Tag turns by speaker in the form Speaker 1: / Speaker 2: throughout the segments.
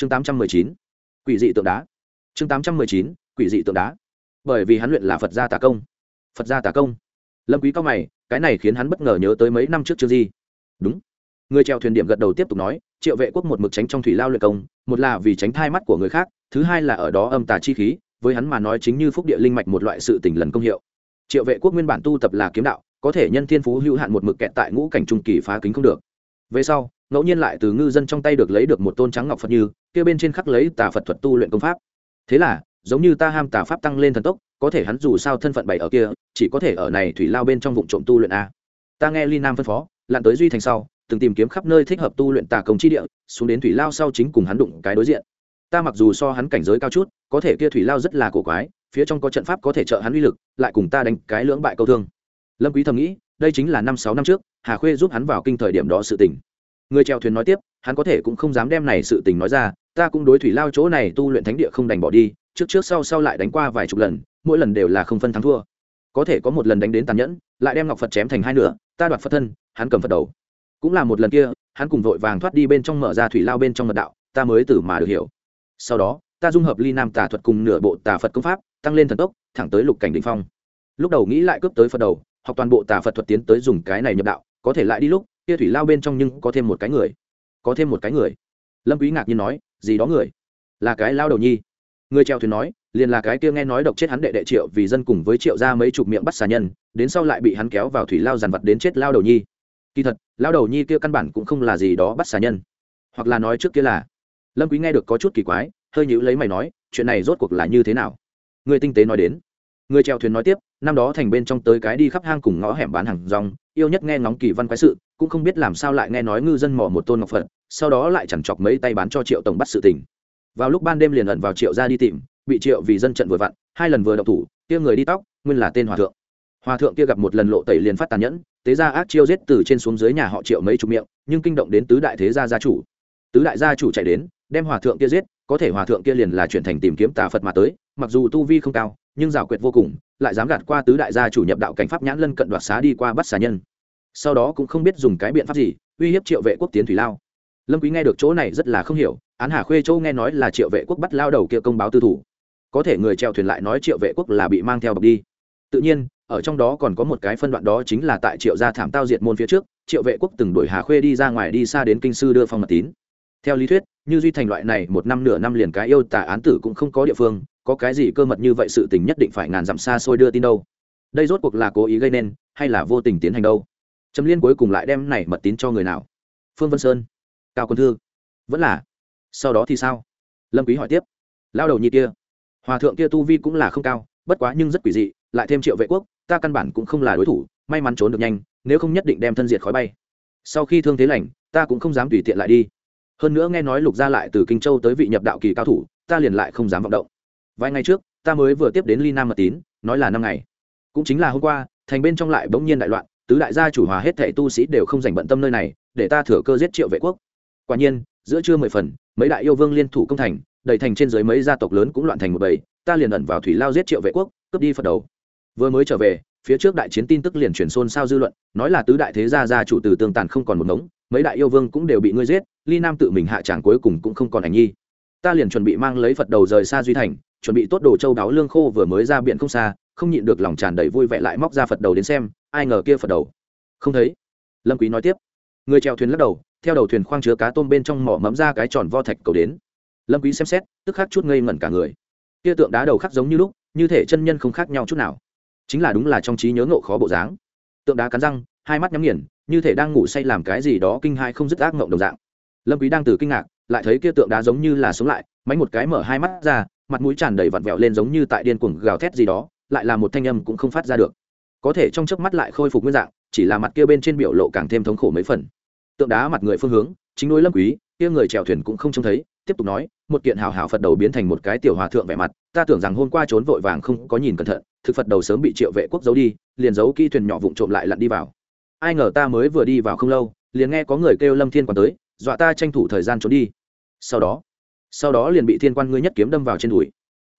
Speaker 1: chương tám trăm mười chín, quỷ dị tượng đá. Chương tám trăm mười chín, quỷ dị tượng đá. Bởi vì hắn luyện là phật gia tà công. Phật gia tà công. Lâm quý cao mày, cái này khiến hắn bất ngờ nhớ tới mấy năm trước chưa gì. Đúng. Người treo thuyền điểm gật đầu tiếp tục nói, triệu vệ quốc một mực tránh trong thủy lao luyện công, một là vì tránh thai mắt của người khác, thứ hai là ở đó âm tà chi khí, với hắn mà nói chính như phúc địa linh mạch một loại sự tình lần công hiệu. Triệu vệ quốc nguyên bản tu tập là kiếm đạo, có thể nhân thiên phú hữu hạn một mực kẹt tại ngũ cảnh trung kỳ phá kính không được. Về sau ngẫu nhiên lại từ ngư dân trong tay được lấy được một tôn trắng ngọc phật như, kia bên trên khắc lấy tà phật thuật tu luyện công pháp. Thế là, giống như ta ham tà pháp tăng lên thần tốc, có thể hắn dù sao thân phận bày ở kia, chỉ có thể ở này thủy lao bên trong vụ trộm tu luyện a. Ta nghe ly nam phân phó, lặn tới duy thành sau, từng tìm kiếm khắp nơi thích hợp tu luyện tà công chi địa, xuống đến thủy lao sau chính cùng hắn đụng cái đối diện. Ta mặc dù so hắn cảnh giới cao chút, có thể kia thủy lao rất là cổ quái, phía trong có trận pháp có thể trợ hắn uy lực, lại cùng ta đánh cái lưỡng bại câu thương. Lâm quý thầm nghĩ, đây chính là năm sáu năm trước, hà khuê giúp hắn vào kinh thời điểm đó sự tình người chèo thuyền nói tiếp, hắn có thể cũng không dám đem này sự tình nói ra, ta cũng đối thủy lao chỗ này tu luyện thánh địa không đành bỏ đi, trước trước sau sau lại đánh qua vài chục lần, mỗi lần đều là không phân thắng thua. Có thể có một lần đánh đến tàn nhẫn, lại đem ngọc phật chém thành hai nửa, ta đoạt phật thân, hắn cầm phật đầu. Cũng là một lần kia, hắn cùng vội vàng thoát đi bên trong mở ra thủy lao bên trong mật đạo, ta mới từ mà được hiểu. Sau đó, ta dung hợp ly nam tà thuật cùng nửa bộ tà phật công pháp, tăng lên thần tốc, thẳng tới lục cảnh đ ỉ n h phong. Lúc đầu nghĩ lại cướp tới phật đầu, học toàn bộ tà phật thuật tiến tới dùng cái này nhập đạo, có thể lại đi lúc kia thủy lao bên trong nhưng có thêm một cái người. Có thêm một cái người. Lâm quý ngạc nhiên nói, gì đó người? Là cái lao đầu nhi. Người treo thuyền nói, liền là cái kia nghe nói độc chết hắn đệ đệ triệu vì dân cùng với triệu ra mấy chục miệng bắt xà nhân, đến sau lại bị hắn kéo vào thủy lao giàn vật đến chết lao đầu nhi. Kỳ thật, lao đầu nhi kia căn bản cũng không là gì đó bắt xà nhân. Hoặc là nói trước kia là. Lâm quý nghe được có chút kỳ quái, hơi nhíu lấy mày nói, chuyện này rốt cuộc là như thế nào? Người tinh tế nói đến. Người chèo thuyền nói tiếp, năm đó thành bên trong tới cái đi khắp hang cùng ngõ hẻm bán hàng rong yêu nhất nghe ngóng kỳ văn quái sự, cũng không biết làm sao lại nghe nói ngư dân mò một tôn ngọc phật, sau đó lại chẳng chọc mấy tay bán cho triệu tổng bắt sự tình. Vào lúc ban đêm liền ẩn vào triệu ra đi tìm, bị triệu vì dân trận vừa vặn, hai lần vừa đậu thủ, kia người đi tóc, nguyên là tên hòa thượng. Hòa thượng kia gặp một lần lộ tẩy liền phát tàn nhẫn, tế ra ác chiêu giết từ trên xuống dưới nhà họ triệu mấy chục miệng, nhưng kinh động đến tứ đại thế gia gia chủ. Tứ đại gia chủ chạy đến, đem hòa thượng kia giết có thể hòa thượng kia liền là chuyển thành tìm kiếm tà phật mà tới, mặc dù tu vi không cao, nhưng rào quyệt vô cùng, lại dám gạt qua tứ đại gia chủ nhập đạo cảnh pháp nhãn lân cận đoạt xá đi qua bắt xà nhân. Sau đó cũng không biết dùng cái biện pháp gì, uy hiếp triệu vệ quốc tiến thủy lao. Lâm quý nghe được chỗ này rất là không hiểu, án hà khuê châu nghe nói là triệu vệ quốc bắt lao đầu kia công báo tư thủ. Có thể người treo thuyền lại nói triệu vệ quốc là bị mang theo bọc đi. Tự nhiên, ở trong đó còn có một cái phân đoạn đó chính là tại triệu gia thảm tao diệt môn phía trước, triệu vệ quốc từng đuổi hà khuê đi ra ngoài đi xa đến kinh sư đưa phong mật tín. Theo lý thuyết như duy thành loại này, một năm nửa năm liền cái yêu tả án tử cũng không có địa phương, có cái gì cơ mật như vậy sự tình nhất định phải ngàn dặm xa xôi đưa tin đâu. Đây rốt cuộc là cố ý gây nên, hay là vô tình tiến hành đâu? Trầm liên cuối cùng lại đem này mật tín cho người nào? Phương vân sơn. Cao quân thư. Vẫn là. Sau đó thì sao? Lâm quý hỏi tiếp. Lao đầu nhi kia. Hòa thượng kia tu vi cũng là không cao, bất quá nhưng rất quỷ dị, lại thêm triệu vệ quốc, ta căn bản cũng không là đối thủ, may mắn trốn được nhanh, nếu không nhất định đem thân diệt khói bay. Sau khi thương thế lành, ta cũng không dám tùy tiện lại đi hơn nữa nghe nói lục gia lại từ kinh châu tới vị nhập đạo kỳ cao thủ, ta liền lại không dám vọng động. Vài ngày trước, ta mới vừa tiếp đến ly nam mật tín, nói là năm ngày. Cũng chính là hôm qua, thành bên trong lại bỗng nhiên đại loạn, tứ đại gia chủ hòa hết thệ tu sĩ đều không dành bận tâm nơi này, để ta thừa cơ giết triệu vệ quốc. Quả nhiên, giữa trưa mười phần, mấy đại yêu vương liên thủ công thành, đầy thành trên dưới mấy gia tộc lớn cũng loạn thành một bầy, ta liền ẩn vào thủy lao giết triệu vệ quốc, cướp đi phật đầu. Vừa mới trở về, phía trước đại chiến tin tức liền truyền xôn xao dư luận, nói là tứ đại thế gia gia chủ từ tương tàn không còn một ngống mấy đại yêu vương cũng đều bị ngươi giết, ly nam tự mình hạ tràng cuối cùng cũng không còn ảnh nhi. Ta liền chuẩn bị mang lấy phật đầu rời xa duy thành, chuẩn bị tốt đồ châu đáo lương khô vừa mới ra biển không xa, không nhịn được lòng tràn đầy vui vẻ lại móc ra phật đầu đến xem, ai ngờ kia phật đầu. Không thấy. Lâm quý nói tiếp. Người chèo thuyền lắc đầu, theo đầu thuyền khoang chứa cá tôm bên trong mỏ mẫm ra cái tròn vo thạch cầu đến. Lâm quý xem xét, tức khắc chút ngây ngẩn cả người. Kia tượng đá đầu khắc giống như lúc, như thể chân nhân không khác nhau chút nào. Chính là đúng là trong trí nhớ ngộ khó bộ dáng. Tượng đá cắn răng, hai mắt nhắm nghiền như thể đang ngủ say làm cái gì đó kinh hai không dứt ác ngộng đồng dạng. Lâm quý đang từ kinh ngạc, lại thấy kia tượng đá giống như là sống lại mánh một cái mở hai mắt ra, mặt mũi tràn đầy vặn vẹo lên giống như tại điên cuồng gào thét gì đó, lại là một thanh âm cũng không phát ra được. Có thể trong chớp mắt lại khôi phục nguyên dạng, chỉ là mặt kia bên trên biểu lộ càng thêm thống khổ mấy phần. Tượng đá mặt người phương hướng, chính đối lâm quý, kia người chèo thuyền cũng không trông thấy, tiếp tục nói, một kiện hào hào phật đầu biến thành một cái tiểu hòa thượng vẻ mặt, ta tưởng rằng hôm qua trốn vội vàng không có nhìn cẩn thận, thực phật đầu sớm bị triệu vệ quốc giấu đi, liền giấu kỹ thuyền nhỏ vụng trộm lại lặn đi vào ai ngờ ta mới vừa đi vào không lâu, liền nghe có người kêu lâm thiên quan tới, dọa ta tranh thủ thời gian trốn đi. Sau đó sau đó liền bị thiên quan ngươi nhất kiếm đâm vào trên đùi.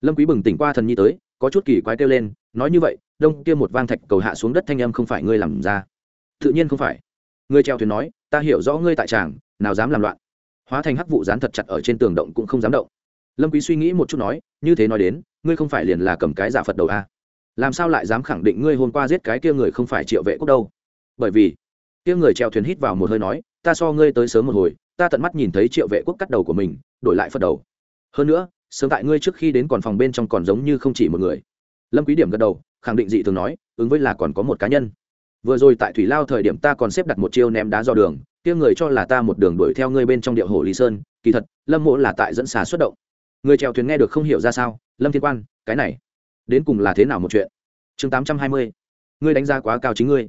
Speaker 1: Lâm quý bừng tỉnh qua thần nhi tới, có chút kỳ quái kêu lên, nói như vậy, đông kia một vang thạch cầu hạ xuống đất thanh âm không phải ngươi làm ra. Tự nhiên không phải. Ngươi treo thuyền nói, ta hiểu rõ ngươi tại tràng, nào dám làm loạn. Hóa thành hắc vụ dán thật chặt ở trên tường động cũng không dám động. Lâm quý suy nghĩ một chút nói, như thế nói đến, ngươi không phải liền là cầm cái giả phật đầu a? Làm sao lại dám khẳng định ngươi hôm qua giết cái kia người không phải triệu vệ quốc đâu? Bởi vì kia người treo thuyền hít vào một hơi nói, ta so ngươi tới sớm một hồi, ta tận mắt nhìn thấy triệu vệ quốc cắt đầu của mình, đổi lại phật đầu. Hơn nữa, sớm tại ngươi trước khi đến còn phòng bên trong còn giống như không chỉ một người. Lâm quý điểm gật đầu, khẳng định dị thường nói, ứng với là còn có một cá nhân. Vừa rồi tại thủy lao thời điểm ta còn xếp đặt một chiêu ném đá dò đường, kia người cho là ta một đường đuổi theo ngươi bên trong điệu hồ lý sơn, kỳ thật, lâm mộ là tại dẫn xà xuất động. Người chèo thuyền nghe được không hiểu ra sao, lâm thiên quan, cái này, đến cùng là thế nào một chuyện? Chương tám trăm hai mươi, ngươi đánh giá quá cao chính ngươi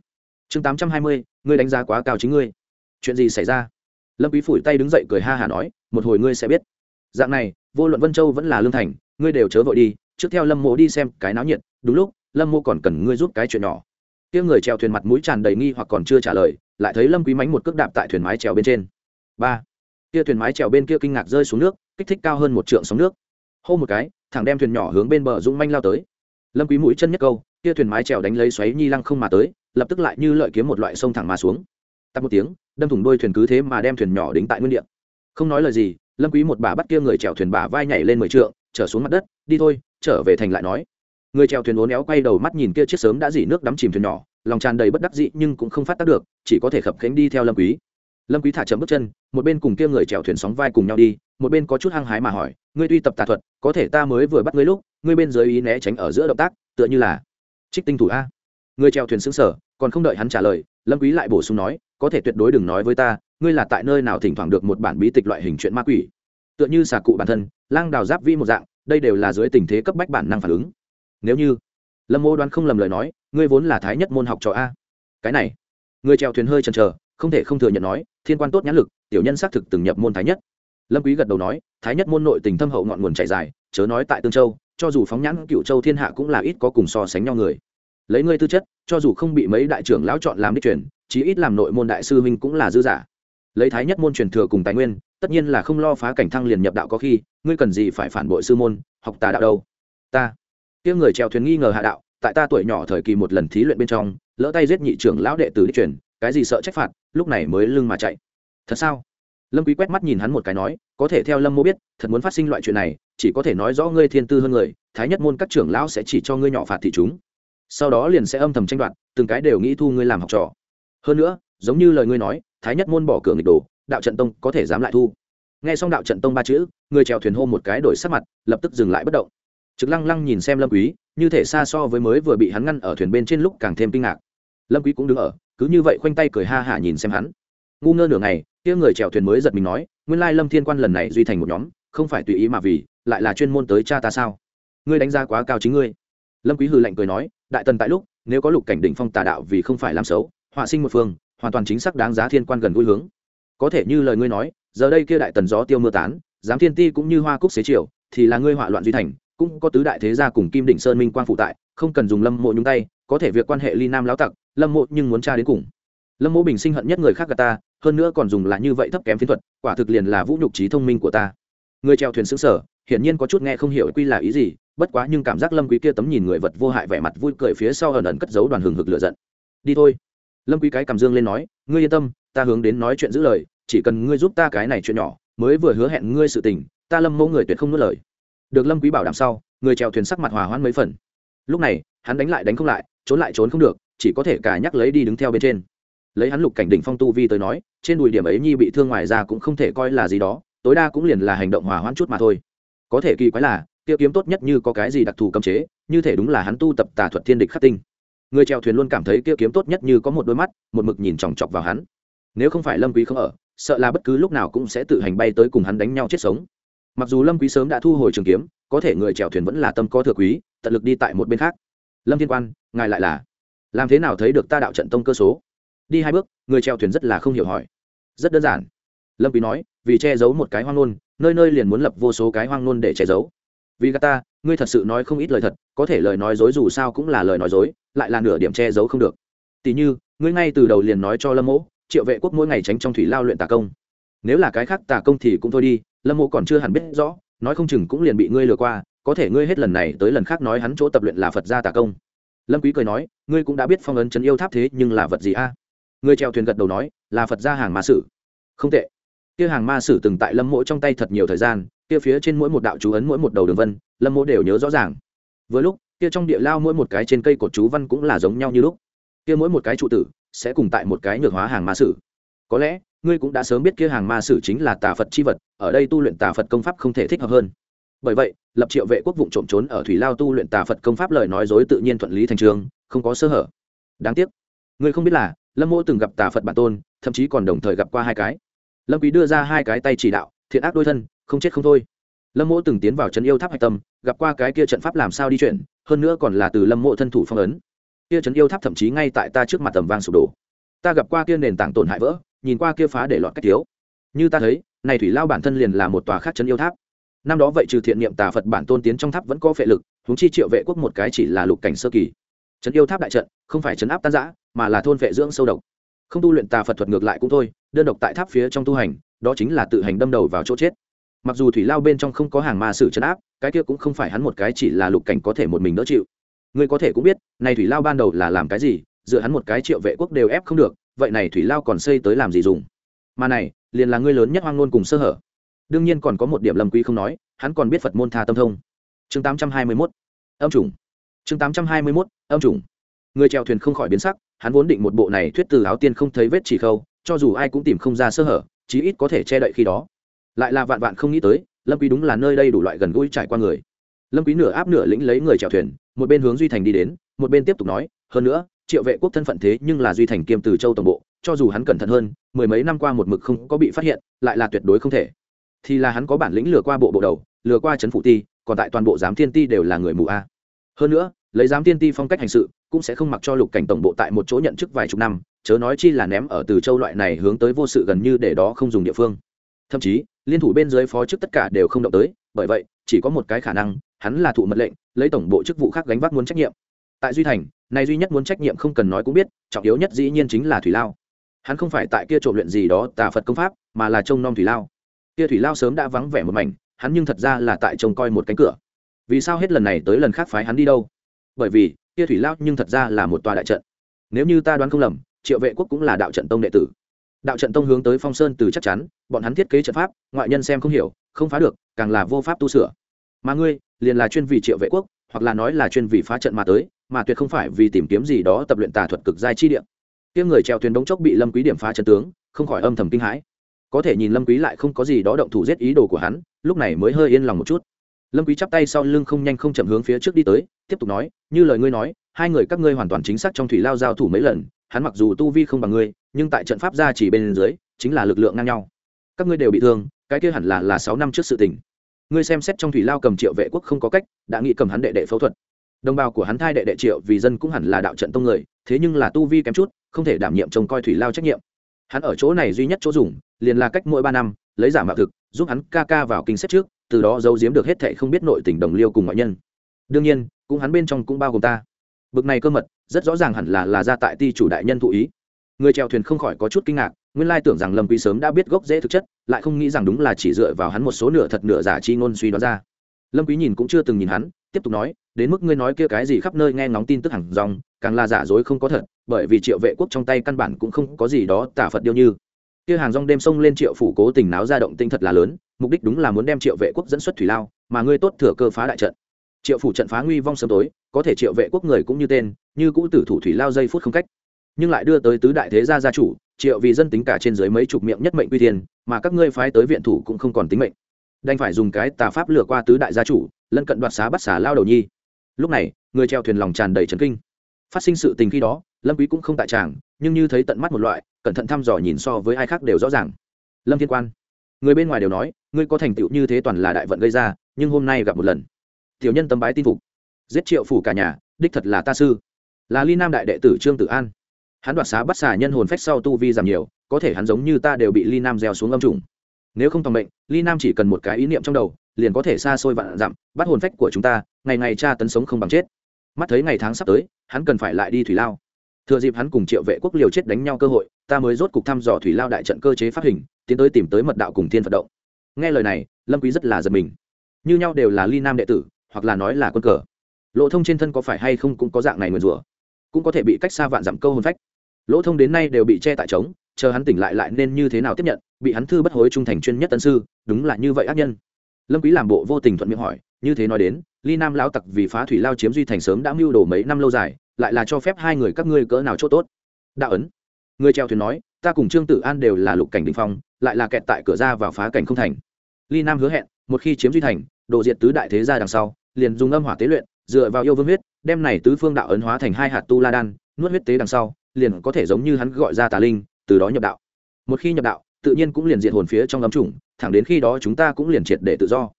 Speaker 1: chương tám trăm hai mươi, ngươi đánh giá quá cao chính ngươi. Chuyện gì xảy ra? Lâm quý phủi tay đứng dậy cười ha hà nói, một hồi ngươi sẽ biết. Dạng này, vô luận vân châu vẫn là lương thành, ngươi đều chớ vội đi, trước theo lâm mộ đi xem cái náo nhiệt, đúng lúc, lâm mộ còn cần ngươi giúp cái chuyện nhỏ. Kia người chèo thuyền mặt mũi tràn đầy nghi hoặc còn chưa trả lời, lại thấy lâm quý mánh một cước đạp tại thuyền mái chèo bên trên. Ba. Kia thuyền mái chèo bên kia kinh ngạc rơi xuống nước, kích thích cao hơn một trượng sóng nước. Hô một cái, thẳng đem thuyền nhỏ hướng bên bờ dũng manh lao tới. Lâm quý mũi chân nhất câu, kia thuyền mái chèo đánh lấy xoáy nhi lăng không mà tới lập tức lại như lợi kiếm một loại sông thẳng mà xuống. Tắt một tiếng, đâm thủng đôi thuyền cứ thế mà đem thuyền nhỏ đính tại nguyên địa. Không nói lời gì, lâm quý một bà bắt kia người chèo thuyền bà vai nhảy lên mười trượng, trở xuống mặt đất, đi thôi, trở về thành lại nói. Người chèo thuyền uốn éo quay đầu mắt nhìn kia chiếc sớm đã dỉ nước đắm chìm thuyền nhỏ, lòng tràn đầy bất đắc dĩ nhưng cũng không phát tác được, chỉ có thể khập khánh đi theo lâm quý. Lâm quý thả chậm bước chân, một bên cùng kia người chèo thuyền sóng vai cùng nhau đi, một bên có chút hăng hái mà hỏi, ngươi tuy tập tà thuật, có thể ta mới vừa bắt ngươi lúc, ngươi bên dưới ý né tránh ở giữa động tác, tựa như là trích tinh thủ a. Người chèo thuyền sững sờ còn không đợi hắn trả lời, lâm quý lại bổ sung nói, có thể tuyệt đối đừng nói với ta, ngươi là tại nơi nào thỉnh thoảng được một bản bí tịch loại hình chuyện ma quỷ. Tựa như xà cụ bản thân, lang đào giáp vi một dạng, đây đều là dưới tình thế cấp bách bản năng phản ứng. Nếu như lâm mô đoán không lầm lời nói, ngươi vốn là thái nhất môn học trò a. Cái này, người trèo thuyền hơi chần chờ, không thể không thừa nhận nói, thiên quan tốt nhãn lực, tiểu nhân xác thực từng nhập môn thái nhất. Lâm quý gật đầu nói, thái nhất môn nội tình thâm hậu ngọn nguồn chảy dài, chớ nói tại tương châu, cho dù phóng nhãn cựu châu thiên hạ cũng là ít có cùng so sánh nhau người lấy ngươi tư chất, cho dù không bị mấy đại trưởng lão chọn làm đích truyền, chí ít làm nội môn đại sư huynh cũng là dư giả. Lấy thái nhất môn truyền thừa cùng tài nguyên, tất nhiên là không lo phá cảnh thăng liền nhập đạo có khi, ngươi cần gì phải phản bội sư môn, học tà đạo đâu? Ta. Kia người trèo thuyền nghi ngờ hạ đạo, tại ta tuổi nhỏ thời kỳ một lần thí luyện bên trong, lỡ tay giết nhị trưởng lão đệ tử đích truyền, cái gì sợ trách phạt, lúc này mới lưng mà chạy. Thật sao? Lâm quý quét mắt nhìn hắn một cái nói, có thể theo lâm mô biết, thật muốn phát sinh loại chuyện này, chỉ có thể nói rõ ngươi thiên tư hơn người, thái nhất môn các trưởng lão sẽ chỉ cho ngươi nhỏ phạt thị chúng sau đó liền sẽ âm thầm tranh đoạt, từng cái đều nghĩ thu ngươi làm học trò. Hơn nữa, giống như lời ngươi nói, thái nhất môn bỏ cửa nghịch đồ, đạo trận tông có thể dám lại thu. Nghe xong đạo trận tông ba chữ, người chèo thuyền hô một cái đổi sắc mặt, lập tức dừng lại bất động. Trực lăng lăng nhìn xem lâm quý, như thể xa so với mới vừa bị hắn ngăn ở thuyền bên trên lúc càng thêm kinh ngạc. Lâm quý cũng đứng ở, cứ như vậy khoanh tay cười ha hả nhìn xem hắn. Ngu ngơ nửa ngày, kia người chèo thuyền mới giật mình nói, nguyên lai lâm thiên quan lần này duy thành một nhóm, không phải tùy ý mà vì, lại là chuyên môn tới cha ta sao? Ngươi đánh giá quá cao chính ngươi. Lâm quý hừ lạnh cười nói đại tần tại lúc, nếu có lục cảnh đỉnh phong tà đạo vì không phải làm xấu, họa sinh một phương, hoàn toàn chính xác đáng giá thiên quan gần gũi hướng. Có thể như lời ngươi nói, giờ đây kia đại tần gió tiêu mưa tán, giám thiên ti cũng như hoa cúc xế chiều, thì là ngươi họa loạn duy thành, cũng có tứ đại thế gia cùng kim đỉnh sơn minh quang phụ tại, không cần dùng lâm mộ nhung tay, có thể việc quan hệ ly nam lão tặc, lâm mộ nhưng muốn tra đến cùng. Lâm mộ bình sinh hận nhất người khác gà ta, hơn nữa còn dùng là như vậy thấp kém phiến thuật, quả thực liền là vũ nhục trí thông minh của ta. Người treo thuyền xứng sở, hiển nhiên có chút nghe không hiểu quy là ý gì bất quá nhưng cảm giác lâm quý kia tấm nhìn người vật vô hại vẻ mặt vui cười phía sau ẩn ẩn cất giấu đoàn hừng hực lửa giận. Đi thôi. Lâm quý cái cầm dương lên nói, ngươi yên tâm, ta hướng đến nói chuyện giữ lời, chỉ cần ngươi giúp ta cái này chuyện nhỏ, mới vừa hứa hẹn ngươi sự tình, ta lâm mẫu người tuyệt không nuốt lời. Được lâm quý bảo đảm sau, người chèo thuyền sắc mặt hòa hoãn mấy phần. Lúc này, hắn đánh lại đánh không lại, trốn lại trốn không được, chỉ có thể cả nhắc lấy đi đứng theo bên trên. Lấy hắn lục cảnh đỉnh phong tu vi tới nói, trên đùi điểm ấy nhi bị thương ngoài ra cũng không thể coi là gì đó, tối đa cũng liền là hành động hòa hoãn chút mà thôi. Có thể kỳ quái là tiêu kiếm tốt nhất như có cái gì đặc thù cấm chế, như thể đúng là hắn tu tập tà thuật thiên địch khắc tinh. Người chèo thuyền luôn cảm thấy kia kiếm tốt nhất như có một đôi mắt, một mực nhìn chòng chọc vào hắn. Nếu không phải lâm quý không ở, sợ là bất cứ lúc nào cũng sẽ tự hành bay tới cùng hắn đánh nhau chết sống. Mặc dù lâm quý sớm đã thu hồi trường kiếm, có thể người chèo thuyền vẫn là tâm có thừa quý, tận lực đi tại một bên khác. Lâm thiên quan, ngài lại là? Làm thế nào thấy được ta đạo trận tông cơ số? Đi hai bước, người chèo thuyền rất là không hiểu hỏi. Rất đơn giản. Lâm quý nói, vì che giấu một cái hoang nôn nơi nơi liền muốn lập vô số cái hoang nôn để che giấu vì gata ta, ngươi thật sự nói không ít lời thật, có thể lời nói dối dù sao cũng là lời nói dối, lại là nửa điểm che giấu không được. Tỷ như, ngươi ngay từ đầu liền nói cho lâm mỗ triệu vệ quốc mỗi ngày tránh trong thủy lao luyện tà công. Nếu là cái khác tà công thì cũng thôi đi. Lâm mỗ còn chưa hẳn biết rõ, nói không chừng cũng liền bị ngươi lừa qua, có thể ngươi hết lần này tới lần khác nói hắn chỗ tập luyện là phật gia tà công. Lâm quý cười nói, ngươi cũng đã biết phong ấn chân yêu tháp thế nhưng là vật gì a? Ngươi treo thuyền gật đầu nói, là phật gia hàng mã sử không tệ kia hàng ma sử từng tại lâm mỗ trong tay thật nhiều thời gian, kia phía trên mỗi một đạo chú ấn, mỗi một đầu đường vân, lâm mỗ đều nhớ rõ ràng. Vừa lúc, kia trong địa lao mỗi một cái trên cây cột chú văn cũng là giống nhau như lúc. Kia mỗi một cái trụ tử sẽ cùng tại một cái nhược hóa hàng ma sử. Có lẽ, ngươi cũng đã sớm biết kia hàng ma sử chính là tà phật chi vật, ở đây tu luyện tà phật công pháp không thể thích hợp hơn. Bởi vậy, lập triệu vệ quốc vụ trộm trốn ở thủy lao tu luyện tà phật công pháp lời nói dối tự nhiên thuận lý thành trường, không có sơ hở. Đáng tiếc, ngươi không biết là, lâm mỗ từng gặp tà phật bản tôn, thậm chí còn đồng thời gặp qua hai cái lâm quý đưa ra hai cái tay chỉ đạo, thiện ác đôi thân, không chết không thôi. Lâm mỗ từng tiến vào trấn yêu tháp hạch tâm, gặp qua cái kia trận pháp làm sao đi chuyển hơn nữa còn là từ lâm mộ thân thủ phong ấn. Kia trấn yêu tháp thậm chí ngay tại ta trước mặt tầm vang sụp đổ. Ta gặp qua kia nền tảng tổn hại vỡ, nhìn qua kia phá để lọt cách thiếu. Như ta thấy, này thủy lao bản thân liền là một tòa khác trấn yêu tháp. Năm đó vậy trừ thiện niệm tà phật bản tôn tiến trong tháp vẫn có phệ lực, huống chi triệu vệ quốc một cái chỉ là lục cảnh sơ kỳ. Trấn yêu tháp đại trận, không phải trấn áp tan giã mà là thôn vệ dưỡng sâu độc không tu luyện tà phật thuật ngược lại cũng thôi, đơn độc tại tháp phía trong tu hành, đó chính là tự hành đâm đầu vào chỗ chết. Mặc dù thủy lao bên trong không có hàng ma sử chấn áp, cái kia cũng không phải hắn một cái chỉ là lục cảnh có thể một mình đỡ chịu. Ngươi có thể cũng biết, này thủy lao ban đầu là làm cái gì, dựa hắn một cái triệu vệ quốc đều ép không được, vậy này thủy lao còn xây tới làm gì dùng? Mà này, liền là ngươi lớn nhất hoang ngôn cùng sơ hở. Đương nhiên còn có một điểm lâm quý không nói, hắn còn biết phật môn tha tâm thông. Chương 821 âm trùng. Chương 821 âm trùng. Người chèo thuyền không khỏi biến sắc hắn vốn định một bộ này thuyết từ áo tiên không thấy vết chỉ khâu, cho dù ai cũng tìm không ra sơ hở, chí ít có thể che đậy khi đó. Lại là vạn vạn không nghĩ tới, lâm quý đúng là nơi đây đủ loại gần gũi trải qua người. Lâm quý nửa áp nửa lĩnh lấy người chèo thuyền, một bên hướng duy thành đi đến, một bên tiếp tục nói, hơn nữa, triệu vệ quốc thân phận thế nhưng là duy thành kiêm từ châu tổng bộ, cho dù hắn cẩn thận hơn, mười mấy năm qua một mực không có bị phát hiện, lại là tuyệt đối không thể. Thì là hắn có bản lĩnh lừa qua bộ bộ đầu, lừa qua chấn phụ ti, còn tại toàn bộ giám thiên ti đều là người mù a. Hơn nữa, lấy giám thiên ti phong cách hành sự cũng sẽ không mặc cho lục cảnh tổng bộ tại một chỗ nhận chức vài chục năm, chớ nói chi là ném ở từ châu loại này hướng tới vô sự gần như để đó không dùng địa phương. Thậm chí, liên thủ bên dưới phó chức tất cả đều không động tới, bởi vậy, chỉ có một cái khả năng, hắn là thụ mật lệnh, lấy tổng bộ chức vụ khác gánh vác muốn trách nhiệm. Tại duy thành, này duy nhất muốn trách nhiệm không cần nói cũng biết, trọng yếu nhất dĩ nhiên chính là thủy lao. Hắn không phải tại kia trộm luyện gì đó tà phật công pháp, mà là trông nom thủy lao. Kia thủy lao sớm đã vắng vẻ một mảnh, hắn nhưng thật ra là tại trông coi một cánh cửa. Vì sao hết lần này tới lần khác phái hắn đi đâu? Bởi vì kia thủy lao nhưng thật ra là một tòa đại trận. Nếu như ta đoán không lầm, triệu vệ quốc cũng là đạo trận tông đệ tử. Đạo trận tông hướng tới phong sơn từ chắc chắn, bọn hắn thiết kế trận pháp, ngoại nhân xem không hiểu, không phá được, càng là vô pháp tu sửa. Mà ngươi, liền là chuyên vì triệu vệ quốc, hoặc là nói là chuyên vì phá trận mà tới, mà tuyệt không phải vì tìm kiếm gì đó tập luyện tà thuật cực giai chi điểm kia người trèo thuyền đống chốc bị lâm quý điểm phá trận tướng, không khỏi âm thầm kinh hãi. Có thể nhìn lâm quý lại không có gì đó động thủ giết ý đồ của hắn, lúc này mới hơi yên lòng một chút lâm quý chắp tay sau lưng không nhanh không chậm hướng phía trước đi tới, tiếp tục nói, như lời ngươi nói, hai người các ngươi hoàn toàn chính xác trong thủy lao giao thủ mấy lần, hắn mặc dù tu vi không bằng ngươi, nhưng tại trận pháp gia chỉ bên dưới, chính là lực lượng ngang nhau. Các ngươi đều bị thương, cái kia hẳn là là sáu năm trước sự tình. Ngươi xem xét trong thủy lao cầm triệu vệ quốc không có cách, đã nghĩ cầm hắn đệ đệ phẫu thuật. Đồng bào của hắn thai đệ đệ triệu vì dân cũng hẳn là đạo trận tông người, thế nhưng là tu vi kém chút, không thể đảm nhiệm trông coi thủy lao trách nhiệm hắn ở chỗ này duy nhất chỗ dùng, liền là cách mỗi ba năm, lấy giả mạo thực, giúp hắn ca ca vào kinh xét trước, từ đó giấu giếm được hết thệ không biết nội tình đồng liêu cùng ngoại nhân. Đương nhiên, cũng hắn bên trong cũng bao gồm ta. Bực này cơ mật, rất rõ ràng hẳn là là ra tại ti chủ đại nhân thụ ý. Người chèo thuyền không khỏi có chút kinh ngạc, nguyên lai tưởng rằng lâm quý sớm đã biết gốc dễ thực chất, lại không nghĩ rằng đúng là chỉ dựa vào hắn một số nửa thật nửa giả chi ngôn suy đoán ra. Lâm quý nhìn cũng chưa từng nhìn hắn, tiếp tục nói đến mức ngươi nói kia cái gì khắp nơi nghe ngóng tin tức hàng dòng càng là giả dối không có thật, bởi vì triệu vệ quốc trong tay căn bản cũng không có gì đó tả phật điêu như. Kia hàng rong đêm sông lên triệu phủ cố tình náo ra động tinh thật là lớn, mục đích đúng là muốn đem triệu vệ quốc dẫn xuất thủy lao, mà ngươi tốt thừa cơ phá đại trận. Triệu phủ trận phá nguy vong sớm tối, có thể triệu vệ quốc người cũng như tên, như cũ tử thủ thủy lao giây phút không cách. Nhưng lại đưa tới tứ đại thế gia gia chủ, triệu vì dân tính cả trên dưới mấy chục miệng nhất mệnh quy thiên, mà các ngươi phái tới viện thủ cũng không còn tính mệnh. Đành phải dùng cái tà pháp lừa qua tứ đại gia chủ, lân cận đoạt xá bắt xả lao đầu nhi lúc này, người treo thuyền lòng tràn đầy trấn kinh. Phát sinh sự tình khi đó, lâm quý cũng không tại tràng, nhưng như thấy tận mắt một loại, cẩn thận thăm dò nhìn so với ai khác đều rõ ràng. Lâm thiên quan, người bên ngoài đều nói, ngươi có thành tựu như thế toàn là đại vận gây ra, nhưng hôm nay gặp một lần. Tiểu nhân tâm bái tin phục. Giết triệu phủ cả nhà, đích thật là ta sư. Là ly nam đại đệ tử trương tử an. Hắn đoạt xá bắt xả nhân hồn phách sau tu vi giảm nhiều, có thể hắn giống như ta đều bị ly nam gieo xuống âm trùng. Nếu không tòng mệnh, ly nam chỉ cần một cái ý niệm trong đầu, liền có thể xa xôi vạn dặm, bắt hồn phách của chúng ta ngày ngày cha tấn sống không bằng chết. Mắt thấy ngày tháng sắp tới, hắn cần phải lại đi thủy lao. Thừa dịp hắn cùng triệu vệ quốc liều chết đánh nhau cơ hội, ta mới rốt cục thăm dò thủy lao đại trận cơ chế phát hình, tiến tới tìm tới mật đạo cùng thiên phật động. Nghe lời này, lâm quý rất là giật mình. Như nhau đều là ly nam đệ tử, hoặc là nói là quân cờ. Lộ thông trên thân có phải hay không cũng có dạng này nguyền rủa? Cũng có thể bị cách xa vạn dặm câu hồn phách. Lỗ thông đến nay đều bị che tại trống, chờ hắn tỉnh lại lại nên như thế nào tiếp nhận, bị hắn thư bất hối trung thành chuyên nhất tân sư, đúng là như vậy ác nhân. Lâm quý làm bộ vô tình thuận miệng hỏi như thế nói đến, ly nam lão tặc vì phá thủy lao chiếm duy thành sớm đã mưu đồ mấy năm lâu dài, lại là cho phép hai người các ngươi cỡ nào chỗ tốt. Đạo ấn. Người treo thuyền nói, ta cùng trương tử an đều là lục cảnh đình phong, lại là kẹt tại cửa ra vào phá cảnh không thành. Ly nam hứa hẹn, một khi chiếm duy thành, độ diện tứ đại thế gia đằng sau, liền dùng âm hỏa tế luyện, dựa vào yêu vương huyết, đem này tứ phương đạo ấn hóa thành hai hạt tu la đan, nuốt huyết tế đằng sau, liền có thể giống như hắn gọi ra tà linh, từ đó nhập đạo. Một khi nhập đạo, tự nhiên cũng liền diệt hồn phía trong ấm trùng, thẳng đến khi đó chúng ta cũng liền triệt để tự do.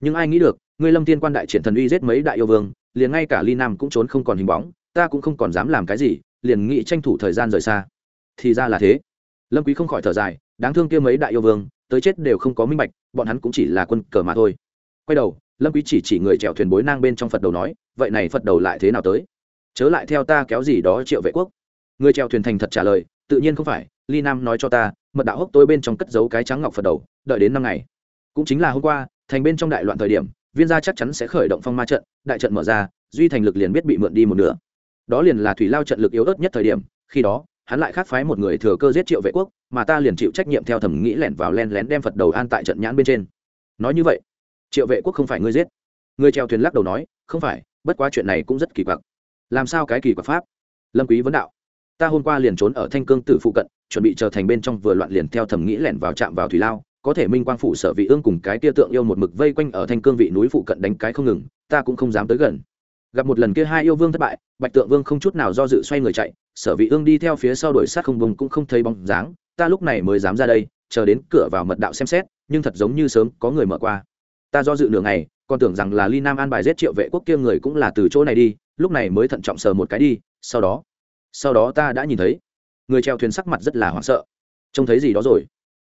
Speaker 1: Nhưng ai nghĩ được ngươi lâm tiên quan đại triển thần uy giết mấy đại yêu vương, liền ngay cả ly nam cũng trốn không còn hình bóng, ta cũng không còn dám làm cái gì, liền nghĩ tranh thủ thời gian rời xa. Thì ra là thế. Lâm quý không khỏi thở dài, đáng thương kia mấy đại yêu vương, tới chết đều không có minh bạch, bọn hắn cũng chỉ là quân cờ mà thôi. Quay đầu, lâm quý chỉ chỉ người chèo thuyền bối nang bên trong phật đầu nói, vậy này phật đầu lại thế nào tới? Chớ lại theo ta kéo gì đó triệu vệ quốc. Người chèo thuyền thành thật trả lời, tự nhiên không phải, ly nam nói cho ta, mật đạo hốc tôi bên trong cất giấu cái trắng ngọc phật đầu, đợi đến năm ngày. Cũng chính là hôm qua, thành bên trong đại loạn thời điểm viên gia chắc chắn sẽ khởi động phong ma trận, đại trận mở ra, duy thành lực liền biết bị mượn đi một nửa. Đó liền là thủy lao trận lực yếu ớt nhất thời điểm, khi đó, hắn lại khác phái một người thừa cơ giết triệu vệ quốc, mà ta liền chịu trách nhiệm theo thẩm nghĩ lẻn vào len lén đem phật đầu an tại trận nhãn bên trên. Nói như vậy, triệu vệ quốc không phải ngươi giết. Người treo thuyền lắc đầu nói, không phải, bất quá chuyện này cũng rất kỳ quặc. Làm sao cái kỳ quặc pháp? Lâm quý vấn đạo. Ta hôm qua liền trốn ở thanh cương tử phụ cận, chuẩn bị chờ thành bên trong vừa loạn liền theo thẩm nghĩ lẻn vào chạm vào thủy lao có thể minh quang phủ sở vị ương cùng cái tia tượng yêu một mực vây quanh ở thanh cương vị núi phụ cận đánh cái không ngừng, ta cũng không dám tới gần. Gặp một lần kia hai yêu vương thất bại, bạch tượng vương không chút nào do dự xoay người chạy, sở vị ương đi theo phía sau đuổi sát không vùng cũng không thấy bóng dáng, ta lúc này mới dám ra đây, chờ đến cửa vào mật đạo xem xét, nhưng thật giống như sớm có người mở qua. Ta do dự nửa ngày, còn tưởng rằng là ly nam an bài giết triệu vệ quốc kia người cũng là từ chỗ này đi, lúc này mới thận trọng sờ một cái đi, sau đó sau đó ta đã nhìn thấy. Người treo thuyền sắc mặt rất là hoảng sợ. Trông thấy gì đó rồi?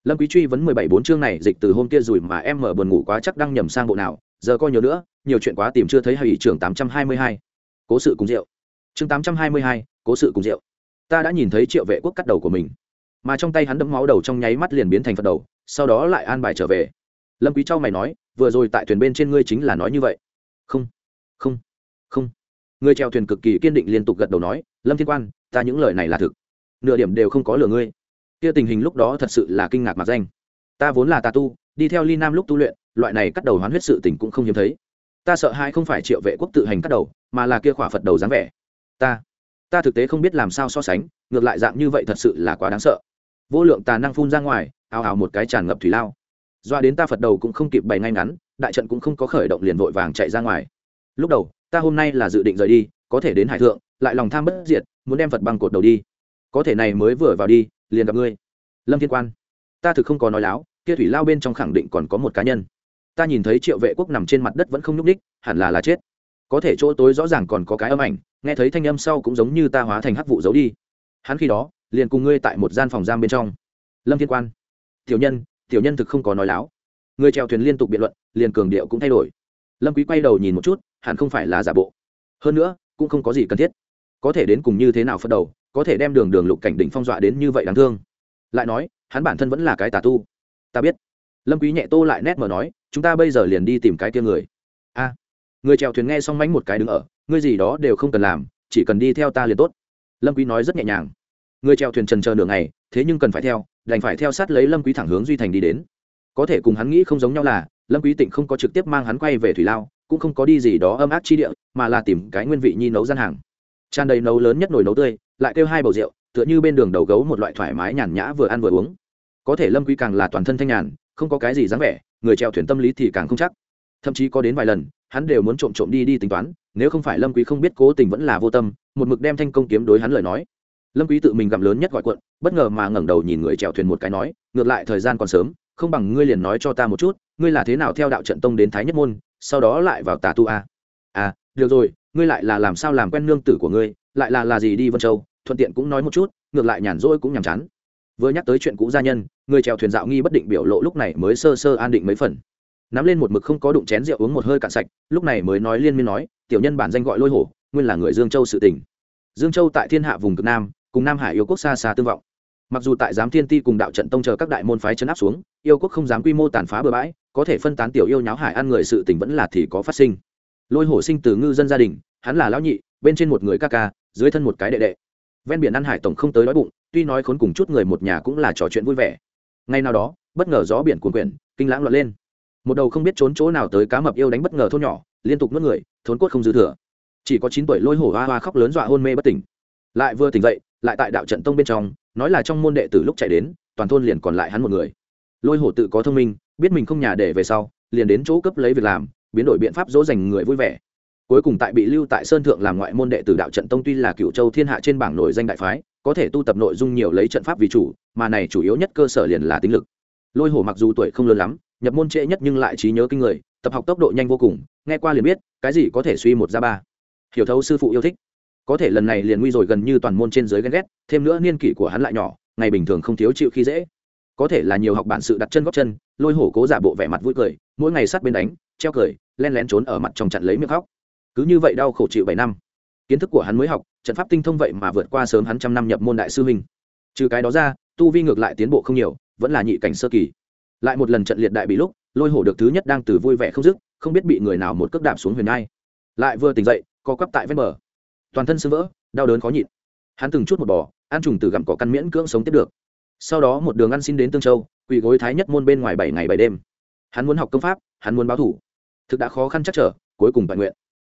Speaker 1: Lâm quý truy vấn mười bảy bốn chương này dịch từ hôm kia rồi mà em mở buồn ngủ quá chắc đang nhầm sang bộ nào, giờ coi nhiều nữa, nhiều chuyện quá tìm chưa thấy hay trưởng tám trăm hai mươi hai. Cố sự cùng rượu. Chương tám trăm hai mươi hai, cố sự cùng rượu. Ta đã nhìn thấy triệu vệ quốc cắt đầu của mình. Mà trong tay hắn đẫm máu đầu trong nháy mắt liền biến thành phật đầu, sau đó lại an bài trở về. Lâm quý châu mày nói, vừa rồi tại thuyền bên trên ngươi chính là nói như vậy. Không không không. Người chèo thuyền cực kỳ kiên định liên tục gật đầu nói, lâm thiên quan, ta những lời này là thực. Nửa điểm đều không có lừa ngươi kia tình hình lúc đó thật sự là kinh ngạc mặc danh. Ta vốn là tà tu, đi theo ly nam lúc tu luyện, loại này cắt đầu hoán huyết sự tình cũng không hiếm thấy. Ta sợ hai không phải triệu vệ quốc tự hành cắt đầu, mà là kia khỏa phật đầu dáng vẻ. Ta ta thực tế không biết làm sao so sánh, ngược lại dạng như vậy thật sự là quá đáng sợ. Vô lượng tà năng phun ra ngoài, ào ào một cái tràn ngập thủy lao. Doa đến ta phật đầu cũng không kịp bày ngay ngắn, đại trận cũng không có khởi động liền vội vàng chạy ra ngoài. Lúc đầu, ta hôm nay là dự định rời đi, có thể đến hải thượng, lại lòng tham bất diệt, muốn đem phật băng cột đầu đi. Có thể này mới vừa vào đi liền gặp ngươi. Lâm thiên quan, ta thực không có nói láo, kia thủy lao bên trong khẳng định còn có một cá nhân. Ta nhìn thấy triệu vệ quốc nằm trên mặt đất vẫn không nhúc ních hẳn là là chết. Có thể chỗ tối rõ ràng còn có cái âm ảnh, nghe thấy thanh âm sau cũng giống như ta hóa thành hắc vụ giấu đi. Hắn khi đó, liền cùng ngươi tại một gian phòng giam bên trong. Lâm thiên quan, tiểu nhân tiểu nhân thực không có nói láo. Người chèo thuyền liên tục biện luận, liền cường điệu cũng thay đổi. Lâm quý quay đầu nhìn một chút, hẳn không phải là giả bộ. Hơn nữa, cũng không có gì cần thiết. Có thể đến cùng như thế nào phật đầu có thể đem đường đường lục cảnh đỉnh phong dọa đến như vậy đáng thương. Lại nói, hắn bản thân vẫn là cái tà tu. Ta biết. Lâm quý nhẹ tô lại nét mở nói, chúng ta bây giờ liền đi tìm cái kia người. A. Người chèo thuyền nghe xong mánh một cái đứng ở, ngươi gì đó đều không cần làm, chỉ cần đi theo ta liền tốt. Lâm quý nói rất nhẹ nhàng. Người chèo thuyền trần chờ nửa ngày, thế nhưng cần phải theo, đành phải theo sát lấy lâm quý thẳng hướng duy thành đi đến. Có thể cùng hắn nghĩ không giống nhau là, lâm quý tịnh không có trực tiếp mang hắn quay về thủy lao, cũng không có đi gì đó âm áp chi địa, mà là tìm cái nguyên vị nhi nấu gian hàng tràn đầy nấu lớn nhất nồi nấu tươi, lại kêu hai bầu rượu, tựa như bên đường đầu gấu một loại thoải mái nhàn nhã vừa ăn vừa uống. Có thể lâm quý càng là toàn thân thanh nhàn, không có cái gì dáng vẻ, người chèo thuyền tâm lý thì càng không chắc. Thậm chí có đến vài lần, hắn đều muốn trộm trộm đi đi tính toán, nếu không phải lâm quý không biết cố tình vẫn là vô tâm, một mực đem thanh công kiếm đối hắn lời nói. Lâm quý tự mình gặm lớn nhất gọi cuộn, bất ngờ mà ngẩng đầu nhìn người chèo thuyền một cái nói, ngược lại thời gian còn sớm, không bằng ngươi liền nói cho ta một chút, ngươi là thế nào theo đạo trận tông đến thái nhất môn, sau đó lại vào tà tu a? À được rồi ngươi lại là làm sao làm quen nương tử của ngươi, lại là là gì đi vân châu, thuận tiện cũng nói một chút, ngược lại nhàn rỗi cũng nhàm chán. Vừa nhắc tới chuyện cũ gia nhân, người chèo thuyền dạo nghi bất định biểu lộ lúc này mới sơ sơ an định mấy phần. Nắm lên một mực không có đụng chén rượu uống một hơi cạn sạch, lúc này mới nói liên miên nói, tiểu nhân bản danh gọi lôi hổ, nguyên là người dương châu sự tỉnh dương châu tại thiên hạ vùng cực nam, cùng nam hải yêu quốc xa xa tương vọng. Mặc dù tại giám thiên ti cùng đạo trận tông chờ các đại môn phái chấn áp xuống, yêu quốc không dám quy mô tàn phá bừa bãi, có thể phân tán tiểu yêu nháo hải ăn người sự tình vẫn là thì có phát sinh lôi hổ sinh từ ngư dân gia đình, hắn là lão nhị, bên trên một người ca ca, dưới thân một cái đệ đệ. Ven biển ăn hải tổng không tới đói bụng, tuy nói khốn cùng chút người một nhà cũng là trò chuyện vui vẻ. Ngay nào đó, bất ngờ gió biển cuồn quyển kinh lãng loạn lên. Một đầu không biết trốn chỗ nào tới cá mập yêu đánh bất ngờ thôn nhỏ, liên tục nuốt người, thốn cốt không dư thừa. Chỉ có chín tuổi lôi hổ hoa hoa khóc lớn dọa hôn mê bất tỉnh. Lại vừa tỉnh dậy, lại tại đạo trận tông bên trong, nói là trong môn đệ từ lúc chạy đến, toàn thôn liền còn lại hắn một người. Lôi hổ tự có thông minh, biết mình không nhà để về sau, liền đến chỗ cấp lấy việc làm biến đổi biện pháp dỗ dành người vui vẻ. Cuối cùng tại bị lưu tại sơn thượng làm ngoại môn đệ tử đạo trận tông tuy là cựu châu thiên hạ trên bảng nổi danh đại phái, có thể tu tập nội dung nhiều lấy trận pháp vì chủ, mà này chủ yếu nhất cơ sở liền là tính lực. Lôi hổ mặc dù tuổi không lớn lắm, nhập môn trễ nhất nhưng lại trí nhớ kinh người, tập học tốc độ nhanh vô cùng, nghe qua liền biết, cái gì có thể suy một ra ba. Hiểu thấu sư phụ yêu thích. Có thể lần này liền nguy rồi gần như toàn môn trên giới ghen ghét, thêm nữa niên kỷ của hắn lại nhỏ, ngày bình thường không thiếu chịu khi dễ. Có thể là nhiều học bản sự đặt chân góc chân, lôi hổ cố giả bộ vẻ mặt vui cười, mỗi ngày sát bên đánh, treo cười len lén trốn ở mặt trong chặn lấy miệng khóc. Cứ như vậy đau khổ chịu bảy năm. Kiến thức của hắn mới học, trận pháp tinh thông vậy mà vượt qua sớm hắn trăm năm nhập môn đại sư huynh. Trừ cái đó ra, tu vi ngược lại tiến bộ không nhiều, vẫn là nhị cảnh sơ kỳ. Lại một lần trận liệt đại bị lúc, lôi hổ được thứ nhất đang từ vui vẻ không dứt, không biết bị người nào một cước đạp xuống huyền ngai lại vừa tỉnh dậy, co quắp tại ven bờ. Toàn thân sưng vỡ, đau đớn khó nhịn. Hắn từng chút một bò, ăn trùng từ gặm cỏ căn miễn cưỡng sống tiếp được. Sau đó một đường ăn xin đến tương châu, quỳ gối thái nhất môn bên ngoài bảy ngày bảy đêm. Hắn muốn học công pháp, hắn muốn báo thủ thực đã khó khăn chắc trở, cuối cùng toàn nguyện.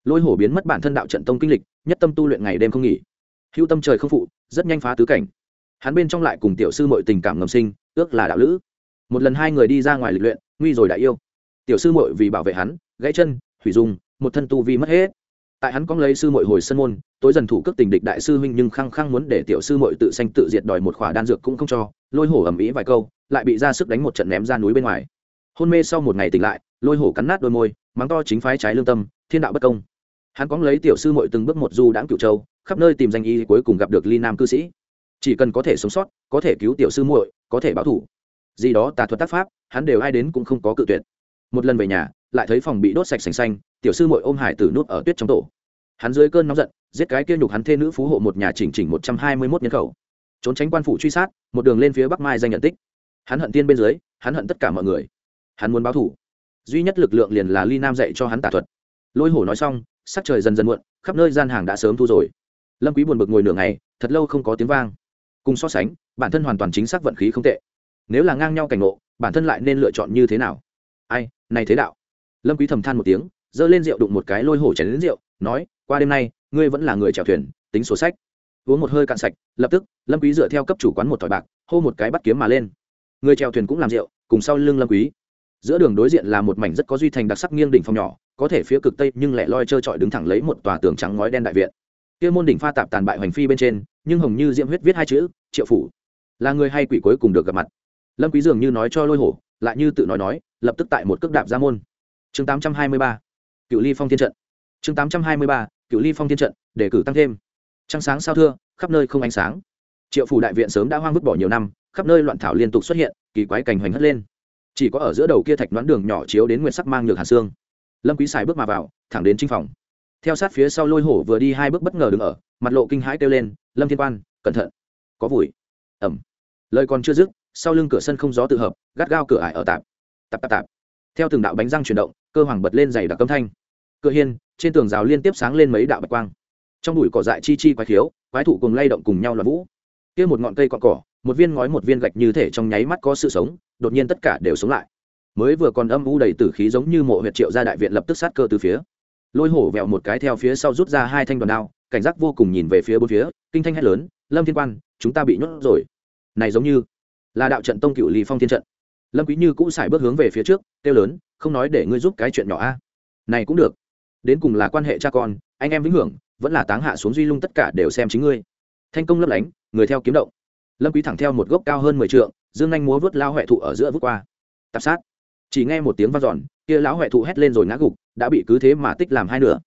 Speaker 1: Lôi hổ biến mất bản thân đạo trận tông kinh lịch, nhất tâm tu luyện ngày đêm không nghỉ. Hữu tâm trời không phụ, rất nhanh phá tứ cảnh. Hắn bên trong lại cùng tiểu sư mội tình cảm ngầm sinh, ước là đạo lữ. Một lần hai người đi ra ngoài lịch luyện, nguy rồi đại yêu. Tiểu sư muội vì bảo vệ hắn, gãy chân, hủy dung, một thân tu vi mất hết. Tại hắn có lấy sư muội hồi sân môn, tối dần thủ cước tình địch đại sư huynh nhưng khăng khăng muốn để tiểu sư muội tự sanh tự diệt đòi một khỏa đan dược cũng không cho. Lôi hổ ầm ĩ vài câu, lại bị ra sức đánh một trận ném ra núi bên ngoài. Hôn mê sau một ngày tỉnh lại lôi hổ cắn nát đôi môi, mắng to chính phái trái lương tâm, thiên đạo bất công. Hắn cóng lấy tiểu sư muội từng bước một du đãng cựu châu, khắp nơi tìm danh y cuối cùng gặp được ly nam cư sĩ. Chỉ cần có thể sống sót, có thể cứu tiểu sư muội, có thể báo thủ. Gì đó tà thuật tác pháp, hắn đều ai đến cũng không có cự tuyệt. Một lần về nhà, lại thấy phòng bị đốt sạch sành xanh, tiểu sư muội ôm hải tử nút ở tuyết trong tổ. Hắn dưới cơn nóng giận, giết cái kia nhục hắn thê nữ phú hộ một nhà chỉnh chỉnh một trăm hai mươi mốt nhân khẩu. Trốn tránh quan phủ truy sát, một đường lên phía bắc mai danh nhận tích. Hắn hận tiên bên dưới, hắn hận tất cả mọi người. Hắn muốn báo thủ duy nhất lực lượng liền là ly nam dạy cho hắn tả thuật. Lôi hổ nói xong, sắc trời dần dần muộn, khắp nơi gian hàng đã sớm thu rồi. Lâm quý buồn bực ngồi nửa ngày, thật lâu không có tiếng vang. Cùng so sánh, bản thân hoàn toàn chính xác vận khí không tệ. Nếu là ngang nhau cảnh ngộ, bản thân lại nên lựa chọn như thế nào? Ai, này thế đạo. Lâm quý thầm than một tiếng dơ lên rượu đụng một cái lôi hổ chén đến rượu, nói, qua đêm nay, ngươi vẫn là người chèo thuyền, tính sổ sách. Uống một hơi cạn sạch, lập tức, lâm quý dựa theo cấp chủ quán một thỏi bạc, hô một cái bắt kiếm mà lên. Người chèo thuyền cũng làm rượu, cùng sau lưng lâm quý giữa đường đối diện là một mảnh rất có duy thành đặc sắc nghiêng đỉnh phòng nhỏ, có thể phía cực tây nhưng lại loi trơ trọi đứng thẳng lấy một tòa tường trắng ngói đen đại viện. Kia môn đỉnh pha tạp tàn bại hoành phi bên trên, nhưng hồng như diễm huyết viết hai chữ, triệu phủ. Là người hay quỷ cuối cùng được gặp mặt. Lâm quý dường như nói cho lôi hổ, lại như tự nói nói, lập tức tại một cước đạp ra môn. Chương 823 cựu ly phong thiên trận. Chương 823 cựu ly phong thiên trận, để cử tăng thêm. Trăng sáng sao thưa, khắp nơi không ánh sáng. Triệu phủ đại viện sớm đã hoang vứt bỏ nhiều năm, khắp nơi loạn thảo liên tục xuất hiện, kỳ quái cảnh hoành hất lên chỉ có ở giữa đầu kia thạch đoán đường nhỏ chiếu đến nguyên sắc mang nhược hàn xương. Lâm quý xài bước mà vào, thẳng đến trinh phòng. Theo sát phía sau lôi hổ vừa đi hai bước bất ngờ đứng ở, mặt lộ kinh hãi kêu lên, lâm thiên quan, cẩn thận, có vùi. Ẩm lời còn chưa dứt, sau lưng cửa sân không gió tự hợp, gắt gao cửa ải ở tạp tạp tạp tạp. Theo từng đạo bánh răng chuyển động, cơ hoàng bật lên dày đặc âm thanh. Cửa hiên, trên tường rào liên tiếp sáng lên mấy đạo bạch quang. Trong bụi cỏ dại chi chi quái thiếu quái thụ cùng lay động cùng nhau là vũ. Kia một ngọn cây cọn cỏ một viên ngói một viên gạch như thể trong nháy mắt có sự sống, đột nhiên tất cả đều sống lại. Mới vừa còn âm u đầy tử khí giống như mộ huyệt triệu ra đại viện lập tức sát cơ từ phía. Lôi hổ vẹo một cái theo phía sau rút ra hai thanh đoàn đao, cảnh giác vô cùng nhìn về phía bốn phía, kinh thanh hét lớn, lâm thiên quan, chúng ta bị nhốt rồi. Này giống như là đạo trận tông cựu lý phong thiên trận. Lâm quý như cũng xài bước hướng về phía trước, kêu lớn, không nói để ngươi giúp cái chuyện nhỏ a. Này cũng được. Đến cùng là quan hệ cha con, anh em vĩnh hưởng, vẫn là táng hạ xuống duy lung tất cả đều xem chính ngươi. Thanh công lấp lánh, người theo kiếm động lâm quý thẳng theo một gốc cao hơn mười trượng, dương anh múa vớt lao huệ thụ ở giữa vút qua. Tạp sát. Chỉ nghe một tiếng vang dọn, kia lão huệ thụ hét lên rồi ngã gục, đã bị cứ thế mà tích làm hai nửa.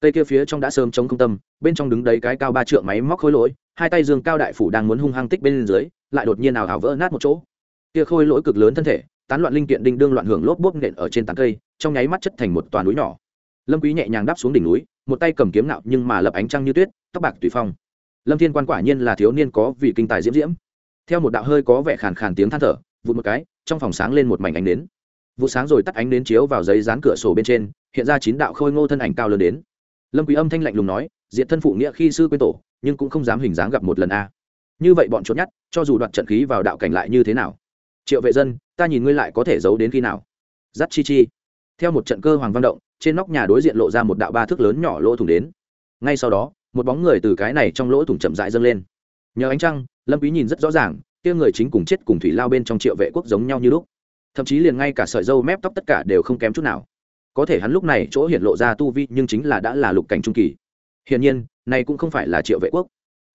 Speaker 1: Cây kia phía trong đã sớm chống không tâm, bên trong đứng đấy cái cao ba trượng máy móc khối lỗi, hai tay dương cao đại phủ đang muốn hung hăng tích bên dưới, lại đột nhiên ảo ảo vỡ nát một chỗ. Kia khôi lỗi cực lớn thân thể, tán loạn linh kiện đinh đương loạn hưởng lốp bốp nện ở trên tán cây, trong nháy mắt chất thành một toàn núi nhỏ. Lâm quý nhẹ nhàng đáp xuống đỉnh núi, một tay cầm kiếm nạo nhưng mà lập ánh trăng như tuyết, tóc bạc tùy phong lâm thiên quan quả nhiên là thiếu niên có vị kinh tài diễm diễm. Theo một đạo hơi có vẻ khàn khàn tiếng than thở, vụt một cái, trong phòng sáng lên một mảnh ánh nến. Vụ sáng rồi tắt ánh nến chiếu vào giấy dán cửa sổ bên trên, hiện ra chín đạo khôi ngô thân ảnh cao lớn đến. Lâm quý âm thanh lạnh lùng nói diện thân phụ nghĩa khi sư quên tổ, nhưng cũng không dám hình dáng gặp một lần a. Như vậy bọn trốn nhát, cho dù đoạt trận khí vào đạo cảnh lại như thế nào? Triệu vệ dân, ta nhìn ngươi lại có thể giấu đến khi nào? Giắt chi chi. Theo một trận cơ hoàng văn động, trên nóc nhà đối diện lộ ra một đạo ba thước lớn nhỏ lỗ thủng đến. Ngay sau đó một bóng người từ cái này trong lỗ thủng chậm rãi dâng lên. Nhờ ánh trăng, lâm quý nhìn rất rõ ràng, kia người chính cùng chết cùng thủy lao bên trong triệu vệ quốc giống nhau như lúc. Thậm chí liền ngay cả sợi dâu mép tóc tất cả đều không kém chút nào. Có thể hắn lúc này chỗ hiện lộ ra tu vi nhưng chính là đã là lục cảnh trung kỳ. Hiển nhiên, này cũng không phải là triệu vệ quốc.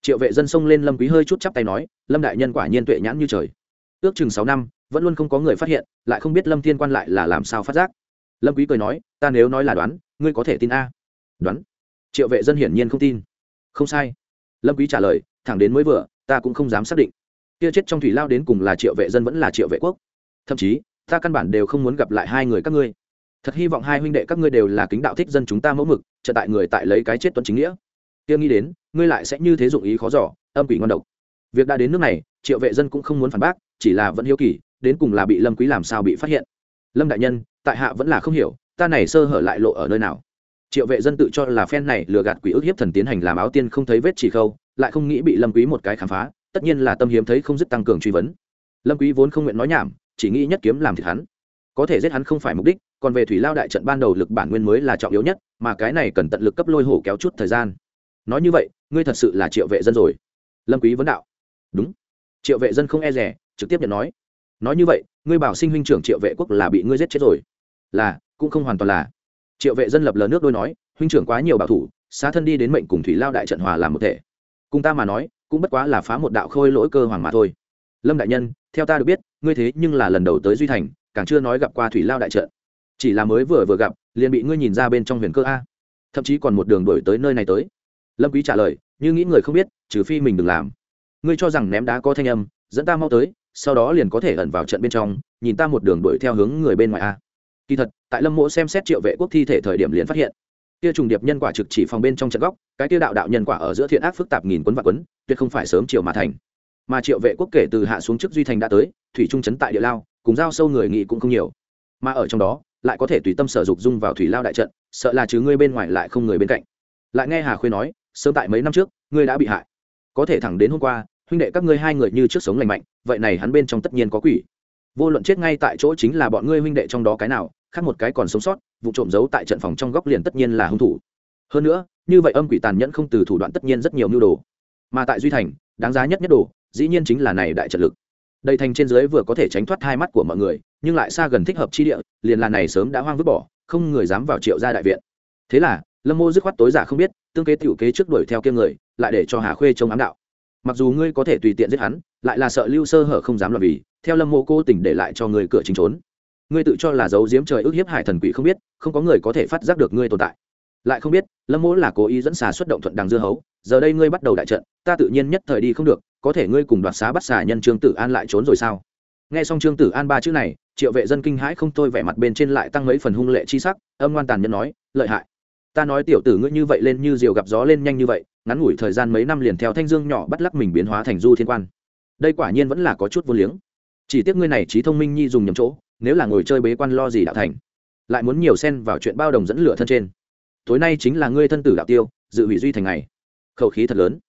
Speaker 1: Triệu vệ dân xông lên lâm quý hơi chút chắp tay nói, lâm đại nhân quả nhiên tuệ nhãn như trời. Ước chừng sáu năm, vẫn luôn không có người phát hiện, lại không biết lâm thiên quan lại là làm sao phát giác. Lâm quý cười nói, ta nếu nói là đoán, ngươi có thể tin a. Đoán? Triệu vệ dân hiển nhiên không tin. Không sai. Lâm quý trả lời, thẳng đến mới vừa, ta cũng không dám xác định. Kia chết trong thủy lao đến cùng là triệu vệ dân vẫn là triệu vệ quốc. Thậm chí, ta căn bản đều không muốn gặp lại hai người các ngươi. Thật hy vọng hai huynh đệ các ngươi đều là kính đạo thích dân chúng ta mẫu mực trợ tại người tại lấy cái chết tuấn chính nghĩa. Kia nghĩ đến, ngươi lại sẽ như thế dụng ý khó giỏ âm quỷ ngon độc. Việc đã đến nước này, triệu vệ dân cũng không muốn phản bác, chỉ là vẫn hiếu kỳ, đến cùng là bị lâm quý làm sao bị phát hiện. Lâm đại nhân, tại hạ vẫn là không hiểu, ta này sơ hở lại lộ ở nơi nào? Triệu vệ dân tự cho là phen này lừa gạt quỷ ức hiếp thần tiến hành làm áo tiên không thấy vết chỉ khâu, lại không nghĩ bị lâm quý một cái khám phá, tất nhiên là tâm hiếm thấy không dứt tăng cường truy vấn. Lâm quý vốn không nguyện nói nhảm, chỉ nghĩ nhất kiếm làm thịt hắn. Có thể giết hắn không phải mục đích, còn về thủy lao đại trận ban đầu lực bản nguyên mới là trọng yếu nhất, mà cái này cần tận lực cấp lôi hổ kéo chút thời gian. Nói như vậy, ngươi thật sự là triệu vệ dân rồi. Lâm quý vấn đạo. Đúng. Triệu vệ dân không e rẻ trực tiếp nhận nói. Nói như vậy, ngươi bảo sinh huynh trưởng triệu vệ quốc là bị ngươi giết chết rồi. Là, cũng không hoàn toàn là triệu vệ dân lập lờ nước đôi nói, huynh trưởng quá nhiều bảo thủ, xá thân đi đến mệnh cùng thủy lao đại trận hòa làm một thể. Cùng ta mà nói, cũng bất quá là phá một đạo khôi lỗi cơ hoàng mà thôi. Lâm đại nhân, theo ta được biết, ngươi thế nhưng là lần đầu tới duy thành, càng chưa nói gặp qua thủy lao đại trận. Chỉ là mới vừa vừa gặp, liền bị ngươi nhìn ra bên trong huyền cơ a. Thậm chí còn một đường đổi tới nơi này tới. Lâm quý trả lời, như nghĩ người không biết, trừ phi mình đừng làm. Ngươi cho rằng ném đá có thanh âm, dẫn ta mau tới, sau đó liền có thể ẩn vào trận bên trong, nhìn ta một đường đuổi theo hướng người bên ngoài a kỳ thật, tại lâm mộ xem xét triệu vệ quốc thi thể thời điểm liền phát hiện, kia trùng điệp nhân quả trực chỉ phòng bên trong trận góc, cái kia đạo đạo nhân quả ở giữa thiện ác phức tạp nghìn quấn và quấn tuyệt không phải sớm chiều mà thành. Mà triệu vệ quốc kể từ hạ xuống trước duy thành đã tới, thủy trung chấn tại địa lao, cùng giao sâu người nghị cũng không nhiều. Mà ở trong đó, lại có thể tùy tâm sở dục dung vào thủy lao đại trận, sợ là chứ ngươi bên ngoài lại không người bên cạnh. Lại nghe hà khuê nói, sớm tại mấy năm trước, ngươi đã bị hại. Có thể thẳng đến hôm qua, huynh đệ các ngươi hai người như trước sống lành mạnh, vậy này hắn bên trong tất nhiên có quỷ vô luận chết ngay tại chỗ chính là bọn ngươi huynh đệ trong đó cái nào, khác một cái còn sống sót, vụ trộm giấu tại trận phòng trong góc liền tất nhiên là hung thủ. Hơn nữa, như vậy âm quỷ tàn nhẫn không từ thủ đoạn tất nhiên rất nhiều mưu đồ. Mà tại duy thành, đáng giá nhất nhất đồ, dĩ nhiên chính là này đại trận lực. Đầy thành trên dưới vừa có thể tránh thoát hai mắt của mọi người, nhưng lại xa gần thích hợp chi địa, liền là này sớm đã hoang vứt bỏ, không người dám vào triệu gia đại viện. Thế là, lâm mô dứt khoát tối giả không biết, tương kế tiểu kế trước đuổi theo kia người, lại để cho hà khuê trông ám đạo mặc dù ngươi có thể tùy tiện giết hắn, lại là sợ lưu sơ hở không dám làm vì, theo lâm mộ cô tỉnh để lại cho người cửa chính trốn. Ngươi tự cho là giấu diếm trời ước hiếp hải thần quỷ không biết, không có người có thể phát giác được ngươi tồn tại. Lại không biết, lâm mỗ là cố ý dẫn xà xuất động thuận đằng dưa hấu, giờ đây ngươi bắt đầu đại trận, ta tự nhiên nhất thời đi không được, có thể ngươi cùng đoạt xá bắt xà nhân trương tử an lại trốn rồi sao? Nghe xong trương tử an ba chữ này, triệu vệ dân kinh hãi không thôi vẻ mặt bên trên lại tăng mấy phần hung lệ chi sắc, âm ngoan tàn nhân nói, lợi hại, ta nói tiểu tử ngươi như vậy lên như diều gặp gió lên nhanh như vậy ngắn ngủi thời gian mấy năm liền theo thanh dương nhỏ bắt lắc mình biến hóa thành du thiên quan. Đây quả nhiên vẫn là có chút vô liếng. Chỉ tiếc ngươi này trí thông minh nhi dùng nhầm chỗ, nếu là ngồi chơi bế quan lo gì đạo thành, lại muốn nhiều xen vào chuyện bao đồng dẫn lửa thân trên. Tối nay chính là ngươi thân tử đạo tiêu, dự hủy duy thành ngày. Khẩu khí thật lớn.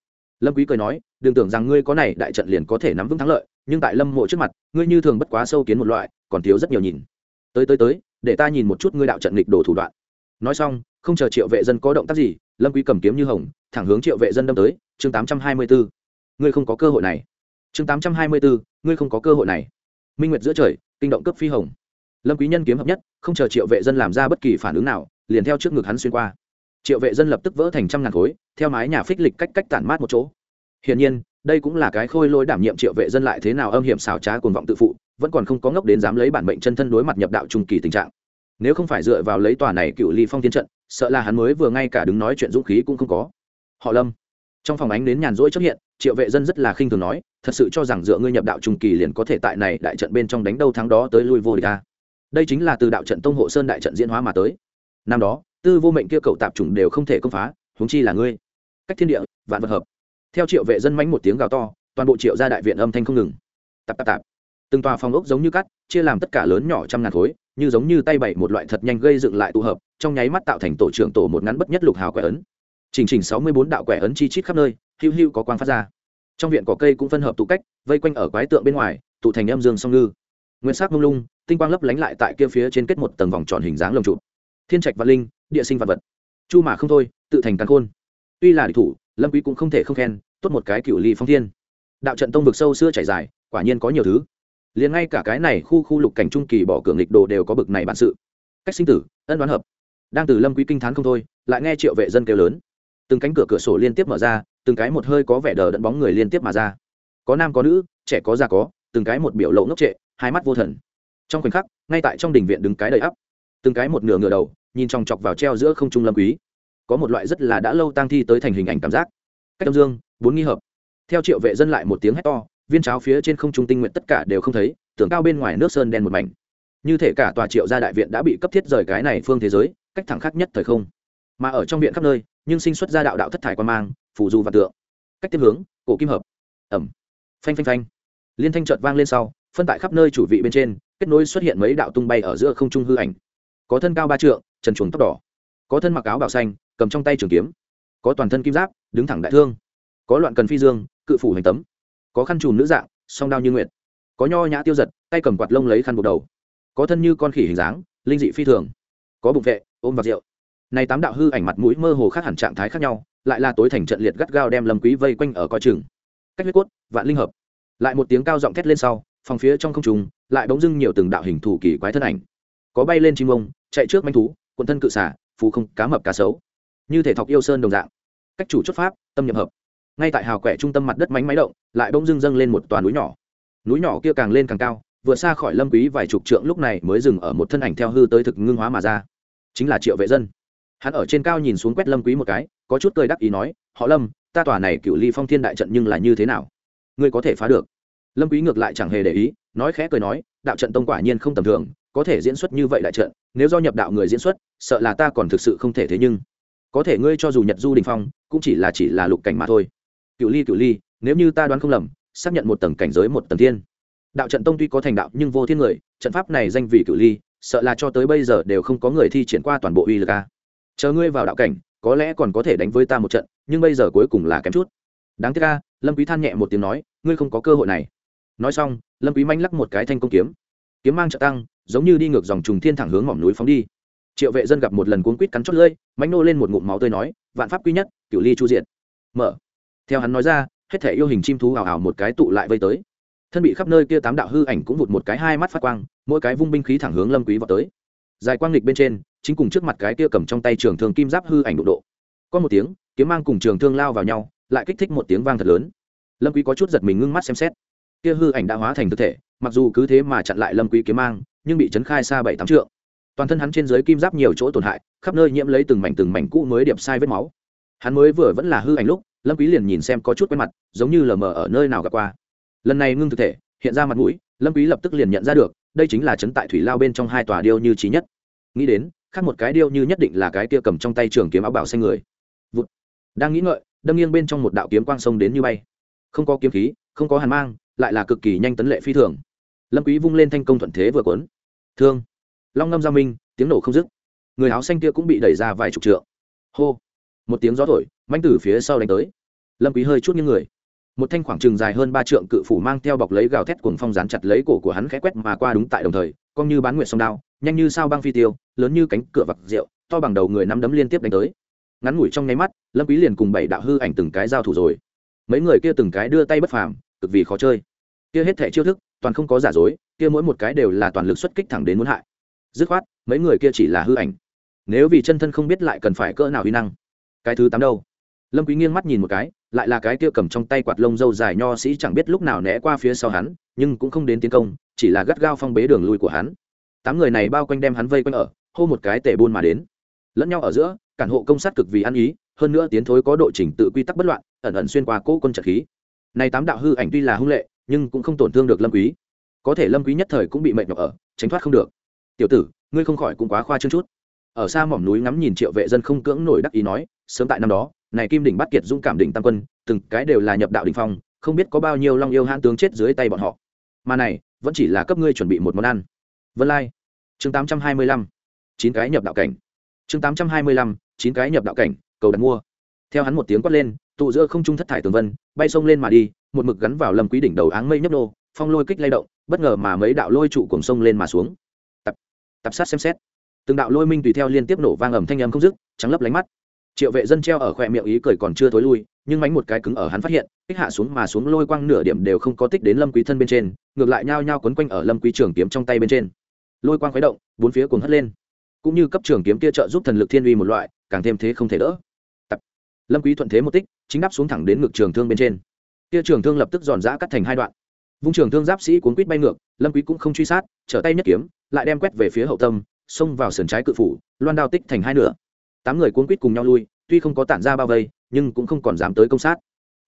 Speaker 1: Lâm quý cười nói, đừng tưởng rằng ngươi có này đại trận liền có thể nắm vững thắng lợi, nhưng tại lâm mộ trước mặt, ngươi như thường bất quá sâu kiến một loại, còn thiếu rất nhiều nhìn. Tới tới tới, để ta nhìn một chút ngươi đạo trận nghịch đồ thủ đoạn. Nói xong, không chờ triệu vệ dân có động tác gì, lâm quý cầm kiếm như hồng thẳng hướng triệu vệ dân đâm tới chương 824. ngươi không có cơ hội này. Chương 824, ngươi không có cơ hội này. Minh nguyệt giữa trời kinh động cấp phi hồng. Lâm quý nhân kiếm hợp nhất không chờ triệu vệ dân làm ra bất kỳ phản ứng nào liền theo trước ngực hắn xuyên qua. Triệu vệ dân lập tức vỡ thành trăm ngàn khối theo mái nhà phích lịch cách cách tản mát một chỗ. Hiển nhiên đây cũng là cái khôi lỗi đảm nhiệm triệu vệ dân lại thế nào âm hiểm xảo trá cuồng vọng tự phụ vẫn còn không có ngốc đến dám lấy bản mệnh chân thân đối mặt nhập đạo trung kỳ tình trạng. Nếu không phải dựa vào lấy tòa này cựu ly phong tiến trận sợ là hắn mới vừa ngay cả đứng nói chuyện dũng khí cũng không có họ lâm. Trong phòng ánh đến nhàn rỗi xuất hiện, triệu vệ dân rất là khinh thường nói, thật sự cho rằng dựa ngươi nhập đạo trung kỳ liền có thể tại này đại trận bên trong đánh đâu thắng đó tới lui vô địch ta đây chính là từ đạo trận tông hộ sơn đại trận diễn hóa mà tới. Năm đó, tư vô mệnh kia cậu tạp chủng đều không thể công phá, huống chi là ngươi. Cách thiên địa, vạn vật hợp. Theo triệu vệ dân mánh một tiếng gào to, toàn bộ triệu gia đại viện âm thanh không ngừng. Tạp tạp tạp. Từng tòa phòng ốc giống như cắt chia làm tất cả lớn nhỏ trăm ngàn khối, như giống như tay bảy một loại thật nhanh gây dựng lại tụ hợp, trong nháy mắt tạo thành tổ trưởng tổ một ngắn bất nhất lục hào quẻ ấn chỉnh chỉnh sáu mươi bốn đạo quẻ ấn chi chít khắp nơi hưu hưu có quang phát ra. Trong viện cỏ cây cũng phân hợp tụ cách, vây quanh ở quái tượng bên ngoài, tụ thành âm dương song ngư. Nguyên sắc mông lung, tinh quang lấp lánh lại tại kia phía trên kết một tầng vòng tròn hình dáng lồng trụ. Thiên trạch văn linh, địa sinh vật vật. Chu mà không thôi, tự thành căn khôn. Tuy là địch thủ, lâm quý cũng không thể không khen, tốt một cái cựu ly phong thiên. Đạo trận tông vực sâu xưa chảy dài, quả nhiên có nhiều thứ. Liền ngay cả cái này khu khu lục cảnh trung kỳ bỏ cường lịch đồ đều có bực này bản sự. Cách sinh tử, ân đoán hợp. Đang từ lâm quý kinh thán không thôi, lại nghe triệu vệ dân kêu lớn từng cánh cửa cửa sổ liên tiếp mở ra, từng cái một hơi có vẻ đờ đẫn bóng người liên tiếp mà ra. Có nam, có nữ, trẻ, có già, có, từng cái một biểu lộ ngốc trệ, hai mắt vô thần. Trong khoảnh khắc, ngay tại trong đình viện đứng cái đầy ắp. Từng cái một nửa ngửa đầu, nhìn chòng chọc vào treo giữa không trung lâm quý. Có một loại rất là đã lâu tang thi tới thành hình ảnh cảm giác. Cách đông dương, bốn nghi hợp. Theo triệu vệ dân lại một tiếng hét to, viên cháo phía trên không trung tinh nguyện tất cả đều không thấy tưởng cao bên ngoài nước sơn đen một mảnh. Như thể cả tòa triệu gia đại viện đã bị cấp thiết rời cái này phương thế giới, cách thẳng khác nhất thời không. Mà ở trong viện khắp nơi nhưng sinh xuất ra đạo đạo thất thải quan mang phủ du và tượng. Cách tiếp hướng, cổ kim hợp. Ẩm. Phanh phanh phanh. Liên thanh chợt vang lên sau, phân tại khắp nơi chủ vị bên trên, kết nối xuất hiện mấy đạo tung bay ở giữa không trung hư ảnh. Có thân cao ba trượng, trần chuồng tóc đỏ. Có thân mặc áo bào xanh, cầm trong tay trường kiếm. Có toàn thân kim giáp, đứng thẳng đại thương. Có loạn cần phi dương, cự phủ hành tấm. Có khăn trùm nữ dạng, song đao như nguyện có nho nhã tiêu giật, tay cầm quạt lông lấy khăn buộc đầu. Có thân như con khỉ hình dáng, linh dị phi thường. Có bụng vệ, ôm vạc rượu này tám đạo hư ảnh mặt mũi mơ hồ khác hẳn trạng thái khác nhau, lại là tối thành trận liệt gắt gao đem lâm quý vây quanh ở coi chừng. Cách huyết cốt, vạn linh hợp. Lại một tiếng cao giọng thét lên sau, phòng phía trong không trung, lại bỗng dưng nhiều từng đạo hình thủ kỳ quái thân ảnh. Có bay lên chim ông, chạy trước manh thú quần thân cự xả, phù không, cá mập, cá sấu. Như thể thọc yêu sơn đồng dạng. Cách chủ chốt pháp, tâm nhập hợp. Ngay tại hào quẻ trung tâm mặt đất mánh máy động, lại bỗng dưng dâng lên một toàn núi nhỏ. Núi nhỏ kia càng lên càng cao, vừa xa khỏi lâm quý vài chục trượng lúc này mới dừng ở một thân ảnh theo hư tới thực ngưng hóa mà ra. Chính là triệu vệ dân hắn ở trên cao nhìn xuống quét lâm quý một cái, có chút cười đắc ý nói, họ lâm, ta tòa này cựu ly phong thiên đại trận nhưng là như thế nào? Ngươi có thể phá được? Lâm quý ngược lại chẳng hề để ý, nói khẽ cười nói, đạo trận tông quả nhiên không tầm thường, có thể diễn xuất như vậy đại trận, nếu do nhập đạo người diễn xuất, sợ là ta còn thực sự không thể thế nhưng. Có thể ngươi cho dù nhật du đình phong, cũng chỉ là chỉ là lục cảnh mà thôi. Cựu ly cựu ly, nếu như ta đoán không lầm, xác nhận một tầng cảnh giới một tầng thiên. Đạo trận tông tuy có thành đạo nhưng vô thiên người, trận pháp này danh vị cựu ly, sợ là cho tới bây giờ đều không có người thi triển qua toàn bộ uy lực a chờ ngươi vào đạo cảnh, có lẽ còn có thể đánh với ta một trận, nhưng bây giờ cuối cùng là kém chút. Đáng tiếc ca lâm quý than nhẹ một tiếng nói, ngươi không có cơ hội này. Nói xong, lâm quý manh lắc một cái thanh công kiếm. Kiếm mang trợ tăng, giống như đi ngược dòng trùng thiên thẳng hướng mỏm núi phóng đi. Triệu vệ dân gặp một lần cuốn quýt cắn chót lưỡi mánh nô lên một ngụm máu tươi nói, vạn pháp quy nhất, cửu ly chu diện mở. Theo hắn nói ra, hết thể yêu hình chim thú ảo ảo một cái tụ lại vây tới. Thân bị khắp nơi kia tám đạo hư ảnh cũng vụt một cái hai mắt phát quang, mỗi cái vung binh khí thẳng hướng lâm quý vào tới dài quang lịch bên trên, chính cùng trước mặt cái kia cầm trong tay trường thương kim giáp hư ảnh đụng độ. Có một tiếng, kiếm mang cùng trường thương lao vào nhau, lại kích thích một tiếng vang thật lớn. Lâm quý có chút giật mình ngưng mắt xem xét. Kia hư ảnh đã hóa thành thực thể, mặc dù cứ thế mà chặn lại lâm quý kiếm mang, nhưng bị chấn khai xa bảy tám trượng. Toàn thân hắn trên dưới kim giáp nhiều chỗ tổn hại, khắp nơi nhiễm lấy từng mảnh từng mảnh cũ mới điệp sai vết máu. Hắn mới vừa vẫn là hư ảnh lúc, lâm quý liền nhìn xem có chút quen mặt, giống như lờ mờ ở nơi nào gặp qua. Lần này ngưng thực thể, hiện ra mặt mũi, lâm quý lập tức liền nhận ra được đây chính là chấn tại thủy lao bên trong hai tòa điêu như trí nhất. Nghĩ đến, khác một cái điêu như nhất định là cái kia cầm trong tay trường kiếm áo bảo xanh người. Vụt. đang nghĩ ngợi, đâm nghiêng bên trong một đạo kiếm quang sông đến như bay. Không có kiếm khí, không có hàn mang, lại là cực kỳ nhanh tấn lệ phi thường. Lâm quý vung lên thanh công thuận thế vừa cuốn. Thương. Long ngâm gia minh, tiếng nổ không dứt. Người áo xanh kia cũng bị đẩy ra vài chục trượng. Hô. Một tiếng gió thổi manh từ phía sau đánh tới. Lâm quý hơi chút những người một thanh khoảng trừng dài hơn ba trượng cự phủ mang theo bọc lấy gào thét cuồng phong dán chặt lấy cổ của hắn khẽ quét mà qua đúng tại đồng thời cong như bán nguyệt sông đao, nhanh như sao băng phi tiêu, lớn như cánh cửa vặc rượu, to bằng đầu người nắm đấm liên tiếp đánh tới. Ngắn ngủi trong nháy mắt, lâm quý liền cùng bảy đạo hư ảnh từng cái giao thủ rồi. Mấy người kia từng cái đưa tay bất phàm, cực vì khó chơi. Kia hết thảy chiêu thức, toàn không có giả dối, kia mỗi một cái đều là toàn lực xuất kích thẳng đến muốn hại. Dứt khoát, mấy người kia chỉ là hư ảnh. Nếu vì chân thân không biết lại cần phải cỡ nào uy năng. Cái thứ tám đâu? Lâm quý nghiêng mắt nhìn một cái, lại là cái kia cầm trong tay quạt lông dâu dài nho sĩ chẳng biết lúc nào né qua phía sau hắn, nhưng cũng không đến tiến công, chỉ là gắt gao phong bế đường lui của hắn. Tám người này bao quanh đem hắn vây quanh ở, hô một cái tề buôn mà đến. Lẫn nhau ở giữa, cản hộ công sát cực vì ăn ý, hơn nữa tiến thối có độ trình tự quy tắc bất loạn, ẩn ẩn xuyên qua cỗ quân trận khí. Này tám đạo hư ảnh tuy là hung lệ, nhưng cũng không tổn thương được lâm quý. Có thể lâm quý nhất thời cũng bị mệt nhọc ở, tránh thoát không được. Tiểu tử, ngươi không khỏi cũng quá khoa trương chút. Ở xa mỏm núi ngắm nhìn triệu vệ dân không cưỡng nổi đắc ý nói, sớm tại năm đó này kim đỉnh bắt kiệt dũng cảm đỉnh tam quân, từng cái đều là nhập đạo đỉnh phong, không biết có bao nhiêu long yêu hãn tướng chết dưới tay bọn họ. Mà này, vẫn chỉ là cấp ngươi chuẩn bị một món ăn. Vân lai, chương tám trăm hai mươi lăm, chín cái nhập đạo cảnh. Chương tám trăm hai mươi lăm, chín cái nhập đạo cảnh, cầu đặt mua. Theo hắn một tiếng quát lên, tụ giữa không trung thất thải tường vân, bay sông lên mà đi, một mực gắn vào lâm quý đỉnh đầu áng mây nhấp nô, phong lôi kích lay động, bất ngờ mà mấy đạo lôi trụ cùng sông lên mà xuống. Tập tập sát xem xét. Từng đạo lôi minh tùy theo liên tiếp nổ vang ầm thanh âm không dứt, trắng lấp lánh mắt triệu vệ dân treo ở khoe miệng ý cười còn chưa thối lui, nhưng mánh một cái cứng ở hắn phát hiện, kích hạ xuống mà xuống lôi quang nửa điểm đều không có tích đến lâm quý thân bên trên, ngược lại nhao nhao quấn quanh ở lâm quý trường kiếm trong tay bên trên. Lôi quang khuấy động, bốn phía cuồng hất lên. Cũng như cấp trường kiếm kia trợ giúp thần lực thiên uy một loại, càng thêm thế không thể đỡ. Tập. lâm quý thuận thế một tích, chính đáp xuống thẳng đến ngực trường thương bên trên. Kia trường thương lập tức giòn giã cắt thành hai đoạn. Vung trường thương giáp sĩ cuốn quít bay ngược, lâm quý cũng không truy sát, trở tay nhất kiếm, lại đem quét về phía hậu tâm, xông vào sườn trái cự phủ, loan đao tích thành hai nửa tám người cuốn quýt cùng nhau lui, tuy không có tản ra bao vây, nhưng cũng không còn dám tới công sát.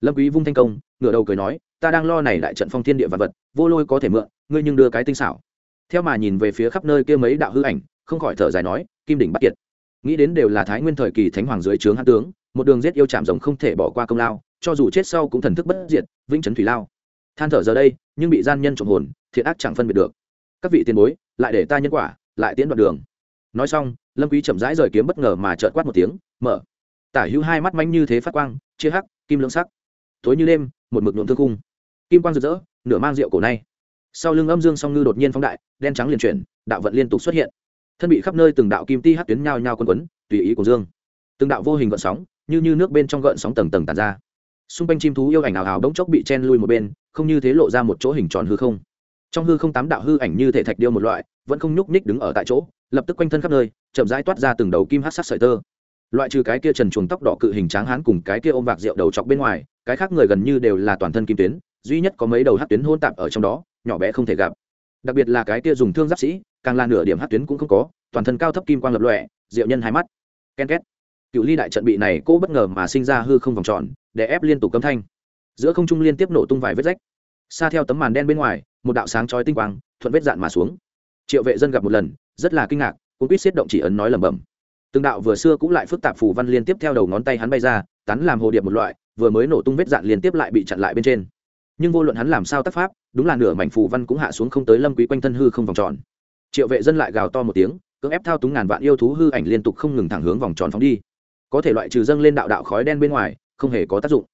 Speaker 1: Lâm quý vung thanh công, ngửa đầu cười nói, ta đang lo này đại trận phong thiên địa vật vật, vô lôi có thể mượn, ngươi nhưng đưa cái tinh xảo. Theo mà nhìn về phía khắp nơi kia mấy đạo hư ảnh, không khỏi thở dài nói, kim đỉnh bắt kiệt. Nghĩ đến đều là thái nguyên thời kỳ thánh hoàng dưới trướng hán tướng, một đường giết yêu chạm rồng không thể bỏ qua công lao, cho dù chết sau cũng thần thức bất diệt, vĩnh chấn thủy lao. Than thở giờ đây, nhưng bị gian nhân trộm hồn thiện ác chẳng phân biệt được. Các vị tiền bối, lại để ta nhân quả, lại tiến đoạn đường. Nói xong lâm quý chậm rãi rời kiếm bất ngờ mà chợt quát một tiếng, mở. Tả hữu hai mắt manh như thế phát quang, chia hắc, kim lưỡng sắc. Tối như đêm, một mực nhuộm thương cung kim quang rực rỡ, nửa mang rượu cổ nay sau lưng âm dương song ngư đột nhiên phóng đại, đen trắng liền chuyển, đạo vận liên tục xuất hiện. Thân bị khắp nơi từng đạo kim ti hắc tuyến nhao nhao quấn quấn, tùy ý của dương. Từng đạo vô hình gợn sóng, như như nước bên trong gợn sóng tầng tầng tàn ra. Xung quanh chim thú yêu ảnh ảo ảo đống chốc bị chen lui một bên, không như thế lộ ra một chỗ hình tròn hư không trong hư không tám đạo hư ảnh như thể thạch điêu một loại, vẫn không nhúc nhích đứng ở tại chỗ, lập tức quanh thân khắp nơi, chậm rãi toát ra từng đầu kim hát sắc sợi tơ. Loại trừ cái kia trần chuồng tóc đỏ cự hình tráng hán cùng cái kia ôm vạc rượu đầu chọc bên ngoài, cái khác người gần như đều là toàn thân kim tuyến, duy nhất có mấy đầu hát tuyến hôn tạp ở trong đó, nhỏ bé không thể gặp. Đặc biệt là cái kia dùng thương giáp sĩ, càng là nửa điểm hát tuyến cũng không có, toàn thân cao thấp kim quang lập lọe diệu nhân hai mắt. Ken két. Cựu ly đại trận bị này cô bất ngờ mà sinh ra hư không vòng tròn, để ép liên tục cấm thanh. Giữa không trung liên tiếp nổ tung vài vết rách. Xa theo tấm màn đen bên ngoài một đạo sáng chói tinh quang, thuận vết dạn mà xuống. Triệu vệ dân gặp một lần, rất là kinh ngạc, cũng quýt xiết động chỉ ấn nói lẩm bẩm. Từng đạo vừa xưa cũng lại phức tạp phù văn liên tiếp theo đầu ngón tay hắn bay ra tắn làm hồ điệp một loại, vừa mới nổ tung vết dạn liên tiếp lại bị chặn lại bên trên. Nhưng vô luận hắn làm sao tác pháp, đúng là nửa mảnh phù văn cũng hạ xuống không tới lâm quý quanh thân hư không vòng tròn. Triệu vệ dân lại gào to một tiếng, cưỡng ép thao túng ngàn vạn yêu thú hư ảnh liên tục không ngừng thẳng hướng vòng tròn phóng đi. Có thể loại trừ dâng lên đạo đạo khói đen bên ngoài, không hề có tác dụng.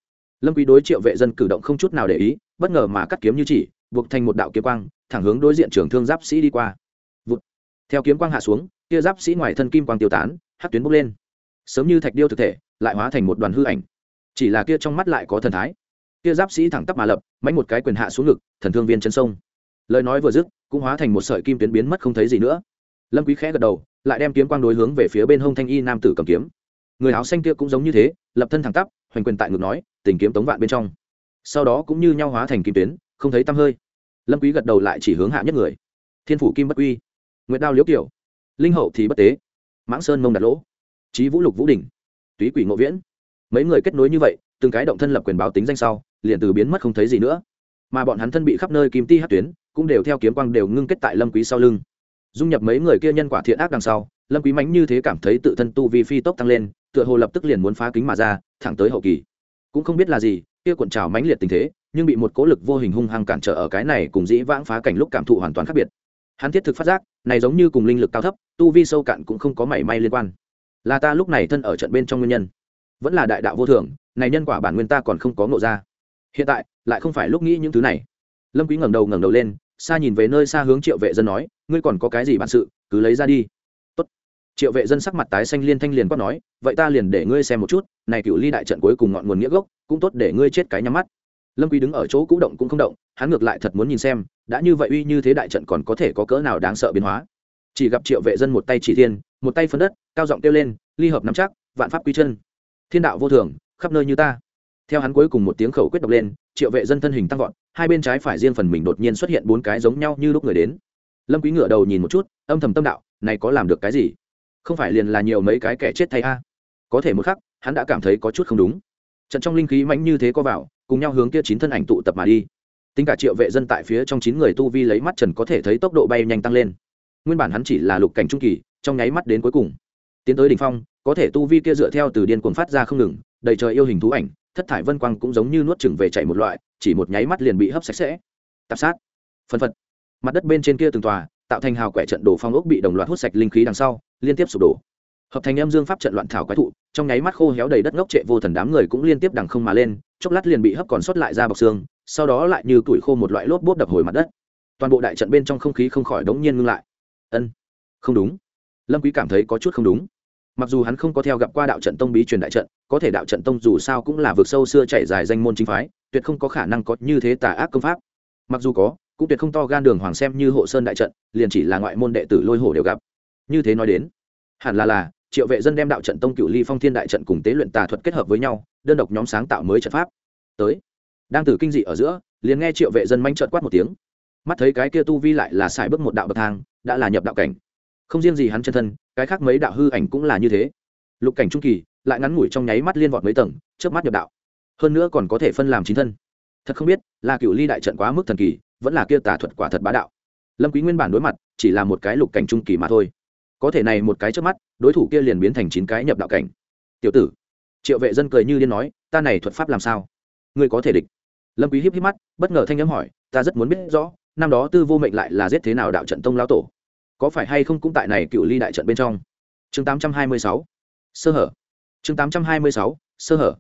Speaker 1: Lâm quý đối triệu vệ dân cử động không chút nào để ý, bất ngờ mà cắt kiếm như chỉ buộc thành một đạo kiếm quang, thẳng hướng đối diện trường thương giáp sĩ đi qua. Vụt. theo kiếm quang hạ xuống, kia giáp sĩ ngoài thân kim quang tiêu tán, hắc tuyến bốc lên. Sớm như thạch điêu thực thể, lại hóa thành một đoàn hư ảnh. Chỉ là kia trong mắt lại có thần thái. Kia giáp sĩ thẳng tắp mà lập mánh một cái quyền hạ xuống ngực, thần thương viên chân sông. Lời nói vừa dứt, cũng hóa thành một sợi kim tuyến biến mất không thấy gì nữa. Lâm quý khẽ gật đầu, lại đem kiếm quang đối hướng về phía bên hông thanh y nam tử cầm kiếm. Người áo xanh kia cũng giống như thế, lập thân thẳng tắp, hoành quyền tại ngực nói, tình kiếm tống vạn bên trong. Sau đó cũng như nhau hóa thành kim tuyến không thấy tăm hơi. Lâm quý gật đầu lại chỉ hướng hạ nhất người. Thiên phủ kim bất uy, nguyệt đao liễu kiểu linh hậu thì bất tế, mãng sơn mông đặt lỗ trí vũ lục vũ đỉnh, túy quỷ ngộ viễn. Mấy người kết nối như vậy, từng cái động thân lập quyền báo tính danh sau, liền từ biến mất không thấy gì nữa. Mà bọn hắn thân bị khắp nơi kim ti hát tuyến, cũng đều theo kiếm quang đều ngưng kết tại lâm quý sau lưng. Dung nhập mấy người kia nhân quả thiện ác đằng sau, lâm quý mánh như thế cảm thấy tự thân tu vi phi tốc tăng lên, tựa hồ lập tức liền muốn phá kính mà ra, thẳng tới hậu kỳ. Cũng không biết là gì, kia cuộn trào mãnh liệt tình thế nhưng bị một cố lực vô hình hung hăng cản trở ở cái này cùng dĩ vãng phá cảnh lúc cảm thụ hoàn toàn khác biệt. Hắn thiết thực phát giác, này giống như cùng linh lực cao thấp, tu vi sâu cạn cũng không có mảy may liên quan. Là ta lúc này thân ở trận bên trong nguyên nhân. Vẫn là đại đạo vô thường, này nhân quả bản nguyên ta còn không có ngộ ra. Hiện tại, lại không phải lúc nghĩ những thứ này. Lâm quý ngẩng đầu ngẩng đầu lên, xa nhìn về nơi xa hướng triệu vệ dân nói, ngươi còn có cái gì bản sự, cứ lấy ra đi. Tốt. Triệu vệ dân sắc mặt tái xanh liên thanh liền quát nói, vậy ta liền để ngươi xem một chút, này cựu ly đại trận cuối cùng ngọn nguồn nghĩa gốc, cũng tốt để ngươi chết cái nhắm mắt lâm quý đứng ở chỗ cũ động cũng không động, hắn ngược lại thật muốn nhìn xem, đã như vậy uy như thế đại trận còn có thể có cỡ nào đáng sợ biến hóa. Chỉ gặp triệu vệ dân một tay chỉ thiên, một tay phân đất, cao giọng kêu lên, ly hợp nắm chắc, vạn pháp quy chân. Thiên đạo vô thường, khắp nơi như ta. Theo hắn cuối cùng một tiếng khẩu quyết đọc lên, triệu vệ dân thân hình tăng vọt, hai bên trái phải riêng phần mình đột nhiên xuất hiện bốn cái giống nhau như lúc người đến. Lâm quý ngửa đầu nhìn một chút, âm thầm tâm đạo, này có làm được cái gì? Không phải liền là nhiều mấy cái kẻ chết thay a? Có thể một khắc, hắn đã cảm thấy có chút không đúng trận trong linh khí mãnh như thế có vào, cùng nhau hướng kia chín thân ảnh tụ tập mà đi. Tính cả triệu vệ dân tại phía trong chín người tu vi lấy mắt trần có thể thấy tốc độ bay nhanh tăng lên. Nguyên bản hắn chỉ là lục cảnh trung kỳ, trong nháy mắt đến cuối cùng. Tiến tới đỉnh phong, có thể tu vi kia dựa theo từ điên cuồng phát ra không ngừng, đầy trời yêu hình thú ảnh, thất thải vân quang cũng giống như nuốt chừng về chạy một loại, chỉ một nháy mắt liền bị hấp sạch sẽ. Tạp sát. Phân phật. Mặt đất bên trên kia từng tòa, tạo thành hào quẻ trận đổ phong ốc bị đồng loạt hút sạch linh khí đằng sau, liên tiếp sụp đổ hợp thành âm dương pháp trận loạn thảo quái thụ, trong nháy mắt khô héo đầy đất ngốc trệ vô thần đám người cũng liên tiếp đằng không mà lên, chốc lát liền bị hấp còn sót lại ra bọc xương, sau đó lại như tuổi khô một loại lốp bốp đập hồi mặt đất. Toàn bộ đại trận bên trong không khí không khỏi đống nhiên ngưng lại. Ân, không đúng. Lâm quý cảm thấy có chút không đúng. Mặc dù hắn không có theo gặp qua đạo trận tông bí truyền đại trận, có thể đạo trận tông dù sao cũng là vực sâu xưa chảy dài danh môn chính phái, tuyệt không có khả năng có như thế tà ác công pháp. Mặc dù có, cũng tuyệt không to gan đường hoàng xem như hộ sơn đại trận, liền chỉ là ngoại môn đệ tử lôi hổ đều gặp. Như thế nói đến, hẳn là là triệu vệ dân đem đạo trận tông cựu ly phong thiên đại trận cùng tế luyện tà thuật kết hợp với nhau, đơn độc nhóm sáng tạo mới trận pháp. Tới, đang từ kinh dị ở giữa, liền nghe triệu vệ dân manh trợt quát một tiếng. Mắt thấy cái kia tu vi lại là xài bước một đạo bậc thang, đã là nhập đạo cảnh. Không riêng gì hắn chân thân, cái khác mấy đạo hư ảnh cũng là như thế. Lục cảnh trung kỳ, lại ngắn ngủi trong nháy mắt liên vọt mấy tầng trước mắt nhập đạo. Hơn nữa còn có thể phân làm chín thân. Thật không biết, là cựu ly đại trận quá mức thần kỳ, vẫn là kia tà thuật quả thật bá đạo. Lâm quý nguyên bản đối mặt, chỉ là một cái lục cảnh trung kỳ mà thôi có thể này một cái trước mắt, đối thủ kia liền biến thành chín cái nhập đạo cảnh. Tiểu tử, triệu vệ dân cười như điên nói, ta này thuật pháp làm sao? Ngươi có thể địch. Lâm quý híp híp mắt, bất ngờ thanh nhắm hỏi, ta rất muốn biết rõ, năm đó tư vô mệnh lại là giết thế nào đạo trận tông lão tổ? Có phải hay không cũng tại này cựu ly đại trận bên trong? Chương 826 sơ hở. Chương 826 sơ hở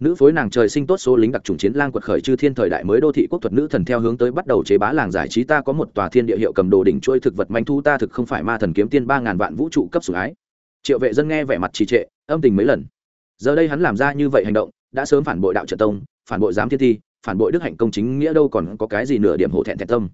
Speaker 1: nữ phối nàng trời sinh tốt số lính đặc trùng chiến lang quật khởi chư thiên thời đại mới đô thị quốc thuật nữ thần theo hướng tới bắt đầu chế bá làng giải trí. Ta có một tòa thiên địa hiệu cầm đồ đỉnh trôi thực vật manh thu, ta thực không phải ma thần kiếm tiên, ba ngàn vạn vũ trụ cấp sủng ái. Triệu vệ dân nghe vẻ mặt trì trệ, âm tình mấy lần. Giờ đây hắn làm ra như vậy hành động, đã sớm phản bội đạo trợ tông, phản bội giám thiên thi, phản bội đức hạnh công chính nghĩa đâu còn có cái gì nửa điểm hổ thẹn thẹn tâm.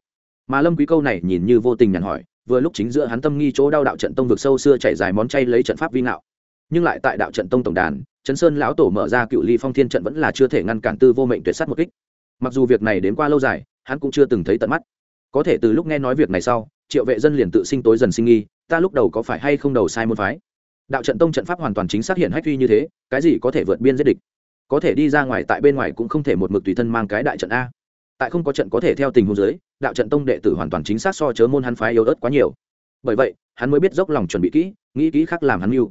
Speaker 1: Mà lâm quý câu này nhìn như vô tình nhàn hỏi, vừa lúc chính giữa hắn tâm nghi chỗ đau đạo trận tông vực sâu xưa chảy dài món chay lấy trận pháp vi ngạo nhưng lại tại đạo trận tông tổng đàn, trấn sơn lão tổ mở ra cựu ly phong thiên trận vẫn là chưa thể ngăn cản tư vô mệnh tuyệt sát một kích. Mặc dù việc này đến qua lâu dài, hắn cũng chưa từng thấy tận mắt. Có thể từ lúc nghe nói việc này sau, triệu vệ dân liền tự sinh tối dần sinh nghi, ta lúc đầu có phải hay không đầu sai môn phái? Đạo trận tông trận pháp hoàn toàn chính xác hiện hách phi như thế, cái gì có thể vượt biên giết địch? Có thể đi ra ngoài tại bên ngoài cũng không thể một mực tùy thân mang cái đại trận a. Tại không có trận có thể theo tình huống dưới, đạo trận tông đệ tử hoàn toàn chính xác so chớ môn hắn phái yếu ớt quá nhiều. Bởi vậy, hắn mới biết dốc lòng chuẩn bị kỹ, nghĩ kỹ khác làm hắn mưu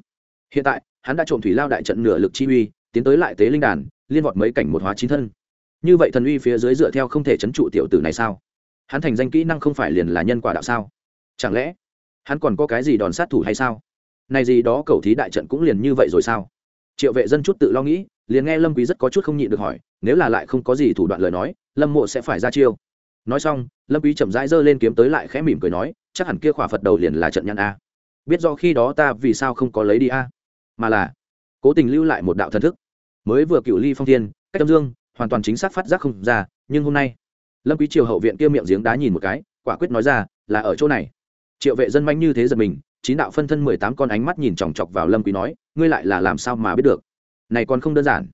Speaker 1: hiện tại, hắn đã trộm thủy lao đại trận nửa lực chi uy, tiến tới lại tế linh đàn, liên vọt mấy cảnh một hóa chín thân. Như vậy thần uy phía dưới dựa theo không thể chấn trụ tiểu tử này sao? Hắn thành danh kỹ năng không phải liền là nhân quả đạo sao? Chẳng lẽ, hắn còn có cái gì đòn sát thủ hay sao? Này gì đó cầu thí đại trận cũng liền như vậy rồi sao? Triệu vệ dân chút tự lo nghĩ, liền nghe lâm quý rất có chút không nhịn được hỏi, nếu là lại không có gì thủ đoạn lời nói, lâm mộ sẽ phải ra chiêu. Nói xong, lâm quý chậm rãi giơ lên kiếm tới lại khẽ mỉm cười nói, chắc hẳn kia khỏa phật đầu liền là trận nhãn a. Biết do khi đó ta vì sao không có lấy đi a mà là cố tình lưu lại một đạo thần thức. Mới vừa cựu ly phong thiên, cách âm dương, hoàn toàn chính xác phát giác không ra, nhưng hôm nay, lâm quý triều hậu viện kia miệng giếng đá nhìn một cái, quả quyết nói ra, là ở chỗ này. Triệu vệ dân manh như thế giật mình, chín đạo phân thân mười tám con ánh mắt nhìn chòng chọc vào lâm quý nói, ngươi lại là làm sao mà biết được? Này còn không đơn giản.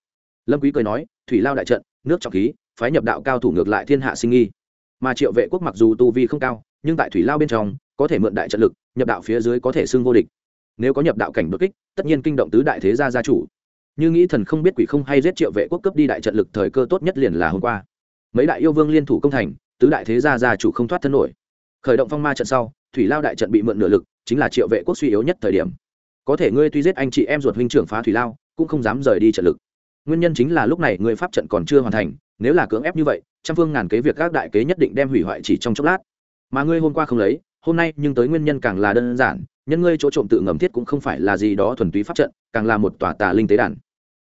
Speaker 1: Lâm quý cười nói, thủy lao đại trận, nước trọng khí, phái nhập đạo cao thủ ngược lại thiên hạ sinh nghi. Mà triệu vệ quốc mặc dù tu vi không cao, nhưng tại thủy lao bên trong, có thể mượn đại trận lực, nhập đạo phía dưới có thể xưng vô địch nếu có nhập đạo cảnh đột kích, tất nhiên kinh động tứ đại thế gia gia chủ. Như nghĩ thần không biết quỷ không hay giết triệu vệ quốc cấp đi đại trận lực thời cơ tốt nhất liền là hôm qua. Mấy đại yêu vương liên thủ công thành, tứ đại thế gia gia chủ không thoát thân nổi. Khởi động phong ma trận sau, thủy lao đại trận bị mượn nửa lực, chính là triệu vệ quốc suy yếu nhất thời điểm. Có thể ngươi tuy giết anh chị em ruột huynh trưởng phá thủy lao, cũng không dám rời đi trận lực. Nguyên nhân chính là lúc này ngươi pháp trận còn chưa hoàn thành, nếu là cưỡng ép như vậy, trăm phương ngàn kế việc các đại kế nhất định đem hủy hoại chỉ trong chốc lát. Mà ngươi hôm qua không lấy, hôm nay nhưng tới nguyên nhân càng là đơn giản nhân ngươi chỗ trộm tự ngầm thiết cũng không phải là gì đó thuần túy pháp trận, càng là một tòa tà linh tế đàn.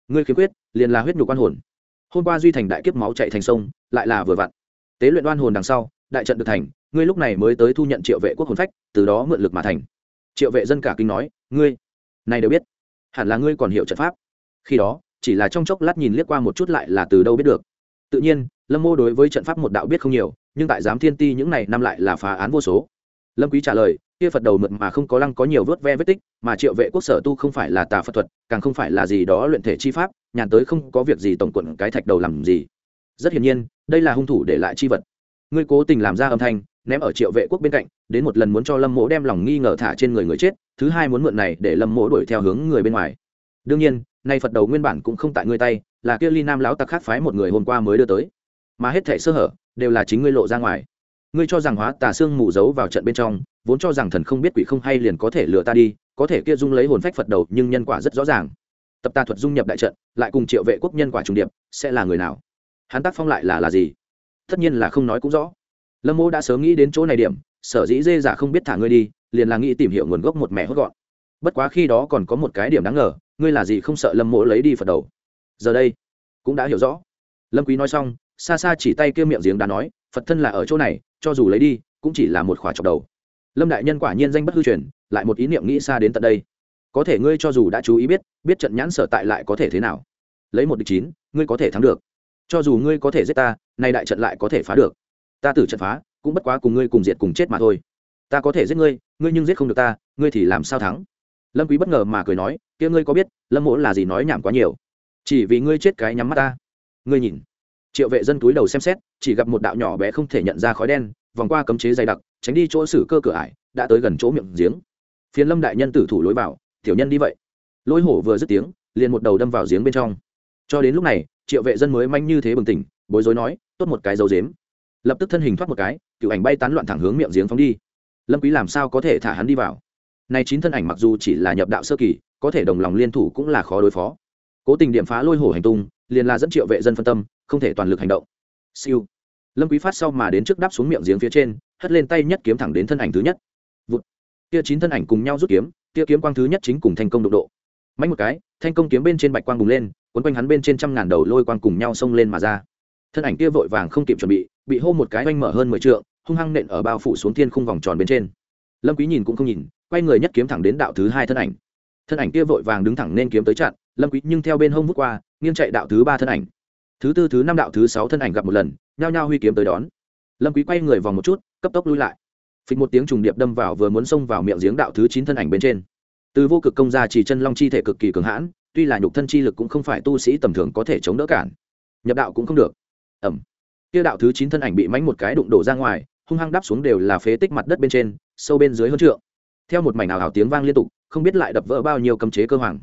Speaker 1: Ngươi khiếm quyết liền là huyết nhục quan hồn. Hôm qua duy thành đại kiếp máu chạy thành sông, lại là vừa vặn. Tế luyện oan hồn đằng sau, đại trận được thành, ngươi lúc này mới tới thu nhận triệu vệ quốc hồn phách, từ đó mượn lực mà thành. Triệu vệ dân cả kinh nói, ngươi, này đều biết. Hẳn là ngươi còn hiểu trận pháp. Khi đó, chỉ là trong chốc lát nhìn liếc qua một chút lại là từ đâu biết được. Tự nhiên, lâm mô đối với trận pháp một đạo biết không nhiều, nhưng tại giám thiên ti những này năm lại là phá án vô số. Lâm quý trả lời kia phật đầu mượn mà không có lăng có nhiều vớt ve vết tích, mà triệu vệ quốc sở tu không phải là tà phật thuật, càng không phải là gì đó luyện thể chi pháp, nhàn tới không có việc gì tổng quận cái thạch đầu làm gì. Rất hiển nhiên, đây là hung thủ để lại chi vật. Ngươi cố tình làm ra âm thanh, ném ở triệu vệ quốc bên cạnh, đến một lần muốn cho lâm mỗ đem lòng nghi ngờ thả trên người người chết, thứ hai muốn mượn này để lâm mỗ đuổi theo hướng người bên ngoài. Đương nhiên, nay phật đầu nguyên bản cũng không tại ngươi tay, là kia ly nam lão tặc khác phái một người hôm qua mới đưa tới. Mà hết thể sơ hở, đều là chính ngươi lộ ra ngoài ngươi cho rằng hóa tà xương mù giấu vào trận bên trong, vốn cho rằng thần không biết quỷ không hay liền có thể lừa ta đi, có thể kia dung lấy hồn phách phật đầu, nhưng nhân quả rất rõ ràng. Tập tà thuật dung nhập đại trận, lại cùng triệu vệ quốc nhân quả trùng điệp, sẽ là người nào? Hắn tác phong lại là là gì? Tất nhiên là không nói cũng rõ. Lâm mô đã sớm nghĩ đến chỗ này điểm, sở dĩ dê giả không biết thả ngươi đi, liền là nghĩ tìm hiểu nguồn gốc một mẹ hốt gọn. Bất quá khi đó còn có một cái điểm đáng ngờ, ngươi là gì không sợ lâm mộ lấy đi phật đầu? Giờ đây, cũng đã hiểu rõ. Lâm quý nói xong, xa xa chỉ tay kia miệng giếng đá nói, phật thân là ở chỗ này cho dù lấy đi, cũng chỉ là một khỏa chọc đầu. Lâm đại nhân quả nhiên danh bất hư truyền, lại một ý niệm nghĩ xa đến tận đây. Có thể ngươi cho dù đã chú ý biết biết trận nhãn sở tại lại có thể thế nào. Lấy một địch chín, ngươi có thể thắng được. Cho dù ngươi có thể giết ta, nay đại trận lại có thể phá được. Ta tử trận phá, cũng bất quá cùng ngươi cùng diệt cùng chết mà thôi. Ta có thể giết ngươi ngươi nhưng giết không được ta, ngươi thì làm sao thắng? Lâm quý bất ngờ mà cười nói, kia ngươi có biết, lâm mỗ là gì nói nhảm quá nhiều? Chỉ vì ngươi chết cái nhắm mắt ta. Ngươi nhìn triệu vệ dân túi đầu xem xét, chỉ gặp một đạo nhỏ bé không thể nhận ra khói đen, vòng qua cấm chế dày đặc, tránh đi chỗ xử cơ cửa ải, đã tới gần chỗ miệng giếng. Phiến lâm đại nhân tử thủ lối vào, tiểu nhân đi vậy. Lôi hổ vừa dứt tiếng, liền một đầu đâm vào giếng bên trong. Cho đến lúc này, triệu vệ dân mới manh như thế bừng tỉnh, bối rối nói, tốt một cái dấu dếm. Lập tức thân hình thoát một cái, cựu ảnh bay tán loạn thẳng hướng miệng giếng phóng đi. Lâm quý làm sao có thể thả hắn đi vào? Này chín thân ảnh mặc dù chỉ là nhập đạo sơ kỳ, có thể đồng lòng liên thủ cũng là khó đối phó. Cố tình điểm phá lôi hổ hành tung liền là dẫn triệu vệ dân phân tâm, không thể toàn lực hành động. Siêu. Lâm quý phát sau mà đến trước đáp xuống miệng giếng phía trên, hất lên tay nhất kiếm thẳng đến thân ảnh thứ nhất. Vụt. Kia chín thân ảnh cùng nhau rút kiếm, kia kiếm quang thứ nhất chính cùng thành công độ độ. Mạnh một cái, thanh công kiếm bên trên bạch quang bùng lên, cuốn quanh hắn bên trên trăm ngàn đầu lôi quang cùng nhau xông lên mà ra. Thân ảnh kia vội vàng không kịp chuẩn bị bị hô một cái oanh mở hơn mười trượng, hung hăng nện ở bao phủ xuống thiên khung vòng tròn bên trên. Lâm quý nhìn cũng không nhìn, quay người nhất kiếm thẳng đến đạo thứ hai thân ảnh. Thân ảnh kia vội vàng đứng thẳng nên kiếm tới chặn, lâm quý nhưng theo bên hông vút qua nghiêng chạy đạo thứ ba thân ảnh. Thứ tư, thứ năm đạo thứ sáu thân ảnh gặp một lần, nhao nhao huy kiếm tới đón. Lâm quý quay người vòng một chút, cấp tốc lui lại. Phịch một tiếng trùng điệp đâm vào vừa muốn xông vào miệng giếng đạo thứ chín thân ảnh bên trên. Từ vô cực công gia chỉ chân long chi thể cực kỳ cường hãn, tuy là nhục thân chi lực cũng không phải tu sĩ tầm thường có thể chống đỡ cản. Nhập đạo cũng không được. Ẩm. Kia đạo thứ chín thân ảnh bị mánh một cái đụng đổ ra ngoài, hung hăng đáp xuống đều là phế tích mặt đất bên trên, sâu bên dưới hơn trượng. Theo một mảnh ảo ảo tiếng vang liên tục, không biết lại đập vỡ bao nhiêu cấm chế cơ hoàng.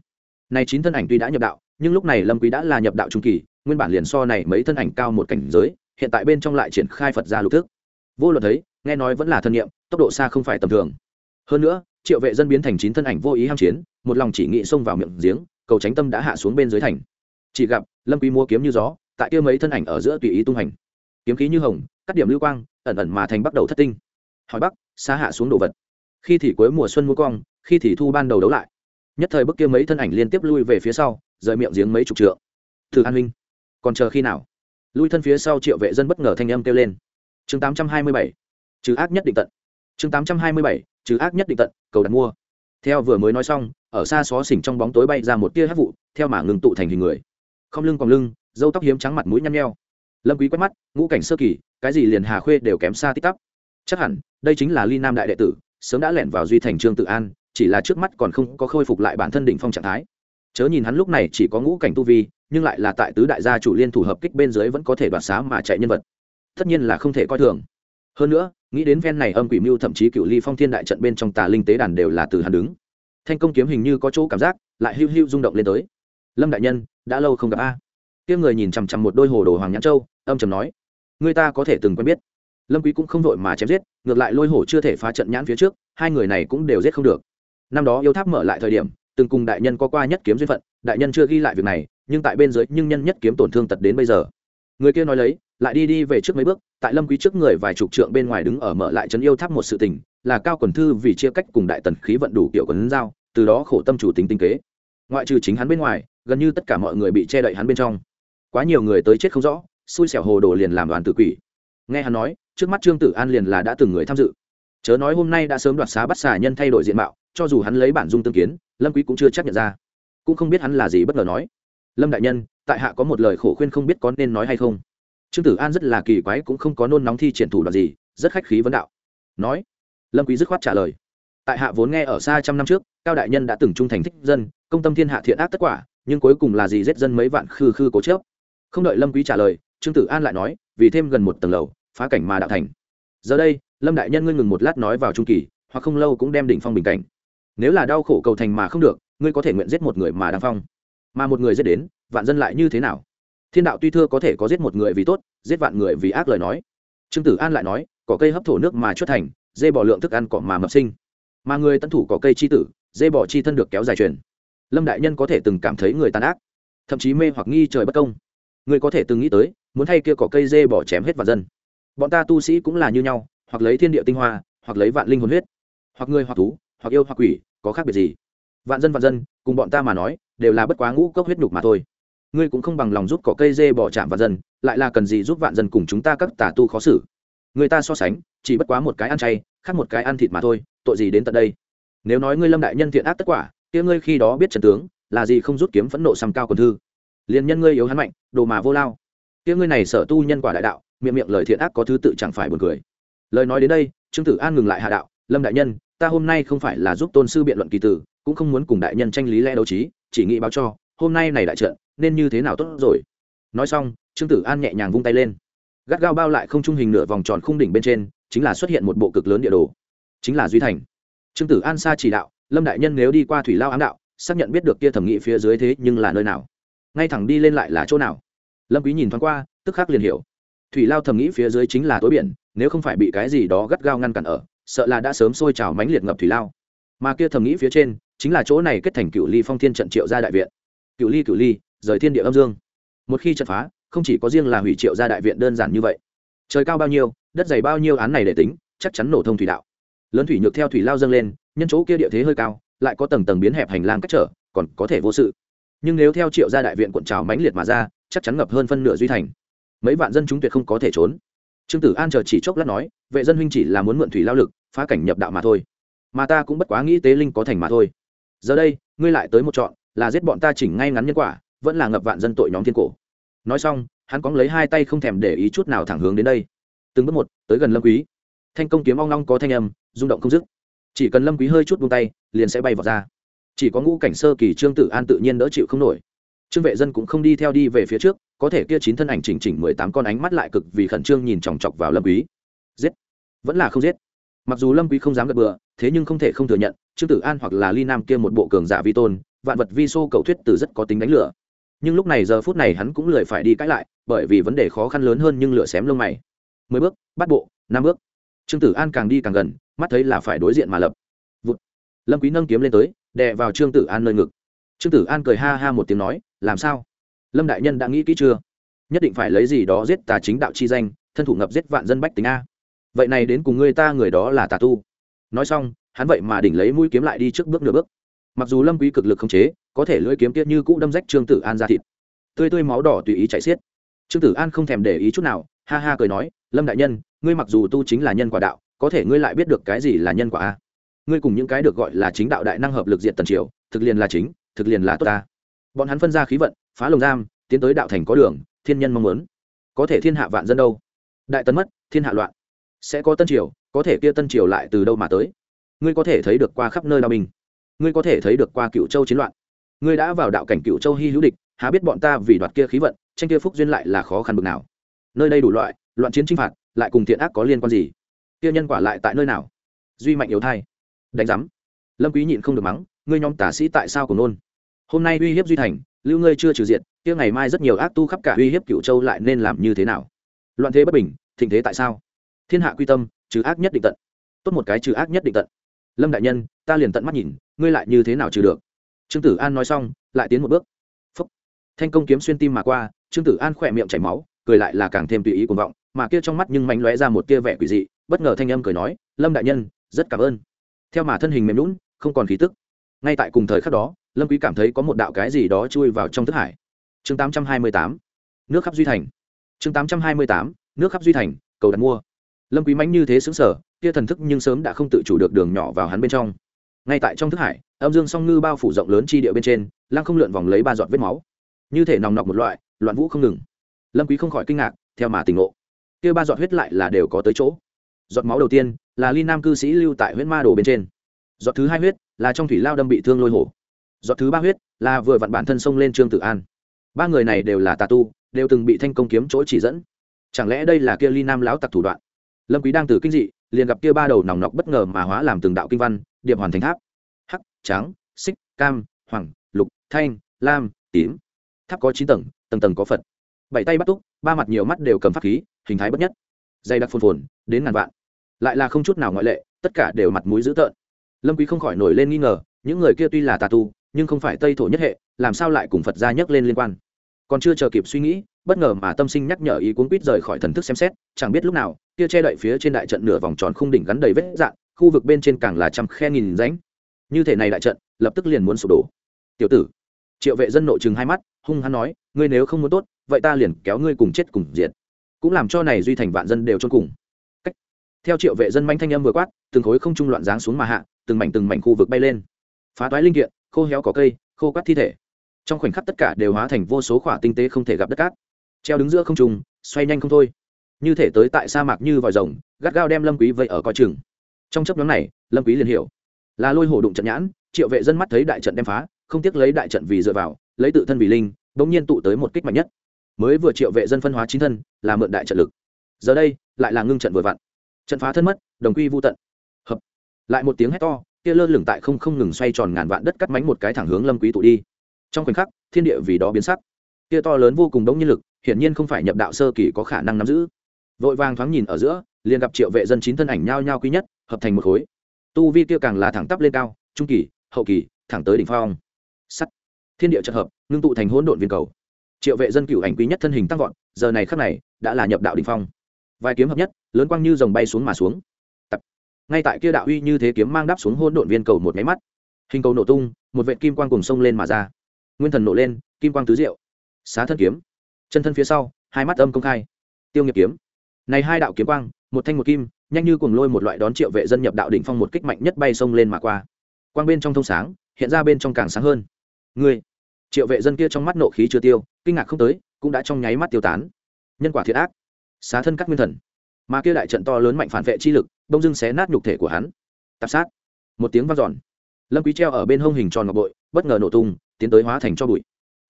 Speaker 1: Này chín thân ảnh tuy đã nhập đạo nhưng lúc này lâm quý đã là nhập đạo trung kỳ, nguyên bản liền so này mấy thân ảnh cao một cảnh giới, hiện tại bên trong lại triển khai phật gia lục thức. Vô luận thấy, nghe nói vẫn là thân nhiệm, tốc độ xa không phải tầm thường. Hơn nữa, triệu vệ dân biến thành chín thân ảnh vô ý ham chiến, một lòng chỉ nghĩ xông vào miệng giếng, cầu tránh tâm đã hạ xuống bên dưới thành. Chỉ gặp, lâm quý mua kiếm như gió, tại kia mấy thân ảnh ở giữa tùy ý tung hành. Kiếm khí như hồng, cắt điểm lưu quang, ẩn ẩn mà thành bắt đầu thất tinh. Hỏi bắc, xa hạ xuống đồ vật. Khi thì cuối mùa xuân mua cong khi thì thu ban đầu đấu lại nhất thời bức kia mấy thân ảnh liên tiếp lui về phía sau, rời miệng giếng mấy chục trượng. Thử an huynh còn chờ khi nào? Lui thân phía sau triệu vệ dân bất ngờ thanh âm kêu lên. Chương tám trăm hai mươi bảy, trừ ác nhất định tận. Chương tám trăm hai mươi bảy, trừ ác nhất định tận, cầu đặt mua. Theo vừa mới nói xong, ở xa xó xỉnh trong bóng tối bay ra một tia hát vụ, theo mà ngừng tụ thành hình người. Không lưng còn lưng, dâu tóc hiếm trắng mặt mũi nhăn nheo. Lâm quý quét mắt, ngũ cảnh sơ kỳ, cái gì liền hà khuê đều kém xa tích tắp. Chắc hẳn, đây chính là ly nam đại đệ tử, sớm đã lẻn vào duy thành trương tự an chỉ là trước mắt còn không có khôi phục lại bản thân đỉnh phong trạng thái. Chớ nhìn hắn lúc này chỉ có ngũ cảnh tu vi, nhưng lại là tại tứ đại gia chủ liên thủ hợp kích bên dưới vẫn có thể đoạt xá mà chạy nhân vật. Tất nhiên là không thể coi thường. Hơn nữa, nghĩ đến ven này âm quỷ mưu thậm chí cựu ly phong thiên đại trận bên trong tà linh tế đàn đều là từ hắn đứng. Thanh công kiếm hình như có chỗ cảm giác, lại hưu hưu rung động lên tới. Lâm đại nhân, đã lâu không gặp a. Kia người nhìn chằm chằm một đôi hồ đồ hoàng nhãn châu, âm trầm nói, người ta có thể từng quen biết. Lâm quý cũng không vội mà chém giết, ngược lại lôi hổ chưa thể phá trận nhãn phía trước, hai người này cũng đều giết không được năm đó yêu tháp mở lại thời điểm, từng cùng đại nhân có qua nhất kiếm duyên phận, đại nhân chưa ghi lại việc này, nhưng tại bên dưới nhưng nhân nhất kiếm tổn thương tật đến bây giờ. Người kia nói lấy, lại đi đi về trước mấy bước, tại lâm quý trước người vài chục trượng bên ngoài đứng ở mở lại trấn yêu tháp một sự tình, là cao quần thư vì chia cách cùng đại tần khí vận đủ kiểu quần giao, từ đó khổ tâm chủ tính tinh kế. Ngoại trừ chính hắn bên ngoài, gần như tất cả mọi người bị che đậy hắn bên trong. Quá nhiều người tới chết không rõ, xui xẻo hồ đồ liền làm đoàn tử quỷ. Nghe hắn nói, trước mắt trương tử an liền là đã từng người tham dự. Chớ nói hôm nay đã sớm đoạt xá bắt xà nhân thay đổi diện mạo cho dù hắn lấy bản dung tương kiến, lâm quý cũng chưa chắc nhận ra. Cũng không biết hắn là gì bất ngờ nói. Lâm đại nhân, tại hạ có một lời khổ khuyên không biết có nên nói hay không? Trương tử an rất là kỳ quái cũng không có nôn nóng thi triển thủ đoạn gì, rất khách khí vấn đạo. Nói. Lâm quý dứt khoát trả lời. Tại hạ vốn nghe ở xa trăm năm trước, cao đại nhân đã từng trung thành thích dân, công tâm thiên hạ thiện ác tất quả, nhưng cuối cùng là gì giết dân mấy vạn khư khư cố chớp. Không đợi lâm quý trả lời, trương tử an lại nói, vì thêm gần một tầng lầu, phá cảnh mà đạo thành. Giờ đây, lâm đại nhân ngươi ngừng một lát nói vào trung kỳ, hoặc không lâu cũng đem đỉnh phong bình cảnh nếu là đau khổ cầu thành mà không được, ngươi có thể nguyện giết một người mà đang phong. Mà một người giết đến, vạn dân lại như thế nào? Thiên đạo tuy thưa có thể có giết một người vì tốt, giết vạn người vì ác lời nói. Trương tử an lại nói có cây hấp thổ nước mà chuất thành, dê bỏ lượng thức ăn cỏ mà mập sinh. Mà người tân thủ có cây chi tử, dê bỏ chi thân được kéo dài truyền. Lâm đại nhân có thể từng cảm thấy người tàn ác, thậm chí mê hoặc nghi trời bất công. Người có thể từng nghĩ tới, muốn thay kia cỏ cây dê bỏ chém hết vạn dân. Bọn ta tu sĩ cũng là như nhau, hoặc lấy thiên địa tinh hoa, hoặc lấy vạn linh hồn huyết, hoặc người hoặc thú hoặc yêu hoặc quỷ, có khác biệt gì? Vạn dân vạn dân, cùng bọn ta mà nói, đều là bất quá ngũ cốc huyết nhục mà thôi. Ngươi cũng không bằng lòng giúp cỏ cây dê bỏ chạm vạn dân, lại là cần gì giúp vạn dân cùng chúng ta các tà tu khó xử? Người ta so sánh, chỉ bất quá một cái ăn chay, khác một cái ăn thịt mà thôi, tội gì đến tận đây? Nếu nói ngươi lâm đại nhân thiện ác tất quả, kia ngươi khi đó biết trần tướng, là gì không rút kiếm phẫn nộ xăm cao còn thư? Liền nhân ngươi yếu hắn mạnh, đồ mà vô lao. Kia ngươi này sở tu nhân quả đại đạo, miệng miệng lời thiện ác có thứ tự chẳng phải buồn cười. Lời nói đến đây, trương tử an ngừng lại hạ đạo, lâm đại nhân ta hôm nay không phải là giúp tôn sư biện luận kỳ tử, cũng không muốn cùng đại nhân tranh lý lẽ đấu trí, chỉ nghĩ báo cho, hôm nay này đại trận, nên như thế nào tốt rồi. Nói xong, trương tử an nhẹ nhàng vung tay lên. Gắt gao bao lại không trung hình nửa vòng tròn khung đỉnh bên trên, chính là xuất hiện một bộ cực lớn địa đồ. Chính là duy thành. Trương tử an sa chỉ đạo, lâm đại nhân nếu đi qua thủy lao ám đạo, xác nhận biết được kia thẩm nghị phía dưới thế nhưng là nơi nào. Ngay thẳng đi lên lại là chỗ nào? Lâm quý nhìn thoáng qua, tức khắc liền hiểu. Thủy lao thẩm nghĩ phía dưới chính là tối biển, nếu không phải bị cái gì đó gắt gao ngăn cản ở sợ là đã sớm sôi trào mãnh liệt ngập thủy lao. Mà kia thẩm nghĩ phía trên, chính là chỗ này kết thành cựu ly phong thiên trận triệu gia đại viện. Cựu ly cựu ly, rời thiên địa âm dương. Một khi trận phá, không chỉ có riêng là hủy triệu gia đại viện đơn giản như vậy. Trời cao bao nhiêu, đất dày bao nhiêu án này để tính, chắc chắn nổ thông thủy đạo. Lớn thủy nhược theo thủy lao dâng lên, nhân chỗ kia địa thế hơi cao, lại có tầng tầng biến hẹp hành lang cách trở, còn có thể vô sự. Nhưng nếu theo triệu gia đại viện quận trào mãnh liệt mà ra, chắc chắn ngập hơn phân nửa duy thành. Mấy vạn dân chúng tuyệt không có thể trốn. Trương tử an chờ chỉ chốc lát nói, vệ dân huynh chỉ là muốn mượn thủy lao lực phá cảnh nhập đạo mà thôi. Mà ta cũng bất quá nghĩ tế linh có thành mà thôi. Giờ đây, ngươi lại tới một chọn là giết bọn ta chỉnh ngay ngắn nhân quả, vẫn là ngập vạn dân tội nhóm thiên cổ. Nói xong, hắn cóng lấy hai tay không thèm để ý chút nào thẳng hướng đến đây. Từng bước một, tới gần lâm quý. Thanh công kiếm ong long có thanh âm, rung động không dứt. Chỉ cần lâm quý hơi chút buông tay, liền sẽ bay vào ra. Chỉ có ngũ cảnh sơ kỳ trương tử an tự nhiên đỡ chịu không nổi. Trương vệ dân cũng không đi theo đi về phía trước, có thể kia chín thân ảnh chỉnh chỉnh mười tám con ánh mắt lại cực vì khẩn trương nhìn chòng chọc vào lâm quý. Giết! Vẫn là không giết mặc dù lâm quý không dám gật bừa, thế nhưng không thể không thừa nhận, trương tử an hoặc là ly nam kia một bộ cường giả vi tôn, vạn vật vi xô cầu thuyết từ rất có tính đánh lửa. Nhưng lúc này giờ phút này hắn cũng lười phải đi cãi lại, bởi vì vấn đề khó khăn lớn hơn nhưng lửa xém lông mày. Mười bước, bắt bộ, năm bước. Trương tử an càng đi càng gần, mắt thấy là phải đối diện mà lập. Vụt. lâm quý nâng kiếm lên tới, đè vào trương tử an nơi ngực. Trương tử an cười ha ha một tiếng nói, làm sao? Lâm đại nhân đã nghĩ kỹ chưa? Nhất định phải lấy gì đó giết tà chính đạo chi danh, thân thủ ngập giết vạn dân bách tính a vậy này đến cùng ngươi ta người đó là tà tu. Nói xong, hắn vậy mà đỉnh lấy mũi kiếm lại đi trước bước nửa bước. Mặc dù lâm quý cực lực không chế, có thể lưỡi kiếm tiết như cũ đâm rách trương tử an ra thịt. Tươi tươi máu đỏ tùy ý chảy xiết. Trương tử an không thèm để ý chút nào, ha ha cười nói, lâm đại nhân, ngươi mặc dù tu chính là nhân quả đạo, có thể ngươi lại biết được cái gì là nhân quả a? Ngươi cùng những cái được gọi là chính đạo đại năng hợp lực diện tần triều, thực liền là chính, thực liền là tốt ta. Bọn hắn phân ra khí vận, phá lồng giam, tiến tới đạo thành có đường, thiên nhân mong muốn. Có thể thiên hạ vạn dân đâu? Đại tấn mất, thiên hạ loạn sẽ có tân triều, có thể kia tân triều lại từ đâu mà tới? Ngươi có thể thấy được qua khắp nơi đao bình ngươi có thể thấy được qua cựu châu chiến loạn. Ngươi đã vào đạo cảnh cựu châu hy hữu địch, há biết bọn ta vì đoạt kia khí vận, tranh kia phúc duyên lại là khó khăn bực nào. Nơi đây đủ loại, loạn chiến chinh phạt, lại cùng thiện ác có liên quan gì? Kia nhân quả lại tại nơi nào? Duy mạnh yếu thai đánh giám. Lâm quý nhịn không được mắng, ngươi nhóm tả sĩ tại sao cùng nôn? Hôm nay uy hiếp duy thành, lưu ngươi chưa trừ diện kia ngày mai rất nhiều ác tu khắp cả uy hiếp cựu châu lại nên làm như thế nào? Loạn thế bất bình, thịnh thế tại sao? Thiên hạ quy tâm, trừ ác nhất định tận. Tốt một cái trừ ác nhất định tận. Lâm đại nhân, ta liền tận mắt nhìn, ngươi lại như thế nào trừ được? Trương tử an nói xong, lại tiến một bước. Phúc. thanh công kiếm xuyên tim mà qua, trương tử an khỏe miệng chảy máu, cười lại là càng thêm tùy ý cuồng vọng, mà kia trong mắt nhưng mánh lóe ra một tia vẻ quỷ dị, bất ngờ thanh âm cười nói, lâm đại nhân, rất cảm ơn. Theo mà thân hình mềm lún không còn khí tức. Ngay tại cùng thời khắc đó, lâm quý cảm thấy có một đạo cái gì đó chui vào trong thức hải. Chương 828 nước khắp duy thành. Chương 828 nước khắp duy thành, cầu đặt mua lâm quý mãnh như thế sững sờ, kia thần thức nhưng sớm đã không tự chủ được đường nhỏ vào hắn bên trong. Ngay tại trong thức hải, âm dương song ngư bao phủ rộng lớn chi địa bên trên, lăng không lượn vòng lấy ba giọt vết máu. Như thể nòng nọc một loại, loạn vũ không ngừng. Lâm quý không khỏi kinh ngạc, theo mà tỉnh ngộ. Kia ba giọt huyết lại là đều có tới chỗ. Giọt máu đầu tiên là ly nam cư sĩ lưu tại huyết ma đồ bên trên. Giọt thứ hai huyết là trong thủy lao đâm bị thương lôi hổ. Giọt thứ ba huyết là vừa vặn bản thân sông lên trương tử an. Ba người này đều là tà tu, đều từng bị thanh công kiếm chỗ chỉ dẫn. Chẳng lẽ đây là kia ly nam lão tặc thủ đoạn? Lâm quý đang từ kinh dị, liền gặp kia ba đầu nòng nọc bất ngờ mà hóa làm từng đạo kinh văn, điệp hoàn thành tháp. Hắc, trắng, xích, cam, hoàng, lục, thanh, lam, tím. Tháp có chín tầng tầng tầng có phật. Bảy tay bắt túc, ba mặt nhiều mắt đều cầm pháp khí, hình thái bất nhất. Dây đặc phồn phồn, đến ngàn vạn. Lại là không chút nào ngoại lệ, tất cả đều mặt mũi dữ tợn. Lâm quý không khỏi nổi lên nghi ngờ, những người kia tuy là tà tu, nhưng không phải tây thổ nhất hệ, làm sao lại cùng phật gia nhắc lên liên quan? Còn chưa chờ kịp suy nghĩ, bất ngờ mà tâm sinh nhắc nhở ý cuốn quýt rời khỏi thần thức xem xét, chẳng biết lúc nào, kia che đậy phía trên đại trận nửa vòng tròn khung đỉnh gắn đầy vết dạn, khu vực bên trên càng là trăm khe nghìn rãnh. Như thể này đại trận, lập tức liền muốn sụp đổ. Tiểu tử. Triệu vệ dân nội chừng hai mắt, hung hắn nói, ngươi nếu không muốn tốt, vậy ta liền kéo ngươi cùng chết cùng diệt. Cũng làm cho này duy thành vạn dân đều chôn cùng. Cách. Theo triệu vệ dân manh thanh âm vừa quát, từng khối không trung loạn giáng xuống mà hạ, từng mảnh từng mảnh khu vực bay lên. Phá toái linh kiện, khô héo cỏ cây, khô quắt thi thể trong khoảnh khắc tất cả đều hóa thành vô số khỏa tinh tế không thể gặp đất cát. Treo đứng giữa không trung, xoay nhanh không thôi. Như thể tới tại sa mạc như vòi rồng, gắt gao đem lâm quý vây ở coi chừng. Trong chấp nhóm này, lâm quý liền hiểu. Là lôi hổ đụng trận nhãn, triệu vệ dân mắt thấy đại trận đem phá, không tiếc lấy đại trận vì dựa vào, lấy tự thân vì linh, bỗng nhiên tụ tới một kích mạnh nhất. Mới vừa triệu vệ dân phân hóa chính thân, là mượn đại trận lực. Giờ đây, lại là ngưng trận vừa vặn. Trận phá thân mất, đồng quy vô tận. Hợp. Lại một tiếng hét to, kia lơ lửng tại không không ngừng xoay tròn ngàn vạn đất cắt mánh một cái thẳng hướng lâm quý tụ đi trong khoảnh khắc, thiên địa vì đó biến sắc. Kia to lớn vô cùng đống nhân lực, hiển nhiên không phải nhập đạo sơ kỳ có khả năng nắm giữ. Vội vàng thoáng nhìn ở giữa, liền gặp triệu vệ dân chín thân ảnh nhao nhao quý nhất, hợp thành một khối. Tu vi kia càng là thẳng tắp lên cao, trung kỳ, hậu kỳ, thẳng tới đỉnh phong. Sắt. Thiên địa trận hợp, ngưng tụ thành hỗn độn viên cầu. Triệu vệ dân cựu ảnh quý nhất thân hình tăng vọt, giờ này khắc này, đã là nhập đạo đỉnh phong. Vài kiếm hợp nhất, lớn quang như dòng bay xuống mà xuống. Tập. ngay tại kia đạo uy như thế kiếm mang đáp xuống hỗn độn viên cầu một máy mắt. Hình cầu nổ tung, một vệ kim quang cùng sông lên mà ra nguyên thần nổ lên, kim quang tứ diệu. Xá thân kiếm. Chân thân phía sau, hai mắt âm công khai. Tiêu nghiệp kiếm. Này hai đạo kiếm quang, một thanh một kim, nhanh như cuồng lôi một loại đón triệu vệ dân nhập đạo đỉnh phong một kích mạnh nhất bay sông lên mà qua. Quang bên trong thông sáng, hiện ra bên trong càng sáng hơn. Ngươi, triệu vệ dân kia trong mắt nộ khí chưa tiêu, kinh ngạc không tới, cũng đã trong nháy mắt tiêu tán. Nhân quả thiệt ác. Xá thân các nguyên thần. Mà kia đại trận to lớn mạnh phản vệ chi lực, đông dưng xé nát nhục thể của hắn. Tạp sát. Một tiếng vang dọn. Lâm quý treo ở bên hông hình tròn ngọc bội, bất ngờ nổ tung tiến tới hóa thành cho bụi.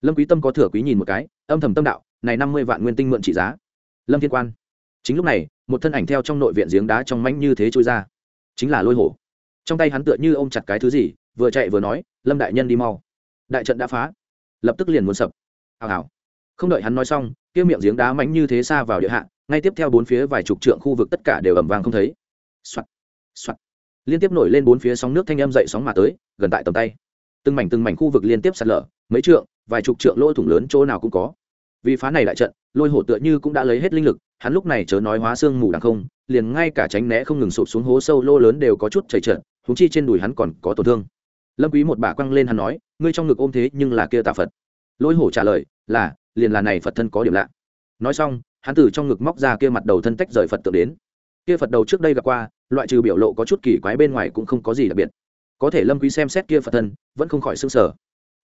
Speaker 1: Lâm quý tâm có thừa quý nhìn một cái, âm thầm tâm đạo, này năm mươi vạn nguyên tinh mượn trị giá. Lâm thiên quan. Chính lúc này, một thân ảnh theo trong nội viện giếng đá trong mánh như thế trôi ra. Chính là lôi hổ. Trong tay hắn tựa như ôm chặt cái thứ gì, vừa chạy vừa nói, lâm đại nhân đi mau. Đại trận đã phá. Lập tức liền muốn sập. Hào hào. Không đợi hắn nói xong, kia miệng giếng đá mánh như thế xa vào địa hạ, ngay tiếp theo bốn phía vài chục trượng khu vực tất cả đều ẩm vàng không thấy. Soạt soạt. Liên tiếp nổi lên bốn phía sóng nước thanh âm dậy sóng mà tới, gần tại tầm tay từng mảnh từng mảnh khu vực liên tiếp sạt lở, mấy trượng, vài chục trượng lỗ thủng lớn chỗ nào cũng có. Vì phá này đại trận, lôi hổ tựa như cũng đã lấy hết linh lực, hắn lúc này chớ nói hóa xương mù đằng không, liền ngay cả tránh né không ngừng sụp xuống hố sâu lô lớn đều có chút chảy trượt húng chi trên đùi hắn còn có tổn thương. Lâm quý một bà quăng lên hắn nói, ngươi trong ngực ôm thế nhưng là kia tà phật. Lôi hổ trả lời, là, liền là này phật thân có điểm lạ. Nói xong, hắn từ trong ngực móc ra kia mặt đầu thân tách rời phật tượng đến. Kia phật đầu trước đây gặp qua, loại trừ biểu lộ có chút kỳ quái bên ngoài cũng không có gì đặc biệt có thể lâm quý xem xét kia phật thân, vẫn không khỏi sưng sờ.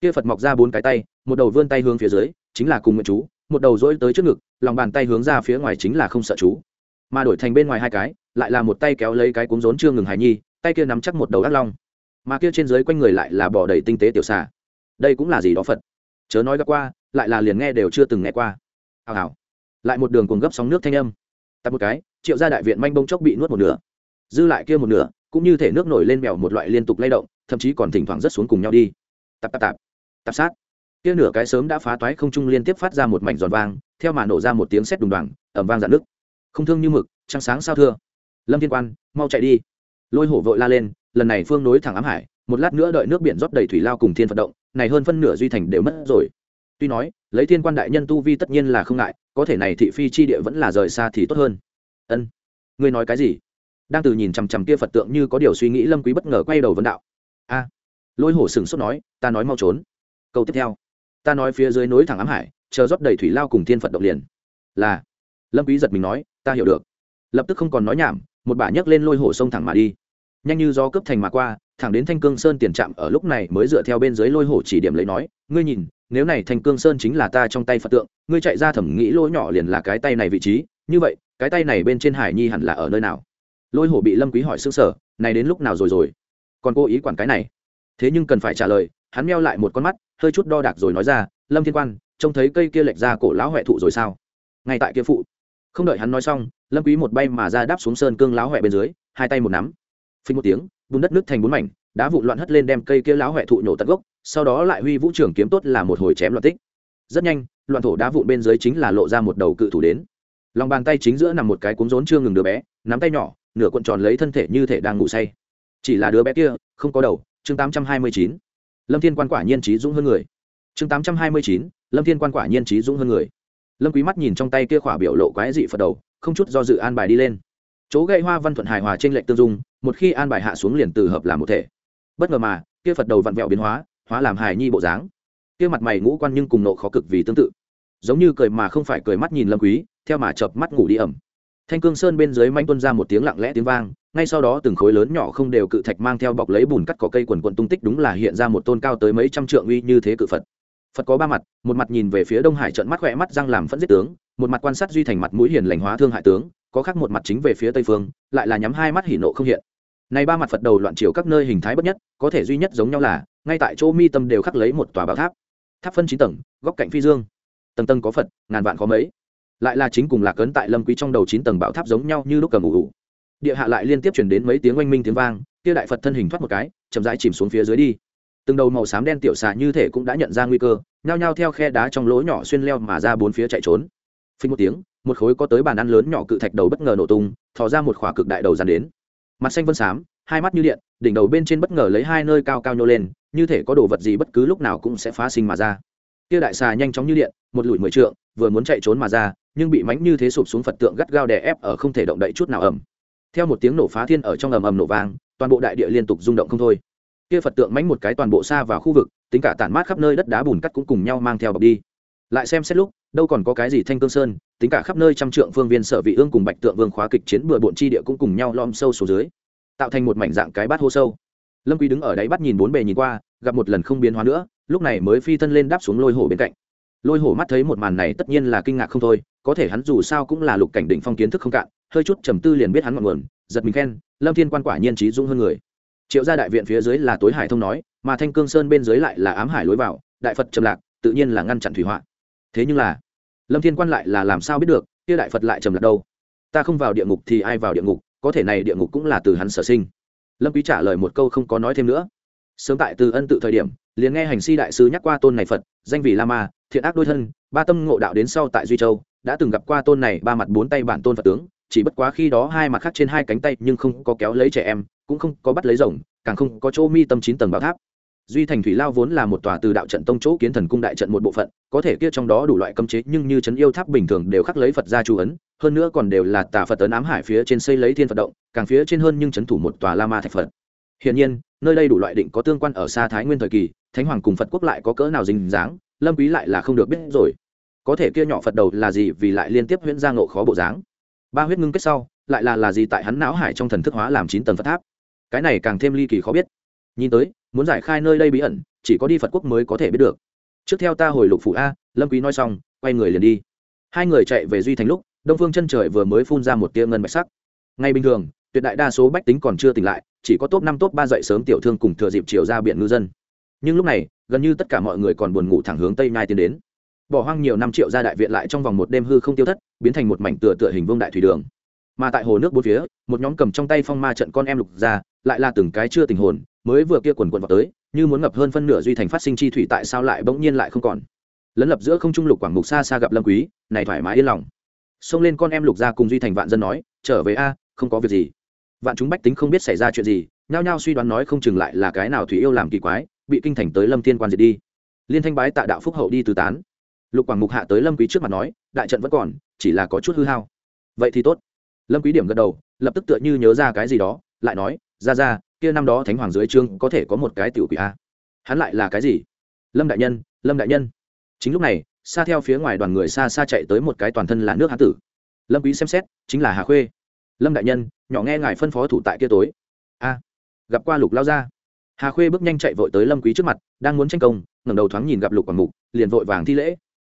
Speaker 1: Kia phật mọc ra bốn cái tay, một đầu vươn tay hướng phía dưới, chính là cùng nguyện chú, một đầu dỗi tới trước ngực, lòng bàn tay hướng ra phía ngoài chính là không sợ chú. Mà đổi thành bên ngoài hai cái, lại là một tay kéo lấy cái cuống rốn chưa ngừng hài nhi, tay kia nắm chắc một đầu ác long. Mà kia trên dưới quanh người lại là bỏ đầy tinh tế tiểu xà. Đây cũng là gì đó phật? Chớ nói gặp qua, lại là liền nghe đều chưa từng nghe qua. Hào hào. Lại một đường cuồng gấp sóng nước thanh âm. Tập một cái, triệu gia đại viện manh bông chốc bị nuốt một nửa. Dư lại kia một nửa cũng như thể nước nổi lên mèo một loại liên tục lay động, thậm chí còn thỉnh thoảng rất xuống cùng nhau đi. Tạp tạp tạp tạp sát. Kia nửa cái sớm đã phá toái không trung liên tiếp phát ra một mảnh giòn vang, theo mà nổ ra một tiếng sét đùng đoàng ẩm vang dạn nước không thương như mực, trăng sáng sao thưa. Lâm thiên quan, mau chạy đi. Lôi hổ vội la lên, lần này phương nối thẳng ám hải, một lát nữa đợi nước biển rót đầy thủy lao cùng thiên vận động, này hơn phân nửa duy thành đều mất rồi. Tuy nói, lấy thiên quan đại nhân tu vi tất nhiên là không ngại, có thể này thị phi chi địa vẫn là rời xa thì tốt hơn. Ân. Ngươi nói cái gì? Đang từ nhìn chằm chằm kia phật tượng như có điều suy nghĩ lâm quý bất ngờ quay đầu vấn đạo. A, lôi hổ sừng sốt nói, ta nói mau trốn. Câu tiếp theo, ta nói phía dưới núi thẳng ám hải, chờ rót đầy thủy lao cùng thiên phật động liền. Là, lâm quý giật mình nói, ta hiểu được. Lập tức không còn nói nhảm, một bà nhấc lên lôi hổ sông thẳng mà đi. Nhanh như gió cướp thành mà qua, thẳng đến thanh cương sơn tiền trạm ở lúc này mới dựa theo bên dưới lôi hổ chỉ điểm lấy nói, ngươi nhìn, nếu này thanh cương sơn chính là ta trong tay phật tượng, ngươi chạy ra thẩm nghĩ lỗ nhỏ liền là cái tay này vị trí, như vậy, cái tay này bên trên hải nhi hẳn là ở nơi nào? Lôi hổ bị lâm quý hỏi sưng sờ này đến lúc nào rồi rồi? Còn cô ý quản cái này? Thế nhưng cần phải trả lời, hắn meo lại một con mắt, hơi chút đo đạc rồi nói ra, lâm thiên quan, trông thấy cây kia lệch ra cổ lão huệ thụ rồi sao? Ngay tại kia phụ. Không đợi hắn nói xong, lâm quý một bay mà ra đáp xuống sơn cương lão huệ bên dưới, hai tay một nắm. Phình một tiếng, bùn đất nước thành bốn mảnh, đá vụn loạn hất lên đem cây kia lão huệ thụ nhổ tận gốc, sau đó lại huy vũ trưởng kiếm tốt là một hồi chém loạn tích. Rất nhanh, loạn thổ đá vụn bên dưới chính là lộ ra một đầu cự thủ đến. Lòng bàn tay chính giữa nằm một cái cuốn rốn chưa ngừng đứa bé, nắm tay nhỏ nửa cuộn tròn lấy thân thể như thể đang ngủ say. Chỉ là đứa bé kia, không có đầu, chương tám trăm hai mươi chín. Lâm thiên quan quả nhiên trí dũng hơn người. Chương tám trăm hai mươi chín, lâm thiên quan quả nhiên trí dũng hơn người. Lâm quý mắt nhìn trong tay kia khỏa biểu lộ quái dị phật đầu, không chút do dự an bài đi lên. Chỗ gây hoa văn thuận hài hòa trên lệnh tương dung, một khi an bài hạ xuống liền từ hợp làm một thể. Bất ngờ mà, kia phật đầu vặn vẹo biến hóa hóa làm hài nhi bộ dáng. Kia mặt mày ngũ quan nhưng cùng nộ khó cực vì tương tự. Giống như cười mà không phải cười mắt nhìn lâm quý, theo mà chợp mắt ngủ đi ẩm thanh cương sơn bên dưới manh tuôn ra một tiếng lặng lẽ tiếng vang, ngay sau đó từng khối lớn nhỏ không đều cự thạch mang theo bọc lấy bùn cắt cỏ cây quần quận tung tích đúng là hiện ra một tôn cao tới mấy trăm trượng uy như thế cự phật. Phật có ba mặt, một mặt nhìn về phía đông hải trận mắt khỏe mắt răng làm phẫn giết tướng, một mặt quan sát duy thành mặt mũi hiền lành hóa thương hại tướng, có khác một mặt chính về phía tây phương, lại là nhắm hai mắt hỉ nộ không hiện. Này ba mặt phật đầu loạn chiều các nơi hình thái bất nhất, có thể duy nhất giống nhau là, ngay tại chỗ mi tâm đều khắc lấy một tòa bảo tháp. Tháp phân chín tầng, góc cạnh phi dương. Tầng tầng có phật, ngàn vạn có mấy lại là chính cùng lạc ấn tại lâm quý trong đầu chín tầng bão tháp giống nhau như lúc cầm ủ ủ. Địa hạ lại liên tiếp chuyển đến mấy tiếng oanh minh tiếng vang, kia đại phật thân hình thoát một cái, chậm rãi chìm xuống phía dưới đi. Từng đầu màu xám đen tiểu xà như thể cũng đã nhận ra nguy cơ, nhao nhao theo khe đá trong lỗ nhỏ xuyên leo mà ra bốn phía chạy trốn. Phình một tiếng, một khối có tới bàn ăn lớn nhỏ cự thạch đầu bất ngờ nổ tung, thò ra một khỏa cực đại đầu dàn đến. Mặt xanh vân xám, hai mắt như điện, đỉnh đầu bên trên bất ngờ lấy hai nơi cao cao nhô lên, như thể có đồ vật gì bất cứ lúc nào cũng sẽ phá sinh mà ra. Kia đại xà nhanh chóng như điện, một lùi mười trượng vừa muốn chạy trốn mà ra, nhưng bị mánh như thế sụp xuống phật tượng gắt gao đè ép ở không thể động đậy chút nào ẩm theo một tiếng nổ phá thiên ở trong ầm ầm nổ vang, toàn bộ đại địa liên tục rung động không thôi. Kia phật tượng mánh một cái toàn bộ xa vào khu vực, tính cả tản mát khắp nơi đất đá bùn cắt cũng cùng nhau mang theo bọc đi. Lại xem xét lúc, đâu còn có cái gì thanh cương sơn, tính cả khắp nơi trăm trượng phương viên sở vị ương cùng bạch tượng vương khóa kịch chiến bừa bộn chi địa cũng cùng nhau lom sâu xuống dưới, tạo thành một mảnh dạng cái bát hô sâu. Lâm quý đứng ở đáy bắt nhìn bốn bề nhìn qua, gặp một lần không biến hóa nữa, lúc này mới phi thân lên đáp xuống lôi hổ bên cạnh lôi hổ mắt thấy một màn này tất nhiên là kinh ngạc không thôi, có thể hắn dù sao cũng là lục cảnh đỉnh phong kiến thức không cạn, hơi chút trầm tư liền biết hắn ngọn nguồn, giật mình khen, lâm thiên quan quả nhiên trí dũng hơn người. Triệu gia đại viện phía dưới là tối hải thông nói, mà thanh cương sơn bên dưới lại là ám hải lối vào, đại phật trầm lạc, tự nhiên là ngăn chặn thủy họa. Thế nhưng là, lâm thiên quan lại là làm sao biết được, kia đại phật lại trầm lạc đâu? Ta không vào địa ngục thì ai vào địa ngục, có thể này địa ngục cũng là từ hắn sở sinh. Lâm quý trả lời một câu không có nói thêm nữa. Sớm tại từ ân tự thời điểm, liền nghe hành si đại sứ nhắc qua tôn này phật, danh vị la ma thiện ác đôi thân, ba tâm ngộ đạo đến sau tại duy châu, đã từng gặp qua tôn này ba mặt bốn tay bản tôn phật tướng, chỉ bất quá khi đó hai mặt khác trên hai cánh tay nhưng không có kéo lấy trẻ em, cũng không có bắt lấy rồng, càng không có chỗ mi tâm chín tầng bảo tháp. Duy thành thủy lao vốn là một tòa từ đạo trận tông chỗ kiến thần cung đại trận một bộ phận, có thể kia trong đó đủ loại cấm chế nhưng như trấn yêu tháp bình thường đều khắc lấy phật gia chú ấn, hơn nữa còn đều là tà phật ấn ám hải phía trên xây lấy thiên phật động, càng phía trên hơn nhưng trấn thủ một tòa la ma thạch phật. Hiển nhiên, nơi đây đủ loại định có tương quan ở xa thái nguyên thời kỳ, thánh hoàng cùng phật quốc lại có cỡ nào dình dáng lâm quý lại là không được biết rồi. Có thể kia nhỏ phật đầu là gì vì lại liên tiếp huyễn ra ngộ khó bộ dáng. Ba huyết ngưng kết sau, lại là là gì tại hắn não hải trong thần thức hóa làm chín tầng phật tháp. Cái này càng thêm ly kỳ khó biết. Nhìn tới, muốn giải khai nơi đây bí ẩn, chỉ có đi phật quốc mới có thể biết được. Trước theo ta hồi lục phủ a, lâm quý nói xong, quay người liền đi. Hai người chạy về duy thành lúc, đông phương chân trời vừa mới phun ra một tia ngân bạch sắc. Ngay bình thường, tuyệt đại đa số bách tính còn chưa tỉnh lại, chỉ có top năm top ba dậy sớm tiểu thương cùng thừa dịp chiều ra biển ngư dân. Nhưng lúc này gần như tất cả mọi người còn buồn ngủ thẳng hướng tây nhai tiến đến. Bỏ hoang nhiều năm triệu ra đại viện lại trong vòng một đêm hư không tiêu thất, biến thành một mảnh tựa tựa hình vương đại thủy đường. Mà tại hồ nước bốn phía, một nhóm cầm trong tay phong ma trận con em lục ra, lại là từng cái chưa tình hồn, mới vừa kia quần quần vào tới, như muốn ngập hơn phân nửa duy thành phát sinh chi thủy tại sao lại bỗng nhiên lại không còn. Lấn lập giữa không trung lục quảng mục xa xa gặp lâm quý, này thoải mái yên lòng. Xông lên con em lục ra cùng duy thành vạn dân nói, trở về a, không có việc gì. Vạn chúng bách tính không biết xảy ra chuyện gì, nhao nhao suy đoán nói không chừng lại là cái nào thủy yêu làm kỳ quái bị kinh thành tới lâm thiên quan diệt đi. Liên thanh bái tạ đạo phúc hậu đi tứ tán. Lục quảng mục hạ tới lâm quý trước mặt nói, đại trận vẫn còn, chỉ là có chút hư hao. Vậy thì tốt. Lâm quý điểm gật đầu, lập tức tựa như nhớ ra cái gì đó, lại nói, ra ra, kia năm đó thánh hoàng dưới trương có thể có một cái tiểu quỷ a. Hắn lại là cái gì? Lâm đại nhân, lâm đại nhân. Chính lúc này, xa theo phía ngoài đoàn người xa xa chạy tới một cái toàn thân là nước hán tử. Lâm quý xem xét, chính là hà khuê. Lâm đại nhân, nhỏ nghe ngài phân phó thủ tại kia tối. A, gặp qua lục lao ra hà khuê bước nhanh chạy vội tới lâm quý trước mặt, đang muốn tranh công, ngẩng đầu thoáng nhìn gặp lục quảng mục, liền vội vàng thi lễ.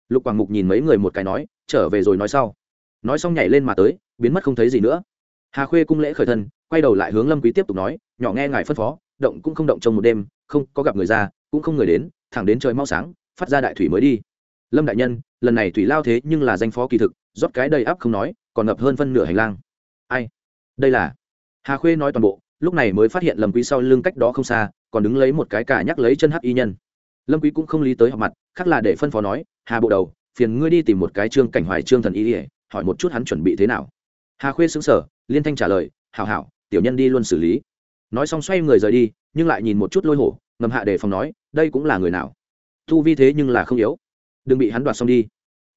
Speaker 1: Lục quảng mục nhìn mấy người một cái nói, trở về rồi nói sau. Nói xong nhảy lên mà tới, biến mất không thấy gì nữa. Hà khuê cung lễ khởi thân, quay đầu lại hướng lâm quý tiếp tục nói, nhỏ nghe ngài phân phó, động cũng không động trong một đêm, không có gặp người ra cũng không người đến, thẳng đến trời mau sáng, phát ra đại thủy mới đi. Lâm đại nhân, lần này thủy lao thế nhưng là danh phó kỳ thực, rót cái đầy áp không nói, còn ngập hơn phân nửa hành lang. Ai? Đây là? Hà khuê nói toàn bộ lúc này mới phát hiện lâm quý sau lưng cách đó không xa, còn đứng lấy một cái cả nhắc lấy chân hắc y nhân. Lâm quý cũng không lý tới họp mặt, khác là để phân phó nói, hà bộ đầu, phiền ngươi đi tìm một cái trương cảnh hoài trương thần y ỉa hỏi một chút hắn chuẩn bị thế nào. Hà khuê sững sở liên thanh trả lời, hảo hảo, tiểu nhân đi luôn xử lý. Nói xong xoay người rời đi, nhưng lại nhìn một chút lôi hổ, ngầm hạ đề phòng nói, đây cũng là người nào? Thu vi thế nhưng là không yếu. Đừng bị hắn đoạt xong đi.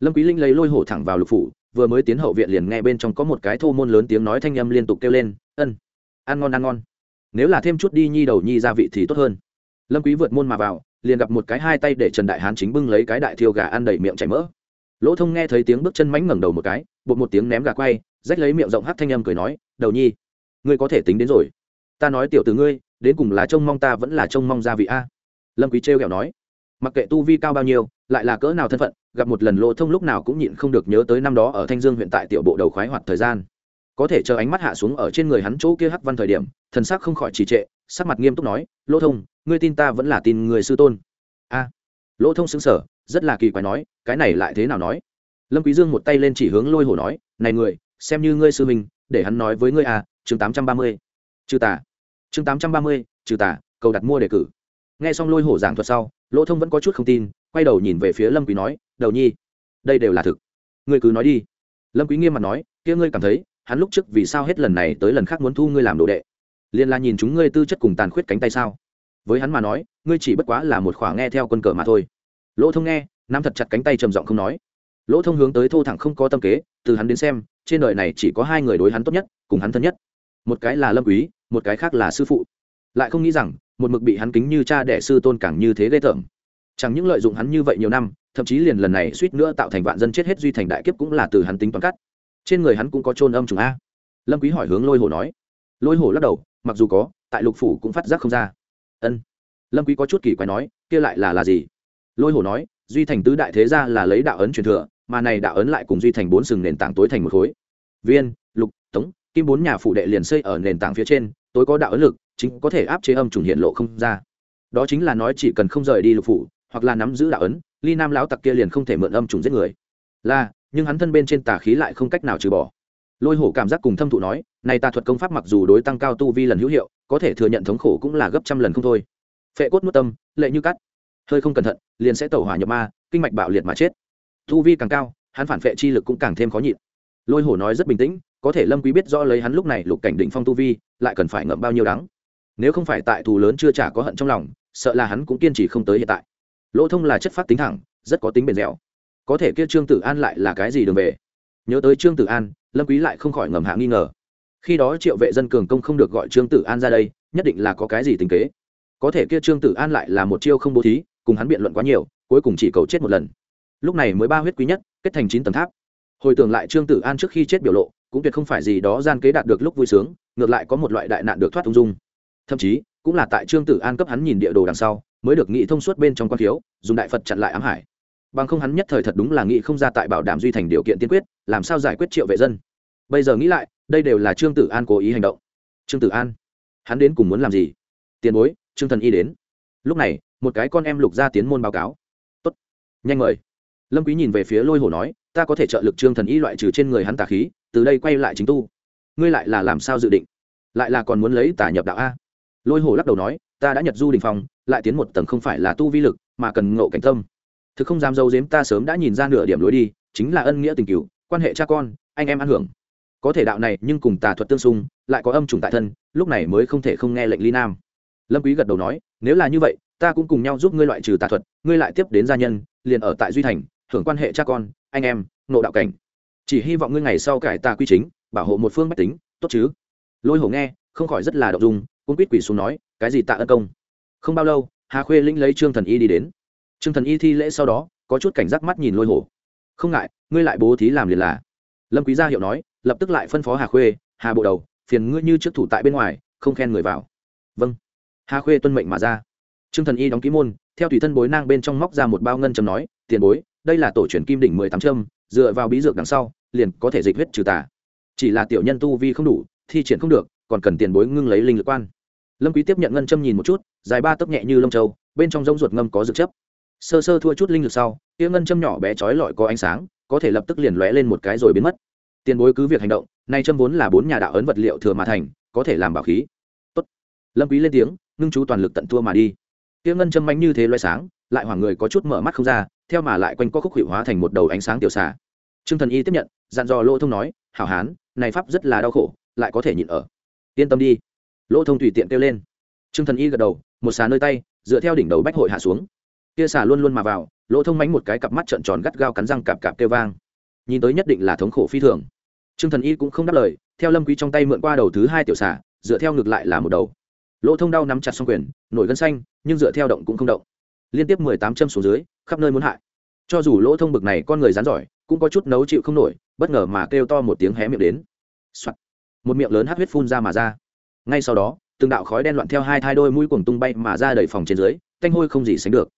Speaker 1: Lâm quý linh lấy lôi hổ thẳng vào lục phủ, vừa mới tiến hậu viện liền nghe bên trong có một cái thô môn lớn tiếng nói thanh âm liên tục kêu lên, ân ăn ngon ăn ngon. Nếu là thêm chút đi nhi đầu nhi gia vị thì tốt hơn. Lâm quý vượt môn mà vào, liền gặp một cái hai tay để trần đại hán chính bưng lấy cái đại thiêu gà ăn đầy miệng chảy mỡ. Lỗ thông nghe thấy tiếng bước chân mánh ngẩng đầu một cái, bột một tiếng ném gà quay, rách lấy miệng rộng hát thanh âm cười nói, đầu nhi, ngươi có thể tính đến rồi. Ta nói tiểu từ ngươi, đến cùng là trông mong ta vẫn là trông mong gia vị a? Lâm quý treo ghẹo nói, mặc kệ tu vi cao bao nhiêu, lại là cỡ nào thân phận, gặp một lần lỗ thông lúc nào cũng nhịn không được nhớ tới năm đó ở thanh dương huyện tại tiểu bộ đầu khoái hoạt thời gian có thể chờ ánh mắt hạ xuống ở trên người hắn chỗ kia hắc văn thời điểm, thần sắc không khỏi trì trệ, sắc mặt nghiêm túc nói, lỗ thông, ngươi tin ta vẫn là tin người sư tôn? A. Lỗ thông xứng sở rất là kỳ quái nói, cái này lại thế nào nói? Lâm quý dương một tay lên chỉ hướng lôi hổ nói, này người, xem như ngươi sư mình để hắn nói với ngươi à chương tám trăm ba mươi. Trừ tà. Chương tám trăm ba mươi trừ tà, cầu đặt mua đề cử. Nghe xong lôi hổ giảng thuật sau, lỗ thông vẫn có chút không tin, quay đầu nhìn về phía lâm quý nói, đầu nhi, đây đều là thực. Ngươi cứ nói đi. Lâm quý nghiêm mặt nói, kia ngươi cảm thấy hắn lúc trước vì sao hết lần này tới lần khác muốn thu ngươi làm đồ đệ? Liền là nhìn chúng ngươi tư chất cùng tàn khuyết cánh tay sao? Với hắn mà nói, ngươi chỉ bất quá là một khỏa nghe theo quân cờ mà thôi. Lỗ thông nghe, nắm thật chặt cánh tay trầm giọng không nói. Lỗ thông hướng tới thô thẳng không có tâm kế, từ hắn đến xem, trên đời này chỉ có hai người đối hắn tốt nhất, cùng hắn thân nhất. Một cái là lâm quý, một cái khác là sư phụ. Lại không nghĩ rằng, một mực bị hắn kính như cha đẻ sư tôn càng như thế ghê tởm. Chẳng những lợi dụng hắn như vậy nhiều năm, thậm chí liền lần này suýt nữa tạo thành vạn dân chết hết duy thành đại kiếp cũng là từ hắn tính toán cắt trên người hắn cũng có trôn âm trùng a. Lâm quý hỏi hướng lôi hổ nói. Lôi hổ lắc đầu, mặc dù có, tại lục phủ cũng phát giác không ra. Ân. Lâm quý có chút kỳ quái nói, kia lại là là gì? Lôi hổ nói, duy thành tứ đại thế gia là lấy đạo ấn truyền thừa, mà này đạo ấn lại cùng duy thành bốn sừng nền tảng tối thành một khối. Viên, lục, tống, kim bốn nhà phủ đệ liền xây ở nền tảng phía trên, tối có đạo ấn lực, chính có thể áp chế âm trùng hiện lộ không ra. Đó chính là nói chỉ cần không rời đi lục phủ, hoặc là nắm giữ đạo ấn, ly nam lão tặc kia liền không thể mượn âm trùng giết người. Là nhưng hắn thân bên trên tà khí lại không cách nào trừ bỏ. Lôi hổ cảm giác cùng thâm thụ nói, này tà thuật công pháp mặc dù đối tăng cao tu vi lần hữu hiệu, có thể thừa nhận thống khổ cũng là gấp trăm lần không thôi. Phệ cốt nuốt tâm, lệ như cắt. Hơi không cẩn thận, liền sẽ tẩu hỏa nhập ma, kinh mạch bạo liệt mà chết. Tu vi càng cao, hắn phản phệ chi lực cũng càng thêm khó nhịn. Lôi hổ nói rất bình tĩnh, có thể lâm quý biết rõ lấy hắn lúc này lục cảnh định phong tu vi, lại cần phải ngậm bao nhiêu đắng. Nếu không phải tại thù lớn chưa trả có hận trong lòng, sợ là hắn cũng kiên trì không tới hiện tại. Lỗ thông là chất phát tính thẳng, rất có tính bền dẻo có thể kia trương tử an lại là cái gì đường về? Nhớ tới trương tử an, lâm quý lại không khỏi ngầm hạ nghi ngờ. Khi đó triệu vệ dân cường công không được gọi trương tử an ra đây, nhất định là có cái gì tình kế. Có thể kia trương tử an lại là một chiêu không bố thí, cùng hắn biện luận quá nhiều, cuối cùng chỉ cầu chết một lần. Lúc này mới ba huyết quý nhất, kết thành chín tầng tháp. Hồi tưởng lại trương tử an trước khi chết biểu lộ, cũng tuyệt không phải gì đó gian kế đạt được lúc vui sướng, ngược lại có một loại đại nạn được thoát ung dung. Thậm chí, cũng là tại trương tử an cấp hắn nhìn địa đồ đằng sau, mới được nghĩ thông suốt bên trong quan thiếu, dùng đại phật chặn lại ám hải bằng không hắn nhất thời thật đúng là nghĩ không ra tại bảo đảm duy thành điều kiện tiên quyết, làm sao giải quyết triệu vệ dân. Bây giờ nghĩ lại, đây đều là trương tử an cố ý hành động. Trương tử an, hắn đến cùng muốn làm gì? Tiền bối, trương thần y đến. Lúc này, một cái con em lục ra tiến môn báo cáo. Tốt, nhanh mời. Lâm quý nhìn về phía lôi hồ nói, ta có thể trợ lực trương thần y loại trừ trên người hắn tà khí, từ đây quay lại chính tu. Ngươi lại là làm sao dự định? Lại là còn muốn lấy tà nhập đạo a? Lôi hồ lắc đầu nói, ta đã nhật du đình phòng lại tiến một tầng không phải là tu vi lực, mà cần ngộ cảnh tâm thực không dám dâu dếm ta sớm đã nhìn ra nửa điểm lối đi, chính là ân nghĩa tình cựu quan hệ cha con, anh em ăn hưởng. Có thể đạo này, nhưng cùng tà thuật tương xung, lại có âm trùng tại thân, lúc này mới không thể không nghe lệnh ly nam. Lâm quý gật đầu nói, nếu là như vậy, ta cũng cùng nhau giúp ngươi loại trừ tà thuật, ngươi lại tiếp đến gia nhân, liền ở tại duy thành, hưởng quan hệ cha con, anh em nộ đạo cảnh. Chỉ hy vọng ngươi ngày sau cải tà quy chính, bảo hộ một phương bách tính, tốt chứ? Lôi hổ nghe, không khỏi rất là động dung, cũng quýt quỷ xuống nói, cái gì tạ ân công? Không bao lâu, hà khuê lĩnh lấy trương thần y đi đến trương thần y thi lễ sau đó, có chút cảnh giác mắt nhìn lôi hổ không ngại, ngươi lại bố thí làm liền là. Lâm quý gia hiệu nói, lập tức lại phân phó hà khuê, hà bộ đầu, phiền ngươi như trước thủ tại bên ngoài, không khen người vào. Vâng. Hà khuê tuân mệnh mà ra. Trương thần y đóng ký môn, theo tùy thân bối nang bên trong móc ra một bao ngân châm nói, tiền bối, đây là tổ truyền kim đỉnh mười tám châm, dựa vào bí dược đằng sau, liền có thể dịch huyết trừ tà. Chỉ là tiểu nhân tu vi không đủ, thi triển không được, còn cần tiền bối ngưng lấy linh lực quan. Lâm quý tiếp nhận ngân châm nhìn một chút, dài ba tấc nhẹ như lông châu, bên trong rỗng ruột ngâm có dược chấp sơ sơ thua chút linh lực sau kia ngân châm nhỏ bé chói lọi có ánh sáng, có thể lập tức liền lóe lên một cái rồi biến mất. Tiền bối cứ việc hành động, nay châm vốn là bốn nhà đạo ấn vật liệu thừa mà thành, có thể làm bảo khí. Tốt. lâm quý lên tiếng, ngưng chú toàn lực tận thua mà đi. Kia ngân châm mánh như thế loé sáng, lại hoàng người có chút mở mắt không ra, theo mà lại quanh co khúc hiệu hóa thành một đầu ánh sáng tiểu xà. Trương thần y tiếp nhận, dặn dò lỗ thông nói, hảo hán, này pháp rất là đau khổ, lại có thể nhịn ở. Yên tâm đi. Lỗ thông tùy tiện kêu lên. Trương thần y gật đầu, một xà nơi tay, dựa theo đỉnh đầu bách hội hạ xuống kia xà luôn luôn mà vào, lỗ thông mánh một cái cặp mắt trợn tròn gắt gao cắn răng cạp cạp kêu vang. Nhìn tới nhất định là thống khổ phi thường. Trương thần y cũng không đáp lời, theo lâm quý trong tay mượn qua đầu thứ hai tiểu xà, dựa theo ngược lại là một đầu. Lỗ thông đau nắm chặt xong quyền, nổi gân xanh, nhưng dựa theo động cũng không động. Liên tiếp mười tám châm xuống dưới, khắp nơi muốn hại. Cho dù lỗ thông bực này con người rán giỏi, cũng có chút nấu chịu không nổi, bất ngờ mà kêu to một tiếng hé miệng đến、Soạn. một miệng lớn hát huyết phun ra mà ra. Ngay sau đó, từng đạo khói đen loạn theo hai thai đôi mũi cuồng tung bay mà ra đầy phòng trên dưới canh hôi không gì sánh được.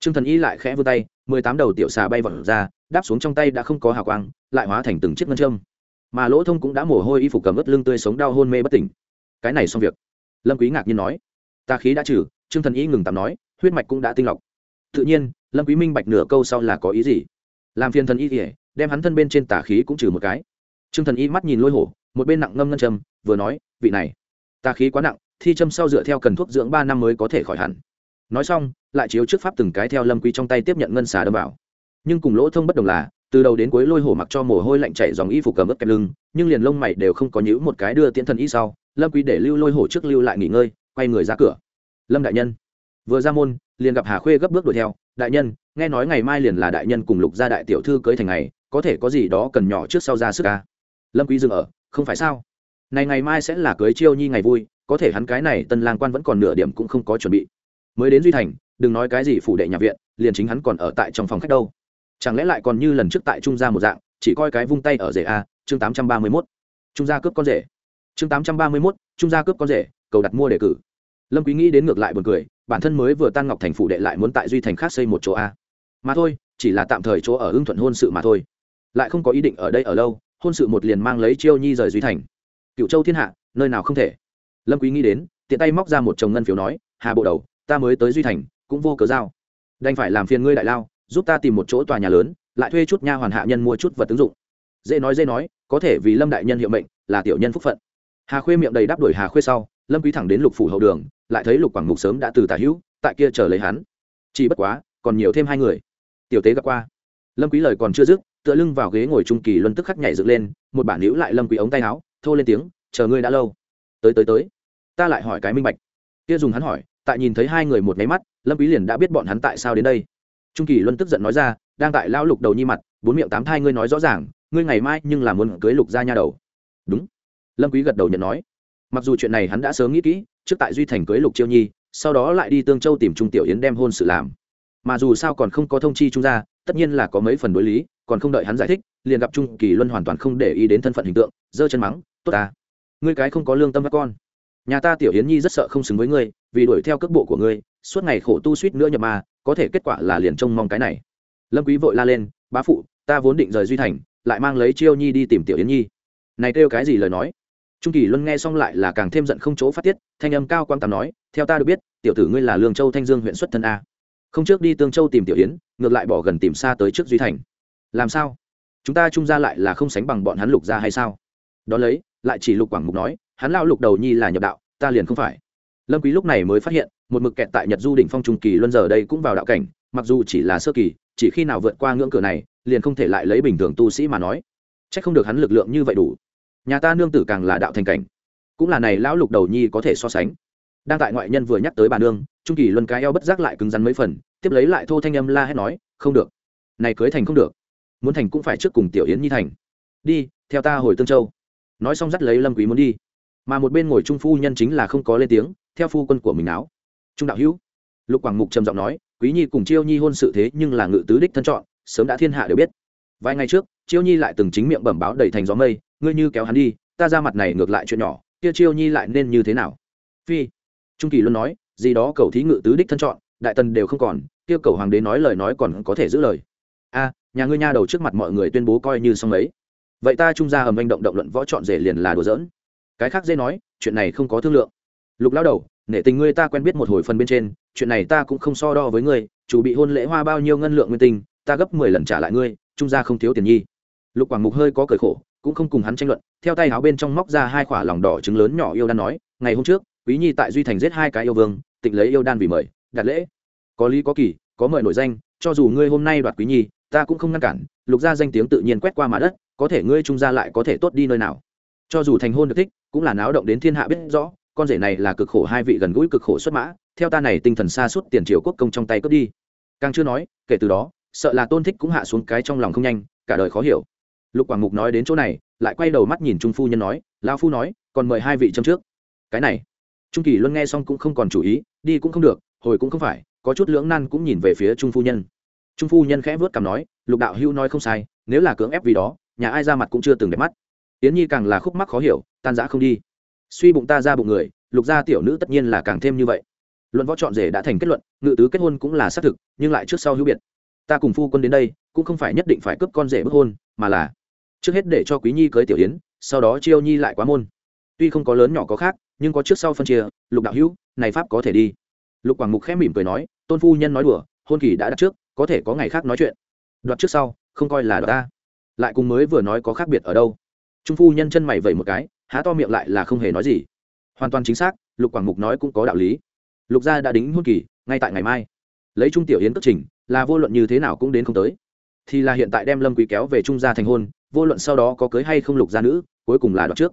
Speaker 1: Trương thần y lại khẽ vươn tay, mười tám đầu tiểu xà bay vọt ra, đáp xuống trong tay đã không có hào quang, lại hóa thành từng chiếc ngân châm. Mà lỗ thông cũng đã mồ hôi y phục cầm ướt lưng tươi sống đau hôn mê bất tỉnh. Cái này xong việc. Lâm quý ngạc nhiên nói. Ta khí đã trừ, Trương thần y ngừng tạm nói, huyết mạch cũng đã tinh lọc. Tự nhiên, lâm quý minh bạch nửa câu sau là có ý gì? Làm phiền thần y thì đem hắn thân bên trên tà khí cũng trừ một cái. Trương thần y mắt nhìn lôi hổ, một bên nặng ngâm ngân châm, vừa nói, vị này, tà khí quá nặng, thi châm sau dựa theo cần thuốc dưỡng ba năm mới có thể khỏi hẳn nói xong, lại chiếu trước pháp từng cái theo lâm quý trong tay tiếp nhận ngân xà đâm vào. Nhưng cùng lỗ thông bất đồng là, từ đầu đến cuối lôi hổ mặc cho mồ hôi lạnh chảy dòng y phục cầm ướt kẹp lưng, nhưng liền lông mày đều không có nhữ một cái đưa tiễn thần y sau, lâm quý để lưu lôi hổ trước lưu lại nghỉ ngơi, quay người ra cửa. Lâm đại nhân. Vừa ra môn, liền gặp hà khuê gấp bước đuổi theo. Đại nhân, nghe nói ngày mai liền là đại nhân cùng lục gia đại tiểu thư cưới thành ngày, có thể có gì đó cần nhỏ trước sau ra sức ca lâm quý dừng ở, không phải sao? Này ngày mai sẽ là cưới chiêu nhi ngày vui, có thể hắn cái này tân lang quan vẫn còn nửa điểm cũng không có chuẩn bị mới đến duy thành đừng nói cái gì phủ đệ nhà viện liền chính hắn còn ở tại trong phòng khách đâu. Chẳng lẽ lại còn như lần trước tại trung gia một dạng chỉ coi cái vung tay ở rể a chương 831. trung gia cướp con rể. Chương 831, trung gia cướp con rể cầu đặt mua đề cử. Lâm quý nghĩ đến ngược lại buồn cười bản thân mới vừa tan ngọc thành phủ đệ lại muốn tại duy thành khác xây một chỗ a. Mà thôi chỉ là tạm thời chỗ ở hưng thuận hôn sự mà thôi. Lại không có ý định ở đây ở lâu hôn sự một liền mang lấy chiêu nhi rời duy thành. Cựu châu thiên hạ nơi nào không thể? Lâm quý nghĩ đến tiện tay móc ra một chồng ngân phiếu nói hà bộ đầu ta mới tới duy thành, cũng vô cớ giao. Đành phải làm phiền ngươi đại lao, giúp ta tìm một chỗ tòa nhà lớn, lại thuê chút nha hoàn hạ nhân mua chút vật ứng dụng. Dễ nói dễ nói, có thể vì lâm đại nhân hiệu mệnh, là tiểu nhân phúc phận. Hà khuê miệng đầy đáp đổi hà khuê sau, lâm quý thẳng đến lục phủ hậu đường, lại thấy lục quảng mục sớm đã từ tả hữu, tại kia chờ lấy hắn. Chỉ bất quá, còn nhiều thêm hai người. Tiểu tế gặp qua. Lâm quý lời còn chưa dứt, tựa lưng vào ghế ngồi trung kỳ luân tức khắc nhảy dựng lên, một bản liễu lại lâm quý ống tay áo, thô lên tiếng, chờ ngươi đã lâu. Tới tới tới. Ta lại hỏi cái minh bạch. Kia dùng hắn hỏi tại nhìn thấy hai người một máy mắt, lâm quý liền đã biết bọn hắn tại sao đến đây. Trung kỳ luân tức giận nói ra, đang tại lao lục đầu nhi mặt, bốn miệng tám thai ngươi nói rõ ràng, ngươi ngày mai nhưng là muốn cưới lục gia nha đầu. Đúng. Lâm quý gật đầu nhận nói. Mặc dù chuyện này hắn đã sớm nghĩ kỹ, trước tại duy thành cưới lục chiêu nhi, sau đó lại đi tương châu tìm trung tiểu yến đem hôn sự làm. Mà dù sao còn không có thông chi trung gia, tất nhiên là có mấy phần đối lý, còn không đợi hắn giải thích, liền gặp trung kỳ luân hoàn toàn không để ý đến thân phận hình tượng, giơ chân mắng, tốt ta, ngươi cái không có lương tâm các con nhà ta tiểu yến nhi rất sợ không xứng với ngươi, vì đuổi theo cước bộ của ngươi, suốt ngày khổ tu suýt nữa nhập ma, có thể kết quả là liền trông mong cái này. Lâm quý vội la lên, bá phụ, ta vốn định rời duy thành, lại mang lấy chiêu nhi đi tìm tiểu yến nhi. Này kêu cái gì lời nói? Trung kỳ luân nghe xong lại là càng thêm giận không chỗ phát tiết, thanh âm cao quang tám nói, theo ta được biết, tiểu tử ngươi là lương châu thanh dương huyện xuất thân a. Không trước đi tương châu tìm tiểu yến, ngược lại bỏ gần tìm xa tới trước duy thành. Làm sao? Chúng ta trung gia lại là không sánh bằng bọn hắn lục gia hay sao? Đó lấy, lại chỉ lục quảng mục nói hắn lao lục đầu nhi là nhập đạo, ta liền không phải. Lâm quý lúc này mới phát hiện, một mực kẹt tại nhật du đỉnh phong trung kỳ luân giờ đây cũng vào đạo cảnh, mặc dù chỉ là sơ kỳ, chỉ khi nào vượt qua ngưỡng cửa này, liền không thể lại lấy bình thường tu sĩ mà nói. Chắc không được hắn lực lượng như vậy đủ. Nhà ta nương tử càng là đạo thành cảnh. Cũng là này lão lục đầu nhi có thể so sánh. Đang tại ngoại nhân vừa nhắc tới bà nương, trung kỳ luân cái eo bất giác lại cứng rắn mấy phần, tiếp lấy lại thô thanh âm la hét nói, không được. Này cưới thành không được. Muốn thành cũng phải trước cùng tiểu yến nhi thành. Đi, theo ta hồi tương châu. Nói xong dắt lấy lâm quý muốn đi mà một bên ngồi trung phu nhân chính là không có lên tiếng, theo phu quân của mình áo. Trung đạo hữu, lục quảng mục trầm giọng nói, quý nhi cùng chiêu nhi hôn sự thế nhưng là ngự tứ đích thân chọn, sớm đã thiên hạ đều biết. Vài ngày trước, chiêu nhi lại từng chính miệng bẩm báo đầy thành gió mây, ngươi như kéo hắn đi, ta ra mặt này ngược lại chuyện nhỏ, kia chiêu nhi lại nên như thế nào? Phi, trung kỳ luôn nói, gì đó cầu thí ngự tứ đích thân chọn, đại tần đều không còn, kia cầu hoàng đế nói lời nói còn có thể giữ lời. A, nhà ngươi nha đầu trước mặt mọi người tuyên bố coi như xong ấy. Vậy ta trung ra ầm anh động động luận võ chọn rể liền là đùa giỡn cái khác dễ nói, chuyện này không có thương lượng. Lục lao đầu, nể tình ngươi ta quen biết một hồi phần bên trên, chuyện này ta cũng không so đo với ngươi, chủ bị hôn lễ hoa bao nhiêu ngân lượng nguyên tinh ta gấp mười lần trả lại ngươi, trung gia không thiếu tiền nhi. Lục quảng mục hơi có cởi khổ, cũng không cùng hắn tranh luận, theo tay áo bên trong móc ra hai quả lòng đỏ trứng lớn nhỏ yêu đan nói, ngày hôm trước, quý nhi tại duy thành giết hai cái yêu vương, tịnh lấy yêu đan vì mời, đặt lễ. Có lý có kỳ, có mời nổi danh, cho dù ngươi hôm nay đoạt quý nhi, ta cũng không ngăn cản, lục gia danh tiếng tự nhiên quét qua mặt đất, có thể ngươi trung gia lại có thể tốt đi nơi nào cho dù thành hôn được thích, cũng là náo động đến thiên hạ biết rõ, con rể này là cực khổ hai vị gần gũi cực khổ xuất mã, theo ta này tinh thần xa suốt tiền triều quốc công trong tay cướp đi. Càng chưa nói, kể từ đó, sợ là tôn thích cũng hạ xuống cái trong lòng không nhanh, cả đời khó hiểu. Lục quảng mục nói đến chỗ này, lại quay đầu mắt nhìn trung phu nhân nói lao phu nói, còn mời hai vị châm trước. Cái này. Trung kỳ luân nghe xong cũng không còn chủ ý, đi cũng không được, hồi cũng không phải, có chút lưỡng nan cũng nhìn về phía trung phu nhân. Trung phu nhân khẽ vớt cảm nói, lục đạo hữu nói không sai, nếu là cưỡng ép vì đó, nhà ai ra mặt cũng chưa từng đẹp mắt yến nhi càng là khúc mắc khó hiểu, tan giã không đi. Suy bụng ta ra bụng người, lục gia tiểu nữ tất nhiên là càng thêm như vậy. Luận võ chọn rể đã thành kết luận, ngự tứ kết hôn cũng là xác thực, nhưng lại trước sau hữu biệt. Ta cùng phu quân đến đây, cũng không phải nhất định phải cướp con rể bức hôn, mà là trước hết để cho quý nhi cưới tiểu yến, sau đó chiêu nhi lại quá môn. Tuy không có lớn nhỏ có khác, nhưng có trước sau phân chia, lục đạo hữu, này pháp có thể đi. Lục quảng mục khẽ mỉm cười nói, tôn phu nhân nói đùa, hôn kỳ đã đặt trước, có thể có ngày khác nói chuyện. Đoạt trước sau, không coi là đoạt ta. Lại cùng mới vừa nói có khác biệt ở đâu trung phu nhân chân mày vẩy một cái, há to miệng lại là không hề nói gì. Hoàn toàn chính xác, lục quảng mục nói cũng có đạo lý. Lục gia đã đính hôn kỳ, ngay tại ngày mai. Lấy trung tiểu yến cất trình, là vô luận như thế nào cũng đến không tới. Thì là hiện tại đem lâm quý kéo về trung gia thành hôn, vô luận sau đó có cưới hay không lục gia nữ, cuối cùng là đoạt trước.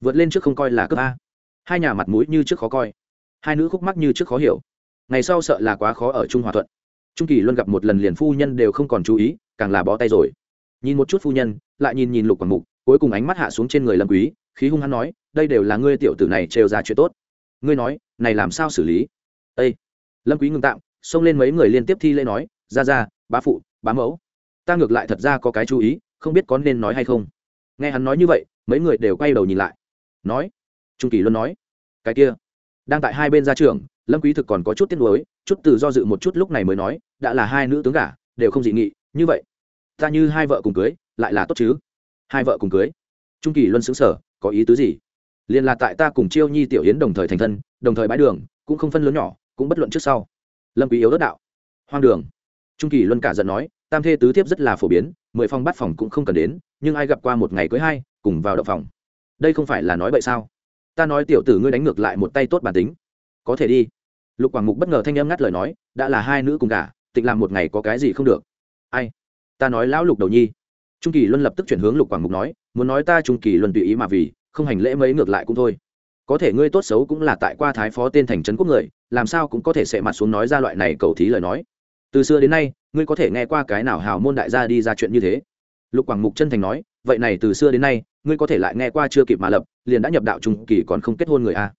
Speaker 1: Vượt lên trước không coi là cấp a. Hai nhà mặt mũi như trước khó coi. Hai nữ khúc mắc như trước khó hiểu. Ngày sau sợ là quá khó ở trung hòa thuận. Trung kỳ luôn gặp một lần liền phu nhân đều không còn chú ý, càng là bó tay rồi. Nhìn một chút phu nhân, lại nhìn nhìn lục quảng mục cuối cùng ánh mắt hạ xuống trên người lâm quý, khí hung hắn nói, đây đều là ngươi tiểu tử này trêu ra chuyện tốt. Ngươi nói, này làm sao xử lý? Ê! lâm quý ngừng tạm, xông lên mấy người liên tiếp thi lễ nói, ra ra, bá phụ, bá mẫu. Ta ngược lại thật ra có cái chú ý, không biết có nên nói hay không. Nghe hắn nói như vậy, mấy người đều quay đầu nhìn lại. Nói, trung kỳ luân nói, cái kia, đang tại hai bên ra trường, lâm quý thực còn có chút tiếc nuối, chút từ do dự một chút lúc này mới nói, đã là hai nữ tướng cả đều không dị nghị, như vậy, ta như hai vợ cùng cưới, lại là tốt chứ? Hai vợ cùng cưới. Trung kỳ luân xứng sở có ý tứ gì? Liền là tại ta cùng chiêu nhi tiểu yến đồng thời thành thân, đồng thời bãi đường, cũng không phân lớn nhỏ, cũng bất luận trước sau. Lâm quý yếu đất đạo. Hoang đường. Trung kỳ luân cả giận nói, tam thê tứ thiếp rất là phổ biến, mười phòng bắt phòng cũng không cần đến, nhưng ai gặp qua một ngày cưới hai, cùng vào đậu phòng. Đây không phải là nói vậy sao? Ta nói tiểu tử ngươi đánh ngược lại một tay tốt bản tính. Có thể đi. Lục quảng mục bất ngờ thanh âm ngắt lời nói, đã là hai nữ cùng cả tịnh làm một ngày có cái gì không được. Ai? Ta nói lão lục đầu nhi trung kỳ luân lập tức chuyển hướng lục quảng mục nói, muốn nói ta trung kỳ luân tùy ý mà vì, không hành lễ mấy ngược lại cũng thôi. Có thể ngươi tốt xấu cũng là tại qua thái phó tên thành trấn quốc người, làm sao cũng có thể sệ mặt xuống nói ra loại này cầu thí lời nói. Từ xưa đến nay, ngươi có thể nghe qua cái nào hào môn đại gia đi ra chuyện như thế? Lục quảng mục chân thành nói, vậy này từ xưa đến nay, ngươi có thể lại nghe qua chưa kịp mà lập, liền đã nhập đạo trung kỳ còn không kết hôn người a.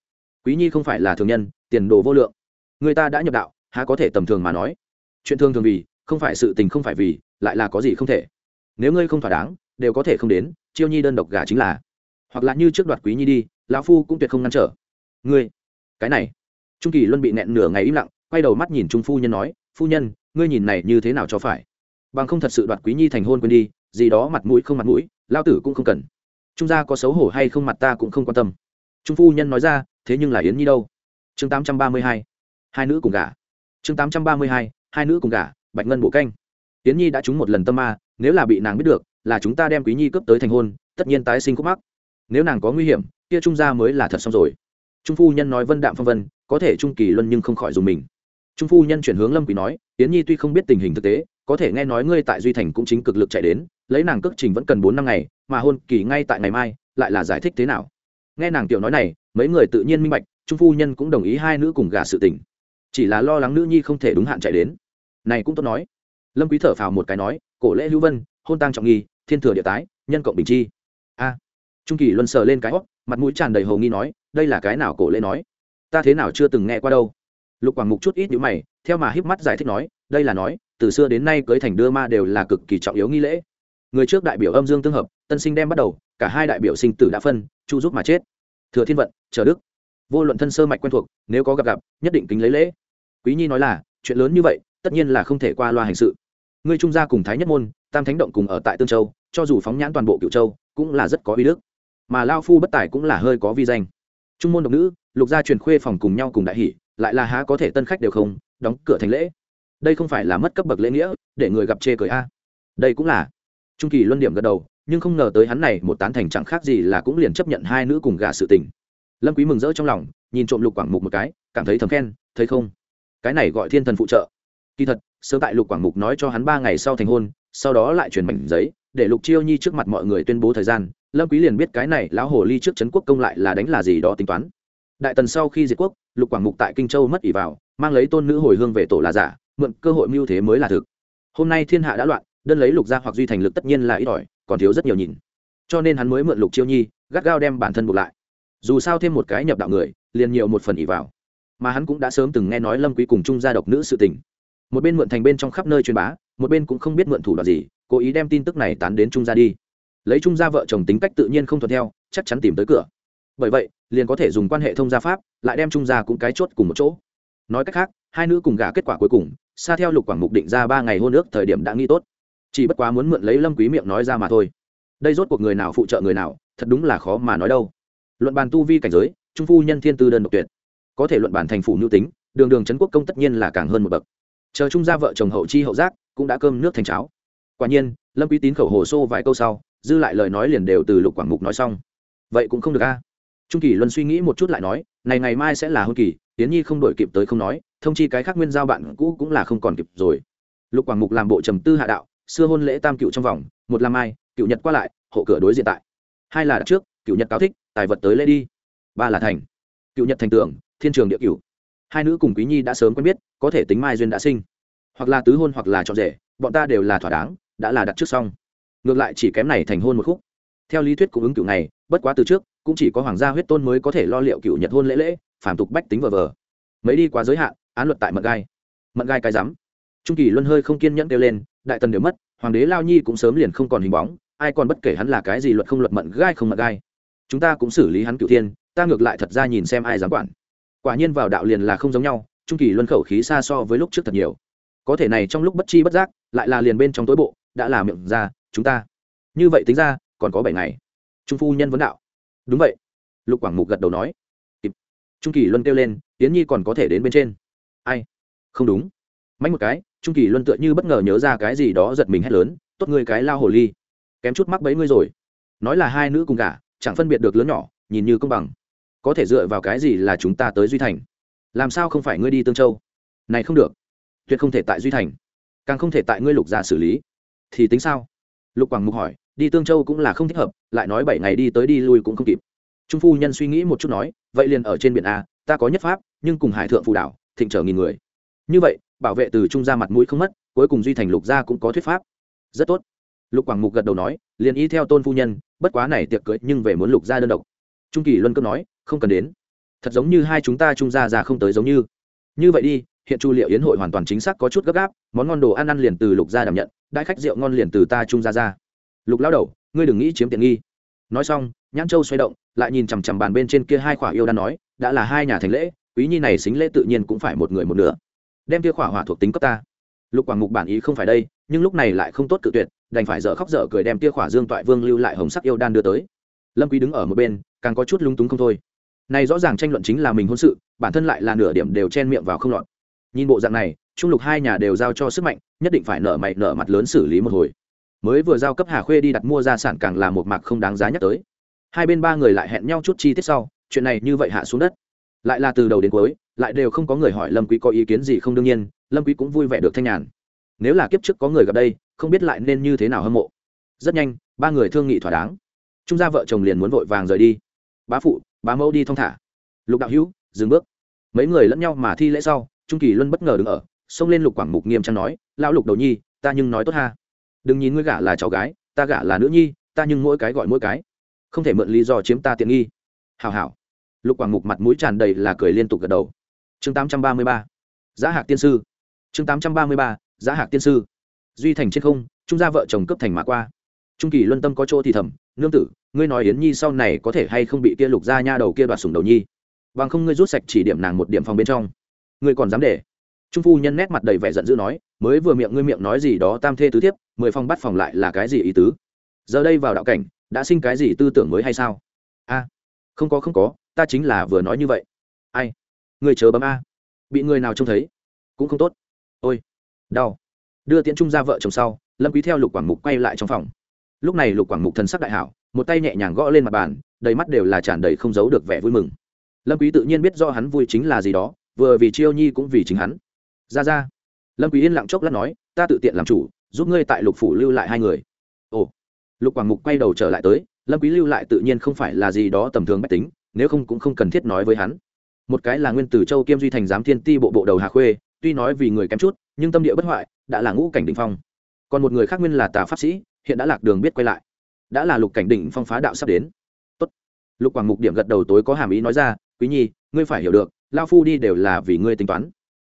Speaker 1: Quý nhi không phải là thường nhân, tiền đồ vô lượng. Người ta đã nhập đạo, há có thể tầm thường mà nói? Chuyện thương thường vì, không phải sự tình không phải vì, lại là có gì không thể? Nếu ngươi không thỏa đáng, đều có thể không đến, chiêu nhi đơn độc gà chính là. Hoặc là như trước đoạt quý nhi đi, lão phu cũng tuyệt không ngăn trở. Ngươi, cái này. Trung kỳ luân bị nẹn nửa ngày im lặng, quay đầu mắt nhìn trung phu nhân nói, phu nhân, ngươi nhìn này như thế nào cho phải? Bằng không thật sự đoạt quý nhi thành hôn quên đi, gì đó mặt mũi không mặt mũi lao tử cũng không cần. Trung gia có xấu hổ hay không mặt ta cũng không quan tâm. Trung phu nhân nói ra, thế nhưng là yến nhi đâu? Chương tám trăm ba mươi hai hai nữ cùng gả. Chương tám trăm ba mươi hai hai nữ cùng gả, bạch ngân bộ canh. Yến nhi đã trúng một lần tâm ma nếu là bị nàng biết được, là chúng ta đem quý nhi cướp tới thành hôn, tất nhiên tái sinh khúc mắc. Nếu nàng có nguy hiểm, kia trung gia mới là thật xong rồi. Trung phu nhân nói vân đạm phong vân, có thể trung kỳ luân nhưng không khỏi dùng mình. Trung phu nhân chuyển hướng lâm quý nói yến nhi tuy không biết tình hình thực tế, có thể nghe nói ngươi tại duy thành cũng chính cực lực chạy đến, lấy nàng cước trình vẫn cần bốn năm ngày, mà hôn kỳ ngay tại ngày mai, lại là giải thích thế nào? Nghe nàng tiểu nói này, mấy người tự nhiên minh bạch, trung phu nhân cũng đồng ý hai nữ cùng gả sự tình. Chỉ là lo lắng nữ nhi không thể đúng hạn chạy đến. Này cũng tốt nói. Lâm quý thở phào một cái nói cổ lễ hữu vân, hôn tang trọng nghi, thiên thừa địa tái, nhân cộng bình chi. A. Trung kỳ luân sờ lên cái hót mặt mũi tràn đầy hồ nghi nói, đây là cái nào cổ lễ nói? Ta thế nào chưa từng nghe qua đâu. Lục quảng mục chút ít nhíu mày, theo mà híp mắt giải thích nói, đây là nói, từ xưa đến nay cưới thành đưa ma đều là cực kỳ trọng yếu nghi lễ. Người trước đại biểu âm dương tương hợp, tân sinh đem bắt đầu, cả hai đại biểu sinh tử đã phân, chu giúp mà chết. Thừa thiên vận chờ đức. Vô luận thân sơ mạch quen thuộc, nếu có gặp gặp, nhất định kính lấy lễ. Quý nhi nói là, chuyện lớn như vậy, tất nhiên là không thể qua loa hành sự ngươi trung gia cùng thái nhất môn, tam thánh động cùng ở tại tương châu, cho dù phóng nhãn toàn bộ cựu châu, cũng là rất có uy đức. Mà lao phu bất tài cũng là hơi có vi danh. Trung môn độc nữ, lục gia truyền khuê phòng cùng nhau cùng đại hỷ, lại là há có thể tân khách đều không, đóng cửa thành lễ. Đây không phải là mất cấp bậc lễ nghĩa, để người gặp chê cười a. Đây cũng là. Trung kỳ luân điểm gật đầu, nhưng không ngờ tới hắn này một tán thành chẳng khác gì là cũng liền chấp nhận hai nữ cùng gà sự tình. Lâm quý mừng rỡ trong lòng, nhìn trộm lục quảng mục một cái, cảm thấy thầm khen, thấy không? Cái này gọi thiên thần phụ trợ kỳ thật, sớm tại lục quảng mục nói cho hắn ba ngày sau thành hôn, sau đó lại truyền mảnh giấy, để lục chiêu nhi trước mặt mọi người tuyên bố thời gian, lâm quý liền biết cái này lão hồ ly trước trấn quốc công lại là đánh là gì đó tính toán. Đại tần sau khi diệt quốc, lục quảng mục tại kinh châu mất ỷ vào, mang lấy tôn nữ hồi hương về tổ là giả, mượn cơ hội mưu thế mới là thực. Hôm nay thiên hạ đã loạn, đơn lấy lục gia hoặc duy thành lực tất nhiên là ít ỏi, còn thiếu rất nhiều nhìn. Cho nên hắn mới mượn lục chiêu nhi, gắt gao đem bản thân buộc lại. Dù sao thêm một cái nhập đạo người, liền nhiều một phần ỷ vào. Mà hắn cũng đã sớm từng nghe nói lâm quý cùng trung gia độc nữ sự tình một bên mượn thành bên trong khắp nơi truyền bá, một bên cũng không biết mượn thủ đoạn gì, cố ý đem tin tức này tán đến trung gia đi. Lấy trung gia vợ chồng tính cách tự nhiên không thuận theo, chắc chắn tìm tới cửa. Bởi vậy, liền có thể dùng quan hệ thông gia pháp, lại đem trung gia cũng cái chốt cùng một chỗ. Nói cách khác, hai nữ cùng gả kết quả cuối cùng, xa theo lục quảng mục định ra ba ngày hôn ước thời điểm đã nghi tốt. Chỉ bất quá muốn mượn lấy lâm quý miệng nói ra mà thôi. Đây rốt cuộc người nào phụ trợ người nào, thật đúng là khó mà nói đâu. Luận bàn tu vi cảnh giới, trung phu nhân thiên tư đơn độc tuyệt. Có thể luận bàn thành phủ nhu tính, đường đường trấn quốc công tất nhiên là càng hơn một bậc chờ trung gia vợ chồng hậu chi hậu giác, cũng đã cơm nước thành cháo. Quả nhiên, lâm quý tín khẩu hồ xô vài câu sau, dư lại lời nói liền đều từ lục quảng mục nói xong. Vậy cũng không được a. Trung kỳ luân suy nghĩ một chút lại nói, này ngày mai sẽ là hôn kỳ tiến nhi không đổi kịp tới không nói, thông chi cái khác nguyên giao bạn cũ cũng là không còn kịp rồi. Lục quảng mục làm bộ trầm tư hạ đạo, xưa hôn lễ tam cựu trong vòng, một là mai, cựu nhật qua lại, hộ cửa đối diện tại. Hai là đặt trước, cựu nhật cáo thích, tài vật tới lễ đi. Ba là thành, cựu nhật thành tưởng thiên trường địa cựu hai nữ cùng quý nhi đã sớm quen biết, có thể tính mai duyên đã sinh. Hoặc là tứ hôn hoặc là trọn rể, bọn ta đều là thỏa đáng, đã là đặt trước xong. Ngược lại chỉ kém này thành hôn một khúc. Theo lý thuyết cung ứng cựu này bất quá từ trước, cũng chỉ có hoàng gia huyết tôn mới có thể lo liệu cựu nhật hôn lễ lễ phản tục bách tính vờ vờ. Mấy đi quá giới hạn, án luật tại mận gai. Mận gai cái rắm. Trung kỳ luân hơi không kiên nhẫn kêu lên, đại tần đều mất, hoàng đế lao nhi cũng sớm liền không còn hình bóng, ai còn bất kể hắn là cái gì luật không luật mận gai không mận gai. Chúng ta cũng xử lý hắn cựu thiên, ta ngược lại thật ra nhìn xem ai dám quản quả nhiên vào đạo liền là không giống nhau, trung kỳ luân khẩu khí xa so với lúc trước thật nhiều. Có thể này trong lúc bất chi bất giác, lại là liền bên trong tối bộ, đã là miệng ra, chúng ta. Như vậy tính ra, còn có bảy ngày. Trung phu nhân vấn đạo. Đúng vậy. Lục quảng mục gật đầu nói. Kịp. Trung kỳ luân kêu lên tiến nhi còn có thể đến bên trên. Ai? Không đúng. Mạnh một cái, trung kỳ luân tựa như bất ngờ nhớ ra cái gì đó giật mình hét lớn, tốt ngươi cái lao hồ ly. Kém chút mắc bấy ngươi rồi. Nói là hai nữ cùng cả chẳng phân biệt được lớn nhỏ, nhìn như công bằng có thể dựa vào cái gì là chúng ta tới duy thành? Làm sao không phải ngươi đi tương châu? Này không được, tuyệt không thể tại duy thành. Càng không thể tại ngươi lục gia xử lý. Thì tính sao? Lục quảng mục hỏi, đi tương châu cũng là không thích hợp, lại nói bảy ngày đi tới đi lui cũng không kịp. Trung phu nhân suy nghĩ một chút nói, vậy liền ở trên biển a, ta có nhất pháp, nhưng cùng hải thượng phù đảo, thịnh trở nghìn người. Như vậy, bảo vệ từ trung ra mặt mũi không mất, cuối cùng duy thành lục gia cũng có thuyết pháp. Rất tốt. Lục quảng mục gật đầu nói, liền y theo tôn phu nhân, bất quá này tiệc cưới nhưng về muốn lục gia đơn độc. Trung kỳ luân cấp nói không cần đến. Thật giống như hai chúng ta trung gia ra không tới giống như. Như vậy đi, hiện chu liệu yến hội hoàn toàn chính xác có chút gấp gáp, món ngon đồ ăn ăn liền từ lục gia đảm nhận, đại khách rượu ngon liền từ ta trung gia ra. Lục lao đầu, ngươi đừng nghĩ chiếm tiện nghi. Nói xong, nhãn châu xoay động, lại nhìn chằm chằm bàn bên trên kia hai khỏa yêu đan nói, đã là hai nhà thành lễ, quý nhi này xính lễ tự nhiên cũng phải một người một nửa. Đem kia khỏa hỏa thuộc tính cấp ta. Lục quảng mục bản ý không phải đây, nhưng lúc này lại không tốt cự tuyệt, đành phải dở khóc dở cười đem kia khỏa dương toại vương lưu lại hồng sắc yêu đan đưa tới. Lâm quý đứng ở một bên, càng có chút lúng túng không thôi này rõ ràng tranh luận chính là mình hôn sự, bản thân lại là nửa điểm đều chen miệng vào không lọt. Nhìn bộ dạng này, trung lục hai nhà đều giao cho sức mạnh, nhất định phải nợ mày nợ mặt lớn xử lý một hồi. Mới vừa giao cấp hà khuê đi đặt mua gia sản càng là một mạc không đáng giá nhắc tới. Hai bên ba người lại hẹn nhau chút chi tiết sau, chuyện này như vậy hạ xuống đất. Lại là từ đầu đến cuối, lại đều không có người hỏi lâm quý có ý kiến gì không đương nhiên, lâm quý cũng vui vẻ được thanh nhàn. Nếu là kiếp trước có người gặp đây, không biết lại nên như thế nào hâm mộ. Rất nhanh, ba người thương nghị thỏa đáng. Trung gia vợ chồng liền muốn vội vàng rời đi. Bá phụ bá mẫu đi thong thả. Lục đạo hữu, dừng bước. Mấy người lẫn nhau mà thi lễ sau, trung kỳ luân bất ngờ đứng ở, xông lên lục quảng mục nghiêm trang nói, lão lục đầu nhi, ta nhưng nói tốt ha. Đừng nhìn ngươi gả là cháu gái, ta gả là nữ nhi, ta nhưng mỗi cái gọi mỗi cái. Không thể mượn lý do chiếm ta tiện nghi. Hào hảo. Lục quảng mục mặt mũi tràn đầy là cười liên tục gật đầu. Chương tám trăm ba mươi ba, giá hạc tiên sư. Chương tám trăm ba mươi ba, giá hạc tiên sư. Duy thành trên không, trung gia vợ chồng cấp thành mã qua trung kỳ luân tâm có chỗ thì thầm, nương tử, ngươi nói yến nhi sau này có thể hay không bị kia lục gia nha đầu kia đoạt sủng đầu nhi? Bằng không ngươi rút sạch chỉ điểm nàng một điểm phòng bên trong. Ngươi còn dám để? Trung phu nhân nét mặt đầy vẻ giận dữ nói, mới vừa miệng ngươi miệng nói gì đó tam thê tứ thiếp, mười phòng bắt phòng lại là cái gì ý tứ? Giờ đây vào đạo cảnh, đã sinh cái gì tư tưởng mới hay sao? A, không có không có, ta chính là vừa nói như vậy. Ai? Người chờ bấm a. Bị người nào trông thấy, cũng không tốt. Ôi, đau. Đưa tiễn trung ra vợ chồng sau, lâm quý theo lục quảng mục quay lại trong phòng lúc này lục quảng mục thần sắc đại hảo, một tay nhẹ nhàng gõ lên mặt bàn, đầy mắt đều là tràn đầy không giấu được vẻ vui mừng. Lâm quý tự nhiên biết do hắn vui chính là gì đó, vừa vì chiêu nhi cũng vì chính hắn. Ra ra. Lâm quý yên lặng chốc lát nói, ta tự tiện làm chủ, giúp ngươi tại lục phủ lưu lại hai người. Ồ. Lục quảng mục quay đầu trở lại tới, lâm quý lưu lại tự nhiên không phải là gì đó tầm thường bách tính, nếu không cũng không cần thiết nói với hắn. Một cái là nguyên tử châu kiêm duy thành giám thiên ti bộ bộ đầu hà khuê, tuy nói vì người kém chút, nhưng tâm địa bất hoại, đã là ngũ cảnh đỉnh phong. Còn một người khác nguyên là tà pháp sĩ hiện đã lạc đường biết quay lại. Đã là lục cảnh đỉnh phong phá đạo sắp đến. Tốt. Lục quảng mục điểm gật đầu tối có hàm ý nói ra, quý nhi, ngươi phải hiểu được lao phu đi đều là vì ngươi tính toán.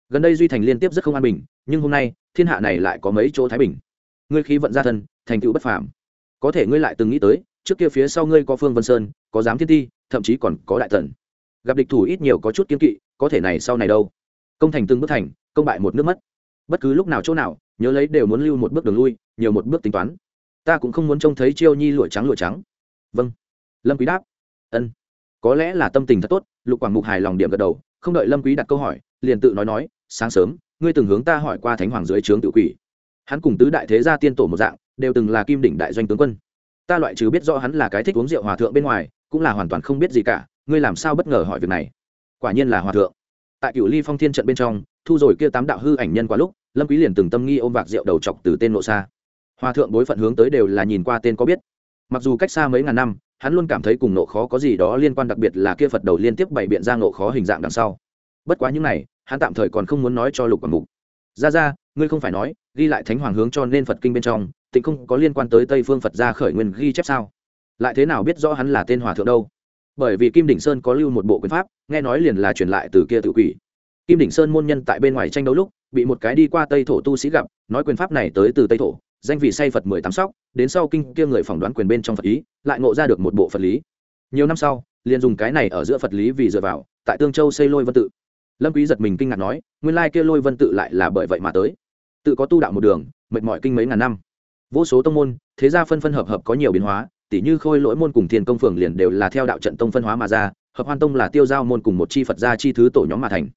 Speaker 1: Gần đây duy thành liên tiếp rất không an bình, nhưng hôm nay, thiên hạ này lại có mấy chỗ thái bình. Ngươi khí vận gia thân, thành tựu bất phàm. Có thể ngươi lại từng nghĩ tới, trước kia phía sau ngươi có phương vân sơn, có giám thiên ti, thậm chí còn có đại tần gặp địch thủ ít nhiều có chút kiên kỵ, có thể này sau này đâu. Công thành từng bước thành, công bại một nước mất. Bất cứ lúc nào chỗ nào, nhớ lấy đều muốn lưu một bước đường lui, nhiều một bước tính toán ta cũng không muốn trông thấy chiêu nhi lụa trắng lụa trắng. Vâng. Lâm quý đáp. Ân. Có lẽ là tâm tình thật tốt, lục quảng mục hài lòng điểm gật đầu, không đợi lâm quý đặt câu hỏi, liền tự nói nói, sáng sớm, ngươi từng hướng ta hỏi qua thánh hoàng dưới trướng tự quỷ. Hắn cùng tứ đại thế gia tiên tổ một dạng, đều từng là kim đỉnh đại doanh tướng quân. Ta loại trừ biết rõ hắn là cái thích uống rượu hòa thượng bên ngoài, cũng là hoàn toàn không biết gì cả, ngươi làm sao bất ngờ hỏi việc này? Quả nhiên là hòa thượng. Tại cựu ly phong thiên trận bên trong, thu rồi kia tám đạo hư ảnh nhân quá lúc, lâm quý liền từng tâm nghi ôm vạc rượu đầu chọc từ tên nộ xa hòa thượng bối phận hướng tới đều là nhìn qua tên có biết. Mặc dù cách xa mấy ngàn năm, hắn luôn cảm thấy cùng nộ khó có gì đó liên quan, đặc biệt là kia phật đầu liên tiếp bày biện ra nộ khó hình dạng đằng sau. Bất quá những này, hắn tạm thời còn không muốn nói cho lục quảng mục. Ra ra ngươi không phải nói, ghi lại thánh hoàng hướng cho nên phật kinh bên trong, tịnh không có liên quan tới tây phương phật gia khởi nguyên ghi chép sao? Lại thế nào biết rõ hắn là tên hòa thượng đâu? Bởi vì kim đỉnh sơn có lưu một bộ quyền pháp, nghe nói liền là truyền lại từ kia tự quỷ. Kim đỉnh sơn môn nhân tại bên ngoài tranh đấu lúc, bị một cái đi qua tây thổ tu sĩ gặp, nói quyền pháp này tới từ tây thổ danh vị say phật mười tám sóc, đến sau kinh kia người phỏng đoán quyền bên trong phật ý, lại ngộ ra được một bộ phật lý. Nhiều năm sau, liền dùng cái này ở giữa phật lý vì dựa vào, tại tương châu xây lôi vân tự. Lâm quý giật mình kinh ngạc nói, nguyên lai kia lôi vân tự lại là bởi vậy mà tới. Tự có tu đạo một đường, mệt mỏi kinh mấy ngàn năm. Vô số tông môn, thế gia phân phân hợp hợp có nhiều biến hóa tỷ như khôi lỗi môn cùng thiên công phường liền đều là theo đạo trận tông phân hóa mà ra, hợp hoan tông là tiêu giao môn cùng một chi phật gia chi thứ tổ nhóm mà thành.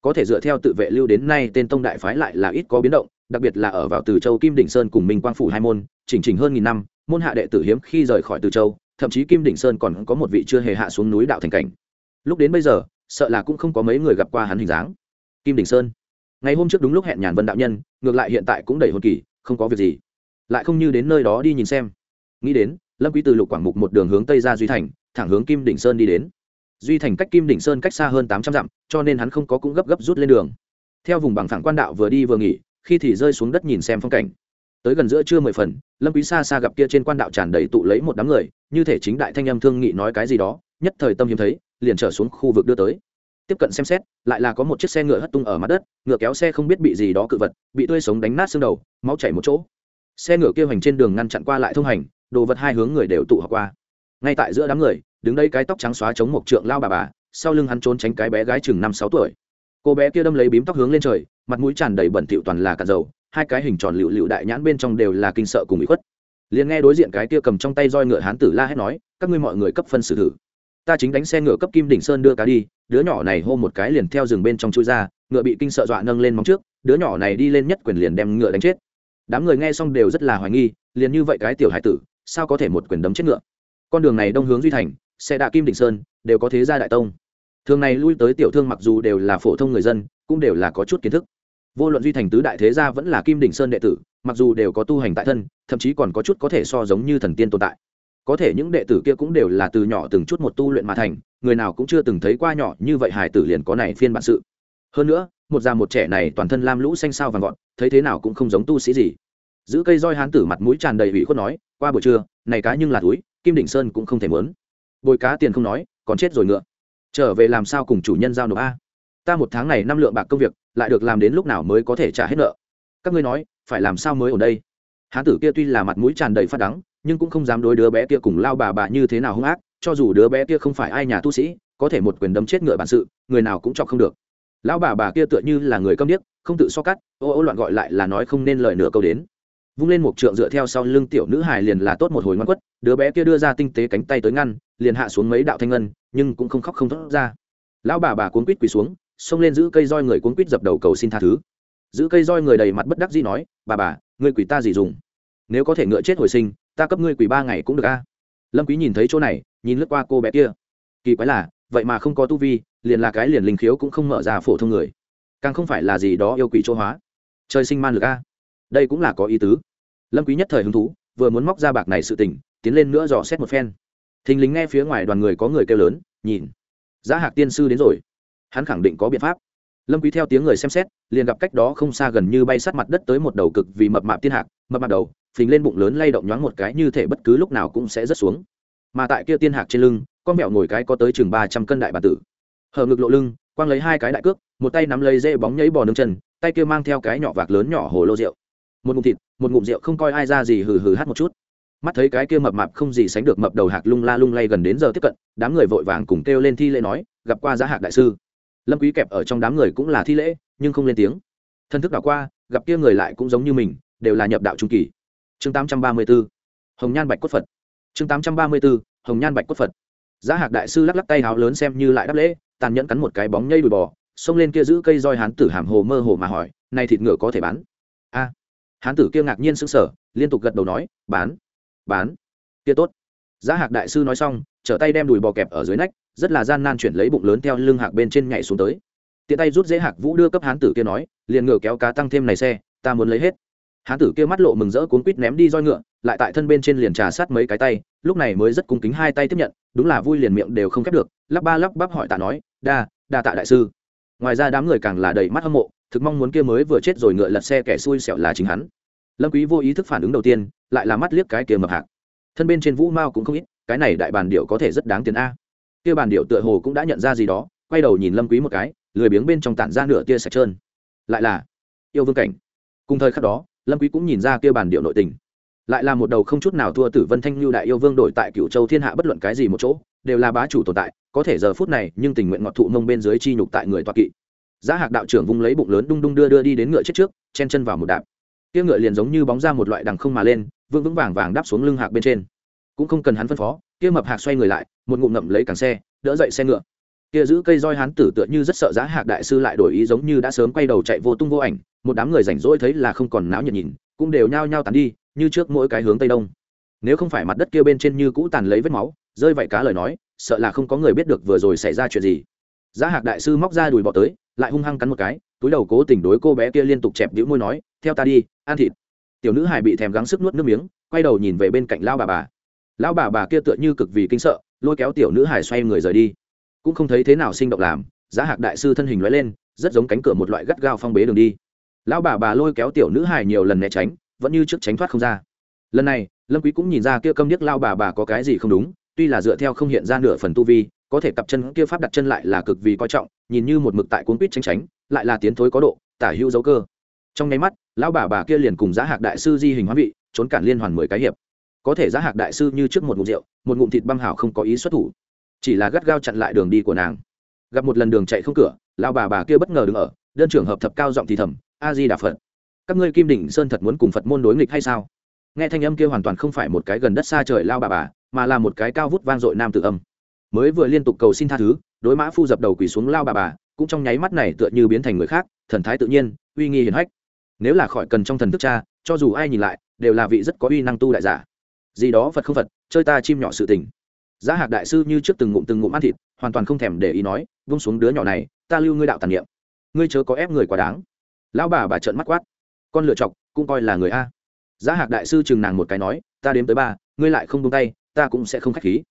Speaker 1: Có thể dựa theo tự vệ lưu đến nay, tên tông đại phái lại là ít có biến động đặc biệt là ở vào từ châu kim đỉnh sơn cùng minh quang phủ hai môn, chỉnh trình hơn nghìn năm, môn hạ đệ tử hiếm khi rời khỏi từ châu, thậm chí kim đỉnh sơn còn có một vị chưa hề hạ xuống núi đạo thành cảnh. Lúc đến bây giờ, sợ là cũng không có mấy người gặp qua hắn hình dáng. Kim đỉnh sơn. Ngày hôm trước đúng lúc hẹn nhàn vân đạo nhân, ngược lại hiện tại cũng đầy hồn kỳ, không có việc gì. Lại không như đến nơi đó đi nhìn xem. Nghĩ đến, lâm quý từ lục quảng mục một đường hướng tây ra duy thành, thẳng hướng kim đỉnh sơn đi đến. Duy thành cách kim đỉnh sơn cách xa hơn tám trăm dặm, cho nên hắn không có cũng gấp gấp rút lên đường. Theo vùng bằng phẳng quan đạo vừa đi vừa nghỉ khi thì rơi xuống đất nhìn xem phong cảnh. Tới gần giữa trưa mười phần, lâm quý xa xa gặp kia trên quan đạo tràn đầy tụ lấy một đám người, như thể chính đại thanh âm thương nghị nói cái gì đó, nhất thời tâm hiếm thấy, liền trở xuống khu vực đưa tới. Tiếp cận xem xét, lại là có một chiếc xe ngựa hất tung ở mặt đất, ngựa kéo xe không biết bị gì đó cự vật, bị tươi sống đánh nát xương đầu, máu chảy một chỗ. Xe ngựa kia hành trên đường ngăn chặn qua lại thông hành, đồ vật hai hướng người đều tụ họp qua. Ngay tại giữa đám người, đứng đây cái tóc trắng xóa chống một trượng lao bà bà, sau lưng hắn trốn tránh cái bé gái chừng năm sáu tuổi. Cô bé kia đâm lấy bím tóc hướng lên trời mặt mũi tràn đầy bẩn thỉu toàn là cả dầu, hai cái hình tròn lựu lựu đại nhãn bên trong đều là kinh sợ cùng bị khuất. Liền nghe đối diện cái kia cầm trong tay roi ngựa hán tử la hét nói, các ngươi mọi người cấp phân xử thử. Ta chính đánh xe ngựa cấp kim đỉnh sơn đưa cá đi. Đứa nhỏ này hô một cái liền theo rừng bên trong chui ra, ngựa bị kinh sợ dọa nâng lên móng trước, đứa nhỏ này đi lên nhất quyền liền đem ngựa đánh chết. Đám người nghe xong đều rất là hoài nghi, liền như vậy cái tiểu hải tử, sao có thể một quyền đấm chết ngựa? Con đường này đông hướng duy thành, xe đạ kim đỉnh sơn, đều có thế gia đại tông thường này lui tới tiểu thương mặc dù đều là phổ thông người dân, cũng đều là có chút kiến thức. Vô luận duy thành tứ đại thế gia vẫn là kim đỉnh sơn đệ tử, mặc dù đều có tu hành tại thân, thậm chí còn có chút có thể so giống như thần tiên tồn tại. Có thể những đệ tử kia cũng đều là từ nhỏ từng chút một tu luyện mà thành, người nào cũng chưa từng thấy qua nhỏ như vậy hải tử liền có này phiên bản sự. Hơn nữa, một già một trẻ này toàn thân lam lũ xanh sao vàng gọn thấy thế nào cũng không giống tu sĩ gì. Giữ cây roi hán tử mặt mũi tràn đầy ủy khuất nói, qua buổi trưa, này cá nhưng là túi, kim đỉnh sơn cũng không thể mớn bồi cá tiền không nói, còn chết rồi ngựa trở về làm sao cùng chủ nhân giao nộp a? Ta một tháng này năm lượng bạc công việc, lại được làm đến lúc nào mới có thể trả hết nợ? Các ngươi nói, phải làm sao mới ở đây? Hán tử kia tuy là mặt mũi tràn đầy phát đắng, nhưng cũng không dám đối đứa bé kia cùng lao bà bà như thế nào hung ác, cho dù đứa bé kia không phải ai nhà tu sĩ, có thể một quyền đấm chết ngựa bản sự, người nào cũng chọc không được. Lão bà bà kia tựa như là người câm điếc, không tự so cắt, ô ô loạn gọi lại là nói không nên lời nửa câu đến. Vung lên một trượng dựa theo sau lưng tiểu nữ hài liền là tốt một hồi ngoan quất, đứa bé kia đưa ra tinh tế cánh tay tới ngăn, liền hạ xuống mấy đạo thanh ngân nhưng cũng không khóc không thoát ra. Lão bà bà cuốn quýt quỳ xuống, xông lên giữ cây roi người cuốn quýt dập đầu cầu xin tha thứ. Giữ cây roi người đầy mặt bất đắc dĩ nói, bà bà, ngươi quỳ ta gì dùng? Nếu có thể ngựa chết hồi sinh, ta cấp ngươi quỳ ba ngày cũng được a. Lâm quý nhìn thấy chỗ này, nhìn lướt qua cô bé kia. Kỳ quái là, vậy mà không có tu vi, liền là cái liền linh khiếu cũng không mở ra phổ thông người. Càng không phải là gì đó yêu quỷ chỗ hóa. Trời sinh man lực a. Đây cũng là có ý tứ. Lâm quý nhất thời hứng thú, vừa muốn móc ra bạc này sự tình, tiến lên nữa dò xét một phen thình lình nghe phía ngoài đoàn người có người kêu lớn, nhìn. Giá hạc tiên sư đến rồi. Hắn khẳng định có biện pháp. Lâm quý theo tiếng người xem xét, liền gặp cách đó không xa gần như bay sát mặt đất tới một đầu cực vì mập mạp tiên hạc, mập mạp đầu, phình lên bụng lớn lay động nhoáng một cái như thể bất cứ lúc nào cũng sẽ rớt xuống. Mà tại kia tiên hạc trên lưng, con mèo ngồi cái có tới chừng ba trăm cân đại bản tử. Hở ngực lộ lưng quang lấy hai cái đại cước, một tay nắm lấy dê bóng nhảy bò nướng chân, tay kia mang theo cái nhỏ vạc lớn nhỏ hồ lô rượu. Một ngụm thịt, một ngụm rượu không coi ai ra gì hừ hừ hát một chút mắt thấy cái kia mập mạp không gì sánh được mập đầu hạc lung la lung lay gần đến giờ tiếp cận, đám người vội vàng cùng kêu lên thi lễ nói, gặp qua giá hạc đại sư. Lâm quý kẹp ở trong đám người cũng là thi lễ, nhưng không lên tiếng. Thân thức đảo qua, gặp kia người lại cũng giống như mình, đều là nhập đạo trung kỳ. Chương 834 hồng nhan bạch cốt phật. Chương 834 hồng nhan bạch cốt phật. Giá hạc đại sư lắc lắc tay háo lớn xem như lại đáp lễ, tàn nhẫn cắn một cái bóng nhây đùi bò, xông lên kia giữ cây roi hán tử hàm hồ mơ hồ mà hỏi, này thịt ngựa có thể bán? A. Hán tử kia ngạc nhiên sững sờ, liên tục gật đầu nói, bán bán. Kia tốt. Giá hạc đại sư nói xong, trở tay đem đùi bò kẹp ở dưới nách, rất là gian nan chuyển lấy bụng lớn theo lưng hạc bên trên nhảy xuống tới. Tiện tay rút dễ hạc vũ đưa cấp hán tử kia nói, liền ngựa kéo cá tăng thêm này xe, ta muốn lấy hết. Hán tử kia mắt lộ mừng rỡ cuốn quýt ném đi roi ngựa, lại tại thân bên trên liền trà sát mấy cái tay, lúc này mới rất cung kính hai tay tiếp nhận, đúng là vui liền miệng đều không khép được, lắp ba lắp bắp hỏi tạ nói, đa đa tạ đại sư. Ngoài ra đám người càng là đầy mắt hâm mộ, thực mong muốn kia mới vừa chết rồi ngựa lật xe kẻ xui xẻo là chính hắn lâm quý vô ý thức phản ứng đầu tiên, lại là mắt liếc cái kia mập hạc. Thân bên trên vũ mao cũng không ít, cái này đại bàn điệu có thể rất đáng tiền a. Kia bàn điệu tựa hồ cũng đã nhận ra gì đó, quay đầu nhìn lâm quý một cái, lười biếng bên trong tản ra nửa tia sạch trơn. Lại là yêu vương cảnh. Cùng thời khắc đó, lâm quý cũng nhìn ra kia bàn điệu nội tình. Lại là một đầu không chút nào thua tử vân thanh lưu đại yêu vương đổi tại cựu châu thiên hạ bất luận cái gì một chỗ, đều là bá chủ tồn tại, có thể giờ phút này, nhưng tình nguyện ngọt thụ mông bên dưới chi nhục tại người toa kỵ. Giá hạc đạo trưởng vung lấy bụng lớn đung đung đưa đưa đi đến ngựa chết trước, chen chân vào một đạp kia ngựa liền giống như bóng ra một loại đằng không mà lên vương vững vàng vàng đáp xuống lưng hạc bên trên. Cũng không cần hắn phân phó, kia mập hạc xoay người lại, một ngụm ngậm lấy càng xe, đỡ dậy xe ngựa. Kia giữ cây roi hắn tử tựa như rất sợ giá hạc đại sư lại đổi ý giống như đã sớm quay đầu chạy vô tung vô ảnh, một đám người rảnh rỗi thấy là không còn náo nhiệt nhìn, cũng đều nhao nhao tàn đi, như trước mỗi cái hướng tây đông. Nếu không phải mặt đất kia bên trên như cũ tàn lấy vết máu, rơi vậy cá lời nói, sợ là không có người biết được vừa rồi xảy ra chuyện gì. Giá hạc đại sư móc ra đùi bọ tới, lại hung hăng cắn một cái, túi đầu cố tình đối cô bé kia liên tục chẹp đĩu môi nói theo ta đi, ăn thịt. Tiểu nữ hải bị thèm gắng sức nuốt nước miếng, quay đầu nhìn về bên cạnh lao bà bà. Lão bà bà kia tựa như cực vì kinh sợ, lôi kéo tiểu nữ hải xoay người rời đi. Cũng không thấy thế nào sinh động làm, giá hạc đại sư thân hình lóe lên, rất giống cánh cửa một loại gắt gao phong bế đường đi. Lão bà bà lôi kéo tiểu nữ hải nhiều lần né tránh, vẫn như trước tránh thoát không ra. Lần này, lâm quý cũng nhìn ra kia câm điếc lao bà bà có cái gì không đúng, tuy là dựa theo không hiện ra nửa phần tu vi, có thể cặp chân kia pháp đặt chân lại là cực vì coi trọng, nhìn như một mực tại cuốn quýt tránh tránh, lại là tiến thối có độ, tả hữu dấu cơ trong nháy mắt, lão bà bà kia liền cùng giá hạc đại sư di hình hóa vị, trốn cản liên hoàn mười cái hiệp. Có thể giá hạc đại sư như trước một ngụm rượu, một ngụm thịt băm hảo không có ý xuất thủ. Chỉ là gắt gao chặn lại đường đi của nàng. Gặp một lần đường chạy không cửa, lão bà bà kia bất ngờ đứng ở, đơn trưởng hợp thập cao giọng thì thầm a di đà phật. Các ngươi kim đỉnh sơn thật muốn cùng phật môn đối nghịch hay sao? Nghe thanh âm kia hoàn toàn không phải một cái gần đất xa trời lao bà bà, mà là một cái cao vút vang dội nam tự âm. Mới vừa liên tục cầu xin tha thứ, đối mã phu dập đầu quỳ xuống lao bà bà, cũng trong nháy mắt này tựa như biến thành người khác, thần thái tự nhiên, uy nghi hiển hách nếu là khỏi cần trong thần thức cha, cho dù ai nhìn lại, đều là vị rất có uy năng tu đại giả. Gì đó phật không phật, chơi ta chim nhỏ sự tình. Giá hạc đại sư như trước từng ngụm từng ngụm ăn thịt, hoàn toàn không thèm để ý nói vung xuống đứa nhỏ này, ta lưu ngươi đạo tàn niệm. Ngươi chớ có ép người quá đáng. Lão bà bà trợn mắt quát. Con lựa chọc, cũng coi là người a. Giá hạc đại sư chừng nàng một cái nói, ta đếm tới ba, ngươi lại không buông tay, ta cũng sẽ không khách khí.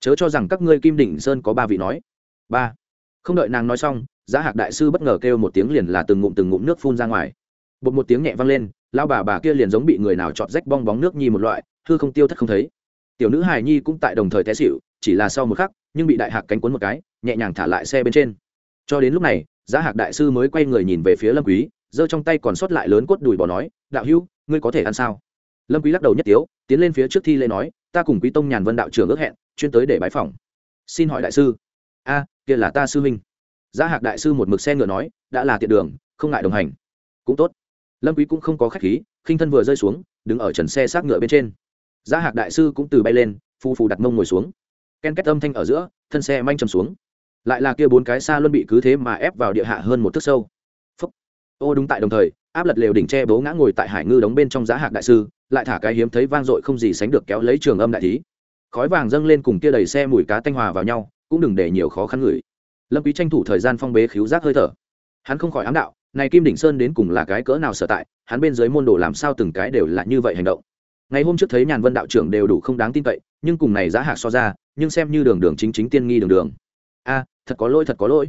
Speaker 1: Chớ cho rằng các ngươi kim đỉnh sơn có ba vị nói. Ba. Không đợi nàng nói xong, giá hạc đại sư bất ngờ kêu một tiếng liền là từng ngụm từng ngụm nước phun ra ngoài bột một tiếng nhẹ vang lên lao bà bà kia liền giống bị người nào chọt rách bong bóng nước nhi một loại, hư không tiêu thất không thấy. Tiểu nữ hài nhi cũng tại đồng thời té xịu chỉ là sau một khắc, nhưng bị đại hạc cánh cuốn một cái, nhẹ nhàng thả lại xe bên trên. Cho đến lúc này, giá hạc đại sư mới quay người nhìn về phía lâm quý, giơ trong tay còn sót lại lớn cốt đùi bỏ nói, đạo hữu, ngươi có thể ăn sao? Lâm quý lắc đầu nhất tiếu, tiến lên phía trước thi lễ nói, ta cùng quý tông nhàn vân đạo trưởng ước hẹn, chuyên tới để bái phỏng. Xin hỏi đại sư. A, kia là ta sư huynh. Giá hạc đại sư một mực xe ngựa nói, đã là tiện đường, không ngại đồng hành. Cũng tốt lâm quý cũng không có khách khí, khinh thân vừa rơi xuống, đứng ở trần xe sát ngựa bên trên. Giá hạc đại sư cũng từ bay lên, phu phu đặt mông ngồi xuống. Ken kết âm thanh ở giữa, thân xe manh trầm xuống. Lại là kia bốn cái xa luôn bị cứ thế mà ép vào địa hạ hơn một thước sâu. Phúc. ô đúng tại đồng thời, áp lật lều đỉnh tre bố ngã ngồi tại hải ngư đóng bên trong giá hạc đại sư, lại thả cái hiếm thấy vang dội không gì sánh được kéo lấy trường âm đại thí. Khói vàng dâng lên cùng kia đầy xe mùi cá tanh hòa vào nhau, cũng đừng để nhiều khó khăn gửi lâm quý tranh thủ thời gian phong bế khiếu giác hơi thở hắn không khỏi ám đạo, này kim đỉnh sơn đến cùng là cái cỡ nào sở tại, hắn bên dưới môn đồ làm sao từng cái đều là như vậy hành động. Ngày hôm trước thấy nhàn vân đạo trưởng đều đủ không đáng tin cậy, nhưng cùng này giá hạc so ra, nhưng xem như đường đường chính chính tiên nghi đường đường. A, thật có lỗi, thật có lỗi.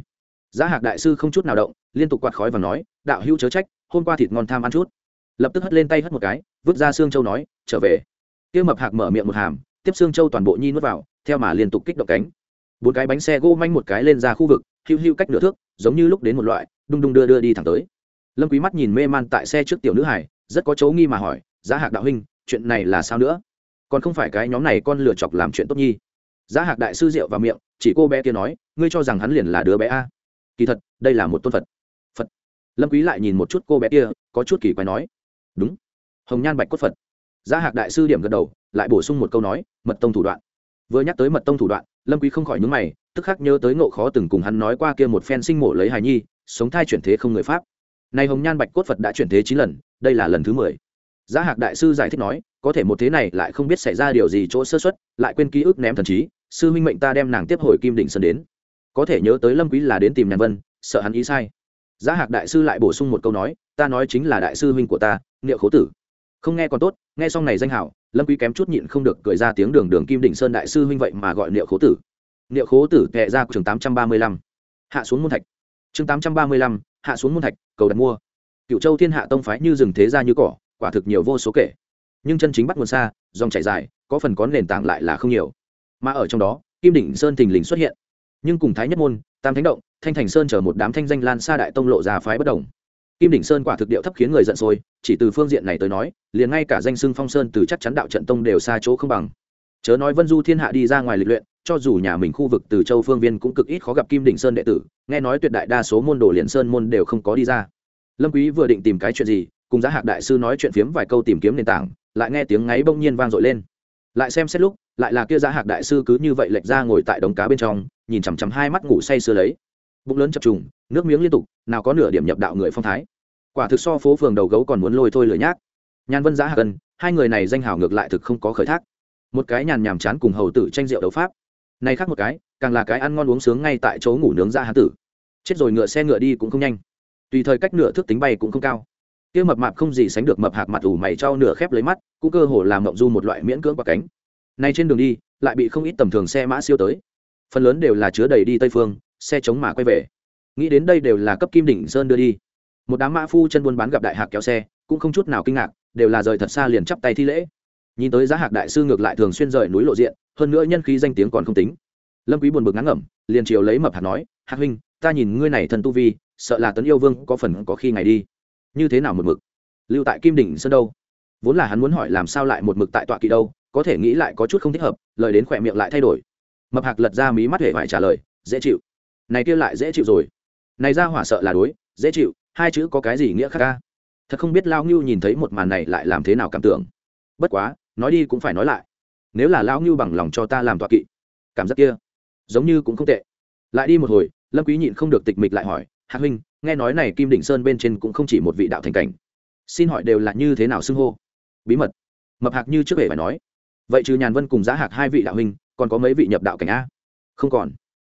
Speaker 1: Giá hạc đại sư không chút nào động, liên tục quạt khói và nói, đạo hữu chớ trách, hôm qua thịt ngon tham ăn chút. Lập tức hất lên tay hất một cái, vứt ra xương châu nói, trở về. Kia mập hạc mở miệng một hàm, tiếp xương châu toàn bộ nhi nuốt vào, theo mà liên tục kích động cánh. Bốn cái bánh xe gỗ manh một cái lên ra khu vực hữu hữu cách nửa thước, giống như lúc đến một loại đung đung đưa đưa đi thẳng tới. Lâm quý mắt nhìn mê man tại xe trước tiểu nữ hải rất có chấu nghi mà hỏi, giá hạc đạo huynh, chuyện này là sao nữa? Còn không phải cái nhóm này con lừa chọc làm chuyện tốt nhi. Giá hạc đại sư rượu vào miệng, chỉ cô bé kia nói, ngươi cho rằng hắn liền là đứa bé a? Kỳ thật, đây là một tôn phật. Phật. Lâm quý lại nhìn một chút cô bé kia, có chút kỳ quái nói, đúng, hồng nhan bạch cốt phật. Giá hạc đại sư điểm gật đầu, lại bổ sung một câu nói, mật tông thủ đoạn. Vừa nhắc tới mật tông thủ đoạn, lâm quý không khỏi nhướng mày, tức khắc nhớ tới ngộ khó từng cùng hắn nói qua kia một phen sinh mổ lấy hài nhi sống thai chuyển thế không người pháp. Này hồng nhan bạch cốt phật đã chuyển thế chín lần, đây là lần thứ mười. Giá hạc đại sư giải thích nói, có thể một thế này lại không biết xảy ra điều gì chỗ sơ xuất lại quên ký ức ném thần trí, sư minh mệnh ta đem nàng tiếp hồi kim đỉnh sơn đến. Có thể nhớ tới lâm quý là đến tìm nhàn vân, sợ hắn ý sai. Giá hạc đại sư lại bổ sung một câu nói, ta nói chính là đại sư huynh của ta, niệu khố tử. Không nghe còn tốt, nghe xong này danh hảo, lâm quý kém chút nhịn không được cười ra tiếng đường đường kim đỉnh sơn đại sư huynh vậy mà gọi niệu khố tử. Niệu khố tử kệ ra trường tám trăm ba mươi lăm. Hạ xuống môn thạch chương tám trăm ba mươi lăm, hạ xuống môn thạch, cầu đặt mua. Cựu châu thiên hạ tông phái như rừng thế ra như cỏ, quả thực nhiều vô số kể. Nhưng chân chính bắt nguồn xa, dòng chảy dài, có phần có nền tảng lại là không nhiều. Mà ở trong đó, kim đỉnh sơn thình lình xuất hiện. Nhưng cùng thái nhất môn, tam thánh động, thanh thành sơn chở một đám thanh danh lan xa đại tông lộ ra phái bất đồng. Kim đỉnh sơn quả thực điệu thấp khiến người giận sôi, chỉ từ phương diện này tới nói, liền ngay cả danh xưng phong sơn từ chắc chắn đạo trận tông đều xa chỗ không bằng. Chớ nói vân du thiên hạ đi ra ngoài lịch luyện cho dù nhà mình khu vực từ châu phương viên cũng cực ít khó gặp kim đỉnh sơn đệ tử, nghe nói tuyệt đại đa số môn đồ liền sơn môn đều không có đi ra. Lâm quý vừa định tìm cái chuyện gì, cùng giá hạc đại sư nói chuyện phiếm vài câu tìm kiếm nền tảng, lại nghe tiếng ngáy bỗng nhiên vang dội lên. Lại xem xét lúc, lại là kia giá hạc đại sư cứ như vậy lệch ra ngồi tại đống cá bên trong, nhìn chằm chằm hai mắt ngủ say sưa lấy. Bụng lớn chập trùng, nước miếng liên tục, nào có nửa điểm nhập đạo người phong thái. Quả thực so phố phường đầu gấu còn muốn lôi thôi lửa nhác. Nhan vân, giá hạc gần hai người này danh hào ngược lại thực không có khởi thác. Một cái nhàn nhàm chán cùng hầu tử tranh rượu đấu pháp nay khác một cái, càng là cái ăn ngon uống sướng ngay tại chỗ ngủ nướng ra hán tử. Chết rồi ngựa xe ngựa đi cũng không nhanh. Tùy thời cách nửa thước tính bay cũng không cao. Kia mập mạp không gì sánh được mập hạc mặt ủ mày trao nửa khép lấy mắt, cũng cơ hồ làm mộng du một loại miễn cưỡng qua cánh. Nay trên đường đi, lại bị không ít tầm thường xe mã siêu tới. Phần lớn đều là chứa đầy đi tây phương, xe chống mà quay về. Nghĩ đến đây đều là cấp kim đỉnh sơn đưa đi. Một đám mã phu chân buôn bán gặp đại hạc kéo xe, cũng không chút nào kinh ngạc, đều là rời thật xa liền chắp tay thi lễ nhìn tới giá hạc đại sư ngược lại thường xuyên rời núi lộ diện, hơn nữa nhân khí danh tiếng còn không tính. Lâm quý buồn bực ngắn ngẩm, liền chiều lấy mập hạc nói, hạc huynh, ta nhìn ngươi này thần tu vi, sợ là tấn yêu vương có phần có khi ngày đi. Như thế nào một mực? Lưu tại kim đỉnh sơn đâu? Vốn là hắn muốn hỏi làm sao lại một mực tại tọa kỵ đâu, có thể nghĩ lại có chút không thích hợp, lời đến khỏe miệng lại thay đổi. Mập hạc lật ra mí mắt hề phải trả lời, dễ chịu. Này kia lại dễ chịu rồi. Này ra hỏa sợ là đối, dễ chịu, hai chữ có cái gì nghĩa khác ca thật không biết lao ngưu nhìn thấy một màn này lại làm thế nào cảm tưởng. Bất quá nói đi cũng phải nói lại. Nếu là lão ngưu bằng lòng cho ta làm tọa kỵ, cảm giác kia giống như cũng không tệ. Lại đi một hồi, lâm quý nhịn không được tịch mịch lại hỏi, hạ huynh, nghe nói này kim đỉnh sơn bên trên cũng không chỉ một vị đạo thành cảnh. Xin hỏi đều là như thế nào xưng hô? Bí mật. Mập hạc như trước bể phải nói, vậy trừ nhàn vân cùng giá hạc hai vị đạo huynh, còn có mấy vị nhập đạo cảnh a? Không còn.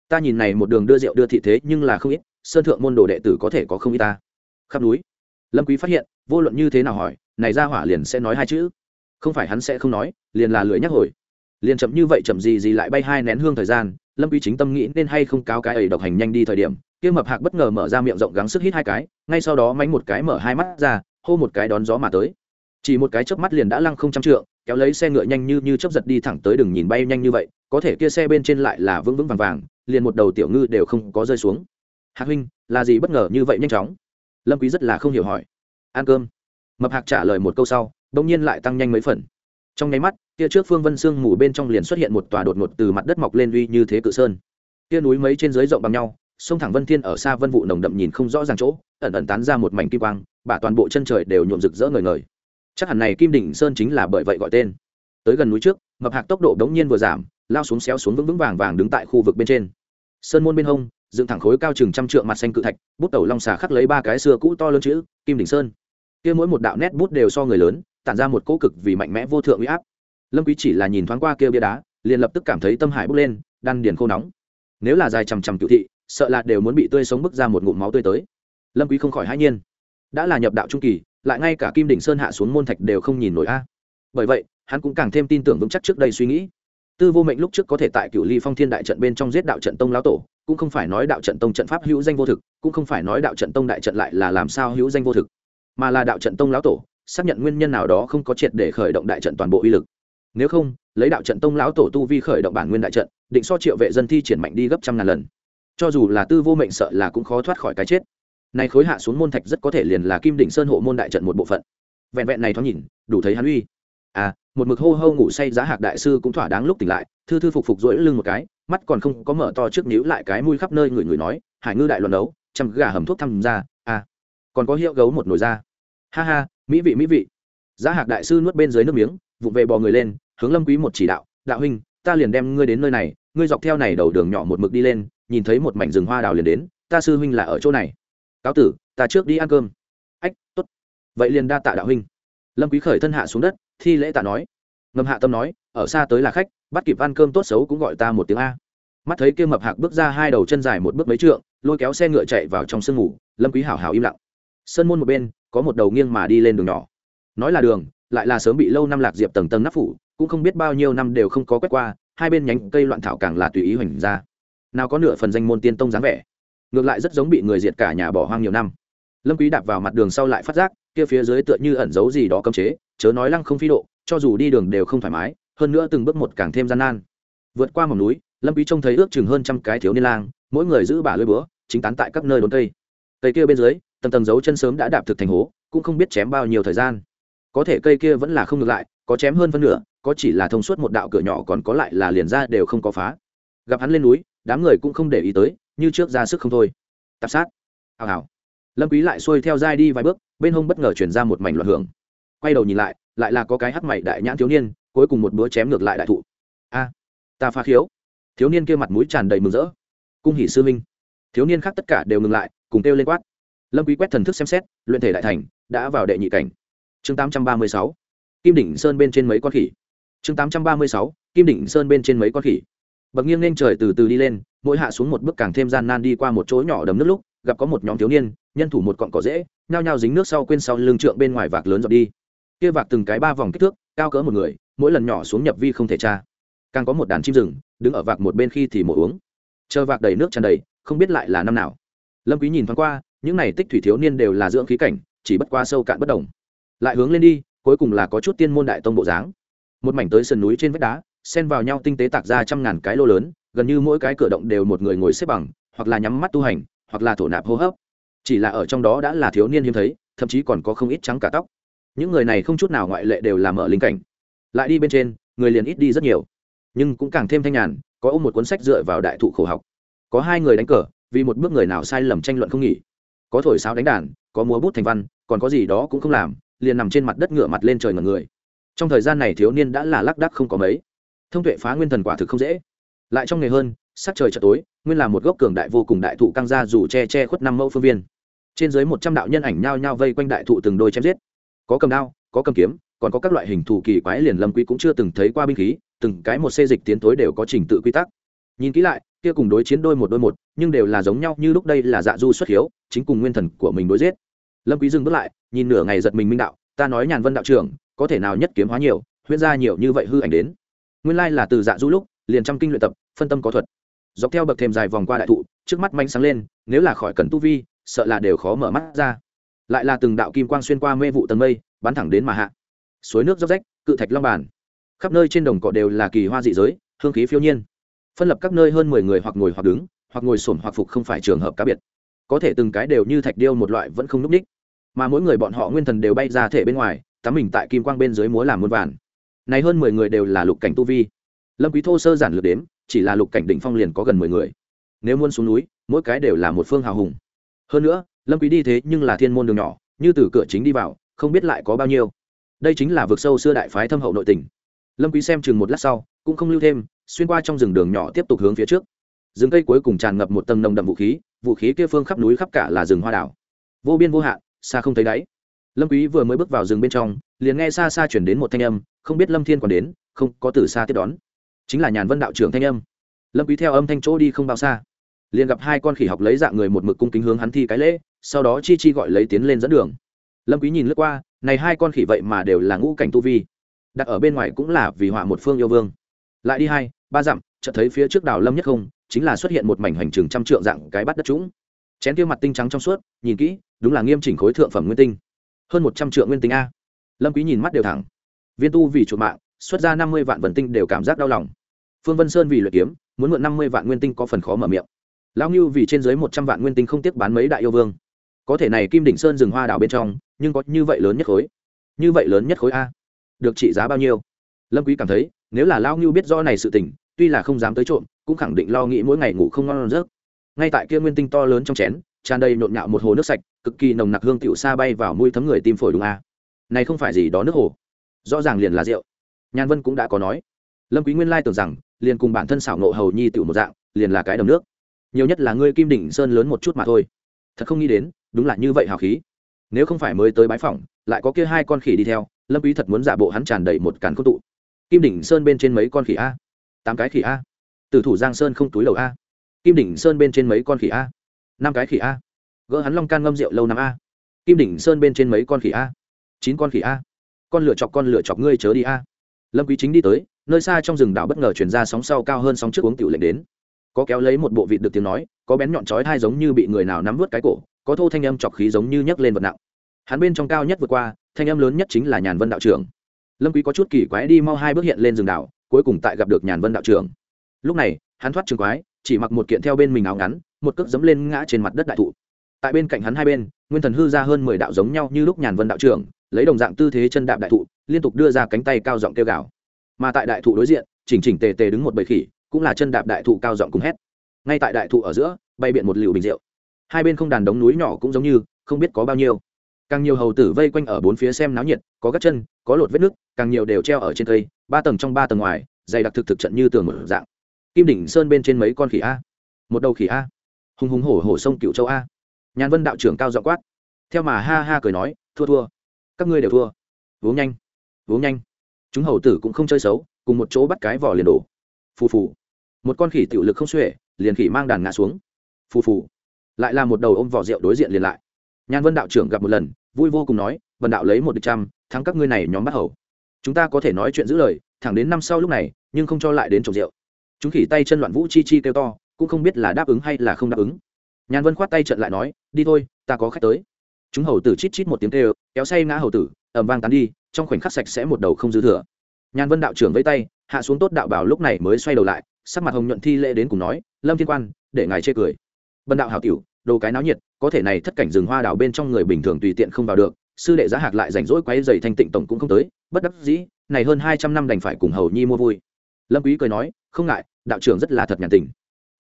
Speaker 1: Ta nhìn này một đường đưa rượu đưa thị thế nhưng là không ít, sơn thượng môn đồ đệ tử có thể có không ít ta. Khắp núi, lâm quý phát hiện, vô luận như thế nào hỏi, này ra hỏa liền sẽ nói hai chữ không phải hắn sẽ không nói, liền là lưỡi nhắc hồi. Liền chậm như vậy chậm gì gì lại bay hai nén hương thời gian, lâm Uy chính tâm nghĩ nên hay không cáo cái ấy độc hành nhanh đi thời điểm, kia mập hạc bất ngờ mở ra miệng rộng gắng sức hít hai cái, ngay sau đó mánh một cái mở hai mắt ra, hô một cái đón gió mà tới. Chỉ một cái chớp mắt liền đã lăng không trăm trượng, kéo lấy xe ngựa nhanh như như chớp giật đi thẳng tới đừng nhìn bay nhanh như vậy, có thể kia xe bên trên lại là vững vững vàng vàng, liền một đầu tiểu ngư đều không có rơi xuống. Hạc huynh, là gì bất ngờ như vậy nhanh chóng? Lâm quý rất là không hiểu hỏi. Ăn cơm. Mập hạc trả lời một câu sau đông nhiên lại tăng nhanh mấy phần. Trong nháy mắt kia trước phương vân sương mù bên trong liền xuất hiện một tòa đột ngột từ mặt đất mọc lên uy như thế cự sơn. Kia núi mấy trên dưới rộng bằng nhau, sông thẳng vân thiên ở xa vân vụ nồng đậm nhìn không rõ ràng chỗ, ẩn ẩn tán ra một mảnh kim quang, bả toàn bộ chân trời đều nhuộm rực rỡ ngời ngời. Chắc hẳn này kim đỉnh sơn chính là bởi vậy gọi tên. Tới gần núi trước, mập hạc tốc độ đống nhiên vừa giảm, lao xuống xéo xuống vững vững vàng vàng đứng tại khu vực bên trên. Sơn môn bên hông, dựng thẳng khối cao chừng trăm trượng mặt xanh cự thạch, bút tẩu long xà khắc lấy ba cái xưa cũ to lớn chữ, kim đỉnh sơn kia mỗi một đạo nét bút đều so người lớn, tản ra một cỗ cực vì mạnh mẽ vô thượng uy áp. Lâm quý chỉ là nhìn thoáng qua kia bia đá, liền lập tức cảm thấy tâm hải bốc lên, đan điền khô nóng. Nếu là dài chằm chằm cựu thị, sợ là đều muốn bị tươi sống bức ra một ngụm máu tươi tới. Lâm quý không khỏi hãi nhiên. Đã là nhập đạo trung kỳ, lại ngay cả kim đỉnh sơn hạ xuống môn thạch đều không nhìn nổi a. Bởi vậy, hắn cũng càng thêm tin tưởng vững chắc trước đây suy nghĩ. Tư vô mệnh lúc trước có thể tại cựu ly phong thiên đại trận bên trong giết đạo trận tông lão tổ, cũng không phải nói đạo trận tông trận pháp hữu danh vô thực, cũng không phải nói đạo trận tông đại trận lại là làm sao hữu danh vô thực mà là đạo trận tông lão tổ, xác nhận nguyên nhân nào đó không có triệt để khởi động đại trận toàn bộ uy lực. Nếu không, lấy đạo trận tông lão tổ tu vi khởi động bản nguyên đại trận, định so triệu vệ dân thi triển mạnh đi gấp trăm ngàn lần. Cho dù là tư vô mệnh sợ là cũng khó thoát khỏi cái chết. Này khối hạ xuống môn thạch rất có thể liền là kim đỉnh sơn hộ môn đại trận một bộ phận. Vẹn vẹn này thoáng nhìn, đủ thấy hắn uy. À một mực hô hô ngủ say giá hạc đại sư cũng thỏa đáng lúc tỉnh lại, thư thư phục phục rỗi lưng một cái, mắt còn không có mở to trước níu lại cái mũi khắp nơi người người nói, hải ngư đại luận đấu chăm gà hầm thuốc tham gia à còn có hiệu gấu một nồi da ha ha, mỹ vị mỹ vị. Giá hạc đại sư nuốt bên dưới nước miếng, vụng về bò người lên, hướng lâm quý một chỉ đạo đạo huynh, ta liền đem ngươi đến nơi này, ngươi dọc theo này đầu đường nhỏ một mực đi lên, nhìn thấy một mảnh rừng hoa đào liền đến, ta sư huynh là ở chỗ này. Cáo tử, ta trước đi ăn cơm. Ách, tốt. Vậy liền đa tạ đạo huynh. Lâm quý khởi thân hạ xuống đất, thi lễ tạ nói. Ngầm hạ tâm nói, ở xa tới là khách, bắt kịp ăn cơm tốt xấu cũng gọi ta một tiếng a. Mắt thấy kia mập hạc bước ra hai đầu chân dài một bước mấy trượng, lôi kéo xe ngựa chạy vào trong sương ngủ lâm quý hảo hảo im lặng. Sơn môn một bên có một đầu nghiêng mà đi lên đường nhỏ. Nói là đường, lại là sớm bị lâu năm lạc diệp tầng tầng nắp phủ, cũng không biết bao nhiêu năm đều không có quét qua, hai bên nhánh cây loạn thảo càng là tùy ý hoành ra. Nào có nửa phần danh môn tiên tông dáng vẻ, ngược lại rất giống bị người diệt cả nhà bỏ hoang nhiều năm. Lâm quý đạp vào mặt đường sau lại phát giác, kia phía dưới tựa như ẩn giấu gì đó cấm chế, chớ nói lăng không phi độ, cho dù đi đường đều không thoải mái, hơn nữa từng bước một càng thêm gian nan. Vượt qua mỏm núi, lâm quý trông thấy ước chừng hơn trăm cái thiếu niên lang, mỗi người giữ bả lưỡi búa, chính tán tại các nơi đốn cây. Cây kia bên dưới tầng tầng dấu chân sớm đã đạp thực thành hố, cũng không biết chém bao nhiêu thời gian. Có thể cây kia vẫn là không ngược lại, có chém hơn phân nửa, có chỉ là thông suốt một đạo cửa nhỏ còn có lại là liền ra đều không có phá. Gặp hắn lên núi, đám người cũng không để ý tới, như trước ra sức không thôi. Tạp sát. Hào hào. Lâm quý lại xuôi theo dai đi vài bước, bên hông bất ngờ chuyển ra một mảnh loạn hưởng. Quay đầu nhìn lại lại là có cái hắc mày đại nhãn thiếu niên, cuối cùng một búa chém ngược lại đại thụ. A, ta phá khiếu. Thiếu niên kia mặt mũi tràn đầy mừng rỡ. Cung hỉ sư minh thiếu niên khác tất cả đều ngừng lại, cùng kêu lên quát lâm quý quét thần thức xem xét, luyện thể đại thành, đã vào đệ nhị cảnh. Chương 836 kim đỉnh sơn bên trên mấy con khỉ? Chương 836 kim đỉnh sơn bên trên mấy con khỉ? Bậc nghiêng lên trời từ từ đi lên, mỗi hạ xuống một bước càng thêm gian nan đi qua một chỗ nhỏ đầm nước lúc, gặp có một nhóm thiếu niên, nhân thủ một cọng cỏ dễ, nhao nhao dính nước sau quên sau lưng trượng bên ngoài vạc lớn dọc đi. Kia vạc từng cái ba vòng kích thước, cao cỡ một người, mỗi lần nhỏ xuống nhập vi không thể tra. Càng có một đàn chim rừng, đứng ở vạc một bên khi thì mổ uống. Chờ vạc đầy nước tràn đầy, không biết lại là năm nào. Lâm quý nhìn thoáng qua những này tích thủy thiếu niên đều là dưỡng khí cảnh, chỉ bất qua sâu cạn bất đồng. Lại hướng lên đi, cuối cùng là có chút tiên môn đại tông bộ dáng. Một mảnh tới sườn núi trên vách đá, xen vào nhau tinh tế tạc ra trăm ngàn cái lô lớn, gần như mỗi cái cửa động đều một người ngồi xếp bằng, hoặc là nhắm mắt tu hành, hoặc là thổ nạp hô hấp. Chỉ là ở trong đó đã là thiếu niên hiếm thấy, thậm chí còn có không ít trắng cả tóc. Những người này không chút nào ngoại lệ đều làm ở linh cảnh. Lại đi bên trên, người liền ít đi rất nhiều. Nhưng cũng càng thêm thanh nhàn, có ôm một cuốn sách dựa vào đại thụ khổ học. Có hai người đánh cờ, vì một bước người nào sai lầm tranh luận không nghỉ có thổi sáo đánh đàn, có múa bút thành văn, còn có gì đó cũng không làm, liền nằm trên mặt đất ngửa mặt lên trời ngẩn người. Trong thời gian này thiếu niên đã là lác đắc không có mấy. Thông tuệ phá nguyên thần quả thực không dễ. Lại trong ngày hơn, sắc trời chợ tối, nguyên là một gốc cường đại vô cùng đại thụ căng ra dù che che khuất năm mẫu phương viên. Trên dưới một trăm đạo nhân ảnh nhao nhao vây quanh đại thụ từng đôi chém giết. Có cầm đao, có cầm kiếm, còn có các loại hình thù kỳ quái liền lâm quý cũng chưa từng thấy qua binh khí, từng cái một xê dịch tiến tối đều có trình tự quy tắc. Nhìn kỹ lại kia cùng đối chiến đôi một đôi một, nhưng đều là giống nhau như lúc đây là dạ du xuất hiếu, chính cùng nguyên thần của mình đối giết. Lâm quý dừng bước lại, nhìn nửa ngày giật mình minh đạo, ta nói nhàn vân đạo trưởng, có thể nào nhất kiếm hóa nhiều, huyễn ra nhiều như vậy hư ảnh đến? Nguyên lai là từ dạ du lúc, liền trăm kinh luyện tập, phân tâm có thuật. Dọc theo bậc thềm dài vòng qua đại thụ, trước mắt manh sáng lên, nếu là khỏi cần tu vi, sợ là đều khó mở mắt ra. Lại là từng đạo kim quang xuyên qua mê vụ tầng mây, bắn thẳng đến mà hạ. Suối nước dốc rách, cự thạch long bàn. Khắp nơi trên đồng cỏ đều là kỳ hoa dị giới, hương khí phiêu nhiên phân lập các nơi hơn mười người hoặc ngồi hoặc đứng, hoặc ngồi sổm hoặc phục không phải trường hợp cá biệt. Có thể từng cái đều như thạch điêu một loại vẫn không núp ních mà mỗi người bọn họ nguyên thần đều bay ra thể bên ngoài, tắm mình tại kim quang bên dưới múa làm muôn vàn. Này hơn mười người đều là lục cảnh tu vi. Lâm quý thô sơ giản lược đếm, chỉ là lục cảnh đỉnh phong liền có gần mười người. Nếu muốn xuống núi, mỗi cái đều là một phương hào hùng. Hơn nữa, lâm quý đi thế nhưng là thiên môn đường nhỏ, như từ cửa chính đi vào, không biết lại có bao nhiêu. Đây chính là vực sâu xưa đại phái thâm hậu nội tình. Lâm quý xem chừng một lát sau, cũng không lưu thêm xuyên qua trong rừng đường nhỏ tiếp tục hướng phía trước. Rừng cây cuối cùng tràn ngập một tầng nồng đậm vũ khí vũ khí kia phương khắp núi khắp cả là rừng hoa đảo. Vô biên vô hạn, xa không thấy đáy. Lâm quý vừa mới bước vào rừng bên trong, liền nghe xa xa chuyển đến một thanh âm, không biết lâm thiên còn đến, không có từ xa tiếp đón. Chính là nhàn vân đạo trưởng thanh âm. Lâm quý theo âm thanh chỗ đi không bao xa. Liền gặp hai con khỉ học lấy dạng người một mực cung kính hướng hắn thi cái lễ, sau đó chi chi gọi lấy tiến lên dẫn đường. Lâm quý nhìn lướt qua, này hai con khỉ vậy mà đều là ngũ cảnh tu vi. Đặt ở bên ngoài cũng là vì họa một phương yêu vương. Lại đi hai ba dặm, chợt thấy phía trước đảo lâm nhất không, chính là xuất hiện một mảnh hành trường trăm trượng dạng cái bắt đất trũng. Chén kia mặt tinh trắng trong suốt, nhìn kỹ, đúng là nghiêm chỉnh khối thượng phẩm nguyên tinh. Hơn một trăm triệu nguyên tinh a. Lâm quý nhìn mắt đều thẳng. Viên tu vì chuột mạng, xuất ra năm mươi vạn vần tinh đều cảm giác đau lòng. Phương vân sơn vì luyện kiếm, muốn mượn năm mươi vạn nguyên tinh có phần khó mở miệng. Lão ngưu vì trên dưới một trăm vạn nguyên tinh không tiếc bán mấy đại yêu vương. Có thể này kim đỉnh sơn rừng hoa đảo bên trong, nhưng có như vậy lớn nhất khối. Như vậy lớn nhất khối a. Được trị giá bao nhiêu? Lâm quý cảm thấy nếu là lao ngưu biết rõ này sự tình, tuy là không dám tới trộm, cũng khẳng định lo nghĩ mỗi ngày ngủ không ngon giấc. Ngay tại kia nguyên tinh to lớn trong chén, tràn đầy nhộn nhạo một hồ nước sạch, cực kỳ nồng nặc hương tiểu xa bay vào mũi thấm người tim phổi đúng a. Này không phải gì đó nước hồ. Rõ ràng liền là rượu. Nhan vân cũng đã có nói. Lâm quý nguyên lai tưởng rằng, liền cùng bản thân xảo nộ hầu nhi tiểu một dạng, liền là cái đầm nước. Nhiều nhất là ngươi kim đỉnh sơn lớn một chút mà thôi. Thật không nghĩ đến, đúng là như vậy hào khí. Nếu không phải mới tới bái phỏng, lại có kia hai con khỉ đi theo, lâm quý thật muốn giả bộ hắn tràn đầy một càn cốt tụ kim đỉnh sơn bên trên mấy con khỉ a? Tám cái khỉ a. Tử thủ giang sơn không túi đầu a. Kim đỉnh sơn bên trên mấy con khỉ a? Năm cái khỉ a. Gỡ hắn long can ngâm rượu lâu năm a. Kim đỉnh sơn bên trên mấy con khỉ a? Chín con khỉ a. Con lửa chọc con lửa chọc ngươi chớ đi a. Lâm quý chính đi tới, nơi xa trong rừng đảo bất ngờ truyền ra sóng sau cao hơn sóng trước uống tiểu lệnh đến. Có kéo lấy một bộ vịt được tiếng nói, có bén nhọn chói hai giống như bị người nào nắm vớt cái cổ, có thô thanh âm chọc khí giống như nhấc lên vật nặng. Hắn bên trong cao nhất vượt qua, thanh âm lớn nhất chính là nhàn vân đạo trưởng lâm quý có chút kỳ quái đi mau hai bước hiện lên rừng đảo, cuối cùng tại gặp được nhàn vân đạo trưởng. Lúc này, hắn thoát trường quái, chỉ mặc một kiện theo bên mình áo ngắn, một cước dẫm lên ngã trên mặt đất đại thụ. Tại bên cạnh hắn hai bên, nguyên thần hư ra hơn mười đạo giống nhau như lúc nhàn vân đạo trưởng, lấy đồng dạng tư thế chân đạp đại thụ, liên tục đưa ra cánh tay cao giọng kêu gào. Mà tại đại thụ đối diện, chỉnh chỉnh tề tề đứng một bầy khỉ, cũng là chân đạp đại thụ cao giọng cùng hét. Ngay tại đại thụ ở giữa, bay biện một liều bình rượu. Hai bên không đàn đống núi nhỏ cũng giống như, không biết có bao nhiêu càng nhiều hầu tử vây quanh ở bốn phía xem náo nhiệt, có gắt chân, có lột vết nước, càng nhiều đều treo ở trên cây, ba tầng trong ba tầng ngoài, dày đặc thực thực trận như tường một dạng. Kim đỉnh sơn bên trên mấy con khỉ a? Một đầu khỉ a? Hùng hùng hổ hổ sông cựu châu a? Nhàn vân đạo trưởng cao dọ quát. Theo mà ha ha cười nói, thua thua. Các ngươi đều thua. Uống nhanh. Uống nhanh. Chúng hầu tử cũng không chơi xấu, cùng một chỗ bắt cái vỏ liền đổ. Phù phù. Một con khỉ tiểu lực không xuể, liền khỉ mang đàn ngã xuống. Phù phù. Lại là một đầu ôm vỏ rượu đối diện liền lại. Nhan vân đạo trưởng gặp một lần, vui vô cùng nói, vân đạo lấy một địch trăm, thắng các ngươi này nhóm bắt hầu. Chúng ta có thể nói chuyện giữ lời, thẳng đến năm sau lúc này, nhưng không cho lại đến trồng rượu. Chúng khỉ tay chân loạn vũ chi chi kêu to, cũng không biết là đáp ứng hay là không đáp ứng. Nhàn vân khoát tay trận lại nói, đi thôi, ta có khách tới. Chúng hầu tử chít chít một tiếng kêu, kéo say ngã hầu tử ẩm vang tán đi, trong khoảnh khắc sạch sẽ một đầu không dư thừa. Nhàn vân đạo trưởng vẫy tay, hạ xuống tốt đạo bảo lúc này mới xoay đầu lại, sắc mặt hồng nhuận thi lễ đến cùng nói, lâm thiên quan, để ngài chê cười. Bần đạo hảo tiểu đồ cái náo nhiệt, có thể này thất cảnh rừng hoa đảo bên trong người bình thường tùy tiện không vào được, sư đệ giá hạc lại rảnh rỗi quấy dày thanh tịnh tổng cũng không tới, bất đắc dĩ, này hơn hai trăm năm đành phải cùng hầu nhi mua vui. Lâm quý cười nói, không ngại, đạo trưởng rất là thật nhàn tình.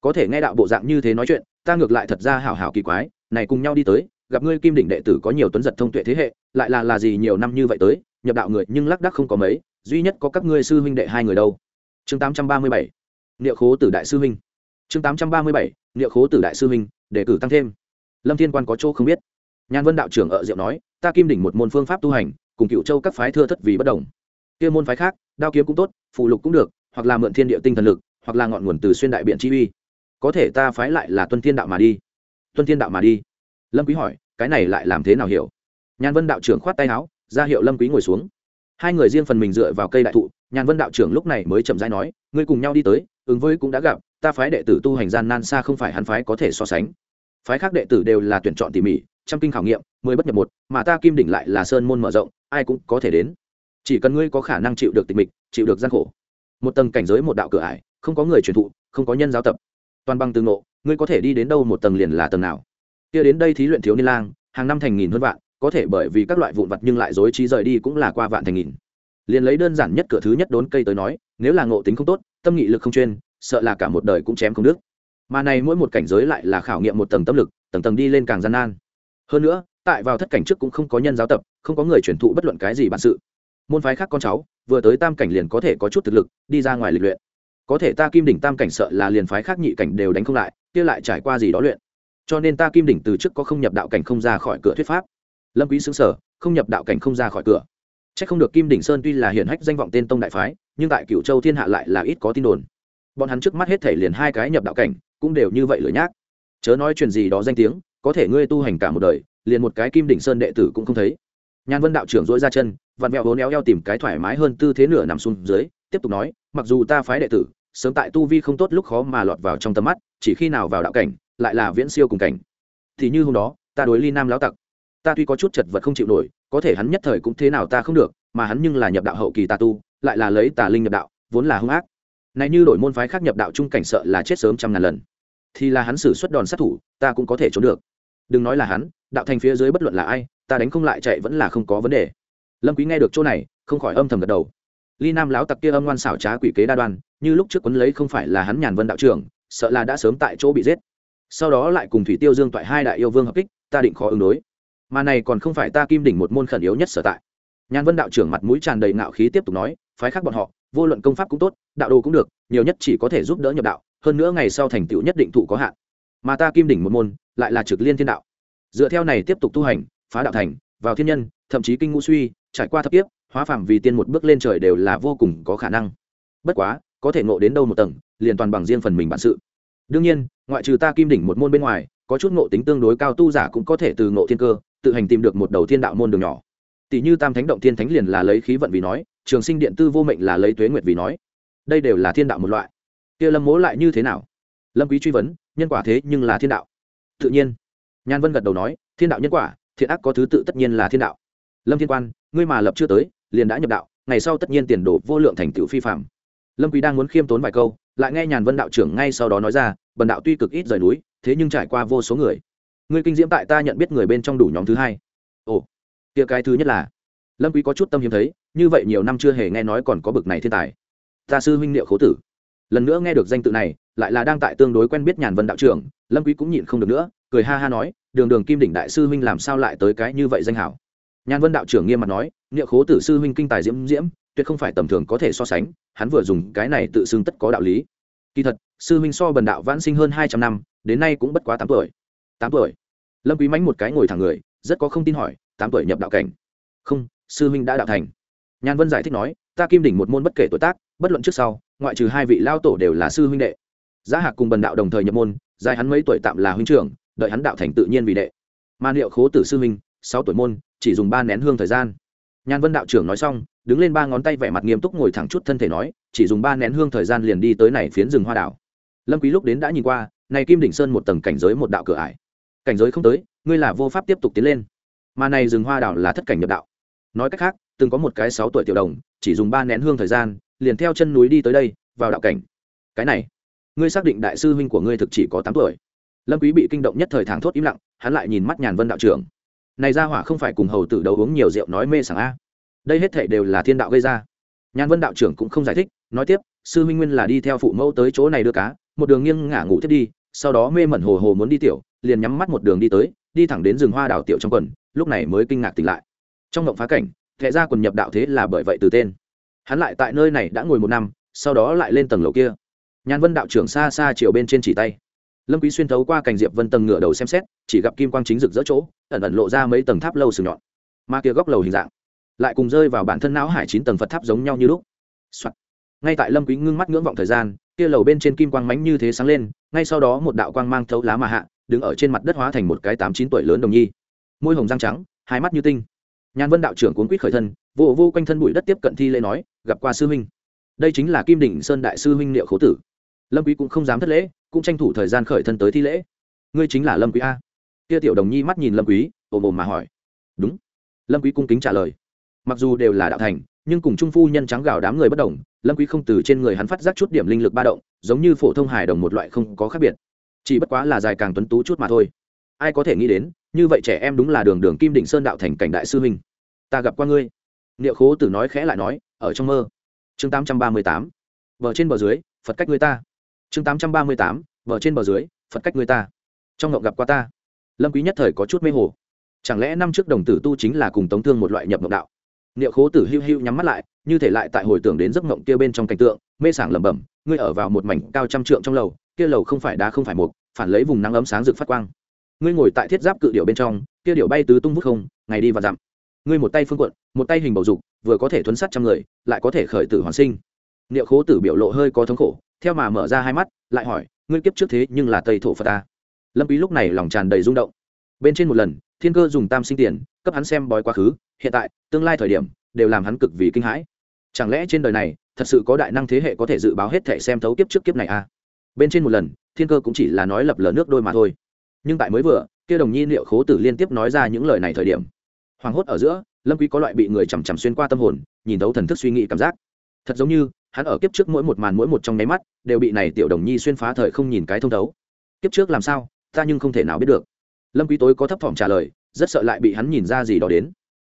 Speaker 1: Có thể nghe đạo bộ dạng như thế nói chuyện, ta ngược lại thật ra hảo hảo kỳ quái, này cùng nhau đi tới, gặp ngươi kim đỉnh đệ tử có nhiều tuấn giật thông tuệ thế hệ, lại là là gì nhiều năm như vậy tới, nhập đạo người nhưng lắc đắc không có mấy, duy nhất có các ngươi sư huynh đệ hai người đâu. Chương tám trăm ba mươi bảy, niệu khố tử đại sư huynh. Chương tám trăm ba mươi bảy, niệu khố tử đại sư huynh để cử tăng thêm. Lâm thiên quan có chỗ không biết. Nhan vân đạo trưởng ở diệu nói, ta kim đỉnh một môn phương pháp tu hành, cùng cựu châu các phái thưa thất vì bất đồng. Kia môn phái khác, đao kiếm cũng tốt phụ lục cũng được, hoặc là mượn thiên địa tinh thần lực, hoặc là ngọn nguồn từ xuyên đại biện chi uy. Có thể ta phái lại là tuân thiên đạo mà đi. Tuân thiên đạo mà đi? Lâm quý hỏi, cái này lại làm thế nào hiểu? Nhan vân đạo trưởng khoát tay áo, ra hiệu lâm quý ngồi xuống. Hai người riêng phần mình dựa vào cây đại thụ nhàn vân đạo trưởng lúc này mới chậm rãi nói, ngươi cùng nhau đi tới, ứng với cũng đã gặp ta phái đệ tử tu hành gian nan xa không phải hắn phái có thể so sánh. Phái khác đệ tử đều là tuyển chọn tỉ mỉ trăm kinh khảo nghiệm mười bất nhập một mà ta kim đỉnh lại là sơn môn mở rộng ai cũng có thể đến. Chỉ cần ngươi có khả năng chịu được tịch mịch chịu được gian khổ. Một tầng cảnh giới một đạo cửa ải không có người truyền thụ không có nhân giáo tập. Toàn bằng tư ngộ, ngươi có thể đi đến đâu một tầng liền là tầng nào. Kia đến đây thí luyện thiếu niên lang hàng năm thành nghìn hơn vạn có thể bởi vì các loại vụn vặt nhưng lại dối trí rời đi cũng là qua vạn thành nghìn. Liền lấy đơn giản nhất cửa thứ nhất đốn cây tới nói nếu là ngộ tính không tốt tâm nghị lực không chuyên sợ là cả một đời cũng chém không đứt. Mà này mỗi một cảnh giới lại là khảo nghiệm một tầng tâm lực, tầng tầng đi lên càng gian nan. Hơn nữa, tại vào thất cảnh trước cũng không có nhân giáo tập, không có người truyền thụ bất luận cái gì bản sự. Môn phái khác con cháu, vừa tới tam cảnh liền có thể có chút thực lực, đi ra ngoài lịch luyện. Có thể ta kim đỉnh tam cảnh sợ là liền phái khác nhị cảnh đều đánh không lại, kia lại trải qua gì đó luyện. Cho nên ta kim đỉnh từ trước có không nhập đạo cảnh không ra khỏi cửa thuyết pháp. Lâm quý xứng sở không nhập đạo cảnh không ra khỏi cửa. Chắc không được kim đỉnh sơn tuy là hiển hách danh vọng tên tông đại phái, nhưng tại cửu châu thiên hạ lại là ít có tin đồn bọn hắn trước mắt hết thể liền hai cái nhập đạo cảnh, cũng đều như vậy lửa nhác. Chớ nói chuyện gì đó danh tiếng, có thể ngươi tu hành cả một đời, liền một cái kim đỉnh sơn đệ tử cũng không thấy. Nhan vân đạo trưởng dỗi ra chân, vặn vẹo vốn néo eo tìm cái thoải mái hơn tư thế nửa nằm xuống dưới, tiếp tục nói, mặc dù ta phái đệ tử, sớm tại tu vi không tốt lúc khó mà lọt vào trong tầm mắt, chỉ khi nào vào đạo cảnh, lại là viễn siêu cùng cảnh. Thì như hôm đó, ta đối ly nam lão tặc, ta tuy có chút chật vật không chịu nổi, có thể hắn nhất thời cũng thế nào ta không được, mà hắn nhưng là nhập đạo hậu kỳ ta tu, lại là lấy tà linh nhập đạo, vốn là hung ác này như đổi môn phái khác nhập đạo trung cảnh sợ là chết sớm trăm ngàn lần. Thì là hắn xử suất đòn sát thủ, ta cũng có thể trốn được. Đừng nói là hắn, đạo thành phía dưới bất luận là ai, ta đánh không lại chạy vẫn là không có vấn đề. Lâm quý nghe được chỗ này, không khỏi âm thầm gật đầu. Ly nam lão tặc kia âm ngoan xảo trá quỷ kế đa đoan, như lúc trước quấn lấy không phải là hắn nhàn vân đạo trưởng, sợ là đã sớm tại chỗ bị giết. Sau đó lại cùng thủy tiêu dương toại hai đại yêu vương hợp kích, ta định khó ứng đối. Mà này còn không phải ta kim đỉnh một môn khẩn yếu nhất sở tại. Nhàn vân đạo trưởng mặt mũi tràn đầy ngạo khí tiếp tục nói, phái khác bọn họ vô luận công pháp cũng tốt, đạo đồ cũng được, nhiều nhất chỉ có thể giúp đỡ nhập đạo, hơn nữa ngày sau thành tựu nhất định thụ có hạn. Mà ta kim đỉnh một môn, lại là trực liên thiên đạo. Dựa theo này tiếp tục tu hành, phá đạo thành, vào thiên nhân, thậm chí kinh ngũ suy, trải qua thập kiếp, hóa phàm vì tiên một bước lên trời đều là vô cùng có khả năng. Bất quá, có thể ngộ đến đâu một tầng, liền toàn bằng riêng phần mình bản sự. Đương nhiên, ngoại trừ ta kim đỉnh một môn bên ngoài, có chút ngộ tính tương đối cao tu giả cũng có thể từ ngộ thiên cơ, tự hành tìm được một đầu thiên đạo môn đường nhỏ. Tỷ như tam thánh động thiên thánh liền là lấy khí vận vì nói trường sinh điện tư vô mệnh là lấy tuế nguyệt vì nói. Đây đều là thiên đạo một loại. Kia lâm mố lại như thế nào? Lâm quý truy vấn, nhân quả thế nhưng là thiên đạo. Tự nhiên. Nhan vân gật đầu nói, thiên đạo nhân quả, thiện ác có thứ tự tất nhiên là thiên đạo. Lâm thiên quan, ngươi mà lập chưa tới, liền đã nhập đạo, ngày sau tất nhiên tiền đồ vô lượng thành tựu phi phạm lâm quý đang muốn khiêm tốn vài câu, lại nghe nhàn vân đạo trưởng ngay sau đó nói ra, bần đạo tuy cực ít rời núi, thế nhưng trải qua vô số người. Ngươi kinh diễm tại ta nhận biết người bên trong đủ nhóm thứ hai. Ồ, kia cái thứ nhất là, lâm quý có chút tâm hiếm thấy như vậy nhiều năm chưa hề nghe nói còn có bực này thiên tài. Ta sư huynh liệu khố tử. Lần nữa nghe được danh tự này, lại là đang tại tương đối quen biết nhàn vân đạo trưởng, lâm quý cũng nhịn không được nữa, cười ha ha nói, đường đường kim đỉnh đại sư huynh làm sao lại tới cái như vậy danh hảo? Nhàn vân đạo trưởng nghiêm mặt nói liệu khố tử sư huynh kinh tài diễm diễm, tuyệt không phải tầm thường có thể so sánh, hắn vừa dùng cái này tự xưng tất có đạo lý. Kỳ thật, sư huynh so bần đạo vãn sinh hơn hai trăm năm, đến nay cũng bất quá tám tuổi. Tám tuổi? Lâm quý mánh một cái ngồi thẳng người, rất có không tin hỏi, tám tuổi nhập đạo cảnh? Không, sư huynh đã đạo thành nhàn vân giải thích nói, ta kim đỉnh một môn bất kể tuổi tác, bất luận trước sau, ngoại trừ hai vị lao tổ đều là sư huynh đệ. Giá hạc cùng bần đạo đồng thời nhập môn, dài hắn mấy tuổi tạm là huynh trưởng, đợi hắn đạo thành tự nhiên vì đệ. Mà liệu khố tử sư huynh, sáu tuổi môn, chỉ dùng ba nén hương thời gian. Nhàn vân đạo trưởng nói xong, đứng lên ba ngón tay vẻ mặt nghiêm túc ngồi thẳng chút thân thể nói, chỉ dùng ba nén hương thời gian liền đi tới này phiến rừng hoa đảo. Lâm quý lúc đến đã nhìn qua, này kim đỉnh sơn một tầng cảnh giới một đạo cửa ải. Cảnh giới không tới, ngươi là vô pháp tiếp tục tiến lên. Mà này rừng hoa đảo là thất cảnh nhập đạo. Nói cách khác từng có một cái sáu tuổi tiểu đồng, chỉ dùng ba nén hương thời gian, liền theo chân núi đi tới đây, vào đạo cảnh. Cái này, ngươi xác định đại sư huynh của ngươi thực chỉ có tám tuổi. Lâm quý bị kinh động nhất thời thẳng thốt im lặng, hắn lại nhìn mắt nhàn vân đạo trưởng. Này ra hỏa không phải cùng hầu tử đầu uống nhiều rượu nói mê sảng a. Đây hết thảy đều là thiên đạo gây ra. Nhàn vân đạo trưởng cũng không giải thích, nói tiếp, sư huynh nguyên là đi theo phụ mẫu tới chỗ này đưa cá, một đường nghiêng ngả ngủ thiết đi, sau đó mê mẩn hồ hồ muốn đi tiểu, liền nhắm mắt một đường đi tới, đi thẳng đến rừng hoa đảo tiểu trong quần, lúc này mới kinh ngạc tỉnh lại. Trong ngộng phá cảnh thệ ra quần nhập đạo thế là bởi vậy từ tên. Hắn lại tại nơi này đã ngồi một năm, sau đó lại lên tầng lầu kia. Nhàn vân đạo trưởng xa xa chiều bên trên chỉ tay. Lâm quý xuyên thấu qua cành diệp vân tầng ngửa đầu xem xét, chỉ gặp kim quang chính rực rỡ chỗ, ẩn ẩn lộ ra mấy tầng tháp lâu sừng nhọn. Mà kia góc lầu hình dạng, lại cùng rơi vào bản thân não hải chín tầng phật tháp giống nhau như lúc、Soạn. ngay tại lâm quý ngưng mắt ngưỡng vọng thời gian, kia lầu bên trên kim quang mánh như thế sáng lên, ngay sau đó một đạo quang mang thấu lá mà hạ, đứng ở trên mặt đất hóa thành một cái tám chín tuổi lớn đồng nhi. Môi hồng răng trắng, hai mắt như tinh nhàn vân đạo trưởng cuốn quýt khởi thân, vô vô quanh thân bụi đất tiếp cận thi lễ nói, gặp qua sư huynh. Đây chính là kim đỉnh sơn đại sư huynh liệu khấu tử. Lâm quý cũng không dám thất lễ, cũng tranh thủ thời gian khởi thân tới thi lễ. Ngươi chính là lâm quý a. Kia tiểu đồng nhi mắt nhìn lâm quý, ồm ồm mà hỏi. Đúng. Lâm quý cung kính trả lời. Mặc dù đều là đạo thành, nhưng cùng trung phu nhân trắng gạo đám người bất đồng, lâm quý không từ trên người hắn phát giác chút điểm linh lực ba động, giống như phổ thông hài đồng một loại không có khác biệt. Chỉ bất quá là dài càng tuấn tú chút mà thôi. Ai có thể nghĩ đến, như vậy trẻ em đúng là đường đường kim đỉnh sơn đạo thành cảnh đại sư huynh ta gặp qua ngươi. Niệu khố tử nói khẽ lại nói, ở trong mơ. Chương tám trăm ba mươi tám vợ trên bờ dưới, phật cách người ta. Chương tám trăm ba mươi tám vợ trên bờ dưới, phật cách người ta. Trong ngộng gặp qua ta. Lâm quý nhất thời có chút mê hồ. Chẳng lẽ năm trước đồng tử tu chính là cùng tống thương một loại nhập ngộng đạo? Niệu khố tử hưu hưu nhắm mắt lại, như thể lại tại hồi tưởng đến giấc ngộng kia bên trong cảnh tượng, mê sảng lẩm bẩm, ngươi ở vào một mảnh cao trăm trượng trong lầu, kia lầu không phải đá không phải mục, phản lấy vùng nắng ấm sáng rực phát quang. Ngươi ngồi tại thiết giáp cự điệu bên trong, kia điệu bay tứ tung vút không, ngày đi và dặm ngươi một tay phương quận, một tay hình bầu dục, vừa có thể thuấn sát trăm người, lại có thể khởi tử hoàn sinh. Niệu khố tử biểu lộ hơi có thống khổ, theo mà mở ra hai mắt, lại hỏi, ngươi kiếp trước thế nhưng là tây thổ phật ta. Lâm bí lúc này lòng tràn đầy rung động. Bên trên một lần, thiên cơ dùng tam sinh tiền, cấp hắn xem bói quá khứ, hiện tại, tương lai thời điểm, đều làm hắn cực vì kinh hãi. Chẳng lẽ trên đời này, thật sự có đại năng thế hệ có thể dự báo hết thể xem thấu kiếp trước kiếp này à? Bên trên một lần, thiên cơ cũng chỉ là nói lập lờ nước đôi mà thôi. Nhưng tại mới vừa, kia đồng nhi liệu khố tử liên tiếp nói ra những lời này thời điểm hoảng hốt ở giữa, lâm quý có loại bị người chằm chằm xuyên qua tâm hồn, nhìn thấu thần thức suy nghĩ cảm giác. Thật giống như, hắn ở kiếp trước mỗi một màn mỗi một trong nháy mắt, đều bị này tiểu đồng nhi xuyên phá thời không nhìn cái thông thấu. Kiếp trước làm sao, ta nhưng không thể nào biết được. Lâm quý tối có thấp thỏm trả lời, rất sợ lại bị hắn nhìn ra gì đó đến.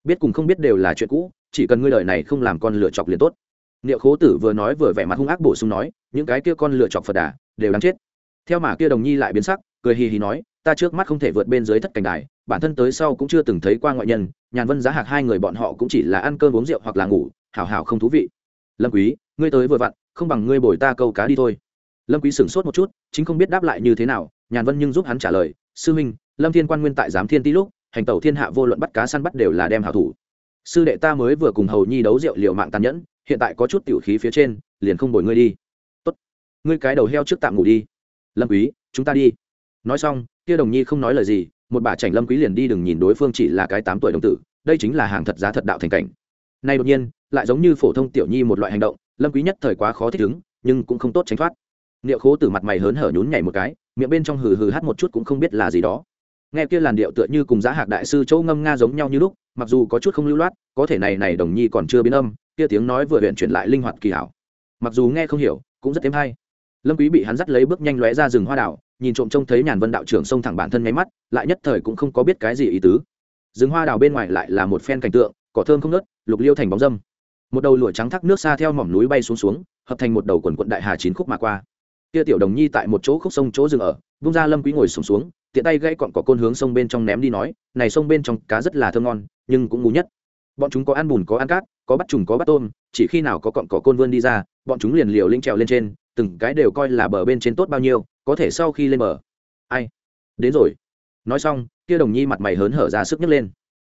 Speaker 1: Biết cùng không biết đều là chuyện cũ, chỉ cần ngươi đời này không làm con lựa chọc liền tốt. Niệu khố tử vừa nói vừa vẻ mặt hung ác bổ sung nói, những cái kia con lựa chọc phật đà, đều đáng chết. Theo mà kia đồng nhi lại biến sắc, cười hì hì nói ta trước mắt không thể vượt bên dưới thất cảnh đài, bản thân tới sau cũng chưa từng thấy qua ngoại nhân, nhàn vân giá hạc hai người bọn họ cũng chỉ là ăn cơm uống rượu hoặc là ngủ hào hào không thú vị. Lâm quý, ngươi tới vừa vặn, không bằng ngươi bồi ta câu cá đi thôi. Lâm quý sửng sốt một chút, chính không biết đáp lại như thế nào, nhàn vân nhưng giúp hắn trả lời, sư minh lâm thiên quan nguyên tại giám thiên Tý lúc, hành tẩu thiên hạ vô luận bắt cá săn bắt đều là đem hảo thủ. Sư đệ ta mới vừa cùng hầu nhi đấu rượu liều mạng tàn nhẫn, hiện tại có chút tiểu khí phía trên, liền không bồi ngươi đi. Tốt. Ngươi cái đầu heo trước tạm ngủ đi. Lâm quý, chúng ta đi nói xong, kia đồng nhi không nói lời gì, một bà chảnh lâm quý liền đi đừng nhìn đối phương chỉ là cái tám tuổi đồng tử, đây chính là hàng thật giá thật đạo thành cảnh. Nay đột nhiên, lại giống như phổ thông tiểu nhi một loại hành động, lâm quý nhất thời quá khó thích ứng, nhưng cũng không tốt tránh thoát. Niệu khố từ mặt mày hớn hở nhún nhảy một cái, miệng bên trong hừ hừ hát một chút cũng không biết là gì đó. Nghe kia làn điệu tựa như cùng giá hạc đại sư châu ngâm nga giống nhau như lúc, mặc dù có chút không lưu loát, có thể này này đồng nhi còn chưa biến âm, kia tiếng nói vừa luyện chuyển lại linh hoạt kỳ hảo. Mặc dù nghe không hiểu, cũng rất thêm hay. Lâm quý bị hắn dắt lấy bước nhanh lóe ra rừng hoa đảo nhìn trộm trông thấy nhàn vân đạo trưởng xông thẳng bản thân nháy mắt lại nhất thời cũng không có biết cái gì ý tứ. Rừng hoa đào bên ngoài lại là một phen cảnh tượng cỏ thơm không nớt lục liêu thành bóng dâm. Một đầu lụa trắng thác nước xa theo mỏm núi bay xuống xuống hợp thành một đầu quần quận đại hà chín khúc mà qua. Kia tiểu đồng nhi tại một chỗ khúc sông chỗ dừng ở vung ra lâm quý ngồi sùng xuống, xuống tiện tay gãy cọn cỏ côn hướng sông bên trong ném đi nói này sông bên trong cá rất là thơm ngon nhưng cũng ngu nhất. Bọn chúng có ăn bùn có ăn cát có bắt trùng có bắt tôm chỉ khi nào có cọn cỏ côn vươn đi ra bọn chúng liền liều linh trèo lên trên từng cái đều coi là bờ bên trên tốt bao nhiêu, có thể sau khi lên bờ. Ai? Đến rồi. Nói xong, kia đồng nhi mặt mày hớn hở ra sức nhấc lên.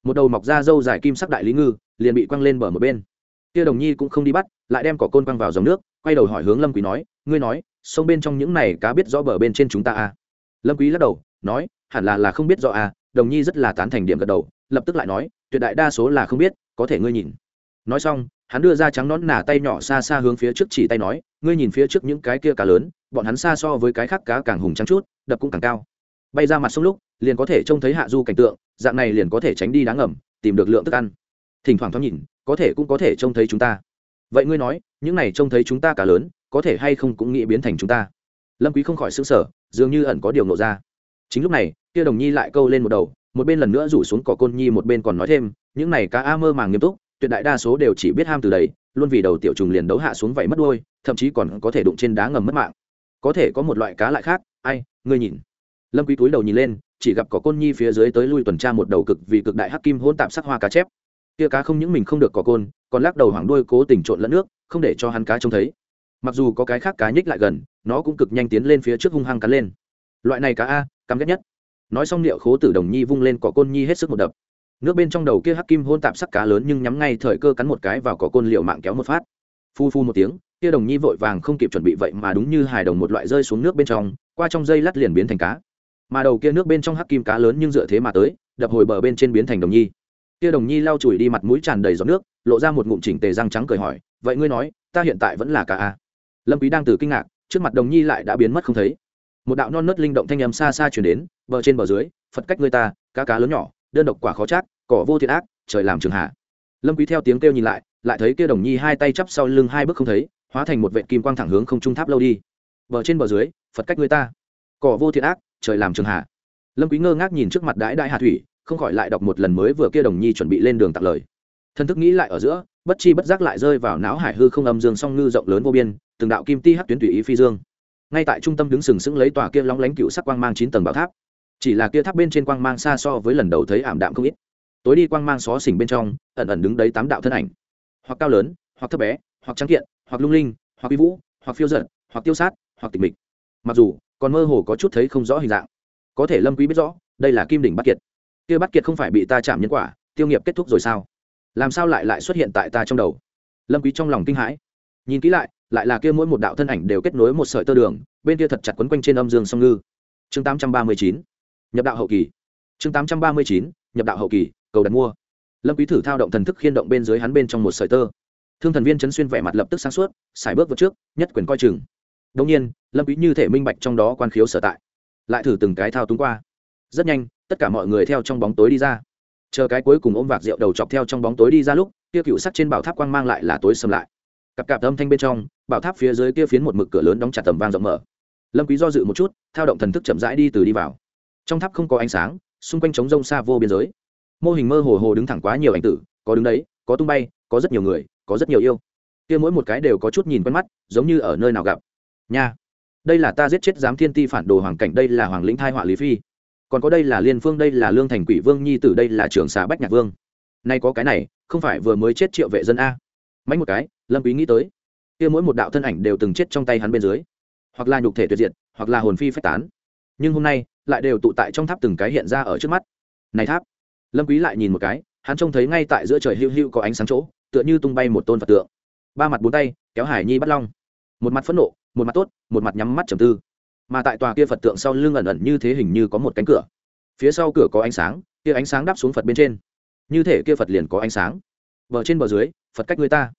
Speaker 1: Một đầu mọc ra dâu dài kim sắc đại lý ngư, liền bị quăng lên bờ một bên. Kia đồng nhi cũng không đi bắt, lại đem cỏ côn quăng vào dòng nước, quay đầu hỏi hướng lâm quý nói, ngươi nói, sông bên trong những này cá biết rõ bờ bên trên chúng ta à? Lâm quý lắc đầu, nói, hẳn là là không biết rõ à đồng nhi rất là tán thành điểm gật đầu, lập tức lại nói, tuyệt đại đa số là không biết, có thể ngươi nhìn nói xong, hắn đưa ra trắng nón nả tay nhỏ xa xa hướng phía trước chỉ tay nói, ngươi nhìn phía trước những cái kia cá lớn, bọn hắn xa so với cái khác cá càng hùng trắng chút, đập cũng càng cao. Bay ra mặt sông lúc, liền có thể trông thấy hạ du cảnh tượng, dạng này liền có thể tránh đi đáng ngầm tìm được lượng thức ăn. Thỉnh thoảng thoáng nhìn, có thể cũng có thể trông thấy chúng ta. Vậy ngươi nói, những này trông thấy chúng ta cá lớn, có thể hay không cũng nghĩ biến thành chúng ta? Lâm quý không khỏi sững sờ, dường như ẩn có điều nộ ra. Chính lúc này, kia đồng nhi lại câu lên một đầu, một bên lần nữa rủ xuống cỏ côn nhi một bên còn nói thêm, những này cá a mơ màng nghiêm túc tuyệt đại đa số đều chỉ biết ham từ đấy luôn vì đầu tiểu trùng liền đấu hạ xuống vậy mất đuôi, thậm chí còn có thể đụng trên đá ngầm mất mạng. Có thể có một loại cá lại khác, ai, ngươi nhìn. Lâm quý túi đầu nhìn lên, chỉ gặp có côn nhi phía dưới tới lui tuần tra một đầu cực vì cực đại hắc kim hôn tạm sắc hoa cá chép. Kia cá không những mình không được có côn, còn lắc đầu hoảng đuôi cố tình trộn lẫn nước, không để cho hắn cá trông thấy. Mặc dù có cái khác cá nhích lại gần, nó cũng cực nhanh tiến lên phía trước hung hăng cắn lên. Loại này cá a, cắm ghét nhất. Nói xong liệu khố tử đồng nhi vung lên cỏ côn nhi hết sức một đập nước bên trong đầu kia hắc kim hôn tạp sắc cá lớn nhưng nhắm ngay thời cơ cắn một cái vào cỏ côn liệu mạng kéo một phát. Phu phu một tiếng, kia đồng nhi vội vàng không kịp chuẩn bị vậy mà đúng như hài đồng một loại rơi xuống nước bên trong, qua trong dây lắt liền biến thành cá. Mà đầu kia nước bên trong hắc kim cá lớn nhưng dựa thế mà tới, đập hồi bờ bên trên biến thành đồng nhi. Kia đồng nhi lau chùi đi mặt mũi tràn đầy giọt nước, lộ ra một ngụm chỉnh tề răng trắng cười hỏi, vậy ngươi nói, ta hiện tại vẫn là cá a lâm quý đang từ kinh ngạc, trước mặt đồng nhi lại đã biến mất không thấy. Một đạo non nớt linh động thanh âm xa xa truyền đến, bờ trên bờ dưới, phật cách người ta, cá cá lớn nhỏ đơn độc quả khó chát, cỏ vô thiện ác, trời làm trường hạ. Lâm quý theo tiếng kêu nhìn lại lại thấy kia đồng nhi hai tay chắp sau lưng hai bước không thấy, hóa thành một vệt kim quang thẳng hướng không trung tháp lâu đi. Bờ trên bờ dưới, phật cách người ta. Cỏ vô thiện ác, trời làm trường hạ. Lâm quý ngơ ngác nhìn trước mặt đại đại hà thủy, không khỏi lại đọc một lần mới vừa kia đồng nhi chuẩn bị lên đường tặng lời. Thân thức nghĩ lại ở giữa, bất chi bất giác lại rơi vào não hải hư không âm dương song ngư rộng lớn vô biên, từng đạo kim ti hắc tuyến tùy ý phi dương. Ngay tại trung tâm đứng sừng sững lấy tòa kia lóng lánh cựu sắc quang mang chín tầng bảo tháp chỉ là kia tháp bên trên quang mang xa so với lần đầu thấy ảm đạm không ít. Tối đi quang mang xó xỉnh bên trong, ẩn ẩn đứng đấy tám đạo thân ảnh. Hoặc cao lớn, hoặc thấp bé, hoặc trắng kiện, hoặc lung linh, hoặc uy vũ, hoặc phiêu giận hoặc tiêu sát, hoặc tịch mịch. Mặc dù, còn mơ hồ có chút thấy không rõ hình dạng. Có thể lâm quý biết rõ, đây là kim đỉnh bắt kiệt. Kia bắt kiệt không phải bị ta chạm nhân quả, tiêu nghiệp kết thúc rồi sao? Làm sao lại lại xuất hiện tại ta trong đầu? Lâm quý trong lòng kinh hãi. Nhìn kỹ lại lại là kia mỗi một đạo thân ảnh đều kết nối một sợi tơ đường, bên kia thật chặt quấn quanh trên âm dương song ngư. Chương 839 nhập đạo hậu kỳ. Chương 839 nhập đạo hậu kỳ, cầu đặt mua. Lâm quý thử thao động thần thức khiên động bên dưới hắn bên trong một sợi tơ. Thương thần viên chấn xuyên vẻ mặt lập tức sáng suốt xài bước vượt trước, nhất quyền coi chừng. Đông nhiên, lâm quý như thể minh bạch trong đó quan khiếu sở tại. Lại thử từng cái thao túng qua. Rất nhanh, tất cả mọi người theo trong bóng tối đi ra. Chờ cái cuối cùng ôm vạc rượu đầu chọc theo trong bóng tối đi ra lúc, kia cựu sắc trên bảo tháp quang mang lại là tối sầm lại. Cặp cặp âm thanh bên trong, bảo tháp phía dưới kia phiến một mực cửa lớn đóng chặt tầm vang rộng mở. Lâm quý do dự một chút, thao động thần thức chậm rãi đi từ đi vào trong tháp không có ánh sáng, xung quanh trống rông xa vô biên giới. Mô hình mơ hồ hồ đứng thẳng quá nhiều ảnh tử, có đứng đấy, có tung bay, có rất nhiều người, có rất nhiều yêu. Kia mỗi một cái đều có chút nhìn quen mắt, giống như ở nơi nào gặp. Nha, đây là ta giết chết giám thiên ti phản đồ hoàng cảnh, đây là hoàng lĩnh thai họa lý phi. Còn có đây là liên phương, đây là lương thành quỷ vương nhi tử, đây là trường xà bách nhạc vương. Nay có cái này, không phải vừa mới chết triệu vệ dân a. Mánh một cái, lâm quý nghĩ tới. Kia mỗi một đạo thân ảnh đều từng chết trong tay hắn bên dưới. Hoặc là nhục thể tuyệt diệt, hoặc là hồn phi phách tán. Nhưng hôm nay lại đều tụ tại trong tháp từng cái hiện ra ở trước mắt. Này tháp, lâm quý lại nhìn một cái, hắn trông thấy ngay tại giữa trời hưu hưu có ánh sáng chỗ, tựa như tung bay một tôn phật tượng. Ba mặt bốn tay, kéo hải nhi bắt long. Một mặt phẫn nộ, một mặt tốt, một mặt nhắm mắt trầm tư. Mà tại tòa kia phật tượng sau lưng ẩn ẩn như thế hình như có một cánh cửa. Phía sau cửa có ánh sáng, kia ánh sáng đáp xuống phật bên trên. Như thể kia phật liền có ánh sáng. Bờ trên bờ dưới, phật cách người ta.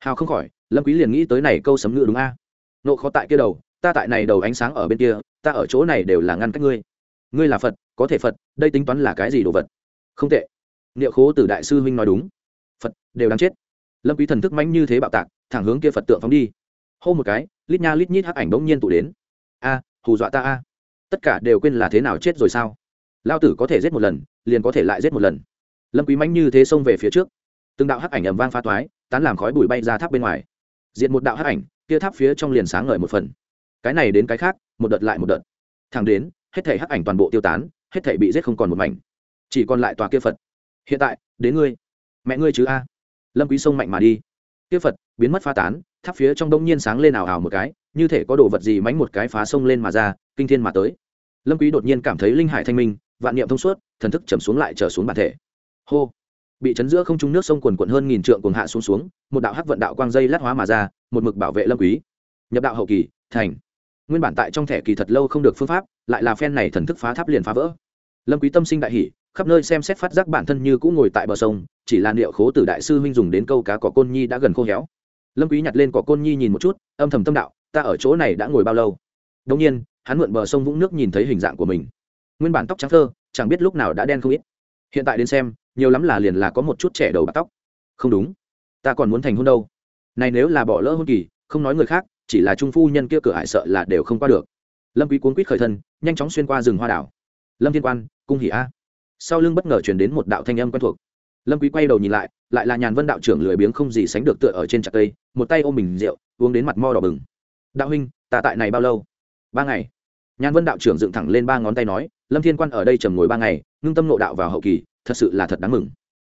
Speaker 1: Hào không khỏi, lâm quý liền nghĩ tới này câu sấm ngữ đúng a. Nộ khó tại kia đầu, ta tại này đầu ánh sáng ở bên kia, ta ở chỗ này đều là ngăn cách ngươi ngươi là phật có thể phật đây tính toán là cái gì đồ vật không tệ niệu khố từ đại sư huynh nói đúng phật đều đáng chết lâm quý thần thức mãnh như thế bạo tạc thẳng hướng kia phật tượng phóng đi hô một cái lít nha lít nhít hắc ảnh bỗng nhiên tụ đến a hù dọa ta a tất cả đều quên là thế nào chết rồi sao lao tử có thể giết một lần liền có thể lại giết một lần lâm quý mãnh như thế xông về phía trước từng đạo hắc ảnh ầm vang phá toái tán làm khói bụi bay ra tháp bên ngoài diện một đạo hắc ảnh kia tháp phía trong liền sáng ngời một phần cái này đến cái khác một đợt lại một đợt thẳng đến hết thảy hắc ảnh toàn bộ tiêu tán, hết thảy bị giết không còn một mảnh. Chỉ còn lại tòa kia phật. Hiện tại, đến ngươi. Mẹ ngươi chứ a. Lâm quý sông mạnh mà đi. Kia phật, biến mất pha tán, tháp phía trong đông nhiên sáng lên ảo ảo một cái, như thể có đồ vật gì mánh một cái phá sông lên mà ra, kinh thiên mà tới. Lâm quý đột nhiên cảm thấy linh hải thanh minh, vạn niệm thông suốt, thần thức trầm xuống lại trở xuống bản thể. Hô. Bị chấn giữa không trung nước sông cuồn cuộn hơn nghìn trượng cuồng hạ xuống xuống, một đạo hắc vận đạo quang dây lát hóa mà ra, một mực bảo vệ lâm quý. Nhập đạo hậu kỳ, thành nguyên bản tại trong thẻ kỳ thật lâu không được phương pháp, lại là phen này thần thức phá tháp liền phá vỡ. Lâm quý tâm sinh đại hỉ, khắp nơi xem xét phát giác bản thân như cũng ngồi tại bờ sông, chỉ là liệu khố tử đại sư huynh dùng đến câu cá cỏ côn nhi đã gần khô héo. Lâm quý nhặt lên cỏ côn nhi nhìn một chút, âm thầm tâm đạo, ta ở chỗ này đã ngồi bao lâu? Đống nhiên, hắn mượn bờ sông vũng nước nhìn thấy hình dạng của mình. Nguyên bản tóc trắng thơ, chẳng biết lúc nào đã đen không ít. Hiện tại đến xem, nhiều lắm là liền là có một chút trẻ đầu bạc tóc. Không đúng, ta còn muốn thành hôn đâu. Này nếu là bỏ lỡ hôn kỳ, không nói người khác chỉ là trung phu nhân kia cửa hại sợ là đều không qua được. Lâm quý cuốn quýt khởi thân, nhanh chóng xuyên qua rừng hoa đảo. Lâm thiên quan, cung hỉ a. Sau lưng bất ngờ truyền đến một đạo thanh âm quen thuộc. Lâm quý quay đầu nhìn lại lại là nhàn vân đạo trưởng lười biếng không gì sánh được tựa ở trên chặt cây, một tay ôm mình rượu, uống đến mặt mo đỏ bừng. Đạo huynh, ta tại này bao lâu? Ba ngày. Nhàn vân đạo trưởng dựng thẳng lên ba ngón tay nói, lâm thiên quan ở đây trầm ngồi ba ngày, ngưng tâm nộ đạo vào hậu kỳ, thật sự là thật đáng mừng.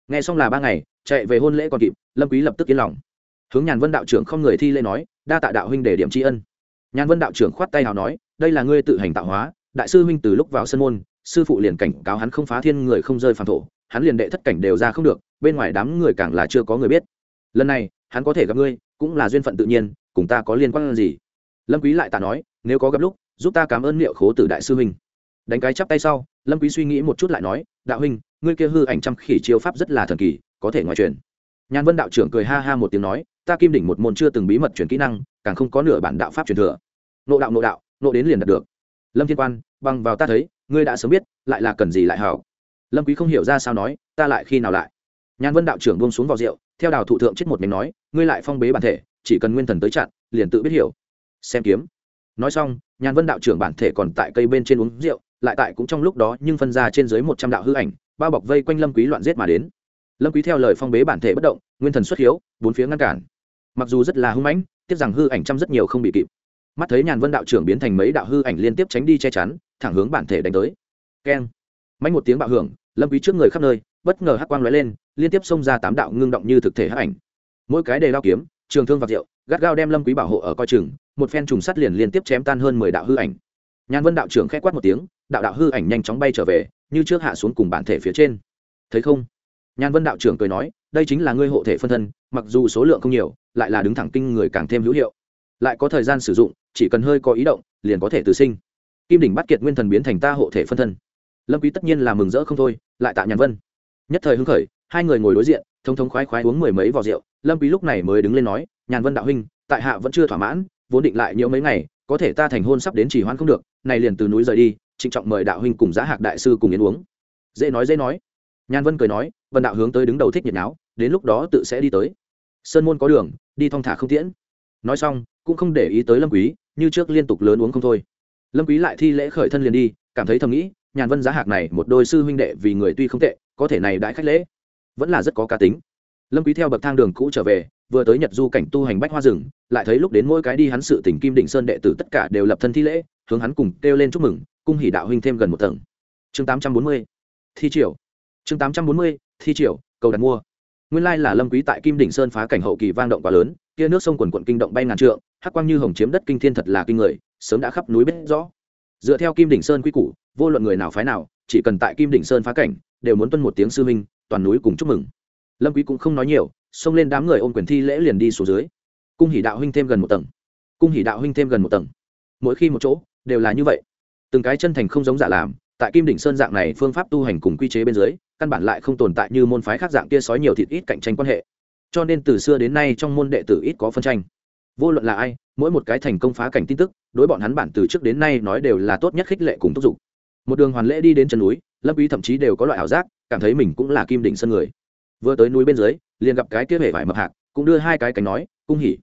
Speaker 1: Nghe xong là ba ngày, chạy về hôn lễ còn kịp, lâm quý lập tức yên lòng hướng nhàn vân đạo trưởng không người thi lễ nói, đa tạ đạo huynh để điểm tri ân. Nhàn vân đạo trưởng khoát tay hào nói, đây là ngươi tự hành tạo hóa, đại sư huynh từ lúc vào sân môn, sư phụ liền cảnh cáo hắn không phá thiên người không rơi phản thổ, hắn liền đệ thất cảnh đều ra không được, bên ngoài đám người càng là chưa có người biết. Lần này, hắn có thể gặp ngươi, cũng là duyên phận tự nhiên, cùng ta có liên quan gì? Lâm quý lại tạ nói, nếu có gặp lúc, giúp ta cảm ơn liệu khố tử đại sư huynh. Đánh cái chắp tay sau, lâm quý suy nghĩ một chút lại nói, đạo huynh, ngươi kia hư ảnh trăm khỉ chiêu pháp rất là thần kỳ, có thể ngoại truyền. Nhàn vân đạo trưởng cười ha ha một tiếng nói ta kim đỉnh một môn chưa từng bí mật truyền kỹ năng, càng không có nửa bản đạo pháp truyền thừa. Nộ đạo nộ đạo, nộ đến liền đạt được. Lâm thiên quan, bằng vào ta thấy, ngươi đã sớm biết, lại là cần gì lại hảo. Lâm quý không hiểu ra sao nói, ta lại khi nào lại? Nhàn vân đạo trưởng buông xuống vào rượu, theo đào thụ thượng chết một mình nói, ngươi lại phong bế bản thể, chỉ cần nguyên thần tới chặn, liền tự biết hiểu. Xem kiếm. Nói xong, nhàn vân đạo trưởng bản thể còn tại cây bên trên uống rượu, lại tại cũng trong lúc đó nhưng phân ra trên dưới một trăm đạo hư ảnh, bao bọc vây quanh lâm quý loạn giết mà đến. Lâm quý theo lời phong bế bản thể bất động, nguyên thần xuất hiếu, bốn phía ngăn cản mặc dù rất là hung mãnh, tiếc rằng hư ảnh trăm rất nhiều không bị kịp. Mắt thấy nhàn vân đạo trưởng biến thành mấy đạo hư ảnh liên tiếp tránh đi che chắn, thẳng hướng bản thể đánh tới. Keng. Mãnh một tiếng bạo hưởng, lâm quý trước người khắp nơi, bất ngờ hắc quang lóe lên, liên tiếp xông ra tám đạo ngưng động như thực thể hắc ảnh. Mỗi cái đề lao kiếm, trường thương và rượu, gắt gao đem lâm quý bảo hộ ở coi chừng, một phen trùng sắt liền liên tiếp chém tan hơn mười đạo hư ảnh. Nhàn vân đạo trưởng khẽ quát một tiếng, đạo đạo hư ảnh nhanh chóng bay trở về, như trước hạ xuống cùng bản thể phía trên. Thấy không? Nhàn vân đạo trưởng cười nói, đây chính là ngươi hộ thể phân thân mặc dù số lượng không nhiều, lại là đứng thẳng kinh người càng thêm hữu hiệu. Lại có thời gian sử dụng, chỉ cần hơi có ý động, liền có thể tự sinh. Kim đỉnh bắt kiệt nguyên thần biến thành ta hộ thể phân thân. Lâm quý tất nhiên là mừng rỡ không thôi, lại tạ nhàn vân. Nhất thời hứng khởi, hai người ngồi đối diện, thông thống khoái khoái uống mười mấy vò rượu. Lâm quý lúc này mới đứng lên nói, nhàn vân đạo huynh, tại hạ vẫn chưa thỏa mãn, vốn định lại nhiều mấy ngày, có thể ta thành hôn sắp đến chỉ hoãn không được, này liền từ núi rời đi, trịnh trọng mời đạo huynh cùng giá hạc đại sư cùng yến uống. Dễ nói dễ nói. Nhàn vân cười nói, vân đạo hướng tới đứng đầu thích nhiệt náo đến lúc đó tự sẽ đi tới. Sơn môn có đường, đi thong thả không tiễn. Nói xong, cũng không để ý tới lâm quý, như trước liên tục lớn uống không thôi. Lâm quý lại thi lễ khởi thân liền đi, cảm thấy thầm nghĩ, nhàn vân giá hạc này một đôi sư huynh đệ vì người tuy không tệ, có thể này đãi khách lễ, vẫn là rất có cá tính. Lâm quý theo bậc thang đường cũ trở về, vừa tới nhật du cảnh tu hành bách hoa rừng, lại thấy lúc đến mỗi cái đi hắn sự tỉnh kim định sơn đệ tử tất cả đều lập thân thi lễ, hướng hắn cùng kêu lên chúc mừng, cung hỉ đạo huynh thêm gần một tầng. Chương 840 thi triều. Chương 840 thi triều, cầu đặt mua nguyên lai là lâm quý tại kim đỉnh sơn phá cảnh hậu kỳ vang động quá lớn, kia nước sông quần quận kinh động bay ngàn trượng, hắc quang như hồng chiếm đất kinh thiên thật là kinh người, sớm đã khắp núi biết rõ. Dựa theo kim đỉnh sơn quy củ, vô luận người nào phái nào, chỉ cần tại kim đỉnh sơn phá cảnh, đều muốn tuân một tiếng sư minh toàn núi cùng chúc mừng. Lâm quý cũng không nói nhiều, xông lên đám người ôm quyền thi lễ liền đi xuống dưới. Cung hỉ đạo huynh thêm gần một tầng. Cung hỉ đạo huynh thêm gần một tầng. Mỗi khi một chỗ, đều là như vậy. Từng cái chân thành không giống giả làm, tại kim đỉnh sơn dạng này phương pháp tu hành cùng quy chế bên dưới căn bản lại không tồn tại như môn phái khác dạng kia sói nhiều thịt ít cạnh tranh quan hệ. Cho nên từ xưa đến nay trong môn đệ tử ít có phân tranh. Vô luận là ai, mỗi một cái thành công phá cảnh tin tức, đối bọn hắn bản từ trước đến nay nói đều là tốt nhất khích lệ cùng thúc giục. Một đường hoàn lễ đi đến chân núi, lâm quý thậm chí đều có loại ảo giác, cảm thấy mình cũng là kim đỉnh sân người. Vừa tới núi bên dưới, liền gặp cái kia hề vải mập hạc, cũng đưa hai cái cánh nói, cung hỉ.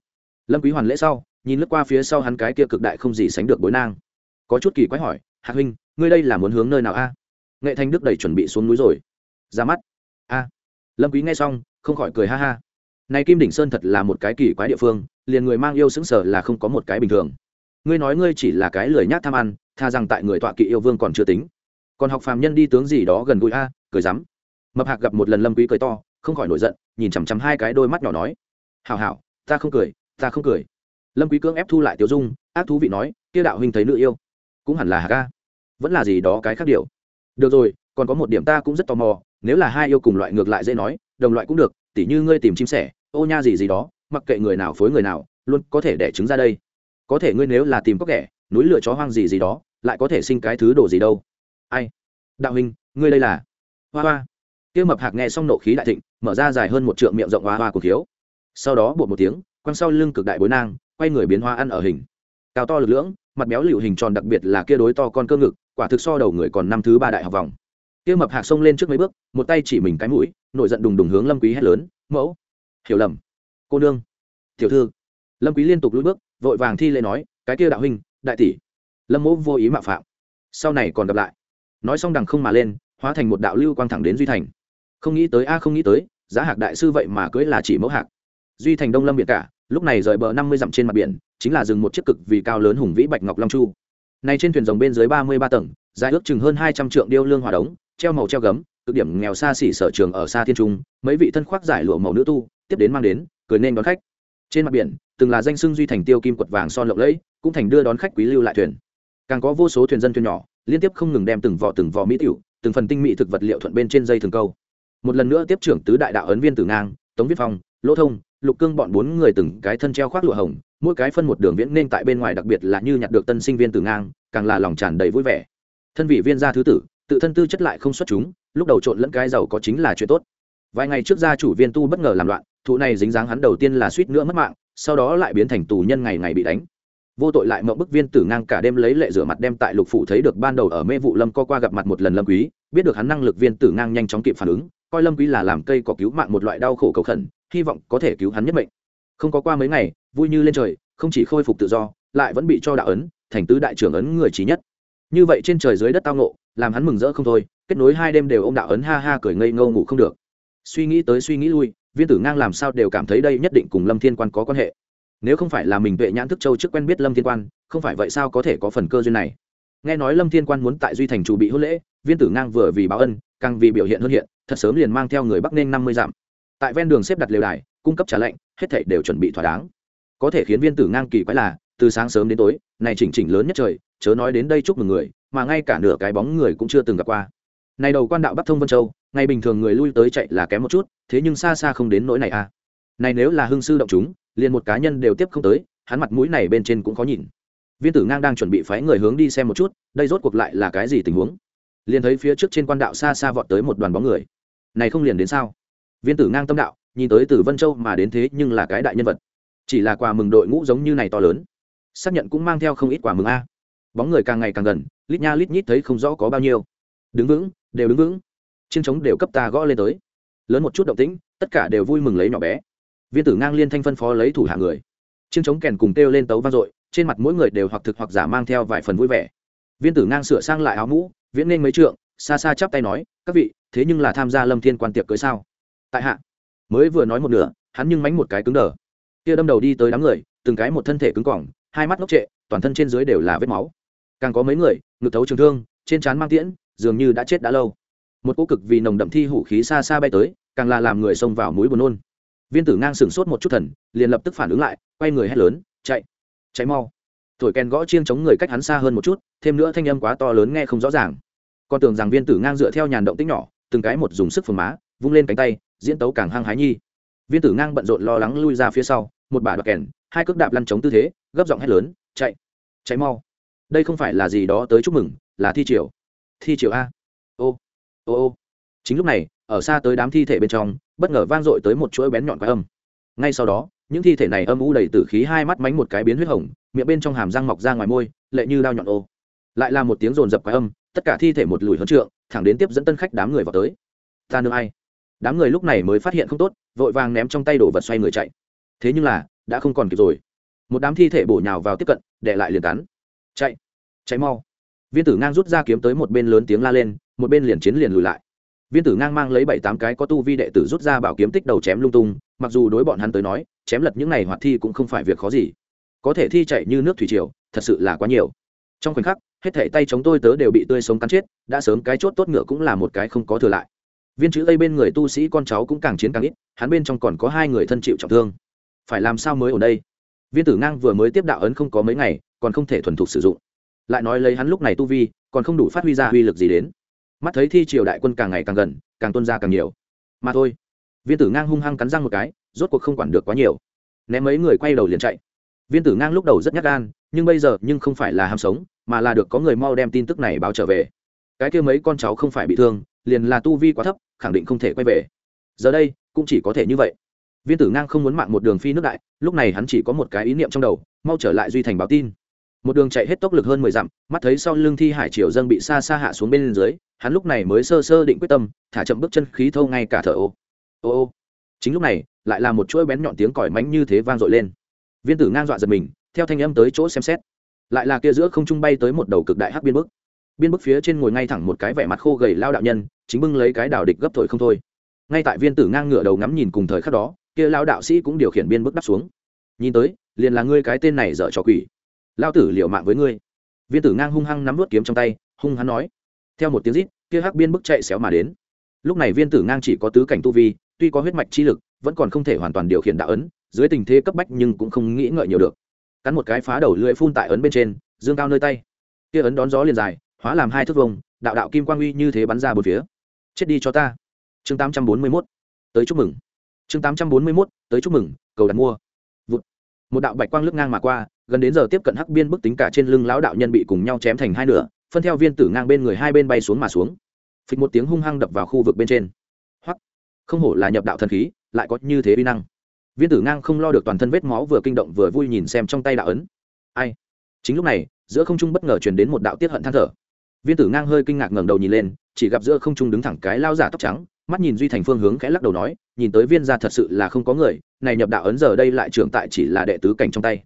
Speaker 1: Lâm quý hoàn lễ sau, nhìn lướt qua phía sau hắn cái kia cực đại không gì sánh được bối nang. Có chút kỳ quái hỏi, hạc huynh, ngươi đây là muốn hướng nơi nào a? Nghệ thanh đức đầy chuẩn bị xuống núi rồi ra mắt. A, lâm quý nghe xong, không khỏi cười ha ha. Này kim đỉnh sơn thật là một cái kỳ quái địa phương, liền người mang yêu sững sờ là không có một cái bình thường. Ngươi nói ngươi chỉ là cái lười nhát tham ăn, tha rằng tại người tọa kỵ yêu vương còn chưa tính. Còn học phàm nhân đi tướng gì đó gần gũi a, cười rắm. Mập hạc gặp một lần lâm quý cười to, không khỏi nổi giận, nhìn chằm chằm hai cái đôi mắt nhỏ nói. Hảo hảo, ta không cười, ta không cười. Lâm quý cưỡng ép thu lại tiểu dung, ác thú vị nói, kia đạo huynh thấy nữ yêu, cũng hẳn là hạc a, vẫn là gì đó cái khác điều. Được rồi, còn có một điểm ta cũng rất tò mò nếu là hai yêu cùng loại ngược lại dễ nói, đồng loại cũng được, tỉ như ngươi tìm chim sẻ, ô nha gì gì đó, mặc kệ người nào phối người nào, luôn có thể đẻ trứng ra đây. Có thể ngươi nếu là tìm có kẻ núi lửa chó hoang gì gì đó, lại có thể sinh cái thứ đồ gì đâu. Ai? Đạo huynh, ngươi đây là? Hoa hoa. Kia mập hạc nghe xong nộ khí đại thịnh, mở ra dài hơn một trượng miệng rộng hoa hoa cổ thiếu. Sau đó bột một tiếng, quăng sau lưng cực đại bối nang, quay người biến hoa ăn ở hình. Cao to lực lưỡng, mặt béo liệu hình tròn đặc biệt là kia đối to con cơ ngực, quả thực so đầu người còn năm thứ ba đại học vòng kia mập hạc xông lên trước mấy bước, một tay chỉ mình cái mũi, nổi giận đùng đùng hướng lâm quý hét lớn, mẫu! Hiểu lầm. Cô nương. Tiểu thư. Lâm quý liên tục lùi bước, vội vàng thi lễ nói, cái kia đạo huynh, đại tỷ. Lâm mẫu vô ý mạo phạm. Sau này còn gặp lại. Nói xong đằng không mà lên, hóa thành một đạo lưu quang thẳng đến duy thành. Không nghĩ tới, a, không nghĩ tới, giá hạc đại sư vậy mà cưới là chỉ mẫu hạc. Duy thành đông lâm biển cả, lúc này rời bờ năm mươi dặm trên mặt biển, chính là dừng một chiếc cực vì cao lớn hùng vĩ bạch ngọc long chu. Này trên thuyền rồng bên dưới ba mươi ba tầng, dài ước chừng hơn hai trăm trượng điêu lương hòa đống treo màu treo gấm, cực điểm nghèo xa xỉ sở trường ở xa thiên trung, mấy vị thân khoác giải lụa màu nữ tu, tiếp đến mang đến, cười nên đón khách. Trên mặt biển, từng là danh sưng duy thành tiêu kim quật vàng son lộng lẫy, cũng thành đưa đón khách quý lưu lại thuyền. Càng có vô số thuyền dân thuyền nhỏ, liên tiếp không ngừng đem từng vò từng vò mỹ tiểu, từng phần tinh mỹ thực vật liệu thuận bên trên dây thường câu. Một lần nữa tiếp trưởng tứ đại đạo ấn viên tử ngang, tống viết phong, lỗ thông, lục cương bọn bốn người từng cái thân treo khoác lụa hồng, mỗi cái phân một đường viễn nên tại bên ngoài đặc biệt là như nhặt được tân sinh viên tử ngang, càng là lòng tràn đầy vui vẻ. Thân vị viên gia thứ tử tự thân tư chất lại không xuất chúng, lúc đầu trộn lẫn cái giàu có chính là chuyện tốt. Vài ngày trước gia chủ viên tu bất ngờ làm loạn, thụ này dính dáng hắn đầu tiên là suýt nữa mất mạng, sau đó lại biến thành tù nhân ngày ngày bị đánh. Vô tội lại mộng bức viên tử ngang cả đêm lấy lệ rửa mặt đem tại lục phủ thấy được ban đầu ở mê vụ lâm co qua gặp mặt một lần lâm quý, biết được hắn năng lực viên tử ngang nhanh chóng kịp phản ứng, coi lâm quý là làm cây có cứu mạng một loại đau khổ cầu khẩn, hy vọng có thể cứu hắn nhất mệnh. Không có qua mấy ngày, vui như lên trời, không chỉ khôi phục tự do, lại vẫn bị cho đạo ấn, thành tứ đại trưởng ấn người trí nhất. Như vậy trên trời dưới đất tao ngộ làm hắn mừng rỡ không thôi, kết nối hai đêm đều ôm đạo ấn ha ha cười ngây ngâu ngủ không được. Suy nghĩ tới suy nghĩ lui, viên tử ngang làm sao đều cảm thấy đây nhất định cùng lâm thiên quan có quan hệ. Nếu không phải là mình tuệ nhãn thức châu trước quen biết lâm thiên quan, không phải vậy sao có thể có phần cơ duyên này? Nghe nói lâm thiên quan muốn tại duy thành chủ bị hôn lễ, viên tử ngang vừa vì báo ân, càng vì biểu hiện hơn hiện, thật sớm liền mang theo người bắc nên năm mươi dặm. Tại ven đường xếp đặt lều đài, cung cấp trả lệnh, hết thảy đều chuẩn bị thỏa đáng. Có thể khiến viên tử ngang kỳ quái là, từ sáng sớm đến tối, này chỉnh chỉnh lớn nhất trời, chớ nói đến đây chúc mừng người mà ngay cả nửa cái bóng người cũng chưa từng gặp qua. Này đầu quan đạo bắc thông vân châu ngày bình thường người lui tới chạy là kém một chút, thế nhưng xa xa không đến nỗi này à. Này nếu là hưng sư động chúng, liền một cá nhân đều tiếp không tới, hắn mặt mũi này bên trên cũng khó nhìn. Viên tử ngang đang chuẩn bị phái người hướng đi xem một chút, đây rốt cuộc lại là cái gì tình huống? Liền thấy phía trước trên quan đạo xa xa vọt tới một đoàn bóng người. Này không liền đến sao? Viên tử ngang tâm đạo, nhìn tới từ vân châu mà đến thế nhưng là cái đại nhân vật. Chỉ là quà mừng đội ngũ giống như này to lớn. Xác nhận cũng mang theo không ít quà mừng a. Bóng người càng ngày càng gần lít nha lít nhít thấy không rõ có bao nhiêu. Đứng vững, đều đứng vững. Chiến trống đều cấp ta gõ lên tới. Lớn một chút động tĩnh, tất cả đều vui mừng lấy nhỏ bé. Viên tử ngang liên thanh phân phó lấy thủ hạ người. Chiến trống kèn cùng kêu lên tấu vang dội, trên mặt mỗi người đều hoặc thực hoặc giả mang theo vài phần vui vẻ. Viên tử ngang sửa sang lại áo mũ, viễn nên mấy trượng, xa xa chắp tay nói, các vị, thế nhưng là tham gia lâm thiên quan tiệc cưới sao? Tại hạ. Mới vừa nói một nửa, hắn nhưng mánh một cái cứng đờ. Kia đâm đầu đi tới đám người, từng cái một thân thể cứng cỏng, hai mắt ngốc trệ, toàn thân trên dưới đều là vết máu. Càng có mấy người ngực thấu trường thương, trên trán mang tiễn, dường như đã chết đã lâu. Một cô cực vì nồng đậm thi hủ khí xa xa bay tới, càng là làm người xông vào mũi buồn nôn. Viên tử ngang sửng sốt một chút thần, liền lập tức phản ứng lại, quay người hét lớn, chạy chạy mau. Thổi kèn gõ chiêng chống người cách hắn xa hơn một chút, thêm nữa thanh âm quá to lớn nghe không rõ ràng. Con tưởng rằng viên tử ngang dựa theo nhàn động tích nhỏ, từng cái một dùng sức phồng má, vung lên cánh tay, diễn tấu càng hăng hái nhi. Viên tử ngang bận rộn lo lắng lui ra phía sau, một bà đoạt kèn, hai cước đạp lăn chống tư thế, gấp giọng hét lớn, chạy chạy mau đây không phải là gì đó tới chúc mừng, là thi triều. Thi triều a. Ô ô ô. Chính lúc này, ở xa tới đám thi thể bên trong, bất ngờ vang dội tới một chuỗi bén nhọn quái âm. Ngay sau đó, những thi thể này âm u đầy tử khí hai mắt mánh một cái biến huyết hồng, miệng bên trong hàm răng mọc ra ngoài môi, lệ như đao nhọn ô. Lại là một tiếng rồn rập quái âm, tất cả thi thể một lùi hơn trượng, thẳng đến tiếp dẫn tân khách đám người vào tới. Ta nương ai? Đám người lúc này mới phát hiện không tốt, vội vàng ném trong tay đồ vật xoay người chạy. Thế nhưng là, đã không còn kịp rồi. Một đám thi thể bổ nhào vào tiếp cận, để lại liền cắn. Chạy chạy mau. Viên tử ngang rút ra kiếm tới một bên lớn tiếng la lên, một bên liền chiến liền lùi lại. Viên tử ngang mang lấy bảy tám cái có tu vi đệ tử rút ra bảo kiếm tích đầu chém lung tung, mặc dù đối bọn hắn tới nói, chém lật những này hoạt thi cũng không phải việc khó gì. Có thể thi chạy như nước thủy triều, thật sự là quá nhiều. Trong khoảnh khắc, hết thể tay chống tôi tớ đều bị tươi sống cắn chết, đã sớm cái chốt tốt ngựa cũng là một cái không có thừa lại. Viên chữ tây bên người tu sĩ con cháu cũng càng chiến càng ít, hắn bên trong còn có hai người thân chịu trọng thương. Phải làm sao mới ở đây? Viên tử ngang vừa mới tiếp đạo ấn không có mấy ngày, còn không thể thuần thục sử dụng lại nói lấy hắn lúc này tu vi, còn không đủ phát huy ra uy lực gì đến. Mắt thấy thi triều đại quân càng ngày càng gần, càng tuân ra càng nhiều. Mà thôi, viên tử ngang hung hăng cắn răng một cái, rốt cuộc không quản được quá nhiều. Ném mấy người quay đầu liền chạy. Viên tử ngang lúc đầu rất nhát gan, nhưng bây giờ nhưng không phải là ham sống, mà là được có người mau đem tin tức này báo trở về. Cái kia mấy con cháu không phải bị thương, liền là tu vi quá thấp, khẳng định không thể quay về. Giờ đây, cũng chỉ có thể như vậy. Viên tử ngang không muốn mạng một đường phi nước đại, lúc này hắn chỉ có một cái ý niệm trong đầu, mau trở lại duy thành báo tin một đường chạy hết tốc lực hơn mười dặm, mắt thấy sau lưng thi hải triều dâng bị xa xa hạ xuống bên dưới, hắn lúc này mới sơ sơ định quyết tâm, thả chậm bước chân khí thâu ngay cả thở ô. Ô ô. Chính lúc này, lại là một chuỗi bén nhọn tiếng còi mánh như thế vang dội lên. Viên tử ngang dọa giật mình, theo thanh âm tới chỗ xem xét. Lại là kia giữa không trung bay tới một đầu cực đại hắc biên bức. Biên bức phía trên ngồi ngay thẳng một cái vẻ mặt khô gầy lao đạo nhân, chính bưng lấy cái đảo địch gấp thổi không thôi. Ngay tại viên tử ngang ngửa đầu ngắm nhìn cùng thời khắc đó, kia lao đạo sĩ cũng điều khiển biên bức đắp xuống. Nhìn tới, liền là ngươi cái tên này dở trò quỷ lao tử liệu mạng với ngươi. Viên tử ngang hung hăng nắm vớt kiếm trong tay, hung hắn nói. Theo một tiếng rít, kia hắc biên bức chạy xéo mà đến. Lúc này viên tử ngang chỉ có tứ cảnh tu vi, tuy có huyết mạch chi lực, vẫn còn không thể hoàn toàn điều khiển đạo ấn, dưới tình thế cấp bách nhưng cũng không nghĩ ngợi nhiều được. Cắn một cái phá đầu lưỡi phun tại ấn bên trên, dương cao nơi tay. Kia ấn đón gió liền dài, hóa làm hai thước vông đạo đạo kim quang uy như thế bắn ra bốn phía. Chết đi cho ta. Chương tám trăm bốn mươi mốt. Tới chúc mừng. Chương tám trăm bốn mươi mốt, tới chúc mừng, cầu đặt mua một đạo bạch quang lướt ngang mà qua, gần đến giờ tiếp cận hắc biên bức tính cả trên lưng lão đạo nhân bị cùng nhau chém thành hai nửa, phân theo viên tử ngang bên người hai bên bay xuống mà xuống. Phịch một tiếng hung hăng đập vào khu vực bên trên. Hoặc không hổ là nhập đạo thần khí, lại có như thế vi năng. Viên tử ngang không lo được toàn thân vết máu vừa kinh động vừa vui nhìn xem trong tay đạo ấn. Ai? Chính lúc này, giữa không trung bất ngờ truyền đến một đạo tiết hận than thở. Viên tử ngang hơi kinh ngạc ngẩng đầu nhìn lên, chỉ gặp giữa không trung đứng thẳng cái lao giả tóc trắng mắt nhìn duy thành phương hướng khẽ lắc đầu nói, nhìn tới viên gia thật sự là không có người, này nhập đạo ấn giờ đây lại trưởng tại chỉ là đệ tứ cảnh trong tay.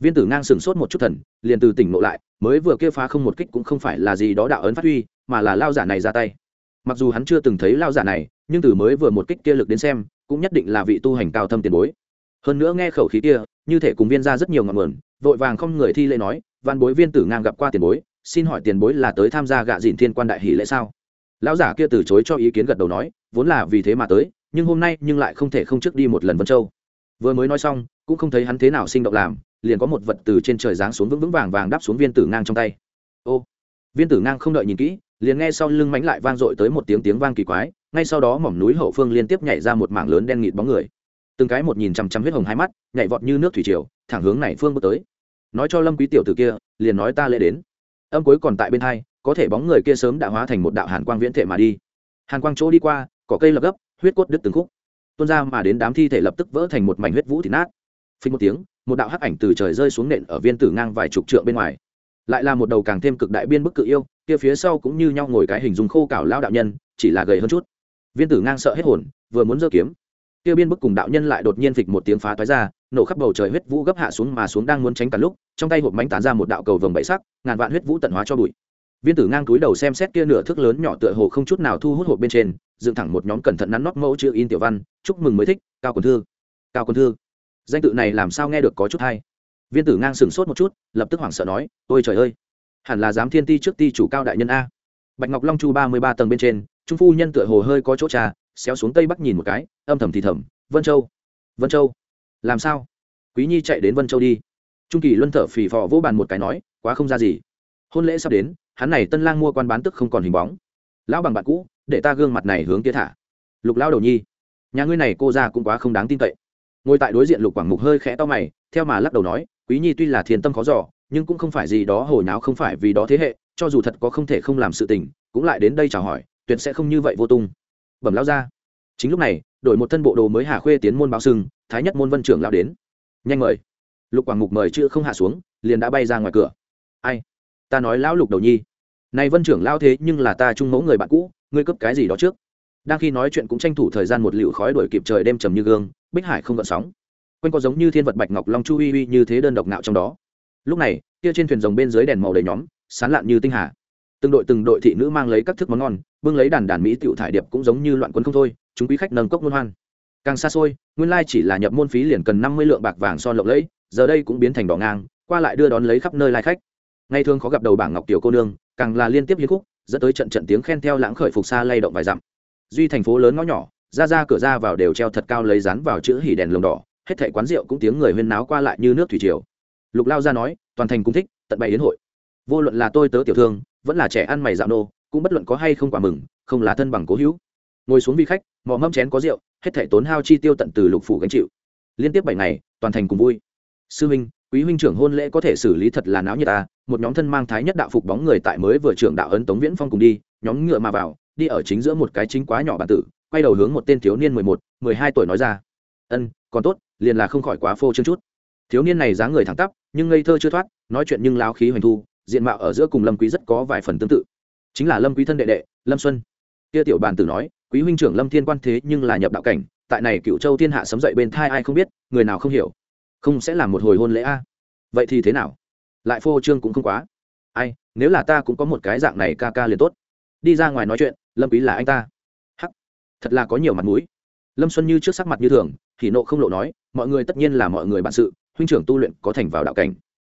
Speaker 1: Viên tử ngang sừng sốt một chút thần, liền từ tỉnh ngộ lại, mới vừa kia phá không một kích cũng không phải là gì đó đạo ấn phát huy, mà là lao giả này ra tay. Mặc dù hắn chưa từng thấy lao giả này, nhưng từ mới vừa một kích kia lực đến xem, cũng nhất định là vị tu hành cao thâm tiền bối. Hơn nữa nghe khẩu khí kia, như thể cùng viên ra rất nhiều ngọn nguồn, vội vàng không người thi lễ nói văn bối viên tử ngang gặp qua tiền bối, xin hỏi tiền bối là tới tham gia gạ dìn thiên quan đại hỷ lễ sao? Lão giả kia từ chối cho ý kiến gật đầu nói, vốn là vì thế mà tới, nhưng hôm nay nhưng lại không thể không trước đi một lần vân châu. Vừa mới nói xong, cũng không thấy hắn thế nào sinh động làm, liền có một vật từ trên trời giáng xuống vững vững vàng vàng đáp xuống viên tử ngang trong tay. Ô, viên tử ngang không đợi nhìn kỹ, liền nghe sau lưng mánh lại vang dội tới một tiếng tiếng vang kỳ quái, ngay sau đó mỏm núi hậu phương liên tiếp nhảy ra một mảng lớn đen nghịt bóng người. Từng cái một nhìn chằm chằm huyết hồng hai mắt, nhảy vọt như nước thủy triều, thẳng hướng này phương bước tới. Nói cho lâm quý tiểu tử kia, liền nói ta lễ đến. Âm cuối còn tại bên hai có thể bóng người kia sớm đã hóa thành một đạo hàn quang viễn thể mà đi. Hàn quang chỗ đi qua, cỏ cây lập gấp, huyết cốt đứt từng khúc. Tuôn ra mà đến đám thi thể lập tức vỡ thành một mảnh huyết vũ thịt nát. Phình một tiếng, một đạo hắc ảnh từ trời rơi xuống nện ở viên tử ngang vài chục trượng bên ngoài. Lại là một đầu càng thêm cực đại biên bức cự yêu, kia phía sau cũng như nhau ngồi cái hình dung khô cảo lao đạo nhân, chỉ là gầy hơn chút. Viên tử ngang sợ hết hồn, vừa muốn giơ kiếm, kia biên bức cùng đạo nhân lại đột nhiên phịch một tiếng phá toái ra, nổ khắp bầu trời huyết vũ gấp hạ xuống mà xuống đang muốn tránh cả lúc, trong tay hộp mánh tán ra một đạo cầu vồng bảy sắc, ngàn vạn huyết vũ tận hóa cho bụi viên tử ngang túi đầu xem xét kia nửa thước lớn nhỏ tựa hồ không chút nào thu hút hộp bên trên, dựng thẳng một nhóm cẩn thận nắn nót mẫu chữ in tiểu văn, chúc mừng mới thích, cao quần thư. Cao quần thư? Danh tự này làm sao nghe được có chút hay. Viên tử ngang sừng sốt một chút, lập tức hoảng sợ nói, ôi trời ơi, hẳn là giám thiên ti trước ti chủ cao đại nhân a. Bạch ngọc long chu ba mươi ba tầng bên trên, trung phu nhân tựa hồ hơi có chỗ trà, xéo xuống tây bắc nhìn một cái, âm thầm thì thầm, vân châu vân châu, làm sao? Quý nhi chạy đến vân châu đi. Trung kỳ luân thở phì phò vỗ bàn một cái nói, quá không ra gì. Hôn lễ sắp đến hắn này tân lang mua quan bán tức không còn hình bóng. Lão bằng bạn cũ, để ta gương mặt này hướng kia thả. Lục lão đầu nhi, nhà ngươi này cô ra cũng quá không đáng tin cậy. Ngồi tại đối diện lục quảng mục hơi khẽ to mày, theo mà lắc đầu nói, quý nhi tuy là thiền tâm khó giỏ nhưng cũng không phải gì đó hồi náo không phải vì đó thế hệ, cho dù thật có không thể không làm sự tình, cũng lại đến đây chào hỏi, tuyệt sẽ không như vậy vô tung. Bẩm lão ra chính lúc này, đổi một thân bộ đồ mới hà khuê tiến môn báo sưng thái nhất môn vân trưởng lão đến. Nhanh mời. Lục quảng mục mời chưa không hạ xuống, liền đã bay ra ngoài cửa. Ai? Ta nói lão lục đầu nhi. Này vân trưởng lão thế nhưng là ta chung mẫu người bạn cũ, ngươi cấp cái gì đó trước? Đang khi nói chuyện cũng tranh thủ thời gian một liệu khói đuổi kịp trời đêm trầm như gương, bích hải không gợn sóng. Quanh có giống như thiên vật bạch ngọc long chu uy uy như thế đơn độc nạo trong đó. Lúc này, kia trên thuyền rồng bên dưới đèn màu đầy nhóm, sán lạn như tinh hà. Từng đội từng đội thị nữ mang lấy các thức món ngon, bưng lấy đàn đàn mỹ tiểu thải điệp cũng giống như loạn quân không thôi, chúng quý khách nâng cốc muôn hoan. Càng xa xôi, nguyên lai chỉ là nhập môn phí liền cần năm mươi lượng bạc vàng son lộng lẫy, giờ đây cũng biến thành đỏ ngang, qua lại đưa đón lấy khắp nơi lai khách ngày thường khó gặp đầu bảng ngọc tiểu cô nương, càng là liên tiếp hiến khúc, dẫn tới trận trận tiếng khen theo lãng khởi phục xa lay động vài dặm. Duy thành phố lớn ngõ nhỏ, ra ra cửa ra vào đều treo thật cao lấy rán vào chữ hỉ đèn lồng đỏ, hết thảy quán rượu cũng tiếng người huyên náo qua lại như nước thủy triều. Lục lao ra nói, toàn thành cũng thích, tận bày đến hội. Vô luận là tôi tớ tiểu thương, vẫn là trẻ ăn mày dạo nô, cũng bất luận có hay không quả mừng, không là thân bằng cố hữu. Ngồi xuống vi khách, mò mâm chén có rượu, hết thảy tốn hao chi tiêu tận từ lục phủ gánh chịu. Liên tiếp bảy ngày, toàn thành cùng vui. Sư minh quý huynh trưởng hôn lễ có thể xử lý thật là náo như ta, một nhóm thân mang thái nhất đạo phục bóng người tại mới vừa trưởng đạo ấn tống viễn phong cùng đi, nhóm ngựa mà vào, đi ở chính giữa một cái chính quá nhỏ bản tử, quay đầu hướng một tên thiếu niên mười một, mười hai tuổi nói ra. Ân, còn tốt, liền là không khỏi quá phô trương chút. Thiếu niên này dáng người thẳng tắp, nhưng ngây thơ chưa thoát, nói chuyện nhưng láo khí hoành thu, diện mạo ở giữa cùng lâm quý rất có vài phần tương tự. Chính là lâm quý thân đệ đệ, lâm xuân. Kia tiểu bàn tử nói, quý huynh trưởng lâm thiên quan thế nhưng là nhập đạo cảnh, tại này cựu châu thiên hạ sấm dậy bên thai ai không biết, người nào không hiểu không sẽ làm một hồi hôn lễ a. Vậy thì thế nào? Lại phô trương cũng không quá. Ai, nếu là ta cũng có một cái dạng này ca ca liền tốt. Đi ra ngoài nói chuyện, lâm quý là anh ta. Hắc, thật là có nhiều mặt mũi. Lâm xuân như trước sắc mặt như thường, thì nộ không lộ nói, mọi người tất nhiên là mọi người bạn sự, huynh trưởng tu luyện có thành vào đạo cảnh.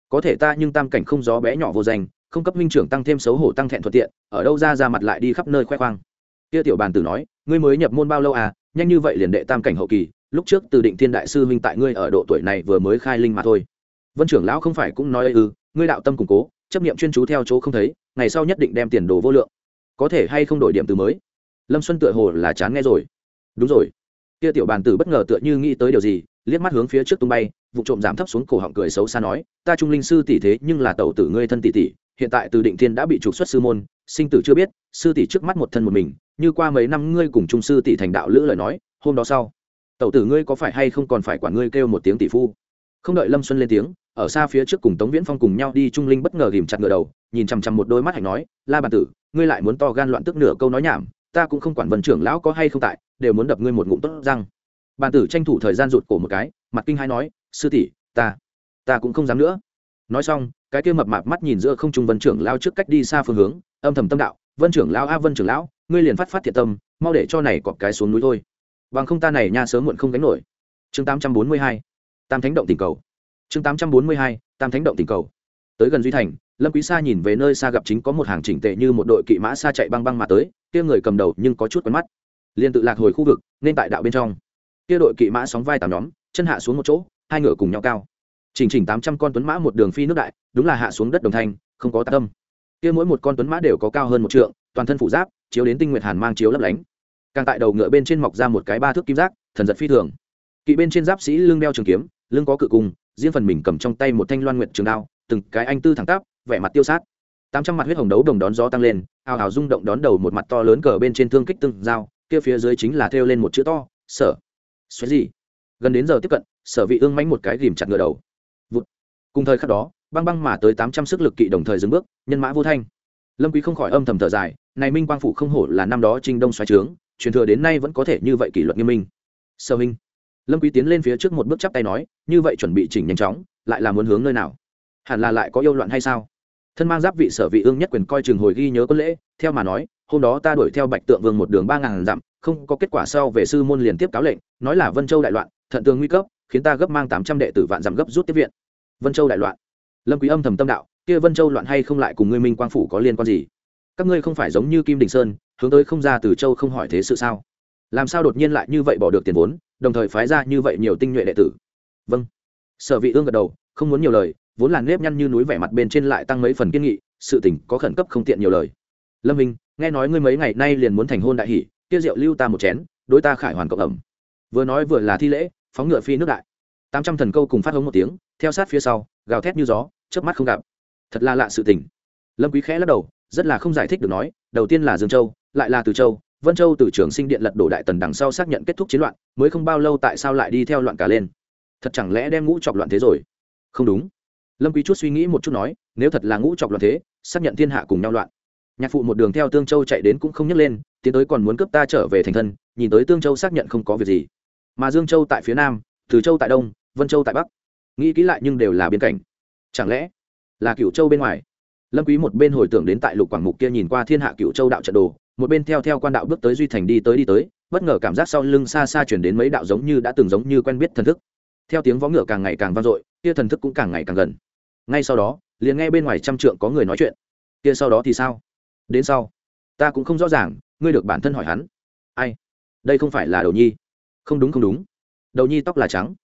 Speaker 1: Có thể ta nhưng tam cảnh không gió bé nhỏ vô danh, không cấp huynh trưởng tăng thêm xấu hổ tăng thẹn thuận tiện, ở đâu ra ra mặt lại đi khắp nơi khoe khoang. Kia tiểu bàn tử nói, ngươi mới nhập môn bao lâu à nhanh như vậy liền đệ tam cảnh hậu kỳ lúc trước từ định thiên đại sư huynh tại ngươi ở độ tuổi này vừa mới khai linh mà thôi. Vân trưởng lão không phải cũng nói ư ngươi đạo tâm củng cố, chấp niệm chuyên chú theo chỗ không thấy, ngày sau nhất định đem tiền đồ vô lượng. Có thể hay không đổi điểm từ mới? Lâm xuân tựa hồ là chán nghe rồi. Đúng rồi. Kia tiểu bàn tử bất ngờ tựa như nghĩ tới điều gì, liếc mắt hướng phía trước tung bay, vụ trộm giảm thấp xuống cổ họng cười xấu xa nói, ta trung linh sư tỷ thế nhưng là tẩu tử ngươi thân tỷ tỷ, hiện tại từ định thiên đã bị trục xuất sư môn, sinh tử chưa biết, sư tỷ trước mắt một thân một mình, như qua mấy năm ngươi cùng trung sư tỷ thành đạo lữ lời nói, hôm đó sau tẩu tử ngươi có phải hay không còn phải quản ngươi kêu một tiếng tỷ phu? Không đợi lâm xuân lên tiếng, ở xa phía trước cùng tống viễn phong cùng nhau đi trung linh bất ngờ ghìm chặt ngựa đầu, nhìn chằm chằm một đôi mắt hạnh nói, la bàn tử, ngươi lại muốn to gan loạn tức nửa câu nói nhảm, ta cũng không quản vần trưởng lão có hay không tại, đều muốn đập ngươi một ngụm tốt răng. Bàn tử tranh thủ thời gian rụt cổ một cái, mặt kinh hai nói, sư tỷ, ta ta cũng không dám nữa. Nói xong, cái kia mập mạp mắt nhìn giữa không trung vân trưởng lao trước cách đi xa phương hướng, âm thầm tâm đạo, vân trưởng lão a, vân trưởng lão, ngươi liền phát phát thiệt tâm, mau để cho này cọp cái xuống núi thôi bằng không ta này nha sớm muộn không gánh nổi. Chương tám trăm bốn mươi hai, tam thánh động tình cầu. Chương tám trăm bốn mươi hai, tam thánh động tình cầu. Tới gần duy thành, lâm quý sa nhìn về nơi xa gặp chính có một hàng chỉnh tề như một đội kỵ mã xa chạy băng băng mà tới, kia người cầm đầu nhưng có chút quen mắt. Liền tự lạc hồi khu vực, nên tại đạo bên trong. Kia đội kỵ mã sóng vai tám nhóm, chân hạ xuống một chỗ, hai ngựa cùng nhau cao. Chỉnh chỉnh tám trăm con tuấn mã một đường phi nước đại, đúng là hạ xuống đất đồng thanh, không có tạc tâm. Kia mỗi một con tuấn mã đều có cao hơn một trượng, toàn thân phủ giáp, chiếu đến tinh nguyệt hàn mang chiếu lấp lánh càng tại đầu ngựa bên trên mọc ra một cái ba thước kim giác thần giật phi thường. Kỵ bên trên giáp sĩ lưng đeo trường kiếm, lưng có cự cung, riêng phần mình cầm trong tay một thanh loan nguyện trường đao, từng cái anh tư thẳng tắp, vẻ mặt tiêu sát. Tám trăm mặt huyết hồng đấu đồng đón gió tăng lên hào hào rung động đón đầu một mặt to lớn cờ bên trên thương kích tương dao, kia phía dưới chính là thêu lên một chữ to, sở. Xoáy gì? Gần đến giờ tiếp cận, sở vị ương mánh một cái ghìm chặt ngựa đầu. Vụt. cùng thời khắc đó, băng băng mà tới tám trăm sức lực kỵ đồng thời dừng bước, nhân mã vô thanh. Lâm quý không khỏi âm thầm thở dài, này minh quang phủ không hổ là năm đó trinh đông xoáy trướng truyền thừa đến nay vẫn có thể như vậy kỷ luật nghiêm minh. Sơ minh, lâm quý tiến lên phía trước một bước chắp tay nói, như vậy chuẩn bị chỉnh nhanh chóng, lại là muốn hướng nơi nào? Hẳn là lại có yêu loạn hay sao? Thân mang giáp vị sở vị ương nhất quyền coi trường hồi ghi nhớ có lễ, theo mà nói, hôm đó ta đuổi theo bạch tượng vương một đường ba ngàn dặm, không có kết quả sau về sư môn liền tiếp cáo lệnh, nói là vân châu đại loạn, thận tường nguy cấp, khiến ta gấp mang tám trăm đệ tử vạn dặm gấp rút tiếp viện. Vân châu đại loạn. Lâm quý âm thầm tâm đạo, kia vân châu loạn hay không lại cùng ngươi minh quang phủ có liên quan gì? Các ngươi không phải giống như kim đình sơn, hướng tới không ra từ châu không hỏi thế sự sao? Làm sao đột nhiên lại như vậy bỏ được tiền vốn, đồng thời phái ra như vậy nhiều tinh nhuệ đệ tử? Vâng. Sở vị ương gật đầu, không muốn nhiều lời, vốn là nếp nhăn như núi vẻ mặt bên trên lại tăng mấy phần kiên nghị, sự tình có khẩn cấp không tiện nhiều lời. Lâm minh, nghe nói ngươi mấy ngày nay liền muốn thành hôn đại hỷ, kia rượu lưu ta một chén, đối ta khải hoàn cộng ẩm. Vừa nói vừa là thi lễ, phóng ngựa phi nước đại. Tám trăm thần câu cùng phát hống một tiếng, theo sát phía sau, gào thét như gió, chớp mắt không gặp. Thật là lạ sự tình. Lâm quý khẽ lắc đầu rất là không giải thích được nói, đầu tiên là dương châu, lại là từ châu, vân châu từ trường sinh điện lật đổ đại tần đằng sau xác nhận kết thúc chiến loạn, mới không bao lâu tại sao lại đi theo loạn cả lên. Thật chẳng lẽ đem ngũ chọc loạn thế rồi? Không đúng. Lâm quý chút suy nghĩ một chút nói, nếu thật là ngũ chọc loạn thế, xác nhận thiên hạ cùng nhau loạn. Nhạc phụ một đường theo tương châu chạy đến cũng không nhấc lên, tiến tới còn muốn cướp ta trở về thành thân, nhìn tới tương châu xác nhận không có việc gì. Mà dương châu tại phía nam, từ châu tại đông, vân châu tại bắc. Nghĩ kỹ lại nhưng đều là biên cảnh. Chẳng lẽ là cửu châu bên ngoài? Lâm quý một bên hồi tưởng đến tại lục quảng mục kia nhìn qua thiên hạ cựu châu đạo trận đồ, một bên theo theo quan đạo bước tới duy thành đi tới đi tới, bất ngờ cảm giác sau lưng xa xa chuyển đến mấy đạo giống như đã từng giống như quen biết thần thức. Theo tiếng vó ngựa càng ngày càng vang dội, kia thần thức cũng càng ngày càng gần. Ngay sau đó, liền nghe bên ngoài trăm trượng có người nói chuyện. Kia sau đó thì sao? Đến sau, ta cũng không rõ ràng, ngươi được bản thân hỏi hắn. Ai? Đây không phải là đầu nhi. Không đúng không đúng. Đầu nhi tóc là trắng.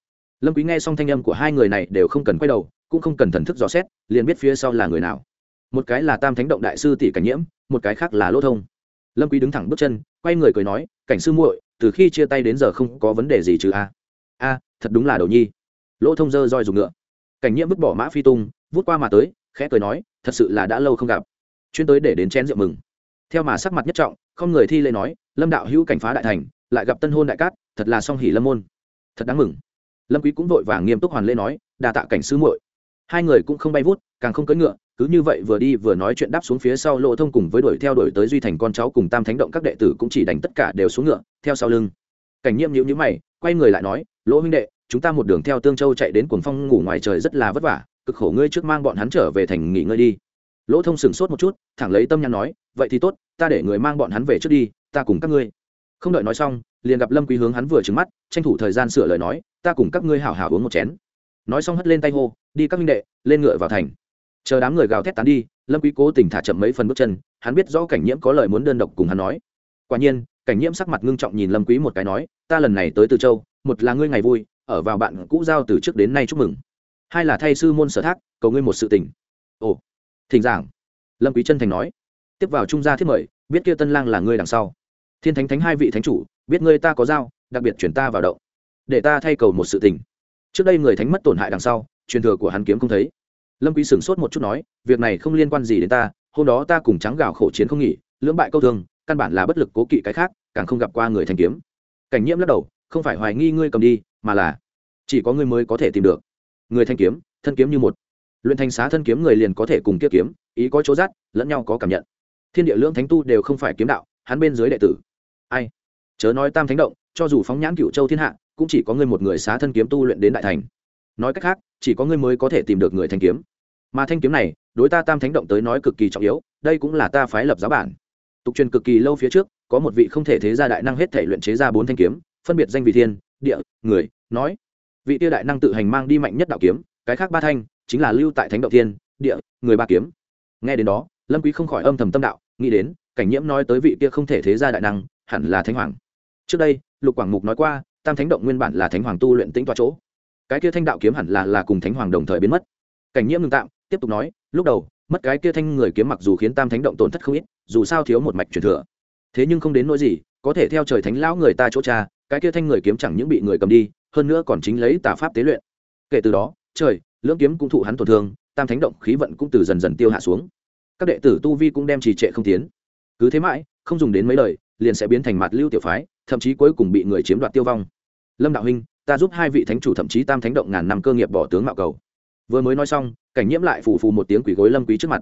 Speaker 1: Lâm quý nghe xong thanh âm của hai người này đều không cần quay đầu, cũng không cần thần thức dò xét, liền biết phía sau là người nào một cái là tam thánh động đại sư tỷ cảnh nhiễm, một cái khác là lỗ thông. Lâm quý đứng thẳng bước chân, quay người cười nói, cảnh sư muội, từ khi chia tay đến giờ không có vấn đề gì chứ a? A, thật đúng là đầu nhi. Lỗ thông dơ roi dùng ngựa. Cảnh nhiễm vứt bỏ mã phi tung, vút qua mà tới, khẽ cười nói, thật sự là đã lâu không gặp. Chuyên tới để đến chén rượu mừng. Theo mà sắc mặt nhất trọng, không người thi lễ nói, lâm đạo hữu cảnh phá đại thành, lại gặp tân hôn đại cát, thật là song hỉ lâm môn. Thật đáng mừng. Lâm quý cũng vội vàng nghiêm túc hoàn lễ nói, đa tạ cảnh sư muội. Hai người cũng không bay vút, càng không cưỡi ngựa cứ như vậy vừa đi vừa nói chuyện đáp xuống phía sau lỗ thông cùng với đuổi theo đuổi tới duy thành con cháu cùng tam thánh động các đệ tử cũng chỉ đánh tất cả đều xuống ngựa, theo sau lưng. Cảnh nhiễm nhiễu nhữ mày, quay người lại nói, lỗ huynh đệ, chúng ta một đường theo tương châu chạy đến cuồng phong ngủ ngoài trời rất là vất vả, cực khổ ngươi trước mang bọn hắn trở về thành nghỉ ngơi đi. Lỗ thông sửng sốt một chút, thẳng lấy tâm nhắn nói, vậy thì tốt, ta để người mang bọn hắn về trước đi, ta cùng các ngươi. Không đợi nói xong, liền gặp lâm quý hướng hắn vừa trừng mắt, tranh thủ thời gian sửa lời nói, ta cùng các ngươi hảo hảo uống một chén. Nói xong hất lên tay hô, đi các minh đệ, lên ngựa vào thành chờ đám người gào thét tán đi, lâm quý cố tình thả chậm mấy phần bước chân, hắn biết rõ cảnh nhiễm có lời muốn đơn độc cùng hắn nói. Quả nhiên, cảnh nhiễm sắc mặt ngưng trọng nhìn lâm quý một cái nói, ta lần này tới từ châu, một là ngươi ngày vui, ở vào bạn cũ giao từ trước đến nay chúc mừng. Hai là thay sư môn sở thác, cầu ngươi một sự tình. Ồ, thỉnh giảng. Lâm quý chân thành nói. Tiếp vào trung gia thiết mời, biết kia tân lang là ngươi đằng sau. Thiên thánh thánh hai vị thánh chủ, biết ngươi ta có giao, đặc biệt chuyển ta vào động. Để ta thay cầu một sự tình. Trước đây người thánh mất tổn hại đằng sau, truyền thừa của hắn kiếm không thấy lâm quý sửng sốt một chút nói, việc này không liên quan gì đến ta, hôm đó ta cùng trắng gạo khổ chiến không nghỉ, lưỡng bại câu thương căn bản là bất lực cố kỵ cái khác, càng không gặp qua người thanh kiếm. Cảnh nhiễm lắc đầu, không phải hoài nghi ngươi cầm đi, mà là chỉ có ngươi mới có thể tìm được. Người thanh kiếm, thân kiếm như một. Luyện thành xá thân kiếm người liền có thể cùng kia kiếm, ý có chỗ dắt, lẫn nhau có cảm nhận. Thiên địa lưỡng thánh tu đều không phải kiếm đạo, hắn bên dưới đệ tử. Ai? Chớ nói tam thánh động, cho dù phóng nhãn cựu châu thiên hạ, cũng chỉ có ngươi một người xá thân kiếm tu luyện đến đại thành nói cách khác, chỉ có ngươi mới có thể tìm được người thanh kiếm. Mà thanh kiếm này, đối ta tam thánh động tới nói cực kỳ trọng yếu, đây cũng là ta phái lập giáo bản. Tục truyền cực kỳ lâu phía trước, có một vị không thể thế gia đại năng hết thể luyện chế ra bốn thanh kiếm, phân biệt danh vị thiên, địa, người, nói. Vị tiêu đại năng tự hành mang đi mạnh nhất đạo kiếm, cái khác ba thanh, chính là lưu tại thánh động thiên, địa, người ba kiếm. Nghe đến đó, lâm quý không khỏi âm thầm tâm đạo, nghĩ đến, cảnh nhiễm nói tới vị kia không thể thế gia đại năng, hẳn là thánh hoàng. Trước đây, lục quảng mục nói qua, tam thánh động nguyên bản là thánh hoàng tu luyện tĩnh tọa chỗ cái kia thanh đạo kiếm hẳn là là cùng thánh hoàng đồng thời biến mất. Cảnh nhiễm ngừng tạm, tiếp tục nói, lúc đầu, mất cái kia thanh người kiếm mặc dù khiến tam thánh động tổn thất không ít, dù sao thiếu một mạch truyền thừa. Thế nhưng không đến nỗi gì, có thể theo trời thánh lão người ta chỗ cha, cái kia thanh người kiếm chẳng những bị người cầm đi, hơn nữa còn chính lấy tà pháp tế luyện. Kể từ đó, trời, lưỡng kiếm cũng thụ hắn tổn thương, tam thánh động khí vận cũng từ dần dần tiêu hạ xuống. Các đệ tử tu vi cũng đem trì trệ không tiến. Cứ thế mãi, không dùng đến mấy lời, liền sẽ biến thành mặt lưu tiểu phái, thậm chí cuối cùng bị người chiếm đoạt tiêu vong. Lâm đạo huynh ta giúp hai vị thánh chủ thậm chí tam thánh động ngàn năm cơ nghiệp bỏ tướng mạo cầu. Vừa mới nói xong, cảnh nhiễm lại phù phù một tiếng quỷ gối lâm quý trước mặt.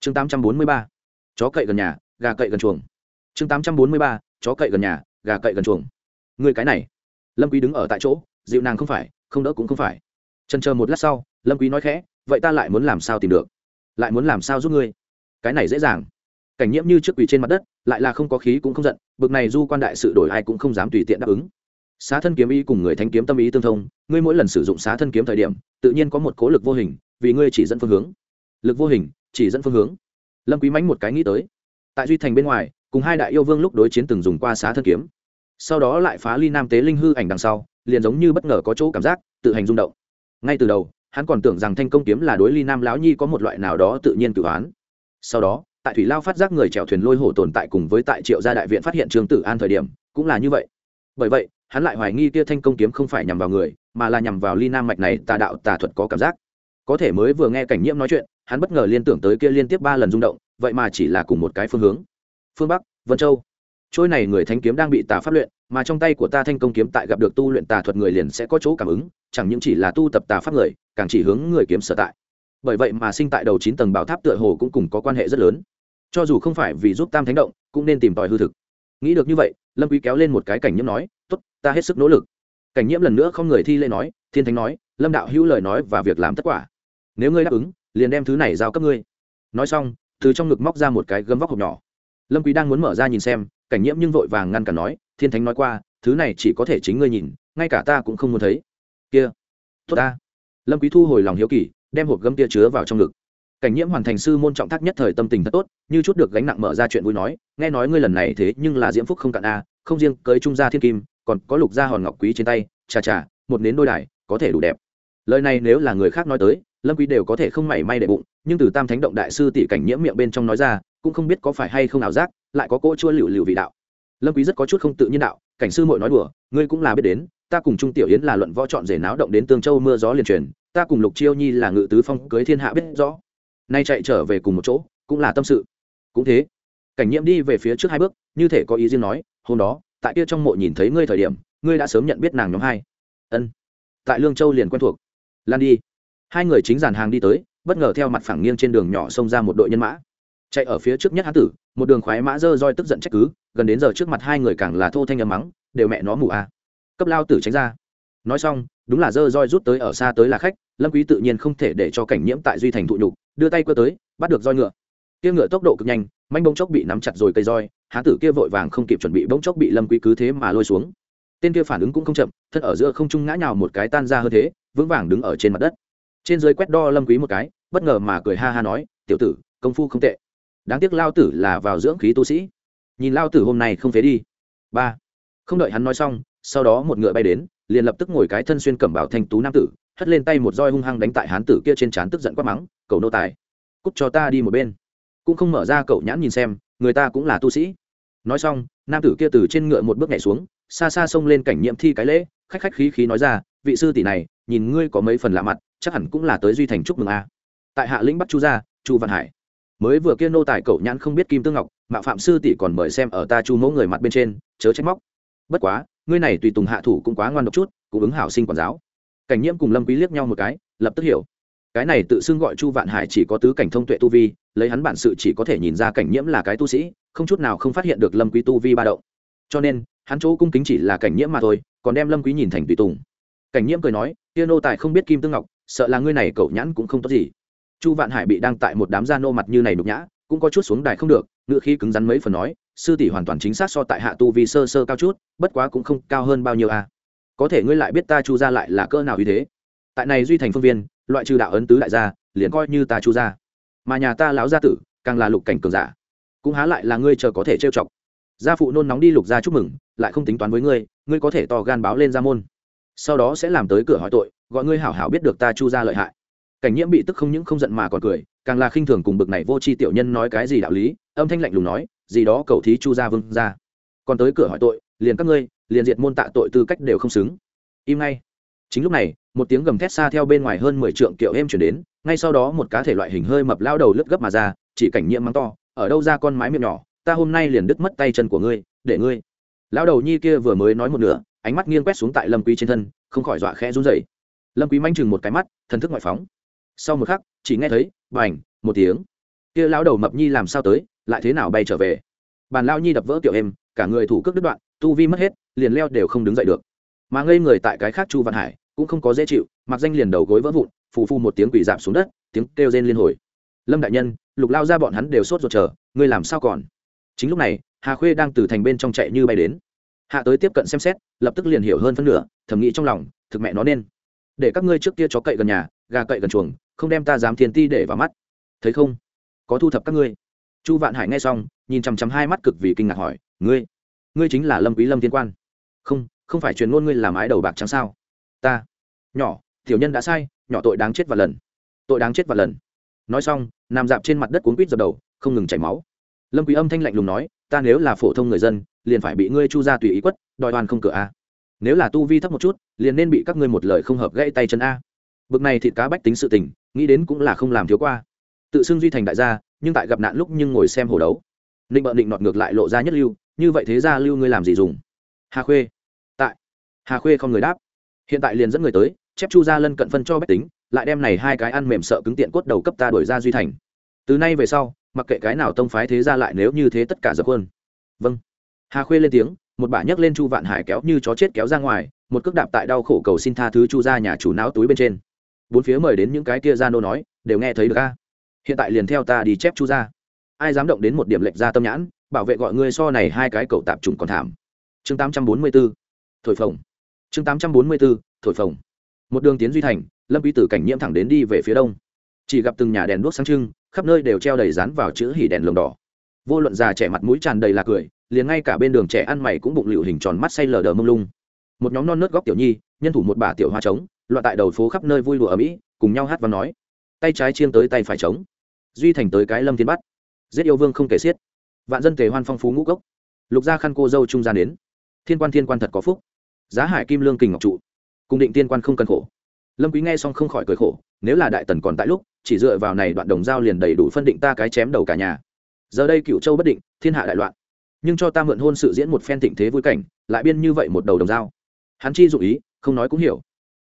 Speaker 1: Chương tám trăm bốn mươi ba, chó cậy gần nhà, gà cậy gần chuồng. Chương tám trăm bốn mươi ba, chó cậy gần nhà, gà cậy gần chuồng. Người cái này. Lâm quý đứng ở tại chỗ, dịu nàng không phải, không đỡ cũng không phải. Chần chờ một lát sau, lâm quý nói khẽ, vậy ta lại muốn làm sao tìm được? Lại muốn làm sao giúp ngươi? Cái này dễ dàng. Cảnh nhiễm như trước quỳ trên mặt đất, lại là không có khí cũng không giận, bực này du quan đại sự đổi ai cũng không dám tùy tiện đáp ứng xá thân kiếm ý cùng người thanh kiếm tâm ý tương thông, ngươi mỗi lần sử dụng xá thân kiếm thời điểm, tự nhiên có một cố lực vô hình, vì ngươi chỉ dẫn phương hướng. Lực vô hình, chỉ dẫn phương hướng. Lâm quý mánh một cái nghĩ tới. Tại duy thành bên ngoài, cùng hai đại yêu vương lúc đối chiến từng dùng qua xá thân kiếm. Sau đó lại phá ly nam tế linh hư ảnh đằng sau, liền giống như bất ngờ có chỗ cảm giác, tự hành rung động. Ngay từ đầu, hắn còn tưởng rằng thanh công kiếm là đối ly nam lão nhi có một loại nào đó tự nhiên cử án sau đó, tại thủy lao phát giác người chèo thuyền lôi hổ tồn tại cùng với tại triệu gia đại viện phát hiện trương tử an thời điểm, cũng là như vậy. Bởi vậy hắn lại hoài nghi kia thanh công kiếm không phải nhằm vào người, mà là nhằm vào ly nam mạch này, tà đạo, tà thuật có cảm giác. Có thể mới vừa nghe cảnh nhiễm nói chuyện, hắn bất ngờ liên tưởng tới kia liên tiếp ba lần rung động, vậy mà chỉ là cùng một cái phương hướng. Phương bắc, vân châu. Trôi này người thanh kiếm đang bị tà pháp luyện, mà trong tay của ta thanh công kiếm tại gặp được tu luyện tà thuật người liền sẽ có chỗ cảm ứng, chẳng những chỉ là tu tập tà pháp người, càng chỉ hướng người kiếm sở tại. Bởi vậy mà sinh tại đầu chín tầng bảo tháp tựa hồ cũng cùng có quan hệ rất lớn. Cho dù không phải vì giúp tam thánh động, cũng nên tìm tòi hư thực. Nghĩ được như vậy, lâm quý kéo lên một cái cảnh nhiễm nói tốt, ta hết sức nỗ lực. Cảnh nhiễm lần nữa không người thi lễ nói, thiên thánh nói, lâm đạo hữu lời nói và việc làm tất quả. Nếu ngươi đáp ứng, liền đem thứ này giao cấp ngươi. Nói xong, từ trong ngực móc ra một cái gấm vóc hộp nhỏ. Lâm quý đang muốn mở ra nhìn xem, cảnh nhiễm nhưng vội vàng ngăn cản nói, thiên thánh nói qua, thứ này chỉ có thể chính ngươi nhìn, ngay cả ta cũng không muốn thấy. Kia, tốt ta. Lâm quý thu hồi lòng hiếu kỳ, đem hộp gấm kia chứa vào trong ngực. Cảnh nhiễm hoàn thành sư môn trọng thác nhất thời tâm tình thật tốt, như chút được gánh nặng mở ra chuyện vui nói, nghe nói ngươi lần này thế nhưng là diễm phúc không cạn a, không riêng cưới trung gia thiên kim còn có lục gia hòn ngọc quý trên tay, chà chà, một nến đôi đài, có thể đủ đẹp. Lời này nếu là người khác nói tới, lâm quý đều có thể không mảy may để bụng, nhưng từ tam thánh động đại sư tỷ cảnh nhiễm miệng bên trong nói ra, cũng không biết có phải hay không ảo giác, lại có cỗ chua liều liều vị đạo. Lâm quý rất có chút không tự nhiên đạo, cảnh sư muội nói đùa, ngươi cũng là biết đến, ta cùng trung tiểu yến là luận võ chọn rể náo động đến tương châu mưa gió liền truyền, ta cùng lục chiêu nhi là ngự tứ phong cưới thiên hạ biết rõ. Nay chạy trở về cùng một chỗ, cũng là tâm sự. Cũng thế, cảnh nhiễm đi về phía trước hai bước, như thể có ý riêng nói, hôm đó tại kia trong mộ nhìn thấy ngươi thời điểm, ngươi đã sớm nhận biết nàng nhóm hai. Ân. Tại lương châu liền quen thuộc. Lan đi. Hai người chính dàn hàng đi tới, bất ngờ theo mặt phẳng nghiêng trên đường nhỏ xông ra một đội nhân mã. Chạy ở phía trước nhất hán tử, một đường khoái mã dơ roi tức giận trách cứ, gần đến giờ trước mặt hai người càng là thô thanh âm mắng, đều mẹ nó mù à. cấp lao tử tránh ra. Nói xong, đúng là dơ roi rút tới ở xa tới là khách, lâm quý tự nhiên không thể để cho cảnh nhiễm tại duy thành thụ nhục, đưa tay qua tới, bắt được roi ngựa. Kia ngựa tốc độ cực nhanh manh bông chốc bị nắm chặt rồi cây roi hán tử kia vội vàng không kịp chuẩn bị bông chốc bị lâm quý cứ thế mà lôi xuống. Tên kia phản ứng cũng không chậm, thân ở giữa không trung ngã nhào một cái tan ra hơn thế, vững vàng đứng ở trên mặt đất. Trên dưới quét đo lâm quý một cái, bất ngờ mà cười ha ha nói, tiểu tử, công phu không tệ. Đáng tiếc lao tử là vào dưỡng khí tu sĩ. Nhìn lao tử hôm nay không phế đi. Ba. Không đợi hắn nói xong, sau đó một ngựa bay đến, liền lập tức ngồi cái thân xuyên cẩm bảo thanh tú nam tử, hất lên tay một roi hung hăng đánh tại hán tử kia trên trán tức giận quát mắng, cầu nô tài, cút cho ta đi một bên cũng không mở ra cậu nhãn nhìn xem, người ta cũng là tu sĩ. Nói xong, nam tử kia từ trên ngựa một bước nhảy xuống, xa xa xông lên cảnh nhiệm thi cái lễ, khách khách khí khí nói ra, vị sư tỷ này, nhìn ngươi có mấy phần lạ mặt, chắc hẳn cũng là tới duy thành chúc mừng a. Tại hạ lĩnh bắt chu gia, chu văn hải. Mới vừa kia nô tài cậu nhãn không biết kim tương ngọc, mạo phạm sư tỷ còn mời xem ở ta chu mẫu người mặt bên trên, chớ trách móc. Bất quá, ngươi này tùy tùng hạ thủ cũng quá ngoan độc chút, cũng ứng hảo sinh quản giáo. Cảnh nhiễm cùng lâm quý liếc nhau một cái, lập tức hiểu cái này tự xưng gọi chu vạn hải chỉ có tứ cảnh thông tuệ tu vi, lấy hắn bản sự chỉ có thể nhìn ra cảnh nhiễm là cái tu sĩ, không chút nào không phát hiện được lâm quý tu vi ba động. Cho nên, hắn chỗ cung kính chỉ là cảnh nhiễm mà thôi, còn đem lâm quý nhìn thành tùy tùng. Cảnh nhiễm cười nói tiên nô tài không biết kim tương ngọc, sợ là ngươi này cậu nhãn cũng không tốt gì. Chu vạn hải bị đang tại một đám gia nô mặt như này nhục nhã, cũng có chút xuống đài không được, ngựa khí cứng rắn mấy phần nói, sư tỷ hoàn toàn chính xác so tại hạ tu vi sơ sơ cao chút, bất quá cũng không cao hơn bao nhiêu a à. có thể ngươi lại biết ta chu gia lại là cỡ nào như thế tại này duy thành phương viên, loại trừ đạo ấn tứ đại gia, liền coi như ta chu gia. Mà nhà ta lão gia tử, càng là lục cảnh cường giả. Cũng há lại là ngươi chờ có thể trêu chọc. Gia phụ nôn nóng đi lục gia chúc mừng, lại không tính toán với ngươi ngươi có thể to gan báo lên gia môn. Sau đó sẽ làm tới cửa hỏi tội, gọi ngươi hảo hảo biết được ta chu gia lợi hại. Cảnh nhiễm bị tức không những không giận mà còn cười, càng là khinh thường cùng bực này vô tri tiểu nhân nói cái gì đạo lý, âm thanh lạnh lùng nói, gì đó cầu thí chu gia vương gia. Còn tới cửa hỏi tội, liền các ngươi, liền diệt môn tạ tội tư cách đều không xứng. Im ngay. Chính lúc này một tiếng gầm thét xa theo bên ngoài hơn mười trượng kiệu êm chuyển đến, ngay sau đó một cá thể loại hình hơi mập lao đầu lướt gấp mà ra, chỉ cảnh nhiễm mắng to, ở đâu ra con mái miệng nhỏ, ta hôm nay liền đứt mất tay chân của ngươi, để ngươi. Lao đầu nhi kia vừa mới nói một nửa, ánh mắt nghiêng quét xuống tại lâm quý trên thân, không khỏi dọa khẽ run rẩy. Lâm quý manh chừng một cái mắt, thần thức ngoại phóng. Sau một khắc, chỉ nghe thấy, bành, một tiếng. Kia lão đầu mập nhi làm sao tới, lại thế nào bay trở về? Bàn lao nhi đập vỡ tiểu em cả người thủ cước đứt đoạn, tu vi mất hết, liền leo đều không đứng dậy được. Mà ngây người tại cái khác chu văn hải cũng không có dễ chịu, mặc danh liền đầu gối vỡ vụn, phù phu một tiếng quỷ dạp xuống đất, tiếng kêu rên liên hồi. Lâm đại nhân, lục lao ra bọn hắn đều sốt ruột chờ, ngươi làm sao còn? Chính lúc này, hà khuê đang từ thành bên trong chạy như bay đến. Hạ tới tiếp cận xem xét, lập tức liền hiểu hơn phân nửa, thầm nghĩ trong lòng, thực mẹ nó nên. Để các ngươi trước kia chó cậy gần nhà, gà cậy gần chuồng, không đem ta dám thiền ti để vào mắt. Thấy không? Có thu thập các ngươi. Chu vạn hải nghe xong, nhìn chằm chằm hai mắt cực vì kinh ngạc hỏi, ngươi ngươi chính là lâm quý lâm thiên quan? Không không phải truyền ngôn ngươi làm ái đầu bạc trắng sao? Ta, nhỏ, tiểu nhân đã sai, nhỏ tội đáng chết và lần. Tội đáng chết và lần. Nói xong, nằm dạp trên mặt đất cuốn quýt dập đầu, không ngừng chảy máu. Lâm quý âm thanh lạnh lùng nói, ta nếu là phổ thông người dân, liền phải bị ngươi chu ra tùy ý quất, đòi oan không cửa a. Nếu là tu vi thấp một chút, liền nên bị các ngươi một lời không hợp gãy tay chân a. Bực này thịt cá bách tính sự tình, nghĩ đến cũng là không làm thiếu qua. Tự xưng duy thành đại gia, nhưng tại gặp nạn lúc nhưng ngồi xem hồ đấu. Định bợ định nọt ngược lại lộ ra nhất lưu, như vậy thế ra lưu ngươi làm gì dùng? Hà khuê. Tại. Hà khuê không người đáp hiện tại liền dẫn người tới, chép chu ra lân cận phân cho bách tính, lại đem này hai cái ăn mềm sợ cứng tiện cốt đầu cấp ta đổi ra duy thành. Từ nay về sau, mặc kệ cái nào tông phái thế ra lại nếu như thế tất cả dập hơn vâng. Hà khuê lên tiếng, một bả nhấc lên chu vạn hải kéo như chó chết kéo ra ngoài, một cước đạp tại đau khổ cầu xin tha thứ chu ra nhà chủ não túi bên trên. Bốn phía mời đến những cái kia ra nô nói, đều nghe thấy được a. Hiện tại liền theo ta đi chép chu ra ai dám động đến một điểm lệch ra tâm nhãn, bảo vệ gọi ngươi so này hai cái cậu tạp trùng còn thảm. Chương tám trăm bốn mươi 844 thổi phồng chương tám trăm bốn mươi 844 thổi phồng. Một đường tiến duy thành, lâm quý tử cảnh nhiễm thẳng đến đi về phía đông. Chỉ gặp từng nhà đèn đuốc sáng trưng, khắp nơi đều treo đầy dán vào chữ hỉ đèn lồng đỏ. Vô luận già trẻ mặt mũi tràn đầy là cười, liền ngay cả bên đường trẻ ăn mày cũng bụng lựu hình tròn mắt say lờ đờ mông lung. Một nhóm non nớt góc tiểu nhi, nhân thủ một bà tiểu hoa trống, loạn tại đầu phố khắp nơi vui đùa ở mỹ, cùng nhau hát và nói. Tay trái chiên tới tay phải trống. Duy thành tới cái lâm thiên bắt giết yêu vương không kể xiết. Vạn dân tề hoan phong phú ngũ cốc. Lục gia khăn cô dâu trung gian đến. Thiên quan thiên quan thật có phúc giá hải kim lương kình ngọc trụ. Cùng định tiên quan không cần khổ. Lâm quý nghe xong không khỏi cười khổ, nếu là đại tần còn tại lúc, chỉ dựa vào này đoạn đồng giao liền đầy đủ phân định ta cái chém đầu cả nhà. Giờ đây cựu châu bất định, thiên hạ đại loạn. Nhưng cho ta mượn hôn sự diễn một phen thịnh thế vui cảnh, lại biên như vậy một đầu đồng dao hắn chi dụ ý, không nói cũng hiểu.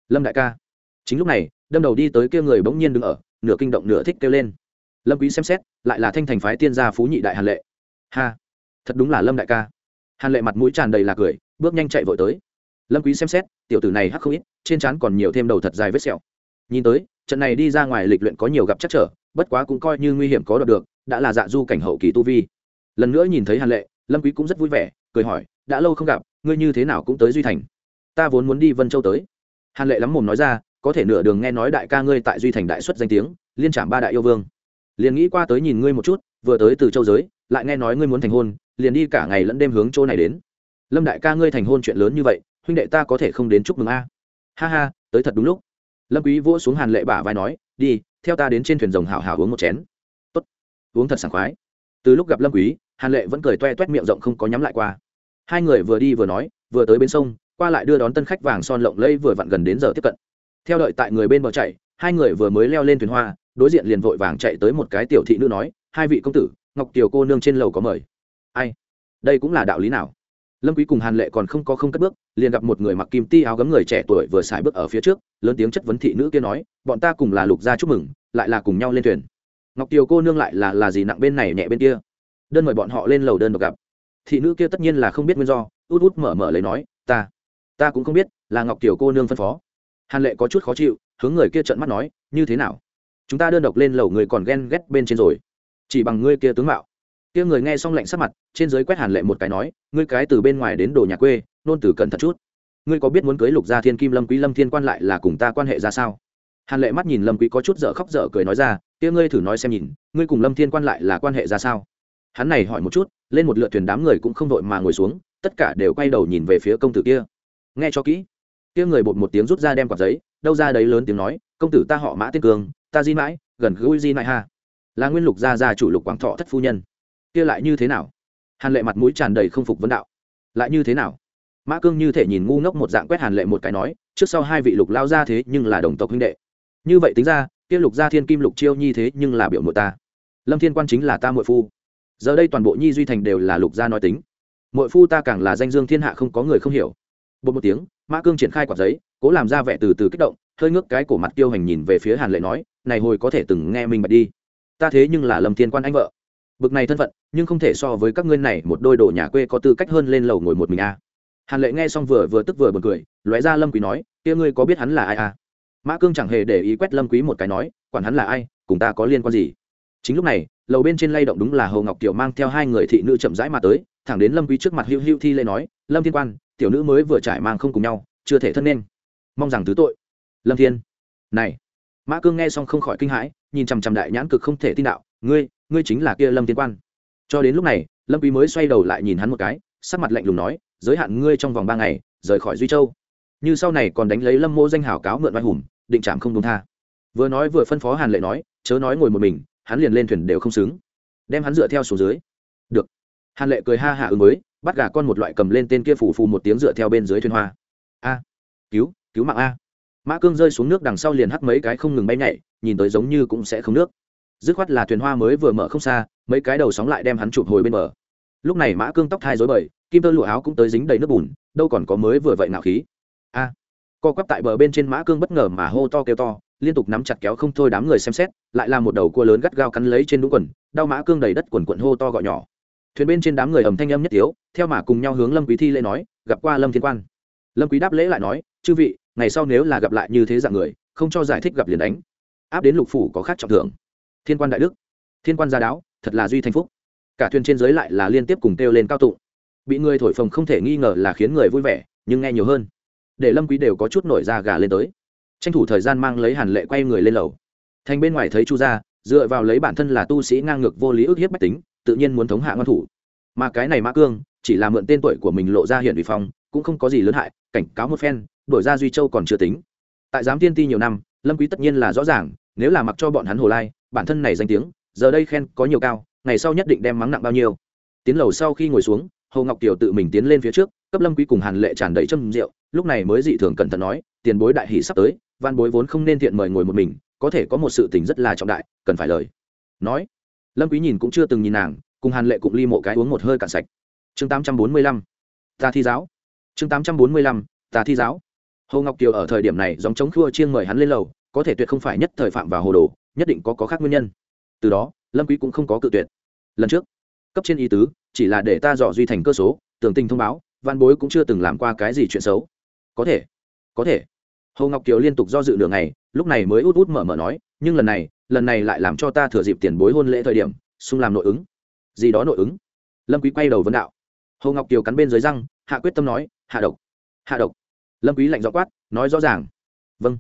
Speaker 1: Lâm đại ca. Chính lúc này, đâm đầu đi tới kia người bỗng nhiên đứng ở, nửa kinh động nửa thích kêu lên. Lâm quý xem xét, lại là thanh thành phái tiên gia phú nhị đại hàn lệ. Ha, thật đúng là lâm đại ca. Hàn lệ mặt mũi tràn đầy là cười, bước nhanh chạy vội tới lâm quý xem xét, tiểu tử này hắc không ít, trên trán còn nhiều thêm đầu thật dài vết sẹo. Nhìn tới, trận này đi ra ngoài lịch luyện có nhiều gặp chắc trở, bất quá cũng coi như nguy hiểm có đoạt được, đã là dạ du cảnh hậu kỳ tu vi. Lần nữa nhìn thấy hàn lệ, lâm quý cũng rất vui vẻ, cười hỏi, đã lâu không gặp, ngươi như thế nào cũng tới duy thành? Ta vốn muốn đi vân châu tới. Hàn lệ lắm mồm nói ra, có thể nửa đường nghe nói đại ca ngươi tại duy thành đại xuất danh tiếng, liên trảm ba đại yêu vương. Liền nghĩ qua tới nhìn ngươi một chút, vừa tới từ châu giới, lại nghe nói ngươi muốn thành hôn, liền đi cả ngày lẫn đêm hướng chỗ này đến. Lâm đại ca ngươi thành hôn chuyện lớn như vậy huynh đệ ta có thể không đến chúc mừng a. Ha ha, tới thật đúng lúc. Lâm quý vỗ xuống hàn lệ bả vai nói, đi, theo ta đến trên thuyền rồng hảo hảo uống một chén. Tốt. Uống thật sảng khoái. Từ lúc gặp lâm quý, hàn lệ vẫn cười toe toét miệng rộng không có nhắm lại qua. Hai người vừa đi vừa nói, vừa tới bên sông, qua lại đưa đón tân khách vàng son lộng lẫy vừa vặn gần đến giờ tiếp cận. Theo đợi tại người bên bờ chạy, hai người vừa mới leo lên thuyền hoa, đối diện liền vội vàng chạy tới một cái tiểu thị nữ nói, hai vị công tử, ngọc tiểu cô nương trên lầu có mời. Ai? Đây cũng là đạo lý nào? Lâm quý cùng hàn lệ còn không có không cất bước, liền gặp một người mặc kim ti áo gấm người trẻ tuổi vừa xài bước ở phía trước, lớn tiếng chất vấn thị nữ kia nói, bọn ta cùng là lục gia chúc mừng, lại là cùng nhau lên thuyền. Ngọc tiểu cô nương lại là là gì nặng bên này nhẹ bên kia? Đơn mời bọn họ lên lầu đơn độc gặp. Thị nữ kia tất nhiên là không biết nguyên do, út út mở mở lấy nói, ta ta cũng không biết, là ngọc tiểu cô nương phân phó. Hàn lệ có chút khó chịu, hướng người kia trợn mắt nói, như thế nào? Chúng ta đơn độc lên lầu người còn ghen ghét bên trên rồi. Chỉ bằng ngươi kia tướng mạo kia người nghe xong lạnh sắc mặt, trên giới quét hàn lệ một cái nói, ngươi cái từ bên ngoài đến đồ nhà quê, nôn từ cẩn thận chút. Ngươi có biết muốn cưới lục gia thiên kim lâm quý, lâm thiên quan lại là cùng ta quan hệ ra sao? Hàn lệ mắt nhìn lâm quý có chút dở khóc dở cười nói ra, kia ngươi thử nói xem nhìn, ngươi cùng lâm thiên quan lại là quan hệ ra sao? Hắn này hỏi một chút, lên một lượt thuyền đám người cũng không vội mà ngồi xuống, tất cả đều quay đầu nhìn về phía công tử kia. Nghe cho kỹ. Kia người bột một tiếng rút ra đem quạt giấy, đâu ra đấy lớn tiếng nói, công tử ta họ mã tiên cường, ta di mãi gần gũi di mãi ha. Là nguyên lục gia gia chủ lục quảng thọ thất phu nhân kia lại như thế nào? Hàn lệ mặt mũi tràn đầy không phục vấn đạo. Lại như thế nào? Mã cương như thể nhìn ngu ngốc một dạng quét hàn lệ một cái nói, trước sau hai vị lục lao ra thế nhưng là đồng tộc huynh đệ. Như vậy tính ra, kia lục gia thiên kim lục chiêu nhi thế nhưng là biểu nội ta. Lâm thiên quan chính là ta muội phu. Giờ đây toàn bộ nhi duy thành đều là lục gia nói tính. Muội phu ta càng là danh dương thiên hạ không có người không hiểu. Một một tiếng, mã cương triển khai quạt giấy, cố làm ra vẻ từ từ kích động, hơi ngước cái cổ mặt tiêu hành nhìn về phía hàn lệ nói, này hồi có thể từng nghe mình bật đi. Ta thế nhưng là lâm thiên quan anh vợ bực này thân phận, nhưng không thể so với các ngươi này, một đôi đồ nhà quê có tư cách hơn lên lầu ngồi một mình a hàn lệ nghe xong vừa vừa tức vừa b u ồ n cười, lóe ra lâm quý nói, kia ngươi có biết hắn là ai à? Mã cương chẳng hề để ý quét lâm quý một cái nói, quản hắn là ai, cùng ta có liên quan gì? Chính lúc này, lầu bên trên lay động đúng là hồ ngọc kiều mang theo hai người thị nữ chậm rãi mà tới, thẳng đến lâm quý trước mặt hữu hữu thi lê nói, lâm thiên quan, tiểu nữ mới vừa trải mang không cùng nhau, chưa thể thân nên. Mong rằng thứ tội. Lâm thiên, này. Mã cương nghe xong không khỏi kinh hãi, nhìn chằm chằm đại nhãn cực không thể tin đạo, ngươi ngươi chính là kia lâm thiên quan. Cho đến lúc này, lâm quý mới xoay đầu lại nhìn hắn một cái, sắc mặt lạnh lùng nói, giới hạn ngươi trong vòng ba ngày, rời khỏi duy châu. Như sau này còn đánh lấy lâm mô danh hảo cáo mượn vai hùng, định trảm không đúng tha. Vừa nói vừa phân phó hàn lệ nói, chớ nói ngồi một mình, hắn liền lên thuyền đều không xứng. Đem hắn dựa theo xuống dưới. Được. Hàn lệ cười ha hạ ứng mới bắt gà con một loại cầm lên tên kia phủ phù một tiếng dựa theo bên dưới thuyền hoa. A, cứu cứu mạng a. Mã cương rơi xuống nước đằng sau liền hắt mấy cái không ngừng bay nhảy, nhìn tới giống như cũng sẽ không nước dứt khoát là thuyền hoa mới vừa mở không xa mấy cái đầu sóng lại đem hắn chụp hồi bên bờ. Lúc này mã cương tóc thai dối bời kim tơ lụa áo cũng tới dính đầy nước bùn đâu còn có mới vừa vậy nào khí. A co quắp tại bờ bên trên mã cương bất ngờ mà hô to kêu to liên tục nắm chặt kéo không thôi đám người xem xét lại là một đầu cua lớn gắt gao cắn lấy trên đúng quần đau mã cương đầy đất quần quận hô to gọi nhỏ. Thuyền bên trên đám người ầm thanh âm nhất yếu, theo mà cùng nhau hướng lâm quý thi lễ nói gặp qua lâm thiên quan. Lâm quý đáp lễ lại nói chư vị ngày sau nếu là gặp lại như thế dạng người không cho giải thích gặp liền đánh. Áp đến lục phủ có khác trọng thưởng thiên quan đại đức, thiên quan gia đáo, thật là duy thành phúc. Cả thuyền trên giới lại là liên tiếp cùng kêu lên cao tụng bị người thổi phồng không thể nghi ngờ là khiến người vui vẻ, nhưng nghe nhiều hơn, để lâm quý đều có chút nổi da gà lên tới. Tranh thủ thời gian mang lấy hàn lệ quay người lên lầu. Thành bên ngoài thấy chu gia, dựa vào lấy bản thân là tu sĩ ngang ngược vô lý ức hiếp bách tính, tự nhiên muốn thống hạ ngăn thủ. Mà cái này mã cương, chỉ là mượn tên tuổi của mình lộ ra hiện ủy phong, cũng không có gì lớn hại, cảnh cáo một phen, đổi ra duy châu còn chưa tính. Tại giám tiên ti nhiều năm, lâm quý tất nhiên là rõ ràng, nếu là mặc cho bọn hắn hồ lai bản thân này danh tiếng, giờ đây khen có nhiều cao, ngày sau nhất định đem mắng nặng bao nhiêu. Tiến lầu sau khi ngồi xuống, hồ ngọc kiều tự mình tiến lên phía trước, cấp lâm quý cùng hàn lệ tràn đầy châm rượu, lúc này mới dị thường cẩn thận nói, tiền bối đại hỷ sắp tới, văn bối vốn không nên thiện mời ngồi một mình, có thể có một sự tình rất là trọng đại, cần phải lời. Nói, lâm quý nhìn cũng chưa từng nhìn nàng, cùng hàn lệ cùng ly mộ cái uống một hơi cạn sạch. Chương 845 ta thi giáo. Chương 845 ta thi giáo. Hồ ngọc kiều ở thời điểm này giống chống khua chiêng mời hắn lên lầu, có thể tuyệt không phải nhất thời phạm vào hồ đồ nhất định có có khác nguyên nhân. Từ đó, lâm quý cũng không có cự tuyệt. Lần trước, cấp trên ý tứ chỉ là để ta dò duy thành cơ số, tường tình thông báo, văn bối cũng chưa từng làm qua cái gì chuyện xấu. Có thể có thể. Hồ ngọc kiều liên tục do dự nửa ngày, lúc này mới út út mở mở nói, nhưng lần này lần này lại làm cho ta thừa dịp tiền bối hôn lễ thời điểm, xung làm nội ứng. Gì đó nội ứng? Lâm quý quay đầu vấn đạo. Hồ ngọc kiều cắn bên dưới răng, hạ quyết tâm nói, hạ độc hạ độc. Lâm quý lạnh rõ quát, nói rõ ràng. Vâng.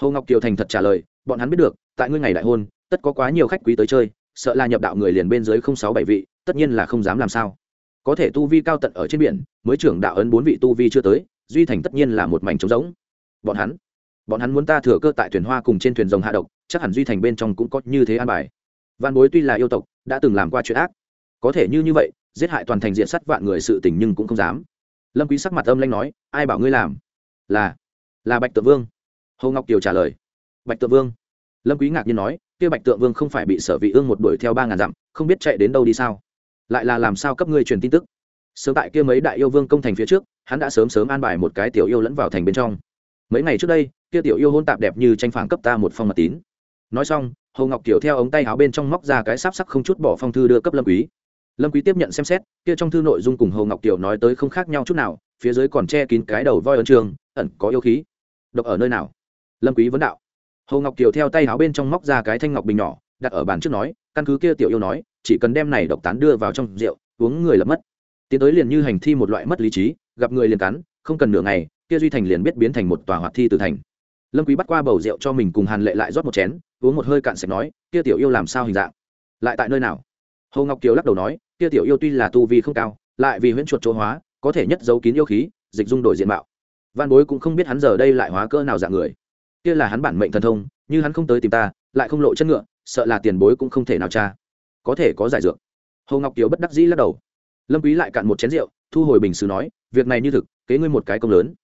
Speaker 1: Hồ ngọc kiều thành thật trả lời, bọn hắn biết được tại ngươi ngày đại hôn, tất có quá nhiều khách quý tới chơi, sợ là nhập đạo người liền bên dưới không sáu bảy vị, tất nhiên là không dám làm sao. Có thể tu vi cao tận ở trên biển, mới trưởng đạo ấn bốn vị tu vi chưa tới, duy thành tất nhiên là một mảnh trống rỗng. Bọn hắn bọn hắn muốn ta thừa cơ tại thuyền hoa cùng trên thuyền rồng hạ độc, chắc hẳn duy thành bên trong cũng có như thế an bài. Văn bối tuy là yêu tộc, đã từng làm qua chuyện ác. Có thể như như vậy, giết hại toàn thành diện sắt vạn người sự tình nhưng cũng không dám. Lâm quý sắc mặt âm lanh nói, ai bảo ngươi làm? Là là bạch tự vương. Hồ ngọc kiều trả lời, bạch tự vương lâm quý ngạc nhiên nói, kia bạch tượng vương không phải bị sở vị ương một đuổi theo ba ngàn dặm, không biết chạy đến đâu đi sao? Lại là làm sao cấp ngươi truyền tin tức? Sớm tại kia mấy đại yêu vương công thành phía trước, hắn đã sớm sớm an bài một cái tiểu yêu lẫn vào thành bên trong. Mấy ngày trước đây, kia tiểu yêu hôn tạp đẹp như tranh phản cấp ta một phong mật tín. Nói xong, hồ ngọc tiểu theo ống tay áo bên trong móc ra cái sáp sắc không chút bỏ phong thư đưa cấp lâm quý. Lâm quý tiếp nhận xem xét, kia trong thư nội dung cùng hồ ngọc tiểu nói tới không khác nhau chút nào, phía dưới còn che kín cái đầu voi ấn trường, ẩn có yêu khí. Độc ở nơi nào? Lâm quý vấn đạo hồ ngọc kiều theo tay áo bên trong móc ra cái thanh ngọc bình nhỏ, đặt ở bàn trước nói, căn cứ kia tiểu yêu nói, chỉ cần đem này độc tán đưa vào trong rượu, uống người lập mất. Tiến tới liền như hành thi một loại mất lý trí, gặp người liền cắn, không cần nửa ngày, kia duy thành liền biết biến thành một tòa hoạt thi từ thành. Lâm quý bắt qua bầu rượu cho mình cùng hàn lệ lại rót một chén, uống một hơi cạn sạch nói, kia tiểu yêu làm sao hình dạng? Lại tại nơi nào? Hồ ngọc kiều lắc đầu nói, kia tiểu yêu tuy là tu vi không cao, lại vì huyễn chuột chỗ hóa, có thể nhất giấu kín yêu khí, dịch dung đổi diện mạo. Văn bối cũng không biết hắn giờ đây lại hóa cỡ nào dạng người kia là hắn bản mệnh thần thông, như hắn không tới tìm ta, lại không lộ chân ngựa, sợ là tiền bối cũng không thể nào tra. Có thể có giải dược. Hồ ngọc kiều bất đắc dĩ lắc đầu. Lâm quý lại cạn một chén rượu, thu hồi bình sứ nói, việc này như thực, kế ngươi một cái công lớn.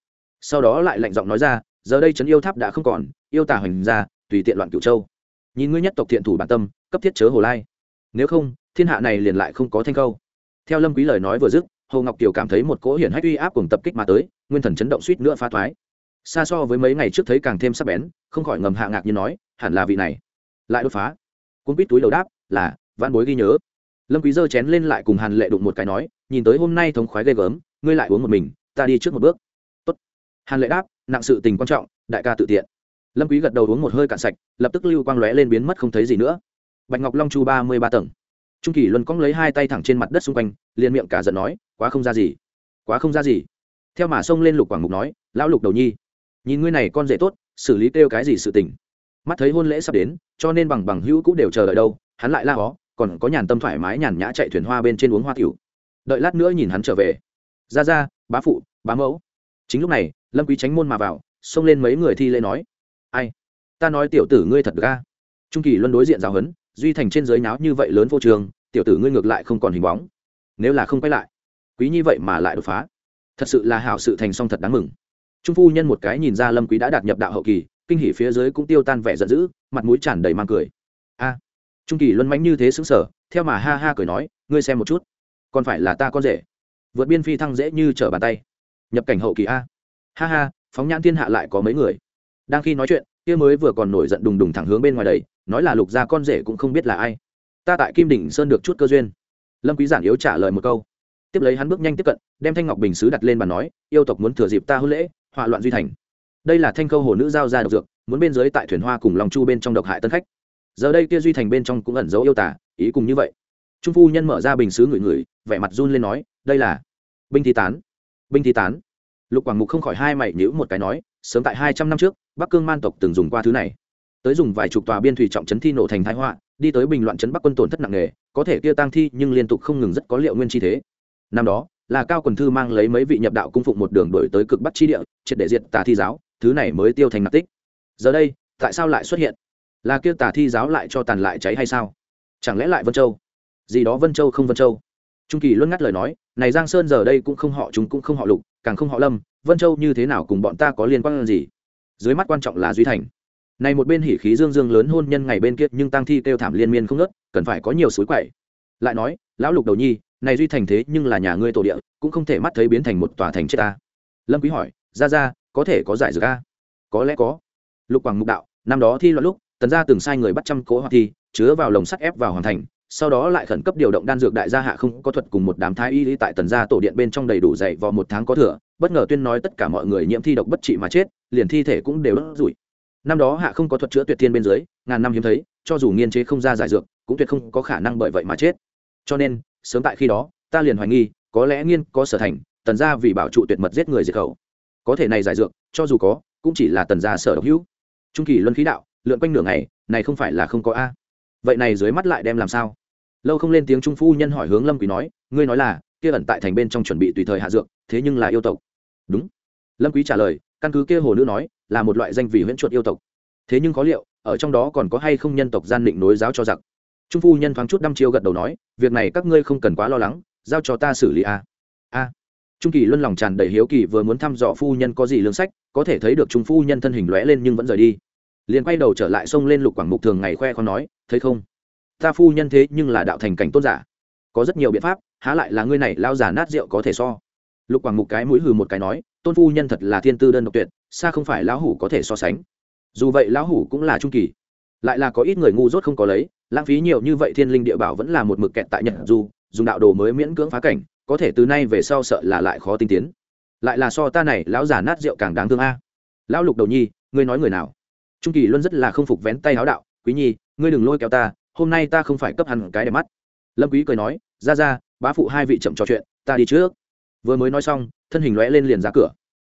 Speaker 1: Sau đó lại lạnh giọng nói ra, giờ đây trấn yêu tháp đã không còn, yêu tà hoành ra, tùy tiện loạn cửu châu. Nhìn ngươi nhất tộc thiện thủ bản tâm, cấp thiết chớ hồ lai. Nếu không, thiên hạ này liền lại không có thanh câu theo lâm quý lời nói vừa dứt, hồ ngọc kiều cảm thấy một cỗ hiển hách uy áp cùng tập kích mà tới, nguyên thần chấn động suýt nữa phá thoái xa so với mấy ngày trước thấy càng thêm sắc bén, không khỏi ngầm hạ ngạc như nói, hẳn là vị này. Lại đột phá. Cuốn bít túi đầu đáp, là văn bối ghi nhớ. Lâm quý giơ chén lên lại cùng hàn lệ đụng một cái nói, nhìn tới hôm nay thống khoái ghê gớm, ngươi lại uống một mình, ta đi trước một bước. Tốt. Hàn lệ đáp, nặng sự tình quan trọng, đại ca tự tiện. Lâm quý gật đầu uống một hơi cạn sạch, lập tức lưu quang lóe lên biến mất không thấy gì nữa. Bạch ngọc long chu ba mươi ba tầng. Trung kỳ luân cong lấy hai tay thẳng trên mặt đất xung quanh, liền miệng cả giận nói, quá không ra gì, quá không ra gì. Theo mà xông lên lục quảng mục nói, lão lục đầu nhi nhìn ngươi này con rể tốt, xử lý kêu cái gì sự tình. Mắt thấy hôn lễ sắp đến, cho nên bằng bằng hữu cũng đều chờ đợi đâu, hắn lại la hó, còn có nhàn tâm thoải mái nhàn nhã chạy thuyền hoa bên trên uống hoa tiểu. Đợi lát nữa nhìn hắn trở về. Ra ra, bá phụ, bá mẫu. Chính lúc này, lâm quý tránh môn mà vào, xông lên mấy người thi lễ nói. Ai? Ta nói tiểu tử ngươi thật ga trung kỳ luân đối diện giáo huấn duy thành trên giới náo như vậy lớn vô trường, tiểu tử ngươi ngược lại không còn hình bóng. Nếu là không quay lại, quý như vậy mà lại đột phá. Thật sự là hảo sự thành song thật đáng mừng trung phu nhân một cái nhìn ra lâm quý đã đạt nhập đạo hậu kỳ, kinh hỉ phía dưới cũng tiêu tan vẻ giận dữ, mặt mũi tràn đầy mang cười. A, trung kỳ luân mãnh như thế sững sờ, theo mà ha ha cười nói, ngươi xem một chút, còn phải là ta con rể. Vượt biên phi thăng dễ như trở bàn tay. Nhập cảnh hậu kỳ a. Ha ha, phóng nhãn thiên hạ lại có mấy người. Đang khi nói chuyện, kia mới vừa còn nổi giận đùng đùng thẳng hướng bên ngoài đầy, nói là lục gia con rể cũng không biết là ai. Ta tại kim đỉnh sơn được chút cơ duyên. Lâm quý giản yếu trả lời một câu tiếp lấy hắn bước nhanh tiếp cận, đem thanh ngọc bình sứ đặt lên bàn nói, yêu tộc muốn thừa dịp ta hôn lễ, hỏa loạn duy thành. Đây là thanh câu hồ nữ giao ra độc dược, muốn bên dưới tại thuyền hoa cùng lòng chu bên trong độc hại tân khách. Giờ đây kia duy thành bên trong cũng ẩn giấu yêu tả ý cùng như vậy. Trung phu nhân mở ra bình sứ ngửi ngửi, vẻ mặt run lên nói, đây là binh thi tán, binh thi tán. Lục quảng mục không khỏi hai mày nhữ một cái nói, sớm tại hai trăm năm trước, bắc cương man tộc từng dùng qua thứ này. Tới dùng vài chục tòa biên thủy trọng trấn thi nổ thành thái họa, đi tới bình loạn trấn bắc quân tổn thất nặng nề, có thể kia tăng thi nhưng liên tục không ngừng rất có liệu nguyên chi thế năm đó, là cao quần thư mang lấy mấy vị nhập đạo cung phụng một đường đổi tới cực bắc chi địa, triệt để diệt tà thi giáo, thứ này mới tiêu thành nạp tích. Giờ đây, tại sao lại xuất hiện? Là kia tà thi giáo lại cho tàn lại cháy hay sao? Chẳng lẽ lại vân châu? Gì đó vân châu không vân châu? Trung kỳ luôn ngắt lời nói, này giang sơn giờ đây cũng không họ chúng cũng không họ lục, càng không họ lâm, vân châu như thế nào cùng bọn ta có liên quan gì? Dưới mắt quan trọng là duy thành. Này một bên hỉ khí dương dương lớn hôn nhân ngày bên kia, nhưng tăng thi kêu thảm liên miên không ngớt, cần phải có nhiều suối quậy. Lại nói, lão lục đầu nhi này duy thành thế nhưng là nhà ngươi tổ địa, cũng không thể mắt thấy biến thành một tòa thành chết ta. Lâm quý hỏi, ra ra, có thể có giải dược a? Có lẽ có. Lục quảng mục đạo, năm đó thi loạn lúc, tần gia từng sai người bắt trăm cố hoặc thi, chứa vào lồng sắt ép vào hoàn thành, sau đó lại khẩn cấp điều động đan dược đại gia hạ không có thuật cùng một đám thái y tại tần gia tổ điện bên trong đầy đủ dày vò một tháng có thừa, bất ngờ tuyên nói tất cả mọi người nhiễm thi độc bất trị mà chết, liền thi thể cũng đều đốt rủi năm đó hạ không có thuật chữa tuyệt thiên bên dưới, ngàn năm hiếm thấy, cho dù nghiên chế không ra giải dược, cũng tuyệt không có khả năng bởi vậy mà chết. Cho nên sớm tại khi đó, ta liền hoài nghi, có lẽ nghiên có sở thành, tần gia vì bảo trụ tuyệt mật giết người diệt khẩu. Có thể này giải dược, cho dù có, cũng chỉ là tần gia sở độc hữu. Trung kỳ luân khí đạo, lượn quanh nửa ngày, này không phải là không có a. Vậy này dưới mắt lại đem làm sao? Lâu không lên tiếng trung phu nhân hỏi hướng lâm quý nói, ngươi nói là, kia ẩn tại thành bên trong chuẩn bị tùy thời hạ dược, thế nhưng là yêu tộc. Đúng. Lâm quý trả lời, căn cứ kia hồ nữ nói, là một loại danh vị huyễn chuột yêu tộc. Thế nhưng có liệu, ở trong đó còn có hay không nhân tộc gian định nối giáo cho giặc? Trung phu nhân thoáng chút năm chiêu gật đầu nói, việc này các ngươi không cần quá lo lắng, giao cho ta xử lý a. A. Trung kỳ luân lòng tràn đầy hiếu kỳ vừa muốn thăm dò phu nhân có gì lương sách, có thể thấy được trung phu nhân thân hình lóe lên nhưng vẫn rời đi. Liền quay đầu trở lại xông lên lục quảng mục thường ngày khoe con nói, thấy không? Ta phu nhân thế nhưng là đạo thành cảnh tôn giả. Có rất nhiều biện pháp, há lại là ngươi này lao giả nát rượu có thể so. Lục quảng mục cái mũi hừ một cái nói, tôn phu nhân thật là thiên tư đơn độc tuyệt, xa không phải lão hủ có thể so sánh. Dù vậy lão hủ cũng là trung kỳ, lại là có ít người ngu dốt không có lấy lãng phí nhiều như vậy thiên linh địa bảo vẫn là một mực kẹt tại nhật du, dùng đạo đồ mới miễn cưỡng phá cảnh, có thể từ nay về sau sợ là lại khó tinh tiến. Lại là so ta này lão già nát rượu càng đáng thương a. Lão lục đầu nhi, ngươi nói người nào? Trung kỳ luôn rất là không phục vén tay háo đạo, quý nhi, ngươi đừng lôi kéo ta, hôm nay ta không phải cấp hẳn cái đẹp mắt. Lâm quý cười nói, ra ra, bá phụ hai vị chậm trò chuyện, ta đi trước. Vừa mới nói xong, thân hình lóe lên liền ra cửa.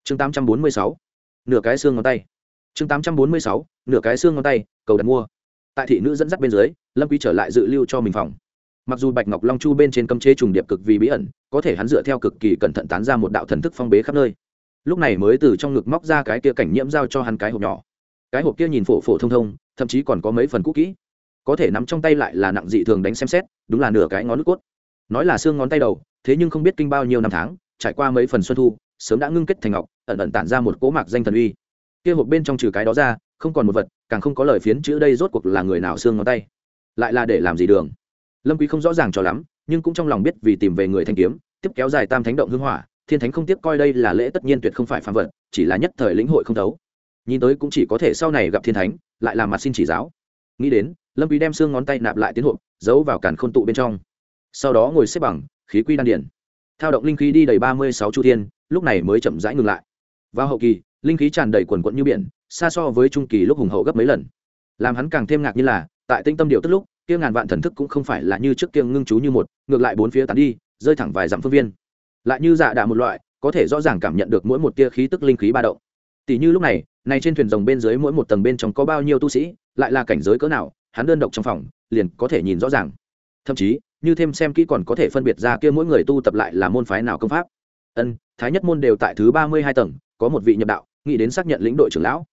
Speaker 1: Chương 846 nửa cái xương ngón tay. Chương 846 nửa cái xương ngón tay, cầu đặt mua tại thị nữ dẫn dắt bên dưới, lâm quý trở lại dự lưu cho mình phòng. Mặc dù bạch ngọc long chu bên trên cấm chế trùng điệp cực vì bí ẩn, có thể hắn dựa theo cực kỳ cẩn thận tán ra một đạo thần thức phong bế khắp nơi. Lúc này mới từ trong ngực móc ra cái kia cảnh nhiễm giao cho hắn cái hộp nhỏ. Cái hộp kia nhìn phổ phổ thông thông, thậm chí còn có mấy phần cũ kỹ. Có thể nắm trong tay lại là nặng dị thường đánh xem xét, đúng là nửa cái ngón nước cốt. Nói là xương ngón tay đầu, thế nhưng không biết kinh bao nhiêu năm tháng, trải qua mấy phần xuân thu, sớm đã ngưng kết thành ngọc, ẩn ẩn tản ra một cỗ mạc danh thần uy. Kia hộp bên trong trừ cái đó ra, không còn một vật càng không có lời phiến chữ đây rốt cuộc là người nào xương ngón tay. Lại là để làm gì đường? Lâm quý không rõ ràng cho lắm, nhưng cũng trong lòng biết vì tìm về người thanh kiếm, tiếp kéo dài tam thánh động hương hỏa, thiên thánh không tiếc coi đây là lễ tất nhiên tuyệt không phải phàm vật, chỉ là nhất thời lĩnh hội không thấu. Nhìn tới cũng chỉ có thể sau này gặp thiên thánh, lại làm mặt xin chỉ giáo. Nghĩ đến, lâm quý đem xương ngón tay nạp lại tiến hộp, giấu vào càn khôn tụ bên trong. Sau đó ngồi xếp bằng, khí quy đan điển. Thao động linh khí đi đầy ba mươi sáu chu thiên, lúc này mới chậm rãi ngừng lại. Vào hậu kỳ, linh khí tràn đầy quần quận như biển xa so với trung kỳ lúc hùng hậu gấp mấy lần. Làm hắn càng thêm ngạc như là, tại tinh tâm điều tức lúc, kia ngàn vạn thần thức cũng không phải là như trước kia ngưng chú như một, ngược lại bốn phía tán đi, rơi thẳng vài dặm phương viên. Lại như dạ đạ một loại, có thể rõ ràng cảm nhận được mỗi một tia khí tức linh khí ba động. Tỷ như lúc này này trên thuyền rồng bên dưới mỗi một tầng bên trong có bao nhiêu tu sĩ, lại là cảnh giới cỡ nào, hắn đơn độc trong phòng, liền có thể nhìn rõ ràng. Thậm chí, như thêm xem kỹ còn có thể phân biệt ra kia mỗi người tu tập lại là môn phái nào công pháp. Ân, thái nhất môn đều tại thứ ba mươi hai tầng, có một vị nhập đạo, nghĩ đến xác nhận lĩnh đội trưởng lão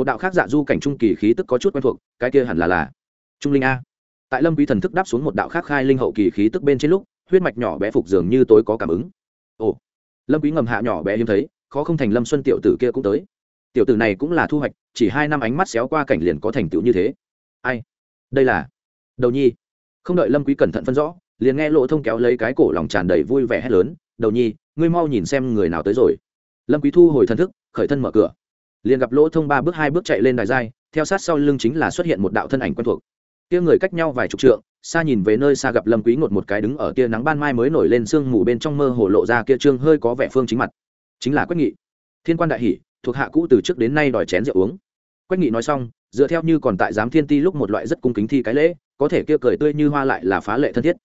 Speaker 1: một đạo khác dạ du cảnh trung kỳ khí tức có chút quen thuộc, cái kia hẳn là là trung linh a. Tại lâm quý thần thức đáp xuống một đạo khác khai linh hậu kỳ khí tức bên trên lúc, huyết mạch nhỏ bé phục dường như tối có cảm ứng. Ồ. Lâm quý ngầm hạ nhỏ bé hiếm thấy, khó không thành lâm xuân tiểu tử kia cũng tới. Tiểu tử này cũng là thu hoạch, chỉ hai năm ánh mắt xéo qua cảnh liền có thành tựu như thế. Ai? Đây là đầu nhi. Không đợi lâm quý cẩn thận phân rõ, liền nghe lộ thông kéo lấy cái cổ lòng tràn đầy vui vẻ hét lớn, đầu nhi, ngươi mau nhìn xem người nào tới rồi. Lâm quý thu hồi thần thức, khởi thân mở cửa liền gặp lỗ thông ba bước hai bước chạy lên đài giai, theo sát sau lưng chính là xuất hiện một đạo thân ảnh quen thuộc. Kia người cách nhau vài chục trượng, xa nhìn về nơi xa gặp lâm quý ngột một cái đứng ở tia nắng ban mai mới nổi lên sương mù bên trong mơ hồ lộ ra kia trương hơi có vẻ phương chính mặt. Chính là quách nghị. Thiên quan đại hỉ, thuộc hạ cũ từ trước đến nay đòi chén rượu uống. Quách nghị nói xong, dựa theo như còn tại giám thiên ti lúc một loại rất cung kính thi cái lễ, có thể kia cười tươi như hoa lại là phá lệ thân thiết.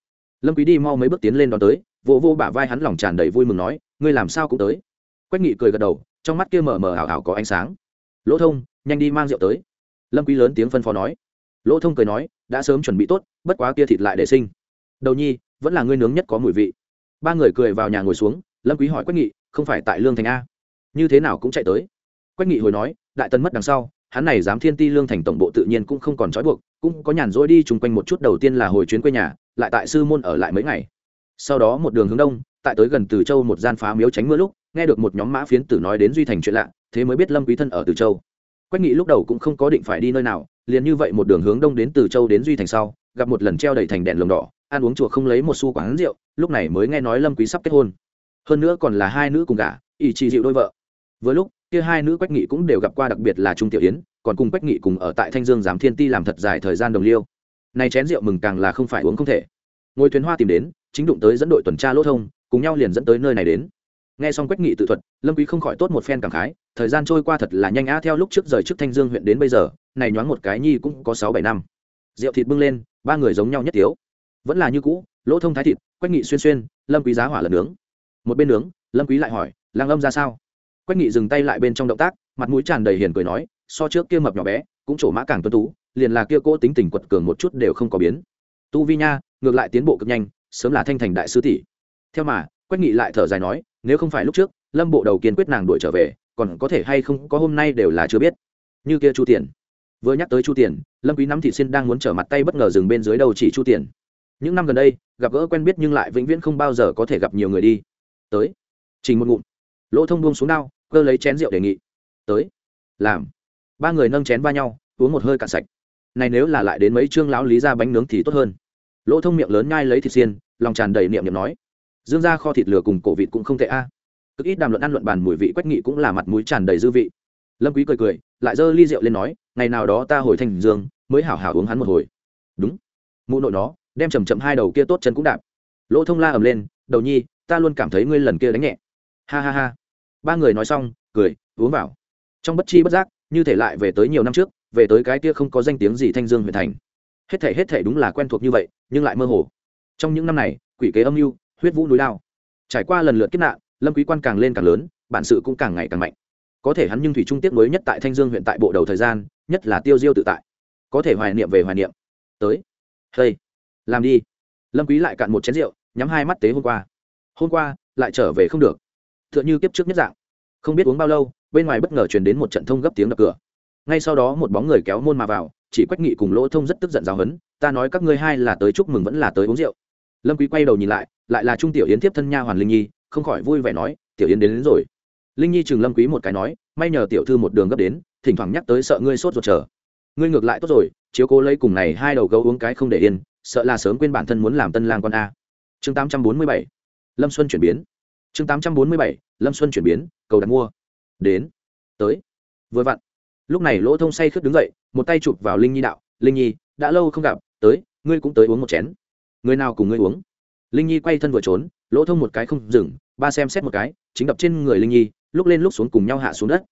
Speaker 1: Lâm quý đi mau mấy bước tiến lên đón tới, vỗ vô bả vai hắn lòng tràn đầy vui mừng nói, ngươi làm sao cũng tới? Quách nghị cười gật đầu trong mắt kia mờ mờ ảo ảo có ánh sáng. Lỗ thông, nhanh đi mang rượu tới. Lâm quý lớn tiếng phân phó nói. Lỗ thông cười nói, đã sớm chuẩn bị tốt, bất quá kia thịt lại để sinh. Đầu nhi, vẫn là ngươi nướng nhất có mùi vị. Ba người cười vào nhà ngồi xuống, lâm quý hỏi quách nghị, không phải tại lương thành a? Như thế nào cũng chạy tới. Quách nghị hồi nói, đại tân mất đằng sau, hắn này dám thiên ti lương thành tổng bộ tự nhiên cũng không còn trói buộc, cũng có nhàn rỗi đi chung quanh một chút đầu tiên là hồi chuyến quê nhà, lại tại sư môn ở lại mấy ngày. Sau đó một đường hướng đông, tại tới gần từ châu một gian phá miếu tránh mưa lúc nghe được một nhóm mã phiến tử nói đến duy thành chuyện lạ, thế mới biết lâm quý thân ở từ châu. Quách nghị lúc đầu cũng không có định phải đi nơi nào, liền như vậy một đường hướng đông đến từ châu đến duy thành sau, gặp một lần treo đầy thành đèn lồng đỏ, ăn uống chùa không lấy một xu quán rượu, lúc này mới nghe nói lâm quý sắp kết hôn. Hơn nữa còn là hai nữ cùng gả, ỷ trì dịu đôi vợ. Vừa lúc, kia hai nữ quách nghị cũng đều gặp qua, đặc biệt là trung tiểu yến, còn cùng quách nghị cùng ở tại thanh dương giám thiên ti làm thật dài thời gian đồng liêu. Này chén rượu mừng càng là không phải uống không thể. Ngồi thuyền hoa tìm đến, chính đụng tới dẫn đội tuần tra lỗ thông, cùng nhau liền dẫn tới nơi này đến nghe xong quách nghị tự thuật, lâm quý không khỏi tốt một phen cảm khái, thời gian trôi qua thật là nhanh á, theo lúc trước rời trước thanh dương huyện đến bây giờ, này nhoáng một cái nhi cũng có sáu bảy năm. Rượu thịt bưng lên, ba người giống nhau nhất thiếu vẫn là như cũ, lỗ thông thái thịt quách nghị xuyên xuyên, lâm quý giá hỏa lần nướng. Một bên nướng, lâm quý lại hỏi lang âm ra sao? Quách nghị dừng tay lại bên trong động tác, mặt mũi tràn đầy hiền cười nói, so trước kia mập nhỏ bé, cũng trổ mã càng tuấn tú, liền là kia cô tính tình quật cường một chút đều không có biến. Tu vi nha, ngược lại tiến bộ cực nhanh, sớm là thanh thành đại sư tỷ. Theo mà quách nghị lại thở dài nói nếu không phải lúc trước, lâm bộ đầu kiên quyết nàng đuổi trở về, còn có thể hay không, có hôm nay đều là chưa biết. Như kia chu tiền. Vừa nhắc tới chu tiền, lâm quý nắm thị xin đang muốn trở mặt tay bất ngờ dừng bên dưới đầu chỉ chu tiền. Những năm gần đây, gặp gỡ quen biết nhưng lại vĩnh viễn không bao giờ có thể gặp nhiều người đi. Tới. Trình một ngụm. Lỗ thông buông xuống đao, cơ lấy chén rượu đề nghị. Tới. Làm. Ba người nâng chén va nhau, uống một hơi cạn sạch. Này nếu là lại đến mấy trương lão lý ra bánh nướng thì tốt hơn. Lỗ thông miệng lớn nhai lấy thịt xiên lòng tràn đầy niệm niệm nói dương ra kho thịt lửa cùng cổ vịt cũng không tệ a. À. cực ít đàm luận ăn luận bàn mùi vị quách nghị cũng là mặt mũi tràn đầy dư vị. Lâm quý cười cười, lại giơ ly rượu lên nói, ngày nào đó ta hồi thành dương, mới hảo hảo uống hắn một hồi. Đúng. Mụ nội nó, đem chầm chậm hai đầu kia tốt chân cũng đạp. Lỗ thông la ầm lên, đầu nhi, ta luôn cảm thấy ngươi lần kia đánh nhẹ. Ha ha ha. Ba người nói xong, cười, uống vào. Trong bất chi bất giác, như thể lại về tới nhiều năm trước, về tới cái kia không có danh tiếng gì thanh dương huyện thành. Hết thể hết thể đúng là quen thuộc như vậy, nhưng lại mơ hồ. Trong những năm này, quỷ kế âm mưu huyết vũ núi lao. Trải qua lần lượt kiếp nạn, lâm quý quan càng lên càng lớn, bản sự cũng càng ngày càng mạnh. Có thể hắn nhưng thủy trung tiếc mới nhất tại thanh dương huyện tại bộ đầu thời gian, nhất là tiêu diêu tự tại. Có thể hoài niệm về hoài niệm. Tới. Hey. Làm đi. Lâm quý lại cạn một chén rượu, nhắm hai mắt tế hôm qua. Hôm qua, lại trở về không được. Tựa như kiếp trước nhất dạng. Không biết uống bao lâu, bên ngoài bất ngờ truyền đến một trận thông gấp tiếng đập cửa. Ngay sau đó một bóng người kéo môn mà vào, chỉ quách nghị cùng lỗ thông rất tức giận giáo hấn ta nói các ngươi hai là tới chúc mừng vẫn là tới uống rượu lâm quý quay đầu nhìn lại lại là trung tiểu yến tiếp thân nha hoàn linh nhi không khỏi vui vẻ nói tiểu yến đến, đến rồi. Linh nhi chừng lâm quý một cái nói may nhờ tiểu thư một đường gấp đến thỉnh thoảng nhắc tới sợ ngươi sốt ruột chờ. Ngươi ngược lại tốt rồi chiếu cố lấy cùng này hai đầu gấu uống cái không để yên sợ là sớm quên bản thân muốn làm tân lang con a. Chương 847 lâm xuân chuyển biến. Chương 847 lâm xuân chuyển biến cầu đặt mua. Đến. Tới. Vừa vặn. Lúc này lỗ thông say khướt đứng dậy một tay chụp vào linh nhi đạo linh nhi đã lâu không gặp tới ngươi cũng tới uống một chén người nào cùng ngươi uống? Linh nhi quay thân vừa trốn, lỗ thông một cái không dừng, ba xem xét một cái, chính đập trên người linh nhi, lúc lên lúc xuống cùng nhau hạ xuống đất.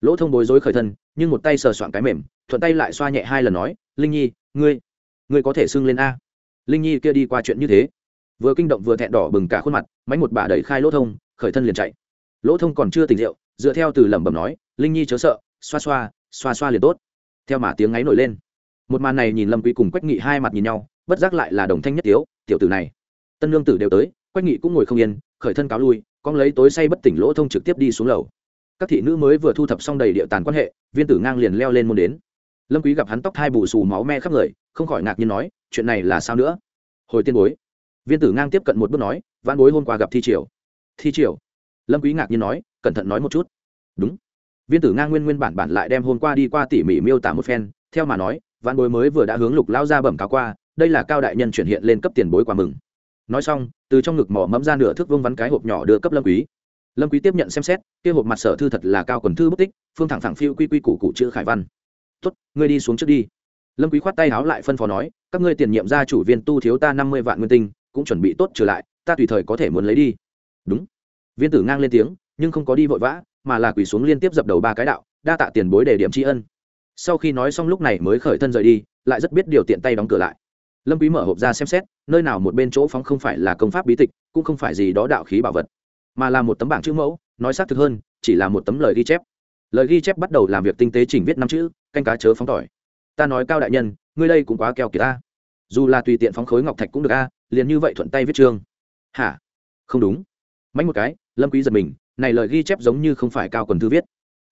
Speaker 1: Lỗ thông bối rối khởi thân, nhưng một tay sờ soạn cái mềm, thuận tay lại xoa nhẹ hai lần nói, linh nhi, ngươi ngươi có thể xưng lên a. Linh nhi kia đi qua chuyện như thế, vừa kinh động vừa thẹn đỏ bừng cả khuôn mặt, mánh một bà đẩy khai lỗ thông, khởi thân liền chạy. Lỗ thông còn chưa tỉnh rượu, dựa theo từ lẩm bẩm nói, linh nhi chớ sợ, xoa xoa xoa xoa liền tốt. Theo mà tiếng ngáy nổi lên. Một màn này nhìn lâm quý cùng quách nghị hai mặt nhìn nhau bất giác lại là đồng thanh nhất tiếu, tiểu tử này. Tân lương tử đều tới, quách nghị cũng ngồi không yên, khởi thân cáo lui, con lấy tối say bất tỉnh lỗ thông trực tiếp đi xuống lầu. Các thị nữ mới vừa thu thập xong đầy địa tàn quan hệ, viên tử ngang liền leo lên môn đến. Lâm quý gặp hắn tóc hai bù xù máu me khắp người, không khỏi ngạc nhiên nói, chuyện này là sao nữa? Hồi tiên bối. Viên tử ngang tiếp cận một bước nói văn bối hôm qua gặp thi triều. Thi triều? Lâm quý ngạc nhiên nói, cẩn thận nói một chút. Đúng. Viên tử ngang nguyên nguyên bản bản lại đem hôm qua đi qua tỉ mỉ miêu tả một phen, theo mà nói văn bối mới vừa đã hướng lục lao ra bẩm cáo qua đây là cao đại nhân chuyển hiện lên cấp tiền bối quà mừng. Nói xong, từ trong ngực mỏ mẫm ra nửa thước vương vắn cái hộp nhỏ đưa cấp lâm quý. Lâm quý tiếp nhận xem xét, kia hộp mặt sở thư thật là cao quần thư bút tích, phương thẳng thẳng phiêu quy quy củ cụ chữ khải văn. Tốt, ngươi đi xuống trước đi. Lâm quý khoát tay háo lại phân phó nói, các ngươi tiền nhiệm gia chủ viên tu thiếu ta năm mươi vạn nguyên tinh, cũng chuẩn bị tốt trở lại, ta tùy thời có thể muốn lấy đi. Đúng. Viên tử ngang lên tiếng, nhưng không có đi vội vã, mà là quỳ xuống liên tiếp dập đầu ba cái đạo, đa tạ tiền bối để điểm tri ân. Sau khi nói xong lúc này mới khởi thân rời đi, lại rất biết điều tiện tay đóng cửa lại lâm quý mở hộp ra xem xét, nơi nào một bên chỗ phóng không phải là công pháp bí tịch, cũng không phải gì đó đạo khí bảo vật, mà là một tấm bảng chữ mẫu, nói xác thực hơn, chỉ là một tấm lời ghi chép. Lời ghi chép bắt đầu làm việc tinh tế chỉnh viết năm chữ, canh cá chớ phóng tỏi. Ta nói cao đại nhân, ngươi đây cũng quá keo kiệt ta. Dù là tùy tiện phóng khối ngọc thạch cũng được a, liền như vậy thuận tay viết chương. Hả? Không đúng. Mạnh một cái, lâm quý giật mình, này lời ghi chép giống như không phải cao quần thư viết.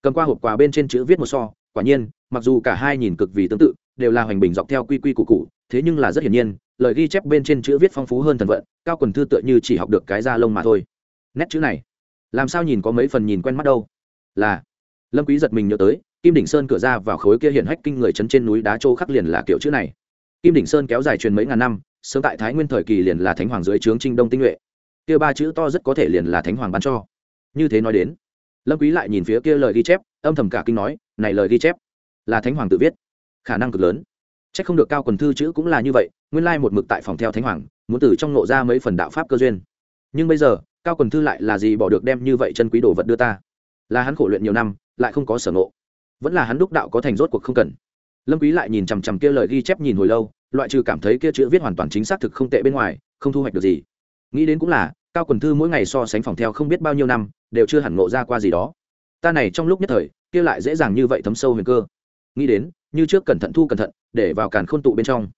Speaker 1: Cầm qua hộp quà bên trên chữ viết một so, quả nhiên, mặc dù cả hai nhìn cực vì tương tự, đều là hoành bình dọc theo quy quy củ cụ thế nhưng là rất hiển nhiên, lời ghi chép bên trên chữ viết phong phú hơn thần vận, cao quần thư tựa như chỉ học được cái da lông mà thôi. Nét chữ này, làm sao nhìn có mấy phần nhìn quen mắt đâu? Là, lâm quý giật mình nhớ tới, kim đỉnh sơn cửa ra vào khối kia hiện hách kinh người chấn trên núi đá châu khắc liền là kiểu chữ này. Kim đỉnh sơn kéo dài truyền mấy ngàn năm, sớm tại thái nguyên thời kỳ liền là thánh hoàng dưới trướng trinh đông tinh nhuệ. Kia ba chữ to rất có thể liền là thánh hoàng ban cho. Như thế nói đến, lâm quý lại nhìn phía kia lời ghi chép, âm thầm cả kinh nói, này lời ghi chép, là thánh hoàng tự viết, khả năng cực lớn chắc không được cao quần thư chữ cũng là như vậy nguyên lai một mực tại phòng theo thánh hoàng muốn từ trong nộ ra mấy phần đạo pháp cơ duyên nhưng bây giờ cao quần thư lại là gì bỏ được đem như vậy chân quý đồ vật đưa ta là hắn khổ luyện nhiều năm lại không có sở ngộ vẫn là hắn đúc đạo có thành rốt cuộc không cần lâm quý lại nhìn chằm chằm kia lời ghi chép nhìn hồi lâu loại trừ cảm thấy kia chữ viết hoàn toàn chính xác thực không tệ bên ngoài không thu hoạch được gì nghĩ đến cũng là cao quần thư mỗi ngày so sánh phòng theo không biết bao nhiêu năm đều chưa hẳn ngộ ra qua gì đó ta này trong lúc nhất thời kia lại dễ dàng như vậy thấm sâu huyền cơ nghĩ đến như trước cẩn thận thu cẩn thận để vào càn khôn tụ bên trong.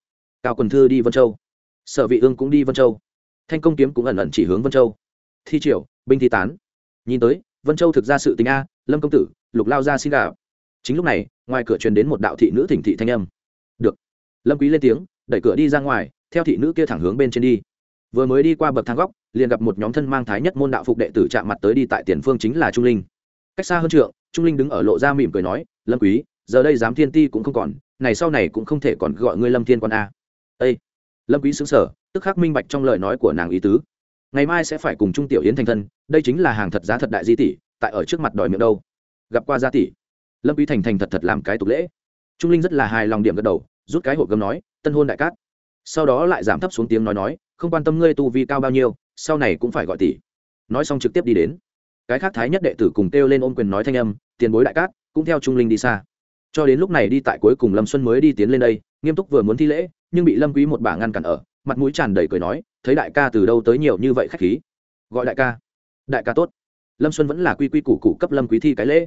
Speaker 1: Cao quần thư đi vân châu. Sở vị ương cũng đi vân châu. Thanh công kiếm cũng ẩn ẩn chỉ hướng vân châu. Thi triều, binh thi tán. Nhìn tới, vân châu thực ra sự tình a, lâm công tử, lục lao ra xin gà chính lúc này, ngoài cửa truyền đến một đạo thị nữ thỉnh thị thanh âm. Được. Lâm quý lên tiếng, đẩy cửa đi ra ngoài, theo thị nữ kia thẳng hướng bên trên đi. Vừa mới đi qua bậc thang góc, liền gặp một nhóm thân mang thái nhất môn đạo phục đệ tử chạm mặt tới đi tại tiền phương chính là trung linh. Cách xa hơn trượng, trung linh đứng ở lộ ra mỉm cười nói, lâm quý, giờ đây giám thiên ti cũng không còn này sau này cũng không thể còn gọi ngươi lâm thiên quan a. Â lâm quý sững sờ, tức khắc minh bạch trong lời nói của nàng ý tứ. Ngày mai sẽ phải cùng trung tiểu yến thành thân, đây chính là hàng thật giá thật đại di tỷ, tại ở trước mặt đòi miệng đâu. Gặp qua gia tỷ. Lâm quý thành thành thật thật làm cái tục lễ. Trung linh rất là hài lòng điểm gật đầu, rút cái hộp gấm nói, tân hôn đại cát. Sau đó lại giảm thấp xuống tiếng nói nói, không quan tâm ngươi tu vi cao bao nhiêu, sau này cũng phải gọi tỷ. Nói xong trực tiếp đi đến. Cái khác thái nhất đệ tử cùng kêu lên ôm quyền nói thanh âm, tiền bối đại cát, cũng theo trung linh đi xa cho đến lúc này đi tại cuối cùng lâm xuân mới đi tiến lên đây nghiêm túc vừa muốn thi lễ nhưng bị lâm quý một bà ngăn cản ở mặt mũi tràn đầy cười nói thấy đại ca từ đâu tới nhiều như vậy khách khí? Gọi đại ca. Đại ca tốt. Lâm xuân vẫn là quy quy củ củ cấp lâm quý thi cái lễ.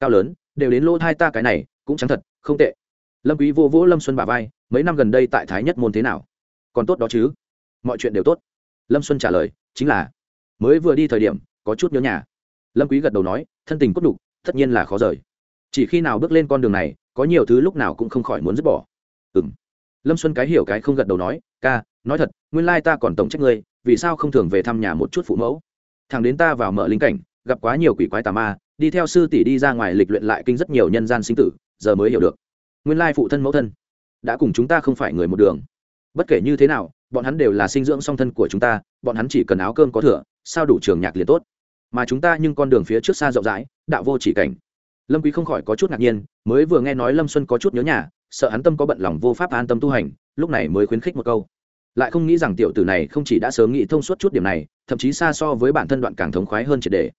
Speaker 1: Cao lớn đều đến lỗ thai ta cái này cũng chẳng thật không tệ. Lâm quý vô vỗ lâm xuân bà vai mấy năm gần đây tại thái nhất môn thế nào? Còn tốt đó chứ? Mọi chuyện đều tốt. Lâm xuân trả lời chính là mới vừa đi thời điểm có chút nhớ nhà. Lâm quý gật đầu nói thân tình cốt đủ, tất nhiên là khó rời chỉ khi nào bước lên con đường này, có nhiều thứ lúc nào cũng không khỏi muốn dứt bỏ. Ừm. Lâm xuân cái hiểu cái không gật đầu nói, ca, nói thật, nguyên lai ta còn tổng trách ngươi, vì sao không thường về thăm nhà một chút phụ mẫu? Thằng đến ta vào mở linh cảnh, gặp quá nhiều quỷ quái tà ma, đi theo sư tỷ đi ra ngoài lịch luyện lại kinh rất nhiều nhân gian sinh tử, giờ mới hiểu được. Nguyên lai phụ thân mẫu thân đã cùng chúng ta không phải người một đường. Bất kể như thế nào, bọn hắn đều là sinh dưỡng song thân của chúng ta, bọn hắn chỉ cần áo cơm có thừa, sao đủ trường nhạc liền tốt. Mà chúng ta nhưng con đường phía trước xa rộng rãi, đạo vô chỉ cảnh lâm quý không khỏi có chút ngạc nhiên, mới vừa nghe nói lâm xuân có chút nhớ nhà, sợ hắn tâm có bận lòng vô pháp an tâm tu hành, lúc này mới khuyến khích một câu. Lại không nghĩ rằng tiểu tử này không chỉ đã sớm nghĩ thông suốt chút điểm này, thậm chí xa so với bản thân đoạn càng thống khoái hơn triệt đề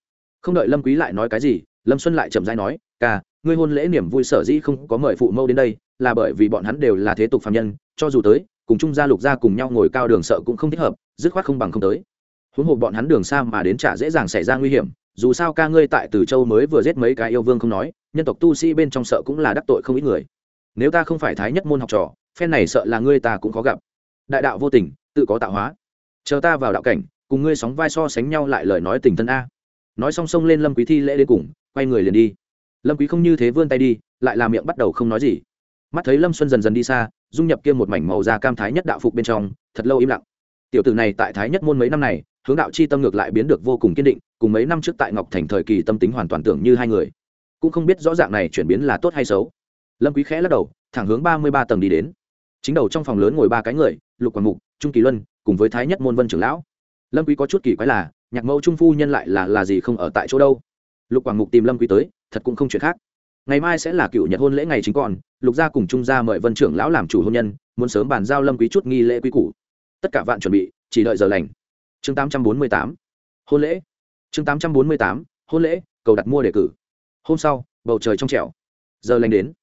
Speaker 1: không đợi lâm quý lại nói cái gì, lâm xuân lại chậm rãi nói, ca, ngươi hôn lễ niềm vui sở dĩ không có mời phụ mẫu đến đây, là bởi vì bọn hắn đều là thế tục phàm nhân, cho dù tới, cùng chung gia lục gia cùng nhau ngồi cao đường sợ cũng không thích hợp, dứt khoát không bằng không tới. Huống hồ bọn hắn đường xa mà đến trả dễ dàng xảy ra nguy hiểm dù sao ca ngươi tại từ châu mới vừa giết mấy cái yêu vương không nói, nhân tộc tu sĩ bên trong sợ cũng là đắc tội không ít người. Nếu ta không phải thái nhất môn học trò, phen này sợ là ngươi ta cũng khó gặp. Đại đạo vô tình, tự có tạo hóa. Chờ ta vào đạo cảnh, cùng ngươi sóng vai so sánh nhau lại lời nói tình thân a. Nói song song lên lâm quý thi lễ đến cùng, quay người liền đi. Lâm quý không như thế vươn tay đi, lại làm miệng bắt đầu không nói gì. Mắt thấy lâm xuân dần dần đi xa, dung nhập kia một mảnh màu da cam thái nhất đạo phục bên trong, thật lâu im lặng. Tiểu tử này tại thái nhất môn mấy năm này hướng đạo chi tâm ngược lại biến được vô cùng kiên định, cùng mấy năm trước tại ngọc thành thời kỳ tâm tính hoàn toàn tưởng như hai người. Cũng không biết rõ dạng này chuyển biến là tốt hay xấu. Lâm quý khẽ lắc đầu, thẳng hướng ba mươi ba tầng đi đến. Chính đầu trong phòng lớn ngồi ba cái người, lục quảng mục, trung kỳ luân, cùng với thái nhất môn vân trưởng lão. Lâm quý có chút kỳ quái là, nhạc mẫu trung phu nhân lại là là gì không ở tại chỗ đâu? Lục quảng mục tìm lâm quý tới, thật cũng không chuyện khác. Ngày mai sẽ là cựu nhật hôn lễ ngày chính còn, lục gia cùng trung gia mời vân trưởng lão làm chủ hôn nhân, muốn sớm bàn giao lâm quý chút nghi lễ quý cũ tất cả vạn chuẩn bị, chỉ đợi giờ lành chương 848 hôn lễ. Chương 848 hôn lễ, cầu đặt mua đề cử. Hôm sau, bầu trời trong trẻo. Giờ lành đến.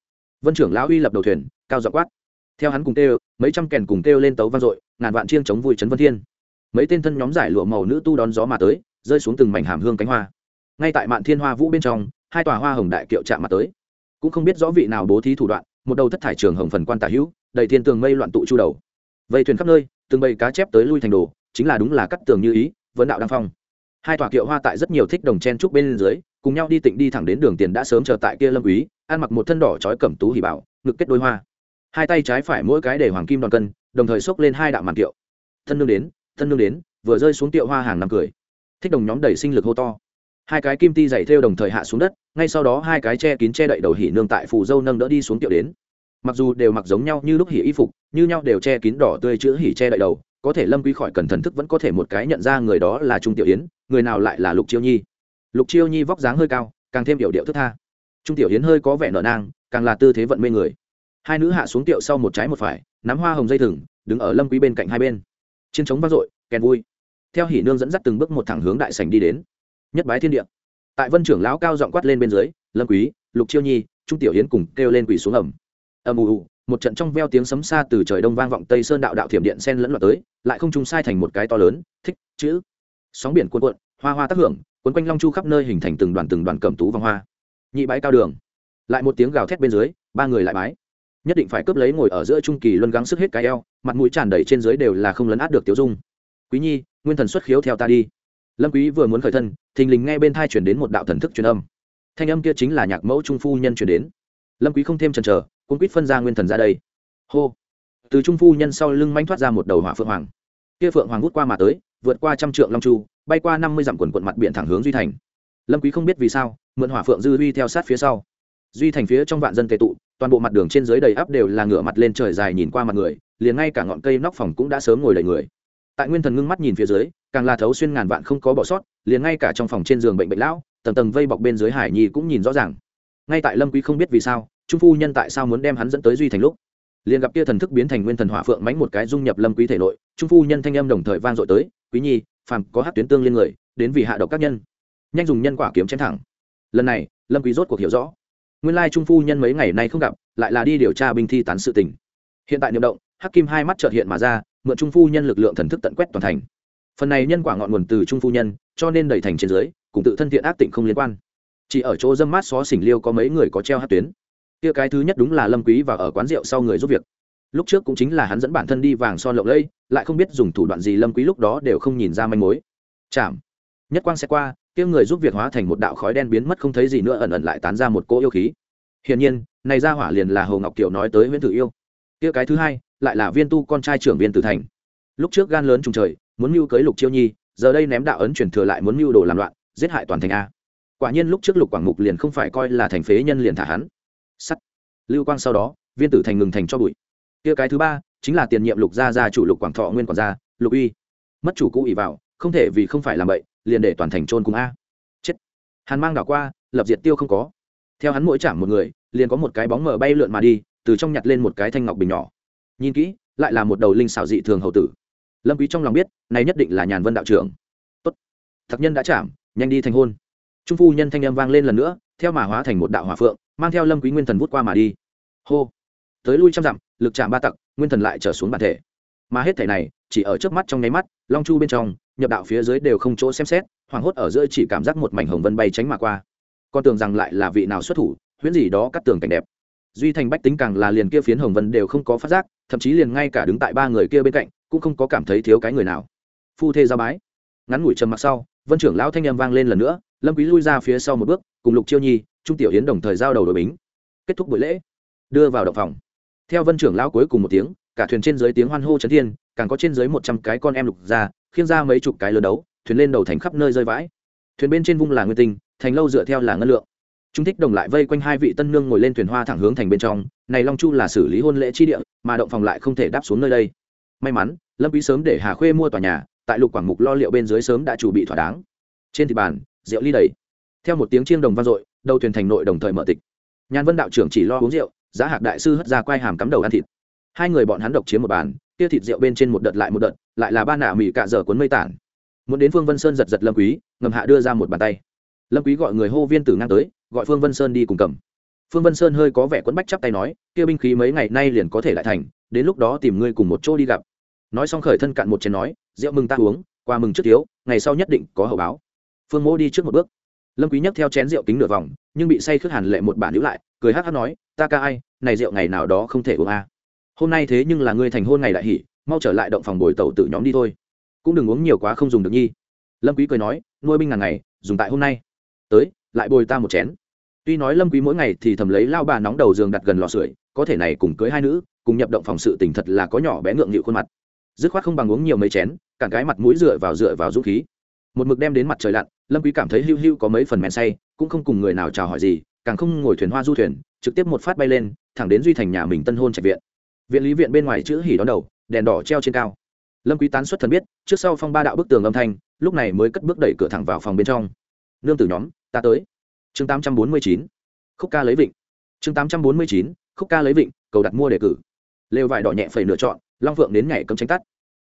Speaker 1: Vân trưởng lão uy lập đầu thuyền, cao dọ quát. Theo hắn cùng kêu, mấy trăm kèn cùng kêu lên tấu vang dội, ngàn vạn chiêng chống vui trấn vân thiên. Mấy tên thân nhóm giải lụa màu nữ tu đón gió mà tới, rơi xuống từng mảnh hàm hương cánh hoa. Ngay tại mạn thiên hoa vũ bên trong, hai tòa hoa hồng đại kiệu chạm mặt tới. Cũng không biết rõ vị nào bố thí thủ đoạn, một đầu thất thải trường hồng phần quan tả hữu, đầy thiên tường mây loạn tụ chu đầu. Vây thuyền khắp nơi, từng bầy cá chép tới lui thành đồ chính là đúng là cắt tường như ý, vấn đạo đăng phong. Hai tòa kiệu hoa tại rất nhiều thích đồng chen trúc bên dưới, cùng nhau đi tịnh đi thẳng đến đường tiền đã sớm chờ tại kia lâm úy ăn mặc một thân đỏ trói cẩm tú hỉ bảo, ngực kết đôi hoa. Hai tay trái phải mỗi cái để hoàng kim đòn cân, đồng thời xốc lên hai đạo màn kiệu. Thân nương đến, thân nương đến, vừa rơi xuống tiệu hoa hàng năm cười. Thích đồng nhóm đầy sinh lực hô to. Hai cái kim ti dày theo đồng thời hạ xuống đất, ngay sau đó hai cái che kín che đậy đầu hỉ nương tại phù dâu nâng đỡ đi xuống tiệu đến. Mặc dù đều mặc giống nhau như lúc hỉ y phục, như nhau đều che kín đỏ tươi chữ hỉ che đậy đầu có thể lâm quý khỏi cần thần thức vẫn có thể một cái nhận ra người đó là trung tiểu yến, người nào lại là lục chiêu nhi. Lục chiêu nhi vóc dáng hơi cao, càng thêm điệu điệu thức tha. Trung tiểu yến hơi có vẻ nở nang, càng là tư thế vận mê người. Hai nữ hạ xuống tiệu sau một trái một phải, nắm hoa hồng dây thừng, đứng ở lâm quý bên cạnh hai bên. Chiến trống vang dội, kèn vui. Theo hỉ nương dẫn dắt từng bước một thẳng hướng đại sảnh đi đến. Nhất bái thiên địa. Tại vân trưởng lão cao giọng quát lên bên dưới, lâm quý, lục chiêu nhi, trung tiểu yến cùng kêu lên quỳ xuống ẩm ầm ù một trận trong veo tiếng sấm xa từ trời đông vang vọng tây sơn đạo đạo thiểm điện sen lẫn loạt tới, lại không trung sai thành một cái to lớn, thích, chữ. Sóng biển cuộn cuộn, hoa hoa tác hưởng quấn quanh long chu khắp nơi hình thành từng đoàn từng đoàn cẩm tú vòng hoa. Nhị bãi cao đường. Lại một tiếng gào thét bên dưới, ba người lại bái. Nhất định phải cướp lấy ngồi ở giữa trung kỳ luân gắng sức hết cái eo, mặt mũi tràn đầy trên dưới đều là không lấn át được tiêu dung. Quý nhi, nguyên thần xuất khiếu theo ta đi. Lâm quý vừa muốn khởi thân, thình lình nghe bên thai chuyển đến một đạo thần thức truyền âm. Thanh âm kia chính là nhạc mẫu trung phu nhân truyền đến. Lâm quý không thêm chần chờ cũng quýt phân ra nguyên thần ra đây. Hô. Từ trung phu nhân sau lưng manh thoát ra một đầu hỏa phượng hoàng. Kia phượng hoàng hút qua mà tới, vượt qua trăm trượng long chu, bay qua năm mươi dặm quần quận mặt biển thẳng hướng duy thành. Lâm quý không biết vì sao, mượn hỏa phượng dư uy theo sát phía sau. Duy thành phía trong vạn dân tề tụ, toàn bộ mặt đường trên dưới đầy áp đều là ngửa mặt lên trời dài nhìn qua mặt người, liền ngay cả ngọn cây nóc phòng cũng đã sớm ngồi đầy người. Tại nguyên thần ngưng mắt nhìn phía dưới, càng là thấu xuyên ngàn vạn không có bỏ sót, liền ngay cả trong phòng trên giường bệnh bệnh lão, tầng tầng vây bọc bên dưới hải nhi cũng nhìn rõ ràng. Ngay tại lâm quý không biết vì sao trung phu nhân tại sao muốn đem hắn dẫn tới duy thành lúc? Liền gặp kia thần thức biến thành nguyên thần hỏa phượng mánh một cái dung nhập lâm quý thể nội, trung phu nhân thanh âm đồng thời vang dội tới, quý nhi, phàm có hát tuyến tương liên người, đến vì hạ độc các nhân. Nhanh dùng nhân quả kiếm chém thẳng. Lần này, lâm quý rốt cuộc hiểu rõ. Nguyên lai trung phu nhân mấy ngày nay không gặp, lại là đi điều tra binh thi tán sự tình. Hiện tại niệm động, hắc kim hai mắt chợt hiện mà ra, mượn trung phu nhân lực lượng thần thức tận quét toàn thành. Phần này nhân quả ngọn nguồn từ trung phu nhân, cho nên đẩy thành trên dưới, cùng tự thân thiện ác tịnh không liên quan. Chỉ ở chỗ dâm mát xó xỉnh liêu có mấy người có treo hát tuyến kia cái thứ nhất đúng là lâm quý và ở quán rượu sau người giúp việc. Lúc trước cũng chính là hắn dẫn bản thân đi vàng son lộng lẫy, lại không biết dùng thủ đoạn gì lâm quý lúc đó đều không nhìn ra manh mối. Chạm nhất quang sẽ qua, kia người giúp việc hóa thành một đạo khói đen biến mất không thấy gì nữa ẩn ẩn lại tán ra một cỗ yêu khí. Hiển nhiên, này ra hỏa liền là hồ ngọc kiều nói tới nguyễn tử yêu. Kia cái thứ hai, lại là viên tu con trai trưởng viên tử thành. Lúc trước gan lớn trùng trời, muốn mưu cưới lục chiêu nhi, giờ đây ném đạo ấn truyền thừa lại muốn mưu đồ làm loạn, giết hại toàn thành a. Quả nhiên lúc trước lục quảng mục liền không phải coi là thành phế nhân liền thả hắn sắt. Lưu quang sau đó, viên tử thành ngừng thành cho bụi. Kia cái thứ ba, chính là tiền nhiệm lục gia gia chủ lục quảng thọ nguyên quản gia, lục uy. Mất chủ cũ ỉ vào, không thể vì không phải làm vậy liền để toàn thành trôn cùng a. Chết. Hàn mang đảo qua, lập diệt tiêu không có. Theo hắn mỗi chạm một người, liền có một cái bóng mờ bay lượn mà đi, từ trong nhặt lên một cái thanh ngọc bình nhỏ. Nhìn kỹ, lại là một đầu linh xảo dị thường hậu tử. Lâm quý trong lòng biết, này nhất định là nhàn vân đạo trưởng. Tốt. Thật nhân đã chạm, nhanh đi thành hôn. Trung phu nhân thanh âm vang lên lần nữa theo mà hóa thành một đạo hỏa phượng, mang theo lâm quý nguyên thần vút qua mà đi. Hô! Tới lui trăm dặm, lực chạm ba tặc, nguyên thần lại trở xuống bản thể. Mà hết thể này, chỉ ở trước mắt trong nháy mắt, long chu bên trong, nhập đạo phía dưới đều không chỗ xem xét, hoảng hốt ở giữa chỉ cảm giác một mảnh hồng vân bay tránh mà qua. Con tưởng rằng lại là vị nào xuất thủ, huyễn gì đó cắt tường cảnh đẹp. Duy thành bách tính càng là liền kia phiến hồng vân đều không có phát giác, thậm chí liền ngay cả đứng tại ba người kia bên cạnh, cũng không có cảm thấy thiếu cái người nào. Phu thê ra bái. Ngắn ngủi trầm mặc sau, vân trưởng lão thanh âm vang lên lần nữa lâm quý lui ra phía sau một bước, cùng lục chiêu nhi, trung tiểu Yến đồng thời giao đầu đội bính. Kết thúc buổi lễ, đưa vào động phòng. Theo vân trưởng lão cuối cùng một tiếng, cả thuyền trên dưới tiếng hoan hô chấn thiên, càng có trên dưới một trăm cái con em lục ra, khiêng ra mấy chục cái lớn đấu, thuyền lên đầu thành khắp nơi rơi vãi. Thuyền bên trên vung là nguyên tinh, thành lâu dựa theo là ngân lượng. Chúng thích đồng lại vây quanh hai vị tân nương ngồi lên thuyền hoa thẳng hướng thành bên trong, này long chu là xử lý hôn lễ chi địa, mà động phòng lại không thể đáp xuống nơi đây. May mắn, lâm quý sớm để hà khuê mua tòa nhà, tại lục quảng mục lo liệu bên dưới sớm đã chủ bị thỏa đáng. Trên thị bàn rượu ly đầy. Theo một tiếng chiêng đồng vang dội, đầu thuyền thành nội đồng thời mở tịch. Nhàn vân đạo trưởng chỉ lo uống rượu, giá hạc đại sư hất ra quai hàm cắm đầu ăn thịt. Hai người bọn hắn độc chiếm một bàn, kia thịt rượu bên trên một đợt lại một đợt, lại là ba nạ mì cạ dở cuốn mây tản. Muốn đến phương vân sơn giật giật lâm quý, ngầm hạ đưa ra một bàn tay. Lâm quý gọi người hô viên tử ngang tới, gọi phương vân sơn đi cùng cầm. Phương vân sơn hơi có vẻ quấn bách chắp tay nói, kia binh khí mấy ngày nay liền có thể lại thành, đến lúc đó tìm ngươi cùng một chỗ đi gặp. Nói xong khởi thân cạn một chén nói, rượu mừng ta uống qua mừng trước thiếu, ngày sau nhất định có hậu báo phương mỗ đi trước một bước. Lâm quý nhấc theo chén rượu kính nửa vòng, nhưng bị say khước hàn lệ một bản níu lại, cười hắc hắc nói, ta ca ai, này rượu ngày nào đó không thể uống a à. hôm nay thế nhưng là ngươi thành hôn ngày đại hỉ mau trở lại động phòng bồi tẩu tự nhóm đi thôi. Cũng đừng uống nhiều quá không dùng được nhi. Lâm quý cười nói, nuôi binh ngàn ngày, dùng tại hôm nay. Tới, lại bồi ta một chén. Tuy nói lâm quý mỗi ngày thì thầm lấy lao bà nóng đầu giường đặt gần lò sưởi, có thể này cùng cưới hai nữ, cùng nhập động phòng sự tình thật là có nhỏ bé ngượng nghịu khuôn mặt. Dứt khoát không bằng uống nhiều mấy chén cản cái mặt mũi dựa vào dựa vào dũng khí một mực đem đến mặt trời lặn, lâm quý cảm thấy hưu hưu có mấy phần men say, cũng không cùng người nào chào hỏi gì, càng không ngồi thuyền hoa du thuyền, trực tiếp một phát bay lên, thẳng đến duy thành nhà mình tân hôn trạch viện. Viện lý viện bên ngoài chữ hỉ đón đầu, đèn đỏ treo trên cao. Lâm quý tán xuất thần biết, trước sau phong ba đạo bức tường âm thanh, lúc này mới cất bước đẩy cửa thẳng vào phòng bên trong. Nương tử nhóm, ta tới. Chương 849 khúc ca lấy vịnh. Chương 849 khúc ca lấy vịnh, cầu đặt mua đề cử. Lều vải đỏ nhẹ phẩy nửa chọn long vượng đến nhảy cấm tránh tắt.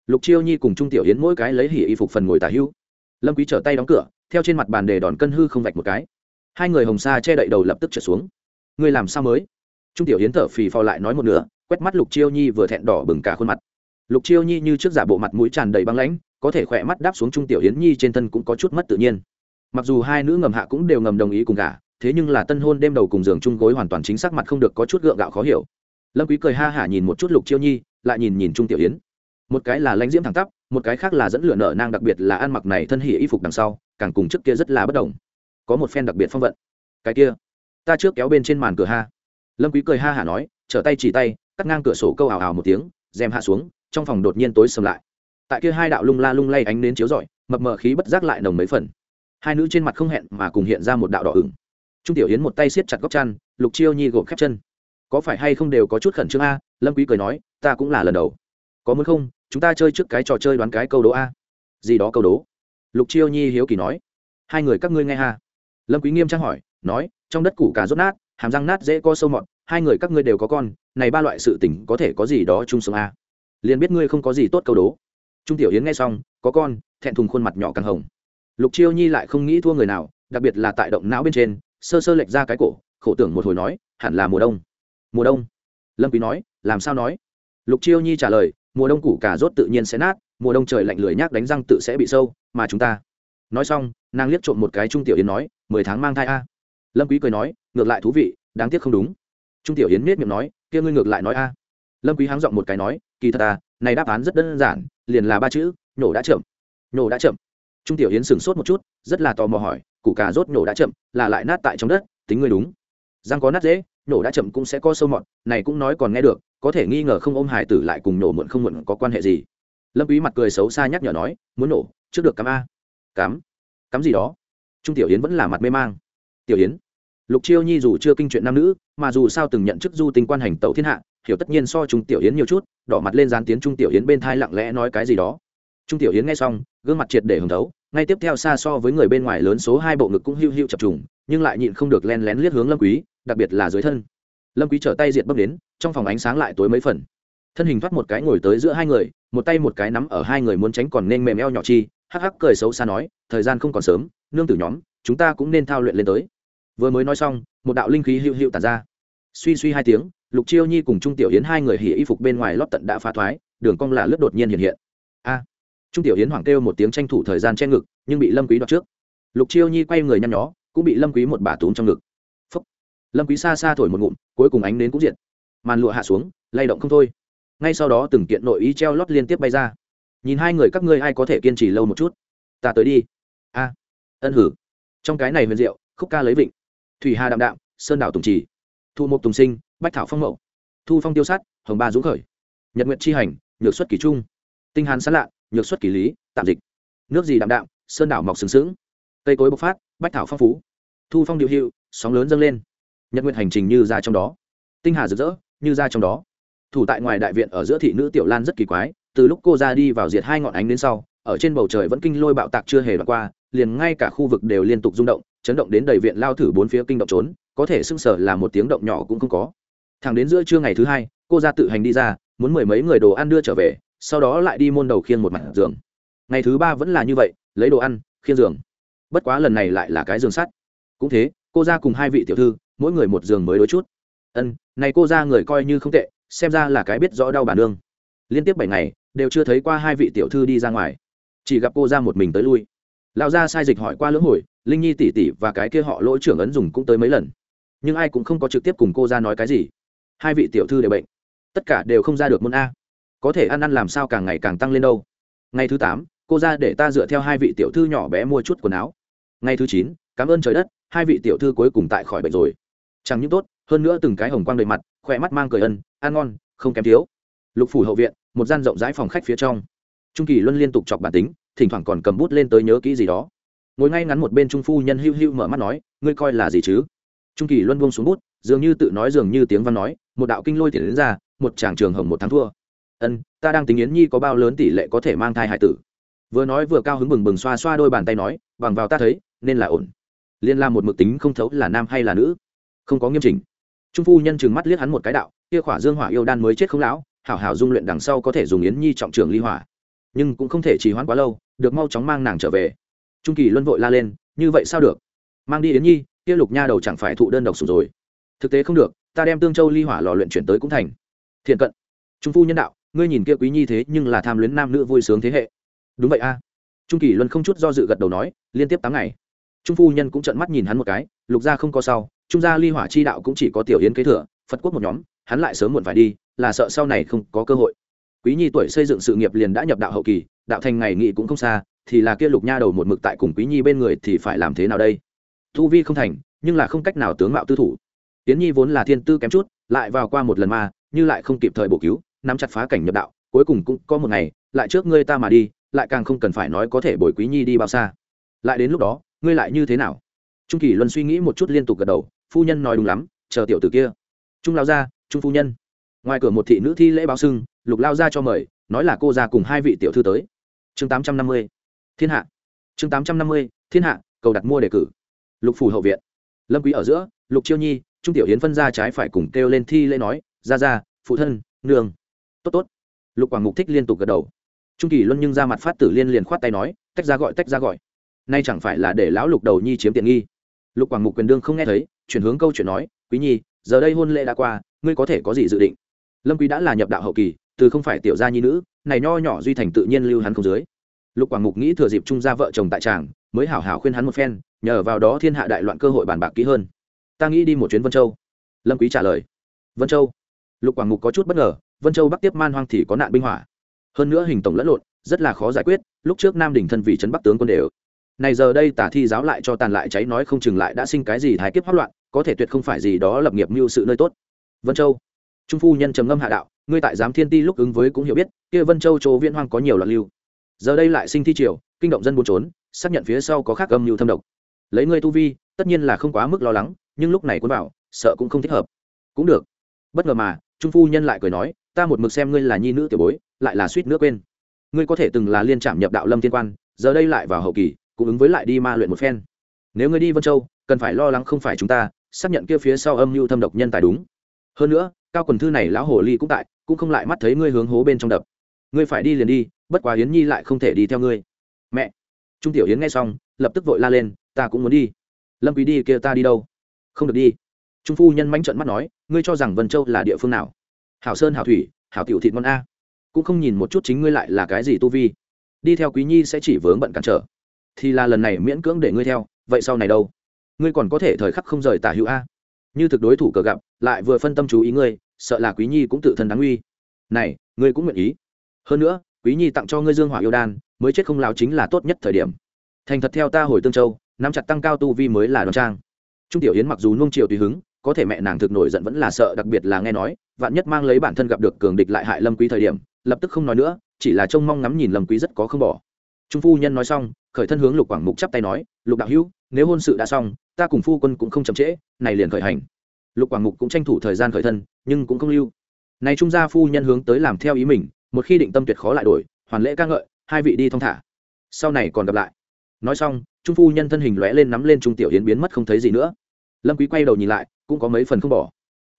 Speaker 1: Lục chiêu nhi cùng trung tiểu yến mỗi cái lấy hỉ y phục phần ngồi tả hưu lâm quý trở tay đóng cửa, theo trên mặt bàn đề đòn cân hư không vạch một cái. Hai người hồng sa che đậy đầu lập tức trở xuống. Ngươi làm sao mới? Trung tiểu yến thở phì phò lại nói một nửa, quét mắt lục chiêu nhi vừa thẹn đỏ bừng cả khuôn mặt. Lục chiêu nhi như trước giả bộ mặt mũi tràn đầy băng lãnh, có thể khỏe mắt đáp xuống trung tiểu yến nhi trên thân cũng có chút mất tự nhiên. Mặc dù hai nữ ngầm hạ cũng đều ngầm đồng ý cùng cả thế nhưng là tân hôn đêm đầu cùng giường chung gối hoàn toàn chính xác mặt không được có chút gượng gạo khó hiểu. Lâm quý cười ha hả nhìn một chút lục chiêu nhi, lại nhìn nhìn trung tiểu yến. Một cái là lãnh diễm thẳng tắp một cái khác là dẫn lửa nở nang đặc biệt là ăn mặc này thân hỉ y phục đằng sau, càng cùng trước kia rất là bất đồng. Có một phen đặc biệt phong vận. Cái kia, ta trước kéo bên trên màn cửa ha. Lâm quý cười ha hả nói, trở tay chỉ tay, cắt ngang cửa sổ câu ảo ảo một tiếng, rèm hạ xuống, trong phòng đột nhiên tối sầm lại. Tại kia hai đạo lung la lung lay ánh nến chiếu rọi, mập mờ khí bất giác lại nồng mấy phần. Hai nữ trên mặt không hẹn mà cùng hiện ra một đạo đỏ ửng. Trung tiểu yến một tay siết chặt góc chăn, lục chiêu nhi gộp khép chân. Có phải hay không đều có chút khẩn trương a? Lâm quý cười nói, ta cũng là lần đầu. Có muốn không chúng ta chơi trước cái trò chơi đoán cái câu đố a. Gì đó câu đố. Lục chiêu nhi hiếu kỳ nói. Hai người các ngươi nghe ha. Lâm quý nghiêm trang hỏi, nói, trong đất củ cà rốt nát, hàm răng nát dễ co sâu mọt, hai người các ngươi đều có con, này ba loại sự tình có thể có gì đó chung sống a? Liền biết ngươi không có gì tốt câu đố. Trung tiểu yến nghe xong, có con, thẹn thùng khuôn mặt nhỏ càng hồng. Lục chiêu nhi lại không nghĩ thua người nào, đặc biệt là tại động não bên trên, sơ sơ lệch ra cái cổ, khổ tưởng một hồi nói, hẳn là mùa đông. Mùa đông. Lâm quý nói, làm sao nói? Lục chiêu nhi trả lời mùa đông củ cà rốt tự nhiên sẽ nát, mùa đông trời lạnh lười nhác đánh răng tự sẽ bị sâu, mà chúng ta. Nói xong, nàng liếc trộm một cái trung tiểu yến nói, mười tháng mang thai a. Lâm quý cười nói, ngược lại thú vị, đáng tiếc không đúng. Trung tiểu yến miết miệng nói, kia ngươi ngược lại nói a. Lâm quý háng giọng một cái nói, kỳ thật à này đáp án rất đơn giản, liền là ba chữ, nhổ đã chậm. Nhổ đã chậm. Trung tiểu yến sửng sốt một chút, rất là tò mò hỏi, củ cà rốt nhổ đã chậm, là lại nát tại trong đất, tính ngươi đúng. Răng có nát dễ nổ đã chậm cũng sẽ có sâu mọt, này cũng nói còn nghe được, có thể nghi ngờ không ôm hải tử lại cùng nổ muộn không muộn có quan hệ gì. Lâm quý mặt cười xấu xa nhắc nhở nói, muốn nổ, trước được cắm a. Cắm? Cắm gì đó? Trung tiểu yến vẫn là mặt mê mang. Tiểu yến? Lục chiêu nhi dù chưa kinh chuyện nam nữ, mà dù sao từng nhận chức du tinh quan hành tẩu thiên hạ, hiểu tất nhiên so trung tiểu yến nhiều chút, đỏ mặt lên dán tiến trung tiểu yến bên thai lặng lẽ nói cái gì đó. Trung tiểu yến nghe xong, gương mặt triệt để hưởng thấu, ngay tiếp theo xa so với người bên ngoài lớn số hai bộ ngực cũng hưu hưu chập trùng, nhưng lại nhịn không được len lén liếc hướng lâm quý đặc biệt là dưới thân. Lâm quý trở tay diệt bấm đến, trong phòng ánh sáng lại tối mấy phần. Thân hình thoát một cái ngồi tới giữa hai người, một tay một cái nắm ở hai người muốn tránh còn nên mềm eo nhỏ chi, hắc hắc cười xấu xa nói, thời gian không còn sớm, nương tử nhóm, chúng ta cũng nên thao luyện lên tới. Vừa mới nói xong, một đạo linh khí hữu hữu tản ra. Suy suy hai tiếng, lục chiêu nhi cùng trung tiểu yến hai người hỉ y phục bên ngoài lót tận đã phá thoái, đường cong là lướt đột nhiên hiện hiện. A! Trung tiểu Yến hoảng kêu một tiếng tranh thủ thời gian che ngực, nhưng bị lâm quý đoạt trước. Lục chiêu nhi quay người nhăn nhó, cũng bị lâm quý một bà túm trong ngực lâm quý xa xa thổi một ngụm, cuối cùng ánh nến cũng diệt. Màn lụa hạ xuống, lay động không thôi. Ngay sau đó từng kiện nội y treo lót liên tiếp bay ra. Nhìn hai người các ngươi ai có thể kiên trì lâu một chút? Ta tới đi. A. Ân hử. Trong cái này huyền diệu, khúc ca lấy vịnh. Thủy hà đạm đạm, sơn đảo tùng trì. Thu mục tùng sinh, bách thảo phong mậu. Thu phong tiêu sát, hồng ba dũng khởi. Nhật nguyện tri hành, nhược xuất kỳ trung. Tinh hàn sán lạ, nhược xuất kỳ lý, tạm dịch. Nước gì đạm đạm, sơn đảo mọc sừng sững. Cây cối bộc phát, bách thảo phong phú. Thu phong điệu hiệu, sóng lớn dâng lên nhật nguyện hành trình như ra trong đó. Tinh hà rực rỡ, như ra trong đó. Thủ tại ngoài đại viện ở giữa thị nữ tiểu lan rất kỳ quái, từ lúc cô ra đi vào diệt hai ngọn ánh đến sau, ở trên bầu trời vẫn kinh lôi bạo tạc chưa hề đoạn qua, liền ngay cả khu vực đều liên tục rung động, chấn động đến đầy viện lao thử bốn phía kinh động trốn, có thể sưng sở là một tiếng động nhỏ cũng không có. Thẳng đến giữa trưa ngày thứ hai, cô ra tự hành đi ra, muốn mười mấy người đồ ăn đưa trở về, sau đó lại đi môn đầu khiên một mặt giường. Ngày thứ ba vẫn là như vậy, lấy đồ ăn khiên giường. Bất quá lần này lại là cái giường sắt. Cũng thế, cô ra cùng hai vị tiểu thư mỗi người một giường mới đối chút. Ân, này cô ra người coi như không tệ, xem ra là cái biết rõ đau bản nương. Liên tiếp bảy ngày, đều chưa thấy qua hai vị tiểu thư đi ra ngoài. Chỉ gặp cô ra một mình tới lui. Lão gia sai dịch hỏi qua lưỡng hồi, linh nhi tỷ tỷ và cái kia họ lỗi trưởng ấn dùng cũng tới mấy lần. Nhưng ai cũng không có trực tiếp cùng cô ra nói cái gì. Hai vị tiểu thư đều bệnh. Tất cả đều không ra được môn a. Có thể ăn ăn làm sao càng ngày càng tăng lên đâu. Ngày thứ tám, cô ra để ta dựa theo hai vị tiểu thư nhỏ bé mua chút quần áo. Ngày thứ chín, cảm ơn trời đất, hai vị tiểu thư cuối cùng tại khỏi bệnh rồi chẳng những tốt, hơn nữa từng cái hồng quang đầy mặt, khỏe mắt mang cười ân, ăn ngon, không kém thiếu. Lục phủ hậu viện, một gian rộng rãi phòng khách phía trong. Trung kỳ luân liên tục chọc bản tính, thỉnh thoảng còn cầm bút lên tới nhớ kỹ gì đó. Ngồi ngay ngắn một bên trung phu nhân hiu hiu mở mắt nói, ngươi coi là gì chứ? Trung kỳ luân buông xuống bút, dường như tự nói dường như tiếng văn nói, một đạo kinh lôi tiền đến ra, một chàng trường hồng một tháng thua. Ân, ta đang tính yến nhi có bao lớn tỷ lệ có thể mang thai hải tử? Vừa nói vừa cao hứng bừng bừng xoa xoa đôi bàn tay nói, bằng vào ta thấy, nên là ổn. Liên la một mực tính không thấu là nam hay là nữ không có nghiêm chỉnh. Trung phu nhân chừng mắt liếc hắn một cái đạo, kia khỏa dương hỏa yêu đan mới chết không lão, hảo hảo dung luyện đằng sau có thể dùng yến nhi trọng trường ly hỏa. Nhưng cũng không thể trì hoãn quá lâu, được mau chóng mang nàng trở về. Trung kỳ luân vội la lên, như vậy sao được? Mang đi yến nhi, kia lục nha đầu chẳng phải thụ đơn độc sụp rồi. Thực tế không được, ta đem tương châu ly hỏa lò luyện chuyển tới cũng thành. Thiện cận. Trung phu nhân đạo, ngươi nhìn kia quý nhi thế nhưng là tham luyến nam nữ vui sướng thế hệ. Đúng vậy a. Trung kỳ luân không chút do dự gật đầu nói, liên tiếp tám ngày. Trung phu nhân cũng trợn mắt nhìn hắn một cái, lục gia không có sau trung gia ly hỏa chi đạo cũng chỉ có tiểu yến kế thừa, phật quốc một nhóm, hắn lại sớm muộn phải đi, là sợ sau này không có cơ hội. Quý nhi tuổi xây dựng sự nghiệp liền đã nhập đạo hậu kỳ, đạo thành ngày nghị cũng không xa, thì là kia lục nha đầu một mực tại cùng quý nhi bên người thì phải làm thế nào đây? Thu vi không thành, nhưng là không cách nào tướng mạo tư thủ. Tiến nhi vốn là thiên tư kém chút, lại vào qua một lần mà như lại không kịp thời bổ cứu, nắm chặt phá cảnh nhập đạo, cuối cùng cũng có một ngày, lại trước ngươi ta mà đi, lại càng không cần phải nói có thể bồi quý nhi đi bao xa. Lại đến lúc đó, ngươi lại như thế nào? Trung kỳ luân suy nghĩ một chút liên tục gật đầu phu nhân nói đúng lắm chờ tiểu tử kia. Trung lao gia, trung phu nhân. Ngoài cửa một thị nữ thi lễ báo sưng lục lao gia cho mời nói là cô ra cùng hai vị tiểu thư tới. Chương tám trăm năm mươi. Thiên hạ. Chương tám trăm năm mươi. Thiên hạ cầu đặt mua đề cử. Lục phủ hậu viện. Lâm quý ở giữa lục chiêu nhi trung tiểu hiến phân ra trái phải cùng kêu lên thi lễ nói ra ra phụ thân nương. Tốt tốt. Lục quảng mục thích liên tục gật đầu. Trung kỳ luân nhưng ra mặt phát tử liên liền khoát tay nói tách ra gọi tách ra gọi. Nay chẳng phải là để lão lục đầu nhi chiếm tiện nghi. Lục quảng mục quyền đương không nghe thấy chuyển hướng câu chuyện nói, quý nhi, giờ đây hôn lễ đã qua, ngươi có thể có gì dự định? Lâm quý đã là nhập đạo hậu kỳ, từ không phải tiểu gia nhi nữ, này nho nhỏ duy thành tự nhiên lưu hắn không dưới. Lục quảng mục nghĩ thừa dịp trung gia vợ chồng tại tràng, mới hảo hảo khuyên hắn một phen, nhờ vào đó thiên hạ đại loạn cơ hội bàn bạc kỹ hơn. Ta nghĩ đi một chuyến vân châu. Lâm quý trả lời. Vân châu? Lục quảng mục có chút bất ngờ, vân châu bắc tiếp man hoang thì có nạn binh hỏa. Hơn nữa hình tổng lẫn lộn, rất là khó giải quyết, lúc trước nam đình thân vị trấn bắc tướng quân đều. Này giờ đây tả thi giáo lại cho tàn lại cháy nói không chừng lại đã sinh cái gì thái kiếp hoát loạn có thể tuyệt không phải gì đó lập nghiệp mưu sự nơi tốt. Vân châu. Trung phu nhân trầm ngâm hạ đạo, ngươi tại giám thiên ti lúc ứng với cũng hiểu biết, kia vân châu chỗ viễn hoang có nhiều loạn lưu. Giờ đây lại sinh thi triều, kinh động dân buôn trốn, xác nhận phía sau có khác âm mưu thâm độc. Lấy ngươi tu vi, tất nhiên là không quá mức lo lắng, nhưng lúc này quân bảo sợ cũng không thích hợp. Cũng được. Bất ngờ mà, trung phu nhân lại cười nói, ta một mực xem ngươi là nhi nữ tiểu bối, lại là suýt nước quên. Ngươi có thể từng là liên trạm nhập đạo lâm tiên quan, giờ đây lại vào hậu kỳ, cũng ứng với lại đi ma luyện một phen. Nếu ngươi đi vân châu, cần phải lo lắng không phải chúng ta xác nhận kia phía sau âm mưu thâm độc nhân tài đúng. Hơn nữa, cao quần thư này lão hồ ly cũng tại, cũng không lại mắt thấy ngươi hướng hố bên trong đập. Ngươi phải đi liền đi, bất quá yến nhi lại không thể đi theo ngươi. Mẹ! Trung tiểu yến nghe xong, lập tức vội la lên, ta cũng muốn đi. Lâm quý đi kia ta đi đâu? Không được đi. Trung phu nhân mánh trận mắt nói, ngươi cho rằng vân châu là địa phương nào? Hảo sơn, hảo thủy, hảo tiểu thịt ngon a. Cũng không nhìn một chút chính ngươi lại là cái gì tu vi. Đi theo quý nhi sẽ chỉ vướng bận cản trở. Thì là lần này miễn cưỡng để ngươi theo, vậy sau này đâu? Ngươi còn có thể thời khắc không rời tả hữu a. Như thực đối thủ cờ gặp, lại vừa phân tâm chú ý ngươi, sợ là quý nhi cũng tự thân đáng uy. Này, ngươi cũng nguyện ý. Hơn nữa, quý nhi tặng cho ngươi dương hỏa yêu đan, mới chết không lao chính là tốt nhất thời điểm. Thành thật theo ta hồi tương châu, nắm chặt tăng cao tu vi mới là đoan trang. Trung tiểu yến mặc dù nung chiều tùy hứng, có thể mẹ nàng thực nổi giận vẫn là sợ, đặc biệt là nghe nói, vạn nhất mang lấy bản thân gặp được cường địch lại hại lâm quý thời điểm, lập tức không nói nữa, chỉ là trông mong ngắm nhìn lâm quý rất có không bỏ. Trung phu nhân nói xong, khởi thân hướng lục quảng mục chắp tay nói, lục đạo hữu, nếu hôn sự đã xong ta cùng phu quân cũng không chậm trễ, này liền khởi hành. Lục quảng mục cũng tranh thủ thời gian khởi thân, nhưng cũng không lưu. Này trung gia phu nhân hướng tới làm theo ý mình, một khi định tâm tuyệt khó lại đổi, hoàn lễ ca ngợi, hai vị đi thong thả. Sau này còn gặp lại. Nói xong, trung phu nhân thân hình lóe lên nắm lên trung tiểu yến biến mất không thấy gì nữa. Lâm quý quay đầu nhìn lại, cũng có mấy phần không bỏ.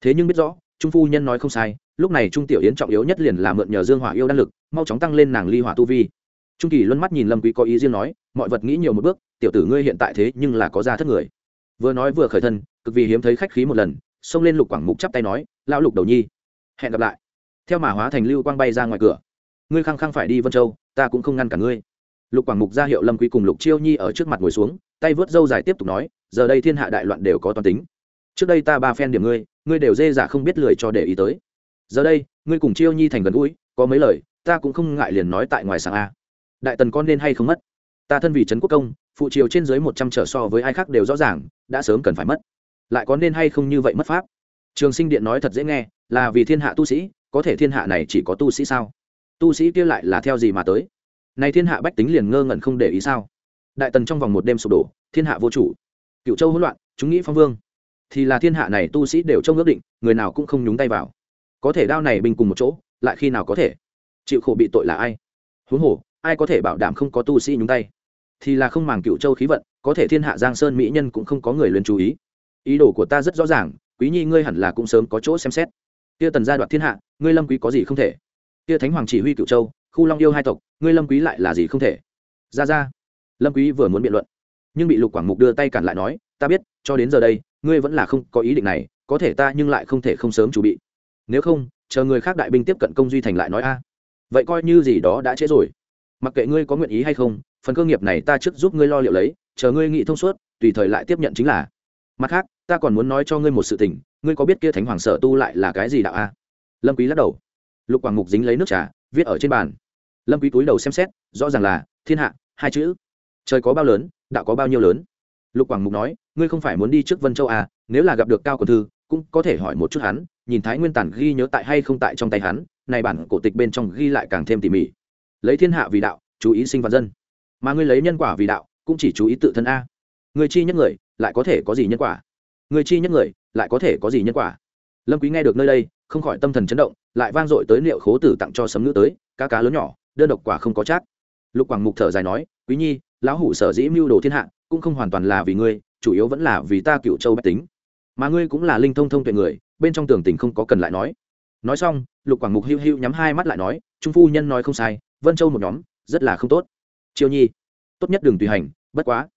Speaker 1: Thế nhưng biết rõ, trung phu nhân nói không sai, lúc này trung tiểu yến trọng yếu nhất liền là mượn nhờ dương hỏa yêu đan lực, mau chóng tăng lên nàng ly hỏa tu vi. Trung kỳ luân mắt nhìn lâm quý có ý riêng nói, mọi vật nghĩ nhiều một bước, tiểu tử ngươi hiện tại thế nhưng là có ra thất người vừa nói vừa khởi thân, cực vì hiếm thấy khách khí một lần, xông lên lục quảng mục chắp tay nói, lão lục đầu nhi, hẹn gặp lại. Theo mà hóa thành lưu quang bay ra ngoài cửa. Ngươi khăng khăng phải đi vân châu, ta cũng không ngăn cả ngươi. Lục quảng mục ra hiệu lâm quý cùng lục chiêu nhi ở trước mặt ngồi xuống, tay vớt dâu dài tiếp tục nói, giờ đây thiên hạ đại loạn đều có toàn tính. Trước đây ta ba phen điểm ngươi ngươi đều dê giả không biết lười cho để ý tới. Giờ đây, ngươi cùng chiêu nhi thành gần gũi, có mấy lời, ta cũng không ngại liền nói tại ngoài sáng a. Đại tần con nên hay không mất? Ta thân vì trấn quốc công phụ triều trên dưới một trăm trở so với ai khác đều rõ ràng, đã sớm cần phải mất. Lại có nên hay không như vậy mất pháp? Trường sinh điện nói thật dễ nghe, là vì thiên hạ tu sĩ, có thể thiên hạ này chỉ có tu sĩ sao? Tu sĩ kia lại là theo gì mà tới? Nay thiên hạ bách tính liền ngơ ngẩn không để ý sao? Đại tần trong vòng một đêm sụp đổ, thiên hạ vô chủ. Cựu châu hỗn loạn, chúng nghĩ phong vương. Thì là thiên hạ này tu sĩ đều trông ước định, người nào cũng không nhúng tay vào. Có thể đao này bình cùng một chỗ, lại khi nào có thể? Chịu khổ bị tội là ai? Huống hồ, ai có thể bảo đảm không có tu sĩ nhúng tay? Thì là không màng cựu châu khí vận, có thể thiên hạ giang sơn mỹ nhân cũng không có người luyện chú ý. Ý đồ của ta rất rõ ràng, quý nhi ngươi hẳn là cũng sớm có chỗ xem xét. Kia tần gia đoạt thiên hạ, ngươi lâm quý có gì không thể? Kia thánh hoàng chỉ huy cựu châu, khu long yêu hai tộc, ngươi lâm quý lại là gì không thể? Ra ra. Lâm quý vừa muốn biện luận, nhưng bị lục quảng mục đưa tay cản lại nói, ta biết, cho đến giờ đây, ngươi vẫn là không có ý định này, có thể ta nhưng lại không thể không sớm chuẩn bị. Nếu không, chờ người khác đại binh tiếp cận công duy thành lại nói a. Vậy coi như gì đó đã trễ rồi. Mặc kệ ngươi có nguyện ý hay không phần cơ nghiệp này ta trước giúp ngươi lo liệu lấy, chờ ngươi nghị thông suốt, tùy thời lại tiếp nhận chính là. Mặt khác, ta còn muốn nói cho ngươi một sự tình, ngươi có biết kia thánh hoàng sở tu lại là cái gì đạo a? Lâm quý lắc đầu. Lục quảng mục dính lấy nước trà, viết ở trên bàn. Lâm quý cúi đầu xem xét, rõ ràng là, thiên hạ, hai chữ. Trời có bao lớn, đạo có bao nhiêu lớn? Lục quảng mục nói, ngươi không phải muốn đi trước vân châu à nếu là gặp được cao quần thư, cũng có thể hỏi một chút hắn, nhìn thái nguyên tản ghi nhớ tại hay không tại trong tay hắn, này bản cổ tịch bên trong ghi lại càng thêm tỉ mỉ. Lấy thiên hạ vì đạo, chú ý sinh vật dân mà ngươi lấy nhân quả vì đạo, cũng chỉ chú ý tự thân a. Người chi nhất người, lại có thể có gì nhân quả? Người chi nhất người, lại có thể có gì nhân quả? Lâm quý nghe được nơi đây, không khỏi tâm thần chấn động, lại vang dội tới liệu khố tử tặng cho sấm nữ tới, cá cá lớn nhỏ, đơn độc quả không có chắc. Lục quảng mục thở dài nói, quý nhi, lão hủ sở dĩ mưu đồ thiên hạ, cũng không hoàn toàn là vì ngươi, chủ yếu vẫn là vì ta cựu châu bách tính. Mà ngươi cũng là linh thông thông tuệ người, bên trong tường tình không có cần lại nói. Nói xong, lục quảng mục hiu hiu nhắm hai mắt lại nói, trung phu nhân nói không sai, vân châu một nhóm, rất là không tốt chiêu nhi. Tốt nhất đừng tùy hành, bất quá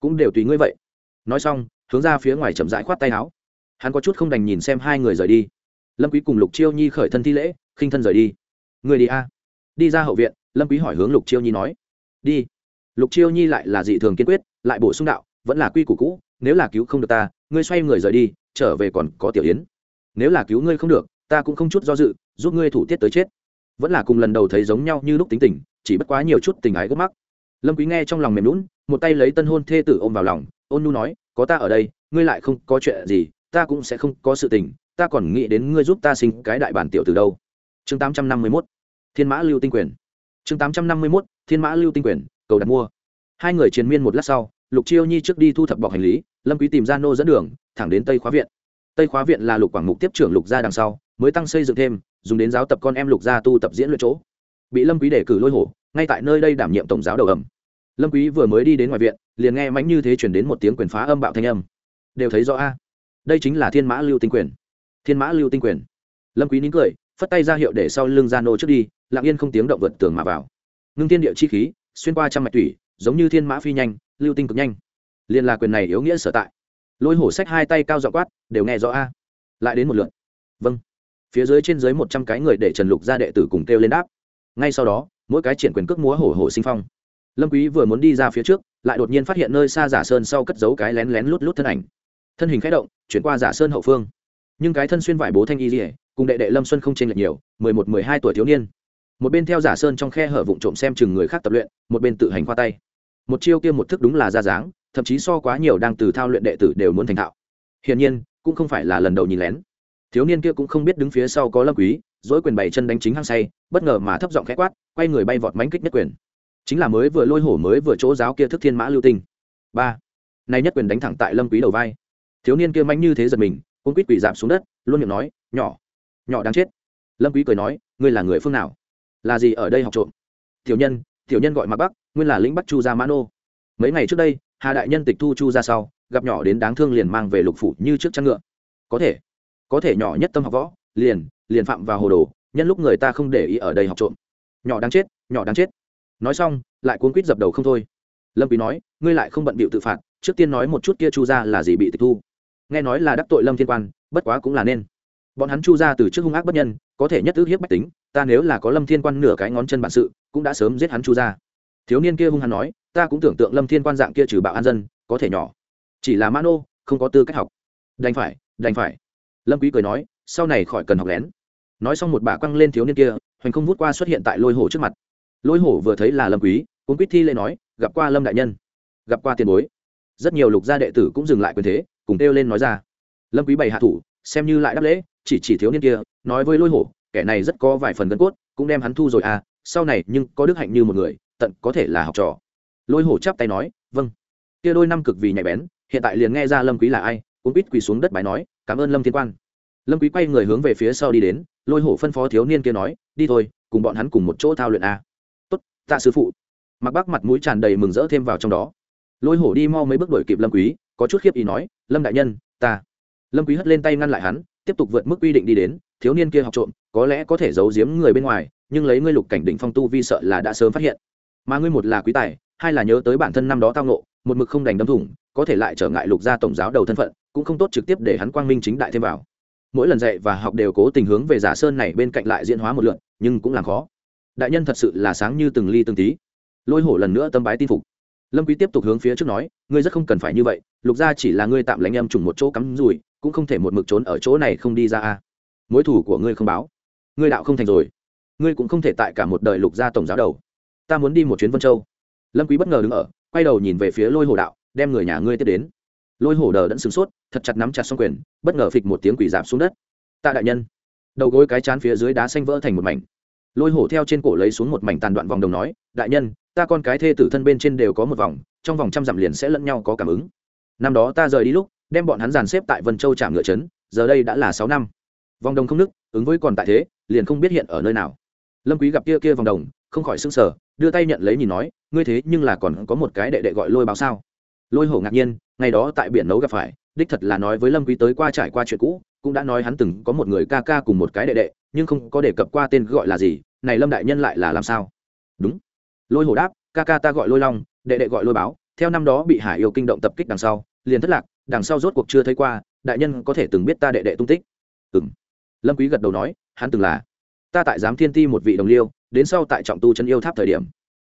Speaker 1: cũng đều tùy ngươi vậy. Nói xong, hướng ra phía ngoài chậm rãi khoát tay áo. Hắn có chút không đành nhìn xem hai người rời đi. Lâm quý cùng lục chiêu nhi khởi thân thi lễ, khinh thân rời đi. Người đi a. Đi ra hậu viện, lâm quý hỏi hướng lục chiêu nhi nói. Đi. Lục chiêu nhi lại là dị thường kiên quyết, lại bổ sung đạo, vẫn là quy củ cũ, nếu là cứu không được ta, ngươi xoay người rời đi, trở về còn có tiểu yến. Nếu là cứu ngươi không được, ta cũng không chút do dự, giúp ngươi thủ tiết tới chết. Vẫn là cùng lần đầu thấy giống nhau như lúc tính tình, chỉ bất quá nhiều chút tình ái gốc mắc lâm quý nghe trong lòng mềm lún một tay lấy tân hôn thê tử ôm vào lòng, ôn nu nói, có ta ở đây, ngươi lại không có chuyện gì, ta cũng sẽ không có sự tình, ta còn nghĩ đến ngươi giúp ta sinh cái đại bản tiểu từ đâu. Chương 851 thiên mã lưu tinh quyền. Chương 851 thiên mã lưu tinh quyền, cầu đặt mua. Hai người truyền miên một lát sau, lục chiêu nhi trước đi thu thập bọc hành lý, lâm quý tìm ra nô dẫn đường, thẳng đến tây khóa viện. Tây khóa viện là lục quảng mục tiếp trưởng lục gia đằng sau, mới tăng xây dựng thêm, dùng đến giáo tập con em lục gia tu tập diễn luyện chỗ. Bị lâm quý để cử lôi hổ, ngay tại nơi đây đảm nhiệm tổng giáo đầu ẩm lâm quý vừa mới đi đến ngoài viện, liền nghe mãnh như thế truyền đến một tiếng quyền phá âm bạo thanh âm. Đều thấy rõ a, đây chính là thiên mã lưu tinh quyền. Thiên mã lưu tinh quyền. Lâm quý nín cười, phất tay ra hiệu để sau lưng gia nô trước đi, lặng yên không tiếng động vượt tường mà vào. Ngưng thiên địa chi khí, xuyên qua trăm mạch thủy giống như thiên mã phi nhanh, lưu tinh cực nhanh. Liền là quyền này yếu nghĩa sở tại. Lôi hổ sách hai tay cao dọ quát, đều nghe rõ a. Lại đến một lượt. Vâng. Phía dưới trên dưới một trăm cái người để trần lục ra đệ tử cùng kêu lên đáp. Ngay sau đó, mỗi cái triển quyền cước múa hổ hổ sinh phong lâm quý vừa muốn đi ra phía trước lại đột nhiên phát hiện nơi xa giả sơn sau cất giấu cái lén lén lút lút thân ảnh. Thân hình khẽ động chuyển qua giả sơn hậu phương. Nhưng cái thân xuyên vải bố thanh y lìa, cùng đệ đệ lâm xuân không chênh lệch nhiều mười một mười hai tuổi thiếu niên. Một bên theo giả sơn trong khe hở vụng trộm xem chừng người khác tập luyện một bên tự hành qua tay. Một chiêu kia một thức đúng là ra dáng thậm chí so quá nhiều đang từ thao luyện đệ tử đều muốn thành thạo. Hiển nhiên cũng không phải là lần đầu nhìn lén. Thiếu niên kia cũng không biết đứng phía sau có lâm quý dỗi quyền bảy chân đánh chính hăng say bất ngờ mà thấp giọng khẽ quát quay người bay vọt mánh kích nhất quyền chính là mới vừa lôi hổ mới vừa chỗ giáo kia thức thiên mã lưu tinh. Ba, nay nhất quyền đánh thẳng tại lâm quý đầu vai. Thiếu niên kia mánh như thế giật mình cũng quýt quỷ giảm xuống đất, luôn miệng nói, nhỏ nhỏ đáng chết. Lâm quý cười nói, ngươi là người phương nào? Là gì ở đây học trộm? Tiểu nhân tiểu nhân gọi mặc bắc, nguyên là lĩnh bắc chu gia mã nô. Mấy ngày trước đây, hà đại nhân tịch thu chu ra sau, gặp nhỏ đến đáng thương liền mang về lục phủ như trước chăn ngựa. Có thể có thể nhỏ nhất tâm học võ, liền liền phạm vào hồ đồ, nhân lúc người ta không để ý ở đây học trộm. Nhỏ đáng chết, nhỏ đáng chết nói xong, lại cuốn quýt dập đầu không thôi. Lâm quý nói, ngươi lại không bận bịu tự phạt, trước tiên nói một chút kia chu gia là gì bị tịch thu. Nghe nói là đắc tội lâm thiên quan, bất quá cũng là nên. Bọn hắn chu gia từ trước hung ác bất nhân, có thể nhất ước hiếp bách tính, ta nếu là có lâm thiên quan nửa cái ngón chân bản sự, cũng đã sớm giết hắn chu gia. thiếu niên kia hung hắn nói, ta cũng tưởng tượng lâm thiên quan dạng kia trừ bạo an dân, có thể nhỏ. Chỉ là mã nô không có tư cách học. Đành phải đành phải. Lâm quý cười nói, sau này khỏi cần học lén. Nói xong một bà quăng lên thiếu niên kia, hoành không vút qua xuất hiện tại lôi hồ trước mặt lôi hổ vừa thấy là lâm quý cũng quýt thi lễ nói, gặp qua lâm đại nhân, gặp qua tiền bối. Rất nhiều lục gia đệ tử cũng dừng lại quyền thế, cùng kêu lên nói ra. Lâm quý bày hạ thủ, xem như lại đáp lễ, chỉ chỉ thiếu niên kia, nói với lôi hổ, kẻ này rất có vài phần gân cốt, cũng đem hắn thu rồi à sau này nhưng có đức hạnh như một người, tận có thể là học trò. Lôi hổ chắp tay nói vâng. Kia đôi năm cực vì nhạy bén, hiện tại liền nghe ra lâm quý là ai cũng biết quỳ xuống đất bài nói, cảm ơn lâm thiên quan. Lâm quý quay người hướng về phía sau đi đến, lôi hổ phân phó thiếu niên kia nói, đi thôi, cùng bọn hắn cùng một chỗ thao luyện a tạ sư phụ. Mặc bác mặt mũi tràn đầy mừng rỡ thêm vào trong đó. Lôi hổ đi mau mấy bước đuổi kịp lâm quý, có chút khiếp ý nói, lâm đại nhân, ta. Lâm quý hất lên tay ngăn lại hắn, tiếp tục vượt mức quy định đi đến, thiếu niên kia học trộm, có lẽ có thể giấu giếm người bên ngoài, nhưng lấy ngươi lục cảnh đỉnh phong tu vi sợ là đã sớm phát hiện. Mà ngươi một là quý tài, hai là nhớ tới bản thân năm đó tao nộ một mực không đành đâm thủng, có thể lại trở ngại lục gia tổng giáo đầu thân phận, cũng không tốt trực tiếp để hắn quang minh chính đại thêm vào. Mỗi lần dạy và học đều cố tình hướng về giả sơn này bên cạnh lại diễn hóa một lượt, nhưng cũng làm khó đại nhân thật sự là sáng như từng ly từng tí. Lôi hổ lần nữa tâm bái tin phục. Lâm quý tiếp tục hướng phía trước nói, ngươi rất không cần phải như vậy, lục gia chỉ là ngươi tạm lãnh em trùng một chỗ cắm rùi cũng không thể một mực trốn ở chỗ này không đi ra a. Mối thủ của ngươi không báo. Ngươi đạo không thành rồi. Ngươi cũng không thể tại cả một đời lục gia tổng giáo đầu. Ta muốn đi một chuyến vân châu. Lâm quý bất ngờ đứng ở, quay đầu nhìn về phía lôi hổ đạo, đem người nhà ngươi tiếp đến. Lôi hổ đờ đẫn sửng sốt, thật chặt nắm chặt song quyền, bất ngờ phịch một tiếng quỷ giảm xuống đất. Tạ đại nhân. Đầu gối cái chán phía dưới đá xanh vỡ thành một mảnh lôi hổ theo trên cổ lấy xuống một mảnh tàn đoạn vòng đồng nói, đại nhân, ta con cái thê tử thân bên trên đều có một vòng, trong vòng trăm dặm liền sẽ lẫn nhau có cảm ứng. Năm đó ta rời đi lúc, đem bọn hắn dàn xếp tại vân châu trạm ngựa trấn, giờ đây đã là sáu năm. Vòng đồng không nức ứng với còn tại thế, liền không biết hiện ở nơi nào. Lâm quý gặp kia kia vòng đồng, không khỏi sững sờ, đưa tay nhận lấy nhìn nói, ngươi thế nhưng là còn có một cái đệ đệ gọi lôi báo sao? Lôi hổ ngạc nhiên, ngày đó tại biển nấu gặp phải, đích thật là nói với lâm quý tới qua trải qua chuyện cũ cũng đã nói hắn từng có một người ca ca cùng một cái đệ đệ, nhưng không có đề cập qua tên gọi là gì, này lâm đại nhân lại là làm sao? Đúng. Lôi hổ đáp, ca ca ta gọi lôi long, đệ đệ gọi lôi báo, theo năm đó bị hải yêu kinh động tập kích đằng sau, liền thất lạc, đằng sau rốt cuộc chưa thấy qua, đại nhân có thể từng biết ta đệ đệ tung tích. Ừng lâm quý gật đầu nói, hắn từng là. Ta tại giám thiên ti một vị đồng liêu, đến sau tại trọng tu chân yêu tháp thời điểm.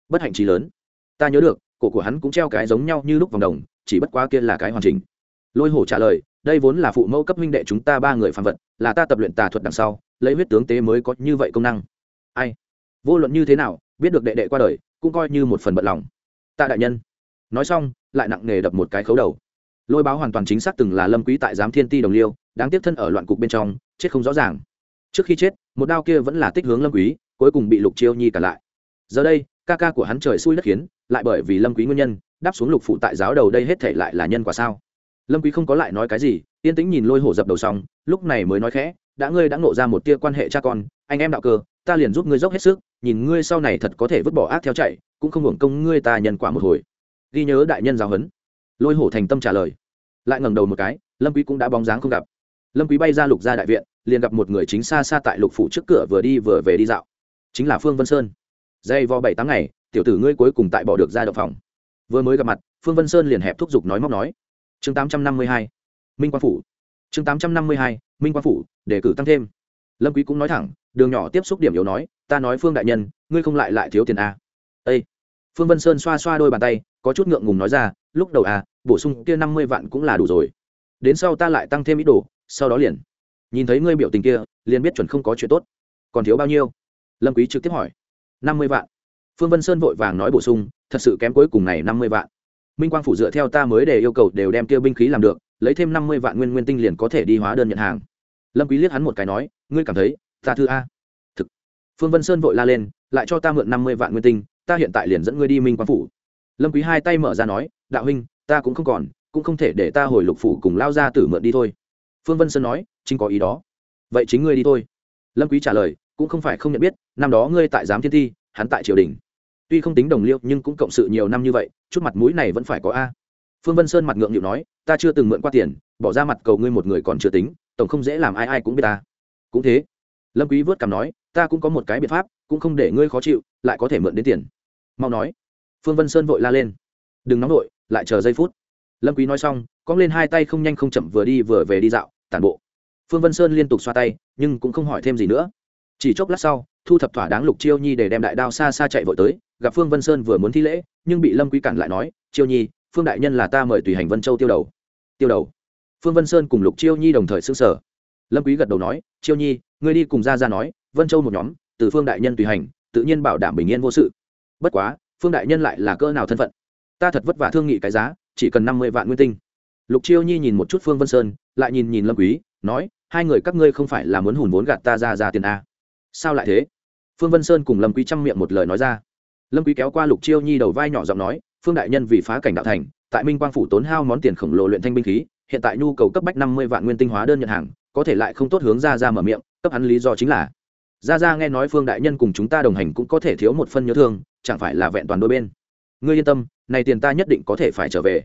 Speaker 1: Bất hạnh trí lớn. Ta nhớ được, cổ của hắn cũng treo cái giống nhau như lúc vòng đồng, chỉ bất quá kia là cái hoàn chỉnh. Lôi hổ trả lời đây vốn là phụ mẫu cấp minh đệ chúng ta ba người phản vật, là ta tập luyện tà thuật đằng sau, lấy huyết tướng tế mới có như vậy công năng. Ai? Vô luận như thế nào, biết được đệ đệ qua đời, cũng coi như một phần bận lòng. Tạ đại nhân. Nói xong, lại nặng nề đập một cái khấu đầu. Lôi báo hoàn toàn chính xác từng là lâm quý tại giám thiên ti đồng liêu, đáng tiếc thân ở loạn cục bên trong, chết không rõ ràng. Trước khi chết, một đao kia vẫn là tích hướng lâm quý, cuối cùng bị lục chiêu nhi cả lại. Giờ đây, ca ca của hắn trời xui đất khiến, lại bởi vì lâm quý nguyên nhân, đáp xuống lục phụ tại giáo đầu đây hết thể lại là nhân quả sao? Lâm quý không có lại nói cái gì, yên tĩnh nhìn lôi hổ dập đầu xong, lúc này mới nói khẽ, đã ngươi đã nộ ra một tia quan hệ cha con, anh em đạo cơ, ta liền giúp ngươi dốc hết sức, nhìn ngươi sau này thật có thể vứt bỏ ác theo chạy, cũng không hưởng công ngươi ta nhân quả một hồi. Ghi nhớ đại nhân giáo huấn. Lôi hổ thành tâm trả lời. Lại ngẩng đầu một cái, lâm quý cũng đã bóng dáng không gặp. Lâm quý bay ra lục gia đại viện, liền gặp một người chính xa xa tại lục phủ trước cửa vừa đi vừa về đi dạo. Chính là phương vân sơn. Dây vo bảy tám ngày, tiểu tử ngươi cuối cùng tại bỏ được ra động phòng. Vừa mới gặp mặt, phương vân sơn liền hẹp thúc giục nói móc nói chương tám trăm năm mươi hai, minh quang phủ. chương tám trăm năm mươi hai, minh quang phủ, đề cử tăng thêm. Lâm quý cũng nói thẳng, đường nhỏ tiếp xúc điểm yếu nói, ta nói phương đại nhân, ngươi không lại lại thiếu tiền à. đây phương vân sơn xoa xoa đôi bàn tay, có chút ngượng ngùng nói ra, lúc đầu à bổ sung kia năm mươi vạn cũng là đủ rồi. Đến sau ta lại tăng thêm ít đồ, sau đó liền. Nhìn thấy ngươi biểu tình kia, liền biết chuẩn không có chuyện tốt. Còn thiếu bao nhiêu? Lâm quý trực tiếp hỏi. năm mươi vạn. Phương vân sơn vội vàng nói bổ sung, thật sự kém cuối cùng này năm mươi vạn minh quang phủ dựa theo ta mới để yêu cầu đều đem kia binh khí làm được, lấy thêm năm mươi vạn nguyên nguyên tinh liền có thể đi hóa đơn nhận hàng. Lâm quý liếc hắn một cái nói, ngươi cảm thấy, ta thư a? Thực. Phương vân sơn vội la lên, lại cho ta mượn năm mươi vạn nguyên tinh, ta hiện tại liền dẫn ngươi đi minh quang phủ. Lâm quý hai tay mở ra nói, đạo huynh, ta cũng không còn, cũng không thể để ta hồi lục phủ cùng lao ra tử mượn đi thôi. Phương vân sơn nói, chính có ý đó. Vậy chính ngươi đi thôi. Lâm quý trả lời, cũng không phải không nhận biết, năm đó ngươi tại giám thiên thi, hắn tại triều đình tuy không tính đồng liêu, nhưng cũng cộng sự nhiều năm như vậy, chút mặt mũi này vẫn phải có a. Phương vân sơn mặt ngượng nhịu nói, ta chưa từng mượn qua tiền, bỏ ra mặt cầu ngươi một người còn chưa tính, tổng không dễ làm ai ai cũng biết ta. Cũng thế. Lâm quý vớt cằm nói, ta cũng có một cái biện pháp, cũng không để ngươi khó chịu, lại có thể mượn đến tiền. Mau nói. Phương vân sơn vội la lên. Đừng nóng vội, lại chờ giây phút. Lâm quý nói xong, cong lên hai tay không nhanh không chậm vừa đi vừa về đi dạo, tản bộ. Phương vân sơn liên tục xoa tay, nhưng cũng không hỏi thêm gì nữa chỉ chốc lát sau, thu thập thỏa đáng lục chiêu nhi để đem đại đao xa xa chạy vội tới, gặp phương vân sơn vừa muốn thi lễ, nhưng bị lâm quý cản lại nói, chiêu nhi, phương đại nhân là ta mời tùy hành vân châu tiêu đầu. Tiêu đầu? Phương vân sơn cùng lục chiêu nhi đồng thời xưng sở lâm quý gật đầu nói, chiêu nhi, ngươi đi cùng ra ra nói, vân châu một nhóm, từ phương đại nhân tùy hành, tự nhiên bảo đảm bình yên vô sự. Bất quá, phương đại nhân lại là cỡ nào thân phận? Ta thật vất vả thương nghị cái giá, chỉ cần năm mươi vạn nguyên tinh. Lục chiêu nhi nhìn một chút phương vân sơn, lại nhìn nhìn lâm quý, nói, hai người các ngươi không phải là muốn hùn vốn gạt ta ra ra tiền a sao lại thế? Phương vân sơn cùng lâm quý chăm miệng một lời nói ra. Lâm quý kéo qua lục chiêu nhi đầu vai nhỏ giọng nói, phương đại nhân vì phá cảnh đạo thành, tại minh quang phủ tốn hao món tiền khổng lồ luyện thanh binh khí, hiện tại nhu cầu cấp bách năm mươi vạn nguyên tinh hóa đơn nhận hàng, có thể lại không tốt hướng ra ra mở miệng, cấp hắn lý do chính là ra ra nghe nói phương đại nhân cùng chúng ta đồng hành cũng có thể thiếu một phân nhớ thương, chẳng phải là vẹn toàn đôi bên. Ngươi yên tâm, này tiền ta nhất định có thể phải trở về.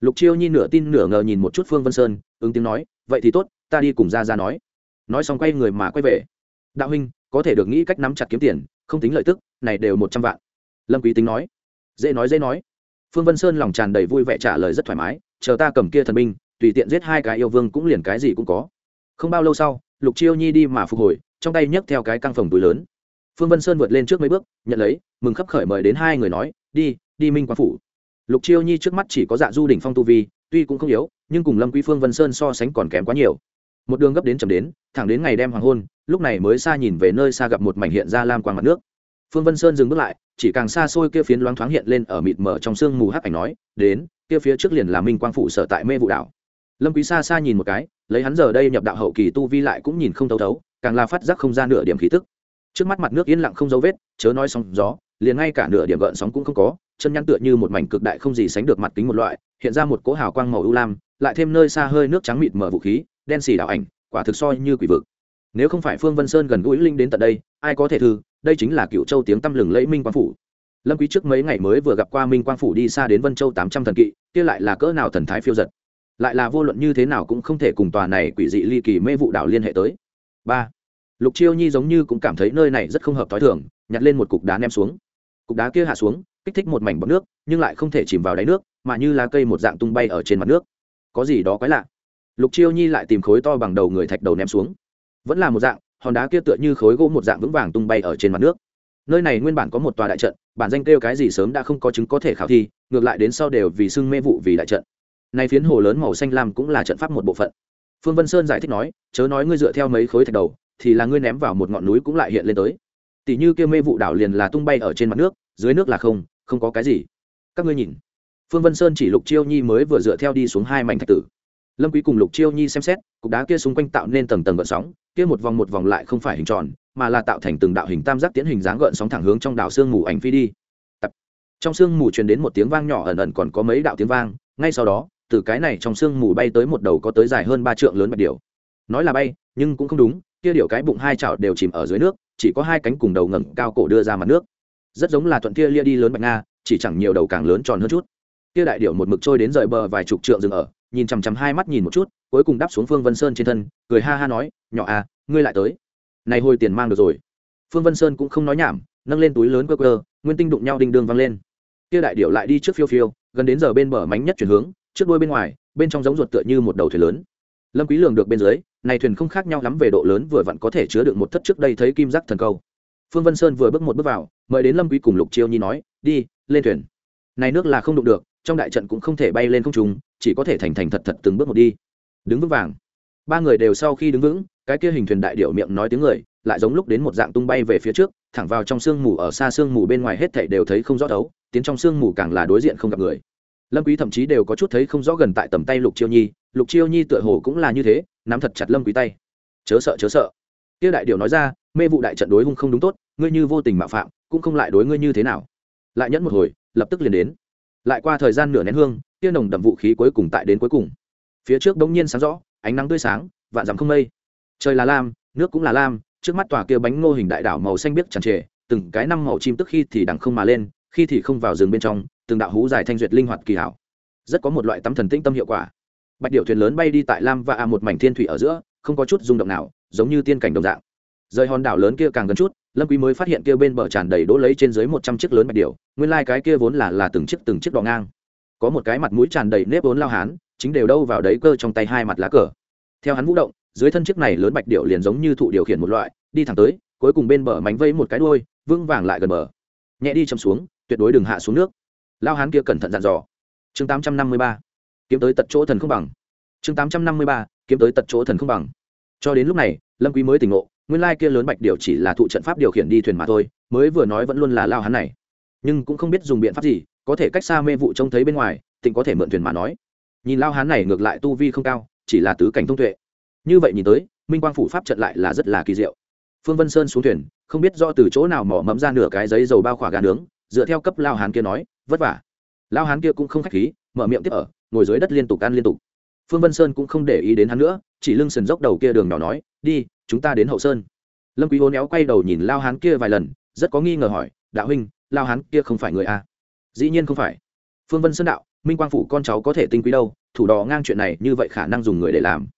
Speaker 1: Lục chiêu nhi nửa tin nửa ngờ nhìn một chút phương vân sơn, ứng tiếng nói, vậy thì tốt, ta đi cùng ra ra nói. Nói xong quay người mà quay về. Đạo huynh có thể được nghĩ cách nắm chặt kiếm tiền, không tính lợi tức, này đều một trăm vạn. Lâm quý tính nói. Dễ nói dễ nói. Phương vân sơn lòng tràn đầy vui vẻ trả lời rất thoải mái, chờ ta cầm kia thần binh, tùy tiện giết hai cái yêu vương cũng liền cái gì cũng có. Không bao lâu sau, lục chiêu nhi đi mà phục hồi, trong tay nhấc theo cái căng phòng túi lớn. Phương vân sơn vượt lên trước mấy bước, nhận lấy, mừng khấp khởi mời đến hai người nói, đi đi minh quan phủ. Lục chiêu nhi trước mắt chỉ có dạ du đỉnh phong tu vi, tuy cũng không yếu, nhưng cùng lâm quý phương vân sơn so sánh còn kém quá nhiều một đường gấp đến chậm đến, thẳng đến ngày đêm hoàng hôn, lúc này mới xa nhìn về nơi xa gặp một mảnh hiện ra lam quang mặt nước. Phương vân sơn dừng bước lại, chỉ càng xa xôi kia phiến loáng thoáng hiện lên ở mịt mờ trong sương mù hắc ảnh nói, đến, kia phía trước liền là minh quang phủ sở tại mê vụ đảo. Lâm quý xa xa nhìn một cái, lấy hắn giờ đây nhập đạo hậu kỳ tu vi lại cũng nhìn không thấu thấu, càng là phát giác không ra nửa điểm khí tức. Trước mắt mặt nước yên lặng không dấu vết, chớ nói sóng gió, liền ngay cả nửa điểm gợn sóng cũng không có, chân nhăn tựa như một mảnh cực đại không gì sánh được mặt kính một loại, hiện ra một cỗ hào quang màu ưu lam, lại thêm nơi xa hơi nước trắng mịt mở vũ khí đen xì đảo ảnh, quả thực soi như quỷ vực. Nếu không phải phương vân sơn gần gũi linh đến tận đây, ai có thể thư, đây chính là cựu châu tiếng tăm lừng lẫy minh quang phủ. Lâm quý trước mấy ngày mới vừa gặp qua minh quang phủ đi xa đến vân châu tám trăm thần kỵ, kia lại là cỡ nào thần thái phiêu giật. Lại là vô luận như thế nào cũng không thể cùng tòa này quỷ dị ly kỳ mê vụ đảo liên hệ tới. Ba. Lục chiêu nhi giống như cũng cảm thấy nơi này rất không hợp thói thường, nhặt lên một cục đá ném xuống. Cục đá kia hạ xuống, kích thích một mảnh bọt nước, nhưng lại không thể chìm vào đáy nước, mà như lá cây một dạng tung bay ở trên mặt nước. Có gì đó quái lạ? Lục chiêu nhi lại tìm khối to bằng đầu người thạch đầu ném xuống. Vẫn là một dạng, hòn đá kia tựa như khối gỗ một dạng vững vàng tung bay ở trên mặt nước. Nơi này nguyên bản có một tòa đại trận, bản danh kêu cái gì sớm đã không có chứng có thể khảo thi, ngược lại đến sau đều vì xưng mê vụ vì đại trận. Nay phiến hồ lớn màu xanh lam cũng là trận pháp một bộ phận. Phương vân sơn giải thích nói, chớ nói ngươi dựa theo mấy khối thạch đầu, thì là ngươi ném vào một ngọn núi cũng lại hiện lên tới. Tỷ như kia mê vụ đảo liền là tung bay ở trên mặt nước, dưới nước là không không có cái gì. Các ngươi nhìn. Phương vân sơn chỉ lục chiêu nhi mới vừa dựa theo đi xuống hai mảnh thạch tử lâm quý cùng lục chiêu nhi xem xét, cục đá kia xung quanh tạo nên tầng tầng gợn sóng, kia một vòng một vòng lại không phải hình tròn, mà là tạo thành từng đạo hình tam giác tiến hình dáng gợn sóng thẳng hướng trong đảo xương mù ảnh phi đi. Tập. trong xương mù truyền đến một tiếng vang nhỏ ẩn ẩn còn có mấy đạo tiếng vang, ngay sau đó, từ cái này trong xương mù bay tới một đầu có tới dài hơn ba trượng lớn bạch điểu. Nói là bay, nhưng cũng không đúng, kia điểu cái bụng hai chảo đều chìm ở dưới nước, chỉ có hai cánh cùng đầu ngẩng cao cổ đưa ra mặt nước. Rất giống là thuận kia lia đi lớn bạch nga, chỉ chẳng nhiều đầu càng lớn tròn hơn chút. Kia đại điểu một mực trôi đến rời bờ vài chục trượng dừng ở nhìn chằm chằm hai mắt nhìn một chút, cuối cùng đáp xuống phương vân sơn trên thân, cười ha ha nói, nhỏ à ngươi lại tới. Này hồi tiền mang được rồi. Phương vân sơn cũng không nói nhảm, nâng lên túi lớn cơ cơ nguyên tinh đụng nhau đinh đường văng lên. Kia đại điệu lại đi trước phiêu phiêu, gần đến giờ bên bờ mánh nhất chuyển hướng, trước đuôi bên ngoài, bên trong giống ruột tựa như một đầu thuyền lớn. Lâm quý lường được bên dưới, này thuyền không khác nhau lắm về độ lớn vừa vặn có thể chứa được một thất trước đây thấy kim giác thần câu. Phương vân sơn vừa bước một bước vào, mời đến lâm quý cùng lục chiêu nhi nói, đi, lên thuyền. Này nước là không đụng được trong đại trận cũng không thể bay lên không trung, chỉ có thể thành thành thật thật từng bước một đi. Đứng vững vàng. Ba người đều sau khi đứng vững, cái kia hình thuyền đại điệu miệng nói tiếng người, lại giống lúc đến một dạng tung bay về phía trước, thẳng vào trong sương mù ở xa sương mù bên ngoài hết thảy đều thấy không rõ đấu, tiến trong sương mù càng là đối diện không gặp người. Lâm quý thậm chí đều có chút thấy không rõ gần tại tầm tay lục chiêu nhi, lục chiêu nhi tựa hồ cũng là như thế, nắm thật chặt lâm quý tay. Chớ sợ chớ sợ. Kia đại điều nói ra, mê vụ đại trận đối hung không đúng tốt, ngươi như vô tình mạo phạm, cũng không lại đối ngươi như thế nào. Lại nhẫn một hồi, lập tức liền đến lại qua thời gian nửa nén hương tiên nồng đậm vũ khí cuối cùng tại đến cuối cùng. Phía trước đống nhiên sáng rõ, ánh nắng tươi sáng, vạn dặm không mây. Trời là lam, nước cũng là lam, trước mắt tòa kia bánh ngô hình đại đảo màu xanh biếc tràn trề, từng cái năm màu chim tức khi thì đằng không mà lên, khi thì không vào rừng bên trong, từng đạo hú dài thanh duyệt linh hoạt kỳ hảo. Rất có một loại tắm thần tĩnh tâm hiệu quả. Bạch điệu thuyền lớn bay đi tại lam và a một mảnh thiên thủy ở giữa, không có chút rung động nào, giống như tiên cảnh đồng dạng rời hòn đảo lớn kia càng gần chút lâm quý mới phát hiện kia bên bờ tràn đầy đỗ lấy trên dưới một trăm chiếc lớn bạch điểu, nguyên lai like cái kia vốn là là từng chiếc từng chiếc đỏ ngang. Có một cái mặt mũi tràn đầy nếp vốn lao hán chính đều đâu vào đấy cơ trong tay hai mặt lá cờ. Theo hắn vũ động dưới thân chiếc này lớn bạch điểu liền giống như thụ điều khiển một loại đi thẳng tới cuối cùng bên bờ mánh vây một cái đuôi vững vàng lại gần bờ. Nhẹ đi chầm xuống tuyệt đối đừng hạ xuống nước. Lao hán kia cẩn thận dặn dò. Chương tám trăm năm mươi ba. Kiếm tới tận chỗ thần không bằng. Chương tám trăm năm mươi ba. Kiếm tới tận chỗ thần không bằng. Cho đến lúc này lâm quý mới tỉnh ngộ nguyên lai kia lớn bạch điệu chỉ là thụ trận pháp điều khiển đi thuyền mà thôi, mới vừa nói vẫn luôn là lao hán này. Nhưng cũng không biết dùng biện pháp gì, có thể cách xa mê vụ trông thấy bên ngoài, tịnh có thể mượn thuyền mà nói. Nhìn lao hán này ngược lại tu vi không cao, chỉ là tứ cảnh thông tuệ. Như vậy nhìn tới, minh quang phủ pháp trận lại là rất là kỳ diệu. Phương vân sơn xuống thuyền, không biết do từ chỗ nào mỏ mẫm ra nửa cái giấy dầu bao khỏa gà nướng, dựa theo cấp lao hán kia nói, vất vả. Lao hán kia cũng không khách khí, mở miệng tiếp ở, ngồi dưới đất liên tục ăn liên tục. Phương vân sơn cũng không để ý đến hắn nữa, chỉ lưng sần dốc đầu kia đường nhỏ nói, đi chúng ta đến hậu sơn. Lâm quý hôn éo quay đầu nhìn lao hán kia vài lần, rất có nghi ngờ hỏi, đạo huynh, lao hán kia không phải người a dĩ nhiên không phải. Phương vân sơn đạo, minh quang phủ con cháu có thể tinh quý đâu, thủ đò ngang chuyện này như vậy khả năng dùng người để làm.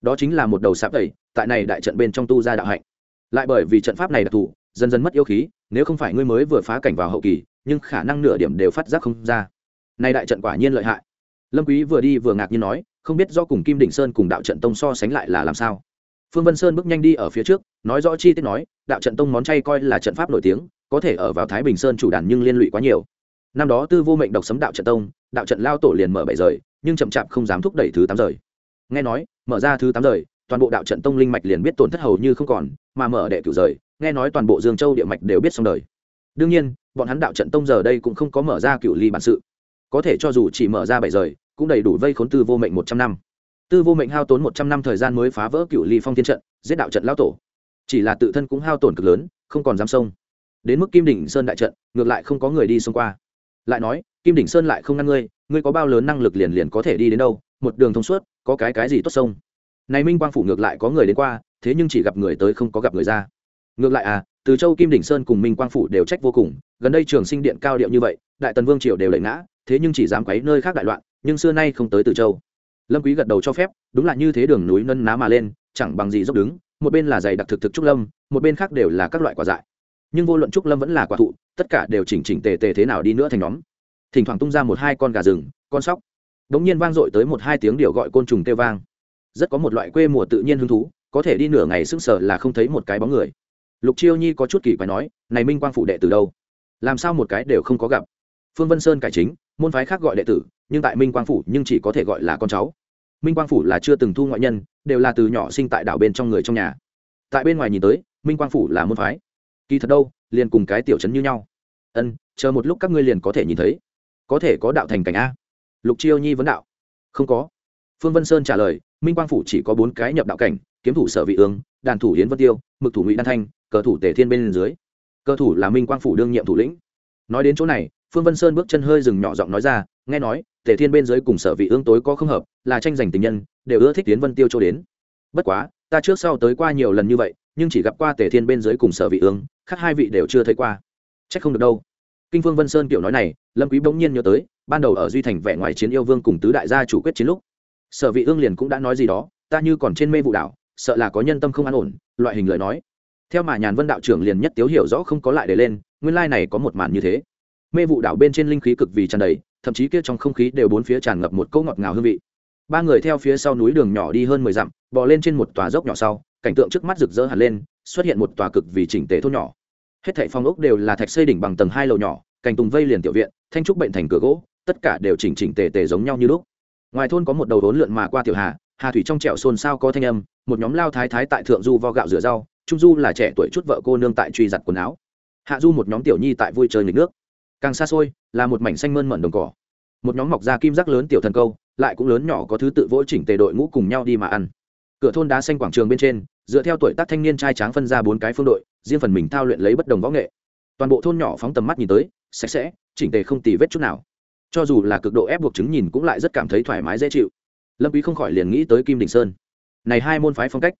Speaker 1: Đó chính là một đầu sạp đầy tại này đại trận bên trong tu gia đạo hạnh. Lại bởi vì trận pháp này đặc thù, dần dần mất yêu khí, nếu không phải ngươi mới vừa phá cảnh vào hậu kỳ, nhưng khả năng nửa điểm đều phát giác không ra. Nay đại trận quả nhiên lợi hại. Lâm quý vừa đi vừa ngạc nhiên nói, không biết do cùng kim đỉnh sơn cùng đạo trận tông so sánh lại là làm sao? Phương vân sơn bước nhanh đi ở phía trước, nói rõ chi tiết nói, đạo trận tông món chay coi là trận pháp nổi tiếng, có thể ở vào thái bình sơn chủ đàn nhưng liên lụy quá nhiều. Năm đó tư vô mệnh độc sấm đạo trận tông, đạo trận lao tổ liền mở bảy rời, nhưng chậm chạp không dám thúc đẩy thứ tám rời. Nghe nói, mở ra thứ tám rời, toàn bộ đạo trận tông linh mạch liền biết tổn thất hầu như không còn, mà mở đệ cửu rời, nghe nói toàn bộ dương châu địa mạch đều biết xong đời. Đương nhiên, bọn hắn đạo trận tông giờ đây cũng không có mở ra cựu ly bản sự. Có thể cho dù chỉ mở ra bảy rời, cũng đầy đủ vây khốn tư vô mệnh một trăm năm tư vô mệnh hao tốn một trăm năm thời gian mới phá vỡ cựu ly phong thiên trận, giết đạo trận lao tổ. Chỉ là tự thân cũng hao tổn cực lớn, không còn dám sông đến mức kim đỉnh sơn đại trận, ngược lại không có người đi xông qua. Lại nói, kim đỉnh sơn lại không ngăn ngươi ngươi có bao lớn năng lực liền liền có thể đi đến đâu, một đường thông suốt, có cái cái gì tốt sông này minh quang phủ ngược lại có người đến qua, thế nhưng chỉ gặp người tới không có gặp người ra. Ngược lại à từ châu, kim đỉnh sơn cùng minh quang phủ đều trách vô cùng, gần đây trường sinh điện cao điệu như vậy, đại tần vương triều đều lệ ngã, thế nhưng chỉ dám quấy nơi khác đại loạn, nhưng xưa nay không tới từ châu lâm quý gật đầu cho phép, đúng là như thế đường núi nân ná mà lên, chẳng bằng gì dốc đứng, một bên là dày đặc thực thực trúc lâm, một bên khác đều là các loại quả dại. Nhưng vô luận trúc lâm vẫn là quả thụ, tất cả đều chỉnh chỉnh tề tề thế nào đi nữa thành nhóm. Thỉnh thoảng tung ra một hai con gà rừng, con sóc. Đống nhiên vang dội tới một hai tiếng điệu gọi côn trùng kêu vang. Rất có một loại quê mùa tự nhiên hứng thú, có thể đi nửa ngày sững sờ là không thấy một cái bóng người. Lục chiêu nhi có chút kỳ quái nói, này minh quang phụ đệ từ đâu? Làm sao một cái đều không có gặp? Phương vân sơn cải chính, môn phái khác gọi đệ tử, nhưng tại minh quang phủ nhưng chỉ có thể gọi là con cháu minh quang phủ là chưa từng thu ngoại nhân, đều là từ nhỏ sinh tại đảo bên trong người trong nhà. Tại bên ngoài nhìn tới, minh quang phủ là môn phái. Kỳ thật đâu, liền cùng cái tiểu chấn như nhau. Ân, chờ một lúc các ngươi liền có thể nhìn thấy. Có thể có đạo thành cảnh a. Lục chiêu nhi vấn đạo. Không có. Phương vân sơn trả lời, minh quang phủ chỉ có bốn cái nhập đạo cảnh, kiếm thủ sở vị ương, đàn thủ yến vân tiêu, mực thủ ngụy đan thanh, cờ thủ tề thiên bên dưới. Cờ thủ là minh quang phủ đương nhiệm thủ lĩnh. Nói đến chỗ này, phương vân sơn bước chân hơi dừng nhỏ giọng nói ra, nghe nói tề thiên bên dưới cùng sở vị ương tối có không hợp, là tranh giành tình nhân, đều ưa thích tiến vân tiêu cho đến. Bất quá, ta trước sau tới qua nhiều lần như vậy, nhưng chỉ gặp qua tề thiên bên dưới cùng sở vị ương, khác hai vị đều chưa thấy qua. Chắc không được đâu. Kinh phương vân sơn kiểu nói này, lâm quý bỗng nhiên nhớ tới, ban đầu ở duy thành vẻ ngoài chiến yêu vương cùng tứ đại gia chủ quyết chiến lúc, sở vị ương liền cũng đã nói gì đó, ta như còn trên mê vụ đảo, sợ là có nhân tâm không an ổn, loại hình lời nói. Theo mà nhàn vân đạo trưởng liền nhất tiếu hiểu rõ không có lại để lên, nguyên lai này có một màn như thế. Mê vụ đảo bên trên linh khí cực vì tràn đầy thậm chí kia trong không khí đều bốn phía tràn ngập một câu ngọt ngào hương vị. Ba người theo phía sau núi đường nhỏ đi hơn mười dặm, bò lên trên một tòa dốc nhỏ sau, cảnh tượng trước mắt rực rỡ hẳn lên, xuất hiện một tòa cực vì chỉnh tế thôn nhỏ. Hết thảy phong ốc đều là thạch xây đỉnh bằng tầng hai lầu nhỏ, cành tùng vây liền tiểu viện, thanh trúc bệnh thành cửa gỗ, tất cả đều chỉnh chỉnh tề tề giống nhau như lúc. Ngoài thôn có một đầu đốn lượn mà qua tiểu hà hà thủy trong trẹo xôn xao có thanh âm, một nhóm lao thái thái tại thượng du vo gạo rửa rau, trung du là trẻ tuổi chút vợ cô nương tại truy giặt quần áo. Hạ du một nhóm tiểu nhi tại vui chơi nghịch nước càng xa xôi, là một mảnh xanh mơn mận đồng cỏ. Một nhóm mọc ra kim giác lớn tiểu thần câu, lại cũng lớn nhỏ có thứ tự vỗ chỉnh tề đội ngũ cùng nhau đi mà ăn. Cửa thôn đá xanh quảng trường bên trên, dựa theo tuổi tác thanh niên trai tráng phân ra bốn cái phương đội, riêng phần mình thao luyện lấy bất đồng võ nghệ. Toàn bộ thôn nhỏ phóng tầm mắt nhìn tới, sạch sẽ, chỉnh tề không tì vết chút nào. Cho dù là cực độ ép buộc chứng nhìn cũng lại rất cảm thấy thoải mái dễ chịu. Lâm quý không khỏi liền nghĩ tới kim đình sơn. Này hai môn phái phong cách,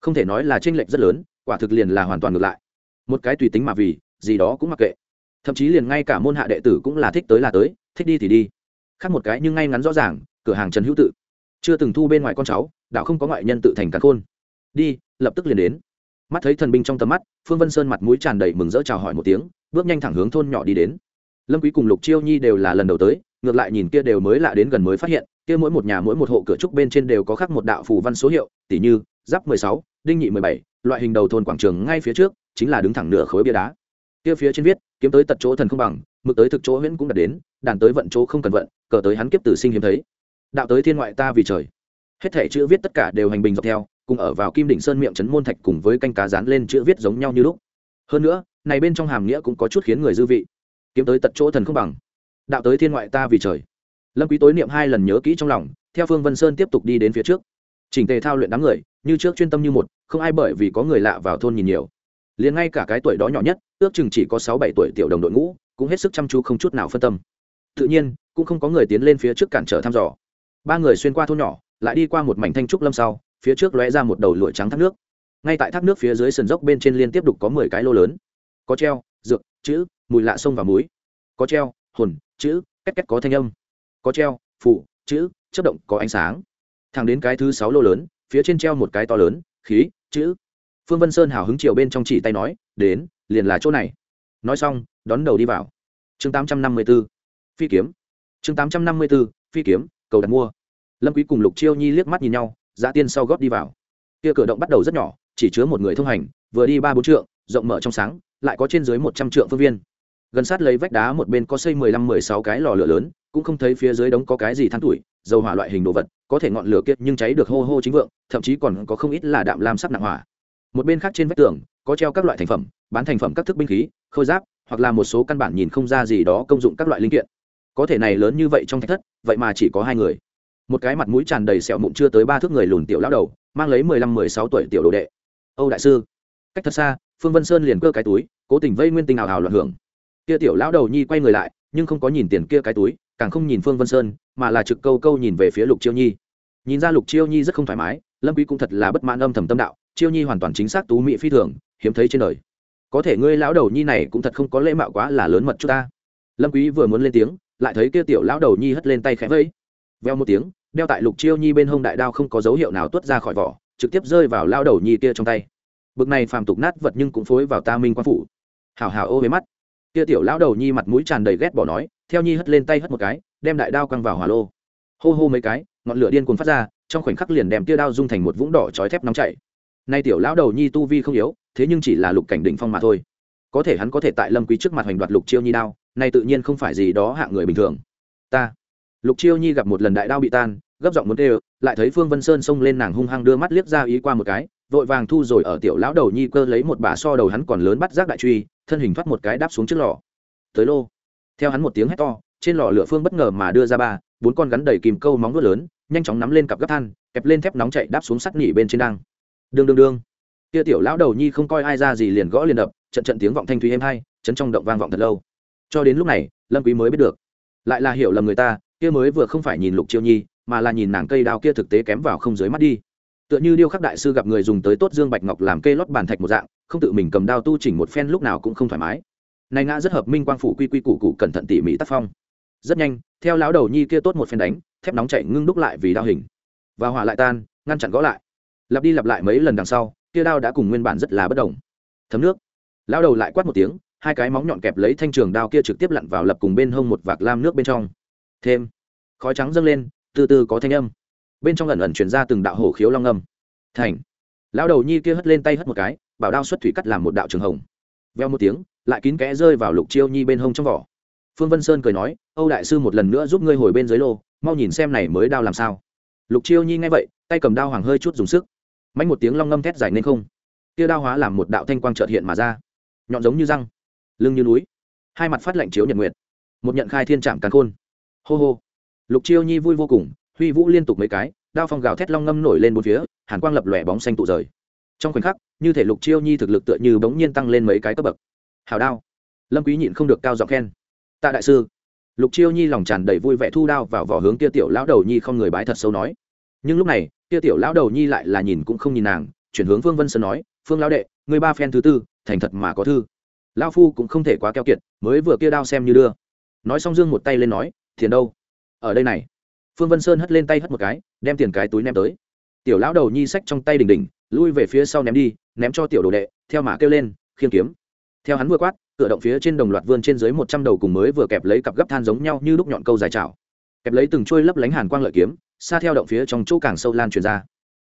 Speaker 1: không thể nói là tranh lệch rất lớn, quả thực liền là hoàn toàn ngược lại. Một cái tùy tính mà vì, gì đó cũng mặc kệ thậm chí liền ngay cả môn hạ đệ tử cũng là thích tới là tới, thích đi thì đi. Khác một cái nhưng ngay ngắn rõ ràng, cửa hàng trần hữu tự. Chưa từng thu bên ngoài con cháu đạo không có ngoại nhân tự thành cắn khôn. Đi, lập tức liền đến. Mắt thấy thần binh trong tầm mắt, phương vân sơn mặt mũi tràn đầy mừng rỡ chào hỏi một tiếng, bước nhanh thẳng hướng thôn nhỏ đi đến. Lâm quý cùng lục chiêu nhi đều là lần đầu tới, ngược lại nhìn kia đều mới lạ đến gần mới phát hiện, kia mỗi một nhà mỗi một hộ cửa trúc bên trên đều có khắc một đạo phù văn số hiệu tỷ như, giáp mười sáu, đinh nhị mười bảy, loại hình đầu thôn quảng trường ngay phía trước, chính là đứng thẳng nửa khối bia đá kia phía trên viết, kiếm tới tật chỗ thần không bằng, mực tới thực chỗ huyễn cũng đạt đến, đàn tới vận chỗ không cần vận, cờ tới hắn kiếp tử sinh hiếm thấy. Đạo tới thiên ngoại ta vì trời. Hết thể chữ viết tất cả đều hành bình dọc theo, cùng ở vào kim đỉnh sơn miệng trấn môn thạch cùng với canh cá dán lên chữ viết giống nhau như lúc. Hơn nữa, này bên trong hàm nghĩa cũng có chút khiến người dư vị. Kiếm tới tật chỗ thần không bằng. Đạo tới thiên ngoại ta vì trời. Lâm quý tối niệm hai lần nhớ kỹ trong lòng, theo phương vân sơn tiếp tục đi đến phía trước. Chỉnh tề thao luyện đám người, như trước chuyên tâm như một, không ai bởi vì có người lạ vào thôn nhìn nhiều liền ngay cả cái tuổi đó nhỏ nhất, ước chừng chỉ có sáu bảy tuổi tiểu đồng đội ngũ, cũng hết sức chăm chú không chút nào phân tâm. Tự nhiên, cũng không có người tiến lên phía trước cản trở thăm dò. Ba người xuyên qua thôn nhỏ, lại đi qua một mảnh thanh trúc lâm sau, phía trước lóe ra một đầu lụa trắng thác nước. Ngay tại thác nước phía dưới sườn dốc bên trên liên tiếp đục có mười cái lô lớn. Có treo, dược, chữ, mùi lạ sông và muối. Có treo, hồn, chữ, két két có thanh âm. Có treo phụ chữ chất động có ánh sáng. Thẳng đến cái thứ sáu lô lớn, phía trên treo một cái to lớn, khí, chữ phương vân sơn hào hứng chiều bên trong chỉ tay nói, đến, liền là chỗ này. Nói xong, đón đầu đi vào. Chương tám trăm năm mươi b ố phi kiếm. Chương tám trăm năm mươi b ố phi kiếm, cầu đặt mua. Lâm quý cùng lục chiêu nhi liếc mắt nhìn nhau giã tiên sau góp đi vào. Kia cửa động bắt đầu rất nhỏ, chỉ chứa một người thông hành, vừa đi ba bốn trượng, rộng mở trong sáng, lại có trên dưới một trăm trượng phương viên. Gần sát lấy vách đá một bên có xây mười lăm mười sáu cái lò lửa lớn, cũng không thấy phía dưới đống có cái gì than tuổi, dầu hỏa loại hình đồ vật, có thể ngọn lửa kiệt nhưng cháy được hô hô chính vượng, thậm chí còn có không ít là đạm lam sắc nặng hỏa một bên khác trên vách tường, có treo các loại thành phẩm, bán thành phẩm các thức binh khí, khôi giáp, hoặc là một số căn bản nhìn không ra gì đó công dụng các loại linh kiện. Có thể này lớn như vậy trong thách thất, vậy mà chỉ có hai người. Một cái mặt mũi tràn đầy sẹo mụn chưa tới ba thước người lùn tiểu lão đầu, mang lấy mười lăm, mười sáu tuổi tiểu đồ đệ. Âu đại sư, cách thật xa, phương vân sơn liền cơ cái túi, cố tình vây nguyên tình ảo hào loạn hưởng. Kia tiểu lão đầu nhi quay người lại, nhưng không có nhìn tiền kia cái túi, càng không nhìn phương vân sơn, mà là trực câu câu nhìn về phía lục chiêu nhi. Nhìn ra lục chiêu nhi rất không thoải mái, lâm quý cũng thật là bất mãn âm thầm tâm đạo chiêu nhi hoàn toàn chính xác tú mỹ phi thường, hiếm thấy trên đời. Có thể ngươi lão đầu nhi này cũng thật không có lễ mạo quá là lớn mật chút ta. Lâm quý vừa muốn lên tiếng, lại thấy kia tiểu lão đầu nhi hất lên tay khẽ vẫy. Veo một tiếng, đeo tại lục chiêu nhi bên hông đại đao không có dấu hiệu nào tuốt ra khỏi vỏ, trực tiếp rơi vào lão đầu nhi kia trong tay. Bực này phàm tục nát vật nhưng cũng phối vào ta minh quan phủ. Hảo hảo ô với mắt. Kia tiểu lão đầu nhi mặt mũi tràn đầy ghét bỏ nói, theo nhi hất lên tay hất một cái, đem đại đao quăng vào hỏa lô. Hô hô mấy cái, ngọn lửa điên cuồng phát ra, trong khoảnh khắc liền đem tia đao dung thành một vũng đỏ chói thép nóng chảy nay tiểu lão đầu nhi tu vi không yếu thế nhưng chỉ là lục cảnh đỉnh phong mà thôi. Có thể hắn có thể tại lâm quý trước mặt hoành đoạt lục chiêu nhi đao nay tự nhiên không phải gì đó hạng người bình thường. Ta. Lục chiêu nhi gặp một lần đại đao bị tan gấp giọng muốn đều, lại thấy phương vân sơn xông lên nàng hung hăng đưa mắt liếc ra ý qua một cái vội vàng thu rồi ở tiểu lão đầu nhi cơ lấy một bà so đầu hắn còn lớn bắt giác đại truy thân hình thoát một cái đáp xuống trước lò. Tới lô. Theo hắn một tiếng hét to trên lò lửa phương bất ngờ mà đưa ra ba bốn con gắn đầy kìm câu móng vuốt lớn nhanh chóng nắm lên cặp gấp than kẹp lên thép nóng chạy đáp xuống sắt nỉ bên trên đăng đương đương đương. Kia tiểu lão đầu nhi không coi ai ra gì liền gõ liền đập, trận trận tiếng vọng thanh thúy êm hay chấn trong động vang vọng thật lâu. Cho đến lúc này, lâm quý mới biết được. Lại là hiểu lầm người ta, kia mới vừa không phải nhìn lục chiêu nhi, mà là nhìn nàng cây đao kia thực tế kém vào không dưới mắt đi. Tựa như điêu khắc đại sư gặp người dùng tới tốt dương bạch ngọc làm cây lót bàn thạch một dạng, không tự mình cầm đao tu chỉnh một phen lúc nào cũng không thoải mái. Này ngã rất hợp minh quang phủ quy quy củ cụ cẩn thận tỉ mỉ tác phong. Rất nhanh, theo lão đầu nhi kia tốt một phen đánh, thép nóng chảy ngưng đúc lại vì đao hình. Và hỏa lại tan, ngăn chặn gõ lại lặp đi lặp lại mấy lần đằng sau, kia đao đã cùng nguyên bản rất là bất đồng. Thấm nước. Lão đầu lại quát một tiếng, hai cái móng nhọn kẹp lấy thanh trường đao kia trực tiếp lặn vào lập cùng bên hông một vạc lam nước bên trong. Thêm. Khói trắng dâng lên, từ từ có thanh âm. Bên trong ẩn ẩn chuyển ra từng đạo hổ khiếu long âm. Thành. Lão đầu nhi kia hất lên tay hất một cái, bảo đao xuất thủy cắt làm một đạo trường hồng. Veo một tiếng, lại kín kẽ rơi vào lục chiêu nhi bên hông trong vỏ. Phương vân sơn cười nói, âu đại sư một lần nữa giúp ngươi hồi bên dưới lô, mau nhìn xem này mới đao làm sao. Lục chiêu nhi nghe vậy, tay cầm đao hoàng hơi chút dùng sức mạnh một tiếng long ngâm thét dài nên không. Kia đao hóa làm một đạo thanh quang trợt hiện mà ra. Nhọn giống như răng, lưng như núi, hai mặt phát lạnh chiếu nhật nguyệt. Một nhận khai thiên trạm càn khôn. Hô hô. Lục chiêu nhi vui vô cùng, huy vũ liên tục mấy cái, đao phong gào thét long ngâm nổi lên một phía, hàn quang lập lòe bóng xanh tụ rời. Trong khoảnh khắc, như thể lục chiêu nhi thực lực tựa như bỗng nhiên tăng lên mấy cái cấp bậc. Hào đao. Lâm quý nhịn không được cao giọng khen. Tạ đại sư. Lục chiêu nhi lòng tràn đầy vui vẻ thu đao vào vỏ hướng kia tiểu lão đầu nhi không người bái thật sâu nói. Nhưng lúc này kia tiểu lão đầu nhi lại là nhìn cũng không nhìn nàng, chuyển hướng phương vân sơn nói, phương lão đệ người ba phen thứ tư, thành thật mà có thư. Lão phu cũng không thể quá keo kiệt, mới vừa kia đao xem như đưa. Nói xong dương một tay lên nói, tiền đâu? Ở đây này. Phương vân sơn hất lên tay hất một cái, đem tiền cái túi ném tới. Tiểu lão đầu nhi sách trong tay đỉnh đỉnh, lui về phía sau ném đi, ném cho tiểu đồ đệ, theo mã kêu lên, khiêng kiếm. Theo hắn vừa quát, cửa động phía trên đồng loạt vươn trên dưới một trăm đầu cùng mới vừa kẹp lấy cặp gấp than giống nhau như lúc nhọn câu dài chảo. Kẹp lấy từng trôi lấp lánh hàn quang lợi kiếm xa theo động phía trong chỗ càng sâu lan truyền ra.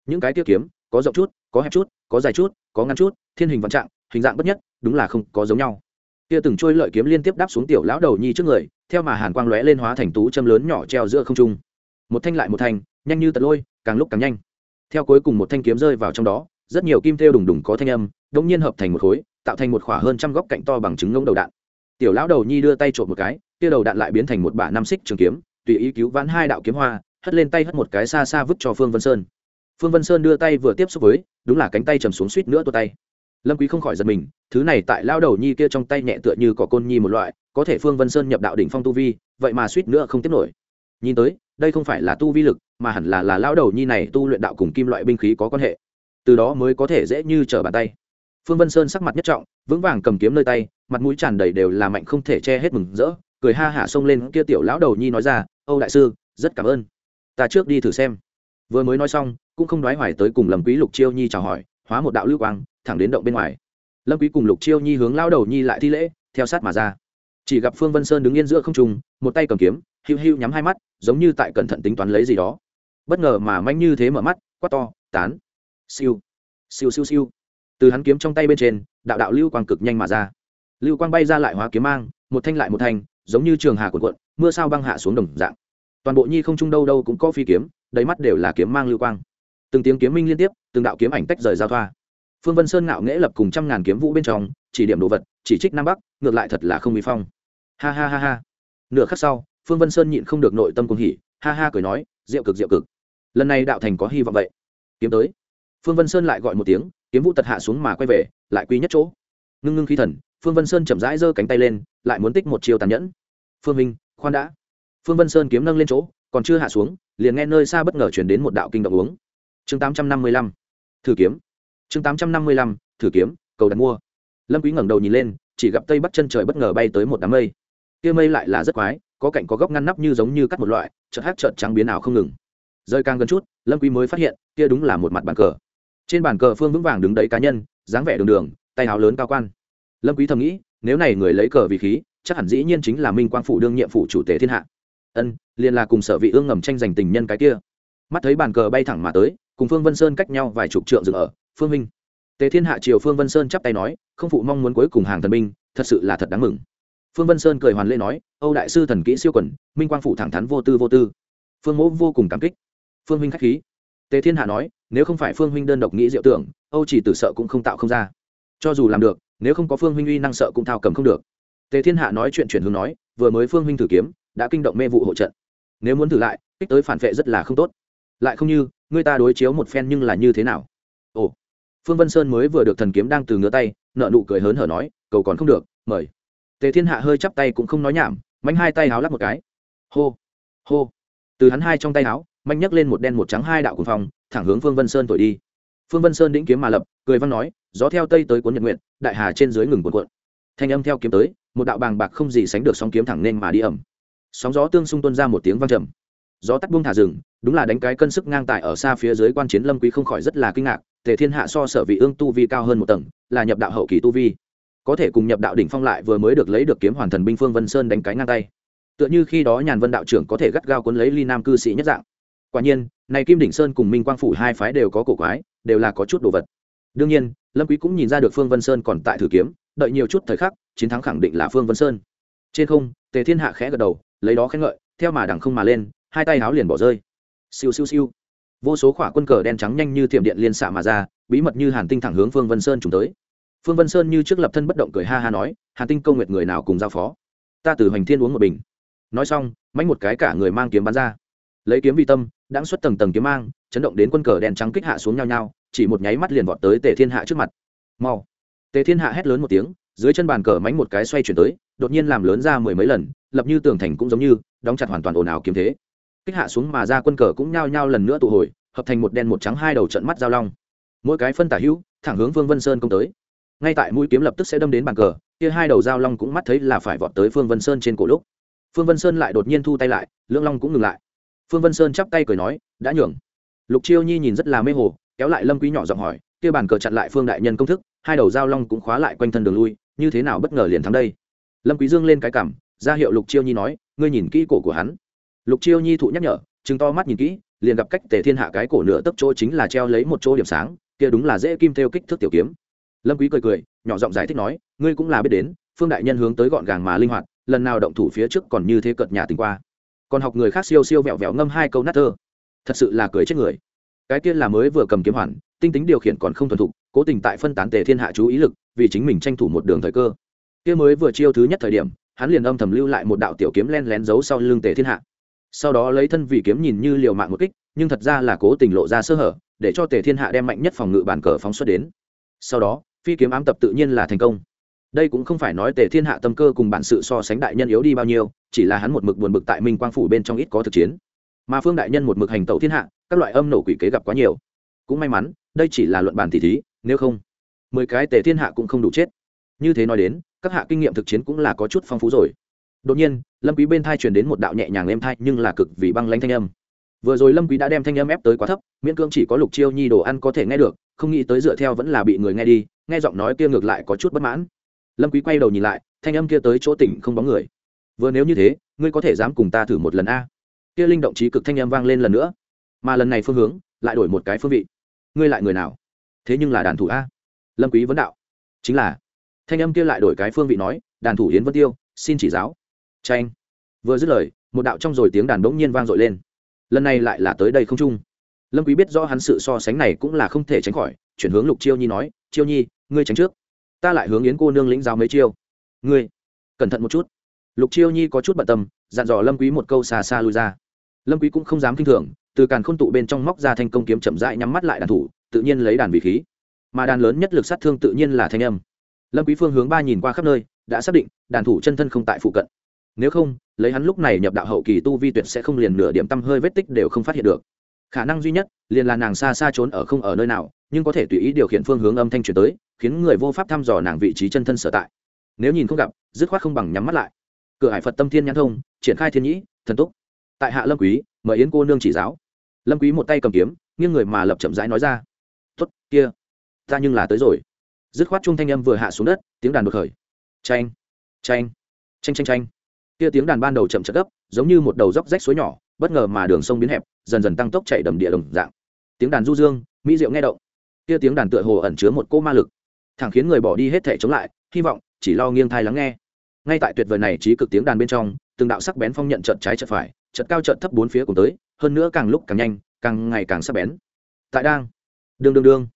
Speaker 1: Những cái tiêu kiếm, có rộng chút, có hẹp chút, có dài chút, có ngắn chút, thiên hình vạn trạng, hình dạng bất nhất, đúng là không có giống nhau. Kia từng trôi lợi kiếm liên tiếp đáp xuống tiểu lão đầu nhi trước người, theo mà hàn quang lóe lên hóa thành tú châm lớn nhỏ treo giữa không trung. Một thanh lại một thanh, nhanh như tật lôi, càng lúc càng nhanh. Theo cuối cùng một thanh kiếm rơi vào trong đó, rất nhiều kim thêu đùng đùng có thanh âm đ nhiên hợp thành một khối, tạo thành một khỏa hơn trăm góc cạnh to bằng trứng ngông đầu đạn. Tiểu lão đầu nhi đưa tay trộm một cái kia đầu đạn lại biến thành một bả năm xích trường kiếm, tùy ý cứu vãn hai đạo kiếm hoa hất lên tay hất một cái xa xa vứt cho phương vân sơn. Phương vân sơn đưa tay vừa tiếp xúc với, đúng là cánh tay chầm xuống suýt nữa tua tay. Lâm quý không khỏi giật mình, thứ này tại lao đầu nhi kia trong tay nhẹ tựa như cỏ côn nhi một loại, có thể phương vân sơn nhập đạo đỉnh phong tu vi, vậy mà suýt nữa không tiếp nổi. Nhìn tới, đây không phải là tu vi lực, mà hẳn là là lao đầu nhi này tu luyện đạo cùng kim loại binh khí có quan hệ. Từ đó mới có thể dễ như trở bàn tay. Phương vân sơn sắc mặt nhất trọng, vững vàng cầm kiếm nơi tay, mặt mũi tràn đầy đều là mạnh không thể che hết mừng rỡ, cười ha hả xông lên, kia tiểu lão đầu nhi nói ra, âu đại sư, rất cảm ơn ta trước đi thử xem. Vừa mới nói xong, cũng không nói hoài tới cùng lâm quý lục chiêu nhi chào hỏi, hóa một đạo lưu quang, thẳng đến động bên ngoài. Lâm quý cùng lục chiêu nhi hướng lao đầu nhi lại thi lễ, theo sát mà ra. Chỉ gặp phương vân sơn đứng yên giữa không trung, một tay cầm kiếm, hiu hiu nhắm hai mắt, giống như tại cẩn thận tính toán lấy gì đó. Bất ngờ mà manh như thế mở mắt, quát to, tán. Siêu. Siêu siêu siêu. Từ hắn kiếm trong tay bên trên, đạo đạo lưu quang cực nhanh mà ra. Lưu quang bay ra lại hóa kiếm mang, một thanh lại một thanh, giống như trường hà cuộn cuộn, mưa sao băng hạ xuống đồng dạng toàn bộ nhi không trung đâu đâu cũng có phi kiếm, đầy mắt đều là kiếm mang lưu quang. Từng tiếng kiếm minh liên tiếp, từng đạo kiếm ảnh tách rời giao thoa. Phương vân sơn ngạo nghễ lập cùng trăm ngàn kiếm vũ bên trong, chỉ điểm đồ vật, chỉ trích nam bắc, ngược lại thật là không bị phong. Ha ha ha ha. Nửa khắc sau, phương vân sơn nhịn không được nội tâm cùng hỉ, ha ha cười nói rượu cực rượu cực. Lần này đạo thành có hy vọng vậy. Kiếm tới. Phương vân sơn lại gọi một tiếng, kiếm vũ tật hạ xuống mà quay về, lại quy nhất chỗ. Ngưng ngưng khí thần, phương vân sơn chậm rãi giơ cánh tay lên, lại muốn tích một chiều tàn nhẫn. Phương minh, khoan đã phương vân sơn kiếm nâng lên chỗ, còn chưa hạ xuống, liền nghe nơi xa bất ngờ chuyển đến một đạo kinh động uống. Chương tám trăm năm mươi lăm, thử kiếm. Chương tám trăm năm mươi lăm, thử kiếm, cầu đặt mua. Lâm quý ngẩng đầu nhìn lên, chỉ gặp tây bắc chân trời bất ngờ bay tới một đám mây. Kia mây lại là rất quái, có cạnh có góc ngăn nắp như giống như cắt một loại, chợt hát chợt trắng biến ảo không ngừng. Rơi càng gần chút, lâm quý mới phát hiện, kia đúng là một mặt bàn cờ. Trên bàn cờ phương vững vàng đứng đấy cá nhân, dáng vẻ đường đường, tay áo lớn cao quan. Lâm quý thầm nghĩ, nếu này người lấy cờ vì khí, chắc hẳn dĩ nhiên chính là minh quang phủ đương nhiệm phủ chủ tế thiên hạ ân liền là cùng sở vị ương ngầm tranh giành tình nhân cái kia. Mắt thấy bàn cờ bay thẳng mà tới cùng phương vân sơn cách nhau vài chục trượng dừng ở phương minh. Tề thiên hạ triều phương vân sơn chắp tay nói không phụ mong muốn cuối cùng hàng thần minh, thật sự là thật đáng mừng. Phương vân sơn cười hoàn lễ nói âu đại sư thần kỹ siêu quẩn minh quang phụ thẳng thắn vô tư vô tư. Phương mỗ vô cùng cảm kích. Phương minh khách khí. Tề thiên hạ nói nếu không phải phương huynh đơn độc nghĩ diệu tưởng âu chỉ tử sợ cũng không tạo không ra. Cho dù làm được nếu không có phương huynh uy năng sợ cũng thao cầm không được. Tề thiên hạ nói chuyện chuyển hướng nói vừa mới phương huynh thử kiếm đã kinh động mê vụ hộ trận. Nếu muốn thử lại, kích tới phản vệ rất là không tốt. Lại không như, người ta đối chiếu một phen nhưng là như thế nào? Ồ, phương vân sơn mới vừa được thần kiếm đang từ ngứa tay, nợ nụ cười hớn hở nói, cầu còn không được, mời. Tề thiên hạ hơi chắp tay cũng không nói nhảm, manh hai tay háo lắp một cái. Hô hô. Từ hắn hai trong tay háo, manh nhấc lên một đen một trắng hai đạo cùng phòng thẳng hướng phương vân sơn thổi đi. Phương vân sơn đĩnh kiếm mà lập, cười văn nói, gió theo tây tới cuốn nhật nguyện, đại hà trên dưới ngừng cuộn cuộn. Thanh âm theo kiếm tới, một đạo bàng bạc không gì sánh được sóng kiếm thẳng nên mà đi ẩm sóng gió tương xung tuân ra một tiếng vang trầm. Gió tắt buông thả rừng, đúng là đánh cái cân sức ngang tại ở xa phía dưới quan chiến lâm quý không khỏi rất là kinh ngạc, tề thiên hạ so sở vị ương tu vi cao hơn một tầng, là nhập đạo hậu kỳ tu vi. Có thể cùng nhập đạo đỉnh phong lại vừa mới được lấy được kiếm hoàn thần binh phương vân sơn đánh cái ngang tay. Tựa như khi đó nhàn vân đạo trưởng có thể gắt gao cuốn lấy ly nam cư sĩ nhất dạng. Quả nhiên, này kim đỉnh sơn cùng minh quang phủ hai phái đều có cổ quái, đều là có chút đồ vật. Đương nhiên, lâm quý cũng nhìn ra được phương vân sơn còn tại thử kiếm, đợi nhiều chút thời khắc, chiến thắng khẳng định là phương vân sơn. Trên không, tề thiên hạ khẽ gật đầu lấy đó khen ngợi, theo mà đằng không mà lên, hai tay háo liền bỏ rơi. Siêu siêu siêu. Vô số khỏa quân cờ đen trắng nhanh như thiểm điện liên xạ mà ra, bí mật như hàn tinh thẳng hướng phương vân sơn trùng tới. Phương vân sơn như trước lập thân bất động cười ha ha nói, hàn tinh công nguyệt người nào cùng giao phó? Ta từ hoành thiên uống một bình. Nói xong mánh một cái cả người mang kiếm bắn ra. Lấy kiếm vi tâm đã xuất tầng tầng kiếm mang, chấn động đến quân cờ đen trắng kích hạ xuống nhau nhau, chỉ một nháy mắt liền vọt tới tề thiên hạ trước mặt. Mau. Tề thiên hạ hét lớn một tiếng dưới chân bàn cờ mánh một cái xoay chuyển tới, đột nhiên làm lớn ra mười mấy lần, lập như tường thành cũng giống như, đóng chặt hoàn toàn ồn ào kiếm thế. Kích hạ xuống mà ra quân cờ cũng nhao nhao lần nữa tụ hồi, hợp thành một đen một trắng hai đầu trận mắt giao long. Mỗi cái phân tả hữu, thẳng hướng vương vân sơn công tới. Ngay tại mũi kiếm lập tức sẽ đâm đến bàn cờ, kia hai đầu giao long cũng mắt thấy là phải vọt tới phương vân sơn trên cổ lúc. Phương vân sơn lại đột nhiên thu tay lại, lưỡng long cũng ngừng lại. Phương vân sơn chắp tay cười nói, đã nhường. Lục chiêu nhi nhìn rất là mê hồ, kéo lại lâm quý nhỏ giọng hỏi, kia bàn cờ chặn lại phương đại nhân công thức, hai đầu giao long cũng khóa lại quanh thân đường lui như thế nào bất ngờ liền thắng đây? Lâm quý dương lên cái cằm, ra hiệu lục chiêu nhi nói, ngươi nhìn kỹ cổ của hắn. Lục chiêu nhi thụ nhắc nhở chứng to mắt nhìn kỹ, liền gặp cách tề thiên hạ cái cổ nửa tấc chỗ chính là treo lấy một chỗ điểm sáng, kia đúng là dễ kim theo kích thước tiểu kiếm. Lâm quý cười cười, nhỏ giọng giải thích nói, ngươi cũng là biết đến, phương đại nhân hướng tới gọn gàng mà linh hoạt, lần nào động thủ phía trước còn như thế cợt nhà tình qua. Còn học người khác siêu siêu vẹo vẹo ngâm hai câu nát thơ. Thật sự là cười chết người cái kia là mới vừa cầm kiếm hoàn, tinh tính điều khiển còn không thuần thục, cố tình tại phân tán tề thiên hạ chú ý lực, vì chính mình tranh thủ một đường thời cơ. Kia mới vừa chiêu thứ nhất thời điểm, hắn liền âm thầm lưu lại một đạo tiểu kiếm len lén giấu sau lưng tề thiên hạ. Sau đó lấy thân vị kiếm nhìn như liều mạng một kích, nhưng thật ra là cố tình lộ ra sơ hở, để cho tề thiên hạ đem mạnh nhất phòng ngự bản cờ phóng xuất đến. Sau đó, phi kiếm ám tập tự nhiên là thành công. Đây cũng không phải nói tề thiên hạ tâm cơ cùng bản sự so sánh đại nhân yếu đi bao nhiêu, chỉ là hắn một mực buồn bực tại minh quang phủ bên trong ít có thực chiến mà phương đại nhân một mực hành tẩu thiên hạ, các loại âm nổ quỷ kế gặp quá nhiều. Cũng may mắn, đây chỉ là luận bàn tỷ thí, nếu không, mười cái tề thiên hạ cũng không đủ chết. Như thế nói đến, các hạ kinh nghiệm thực chiến cũng là có chút phong phú rồi. Đột nhiên, lâm quý bên thai truyền đến một đạo nhẹ nhàng êm thai nhưng là cực vì băng lãnh thanh âm. Vừa rồi lâm quý đã đem thanh âm ép tới quá thấp, miễn cưỡng chỉ có lục chiêu nhi đồ ăn có thể nghe được, không nghĩ tới dựa theo vẫn là bị người nghe đi, nghe giọng nói kia ngược lại có chút bất mãn. Lâm quý quay đầu nhìn lại, thanh âm kia tới chỗ tỉnh không bóng người. Vừa nếu như thế, ngươi có thể dám cùng ta thử một lần a? Kia linh động trí cực thanh âm vang lên lần nữa. Mà lần này phương hướng lại đổi một cái phương vị. Ngươi lại người nào? Thế nhưng là đàn thủ a. Lâm quý vấn đạo. Chính là. Thanh âm kia lại đổi cái phương vị nói, đàn thủ yến vân tiêu, xin chỉ giáo. Tranh vừa dứt lời, một đạo trong rồi tiếng đàn đống nhiên vang dội lên. Lần này lại là tới đây không trung lâm quý biết rõ hắn sự so sánh này cũng là không thể tránh khỏi, chuyển hướng lục chiêu nhi nói, chiêu nhi, ngươi tránh trước. Ta lại hướng yến cô nương lĩnh giáo mấy chiêu. Ngươi, cẩn thận một chút. Lục chiêu nhi có chút bận tâm, dặn dò lâm quý một câu xa xa lui ra lâm quý cũng không dám kinh thường, từ càn khôn tụ bên trong móc ra thanh công kiếm chậm rãi nhắm mắt lại đàn thủ, tự nhiên lấy đàn vị khí. Mà đàn lớn nhất lực sát thương tự nhiên là thanh âm. Lâm quý phương hướng ba nhìn qua khắp nơi, đã xác định, đàn thủ chân thân không tại phụ cận. Nếu không, lấy hắn lúc này nhập đạo hậu kỳ tu vi tuyệt sẽ không liền nửa điểm tâm hơi vết tích đều không phát hiện được. Khả năng duy nhất, liền là nàng xa xa trốn ở không ở nơi nào, nhưng có thể tùy ý điều khiển phương hướng âm thanh truyền tới, khiến người vô pháp thăm dò nàng vị trí chân thân sở tại. Nếu nhìn không gặp, dứt khoát không bằng nhắm mắt lại. Cửa hải phật tâm thiên nhãn thông, triển khai thiên nhĩ, thần túc tại hạ lâm quý, mời yến cô nương chỉ giáo. Lâm quý một tay cầm kiếm, nghiêng người mà lập chậm rãi nói ra. Tốt, kia, ta nhưng là tới rồi. Dứt khoát trung thanh âm vừa hạ xuống đất, tiếng đàn đột khởi. Tranh tranh tranh tranh tranh kia tiếng đàn ban đầu chậm chậm gấp, giống như một đầu dốc rách suối nhỏ, bất ngờ mà đường sông biến hẹp, dần dần tăng tốc chạy đầm địa đồng dạng. Tiếng đàn du dương, mỹ diệu nghe động. Kia tiếng đàn tựa hồ ẩn chứa một cô ma lực. Thẳng khiến người bỏ đi hết thể chống lại, hy vọng, chỉ lo nghiêng thai lắng nghe. Ngay tại tuyệt vời này trí cực tiếng đàn bên trong, từng đạo sắc bén phong nhận trận trái trận phải trận cao trận thấp bốn phía cùng tới, hơn nữa càng lúc càng nhanh, càng ngày càng sắc bén. Tại đang, đương đương đương,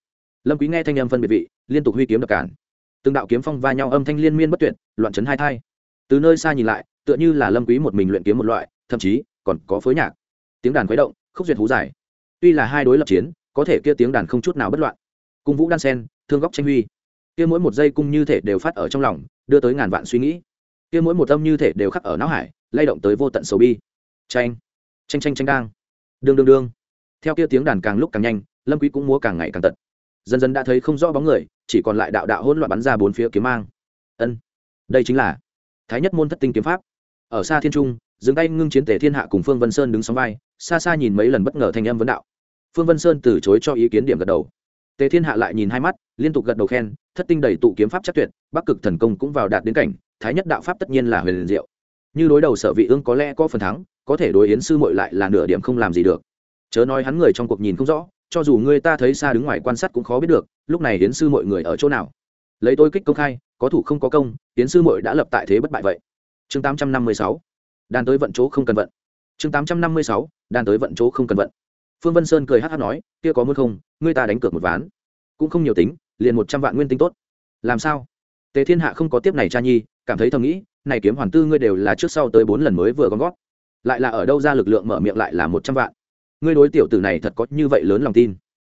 Speaker 1: lâm quý nghe thanh âm phân biệt vị, liên tục huy kiếm đập cản. Từng đạo kiếm phong va nhau âm thanh liên miên bất tuyệt, loạn chấn hai thai. Từ nơi xa nhìn lại, tựa như là lâm quý một mình luyện kiếm một loại, thậm chí còn có phối nhạc. Tiếng đàn khuấy động, khúc duyệt hú dài. tuy là hai đối lập chiến, có thể kia tiếng đàn không chút nào bất loạn. Cung vũ đan sen, thương góc tranh huy. Kia mỗi một giây cung như thể đều phát ở trong lòng, đưa tới ngàn vạn suy nghĩ. Kia mỗi một âm như thể đều khắc ở não hải, lay động tới vô tận sầu bi tranh tranh tranh tranh đang. Đương đương đương. Theo kia tiếng đàn càng lúc càng nhanh, lâm quý cũng múa càng ngày càng tận dần dần đã thấy không rõ bóng người, chỉ còn lại đạo đạo hỗn loạn bắn ra bốn phía kiếm mang. Ân, đây chính là thái nhất môn thất tinh kiếm pháp. Ở xa thiên trung, dừng tay ngưng chiến tề thiên hạ cùng phương vân sơn đứng sóng vai, xa xa nhìn mấy lần bất ngờ thanh âm vấn đạo. Phương vân sơn từ chối cho ý kiến điểm gật đầu. Tề thiên hạ lại nhìn hai mắt, liên tục gật đầu khen, thất tinh đầy tụ kiếm pháp chắc tuyệt, bắc cực thần công cũng vào đạt đến cảnh, thái nhất đạo pháp tất nhiên là huyền diệu. Như đối đầu sở vị ương có lẽ có phần thắng có thể đối yến sư muội lại là nửa điểm không làm gì được. Chớ nói hắn người trong cuộc nhìn không rõ, cho dù người ta thấy xa đứng ngoài quan sát cũng khó biết được, lúc này yến sư mọi người ở chỗ nào. Lấy tôi kích công khai, có thủ không có công, yến sư mọi đã lập tại thế bất bại vậy. Chương tám trăm năm mươi sáu. Đàn tới vận chỗ không cần vận. Chương tám trăm năm mươi sáu. Đàn tới vận chỗ không cần vận. Phương vân sơn cười hát hát nói, kia có muốn không người ta đánh cược một ván. Cũng không nhiều tính, liền một trăm vạn nguyên tinh tốt. Làm sao? Tề thiên hạ không có tiếp này cha nhi, cảm thấy thầm nghĩ, này kiếm hoàn tư ngươi đều là trước sau tới bốn lần mới vừa gom gót lại là ở đâu ra lực lượng mở miệng lại là một trăm vạn. Ngươi đối tiểu tử này thật có như vậy lớn lòng tin.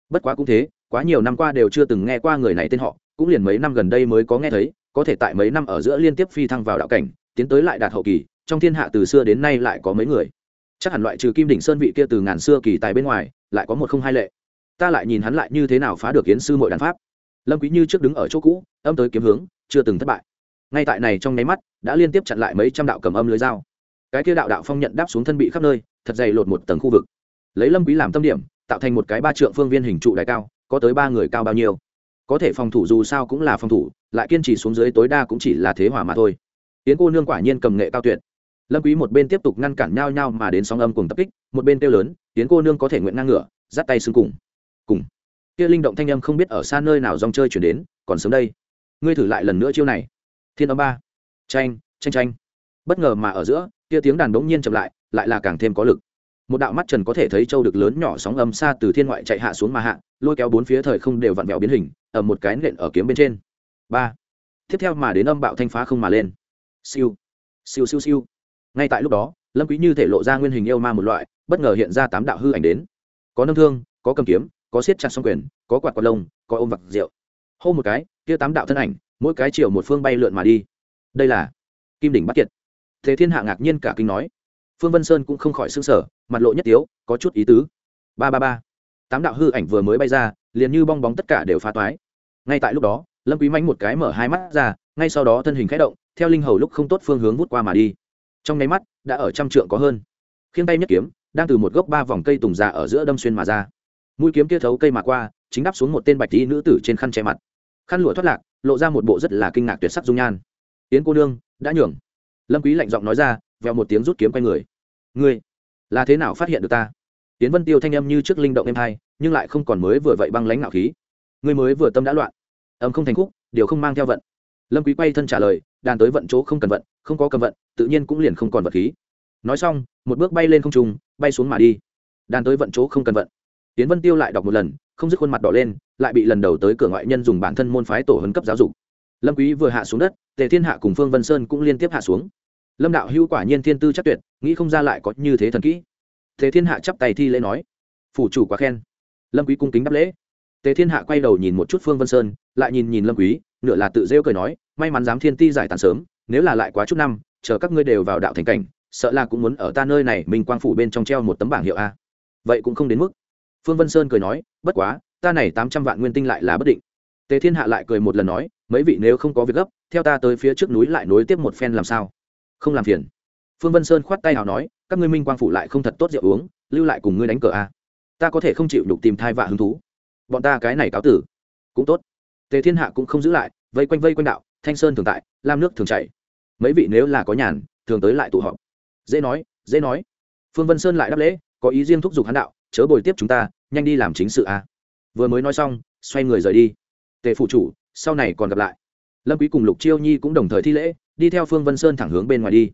Speaker 1: Bất quá cũng thế, quá nhiều năm qua đều chưa từng nghe qua người này tên họ, cũng liền mấy năm gần đây mới có nghe thấy, có thể tại mấy năm ở giữa liên tiếp phi thăng vào đạo cảnh, tiến tới lại đạt hậu kỳ, trong thiên hạ từ xưa đến nay lại có mấy người. Chắc hẳn loại trừ kim đỉnh sơn vị kia từ ngàn xưa kỳ tài bên ngoài, lại có một không hai lệ. Ta lại nhìn hắn lại như thế nào phá được kiến sư mọi đàn pháp. Lâm quý như trước đứng ở chỗ cũ, âm tới kiếm hướng, chưa từng thất bại. Ngay tại này trong nháy mắt, đã liên tiếp chặn lại mấy trăm đạo cầm âm lưới dao cái kia đạo đạo phong nhận đáp xuống thân bị khắp nơi, thật dày lột một tầng khu vực. Lấy lâm quý làm tâm điểm, tạo thành một cái ba trượng phương viên hình trụ đại cao, có tới ba người cao bao nhiêu. Có thể phòng thủ dù sao cũng là phòng thủ, lại kiên trì xuống dưới tối đa cũng chỉ là thế hỏa mà thôi. Yến cô nương quả nhiên cầm nghệ cao tuyệt. Lâm quý một bên tiếp tục ngăn cản nhau nhau mà đến sóng âm cùng tập kích, một bên tiêu lớn, yến cô nương có thể nguyện ngang ngửa, dắt tay xương cùng. Cùng. Kia linh động thanh âm không biết ở xa nơi nào dòng chơi chuyển đến, còn sớm đây. Ngươi thử lại lần nữa chiêu này. Thiên âm ba. Tranh tranh tranh bất ngờ mà ở giữa kia tiếng đàn đống nhiên chậm lại lại là càng thêm có lực. Một đạo mắt trần có thể thấy châu được lớn nhỏ sóng âm xa từ thiên ngoại chạy hạ xuống mà hạ, lôi kéo bốn phía thời không đều vặn vẹo biến hình, ở một cái nện ở kiếm bên trên. Ba. Tiếp theo mà đến âm bạo thanh phá không mà lên. Siêu. Siêu siêu siêu. Ngay tại lúc đó, lâm quý như thể lộ ra nguyên hình yêu ma một loại, bất ngờ hiện ra tám đạo hư ảnh đến. Có nâng thương, có cầm kiếm, có siết chặt song quyền, có quạt quạt lông, có ôm vặt rượu. Hô một cái, kia tám đạo thân ảnh, mỗi cái chiều một phương bay lượn mà đi. Đây là kim đỉnh bắt kiệt thế thiên hạ ngạc nhiên cả kinh nói. Phương vân sơn cũng không khỏi s ư n g sở mặt lộ nhất tiếu, có chút ý tứ. Ba ba ba. Tám đạo hư ảnh vừa mới bay ra, liền như bong bóng tất cả đều phá toái. Ngay tại lúc đó, lâm quý mánh một cái mở hai mắt ra, ngay sau đó thân hình k h ẽ động, theo linh hầu lúc không tốt phương hướng vút qua mà đi. Trong nháy mắt, đã ở trăm trượng có hơn. Khiêng tay nhất kiếm, đang từ một gốc ba vòng cây tùng già ở giữa đâm xuyên mà ra. Mũi kiếm kia thấu cây mà qua, chính đắp xuống một tên bạch tí nữ tử trên khăn che mặt. Khăn lụa thoát lạc, lộ ra một bộ rất là kinh ngạc tuyệt sắc dung nhan. Yến cô nương, đã nhường lâm quý lạnh giọng nói ra, vèo một tiếng rút kiếm quay người. Ngươi, là thế nào phát hiện được ta? Tiến vân tiêu thanh âm như trước linh động em hai, nhưng lại không còn mới vừa vậy băng lãnh nạo khí. Ngươi mới vừa tâm đã loạn, âm không thành khúc, điều không mang theo vận. Lâm quý quay thân trả lời, đàn tới vận chỗ không cần vận, không có cầm vận, tự nhiên cũng liền không còn vật khí. Nói xong, một bước bay lên không trung, bay xuống mà đi. Đàn tới vận chỗ không cần vận. Tiến vân tiêu lại đọc một lần, không dứt khuôn mặt đỏ lên, lại bị lần đầu tới cửa ngoại nhân dùng bản thân môn phái tổ hấn cấp giáo dục lâm quý vừa hạ xuống đất, tề thiên hạ cùng phương vân sơn cũng liên tiếp hạ xuống. Lâm đạo hưu quả nhiên thiên tư chắc tuyệt, nghĩ không ra lại có như thế thần kỹ. Tề thiên hạ chắp tay thi lễ nói, phủ chủ quá khen. Lâm quý cung kính đáp lễ. Tề thiên hạ quay đầu nhìn một chút phương vân sơn, lại nhìn nhìn lâm quý, nửa là tự rêu cười nói, may mắn dám thiên ti giải tàn sớm, nếu là lại quá chút năm, chờ các ngươi đều vào đạo thành cảnh, sợ là cũng muốn ở ta nơi này minh quang phủ bên trong treo một tấm bảng hiệu a. Vậy cũng không đến mức. Phương vân sơn cười nói, bất quá, ta này tám trăm vạn nguyên tinh lại là bất định. Tề thiên hạ lại cười một lần nói mấy vị nếu không có việc gấp, theo ta tới phía trước núi lại nối tiếp một phen làm sao? Không làm phiền. Phương vân sơn khoát tay nào nói, các ngươi minh quang phủ lại không thật tốt rượu uống, lưu lại cùng ngươi đánh cờ a ta có thể không chịu đục tìm thai vạ hứng thú. Bọn ta cái này cáo tử, cũng tốt. Tề thiên hạ cũng không giữ lại, vây quanh vây quanh đạo, thanh sơn thường tại, lam nước thường chảy mấy vị nếu là có nhàn, thường tới lại tụ họp. Dễ nói dễ nói. Phương vân sơn lại đáp lễ, có ý riêng thúc giục hắn đạo, chớ bồi tiếp chúng ta, nhanh đi làm chính sự a vừa mới nói xong, xoay người rời đi. Tề phụ chủ sau này còn gặp lại. Lâm quý cùng lục chiêu nhi cũng đồng thời thi lễ, đi theo phương vân sơn thẳng hướng bên ngoài đi.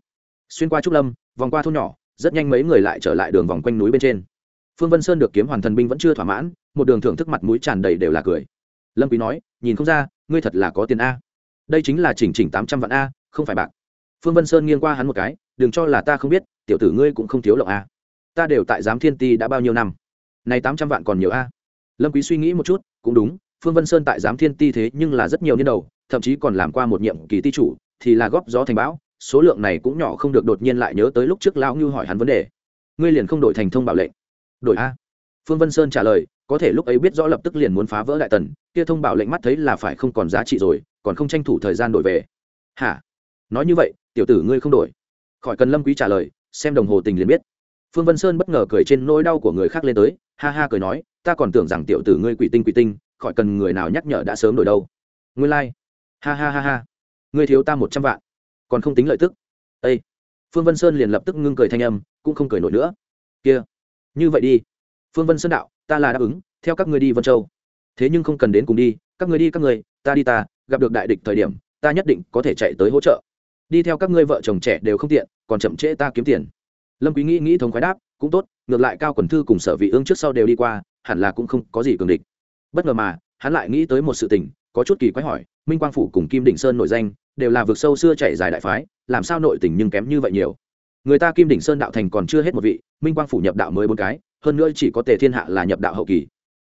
Speaker 1: Xuyên qua trúc lâm, vòng qua thôn nhỏ, rất nhanh mấy người lại trở lại đường vòng quanh núi bên trên. Phương vân sơn được kiếm hoàn thần binh vẫn chưa thỏa mãn, một đường thưởng thức mặt mũi tràn đầy đều là cười. Lâm quý nói, nhìn không ra, ngươi thật là có tiền a. Đây chính là chỉnh chỉnh tám trăm vạn a, không phải bạc. Phương vân sơn nghiêng qua hắn một cái, đừng cho là ta không biết, tiểu tử ngươi cũng không thiếu lộc a. Ta đều tại giám thiên ti đã bao nhiêu năm. Này tám trăm vạn còn nhiều a. Lâm quý suy nghĩ một chút, cũng đúng phương vân sơn tại giám thiên ti thế nhưng là rất nhiều niên đầu, thậm chí còn làm qua một nhiệm kỳ ti chủ, thì là góp gió thành bão, số lượng này cũng nhỏ không được đột nhiên lại nhớ tới lúc trước lão ngưu hỏi hắn vấn đề. Ngươi liền không đổi thành thông bảo lệnh. Đổi a. Phương vân sơn trả lời, có thể lúc ấy biết rõ lập tức liền muốn phá vỡ đại tần, kia thông bảo lệnh mắt thấy là phải không còn giá trị rồi, còn không tranh thủ thời gian đổi về. Hả? Nói như vậy, tiểu tử ngươi không đổi. Khỏi cần lâm quý trả lời, xem đồng hồ tình liền biết. Phương vân sơn bất ngờ cười trên nỗi đau của người khác lên tới, ha ha cười nói, ta còn tưởng rằng tiểu tử ngươi quỷ tinh quỷ tinh khỏi cần người nào nhắc nhở đã sớm đổi đâu. Ngươi lai、like. ha ha ha ha. Ngươi thiếu ta một trăm vạn. Còn không tính lợi tức. Â phương vân sơn liền lập tức ngưng cười thanh âm, cũng không cười nổi nữa. Kia. Như vậy đi. Phương vân sơn đạo, ta là đáp ứng, theo các ngươi đi vân châu. Thế nhưng không cần đến cùng đi, các ngươi đi các ngươi, ta đi ta, gặp được đại địch thời điểm, ta nhất định có thể chạy tới hỗ trợ. Đi theo các ngươi vợ chồng trẻ đều không tiện, còn chậm trễ ta kiếm tiền. Lâm quý nghĩ nghĩ thống khoái đáp, cũng tốt, ngược lại cao quần thư cùng sở vị ương trước sau đều đi qua, hẳn là cũng không có gì cường địch bất ngờ mà, hắn lại nghĩ tới một sự tình, có chút kỳ quái hỏi, minh quang phủ cùng kim đỉnh sơn nổi danh, đều là vực sâu xưa chảy dài đại phái, làm sao nội tình nhưng kém như vậy nhiều? Người ta kim đỉnh sơn đạo thành còn chưa hết một vị, minh quang phủ nhập đạo mới bốn cái, hơn nữa chỉ có tề thiên hạ là nhập đạo hậu kỳ.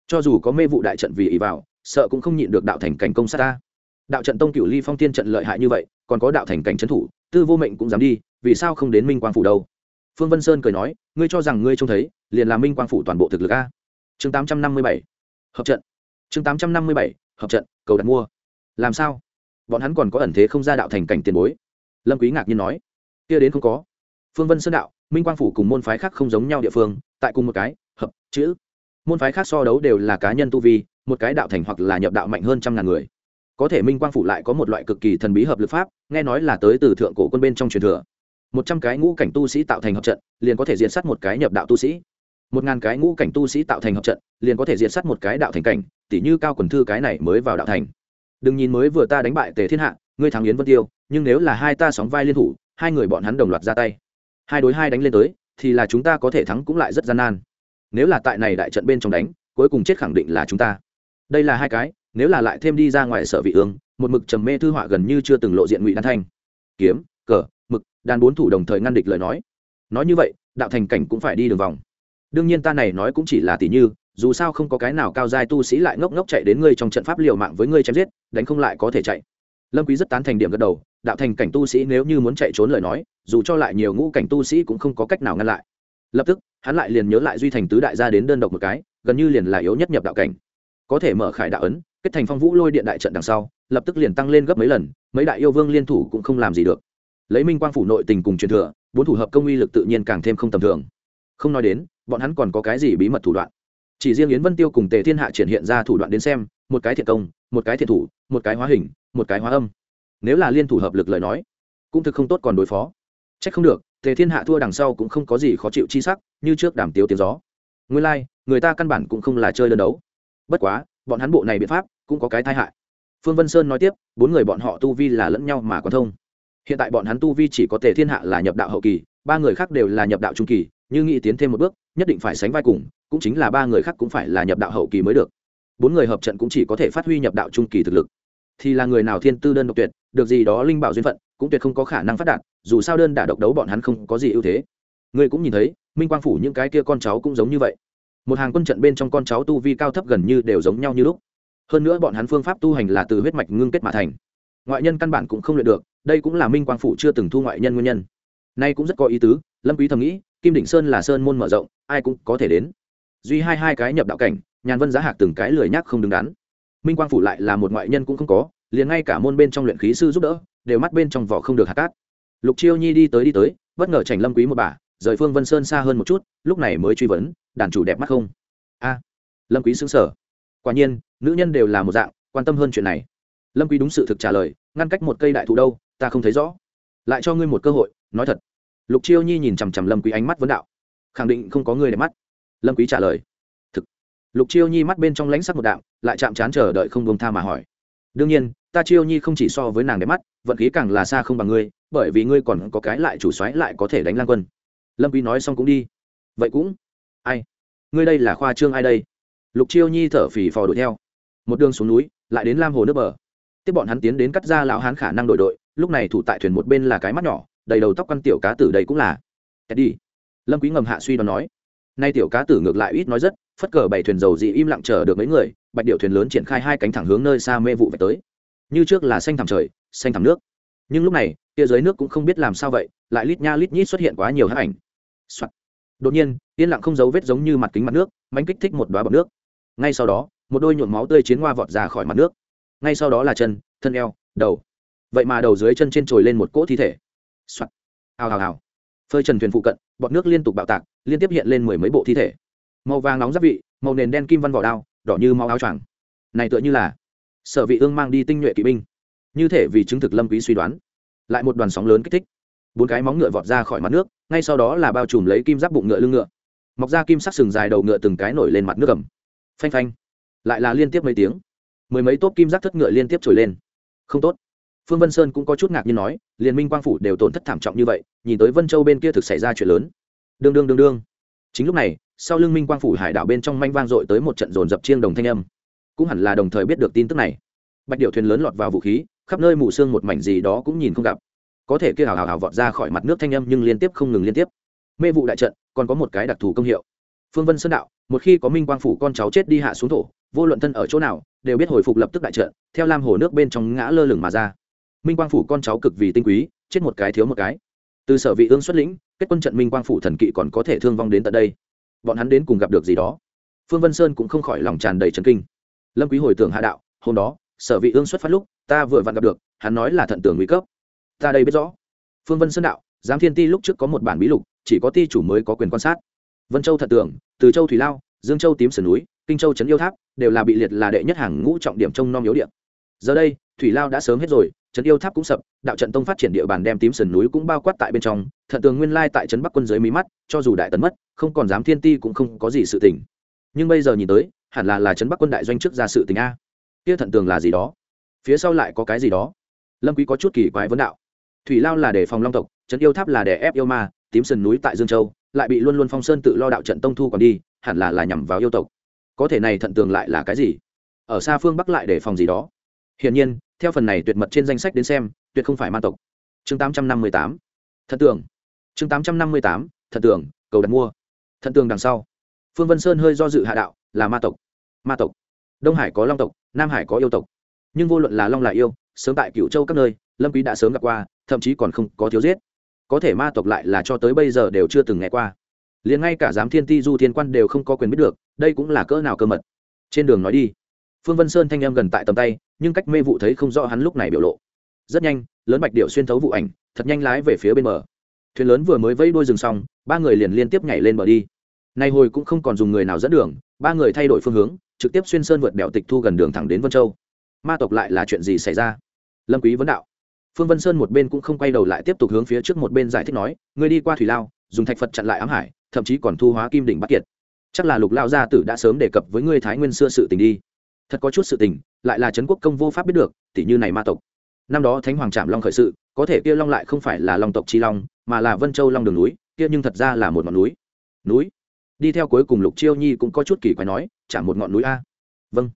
Speaker 1: Cho dù có mê vụ đại trận vì ý vào, sợ cũng không nhịn được đạo thành cảnh công sát ta. Đạo trận tông cửu ly phong tiên trận lợi hại như vậy, còn có đạo thành cảnh trấn thủ, tư vô mệnh cũng dám đi, vì sao không đến minh quang phủ đâu? Phương vân sơn cười nói, ngươi cho rằng ngươi trông thấy, liền là minh quang phủ toàn bộ thực lực a. Chương tám trăm năm mươi bảy, hợp trận chương tám trăm năm mươi bảy, hợp trận, cầu đặt mua. Làm sao? Bọn hắn còn có ẩn thế không ra đạo thành cảnh tiền bối. Lâm quý ngạc nhiên nói. Kia đến không có. Phương vân sơn đạo, minh quang phủ cùng môn phái khác không giống nhau địa phương, tại cùng một cái, hợp, chữ. Môn phái khác so đấu đều là cá nhân tu vi, một cái đạo thành hoặc là nhập đạo mạnh hơn trăm ngàn người. Có thể minh quang phủ lại có một loại cực kỳ thần bí hợp lực pháp, nghe nói là tới từ thượng cổ quân bên trong truyền thừa. Một trăm cái ngũ cảnh tu sĩ tạo thành hợp trận, liền có thể diện sát một cái nhập đạo tu sĩ. Một ngàn cái ngũ cảnh tu sĩ tạo thành hợp trận, liền có thể diện sát một cái đạo thành cảnh tỉ như cao quần thư cái này mới vào đạo thành. Đừng nhìn mới vừa ta đánh bại tề thiên hạ, ngươi thắng yến vân tiêu, nhưng nếu là hai ta sóng vai liên thủ, hai người bọn hắn đồng loạt ra tay. Hai đối hai đánh lên tới, thì là chúng ta có thể thắng cũng lại rất gian nan. Nếu là tại này đại trận bên trong đánh, cuối cùng chết khẳng định là chúng ta. Đây là hai cái, nếu là lại thêm đi ra ngoài sở vị ương, một mực trầm mê thư họa gần như chưa từng lộ diện ngụy đan thanh. Kiếm, cờ, mực đàn bốn thủ đồng thời ngăn địch lời nói. Nói như vậy, đạo thành cảnh cũng phải đi đường vòng. Đương nhiên ta này nói cũng chỉ là tỷ như dù sao không có cái nào cao giai tu sĩ lại ngốc ngốc chạy đến ngươi trong trận pháp liều mạng với ngươi chém giết, đánh không lại có thể chạy. Lâm quý rất tán thành điểm gật đầu, đạo thành cảnh tu sĩ nếu như muốn chạy trốn lời nói, dù cho lại nhiều ngũ cảnh tu sĩ cũng không có cách nào ngăn lại. Lập tức, hắn lại liền nhớ lại duy thành tứ đại gia đến đơn độc một cái, gần như liền là yếu nhất nhập đạo cảnh. Có thể mở khải đạo ấn, kết thành phong vũ lôi điện đại trận đằng sau, lập tức liền tăng lên gấp mấy lần, mấy đại yêu vương liên thủ cũng không làm gì được. Lấy minh quang phủ nội tình cùng truyền thừa, bốn thủ hợp công uy lực tự nhiên càng thêm không tầm thường. Không nói đến, bọn hắn còn có cái gì bí mật thủ đoạn? Chỉ riêng yến vân tiêu cùng tề thiên hạ triển hiện ra thủ đoạn đến xem một cái thiện công một cái thiện thủ một cái hóa hình một cái hóa âm. Nếu là liên thủ hợp lực lời nói cũng thực không tốt còn đối phó. C h ắ c không được tề thiên hạ thua đằng sau cũng không có gì khó chịu chi sắc như trước đàm tiếu tiếng gió. Nguyên lai、like, người ta căn bản cũng không là chơi đơn đấu. Bất quá bọn hắn bộ này biện pháp cũng có cái tai hại. Phương vân sơn nói tiếp bốn người bọn họ tu vi là lẫn nhau mà còn thông. Hiện tại bọn hắn tu vi chỉ có tề thiên hạ là nhập đạo hậu kỳ ba người khác đều là nhập đạo trung kỳ như nghĩ tiến thêm một bước nhất định phải sánh vai cùng, cũng chính là ba người khác cũng phải là nhập đạo hậu kỳ mới được. Bốn người hợp trận cũng chỉ có thể phát huy nhập đạo trung kỳ thực lực. Thì là người nào thiên tư đơn độc tuyệt, được gì đó linh bảo duyên phận, cũng tuyệt không có khả năng phát đạt, dù sao đơn đả độc đấu bọn hắn không có gì ưu thế. Ngươi cũng nhìn thấy, minh quang phủ những cái kia con cháu cũng giống như vậy. Một hàng quân trận bên trong con cháu tu vi cao thấp gần như đều giống nhau như lúc. Hơn nữa bọn hắn phương pháp tu hành là từ huyết mạch ngưng kết mà thành. Ngoại nhân căn bản cũng không luyện được, đây cũng là minh quang phủ chưa từng thu ngoại nhân nguyên nhân. Nay cũng rất có ý tứ, lâm quý thầm nghĩ kim đỉnh sơn là sơn môn mở rộng, ai cũng có thể đến. Duy hai hai cái nhập đạo cảnh, nhàn vân giá hạc từng cái lười nhác không đứng đắn. Minh quang phủ lại là một ngoại nhân cũng không có, liền ngay cả môn bên trong luyện khí sư giúp đỡ, đều mắt bên trong vỏ không được hạt cát. Lục chiêu nhi đi tới đi tới, bất ngờ chảnh lâm quý một bà, rời phương vân sơn xa hơn một chút, lúc này mới truy vấn, đàn chủ đẹp mắt không? A. Lâm quý xứng sở quả nhiên, nữ nhân đều là một dạng, quan tâm hơn chuyện này. Lâm quý đúng sự thực trả lời, ngăn cách một cây đại thụ đâu, ta không thấy rõ. Lại cho ngươi một cơ hội, nói thật lục chiêu nhi nhìn chằm chằm lâm quý ánh mắt vấn đạo. Khẳng định không có người để mắt. Lâm quý trả lời. Thực. Lục chiêu nhi mắt bên trong lãnh sắc một đạo, lại chạm chán chờ đợi không buông tha mà hỏi. Đương nhiên, ta chiêu nhi không chỉ so với nàng đẹp mắt, vận khí càng là xa không bằng ngươi, bởi vì ngươi còn có cái lại chủ soái lại có thể đánh lang quân. Lâm quý nói xong cũng đi. Vậy cũng. Ai? Ngươi đây là khoa trương ai đây? Lục chiêu nhi thở phì phò đuổi theo. Một đường xuống núi, lại đến lam hồ nước bờ. Tiếp bọn hắn tiến đến cắt ra lão hán khả năng đổi đội, lúc này thủ tại thuyền một bên là cái mắt nhỏ đầy đầu tóc quan tiểu cá tử đây cũng là. Đi lâm quý ngầm hạ suy đoán nói. Nay tiểu cá tử ngược lại ít nói rất, phất cờ bảy thuyền dầu dị im lặng chờ được mấy người, bạch điệu thuyền lớn triển khai hai cánh thẳng hướng nơi xa mê vụ về tới. Như trước là xanh thẳm trời, xanh thẳm nước. Nhưng lúc này kia dưới nước cũng không biết làm sao vậy, lại lít nha lít nhít xuất hiện quá nhiều hắc ảnh、Soạn. đột nhiên, yên lặng không giấu vết giống như mặt kính mặt nước, mánh kích thích một đoá bọt nước. Ngay sau đó, một đôi nhuộm máu tươi chiến hoa vọt ra khỏi mặt nước. Ngay sau đó là chân, thân eo, đầu. Vậy mà đầu dưới chân trên trồi lên một cỗ thi thể soạt. Hào hào hào. Phơi trần thuyền phụ cận, bọt nước liên tục bạo tạc, liên tiếp hiện lên mười mấy bộ thi thể. Màu vàng nóng giáp vị, màu nền đen kim văn vỏ đao, đỏ như máu áo choàng. Này tựa như là sở vị ương mang đi tinh nhuệ kỵ binh. Như thể vì chứng thực lâm quý suy đoán. Lại một đoàn sóng lớn kích thích. Bốn cái móng ngựa vọt ra khỏi mặt nước, ngay sau đó là bao trùm lấy kim giáp bụng ngựa lưng ngựa. Mọc ra kim sắc sừng dài đầu ngựa từng cái nổi lên mặt nước cầm phanh phanh. Lại là liên tiếp mấy tiếng. Mười mấy tốp kim giáp thất ngựa liên tiếp trồi lên. Không tốt phương vân sơn cũng có chút ngạc nhiên nói, liên minh quang phủ đều tổn thất thảm trọng như vậy, nhìn tới vân châu bên kia thực xảy ra chuyện lớn. Đương đương đương đương. Chính lúc này, sau lưng minh quang phủ hải đảo bên trong manh vang dội tới một trận dồn dập chiêng đồng thanh âm. Cũng hẳn là đồng thời biết được tin tức này. Bạch điệu thuyền lớn lọt vào vũ khí, khắp nơi mù sương một mảnh gì đó cũng nhìn không gặp. Có thể kia hào hào hào vọt ra khỏi mặt nước thanh âm nhưng liên tiếp không ngừng liên tiếp. Mê vụ đại trận, còn có một cái đặc thù công hiệu. Phương vân sơn đạo, một khi có minh quang phủ con cháu chết đi hạ xuống thổ, vô luận thân ở chỗ nào, đều biết hồi phục lập tức đại trận, theo lam hồ nước bên trong ngã lơ lửng mà ra minh quang phủ con cháu cực vì tinh quý, chết một cái thiếu một cái. Từ sở vị ương xuất lĩnh, kết quân trận minh quang phủ thần kỵ còn có thể thương vong đến tận đây. Bọn hắn đến cùng gặp được gì đó? Phương vân sơn cũng không khỏi lòng tràn đầy trấn kinh. Lâm quý hồi tưởng hạ đạo, hôm đó, sở vị ương xuất phát lúc, ta vừa vặn gặp được, hắn nói là thận tưởng nguy cấp. Ta đây biết rõ. Phương vân sơn đạo, giám thiên ti lúc trước có một bản bí lục, chỉ có ti chủ mới có quyền quan sát. Vân châu thận tưởng, từ châu thủy lao, dương châu tím sườn núi, kinh châu trấn yêu tháp, đều là bị liệt là đệ nhất hàng ngũ trọng điểm trông nom yếu điểm giờ đây, thủy lao đã sớm hết rồi trấn yêu tháp cũng sập, đạo trận tông phát triển địa bàn đem tím sườn núi cũng bao quát tại bên trong, thận tường nguyên lai tại trấn bắc quân dưới mí mắt, cho dù đại tấn mất, không còn dám thiên ti cũng không có gì sự tình. Nhưng bây giờ nhìn tới, hẳn là là trấn bắc quân đại doanh trước ra sự tình a. Kia thận tường là gì đó? Phía sau lại có cái gì đó? Lâm quý có chút kỳ quái vấn đạo. Thủy lao là để phòng long tộc, trấn yêu tháp là để ép yêu ma, tím sườn núi tại dương châu, lại bị luôn luôn phong sơn tự lo đạo trận tông thu còn đi, hẳn là là nhằm vào yêu tộc. Có thể này thận tường lại là cái gì? Ở xa phương bắc lại để phòng gì đó? Hiển nhiên theo phần này tuyệt mật trên danh sách đến xem, tuyệt không phải ma tộc. Chương 858 thật tường. Chương 858 thật tường, cầu đặt mua. Thần tường đằng sau. Phương vân sơn hơi do dự hạ đạo, là ma tộc. Ma tộc. Đông hải có long tộc, nam hải có yêu tộc. Nhưng vô luận là long là yêu, sớm tại cửu châu các nơi, lâm quý đã sớm gặp qua, thậm chí còn không có thiếu giết. Có thể ma tộc lại là cho tới bây giờ đều chưa từng nghe qua. Liền ngay cả giám thiên ti du thiên quan đều không có quyền biết được, đây cũng là cỡ nào cơ mật. Trên đường nói đi phương vân sơn thanh em gần tại tầm tay, nhưng cách mê vụ thấy không rõ hắn lúc này biểu lộ. Rất nhanh, lớn bạch điệu xuyên thấu vụ ảnh, thật nhanh lái về phía bên bờ. Thuyền lớn vừa mới vẫy đuôi rừng xong, ba người liền liên tiếp nhảy lên bờ đi. Nay hồi cũng không còn dùng người nào dẫn đường, ba người thay đổi phương hướng, trực tiếp xuyên sơn vượt đèo tịch thu gần đường thẳng đến vân châu. Ma tộc lại là chuyện gì xảy ra? Lâm quý vấn đạo. Phương vân sơn một bên cũng không quay đầu lại tiếp tục hướng phía trước một bên giải thích nói người đi qua thủy lao, dùng thạch phật chặn lại ám hải, thậm chí còn thu hóa kim đỉnh bắt kiệt. Chắc là lục lao gia tử đã sớm đề cập với ngươi thái nguyên xưa sự tình đi thật có chút sự tình, lại là trấn quốc công vô pháp biết được tỷ như này ma tộc. Năm đó thánh hoàng trạm long khởi sự, có thể kia long lại không phải là long tộc chi long, mà là vân châu long đường núi, kia nhưng thật ra là một ngọn núi. Núi? Đi theo cuối cùng lục chiêu nhi cũng có chút kỳ quái nói, chả một ngọn núi a? Vâng.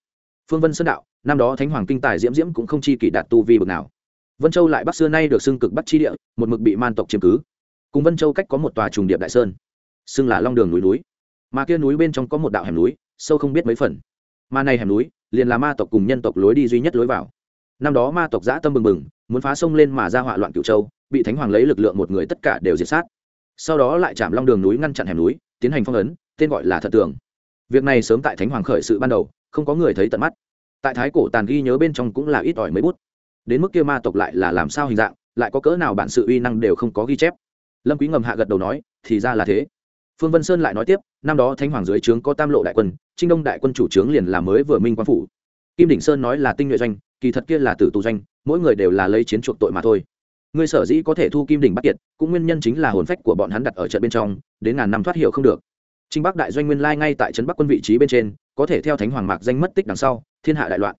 Speaker 1: Phương vân sơn đạo, năm đó thánh hoàng kinh tài diễm diễm cũng không chi kỷ đạt tu vi bực nào. Vân châu lại bắc xưa nay được xưng cực bắc chi địa, một mực bị man tộc chiếm cứ. Cùng vân châu cách có một tòa trùng điệp đại sơn, xưng là long đường núi núi. Mà kia núi bên trong có một đạo hẻm núi, sâu không biết mấy phần. Mà này hẻm núi liền là ma tộc cùng nhân tộc lối đi duy nhất lối vào. Năm đó ma tộc giã tâm bừng bừng, muốn phá sông lên mà ra hỏa loạn cửu châu, bị thánh hoàng lấy lực lượng một người tất cả đều diệt sát. Sau đó lại chạm long đường núi ngăn chặn hẻm núi, tiến hành phong ấn, tên gọi là thật tường. Việc này sớm tại thánh hoàng khởi sự ban đầu, không có người thấy tận mắt. Tại thái cổ tàn ghi nhớ bên trong cũng là ít ỏi mấy bút. Đến mức kia ma tộc lại là làm sao hình dạng, lại có cỡ nào bản sự uy năng đều không có ghi chép. Lâm quý ngầm hạ gật đầu nói, thì ra là thế phương vân sơn lại nói tiếp, năm đó thánh hoàng dưới trướng có tam lộ đại quân, trinh đông đại quân chủ trướng liền là mới vừa minh quan phủ. Kim đỉnh sơn nói là tinh nhuệ doanh, kỳ thật kia là tử tù doanh, mỗi người đều là lấy chiến chuộc tội mà thôi. Ngươi sở dĩ có thể thu kim đỉnh bắt kiệt, cũng nguyên nhân chính là hồn phách của bọn hắn đặt ở trận bên trong, đến ngàn năm thoát hiểu không được. Trinh bắc đại doanh nguyên lai ngay tại trấn bắc quân vị trí bên trên, có thể theo thánh hoàng mạc danh mất tích đằng sau, thiên hạ đại loạn.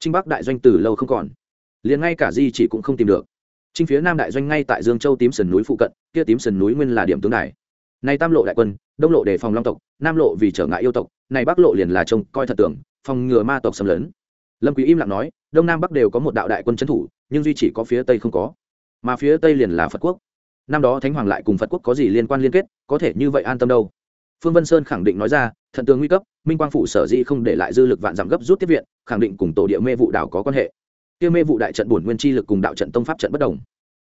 Speaker 1: Trinh bắc đại doanh từ lâu không còn. Liền ngay cả di chỉ cũng không tìm được. Trinh phía nam đại doanh ngay tại dương châu tím sườn núi phụ cận, kia tím sườn núi nguyên là điểm tướng này này tam lộ đại quân, đông lộ để phòng long tộc, nam lộ vì trở ngại yêu tộc, này bắc lộ liền là trông coi thật tưởng, phòng ngừa ma tộc xâm lấn. Lâm quý im lặng nói, đông nam bắc đều có một đạo đại quân trấn thủ, nhưng duy chỉ có phía tây không có. Mà phía tây liền là phật quốc. Năm đó thánh hoàng lại cùng phật quốc có gì liên quan liên kết, có thể như vậy an tâm đâu. Phương vân sơn khẳng định nói ra, thần tường nguy cấp, minh quang phủ sở dĩ không để lại dư lực vạn giảm gấp rút tiếp viện, khẳng định cùng tổ địa mê vụ đảo có quan hệ. Kia mê vụ đại trận bổn nguyên chi lực cùng đạo trận tông pháp trận bất đồng.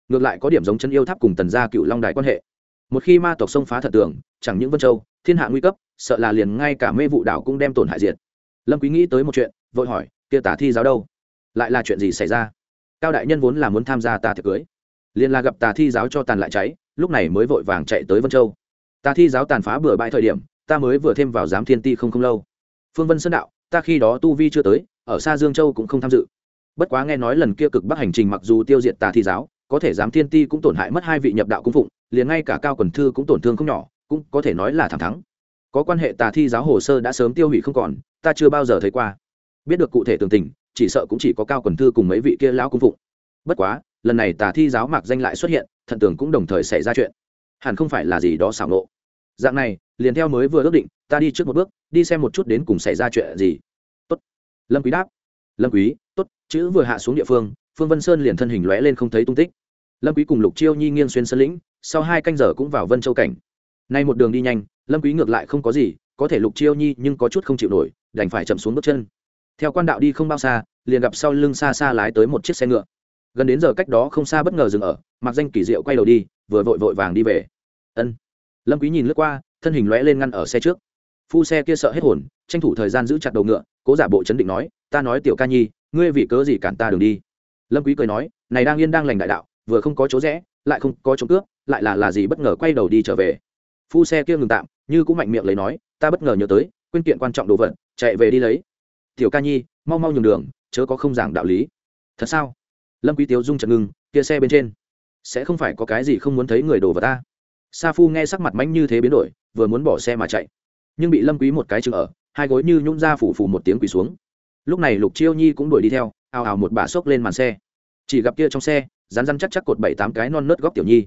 Speaker 1: Ngược lại có điểm giống chân yêu tháp cùng tần gia cựu long đài quan hệ một khi ma tộc sông phá thật tường, chẳng những vân châu, thiên hạ nguy cấp, sợ là liền ngay cả mê vụ đảo cũng đem tổn hại diệt. Lâm quý nghĩ tới một chuyện, vội hỏi, kia tả thi giáo đâu? Lại là chuyện gì xảy ra? Cao đại nhân vốn là muốn tham gia ta tiệc cưới, liền là gặp tà thi giáo cho tàn lại cháy, lúc này mới vội vàng chạy tới vân châu. Tà thi giáo tàn phá bừa bãi thời điểm, ta mới vừa thêm vào giám thiên ti không không lâu. Phương vân sơn đạo, ta khi đó tu vi chưa tới, ở xa dương châu cũng không tham dự. Bất quá nghe nói lần kia cực bắc hành trình mặc dù tiêu diệt tà thi giáo, có thể giám thiên ti cũng tổn hại mất hai vị nhập đạo cung phụng liền ngay cả cao quần thư cũng tổn thương không nhỏ, cũng có thể nói là thẳng thắng. Có quan hệ tà thi giáo hồ sơ đã sớm tiêu hủy không còn, ta chưa bao giờ thấy qua. Biết được cụ thể tường tình, chỉ sợ cũng chỉ có cao quần thư cùng mấy vị kia lão cung phụng. Bất quá, lần này tà thi giáo mạc danh lại xuất hiện thận tưởng cũng đồng thời xảy ra chuyện. Hẳn không phải là gì đó xảo nộ dạng này, liền theo mới vừa ước định, ta đi trước một bước, đi xem một chút đến cùng xảy ra chuyện gì. Tốt. Lâm quý đáp. Lâm quý, tốt, chữ vừa hạ xuống địa phương phương vân sơn liền thân hình lóe lên không thấy tung tích. Lâm quý cùng lục chiêu nhi nghiêng xuyên sân lĩnh sau hai canh giờ cũng vào vân châu cảnh. Nay một đường đi nhanh, lâm quý ngược lại không có gì, có thể lục chiêu nhi nhưng có chút không chịu nổi, đành phải chậm xuống bước chân. Theo quan đạo đi không bao xa, liền gặp sau lưng xa xa lái tới một chiếc xe ngựa. Gần đến giờ cách đó không xa bất ngờ dừng ở, mặc danh kỳ diệu quay đầu đi, vừa vội vội vàng đi về. Ân. Lâm quý nhìn lướt qua, thân hình lóe lên ngăn ở xe trước. Phu xe kia sợ hết hồn, tranh thủ thời gian giữ chặt đầu ngựa, cố giả bộ chấn định nói, ta nói tiểu ca nhi, ngươi vì cớ gì cản ta đường đi? Lâm quý cười nói, này đang yên đang lành đại đạo, vừa không có chỗ rẽ lại không có trộm cướp, lại là là gì bất ngờ quay đầu đi trở về. Phu xe kia ngừng tạm, như cũng mạnh miệng lấy nói, ta bất ngờ nhớ tới, quên kiện quan trọng đồ vật, chạy về đi lấy. Tiểu ca nhi, mau mau nhường đường, chớ có không giảng đạo lý. Thật sao? Lâm quý tiếu dung chật ngưng kia xe bên trên. Sẽ không phải có cái gì không muốn thấy người đồ vật ta. Sa phu nghe sắc mặt mánh như thế biến đổi, vừa muốn bỏ xe mà chạy. Nhưng bị lâm quý một cái chừng ở, hai gối như nhún ra phủ phủ một tiếng quỳ xuống. Lúc này lục chiêu nhi cũng đuổi đi theo, ào ào một bà xốc lên màn xe. Chỉ gặp kia trong xe rán rán chắc chắc cột bảy tám cái non nớt góc tiểu nhi.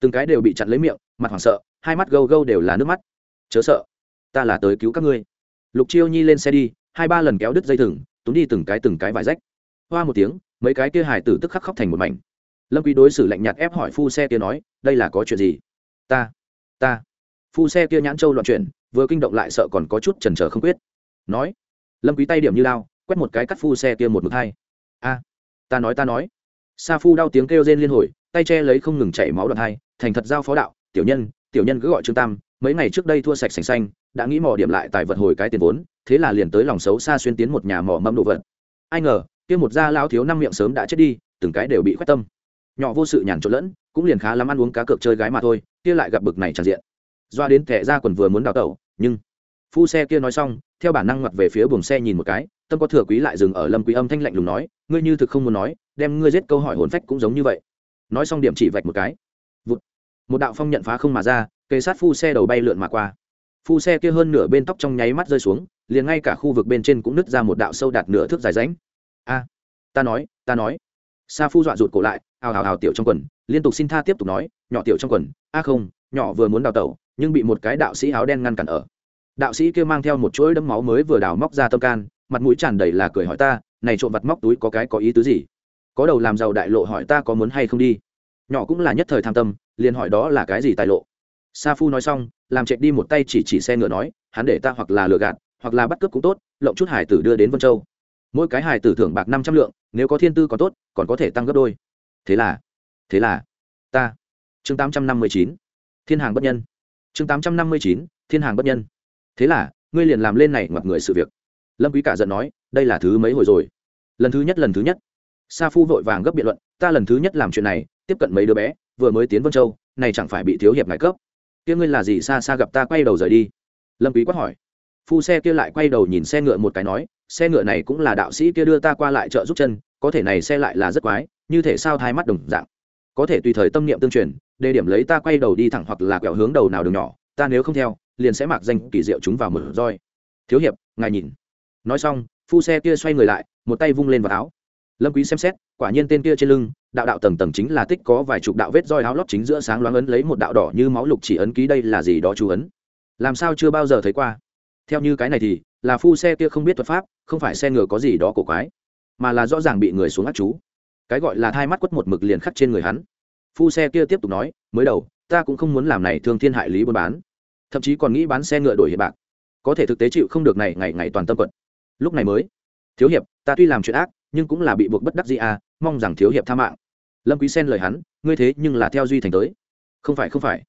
Speaker 1: Từng cái đều bị chặn lấy miệng, mặt hoảng sợ, hai mắt gâu gâu đều là nước mắt. Chớ sợ, ta là tới cứu các ngươi. Lục chiêu nhi lên xe đi, hai ba lần kéo đứt dây thừng, túm đi từng cái từng cái vải rách. Hoa một tiếng, mấy cái kia hài tử tức khắc khóc thành một mảnh. Lâm quý đối xử lạnh nhạt ép hỏi phu xe kia nói, đây là có chuyện gì? Ta ta. Phu xe kia nhãn châu loạn chuyển, vừa kinh động lại sợ còn có chút chần chờ không quyết. Nói, lâm quý tay điểm như lao, quét một cái cắt phu xe kia một mực hai. A, ta nói ta nói sa phu đau tiếng kêu rên liên hồi, tay che lấy không ngừng chảy máu đoạn hai, thành thật giao phó đạo, tiểu nhân tiểu nhân cứ gọi trương tam, mấy ngày trước đây thua sạch sành xanh, đã nghĩ mò điểm lại tài vật hồi cái tiền vốn, thế là liền tới lòng xấu xa xuyên tiến một nhà mỏ mâm đồ vật. Ai ngờ, kia một gia lao thiếu năm miệng sớm đã chết đi, từng cái đều bị khoét tâm. Nhỏ vô sự nhàn trộn lẫn, cũng liền khá lắm ăn uống cá cược chơi gái mà thôi, kia lại gặp bực này tràn diện. Doa đến thẻ ra quần vừa muốn đào tẩu, nhưng phu xe kia nói xong, theo bản năng ngoặt về phía buồng xe nhìn một cái, tâm có thừa quý lại dừng ở lâm quý âm thanh lạnh lùng nói, ngươi như thực không muốn nói đem ngươi giết câu hỏi hồn phách cũng giống như vậy. Nói xong điểm chỉ vạch một cái. Vụt. một đạo phong nhận phá không mà ra, kề sát phu xe đầu bay lượn mà qua. Phu xe kia hơn nửa bên tóc trong nháy mắt rơi xuống, liền ngay cả khu vực bên trên cũng nứt ra một đạo sâu đạt nửa thước dài ránh. a, ta nói ta nói. Sa phu dọa rụt cổ lại, ào ào ào tiểu trong quần, liên tục xin tha tiếp tục nói, nhỏ tiểu trong quần, a không, nhỏ vừa muốn đào tẩu, nhưng bị một cái đạo sĩ áo đen ngăn cản ở. Đạo sĩ kia mang theo một chuỗi đấm máu mới vừa đào móc ra tâm can, mặt mũi tràn đầy là cười hỏi ta, này trộm vặt móc túi có cái có ý tứ gì? Có đầu làm giàu đại lộ hỏi ta có muốn hay không đi. Nhỏ cũng là nhất thời tham tâm, liền hỏi đó là cái gì tài lộ. Sa phu nói xong, làm chạy đi một tay chỉ chỉ xe ngựa nói, hắn để ta hoặc là lừa gạt, hoặc là bắt cướp cũng tốt, lộng chút hải tử đưa đến vân châu. Mỗi cái hải tử thưởng bạc năm trăm lượng, nếu có thiên tư còn tốt, còn có thể tăng gấp đôi. Thế là thế là, ta. Chương tám trăm năm mươi chín, thiên hàng bất nhân. Chương tám trăm năm mươi chín, thiên hàng bất nhân. Thế là, ngươi liền làm lên này ngoặt người sự việc. Lâm quý cả giận nói, đây là thứ mấy hồi rồi? Lần thứ nhất, lần thứ nhất sa phu vội vàng gấp biện luận, ta lần thứ nhất làm chuyện này, tiếp cận mấy đứa bé, vừa mới tiến vân châu, này chẳng phải bị thiếu hiệp ngài cấp. Kia ngươi là gì xa xa gặp ta quay đầu rời đi? Lâm quý quát hỏi. Phu xe kia lại quay đầu nhìn xe ngựa một cái nói, xe ngựa này cũng là đạo sĩ kia đưa ta qua lại chợ giúp chân, có thể này xe lại là rất quái, như thể sao thay mắt đồng dạng. Có thể tùy thời tâm niệm tương truyền, đề điểm lấy ta quay đầu đi thẳng hoặc là quẹo hướng đầu nào đường nhỏ, ta nếu không theo, liền sẽ mặc danh kỳ diệu chúng vào mở roi. Thiếu hiệp, ngài nhìn. Nói xong, phu xe kia xoay người lại, một tay vung lên vào áo lâm quý xem xét, quả nhiên tên kia trên lưng, đạo đạo tầng tầng chính là tích có vài chục đạo vết roi áo lót chính giữa sáng loáng ấn lấy một đạo đỏ như máu lục chỉ ấn ký đây là gì đó chú ấn. Làm sao chưa bao giờ thấy qua? Theo như cái này thì, là phu xe kia không biết thuật pháp, không phải xe ngựa có gì đó cổ quái, mà là rõ ràng bị người xuống ác chú. Cái gọi là thai mắt quất một mực liền khắc trên người hắn. Phu xe kia tiếp tục nói, mới đầu, ta cũng không muốn làm này thương thiên hại lý buôn bán, thậm chí còn nghĩ bán xe ngựa đổi hiệp bạc. Có thể thực tế chịu không được này ngày ngày toàn tâm quận lúc này mới, thiếu hiệp, ta tuy làm chuyện ác nhưng cũng là bị buộc bất đắc gì à mong rằng thiếu hiệp tha mạng. Lâm quý xen lời hắn, ngươi thế nhưng là theo duy thành tới. Không phải không phải.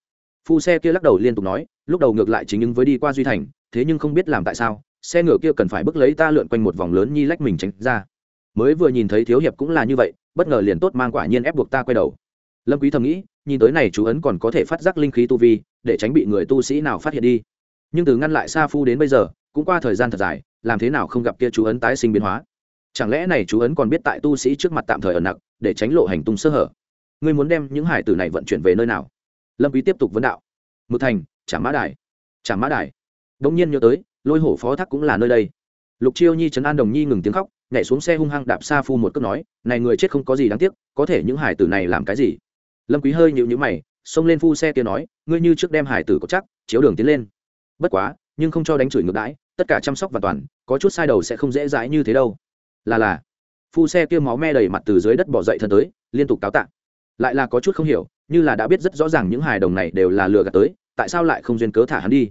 Speaker 1: Phu xe kia lắc đầu liên tục nói, lúc đầu ngược lại chính ứng với đi qua duy thành, thế nhưng không biết làm tại sao, xe ngựa kia cần phải bước lấy ta lượn quanh một vòng lớn nhi lách mình tránh ra. Mới vừa nhìn thấy thiếu hiệp cũng là như vậy, bất ngờ liền tốt mang quả nhiên ép buộc ta quay đầu. Lâm quý thầm nghĩ, nhìn tới này chú ấn còn có thể phát giác linh khí tu vi, để tránh bị người tu sĩ nào phát hiện đi. Nhưng từ ngăn lại sa phu đến bây giờ, cũng qua thời gian thật dài, làm thế nào không gặp kia chú ấn tái sinh biến hóa? Chẳng lẽ này chú ấn còn biết tại tu sĩ trước mặt tạm thời ở nặng để tránh lộ hành tung sơ hở? Ngươi muốn đem những hải tử này vận chuyển về nơi nào? Lâm quý tiếp tục vấn đạo. Mực thành trả mã đài. Trả mã đài. Đống nhiên nhớ tới, lôi hổ phó thác cũng là nơi đây. Lục chiêu nhi chấn an đồng nhi ngừng tiếng khóc, nhảy xuống xe hung hăng đạp xa phu một cước nói, này người chết không có gì đáng tiếc, có thể những hải tử này làm cái gì? Lâm quý hơi nhíu nhíu mày, xông lên phu xe kia nói, ngươi như trước đem hải tử có chắc, chiếu đường tiến lên. Bất quá, nhưng không cho đánh chửi ngược đãi, tất cả chăm sóc và toàn, có chút sai đầu sẽ không dễ dãi như thế đâu là là. Phu xe kia máu me đầy mặt từ dưới đất bỏ dậy thân tới, liên tục cáo tạ lại là có chút không hiểu, như là đã biết rất rõ ràng những hài đồng này đều là lừa gạt tới, tại sao lại không duyên cớ thả hắn đi?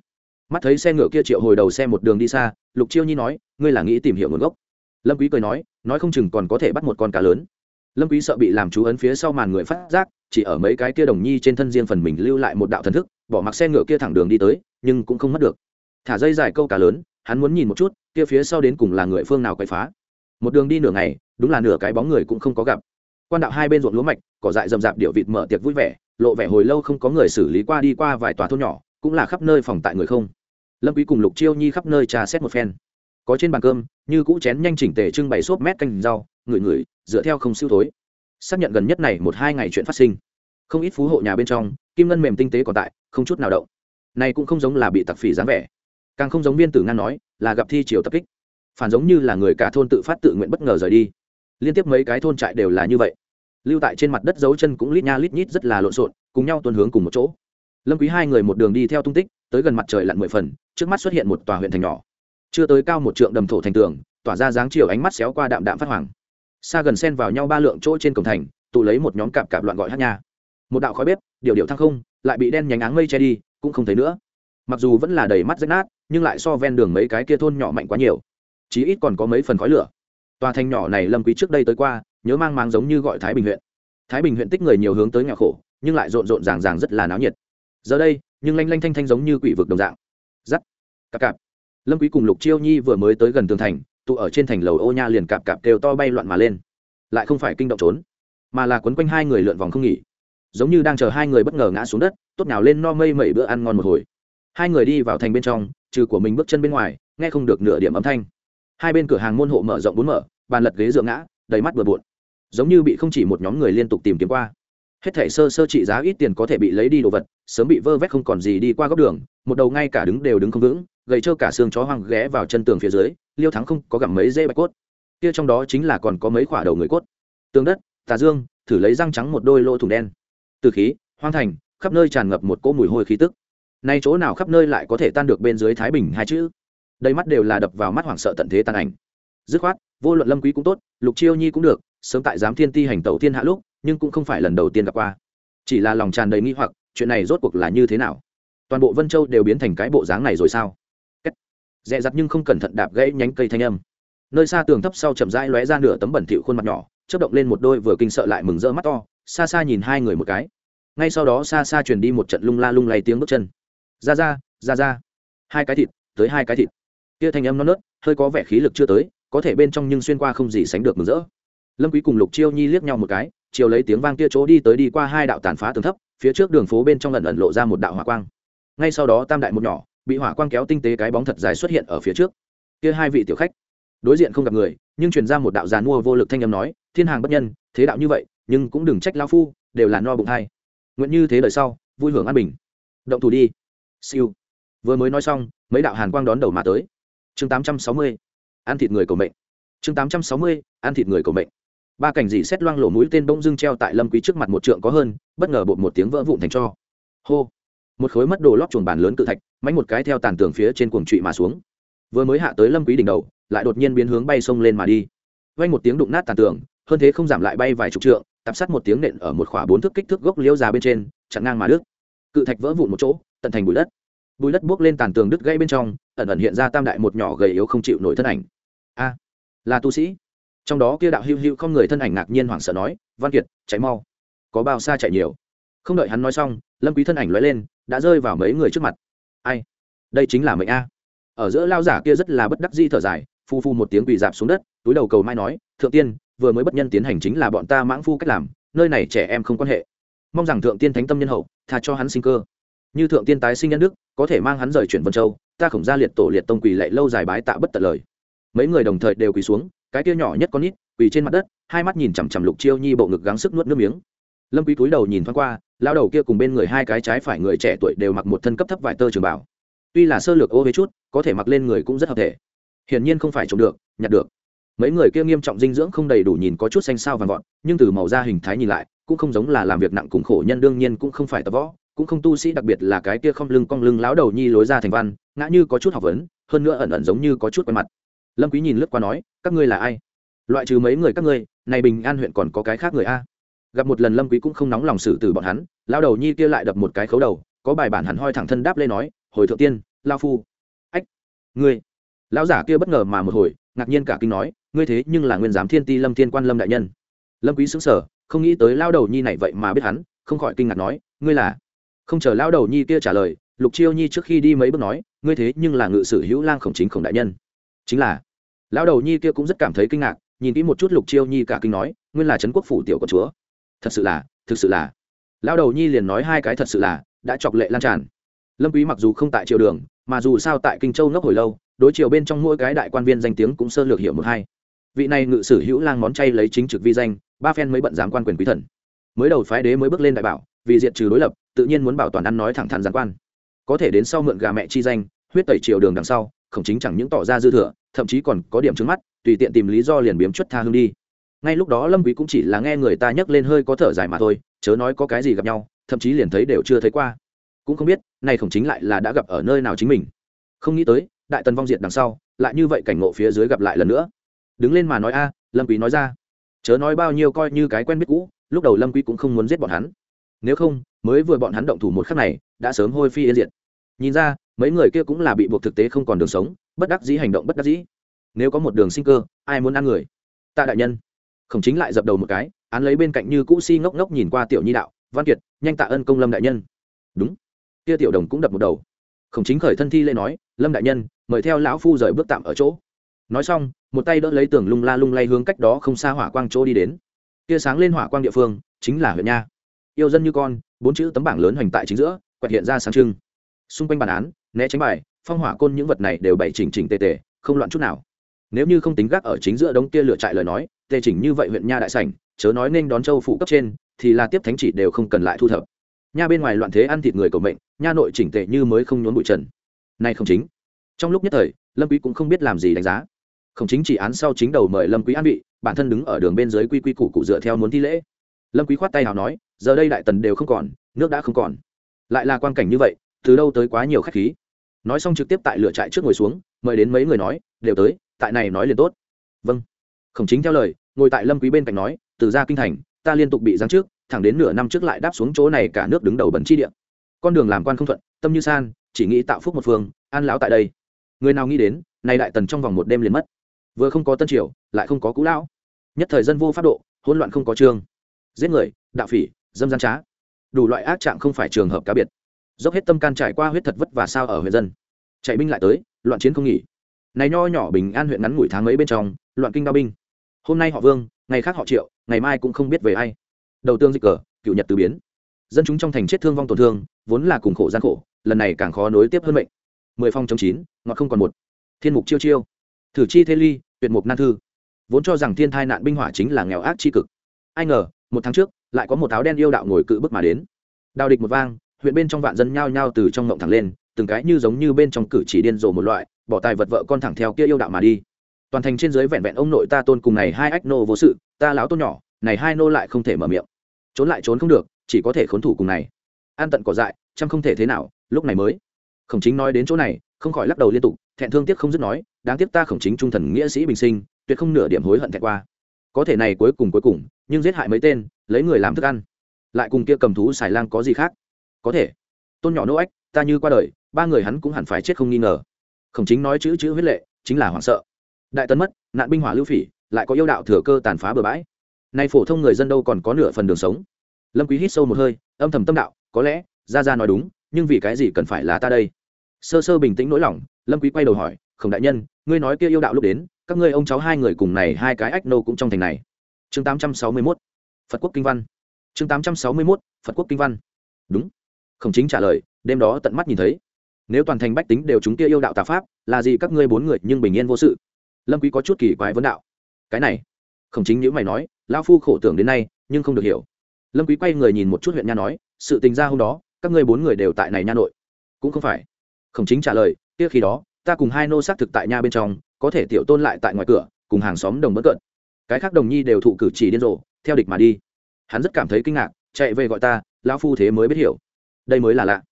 Speaker 1: Mắt thấy xe ngựa kia triệu hồi đầu xe một đường đi xa, lục chiêu nhi nói, ngươi là nghĩ tìm hiểu nguồn gốc? Lâm quý cười nói nói không chừng còn có thể bắt một con cá lớn. Lâm quý sợ bị làm chú ấn phía sau màn người phát giác, chỉ ở mấy cái kia đồng nhi trên thân riêng phần mình lưu lại một đạo thần thức, bỏ mặc xe ngựa kia thẳng đường đi tới, nhưng cũng không mất được. Thả dây dài câu cá lớn, hắn muốn nhìn một chút, kia phía sau đến cùng là người phương nào quậy phá một đường đi nửa ngày, đúng là nửa cái bóng người cũng không có gặp. Quan đạo hai bên ruộng lúa mạch, cỏ dại rậm rạp điệu vịt mở tiệc vui vẻ, lộ vẻ hồi lâu không có người xử lý qua đi qua vài tòa thôn nhỏ, cũng là khắp nơi phòng tại người không. Lâm quý cùng lục chiêu nhi khắp nơi trà xét một phen. Có trên bàn cơm, như cũ chén nhanh chỉnh tề trưng bày xốp mét canh rau ngửi ngửi dựa theo không siêu thối. Xác nhận gần nhất này một hai ngày chuyện phát sinh. Không ít phú hộ nhà bên trong, kim ngân mềm tinh tế còn tại, không chút nào động. Này cũng không giống là bị tặc phỉ dáng vẻ. Càng không giống viên tử ngan nói, là gặp thi triều tập kích phản giống như là người cả thôn tự phát tự nguyện bất ngờ rời đi. Liên tiếp mấy cái thôn trại đều là như vậy. Lưu tại trên mặt đất dấu chân cũng lít nha lít nhít rất là lộn xộn, cùng nhau tuần hướng cùng một chỗ. Lâm quý hai người một đường đi theo tung tích, tới gần mặt trời lặn mười phần, trước mắt xuất hiện một tòa huyện thành nhỏ. Chưa tới cao một trượng đầm thổ thành tường, tỏa ra dáng chiều ánh mắt xéo qua đạm đạm phát hoàng. Xa gần xen vào nhau ba lượng chỗ trên cổng thành, tụ lấy một nhóm cạp cạp loạn gọi hát nha. Một đạo khói bếp điều điệu thăng không, lại bị đen nhánh áng mây che đi, cũng không thấy nữa. Mặc dù vẫn là đầy mắt rách nát, nhưng lại so ven đường mấy cái kia thôn nhỏ mạnh quá nhiều chí ít còn có mấy phần khói lửa. Tòa thành nhỏ này lâm quý trước đây tới qua, nhớ mang mang giống như gọi thái bình huyện. Thái bình huyện tích người nhiều hướng tới nghèo khổ, nhưng lại rộn rộn ràng ràng rất là náo nhiệt. Giờ đây, nhưng lanh lanh thanh thanh giống như quỷ vực đồng dạng. Giắt, cạp cạp. lâm quý cùng lục chiêu nhi vừa mới tới gần tường thành, tụ ở trên thành lầu ô nha liền cạp cạp kêu to bay loạn mà lên. Lại không phải kinh động trốn, mà là quấn quanh hai người lượn vòng không nghỉ. Giống như đang chờ hai người bất ngờ ngã xuống đất, tốt nào lên no mây mẩy bữa ăn ngon một hồi. Hai người đi vào thành bên trong, trừ của mình bước chân bên ngoài, nghe không được nửa điểm âm thanh hai bên cửa hàng môn hộ mở rộng bốn mở, bàn lật ghế dựa ngã, đầy mắt bừa bộn. Giống như bị không chỉ một nhóm người liên tục tìm kiếm qua. Hết thảy sơ sơ trị giá ít tiền có thể bị lấy đi đồ vật, sớm bị vơ vét không còn gì đi qua góc đường, một đầu ngay cả đứng đều đứng không vững, gầy trơ cả xương chó hoang ghé vào chân tường phía dưới, liêu thắng không có gặm mấy dây bạch cốt. Kia trong đó chính là còn có mấy khoả đầu người cốt. Tường đất, tà dương, thử lấy răng trắng một đôi lỗ thủng đen. Từ khí, hoang thành, khắp nơi tràn ngập một cỗ mùi hôi khí tức. Nay chỗ nào khắp nơi lại có thể tan được bên dưới thái bình hai chữ? Đây mắt đều là đập vào mắt hoảng sợ tận thế tàn ảnh. Dứt khoát, vô luận lâm quý cũng tốt, lục chiêu nhi cũng được, sớm tại giám thiên ti hành tẩu thiên hạ lúc, nhưng cũng không phải lần đầu tiên gặp qua. Chỉ là lòng tràn đầy nghi hoặc, chuyện này rốt cuộc là như thế nào? Toàn bộ vân châu đều biến thành cái bộ dáng này rồi sao? Dẹ dặt nhưng không cẩn thận đạp gãy nhánh cây thanh âm. Nơi xa tường thấp sau chậm rãi lóe ra nửa tấm bẩn thỉu khuôn mặt nhỏ, chớp động lên một đôi vừa kinh sợ lại mừng rỡ mắt to, xa xa nhìn hai người một cái. Ngay sau đó xa xa truyền đi một trận lung la lung lay tiếng bước chân. Ra ra ra ra. Hai cái thịt, tới hai cái thịt kia thanh âm non nớt, hơi có vẻ khí lực chưa tới, có thể bên trong nhưng xuyên qua không gì sánh được mừng rỡ. Lâm quý cùng lục chiêu nhi liếc nhau một cái, chiều lấy tiếng vang kia chỗ đi tới đi qua hai đạo tàn phá tường thấp, phía trước đường phố bên trong lần ẩn lộ ra một đạo hỏa quang. Ngay sau đó tam đại một nhỏ, bị hỏa quang kéo tinh tế cái bóng thật dài xuất hiện ở phía trước. Kia hai vị tiểu khách, đối diện không gặp người, nhưng truyền ra một đạo giàn mua vô lực thanh âm nói, thiên hàng bất nhân, thế đạo như vậy, nhưng cũng đừng trách lao phu, đều là no bụng hay nguyện như thế đời sau, vui hưởng an bình. Động thủ đi. Siêu. Vừa mới nói xong, mấy đạo hàn quang đón đầu mà tới chương tám trăm sáu mươi, ăn thịt người cầu mệnh. Chương tám trăm sáu mươi, ăn thịt người cầu mệnh. Ba cảnh dị xét loang lổ mũi tên bông dưng treo tại lâm quý trước mặt một trượng có hơn, bất ngờ bột một tiếng vỡ vụn thành cho. Hô! Một khối mất đồ lót chuồng bàn lớn cự thạch, mánh một cái theo tàn tường phía trên cuồng trụy mà xuống. Vừa mới hạ tới lâm quý đỉnh đầu, lại đột nhiên biến hướng bay sông lên mà đi. Vang một tiếng đụng nát tàn tường, hơn thế không giảm lại bay vài chục trượng tập sát một tiếng nện ở một khỏa bốn thước kích thước gốc liễu già bên trên, chặn ngang mà đứt. Cự thạch vỡ vụn một chỗ, tận thành bụi đất bụi đất buốc lên tàn tường đứt gãy bên trong, ẩn ẩn hiện ra tam đại một nhỏ gầy yếu không chịu nổi thân ảnh. A, là tu sĩ. Trong đó kia đạo hữu hữu không người thân ảnh ngạc nhiên hoảng sợ nói, văn kiệt cháy mau. Có bao xa chạy nhiều? Không đợi hắn nói xong, lâm quý thân ảnh lóe lên, đã rơi vào mấy người trước mặt. Ai? Đây chính là mệnh a. Ở giữa lao giả kia rất là bất đắc di thở dài, phu phu một tiếng quỳ dạp xuống đất, túi đầu cầu mai nói, thượng tiên, vừa mới bất nhân tiến hành chính là bọn ta mãng phu cách làm, nơi này trẻ em không quan hệ. Mong rằng thượng tiên thánh tâm nhân hậu tha cho hắn sinh cơ như thượng tiên tái sinh nhân đức, có thể mang hắn rời chuyển vân châu, ta khổng ra liệt tổ liệt tông quỳ lệ lâu dài bái tạ bất tận lời. Mấy người đồng thời đều quỳ xuống, cái kia nhỏ nhất con nít, quỳ trên mặt đất, hai mắt nhìn chằm chằm lục chiêu nhi bộ ngực gắng sức nuốt nước miếng. Lâm quý cúi đầu nhìn thoáng qua lao đầu kia cùng bên người hai cái trái phải người trẻ tuổi đều mặc một thân cấp thấp vải tơ trường bảo. Tuy là sơ lược ô với chút, có thể mặc lên người cũng rất hợp thể. Hiển nhiên không phải trồng được, nhặt được. Mấy người kia nghiêm trọng dinh dưỡng không đầy đủ nhìn có chút xanh sao vàng vọt, nhưng từ màu da hình thái nhìn lại, cũng không giống là làm việc nặng cùng khổ nhân, đương nhiên cũng không phải tập võ cũng không tu sĩ đặc biệt là cái kia không lưng cong lưng lão đầu nhi lối ra thành văn, ngã như có chút học vấn, hơn nữa ẩn ẩn giống như có chút quen mặt. Lâm quý nhìn lướt qua nói, các ngươi là ai? Loại trừ mấy người các ngươi, này bình an huyện còn có cái khác người a? Gặp một lần lâm quý cũng không nóng lòng xử tử bọn hắn, lão đầu nhi kia lại đập một cái khấu đầu, có bài bản hẳn hoi thẳng thân đáp lên nói, hồi thượng tiên, lao phu. Ách, ngươi. Lão giả kia bất ngờ mà một hồi, ngạc nhiên cả kinh nói, ngươi thế nhưng là nguyên giám thiên ti lâm thiên quan lâm đại nhân. Lâm quý sững sờ, không nghĩ tới lao đầu nhi này vậy mà biết hắn, không khỏi kinh ngạc nói, ngươi là không chờ lão đầu nhi kia trả lời, lục chiêu nhi trước khi đi mấy bước nói, ngươi thế nhưng là ngự sử hữu lang khổng chính khổng đại nhân. Chính là, Lão đầu nhi kia cũng rất cảm thấy kinh ngạc, nhìn kỹ một chút lục chiêu nhi cả kinh nói, nguyên là trấn quốc phủ tiểu của chúa. Thật sự là, thực sự là. Lão đầu nhi liền nói hai cái thật sự là, đã chọc lệ lan tràn. Lâm quý mặc dù không tại triều đường, mà dù sao tại kinh châu ngốc hồi lâu, đối chiều bên trong mỗi cái đại quan viên danh tiếng cũng sơ lược hiểu một hai. Vị này ngự sử hữu lang món chay lấy chính trực vi danh, ba phen mới bận giám quan quyền quý thần. Mới đầu phái đế mới bước lên đại bảo, vì diệt trừ đối lập tự nhiên muốn bảo toàn ăn nói thẳng thắn giám quan. Có thể đến sau mượn gà mẹ chi danh, huyết tẩy triều đường đằng sau, khổng chính chẳng những tỏ ra dư thừa, thậm chí còn có điểm trứng mắt, tùy tiện tìm lý do liền biếm chuất tha hương đi. Ngay lúc đó lâm quý cũng chỉ là nghe người ta nhắc lên hơi có thở dài mà thôi, chớ nói có cái gì gặp nhau, thậm chí liền thấy đều chưa thấy qua. Cũng không biết này khổng chính lại là đã gặp ở nơi nào chính mình. Không nghĩ tới, đại tần vong diệt đằng sau, lại như vậy cảnh ngộ phía dưới gặp lại lần nữa. Đứng lên mà nói a, lâm quý nói ra. Chớ nói bao nhiêu coi như cái quen biết cũ, lúc đầu lâm quý cũng không muốn giết bọn hắn nếu không, mới vừa bọn hắn động thủ một khắc này, đã sớm hôi phi yên diệt. Nhìn ra, mấy người kia cũng là bị buộc thực tế không còn đường sống, bất đắc dĩ hành động bất đắc dĩ. Nếu có một đường sinh cơ, ai muốn ăn người? Tạ đại nhân. Khổng chính lại dập đầu một cái, án lấy bên cạnh như cũ si ngốc ngốc nhìn qua tiểu nhi đạo, văn kiệt, nhanh tạ ơn công lâm đại nhân. Đúng. Kia tiểu đồng cũng đập một đầu. Khổng chính khởi thân thi lên nói, lâm đại nhân, mời theo lão phu rời bước tạm ở chỗ. Nói xong, một tay đỡ lấy tường lung la lung lay hướng cách đó không xa hỏa quang chỗ đi đến. Kia sáng lên hỏa quang địa phương, chính là huyện nha yêu dân như con, bốn chữ tấm bảng lớn hoành tại chính giữa, quẹt hiện ra sáng trưng. Xung quanh bản án, né tránh bài, phong hỏa côn những vật này đều bày chỉnh chỉnh tề tề, không loạn chút nào. Nếu như không tính gác ở chính giữa đống kia lửa trại lời nói, tề chỉnh như vậy huyện nha đại sảnh, chớ nói nên đón châu phụ cấp trên, thì là tiếp thánh chỉ đều không cần lại thu thập. Nha bên ngoài loạn thế ăn thịt người cầu mệnh, nha nội chỉnh tề như mới không nhốn bụi trần. Nay không chính. Trong lúc nhất thời, lâm quý cũng không biết làm gì đánh giá. Không chính chỉ án sau chính đầu mời lâm quý an vị, bản thân đứng ở đường bên dưới quy quy củ cụ dựa theo muốn thi lễ lâm quý khoát tay nào nói, giờ đây đại tần đều không còn, nước đã không còn. Lại là quan cảnh như vậy, từ đâu tới quá nhiều khách khí. Nói xong trực tiếp tại lửa trại trước ngồi xuống, mời đến mấy người nói, đều tới, tại này nói liền tốt. Vâng. Khổng chính theo lời, ngồi tại lâm quý bên cạnh nói, từ ra kinh thành, ta liên tục bị giáng trước thẳng đến nửa năm trước lại đáp xuống chỗ này cả nước đứng đầu bẩn chi địa. Con đường làm quan không thuận, tâm như san, chỉ nghĩ tạo phúc một phương, an lão tại đây. Người nào nghĩ đến, nay đại tần trong vòng một đêm liền mất. Vừa không có tân triều, lại không có cũ lão. Nhất thời dân vô pháp độ, hỗn loạn không có trường giết người, đạo phỉ, dâm gian trá. Đủ loại ác trạng không phải trường hợp cá biệt. Dốc hết tâm can trải qua huyết thật vất và sao ở huyện dân. Chạy binh lại tới, loạn chiến không nghỉ. Này nho nhỏ bình an huyện ngắn ngủi tháng mấy bên trong, loạn kinh đao binh. Hôm nay họ vương, ngày khác họ triệu, ngày mai cũng không biết về ai. Đầu tương dịch cờ, cựu nhật từ biến. Dân chúng trong thành chết thương vong tổn thương, vốn là cùng khổ gian khổ, lần này càng khó nối tiếp hơn mệnh. Mười phong chống chín, ngọt không còn một. Thiên mục chiêu chiêu. Thử chi thế ly, tuyệt mục nan thư. Vốn cho rằng thiên thai nạn binh hỏa chính là nghèo ác chi cực. Ai ngờ một tháng trước, lại có một áo đen yêu đạo ngồi cự bức mà đến. Đào địch một vang, huyện bên trong vạn dân nhao nhao từ trong ngộng thẳng lên, từng cái như giống như bên trong cử chỉ điên rồ một loại, bỏ tài vật vợ con thẳng theo kia yêu đạo mà đi. Toàn thành trên dưới vẹn vẹn ông nội ta tôn cùng này hai ách nô vô sự, ta láo tôn nhỏ, này hai nô lại không thể mở miệng. Trốn lại trốn không được, chỉ có thể khốn thủ cùng này. An tận cỏ dại, chăm không thể thế nào, lúc này mới. Khổng chính nói đến chỗ này, không khỏi lắc đầu liên tục, thẹn thương tiếc không dứt nói, đáng tiếc ta khổng chính trung thần nghĩa sĩ bình sinh, tuyệt không nửa điểm hối hận thẹn qua có thể này cuối cùng cuối cùng, nhưng giết hại mấy tên, lấy người làm thức ăn. Lại cùng kia cầm thú xài lang có gì khác? Có thể. Tôn nhỏ nô ách, ta như qua đời, ba người hắn cũng hẳn phải chết không nghi ngờ. Khổng chính nói chữ chữ huyết lệ, chính là hoảng sợ. Đại tấn mất, nạn binh hỏa lưu phỉ, lại có yêu đạo thừa cơ tàn phá bừa bãi. Nay phổ thông người dân đâu còn có nửa phần đường sống. Lâm quý hít sâu một hơi, âm thầm tâm đạo, có lẽ gia gia nói đúng, nhưng vì cái gì cần phải là ta đây? Sơ sơ bình tĩnh nỗi lòng, lâm quý quay đầu hỏi, khổng đại nhân, ngươi nói kia yêu đạo lúc đến các ngươi ông cháu hai người cùng này hai cái ách nô cũng trong thành này. Chương 861 phật quốc kinh văn. Chương 861 phật quốc kinh văn. Đúng. Khổng chính trả lời, đêm đó tận mắt nhìn thấy. Nếu toàn thành bách tính đều chúng kia yêu đạo tà pháp, là gì các ngươi bốn người nhưng bình yên vô sự? Lâm quý có chút kỳ quái vấn đạo. Cái này. Khổng chính những mày nói, lão phu khổ tưởng đến nay, nhưng không được hiểu. Lâm quý quay người nhìn một chút huyện nha nói, sự tình ra hôm đó, các ngươi bốn người đều tại này nha nội. Cũng không phải. Khổng chính trả lời, kia khi đó ta cùng hai nô xác thực tại nhà bên trong, có thể tiểu tôn lại tại ngoài cửa, cùng hàng xóm đồng bất cận. Cái khác đồng nhi đều thụ cử chỉ điên rồ, theo địch mà đi. Hắn rất cảm thấy kinh ngạc, chạy về gọi ta, lão phu thế mới biết hiểu. Đây mới là lạ.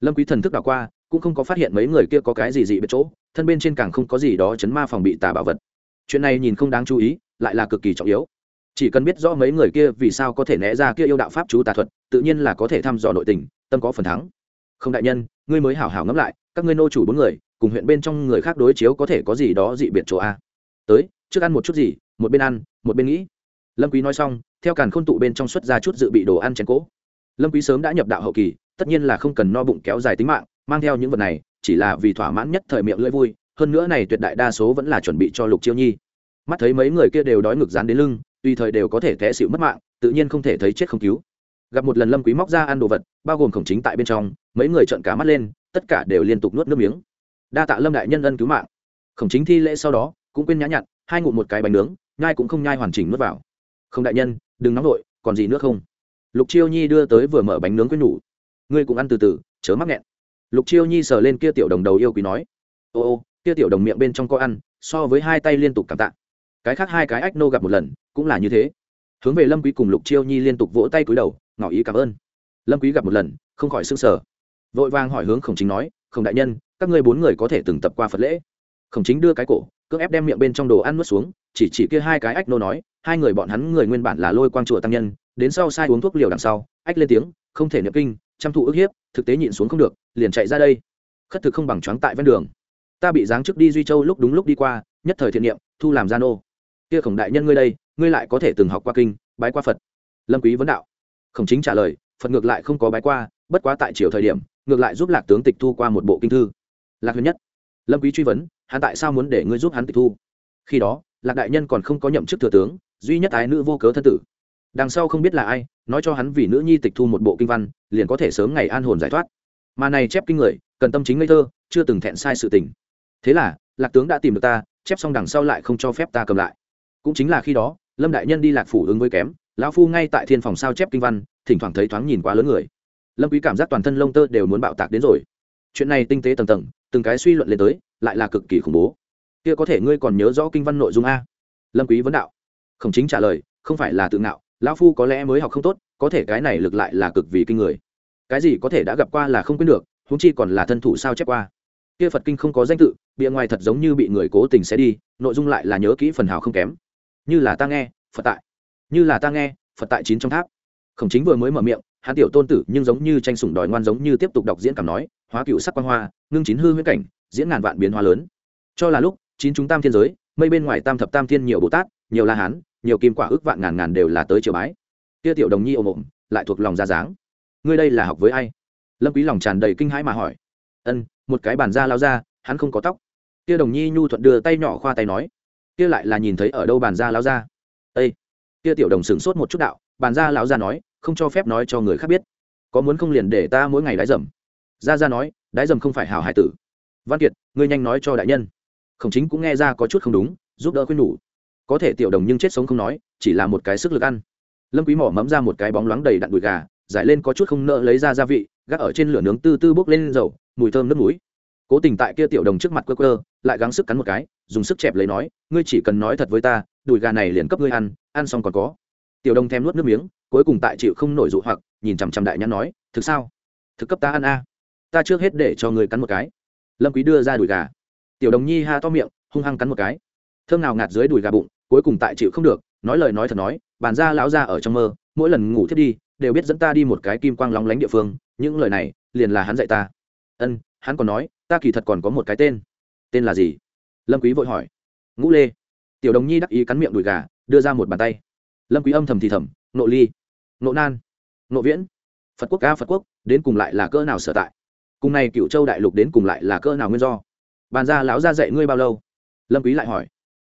Speaker 1: Lâm quý thần thức đảo qua, cũng không có phát hiện mấy người kia có cái gì dị biệt chỗ, thân bên trên càng không có gì đó chấn ma phòng bị tà bảo vật. Chuyện này nhìn không đáng chú ý, lại là cực kỳ trọng yếu. Chỉ cần biết rõ mấy người kia vì sao có thể né ra kia yêu đạo pháp chú tà thuật, tự nhiên là có thể thăm dò nội tình, tâm có phần thắng. Không đại nhân, ngươi mới hảo hảo ngẫm lại, các ngươi nô chủ bốn người cùng huyện bên trong người khác đối chiếu có thể có gì đó dị biệt chỗ a. Tới, trước ăn một chút gì, một bên ăn, một bên nghĩ. Lâm quý nói xong, theo càn khôn tụ bên trong xuất ra chút dự bị đồ ăn chén cỗ. Lâm quý sớm đã nhập đạo hậu kỳ, tất nhiên là không cần no bụng kéo dài tính mạng, mang theo những vật này, chỉ là vì thỏa mãn nhất thời miệng lưỡi vui, hơn nữa này tuyệt đại đa số vẫn là chuẩn bị cho lục chiêu nhi. Mắt thấy mấy người kia đều đói ngực dán đến lưng, tùy thời đều có thể té xịu mất mạng, tự nhiên không thể thấy chết không cứu. Gặp một lần lâm quý móc ra ăn đồ vật, bao gồm khổng chính tại bên trong, mấy người trợn cả mắt lên, tất cả đều liên tục nuốt nước miếng đa tạ lâm đại nhân ân cứu mạng. Khổng chính thi lễ sau đó, cũng quên nhã nhặn, hai ngụ một cái bánh nướng, nhai cũng không nhai hoàn chỉnh nuốt vào. Không đại nhân, đừng nóng vội, còn gì nữa không? Lục chiêu nhi đưa tới vừa mở bánh nướng quên nhủ. Ngươi cũng ăn từ từ, chớ mắc nghẹn. Lục chiêu nhi sờ lên kia tiểu đồng đầu yêu quý nói. Ô ô, kia tiểu đồng miệng bên trong có ăn, so với hai tay liên tục cảm tạ. Cái khác hai cái ách nô gặp một lần, cũng là như thế. Hướng về lâm quý cùng lục chiêu nhi liên tục vỗ tay cúi đầu, ngỏ ý cảm ơn. Lâm quý gặp một lần, không khỏi sưng sờ. Vội vàng hỏi hướng khổng chính nói, khổng đại nhân các ngươi bốn người có thể từng tập qua phật lễ. Khổng chính đưa cái cổ cước ép đem miệng bên trong đồ ăn nuốt xuống, chỉ chỉ kia hai cái ách nô nói, hai người bọn hắn người nguyên bản là lôi quang chùa tăng nhân, đến sau sai uống thuốc liều đằng sau, ách lên tiếng, không thể niệm kinh chăm thụ ức hiếp, thực tế nhịn xuống không được, liền chạy ra đây. Khất thực không bằng choáng tại ven đường. Ta bị giáng chức đi duy châu lúc đúng lúc đi qua, nhất thời thiện niệm, thu làm gia nô. Kia khổng đại nhân ngươi đây, ngươi lại có thể từng học qua kinh, bái qua phật. Lâm quý vấn đạo. Khổng chính trả lời, phật ngược lại không có bái qua, bất quá tại chiều thời điểm, ngược lại giúp lạc tướng tịch thu qua một bộ kinh thư lạc huyền nhất. Lâm quý truy vấn, hắn tại sao muốn để ngươi giúp hắn tịch thu? Khi đó, lạc đại nhân còn không có nhậm chức thừa tướng, duy nhất ái nữ vô cớ thân tử. Đằng sau không biết là ai, nói cho hắn vì nữ nhi tịch thu một bộ kinh văn, liền có thể sớm ngày an hồn giải thoát. Mà này chép kinh người, cần tâm chính ngây thơ, chưa từng thẹn sai sự tình. Thế là, lạc tướng đã tìm được ta, chép xong đằng sau lại không cho phép ta cầm lại. Cũng chính là khi đó, lâm đại nhân đi lạc phủ ứng với kém, lão phu ngay tại thiên phòng sao chép kinh văn, thỉnh thoảng thấy thoáng nhìn quá lớn người. Lâm quý cảm giác toàn thân lông tơ đều muốn bạo tạc đến rồi. Chuyện này tinh tế tầng tầng từng cái suy luận lên tới, lại là cực kỳ khủng bố. Kia có thể ngươi còn nhớ rõ kinh văn nội dung a? Lâm quý vấn đạo. Không chính trả lời, không phải là tự ngạo, lão phu có lẽ mới học không tốt, có thể cái này lực lại là cực vì kinh người. Cái gì có thể đã gặp qua là không quên được, huống chi còn là thân thủ sao chép qua. Kia phật kinh không có danh tự, bìa ngoài thật giống như bị người cố tình xé đi, nội dung lại là nhớ kỹ phần hào không kém. Như là ta nghe, phật tại. Như là ta nghe, phật tại chín trong tháp. Khổng chính vừa mới mở miệng hắn tiểu tôn tử nhưng giống như tranh sủng đòi ngoan giống như tiếp tục đọc diễn cảm nói, hóa cựu sắc quan hoa, ngưng chín hư huyễn cảnh, diễn ngàn vạn biến hóa lớn. Cho là lúc, chín chúng tam thiên giới, mây bên ngoài tam thập tam thiên nhiều bồ tát, nhiều la hán, nhiều kim quả ước vạn ngàn ngàn đều là tới triều bái. Kia tiểu đồng nhi ôm ôm, lại thuộc lòng ra dáng. Ngươi đây là học với ai? Lâm quý lòng tràn đầy kinh hãi mà hỏi. Ân, một cái bàn da lao ra, hắn không có tóc. Kia đồng nhi nhu thuận đưa tay nhỏ khoa tay nói. Kia lại là nhìn thấy ở đâu bàn da lao ra? Ây kia tiểu đồng sửng sốt một chút đạo, bàn da lão ra nói không cho phép nói cho người khác biết. Có muốn không liền để ta mỗi ngày đái dầm? Ra ra nói, đái dầm không phải hảo hải tử. Văn kiệt, ngươi nhanh nói cho đại nhân. Khổng chính cũng nghe ra có chút không đúng, giúp đỡ khuyên nhủ. Có thể tiểu đồng nhưng chết sống không nói, chỉ là một cái sức lực ăn. Lâm quý mỏ mẫm ra một cái bóng loáng đầy đặn đùi gà, giải lên có chút không nợ lấy ra gia vị, gác ở trên lửa nướng tư tư bốc lên dầu, mùi thơm nước mũi. Cố tình tại kia tiểu đồng trước mặt quơ quơ, lại gắng sức cắn một cái, dùng sức chẹp lấy nói, ngươi chỉ cần nói thật với ta, đùi gà này liền cấp ngươi ăn ăn xong còn có tiểu đồng thèm nuốt nước miếng, cuối cùng tại chịu không nổi dụ hoặc, nhìn chằm chằm đại nhãn nói, thực sao? Thực cấp ta ăn a. Ta trước hết để cho người cắn một cái. Lâm quý đưa ra đùi gà. Tiểu đồng nhi ha to miệng, hung hăng cắn một cái. Thơm nào ngạt dưới đùi gà bụng, cuối cùng tại chịu không được, nói lời nói thật nói, bàn ra lão ra ở trong mơ, mỗi lần ngủ thiết đi, đều biết dẫn ta đi một cái kim quang lóng lánh địa phương, những lời này, liền là hắn dạy ta. Ân, hắn còn nói, ta kỳ thật còn có một cái tên. Tên là gì? Lâm quý vội hỏi. Ngũ lê. Tiểu đồng nhi đắc ý cắn miệng đùi gà, đưa ra một bàn tay lâm quý âm thầm thì thầm, nộ ly, nộ nan, nộ viễn, phật quốc ca phật quốc, đến cùng lại là cỡ nào sở tại? Cùng này cựu châu đại lục đến cùng lại là cỡ nào nguyên do? Bàn ra lão ra dạy ngươi bao lâu? Lâm quý lại hỏi,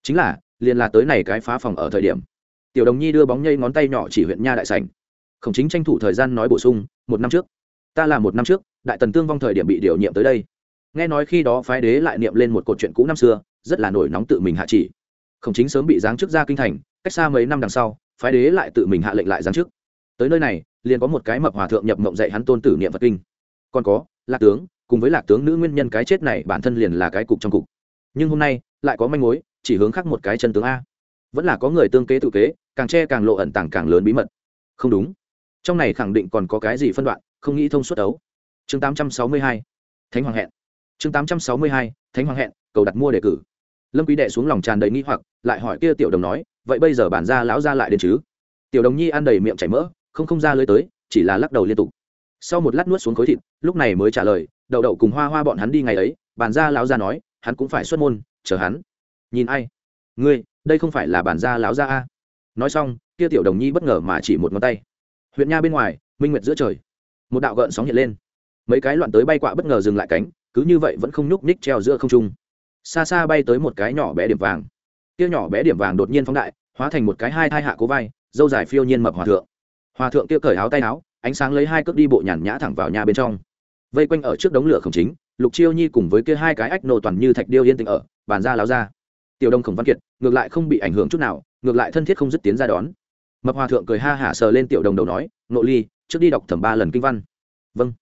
Speaker 1: chính là, liền là tới này cái phá phòng ở thời điểm. Tiểu đồng nhi đưa bóng nhây ngón tay nhỏ chỉ huyện nha đại sảnh. Khổng chính tranh thủ thời gian nói bổ sung, một năm trước, ta là một năm trước, đại tần tương vong thời điểm bị điều nhiệm tới đây. Nghe nói khi đó phái đế lại niệm lên một cột chuyện cũ năm xưa, rất là nổi nóng tự mình hạ chỉ. Khổng chính sớm bị giáng chức ra kinh thành, cách xa mấy năm đằng sau phái đế lại tự mình hạ lệnh lại giáng chức. Tới nơi này, liền có một cái mập hòa thượng nhập mộng dạy hắn tôn tử niệm phật kinh. Còn có, lạc tướng, cùng với lạc tướng nữ nguyên nhân cái chết này bản thân liền là cái cục trong cục. Nhưng hôm nay, lại có manh mối, chỉ hướng khác một cái chân tướng a. Vẫn là có người tương kế tự kế, càng che càng lộ ẩn tàng càng lớn bí mật. Không đúng. Trong này khẳng định còn có cái gì phân đoạn, không nghĩ thông suốt đấu. Chương 862 thánh hoàng hẹn. Chương 862 thánh hoàng hẹn, cầu đặt mua đề cử. Lâm quý đệ xuống lòng tràn đầy nghi hoặc, lại hỏi kia tiểu đồng nói vậy bây giờ bản gia lão gia lại đến chứ? Tiểu đồng nhi ăn đầy miệng chảy mỡ, không không ra lưới tới, chỉ là lắc đầu liên tục. Sau một lát nuốt xuống khối thịt, lúc này mới trả lời, đậu đậu cùng hoa hoa bọn hắn đi ngày ấy, bản gia lão gia nói, hắn cũng phải xuất môn, chờ hắn. Nhìn ai? Ngươi, đây không phải là bản gia lão gia a? Nói xong, kia tiểu đồng nhi bất ngờ mà chỉ một ngón tay. Huyện nha bên ngoài, minh nguyệt giữa trời. Một đạo gợn sóng hiện lên. Mấy cái loạn tới bay quạ bất ngờ dừng lại cánh, cứ như vậy vẫn không nhúc nhích treo giữa không trung. Xa xa bay tới một cái nhỏ bé điểm vàng kia nhỏ bé điểm vàng đột nhiên phóng đại, hóa thành một cái hai thai hạ cố vai, dâu dài phiêu nhiên mập hòa thượng. Hòa thượng kia cởi áo tay áo, ánh sáng lấy hai cước đi bộ nhàn nhã thẳng vào nhà bên trong. Vây quanh ở trước đống lửa khổng chính, lục chiêu nhi cùng với kia hai cái ách nổ toàn như thạch điêu yên tĩnh ở, bàn ra láo ra. Tiểu đông khổng văn kiệt, ngược lại không bị ảnh hưởng chút nào, ngược lại thân thiết không dứt tiến ra đón. Mập hòa thượng cười ha hả sờ lên tiểu đồng đầu nói nộ ly, trước đi đọc thẩm ba lần kinh văn. Vâng.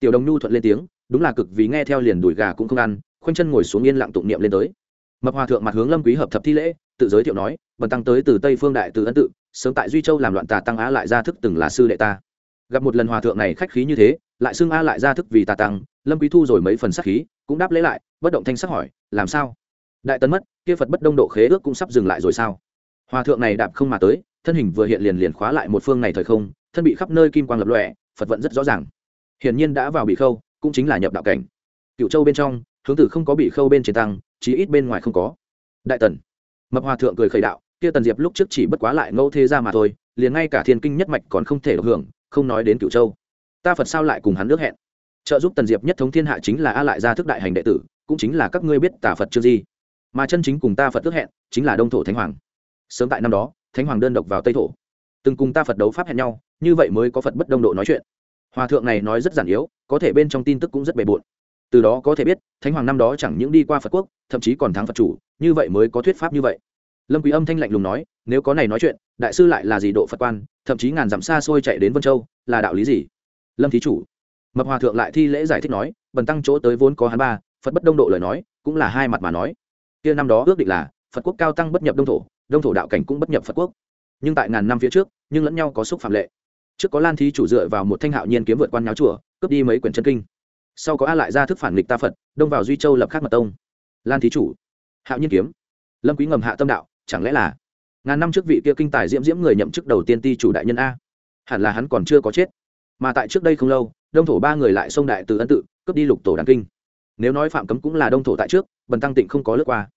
Speaker 1: Tiểu đồng nhu thuận lên tiếng, đúng là cực vì nghe theo liền đùi gà cũng không ăn, khoanh chân ngồi xuống yên lặng tụng niệm lên tới mập hòa thượng mặt hướng lâm quý hợp thập thi lễ, tự giới thiệu nói, bần tăng tới từ tây phương đại từ ân tự, sớm tại duy châu làm loạn tà tăng á lại ra thức từng là sư đệ ta. Gặp một lần hòa thượng này khách khí như thế, lại xưng a lại ra thức vì tà tăng, lâm quý thu rồi mấy phần sắc khí, cũng đáp lễ lại, bất động thanh sắc hỏi, làm sao? Đại tấn mất, kia phật bất đông độ khế ước cũng sắp dừng lại rồi sao? Hòa thượng này đạp không mà tới, thân hình vừa hiện liền liền khóa lại một phương này thời không, thân bị khắp nơi kim quang lập lòe, phật vận rất rõ ràng. Hiển nhiên đã vào bị khâu, cũng chính là nhập đạo cảnh. Cựu châu bên trong, hướng tử không có bị khâu bên trên tăng chí ít bên ngoài không có. Đại tần. Mập hòa thượng cười khởi đạo, kia tần diệp lúc trước chỉ bất quá lại ngẫu thế ra mà thôi, liền ngay cả thiên kinh nhất mạch còn không thể được hưởng, không nói đến cửu châu. Ta phật sao lại cùng hắn nước hẹn? Trợ giúp tần diệp nhất thống thiên hạ chính là a lại gia thức đại hành đệ tử, cũng chính là các ngươi biết tả phật chưa gì. Mà chân chính cùng ta phật ước hẹn, chính là đông thổ thánh hoàng. Sớm tại năm đó, thánh hoàng đơn độc vào tây thổ. Từng cùng ta phật đấu pháp hẹn nhau, như vậy mới có phật bất đông độ nói chuyện. Hòa thượng này nói rất giản yếu, có thể bên trong tin tức cũng rất bề bộn từ đó có thể biết, thánh hoàng năm đó chẳng những đi qua phật quốc, thậm chí còn thắng phật chủ, như vậy mới có thuyết pháp như vậy. Lâm quý âm thanh lạnh lùng nói, nếu có này nói chuyện, đại sư lại là gì độ phật quan, thậm chí ngàn dặm xa xôi chạy đến vân châu, là đạo lý gì? Lâm thí chủ. Mập hòa thượng lại thi lễ giải thích nói, bần tăng chỗ tới vốn có hắn ba, phật bất đông độ lời nói, cũng là hai mặt mà nói. Kia năm đó ước định là, phật quốc cao tăng bất nhập đông thổ đông thổ đạo cảnh cũng bất nhập phật quốc. Nhưng tại ngàn năm phía trước, nhưng lẫn nhau có xúc phạm lệ. Trước có lan thí chủ dựa vào một thanh hạo nhiên kiếm vượt quan nháo chùa, cướp đi mấy quyển chân kinh sau có a lại ra thức phản nghịch ta phật đông vào duy châu lập khắc mật tông lan thí chủ hạo nhiên kiếm lâm quý ngầm hạ tâm đạo chẳng lẽ là ngàn năm trước vị kia kinh tài diễm diễm người nhậm chức đầu tiên ti chủ đại nhân a hẳn là hắn còn chưa có chết mà tại trước đây không lâu đông thổ ba người lại xông đại từ ân tự cướp đi lục tổ đàn kinh nếu nói phạm cấm cũng là đông thổ tại trước bần tăng tịnh không có lướt qua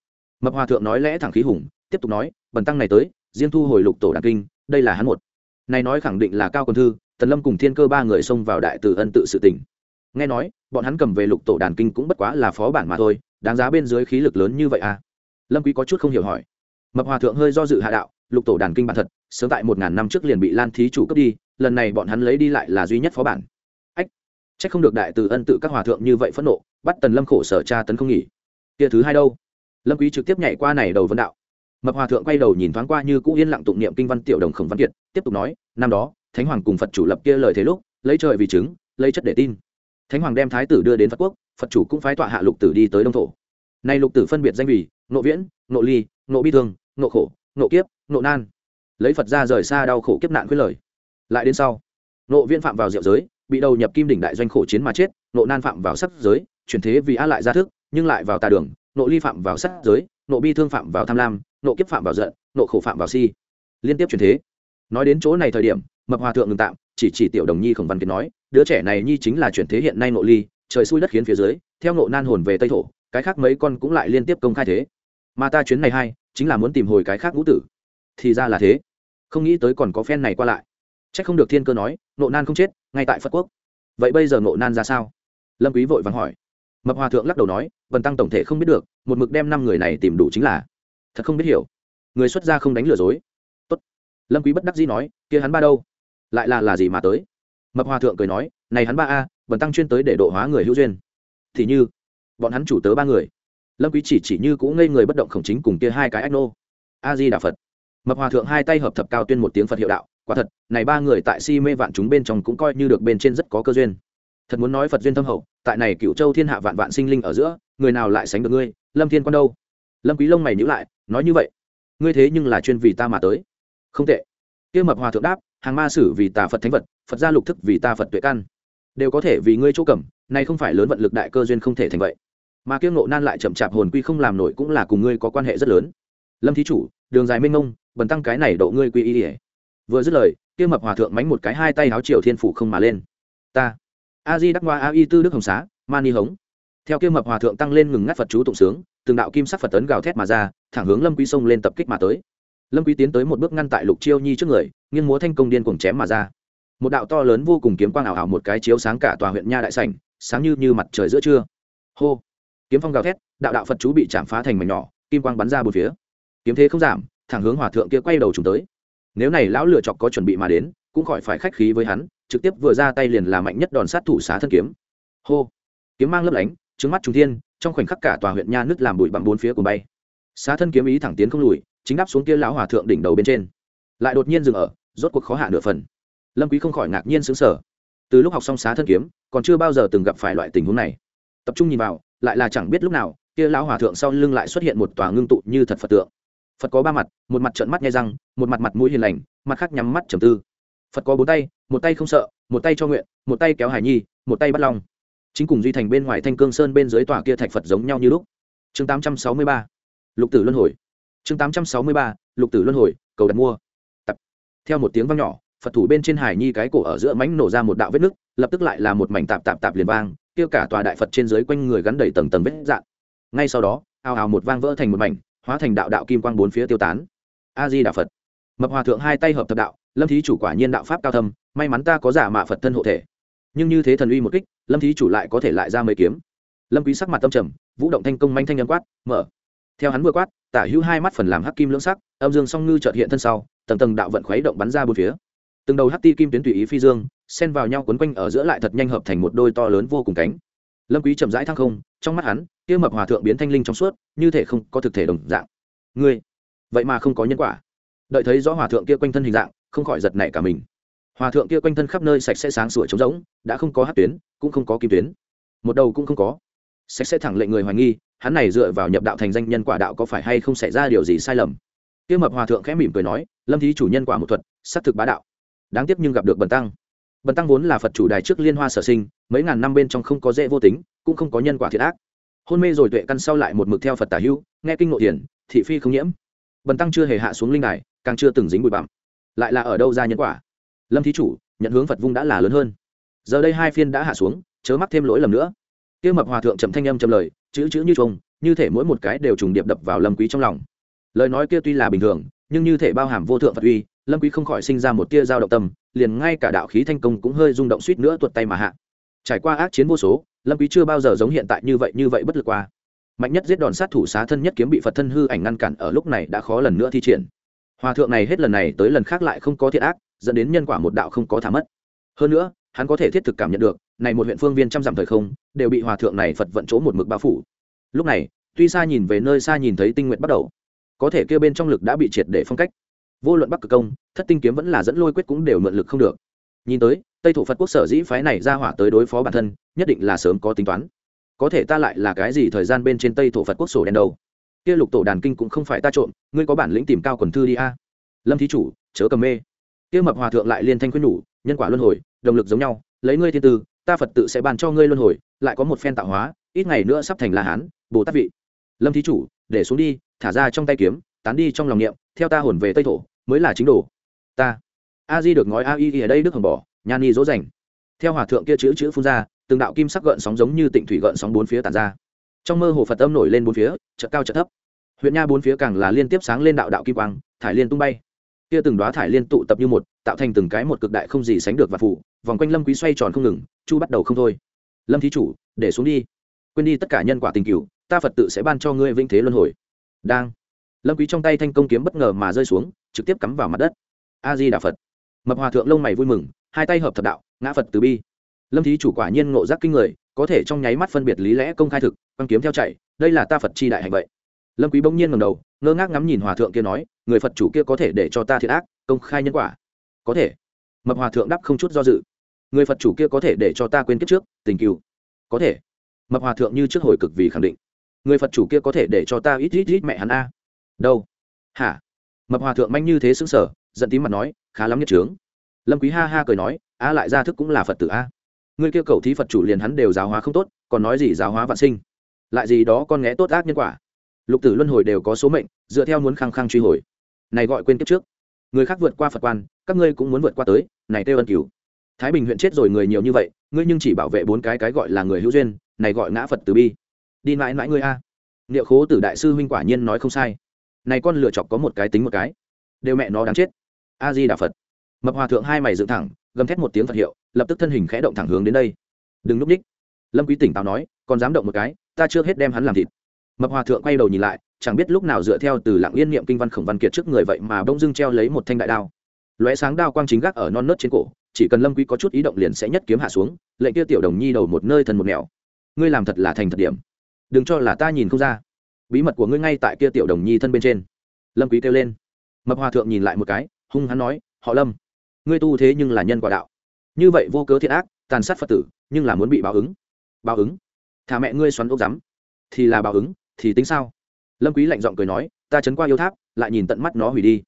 Speaker 1: mập hòa thượng nói lẽ thẳng khí hùng tiếp tục nói bần tăng này tới riêng thu hồi lục tổ đàn kinh đây là hắn một này nói khẳng định là cao quân thư tần lâm cùng thiên cơ ba người xông vào đại từ ân tự sự tỉnh nghe nói bọn hắn cầm về lục tổ đàn kinh cũng bất quá là phó bản mà thôi, đáng giá bên dưới khí lực lớn như vậy à? Lâm quý có chút không hiểu hỏi. Mập hòa thượng hơi do dự hạ đạo, lục tổ đàn kinh bản thật, sớm tại một ngàn năm trước liền bị lan thí chủ cướp đi, lần này bọn hắn lấy đi lại là duy nhất phó bản. Ách trách không được đại từ ân tự các hòa thượng như vậy phẫn nộ, bắt tần lâm khổ sở tra tấn không nghỉ. Kia thứ hai đâu? Lâm quý trực tiếp nhảy qua này đầu vấn đạo. Mập hòa thượng quay đầu nhìn thoáng qua như cũ yên lặng tụng niệm kinh văn tiểu đồng khổng văn kiệt, tiếp tục nói, năm đó, thánh hoàng cùng phật chủ lập kia lời thế lúc, lấy trời vì chứng, lấy chất để tin thánh hoàng đem thái tử đưa đến phật quốc, phật chủ cũng phái tọa hạ lục tử đi tới đông thổ. Nay lục tử phân biệt danh vì nộ viễn nộ ly nộ bi thương nộ khổ nộ kiếp nộ nan. Lấy phật ra rời xa đau khổ kiếp nạn quyết lời. Lại đến sau nộ viễn phạm vào diệu giới, bị đầu nhập kim đỉnh đại doanh khổ chiến mà chết nộ nan phạm vào sắc giới, chuyển thế vì a lại ra thức, nhưng lại vào tà đường nộ ly phạm vào sắc giới nộ bi thương phạm vào tham lam nộ kiếp phạm vào giận nộ khổ phạm vào si. Liên tiếp chuyển thế. Nói đến chỗ này thời điểm, mập hòa thượng ngừng tạm chỉ chỉ tiểu đồng nhi khổng văn kiệt nói, đứa trẻ này nhi chính là chuyển thế hiện nay nội ly, trời xui đất khiến phía dưới, theo nộ nan hồn về tây thổ, cái khác mấy con cũng lại liên tiếp công khai thế. Mà ta chuyến này hai chính là muốn tìm hồi cái khác ngũ tử. Thì ra là thế. Không nghĩ tới còn có phen này qua lại. C h ắ c không được thiên cơ nói nộ nan không chết, ngay tại phật quốc. Vậy bây giờ nộ nan ra sao? Lâm quý vội vàng hỏi. Mập hòa thượng lắc đầu nói vần tăng tổng thể không biết được, một mực đem năm người này tìm đủ chính là. Thật không biết hiểu. Người xuất gia không đánh lừa dối. Tốt. lâm quý bất đắc dĩ nói, kia hắn ba đâu? Lại là là gì mà tới? Mập hòa thượng cười nói, này hắn ba a vần tăng chuyên tới để độ hóa người hữu duyên. Thì như, bọn hắn chủ tớ ba người. Lâm quý chỉ chỉ như cũng ngây người bất động khổng chính cùng kia hai cái ách nô. A di đà phật. Mập hòa thượng hai tay hợp thập cao tuyên một tiếng phật hiệu đạo, quả thật, này ba người tại si mê vạn chúng bên trong cũng coi như được bên trên rất có cơ duyên. Thật muốn nói phật duyên thâm hậu, tại này cựu châu thiên hạ vạn vạn sinh linh ở giữa, người nào lại sánh được ngươi, lâm thiên quan đâu? Lâm quý lông mày nhíu lại, nói như vậy, ngươi thế nhưng là chuyên vì ta mà tới. Không tệ. Kia mập hòa thượng đáp hàng ma sử vì tà phật thánh vật, phật gia lục thức vì ta phật tuệ căn. Đều có thể vì ngươi chỗ cầm. này không phải lớn vận lực đại cơ duyên không thể thành vậy. Mà kia ngộ nan lại chậm chạp hồn quy không làm nổi cũng là cùng ngươi có quan hệ rất lớn. Lâm thí chủ, đường dài mênh mông, bần tăng cái này độ ngươi quy y ỉa vừa dứt lời kia mập hòa thượng mánh một cái hai tay áo triều thiên phủ không mà lên. Ta a di đắc ngoa a y tư đức hồng xá mani hống. Theo kia mập hòa thượng tăng lên ngừng ngắt phật chú tụng sướng, từng đạo kim sắc phật tấn gào thét mà ra, thẳng hướng lâm quy sông lên tập kích mà tới lâm quý tiến tới một bước ngăn tại lục chiêu nhi trước người, nghiêng múa thanh công điên cuồng chém mà ra. Một đạo to lớn vô cùng kiếm quang ảo ảo một cái chiếu sáng cả tòa huyện nha đại sảnh, sáng như như mặt trời giữa trưa. Hô! Kiếm phong gào thét, đạo đạo phật chú bị chạm phá thành mảnh nhỏ, kim quang bắn ra bốn phía. Kiếm thế không giảm, thẳng hướng hòa thượng kia quay đầu trùng tới. Nếu này lão lựa chọc có chuẩn bị mà đến, cũng khỏi phải khách khí với hắn, trực tiếp vừa ra tay liền là mạnh nhất đòn sát thủ xá thân kiếm. Hô! Kiếm mang lấp lánh trứng mắt trung thiên, trong khoảnh khắc cả tòa huyện nha nứt làm bụi bằng bốn phía cùng bay. Xá thân kiếm ý thẳng tiến không lùi chính đáp xuống kia lão hòa thượng đỉnh đầu bên trên. Lại đột nhiên dừng ở, rốt cuộc khó hạ nửa phần. Lâm quý không khỏi ngạc nhiên sững sờ. Từ lúc học xong xá thân kiếm, còn chưa bao giờ từng gặp phải loại tình huống này. Tập trung nhìn vào, lại là chẳng biết lúc nào, kia lão hòa thượng sau lưng lại xuất hiện một tòa ngưng tụ như thật phật tượng. Phật có ba mặt, một mặt trợn mắt nghe răng, một mặt mặt mũi hiền lành, mặt khác nhắm mắt trầm tư. Phật có bốn tay, một tay không sợ, một tay cho nguyện, một tay kéo hải nhi, một tay bắt long. Chính cùng duy thành bên ngoài thanh cương sơn bên dưới tòa kia thạch phật giống nhau như lúc. Chương tám trăm sáu mươi ba. Lục tử luân hồi chương tám trăm sáu mươi ba, lục tử luân hồi, cầu đặt mua. Tập. theo một tiếng vang nhỏ, phật thủ bên trên hải nhi cái cổ ở giữa mánh nổ ra một đạo vết nứt, lập tức lại là một mảnh tạp tạp tạp liền vang kêu cả tòa đại phật trên dưới quanh người gắn đầy tầng tầng vết dạn. Ngay sau đó, ào ào một vang vỡ thành một mảnh, hóa thành đạo đạo kim quang bốn phía tiêu tán. A di đà phật. Mập hòa thượng hai tay hợp thập đạo, lâm thí chủ quả nhiên đạo pháp cao thâm, may mắn ta có giả mạ phật thân hộ thể. Nhưng như thế thần uy một kích, lâm thí chủ lại có thể lại ra mấy kiếm. Lâm quý sắc mặt tâm trầm, vũ động thanh công manh thanh nhân quát, mở theo hắn vừa quát, tả hữu hai mắt phần làm hắc kim lưỡng sắc, âm dương song ngư chợt hiện thân sau, tầng tầng đạo vận khuấy động bắn ra bốn phía. Từng đầu hắc ti kim tuyến tùy ý phi dương, xen vào nhau quấn quanh ở giữa lại thật nhanh hợp thành một đôi to lớn vô cùng cánh. Lâm quý chậm rãi thăng không, trong mắt hắn, kia mập hòa thượng biến thanh linh trong suốt, như thể không có thực thể đồng dạng. Ngươi, vậy mà không có nhân quả. Đợi thấy rõ hòa thượng kia quanh thân hình dạng, không khỏi giật nảy cả mình. Hòa thượng kia quanh thân khắp nơi sạch sẽ sáng sủa trống rỗng, đã không có hát tuyến, cũng không có kim tuyến. Một đầu cũng không có sạch sẽ thẳng lệnh người hoài nghi, hắn này dựa vào nhập đạo thành danh nhân quả đạo có phải hay không xảy ra điều gì sai lầm? Tiêu mập hòa thượng khẽ mỉm cười nói, lâm thí chủ nhân quả một thuật, xác thực bá đạo. Đáng tiếc nhưng gặp được bần tăng. Bần tăng vốn là phật chủ đài trước liên hoa sở sinh, mấy ngàn năm bên trong không có dễ vô tính, cũng không có nhân quả thiệt ác. Hôn mê rồi tuệ căn sau lại một mực theo phật tả hữu, nghe kinh nội tiền thị phi không nhiễm. Bần tăng chưa hề hạ xuống linh đài, càng chưa từng dính bụi bặm. Lại là ở đâu ra nhân quả? Lâm thí chủ, nhận hướng phật vung đã là lớn hơn. Giờ đây hai phiên đã hạ xuống, chớ mắc thêm lỗi lầm nữa kia mập hòa thượng trầm thanh âm trầm lời, chữ chữ như trông như thể mỗi một cái đều trùng điệp đập vào lâm quý trong lòng. Lời nói kia tuy là bình thường, nhưng như thể bao hàm vô thượng phật uy, lâm quý không khỏi sinh ra một tia dao động tâm, liền ngay cả đạo khí thanh công cũng hơi rung động suýt nữa tuột tay mà hạ. Trải qua ác chiến vô số, lâm quý chưa bao giờ giống hiện tại như vậy như vậy bất lực qua. Mạnh nhất giết đòn sát thủ xá thân nhất kiếm bị phật thân hư ảnh ngăn cản ở lúc này đã khó lần nữa thi triển. Hòa thượng này hết lần này tới lần khác lại không có thiện ác, dẫn đến nhân quả một đạo không có thả mất. Hơn nữa, hắn có thể thiết thực cảm nhận được này một huyện phương viên trăm dặm thời không, đều bị hòa thượng này phật vận chỗ một mực bao phủ. Lúc này, tuy xa nhìn về nơi xa nhìn thấy tinh nguyện bắt đầu, có thể kêu bên trong lực đã bị triệt để phong cách. Vô luận bắc cực công, thất tinh kiếm vẫn là dẫn lôi quyết cũng đều mượn lực không được. Nhìn tới, tây thủ phật quốc sở dĩ phái này ra hỏa tới đối phó bản thân, nhất định là sớm có tính toán. Có thể ta lại là cái gì thời gian bên trên tây thổ phật quốc sổ đen đâu? Kia lục tổ đàn kinh cũng không phải ta trộm, ngươi có bản lĩnh tìm cao quần thư đi a? Lâm thí chủ, chớ cầm mê. Kia mập hòa thượng lại liên thanh khuyên nhủ, nhân quả luân hồi động lực giống nhau, lấy ngươi thiên tư ta phật tự sẽ bàn cho ngươi luân hồi, lại có một phen tạo hóa, ít ngày nữa sắp thành la hán, bồ tát vị. Lâm thí chủ, để xuống đi, thả ra trong tay kiếm, tán đi trong lòng niệm, theo ta hồn về tây thổ, mới là chính đồ. Ta. A di được ngói a y ở đây đức hồng bỏ nhà ni dỗ dành. Theo hòa thượng kia chữ chữ phun ra, từng đạo kim sắc gợn sóng giống như tịnh thủy gợn sóng bốn phía tàn ra. Trong mơ hồ phật âm nổi lên bốn phía, chợ cao chợ thấp. Huyện nha bốn phía càng là liên tiếp sáng lên đạo đạo kim quang, thải liên tung bay kia từng đoá thải liên tụ tập như một, tạo thành từng cái một cực đại không gì sánh được và phủ, vòng quanh lâm quý xoay tròn không ngừng, chu bắt đầu không thôi. Lâm thí chủ, để xuống đi. Quên đi tất cả nhân quả tình cửu, ta phật tự sẽ ban cho ngươi vinh thế luân hồi. Đang. Lâm quý trong tay thanh công kiếm bất ngờ mà rơi xuống, trực tiếp cắm vào mặt đất. A di đà phật. Mập hòa thượng lông mày vui mừng, hai tay hợp thập đạo, ngã phật từ bi. Lâm thí chủ quả nhiên ngộ giác kinh người, có thể trong nháy mắt phân biệt lý lẽ công khai thực băng kiếm theo chạy, đây là ta phật chi đại hành vậy lâm quý bỗng nhiên ngẩng đầu, ngơ ngác ngắm nhìn hòa thượng kia nói, người phật chủ kia có thể để cho ta thiệt ác, công khai nhân quả. Có thể. Mập hòa thượng đáp không chút do dự. Người phật chủ kia có thể để cho ta quên kiếp trước, tình cựu có thể. Mập hòa thượng như trước hồi cực vì khẳng định. Người phật chủ kia có thể để cho ta ít ít ít mẹ hắn a. Đâu? Hả? Mập hòa thượng manh như thế xứng sở giận tím mặt nói, khá lắm nhất trướng. Lâm quý ha ha cười nói a lại ra thức cũng là phật tử a. Người kia cầu thí phật chủ liền hắn đều giáo hóa không tốt, còn nói gì giáo hóa vạn sinh. Lại gì đó con nghe tốt ác nhân quả lục tử luân hồi đều có số mệnh, dựa theo muốn khăng khăng truy hồi. Này gọi quên kiếp trước. Người khác vượt qua phật quan, các ngươi cũng muốn vượt qua tới, này têu ân cứu thái bình huyện chết rồi người nhiều như vậy, ngươi nhưng chỉ bảo vệ bốn cái cái gọi là người hữu duyên, này gọi ngã phật từ bi. Đi mãi mãi ngươi a. Liệu khố tử đại sư huynh quả nhiên nói không sai. Này con lựa chọc có một cái tính một cái. Đều mẹ nó đáng chết. A di đà phật. Mập hòa thượng hai mày dựng thẳng, gầm thét một tiếng phật hiệu, lập tức thân hình khẽ động thẳng hướng đến đây. Đừng núp ních. Lâm quý tỉnh táo nói, còn dám động một cái, ta chưa hết đem hắn làm thịt mập hòa thượng quay đầu nhìn lại, chẳng biết lúc nào dựa theo từ lặng yên niệm kinh văn khổng văn kiệt trước người vậy mà bông dưng treo lấy một thanh đại đao. Lóe sáng đao quang chính gác ở non nớt trên cổ, chỉ cần lâm quý có chút ý động liền sẽ nhất kiếm hạ xuống, lệnh kia tiểu đồng nhi đầu một nơi thần một nẻo. Ngươi làm thật là thành thật điểm. Đừng cho là ta nhìn không ra. Bí mật của ngươi ngay tại kia tiểu đồng nhi thân bên trên. Lâm quý kêu lên. Mập hòa thượng nhìn lại một cái, hung hắn nói, họ lâm, ngươi tu thế nhưng là nhân quả đạo. Như vậy vô cớ thiện ác, tàn sát phật tử, nhưng là muốn bị báo ứng. Báo ứng? Thả mẹ ngươi xoắn ốc rắm thì là báo ứng thì tính sao? Lâm quý lạnh giọng cười nói ta chấn qua yêu tháp lại nhìn tận mắt nó hủy đi.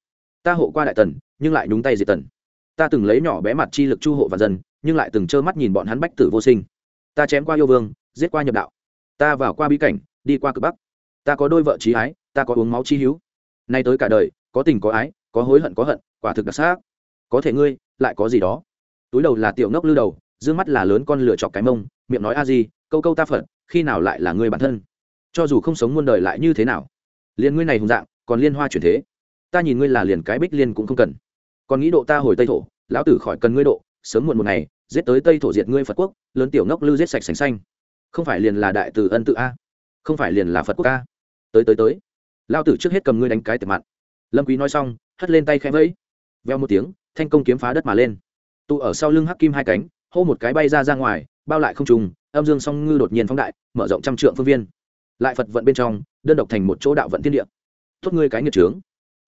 Speaker 1: Ta hộ qua đại tần nhưng lại nhúng tay diệt tần. Ta từng lấy nhỏ bé mặt chi lực chu hộ và dân nhưng lại từng trơ mắt nhìn bọn hắn bách tử vô sinh. Ta chém qua yêu vương giết qua nhập đạo. Ta vào qua bí cảnh đi qua cực bắc. Ta có đôi vợ trí ái ta có uống máu chi hiếu nay tới cả đời có tình có ái có hối hận có hận quả thực đặc sắc. Có thể ngươi lại có gì đó. Túi đầu là tiểu ngốc lư đầu dương mắt là lớn con lửa chọc cái mông miệng nói a gì, câu câu ta phật khi nào lại là ngươi bản thân? Cho dù không sống muôn đời lại như thế nào. Liền ngươi này hùng dạng, còn liên hoa chuyển thế. Ta nhìn ngươi là liền cái bích liên cũng không cần. Còn nghĩ độ ta hồi tây thổ, lão tử khỏi cần ngươi độ, sớm muộn một ngày, giết tới tây thổ diệt ngươi phật quốc, lớn tiểu ngốc lư giết sạch sành xanh. Không phải liền là đại từ ân tự a? Không phải liền là phật quốc a? Tới tới tới. Lao tử trước hết cầm ngươi đánh cái tệp mặn. Lâm quý nói xong, hất lên tay khẽ vẫy. Veo một tiếng, thanh công kiếm phá đất mà lên. Tụ ở sau lưng hắc kim hai cánh, hô một cái bay ra ra ngoài, bao lại không trùng, âm dương song ngư đột nhiên phóng đại, mở rộng trăm trượng phương viên lại phật vận bên trong, đơn độc thành một chỗ đạo vận thiên địa. Tốt ngươi cái nghiệt trướng.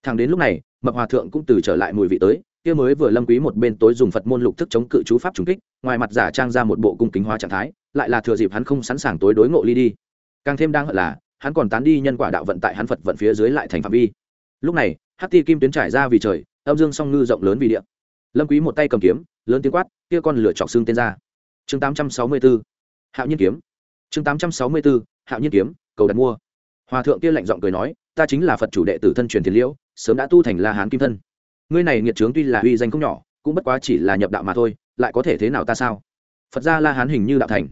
Speaker 1: Thằng đến lúc này, mập hòa thượng cũng từ trở lại mùi vị tới, kia mới vừa lâm quý một bên tối dùng phật môn lục thức chống cự chú pháp trùng kích, ngoài mặt giả trang ra một bộ cung kính hóa trạng thái, lại là thừa dịp hắn không sẵn sàng tối đối ngộ ly đi. Càng thêm đang hận là, hắn còn tán đi nhân quả đạo vận tại hắn phật vận phía dưới lại thành phạm vi. Lúc này, hắc ti kim tuyến trải ra vì trời, âm dương song ngư rộng lớn vì địa. Lâm quý một tay cầm kiếm, lớn tiếng quát, kia con lửa chọc xương tên ra. Chương 864 hạo nhiên kiếm. Chương 864 hạo nhiên kiếm, cầu đặt mua. Hòa thượng kia lạnh giọng cười nói, ta chính là phật chủ đệ tử thân truyền thiền liễu, sớm đã tu thành la hán kim thân. Ngươi này nghiệt trướng tuy là uy danh không nhỏ, cũng bất quá chỉ là nhập đạo mà thôi, lại có thể thế nào ta sao? Phật gia la hán hình như đạo thành.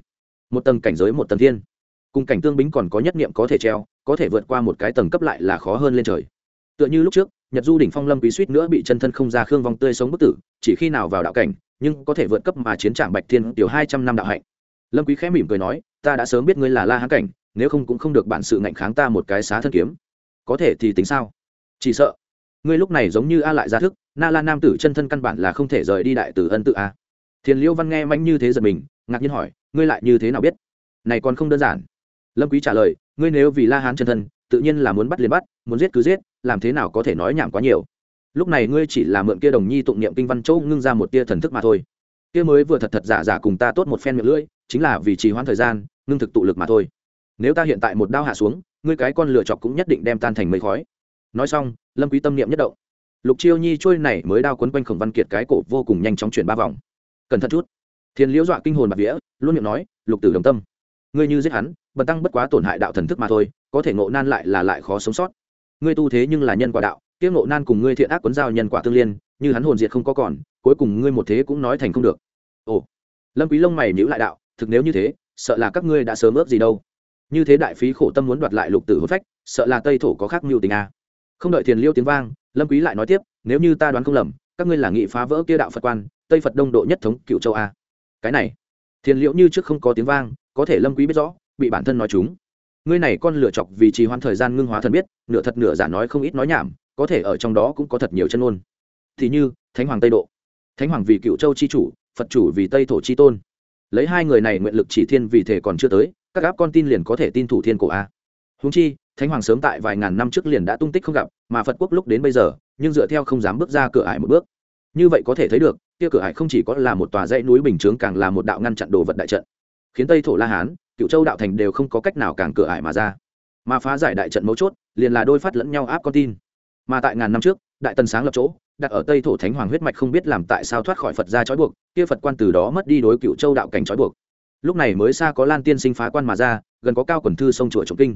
Speaker 1: Một tầng cảnh giới một tầng thiên. Cùng cảnh tương bính còn có nhất niệm có thể treo, có thể vượt qua một cái tầng cấp lại là khó hơn lên trời. Tựa như lúc trước, nhật du đỉnh phong lâm quý suýt nữa bị chân thân không ra khương vong tươi sống bất tử, chỉ khi nào vào đạo cảnh, nhưng có thể vượt cấp mà chiến trạm bạch thiên tiểu hai trăm năm đạo hạnh. Lâm quý khẽ mỉm cười nói, ta đã sớm biết ngươi là la hán cảnh nếu không cũng không được bản sự ngạnh kháng ta một cái xá thân kiếm. Có thể thì tính sao? Chỉ sợ. Ngươi lúc này giống như a lại ra thức, na la nam tử chân thân căn bản là không thể rời đi đại tử ân tự a. Thiền liễu văn nghe manh như thế giật mình, ngạc nhiên hỏi, ngươi lại như thế nào biết? Này còn không đơn giản. Lâm quý trả lời, ngươi nếu vì la hán chân thân, tự nhiên là muốn bắt liền bắt, muốn giết cứ giết, làm thế nào có thể nói nhảm quá nhiều? Lúc này ngươi chỉ là mượn kia đồng nhi tụng niệm kinh văn châu ngưng ra một tia thần thức mà thôi. Kia mới vừa thật thật giả giả cùng ta tốt một phen miệng lưỡi, chính là vì trì hoãn thời gian, ngưng thực tụ lực mà thôi nếu ta hiện tại một đao hạ xuống, ngươi cái con lửa chọc cũng nhất định đem tan thành mây khói. Nói xong, lâm quý tâm niệm nhất động. Lục chiêu nhi trôi này mới đao quấn quanh khổng văn kiệt cái cổ vô cùng nhanh chóng chuyển ba vòng. Cẩn thận chút. Thiên liễu dọa kinh hồn bạc vía, luôn miệng nói, lục tử đồng tâm. Ngươi như giết hắn, bần tăng bất quá tổn hại đạo thần thức mà thôi, có thể ngộ nan lại là lại khó sống sót. Ngươi tu thế nhưng là nhân quả đạo tiếc ngộ nan cùng ngươi thiện ác quấn giao nhân quả tương liên, như hắn hồn diệt không có còn, cuối cùng ngươi một thế cũng nói thành không được. Ồ. Lâm quý lông mày nhíu lại đạo, thực nếu như thế, sợ là các ngươi đã sớm ước gì đâu như thế đại phí khổ tâm muốn đoạt lại lục tử hôn phách, sợ là tây thổ có khác mưu tình a. À. không đợi thiền liêu tiếng vang, lâm quý lại nói tiếp, nếu như ta đoán không lầm, các ngươi là nghị phá vỡ kia đạo phật quan, tây phật đông độ nhất thống cựu châu a. Cái này, thiền liễu như trước không có tiếng vang, có thể lâm quý biết rõ, bị bản thân nói chúng. Ngươi này con lựa chọc vì trì hoãn thời gian ngưng hóa thần biết, nửa thật nửa giả nói không ít nói nhảm, có thể ở trong đó cũng có thật nhiều chân ngôn. Thì như, thánh hoàng tây độ. Thánh hoàng vì cựu châu chi chủ, phật chủ vì tây thổ chi tôn. Lấy hai người này nguyện lực chỉ thiên vì thể còn chưa tới các gáp con tin liền có thể tin thủ thiên cổ a. Húng chi, thánh hoàng sớm tại vài ngàn năm trước liền đã tung tích không gặp, mà phật quốc lúc đến bây giờ, nhưng dựa theo không dám bước ra cửa ải một bước. Như vậy có thể thấy được, kia cửa hải không chỉ có là một tòa dãy núi bình chướng càng là một đạo ngăn chặn đồ vật đại trận. Khiến tây thổ la hán, cựu châu đạo thành đều không có cách nào càng cửa ải mà ra. Mà phá giải đại trận mấu chốt, liền là đôi phát lẫn nhau áp con tin. Mà tại ngàn năm trước, đại tần sáng lập chỗ, đặt ở tây thổ thánh hoàng huyết mạch không biết làm tại sao thoát khỏi phật ra trói buộc, kia phật quan từ đó mất đi đối cựu châu đạo cảnh trói buộc lúc này mới xa có lan tiên sinh phá quan mà ra, gần có cao quần thư sông chùa trống kinh.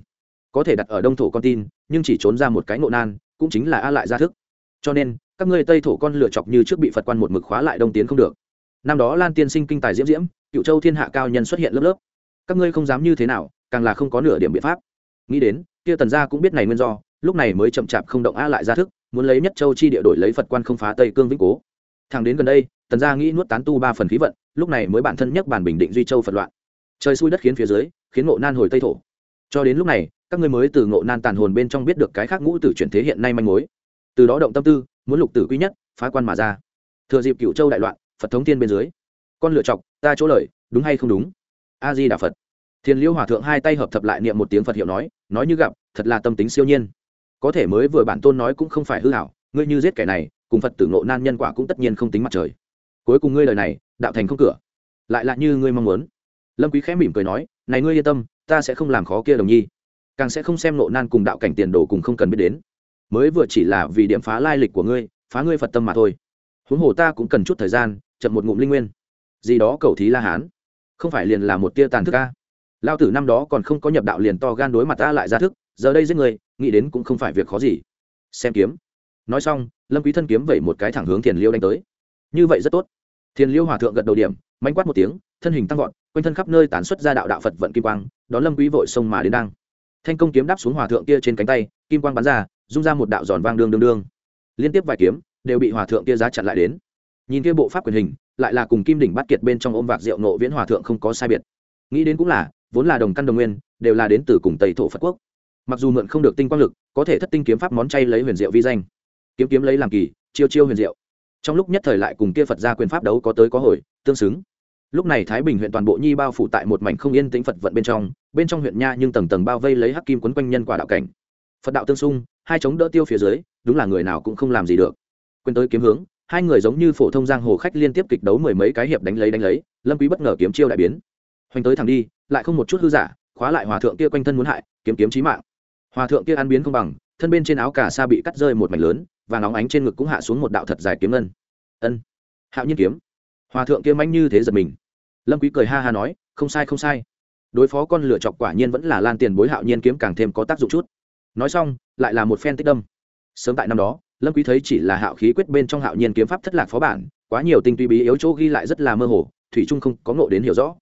Speaker 1: Có thể đặt ở đông thổ con tin, nhưng chỉ trốn ra một cái ngộ nan, cũng chính là a lại gia thức. Cho nên, các ngươi tây thổ con lựa chọc như trước bị phật quan một mực khóa lại đông tiến không được. Năm đó lan tiên sinh kinh tài diễm diễm, cựu châu thiên hạ cao nhân xuất hiện lớp lớp. Các ngươi không dám như thế nào, càng là không có nửa điểm biện pháp. Nghĩ đến, kia tần gia cũng biết này nguyên do, lúc này mới chậm chạp không động a lại gia thức, muốn lấy nhất châu chi địa đổi lấy phật quan không phá tây cương vĩnh cố. Thằng đến gần đây tần gia nghĩ nuốt tán tu ba phần khí vận, lúc này mới bản thân nhất bản bình định duy châu phật loạn. Trời xui đất khiến phía dưới, khiến ngộ nan hồi tây thổ. Cho đến lúc này, các ngươi mới từ ngộ nan tàn hồn bên trong biết được cái khác ngũ tử chuyển thế hiện nay manh mối. Từ đó động tâm tư, muốn lục tử quý nhất, phá quan mà ra. Thừa dịp cựu châu đại loạn, phật thống tiên bên dưới. Con lựa chọc, ta chỗ lời đúng hay không đúng? A di đà phật. Thiền liêu hòa thượng hai tay hợp thập lại niệm một tiếng phật hiệu nói nói như gặp, thật là tâm tính siêu nhiên. Có thể mới vừa bản tôn nói cũng không phải hư hảo ngươi như giết kẻ này, cùng phật tử ngộ nan nhân quả cũng tất nhiên không tính mặt trời cuối cùng ngươi lời này, đạo thành không cửa. Lại là như ngươi mong muốn. Lâm quý khẽ mỉm cười nói, này ngươi yên tâm, ta sẽ không làm khó kia đồng nhi. Càng sẽ không xem nộ nan cùng đạo cảnh tiền đồ cùng không cần biết đến. Mới vừa chỉ là vì điểm phá lai lịch của ngươi, phá ngươi phật tâm mà thôi. Huống hồ ta cũng cần chút thời gian, chậm một ngụm linh nguyên. Gì đó cầu thí la hán. Không phải liền là một tia tàn thức a? Lao tử năm đó còn không có nhập đạo liền to gan đối mặt ta lại ra thức, giờ đây giết người, nghĩ đến cũng không phải việc khó gì. Xem kiếm. Nói xong, lâm quý thân kiếm vẩy một cái thẳng hướng thiền liêu đánh tới như vậy rất tốt. Thiền liêu hòa thượng gật đầu điểm, mánh quát một tiếng, thân hình tăng vọt, quanh thân khắp nơi tán xuất ra đạo đạo phật vận kim quang đón lâm quý vội sông mà đến đang thanh công kiếm đáp xuống hòa thượng kia trên cánh tay, kim quang bắn ra, rung ra một đạo giòn vang đương đương đương. Liên tiếp vài kiếm, đều bị hòa thượng kia giá chặn lại đến. Nhìn kia bộ pháp quyền hình, lại là cùng kim đỉnh bắt kiệt bên trong ôm vạc rượu nộ viễn hòa thượng không có sai biệt. Nghĩ đến cũng là, vốn là đồng căn đồng nguyên, đều là đến từ cùng tây thổ phật quốc. Mặc dù mượn không được tinh quang lực, có thể thất tinh kiếm pháp món chay lấy huyền diệu vi danh. Kiếm kiếm lấy làm kỳ, chiêu chiêu huyền diệu trong lúc nhất thời lại cùng kia phật gia quyền pháp đấu có tới có hồi, tương xứng. Lúc này thái bình huyện toàn bộ nhi bao phủ tại một mảnh không yên tĩnh phật vận bên trong bên trong huyện nha nhưng tầng tầng bao vây lấy hắc kim quấn quanh nhân quả đạo cảnh. Phật đạo tương xung, hai chống đỡ tiêu phía dưới, đúng là người nào cũng không làm gì được. Quên tới kiếm hướng, hai người giống như phổ thông giang hồ khách liên tiếp kịch đấu mười mấy cái hiệp đánh lấy đánh lấy, lâm quý bất ngờ kiếm chiêu đại biến. Hoành tới thẳng đi, lại không một chút hư giả, khóa lại hòa thượng kia quanh thân muốn hại, kiếm kiếm chí mạng. Hòa thượng kia ăn biến không bằng, thân bên trên áo cà sa bị cắt rơi một mảnh lớn và nóng ánh trên ngực cũng hạ xuống một đạo thật dài kiếm ngân. Ân, hạo nhiên kiếm. Hòa thượng kia manh như thế giật mình. Lâm quý cười ha ha nói, không sai không sai. Đối phó con lửa chọc quả nhiên vẫn là lan tiền bối hạo nhiên kiếm càng thêm có tác dụng chút. Nói xong, lại là một phen tích đâm. Sớm tại năm đó, lâm quý thấy chỉ là hạo khí quyết bên trong hạo nhiên kiếm pháp thất lạc phó bản, quá nhiều tinh túy bí yếu chỗ ghi lại rất là mơ hồ, thủy trung không có ngộ đến hiểu rõ.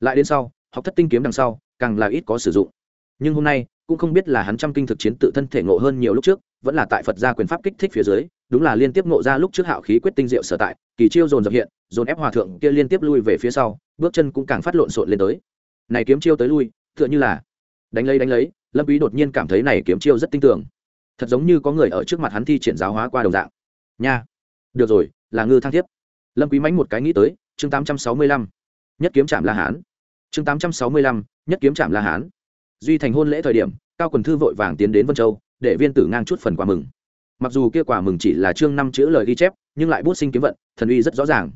Speaker 1: Lại đến sau, học thất tinh kiếm đằng sau, càng là ít có sử dụng. Nhưng hôm nay, cũng không biết là hắn trăm kinh thực chiến tự thân thể ngộ hơn nhiều lúc trước vẫn là tại phật gia quyền pháp kích thích phía dưới, đúng là liên tiếp ngộ ra lúc trước hạo khí quyết tinh diệu sở tại, kỳ chiêu dồn dập hiện, dồn ép hòa thượng kia liên tiếp lui về phía sau, bước chân cũng càng phát lộn xộn lên tới. Này kiếm chiêu tới lui, tựa như là đánh lấy đánh lấy, lâm quý đột nhiên cảm thấy này kiếm chiêu rất tinh tường. Thật giống như có người ở trước mặt hắn thi triển giáo hóa qua đồng dạng. Nha. Được rồi, là ngư thăng thiếp. Lâm quý mánh một cái nghĩ tới, chương 865 nhất kiếm chạm la hán. Chương 865 nhất kiếm chạm la hán. Duy thành hôn lễ thời điểm, cao quần thư vội vàng tiến đến vân châu để viên tử ngang chút phần quà mừng. Mặc dù kia quà mừng chỉ là chương năm chữ lời ghi chép, nhưng lại bút sinh kiếm vận, thần uy rất rõ ràng.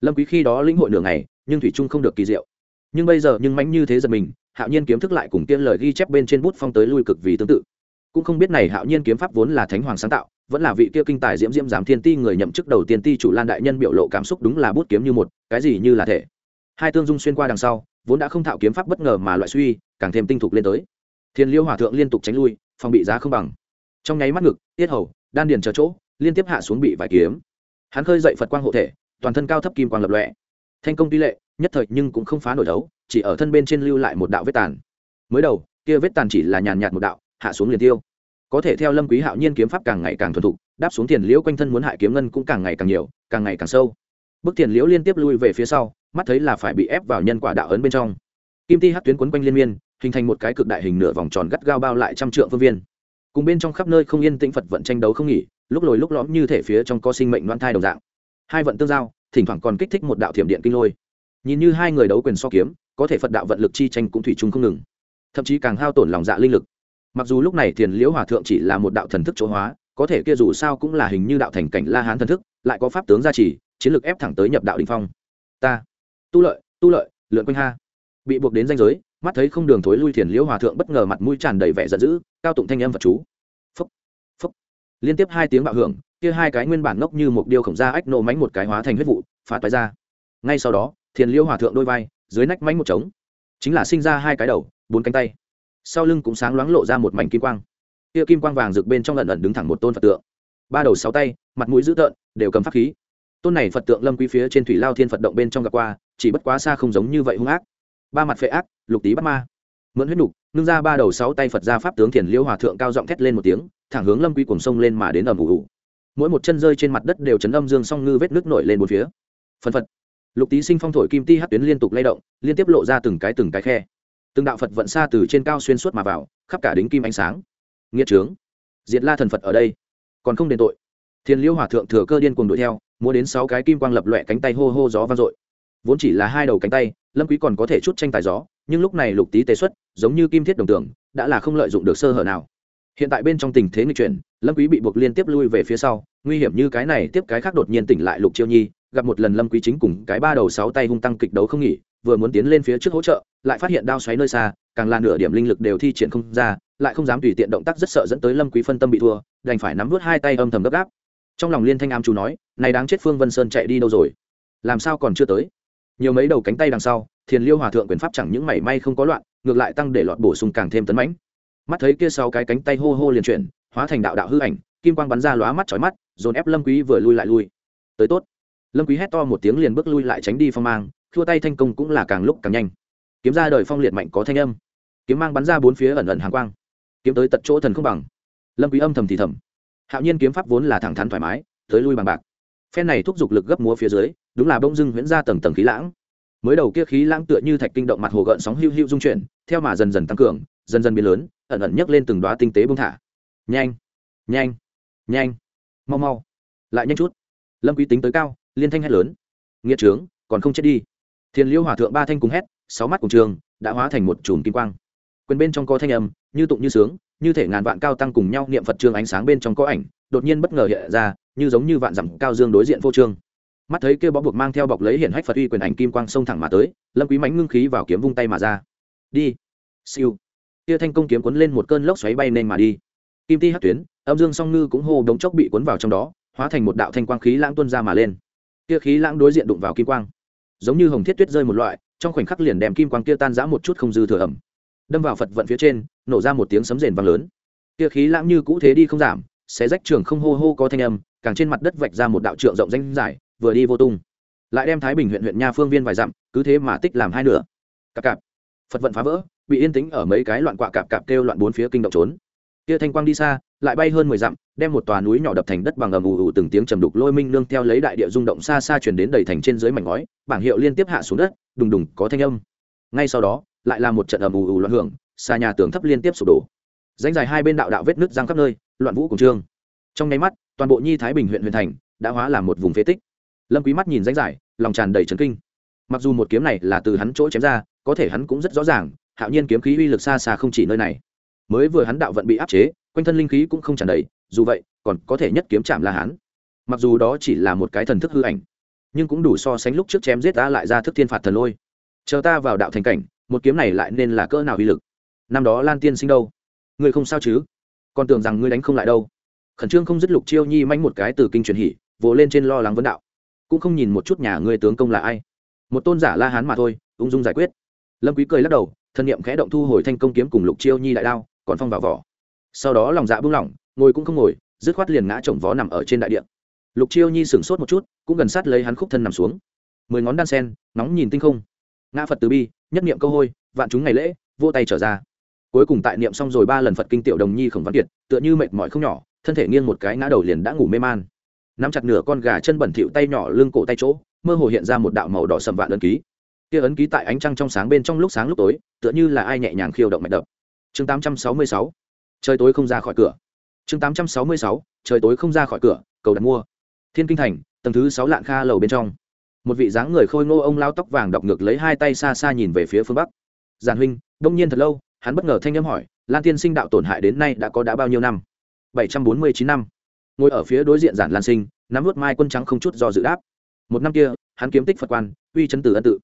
Speaker 1: Lâm quý khi đó lĩnh hội nửa ngày, nhưng thủy trung không được kỳ diệu. Nhưng bây giờ, nhưng mãnh như thế giật mình, hạo nhiên kiếm thức lại cùng kia lời ghi chép bên trên bút phong tới lui cực vì tương tự. Cũng không biết này hạo nhiên kiếm pháp vốn là thánh hoàng sáng tạo, vẫn là vị kia kinh tài diễm diễm giám thiên ti người nhậm chức đầu tiên ti chủ lan đại nhân biểu lộ cảm xúc đúng là bút kiếm như một, cái gì như là thể. Hai tương dung xuyên qua đằng sau, vốn đã không thạo kiếm pháp bất ngờ mà loại suy, càng thêm tinh thục lên tới. Thiên liêu hòa thượng liên tục tránh lui phòng bị giá không bằng. Trong nháy mắt ngực, tiết hầu, đan điền chờ chỗ, liên tiếp hạ xuống bị vải kiếm. Hắn khơi dậy phật quang hộ thể, toàn thân cao thấp kim quang lập lọe thanh công tuy lệ, nhất thời nhưng cũng không phá nổi đấu, chỉ ở thân bên trên lưu lại một đạo vết tàn. Mới đầu, kia vết tàn chỉ là nhàn nhạt một đạo, hạ xuống liền tiêu. Có thể theo lâm quý hạo nhiên kiếm pháp càng ngày càng thuần thục, đáp xuống tiền liễu quanh thân muốn hại kiếm ngân cũng càng ngày càng nhiều, càng ngày càng sâu. Bức tiền liễu liên tiếp lui về phía sau, mắt thấy là phải bị ép vào nhân quả đạo ấn bên trong. Kim ti hắc tuyến quấn quanh liên miên hình thành một cái cực đại hình nửa vòng tròn gắt gao bao lại trăm trượng phương viên. Cùng bên trong khắp nơi không yên tĩnh phật vận tranh đấu không nghỉ, lúc lồi lúc lõm như thể phía trong có sinh mệnh loan thai đồng dạng. Hai vận tương giao, thỉnh thoảng còn kích thích một đạo thiểm điện kinh lôi. Nhìn như hai người đấu quyền so kiếm, có thể phật đạo vận lực chi tranh cũng thủy chung không ngừng. Thậm chí càng hao tổn lòng dạ linh lực. Mặc dù lúc này thiền liễu hòa thượng chỉ là một đạo thần thức chỗ hóa, có thể kia dù sao cũng là hình như đạo thành cảnh la hán thần thức, lại có pháp tướng gia trì, chiến lược ép thẳng tới nhập đạo đình phong. Ta, tu lợi tu lợi, lượn quanh ha. Bị buộc đến danh giới mắt thấy không đường thối lui thiền liễu hòa thượng bất ngờ mặt mũi tràn đầy vẻ giận dữ, cao tụng thanh âm vật chú. Phúc phúc. Liên tiếp hai tiếng bạo hưởng, kia hai cái nguyên bản ngốc như một điêu khổng ra ách nổ mánh một cái hóa thành huyết vụ, phá toái ra. Ngay sau đó, thiền liễu hòa thượng đôi vai, dưới nách mánh một trống. Chính là sinh ra hai cái đầu, bốn cánh tay. Sau lưng cũng sáng loáng lộ ra một mảnh kim quang. Kia kim quang vàng rực bên trong lần lần đứng thẳng một tôn phật tượng. Ba đầu sáu tay, mặt mũi dữ tợn, đều cầm pháp khí. Tôn này phật tượng lâm quý phía trên thủy lao thiên phật động bên trong gặp qua, chỉ bất quá xa không giống như vậy hung ác. Ba mặt phệ ác lục tý bắt ma. Mượn huyết nục nương ra ba đầu sáu tay phật ra pháp tướng thiền liêu hòa thượng cao giọng thét lên một tiếng, thẳng hướng lâm quy cùng sông lên mà đến ầm ủ ủ mỗi một chân rơi trên mặt đất đều chấn âm dương song ngư vết nước nổi lên một phía. Phân phật. Lục tý sinh phong thổi kim ti hát tuyến liên tục lay động, liên tiếp lộ ra từng cái từng cái khe. Từng đạo phật vận xa từ trên cao xuyên suốt mà vào, khắp cả đính kim ánh sáng. Nghĩa trướng. Diệt la thần phật ở đây. Còn không đền tội. Thiên liêu hòa thượng thừa cơ điên cuồng đuổi theo mua đến sáu cái kim quang lập loẹ cánh tay hô hô gió vang dội. Vốn chỉ là hai đầu cánh tay, lâm quý còn có thể chút tranh tài gió nhưng lúc này lục tý tế xuất, giống như kim thiết đồng tường, đã là không lợi dụng được sơ hở nào. Hiện tại bên trong tình thế nghịch chuyển, lâm quý bị buộc liên tiếp lui về phía sau, nguy hiểm như cái này tiếp cái khác đột nhiên tỉnh lại lục chiêu nhi, gặp một lần lâm quý chính cùng cái ba đầu sáu tay hung tăng kịch đấu không nghỉ, vừa muốn tiến lên phía trước hỗ trợ, lại phát hiện đao xoáy nơi xa, càng là nửa điểm linh lực đều thi triển không ra, lại không dám tùy tiện động tác rất sợ dẫn tới lâm quý phân tâm bị thua, đành phải nắm vút hai tay âm thầm gấp gáp. Trong lòng liên thanh am chú nói, này đáng chết phương vân sơn chạy đi đâu rồi? Làm sao còn chưa tới? Nhiều mấy đầu cánh tay đằng sau thiền liêu hòa thượng quyền pháp chẳng những mảy may không có loạn, ngược lại tăng để lọt bổ sung càng thêm tấn mãnh. Mắt thấy kia sau cái cánh tay hô hô liền chuyển, hóa thành đạo đạo hư ảnh, kim quang bắn ra lóa mắt chói mắt, dồn ép lâm quý vừa lui lại lui. Tới tốt. Lâm quý hét to một tiếng liền bước lui lại tránh đi phong mang thua tay thanh công cũng là càng lúc càng nhanh. Kiếm ra đời phong liệt mạnh có thanh âm. Kiếm mang bắn ra bốn phía ẩn ẩn hàng quang. Kiếm tới tận chỗ thần không bằng. Lâm quý âm thầm thì thầm. Hạo nhiên kiếm pháp vốn là thẳng thắn thoải mái, tới lui bằng bạc. Phen này thúc giục lực gấp múa phía dưới, đúng là bông dưng huyễn ra tầng tầng khí lãng mới đầu kia khí lãng tựa như thạch kinh động mặt hồ gợn sóng hưu hưu dung chuyển, theo mà dần dần tăng cường, dần dần biến lớn, ẩn ẩn nhấc lên từng đoá tinh tế bông thả. Nhanh nhanh nhanh, mau mau, lại nhanh chút. Lâm quý tính tới cao, liên thanh hét lớn. Nghĩa trướng, còn không chết đi. Thiên liêu hòa thượng ba thanh cùng hét, sáu mắt cùng trường, đã hóa thành một chùm kim quang. Quyền bên trong có thanh âm, như tụng như sướng, như thể ngàn vạn cao tăng cùng nhau niệm phật trương ánh sáng bên trong có ảnh, đột nhiên bất ngờ hiện ra, như giống như vạn dặm cao dương đối diện vô trương mắt thấy kêu bó buộc mang theo bọc lấy hiển hách phật uy quyền ảnh kim quang xông thẳng mà tới, lâm quý mánh ngưng khí vào kiếm vung tay mà ra. Đi. Siêu. Kia thanh công kiếm cuốn lên một cơn lốc xoáy bay nên mà đi. Kim ti hất tuyến, âm dương song ngư cũng hô đống chốc bị cuốn vào trong đó, hóa thành một đạo thanh quang khí lãng tuôn ra mà lên. Kia khí lãng đối diện đụng vào kim quang. Giống như hồng thiết tuyết rơi một loại, trong khoảnh khắc liền đem kim quang kia tan rã một chút không dư thừa ẩm. Đâm vào phật vận phía trên, nổ ra một tiếng sấm rền vang lớn. Kia khí lãng như cũ thế đi không giảm, xé rách trường không hô hô có thanh âm, càng trên mặt đất vạch ra một đạo trượng rộng danh dài vừa đi vô tung. Lại đem thái bình huyện huyện nha phương viên vài dặm, cứ thế mà tích làm hai nửa. Cặp cặp phật vận phá vỡ, bị yên tĩnh ở mấy cái loạn quạ cạp cạp kêu loạn bốn phía kinh động trốn. Kia thanh quang đi xa, lại bay hơn mười dặm, đem một tòa núi nhỏ đập thành đất bằng ầm ù ù từng tiếng trầm đục lôi minh nương theo lấy đại địa rung động xa xa chuyển đến đầy thành trên dưới mảnh ngói, bảng hiệu liên tiếp hạ xuống đất, đùng đùng có thanh âm. Ngay sau đó, lại là một trận ầm ù ù loạn hưởng, xa nhà tường thấp liên tiếp sụp đổ. Danh dài hai bên đạo đạo vết nứt răng khắp nơi, loạn vũ cùng trương. Trong nháy mắt, toàn bộ nhi thái bình huyện huyền thành đã hóa làm một vùng phế tích lâm quý mắt nhìn rãnh rải lòng tràn đầy chấn kinh. Mặc dù một kiếm này là từ hắn chỗ chém ra, có thể hắn cũng rất rõ ràng, hạo nhiên kiếm khí uy lực xa xa không chỉ nơi này. Mới vừa hắn đạo vận bị áp chế, quanh thân linh khí cũng không tràn đầy, dù vậy, còn có thể nhất kiếm chạm la hắn. Mặc dù đó chỉ là một cái thần thức hư ảnh, nhưng cũng đủ so sánh lúc trước chém giết ta lại ra thức thiên phạt thần lôi. Chờ ta vào đạo thành cảnh, một kiếm này lại nên là cỡ nào uy lực? Năm đó lan tiên sinh đâu? Ngươi không sao chứ? Còn tưởng rằng ngươi đánh không lại đâu. Khẩn trương không dứt lục chiêu nhi manh một cái từ kinh truyền hỉ vỗ lên trên lo lắng vấn đạo cũng không nhìn một chút nhà ngươi tướng công là ai. Một tôn giả la hán mà thôi, ung dung giải quyết. Lâm quý cười lắc đầu, thân niệm khẽ động thu hồi thanh công kiếm cùng lục chiêu nhi đại đao, còn phong vào vỏ. Sau đó lòng dạ buông lỏng, ngồi cũng không ngồi, dứt khoát liền ngã chồng vó nằm ở trên đại điện lục chiêu nhi sửng sốt một chút, cũng gần sát lấy hắn khúc thân nằm xuống. Mười ngón đan sen, nóng nhìn tinh không. Ngã phật từ bi, nhất niệm câu hôi, vạn chúng ngày lễ, vô tay trở ra. Cuối cùng tại niệm xong rồi ba lần phật kinh tiểu đồng nhi khổng văn kiệt, tựa như mệt mỏi không nhỏ, thân thể nghiêng một cái ngã đầu liền đã ngủ mê man nắm chặt nửa con gà chân bẩn thịu tay nhỏ lưng cổ tay chỗ, mơ hồ hiện ra một đạo màu đỏ sầm vạn ấn ký. Kia ấn ký tại ánh trăng trong sáng bên trong lúc sáng lúc tối, tựa như là ai nhẹ nhàng khiêu động mạch đập. Chương 866 trời tối không ra khỏi cửa. Chương 866 trời tối không ra khỏi cửa, cầu đặt mua. Thiên kinh thành, tầng thứ sáu lạng kha lầu bên trong. Một vị dáng người khôi ngô ông lao tóc vàng đọc ngược lấy hai tay xa xa nhìn về phía phương bắc. Giản huynh, đông nhiên thật lâu, hắn bất ngờ thanh âm hỏi, lan tiên sinh đạo tổn hại đến nay đã có đã bao nhiêu năm? Bảy trăm bốn mươi chín năm ngồi ở phía đối diện giản lan sinh, nắm vút mai quân trắng không chút do dự đáp. Một năm kia, hắn kiếm tích phật quan, uy chấn tử ân tự.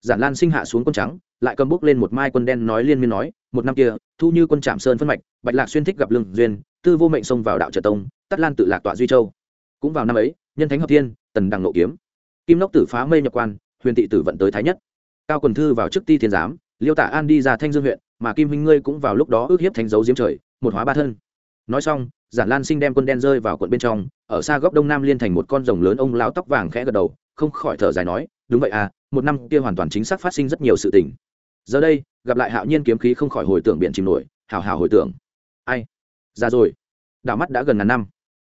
Speaker 1: Giản lan sinh hạ xuống quân trắng, lại cầm bút lên một mai quân đen nói liên miên nói, một năm kia, thu như quân trạm sơn phân mạch, bạch lạc xuyên thích gặp lương duyên, tư vô mệnh xông vào đạo trợ tông tắt lan tự lạc tọa duy châu. Cũng vào năm ấy, nhân thánh hợp thiên, tần đằng nộ kiếm. Kim nốc tử phá mây nhập quan, huyền tị tử vận tới thái nhất. Cao quần thư vào trước ti thiên giám, liêu tả an đi ra thanh dương huyện, mà kim huynh ngươi cũng vào lúc đó ước hiếp thánh dấu diếm trời, một hóa ba thân. Nói xong giản lan sinh đem quân đen rơi vào quận bên trong, ở xa góc đông nam liên thành một con rồng lớn ông lão tóc vàng khẽ gật đầu, không khỏi thở dài nói, đúng vậy à một năm kia hoàn toàn chính xác phát sinh rất nhiều sự tình. Giờ đây, gặp lại hạo nhiên kiếm khí không khỏi hồi tưởng biện chìm nổi, hào hào hồi tưởng. Ai? Ra rồi. Đảo mắt đã gần ngàn năm.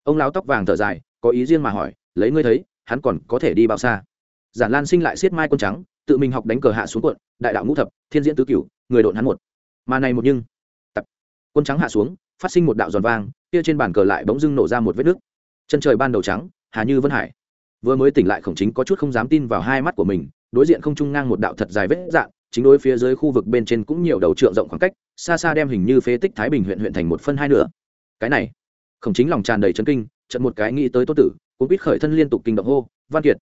Speaker 1: Ông lão tóc vàng thở dài, có ý riêng mà hỏi, lấy ngươi thấy, hắn còn có thể đi bao xa? Giản lan sinh lại xiết mai quân trắng, tự mình học đánh cờ hạ xuống quận, đại đạo ngũ thập, thiên diễn tứ cửu, người độn hắn một. Mà này một nhưng. Tập. Quân trắng hạ xuống phát sinh một đạo giòn vang, kia trên bàn cờ lại bỗng dưng nổ ra một vết nước chân trời ban đầu trắng, hà như vân hải. Vừa mới tỉnh lại khổng chính có chút không dám tin vào hai mắt của mình, đối diện không trung ngang một đạo thật dài vết dạn chính đối phía dưới khu vực bên trên cũng nhiều đầu trượng rộng khoảng cách, xa xa đem hình như phế tích thái bình huyện huyện thành một phân hai nửa. Cái này, khổng chính lòng tràn đầy chấn kinh trận một cái nghĩ tới tô tử cũng biết khởi thân liên tục kinh động hô, văn kiệt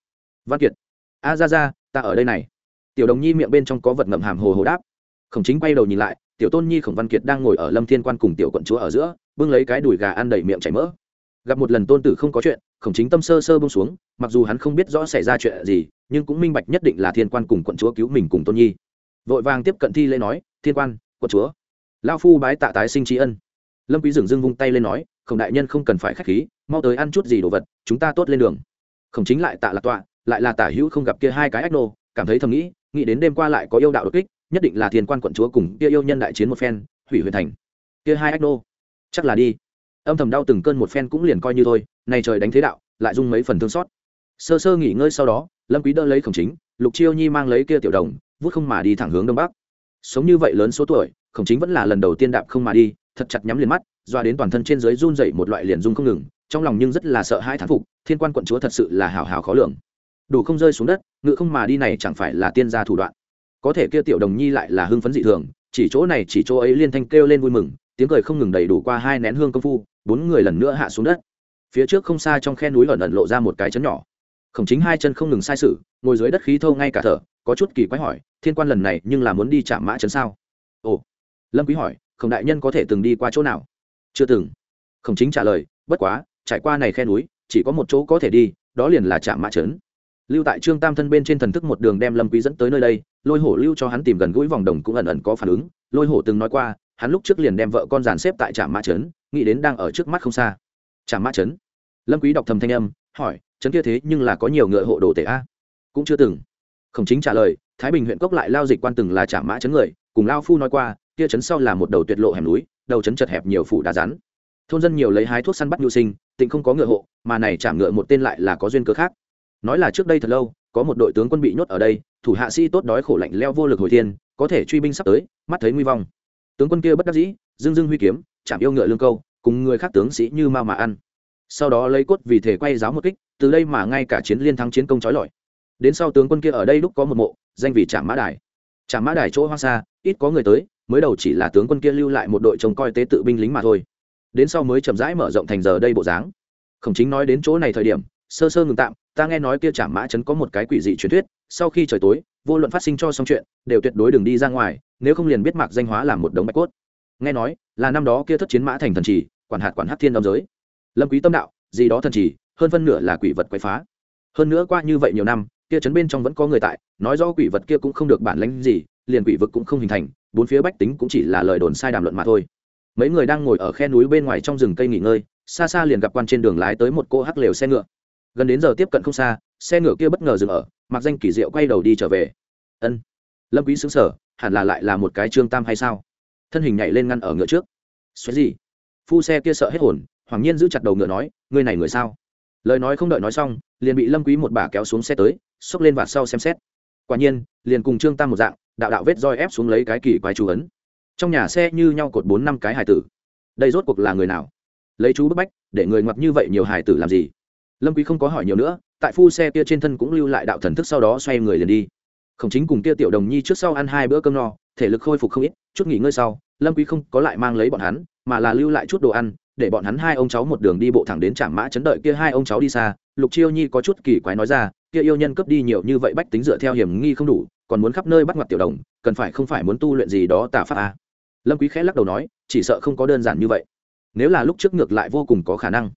Speaker 1: văn kiệt, a, ra ra, ta ở đây này. Tiểu đồng nhi miệng bên trong có vật ngậm hàm hồ hồ đáp. Khổng chính quay đầu nhìn lại tiểu tôn nhi khổng văn kiệt đang ngồi ở lâm thiên quan cùng tiểu quận chúa ở giữa, bưng lấy cái đùi gà ăn đầy miệng chảy mỡ. Gặp một lần tôn tử không có chuyện, khổng chính tâm sơ sơ bông xuống, mặc dù hắn không biết rõ xảy ra chuyện gì, nhưng cũng minh bạch nhất định là thiên quan cùng quận chúa cứu mình cùng tôn nhi. Vội vàng tiếp cận thi lễ nói, thiên quan, quận chúa. Lao phu bái tạ tái sinh trí ân. Lâm quý dừng dưng vung tay lên nói, khổng đại nhân không cần phải khách khí, mau tới ăn chút gì đồ vật, chúng ta tốt lên đường. Khổng chính lại tạ lạc tọa, lại là tả hữu không gặp kia hai cái ách nô, cảm thấy thầm nghĩ nghĩ đến đêm qua lại có yêu đạo đột kích nhất định là thiên quan quận chúa cùng kia yêu nhân đại chiến một phen, hủy huyền thành. Kia hai ách nô, chắc là đi. Âm thầm đau từng cơn một phen cũng liền coi như thôi, này trời đánh thế đạo, lại dung mấy phần thương xót. Sơ sơ nghỉ ngơi sau đó, lâm quý đỡ lấy khổng chính, lục chiêu nhi mang lấy kia tiểu đồng, vút không mà đi thẳng hướng đông bắc. Sống như vậy lớn số tuổi, khổng chính vẫn là lần đầu tiên đạp không mà đi, thật chặt nhắm liền mắt, doa đến toàn thân trên dưới run dậy một loại liền rung không ngừng, trong lòng nhưng rất là sợ hãi thán phục, thiên quan quận chúa thật sự là hào hào khó lường. Đủ không rơi xuống đất, ngự không mà đi này chẳng phải là tiên gia thủ đoạn có thể kia tiểu đồng nhi lại là hưng phấn dị thường, chỉ chỗ này chỉ chỗ ấy liên thanh kêu lên vui mừng, tiếng cười không ngừng đầy đủ qua hai nén hương công phu, bốn người lần nữa hạ xuống đất. Phía trước không xa trong khe núi ẩn ẩn lộ ra một cái chấn nhỏ. Khổng chính hai chân không ngừng sai sự, ngồi dưới đất khí thâu ngay cả thở, có chút kỳ quái hỏi, thiên quan lần này nhưng là muốn đi chạm mã chấn sao? Ồ. Lâm quý hỏi, khổng đại nhân có thể từng đi qua chỗ nào? Chưa từng. Khổng chính trả lời, bất quá, trải qua này khe núi, chỉ có một chỗ có thể đi, đó liền là chạm mã chấn lưu tại trương tam thân bên trên thần thức một đường đem lâm quý dẫn tới nơi đây, lôi hổ lưu cho hắn tìm gần gũi vòng đồng cũng ẩn ẩn có phản ứng. Lôi hổ từng nói qua, hắn lúc trước liền đem vợ con dàn xếp tại trạm mã trấn, nghĩ đến đang ở trước mắt không xa. Trạm mã trấn? Lâm quý đọc thầm thanh âm, hỏi, trấn kia thế nhưng là có nhiều ngựa hộ đồ tể a? Cũng chưa từng. Khổng chính trả lời, thái bình huyện cốc lại lao dịch quan từng là trạm mã trấn người, cùng lao phu nói qua, kia trấn sau là một đầu tuyệt lộ hẻm núi, đầu trấn chật hẹp nhiều phủ đá rắn. Thôn dân nhiều lấy hái thuốc săn bắt nhu sinh, tịnh không có ngựa hộ, mà này chạm ngựa một tên lại là có duyên cớ khác nói là trước đây thật lâu, có một đội tướng quân bị nhốt ở đây, thủ hạ sĩ tốt đói khổ lạnh leo vô lực hồi thiên, có thể truy binh sắp tới, mắt thấy nguy vong. Tướng quân kia bất đắc dĩ dưng dưng huy kiếm, chạm yêu ngựa lương câu, cùng người khác tướng sĩ như mau mà ăn. Sau đó lấy cốt vì thể quay giáo một kích, từ đây mà ngay cả chiến liên thắng chiến công trói lọi. Đến sau tướng quân kia ở đây lúc có một mộ, danh vì trạm mã đài. Trạm mã đài chỗ hoang xa, ít có người tới, mới đầu chỉ là tướng quân kia lưu lại một đội trông coi tế tự binh lính mà thôi. Đến sau mới chậm rãi mở rộng thành giờ đây bộ dáng. Khổng chính nói đến chỗ này thời điểm sơ sơ ngừng tạm, ta nghe nói kia trảm mã chấn có một cái quỷ dị truyền thuyết, sau khi trời tối, vô luận phát sinh cho xong chuyện, đều tuyệt đối đừng đi ra ngoài, nếu không liền biết mạc danh hóa làm một đống bạch cốt. Nghe nói, là năm đó kia thất chiến mã thành thần trì quản hạt quản hát thiên đ giới. Lâm quý tâm đạo, gì đó thần trì hơn phân nửa là quỷ vật quậy phá. Hơn nữa qua như vậy nhiều năm, kia trấn bên trong vẫn có người tại, nói do quỷ vật kia cũng không được bản lãnh gì, liền quỷ vực cũng không hình thành, bốn phía bách tính cũng chỉ là lời đồn sai đàm luận mà thôi. Mấy người đang ngồi ở khe núi bên ngoài trong rừng cây nghỉ ngơi, xa xa liền gặp quan trên đường lái tới một cô hắc lều xe ngựa gần đến giờ tiếp cận không xa, xe ngựa kia bất ngờ dừng ở, mặc danh kỳ diệu quay đầu đi trở về. Ân, lâm quý xứng sở hẳn là lại là một cái trương tam hay sao? Thân hình nhảy lên ngăn ở ngựa trước. Xoáy gì? Phu xe kia sợ hết hồn hoàng nhiên giữ chặt đầu ngựa nói, ngươi này người sao? Lời nói không đợi nói xong, liền bị lâm quý một bà kéo xuống xe tới, xốc lên vạt sau xem xét. Quả nhiên, liền cùng trương tam một dạng, đạo đạo vết roi ép xuống lấy cái kỳ quái chú ấn. Trong nhà xe như nhau cột bốn năm cái hài tử. Đây rốt cuộc là người nào? Lấy chú bức bách, để người ngoặt như vậy nhiều hài tử làm gì? Lâm quý không có hỏi nhiều nữa, tại phu xe kia trên thân cũng lưu lại đạo thần thức sau đó xoay người liền đi. Khổng chính cùng kia tiểu đồng nhi trước sau ăn hai bữa cơm no, thể lực khôi phục không ít, chút nghỉ ngơi sau, lâm quý không có lại mang lấy bọn hắn, mà là lưu lại chút đồ ăn, để bọn hắn hai ông cháu một đường đi bộ thẳng đến trạm mã chấn đợi kia hai ông cháu đi xa. Lục chiêu nhi có chút kỳ quái nói ra, kia yêu nhân cướp đi nhiều như vậy bách tính dựa theo hiểm nghi không đủ, còn muốn khắp nơi bắt ngoặt tiểu đồng, cần phải không phải muốn tu luyện gì đó tà pháp à. lâm quý khẽ lắc đầu nói, chỉ sợ không có đơn giản như vậy. Nếu là lúc trước ngược lại vô cùng có khả năng.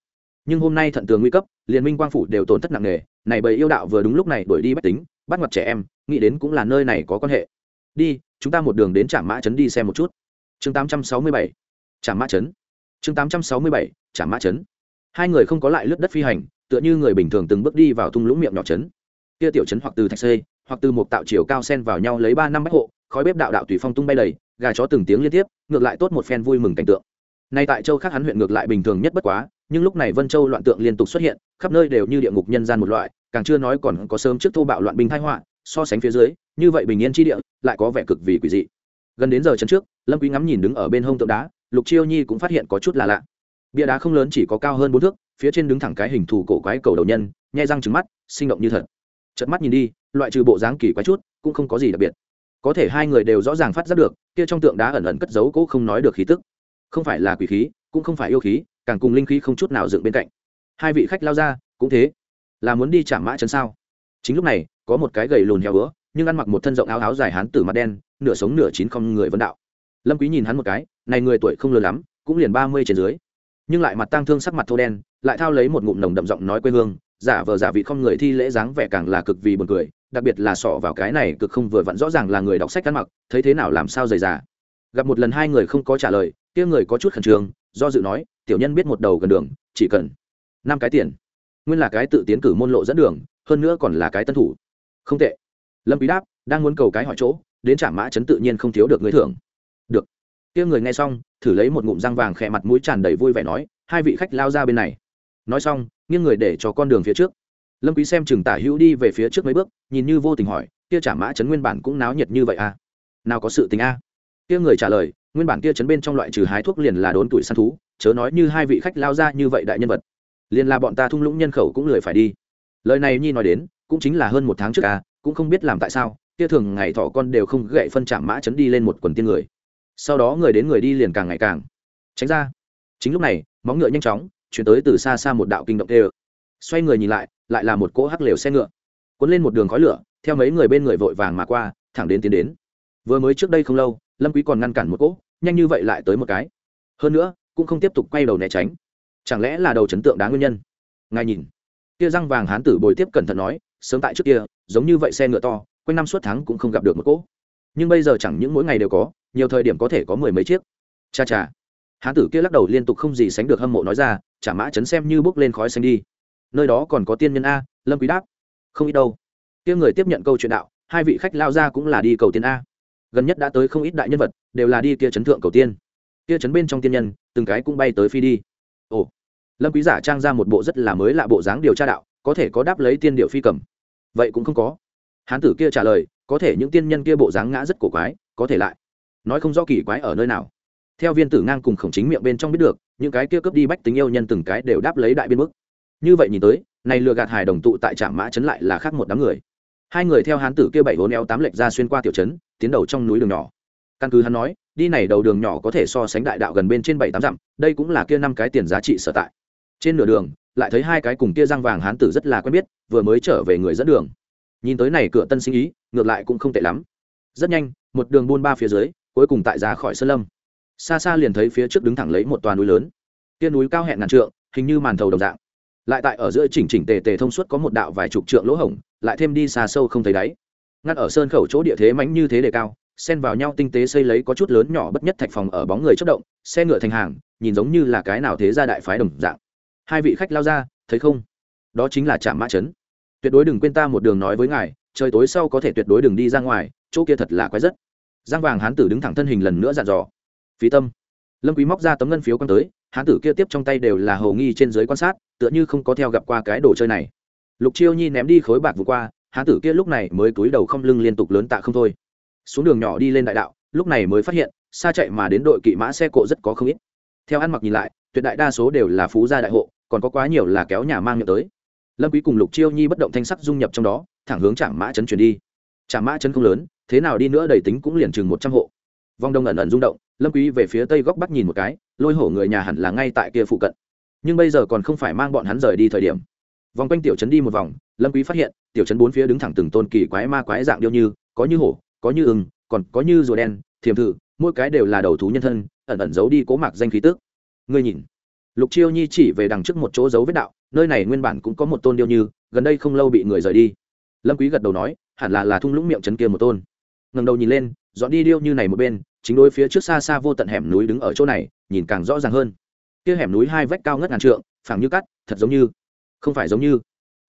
Speaker 1: Nhưng hôm nay thận tường nguy cấp liên minh quang phủ đều tổn thất nặng nề, này bầy yêu đạo vừa đúng lúc này đuổi đi bách tính, bắt ngoặt trẻ em, nghĩ đến cũng là nơi này có quan hệ. Đi, chúng ta một đường đến trạm mã trấn đi xem một chút. Chương 867 trạm mã trấn. Chương 867 trạm mã trấn. Hai người không có lại lướt đất phi hành, tựa như người bình thường từng bước đi vào thung lũng miệng nhỏ trấn. Kia tiểu trấn hoặc từ thạch xê, hoặc từ một tạo chiều cao sen vào nhau lấy ba năm bách hộ, khói bếp đạo đạo tùy phong tung bay đầy, gà chó từng tiếng liên tiếp, ngược lại tốt một phen vui mừng cảnh tượng. Nay tại châu khác hắn huyện ngược lại bình thường nhất bất quá nhưng lúc này vân châu loạn tượng liên tục xuất hiện, khắp nơi đều như địa ngục nhân gian một loại, càng chưa nói còn có sớm trước thô bạo loạn binh thái họa, so sánh phía dưới, như vậy bình yên chi địa, lại có vẻ cực vì quỷ dị. Gần đến giờ chấn trước, lâm quý ngắm nhìn đứng ở bên hông tượng đá, lục chiêu nhi cũng phát hiện có chút là lạ. Bia đá không lớn chỉ có cao hơn bốn thước, phía trên đứng thẳng cái hình thù cổ quái cầu đầu nhân nhai răng trứng mắt, sinh động như thật. Chợt mắt nhìn đi, loại trừ bộ dáng kỳ quái chút, cũng không có gì đặc biệt. Có thể hai người đều rõ ràng phát giác được, kia trong tượng đá ẩn ẩn cất giấu cố không nói được khí tức. Không phải là quỷ khí, cũng không phải yêu khí càng cùng linh khí không chút nào dựng bên cạnh. Hai vị khách lao ra, cũng thế. Là muốn đi chạm mã chân sao? Chính lúc này, có một cái gầy lùn heo bữa nhưng ăn mặc một thân rộng áo áo dài hán tử mặt đen, nửa sống nửa chín không người vân đạo. Lâm quý nhìn hắn một cái, này người tuổi không lớn lắm, cũng liền ba mươi trên dưới. Nhưng lại mặt tang thương sắc mặt thô đen, lại thao lấy một ngụm nồng đậm giọng nói quê hương, giả vờ giả vị không người thi lễ dáng vẻ càng là cực vì buồn cười, đặc biệt là sọ vào cái này cực không vừa vặn rõ ràng là người đọc sách ăn mặc, thấy thế nào làm sao dày dà? gặp một lần hai người không có trả lời, kia người có chút khẩn trương, do dự nói tiểu nhân biết một đầu gần đường, chỉ cần năm cái tiền. Nguyên là cái tự tiến cử môn lộ dẫn đường, hơn nữa còn là cái tân thủ. Không tệ. Lâm quý đáp, đang muốn cầu cái hỏi chỗ, đến trả mã chấn tự nhiên không thiếu được người thưởng. Được. Kia người nghe xong, thử lấy một ngụm răng vàng khẽ mặt mũi tràn đầy vui vẻ nói, hai vị khách lao ra bên này. Nói xong, nghiêng người để cho con đường phía trước. Lâm quý xem chừng tả hữu đi về phía trước mấy bước, nhìn như vô tình hỏi, kia trả mã chấn nguyên bản cũng náo nhiệt như vậy à? Nào có sự tình a à? kia người trả lời nguyên bản kia chấn bên trong loại trừ hái thuốc liền là đốn tuổi săn thú, chớ nói như hai vị khách lao ra như vậy đại nhân vật. Liền là bọn ta thung lũng nhân khẩu cũng lười phải đi. Lời này nhi nói đến, cũng chính là hơn một tháng trước à cũng không biết làm tại sao, kia thường ngày thỏ con đều không gậy phân chạm mã chấn đi lên một quần tiên người. Sau đó người đến người đi liền càng ngày càng. Tránh ra. Chính lúc này, móng ngựa nhanh chóng, chuyển tới từ xa xa một đạo kinh động tê xoay người nhìn lại lại là một cỗ hắc lều xe ngựa. Cuốn lên một đường khói lửa, theo mấy người bên người vội vàng mà qua, thẳng đến tiến đến. Vừa mới trước đây không lâu lâm quý còn ngăn cản một cỗ, nhanh như vậy lại tới một cái. Hơn nữa, cũng không tiếp tục quay đầu né tránh. Chẳng lẽ là đầu chấn tượng đáng nguyên nhân? Ngài nhìn. Kia răng vàng hán tử bồi tiếp cẩn thận nói, sớm tại trước kia, giống như vậy xe ngựa to, quanh năm suốt tháng cũng không gặp được một cỗ. Nhưng bây giờ chẳng những mỗi ngày đều có, nhiều thời điểm có thể có mười mấy chiếc. Cha cha. Hán tử kia lắc đầu liên tục không gì sánh được hâm mộ nói ra, chả mã chấn xem như bước lên khói xanh đi. Nơi đó còn có tiên nhân a, lâm quý đáp. Không ít đâu. Kia người tiếp nhận câu chuyện đạo, hai vị khách lao ra cũng là đi cầu tiên a gần nhất đã tới không ít đại nhân vật, đều là đi kia chấn thượng cầu tiên. Kia chấn bên trong tiên nhân, từng cái cũng bay tới phi đi. Ồ, lâm quý giả trang ra một bộ rất là mới lạ bộ dáng điều tra đạo, có thể có đáp lấy tiên điệu phi cầm. Vậy cũng không có. Hán tử kia trả lời, có thể những tiên nhân kia bộ dáng ngã rất cổ quái, có thể lại. Nói không rõ kỳ quái ở nơi nào. Theo viên tử ngang cùng khổng chính miệng bên trong biết được, những cái kia cướp đi bách tính yêu nhân từng cái đều đáp lấy đại biên bức. Như vậy nhìn tới, này lừa gạt hài đồng tụ tại trạm mã chấn lại là khác một đám người hai người theo hán tử kia bảy vốn eo tám lệch ra xuyên qua tiểu trấn, tiến đầu trong núi đường nhỏ. Căn cứ hắn nói, đi này đầu đường nhỏ có thể so sánh đại đạo gần bên trên bảy tám dặm, đây cũng là kia năm cái tiền giá trị sở tại. Trên nửa đường, lại thấy hai cái cùng kia răng vàng hán tử rất là quen biết, vừa mới trở về người dẫn đường. Nhìn tới này cửa tân sinh ý, ngược lại cũng không tệ lắm. Rất nhanh, một đường buôn ba phía dưới, cuối cùng tại ra khỏi sơn lâm. Xa xa liền thấy phía trước đứng thẳng lấy một toàn núi lớn. Kia núi cao hẹn ngàn trượng, hình như màn thầu đồng dạng. Lại tại ở giữa chỉnh chỉnh tề tề thông suốt có một đạo vài chục trượng lỗ hổng lại thêm đi xa sâu không thấy đáy. Ngắt ở sơn khẩu chỗ địa thế mánh như thế đề cao, xen vào nhau tinh tế xây lấy có chút lớn nhỏ bất nhất thạch phòng ở bóng người chất động, xe ngựa thành hàng, nhìn giống như là cái nào thế gia đại phái đồng dạng. Hai vị khách lao ra, thấy không? Đó chính là trạm mã trấn tuyệt đối đừng quên ta một đường nói với ngài, trời tối sau có thể tuyệt đối đừng đi ra ngoài, chỗ kia thật là quái rất. Giang vàng hán tử đứng thẳng thân hình lần nữa dặn dò. Phí tâm. Lâm quý móc ra tấm ngân phiếu quan tới, hán tử kia tiếp trong tay đều là hầu nghi trên dưới quan sát, tựa như không có theo gặp qua cái đồ chơi này lục chiêu nhi ném đi khối bạc vừa qua, hán tử kia lúc này mới cúi đầu không lưng liên tục lớn tạ không thôi. Xuống đường nhỏ đi lên đại đạo, lúc này mới phát hiện, xa chạy mà đến đội kỵ mã xe cộ rất có không ít. Theo ăn mặc nhìn lại, tuyệt đại đa số đều là phú gia đại hộ, còn có quá nhiều là kéo nhà mang miệng tới. Lâm quý cùng lục chiêu nhi bất động thanh sắc dung nhập trong đó, thẳng hướng trạm mã chấn chuyển đi. Trạm mã chấn không lớn, thế nào đi nữa đầy tính cũng liền chừng một trăm hộ. Vong đông ẩn ẩn rung động, lâm quý về phía tây góc bắc nhìn một cái, lôi hổ người nhà hẳn là ngay tại kia phụ cận. Nhưng bây giờ còn không phải mang bọn hắn rời đi thời điểm vòng quanh tiểu trấn đi một vòng, lâm quý phát hiện, tiểu trấn bốn phía đứng thẳng từng tôn kỳ quái ma quái dạng điêu như, có như hổ, có như ưng, còn có như rùa đen, thiềm thử, mỗi cái đều là đầu thú nhân thân, ẩn ẩn giấu đi cố mạc danh khí tức. Ngươi nhìn, lục chiêu nhi chỉ về đằng trước một chỗ dấu vết đạo, nơi này nguyên bản cũng có một tôn điêu như, gần đây không lâu bị người rời đi. Lâm quý gật đầu nói, hẳn là là thung lũng miệng trấn kia một tôn. Ngẩng đầu nhìn lên, dọn đi điêu như này một bên, chính đối phía trước xa xa vô tận hẻm núi đứng ở chỗ này, nhìn càng rõ ràng hơn. Kia hẻm núi hai vách cao ngất ngàn trượng, phẳng như cắt thật giống như không phải giống như.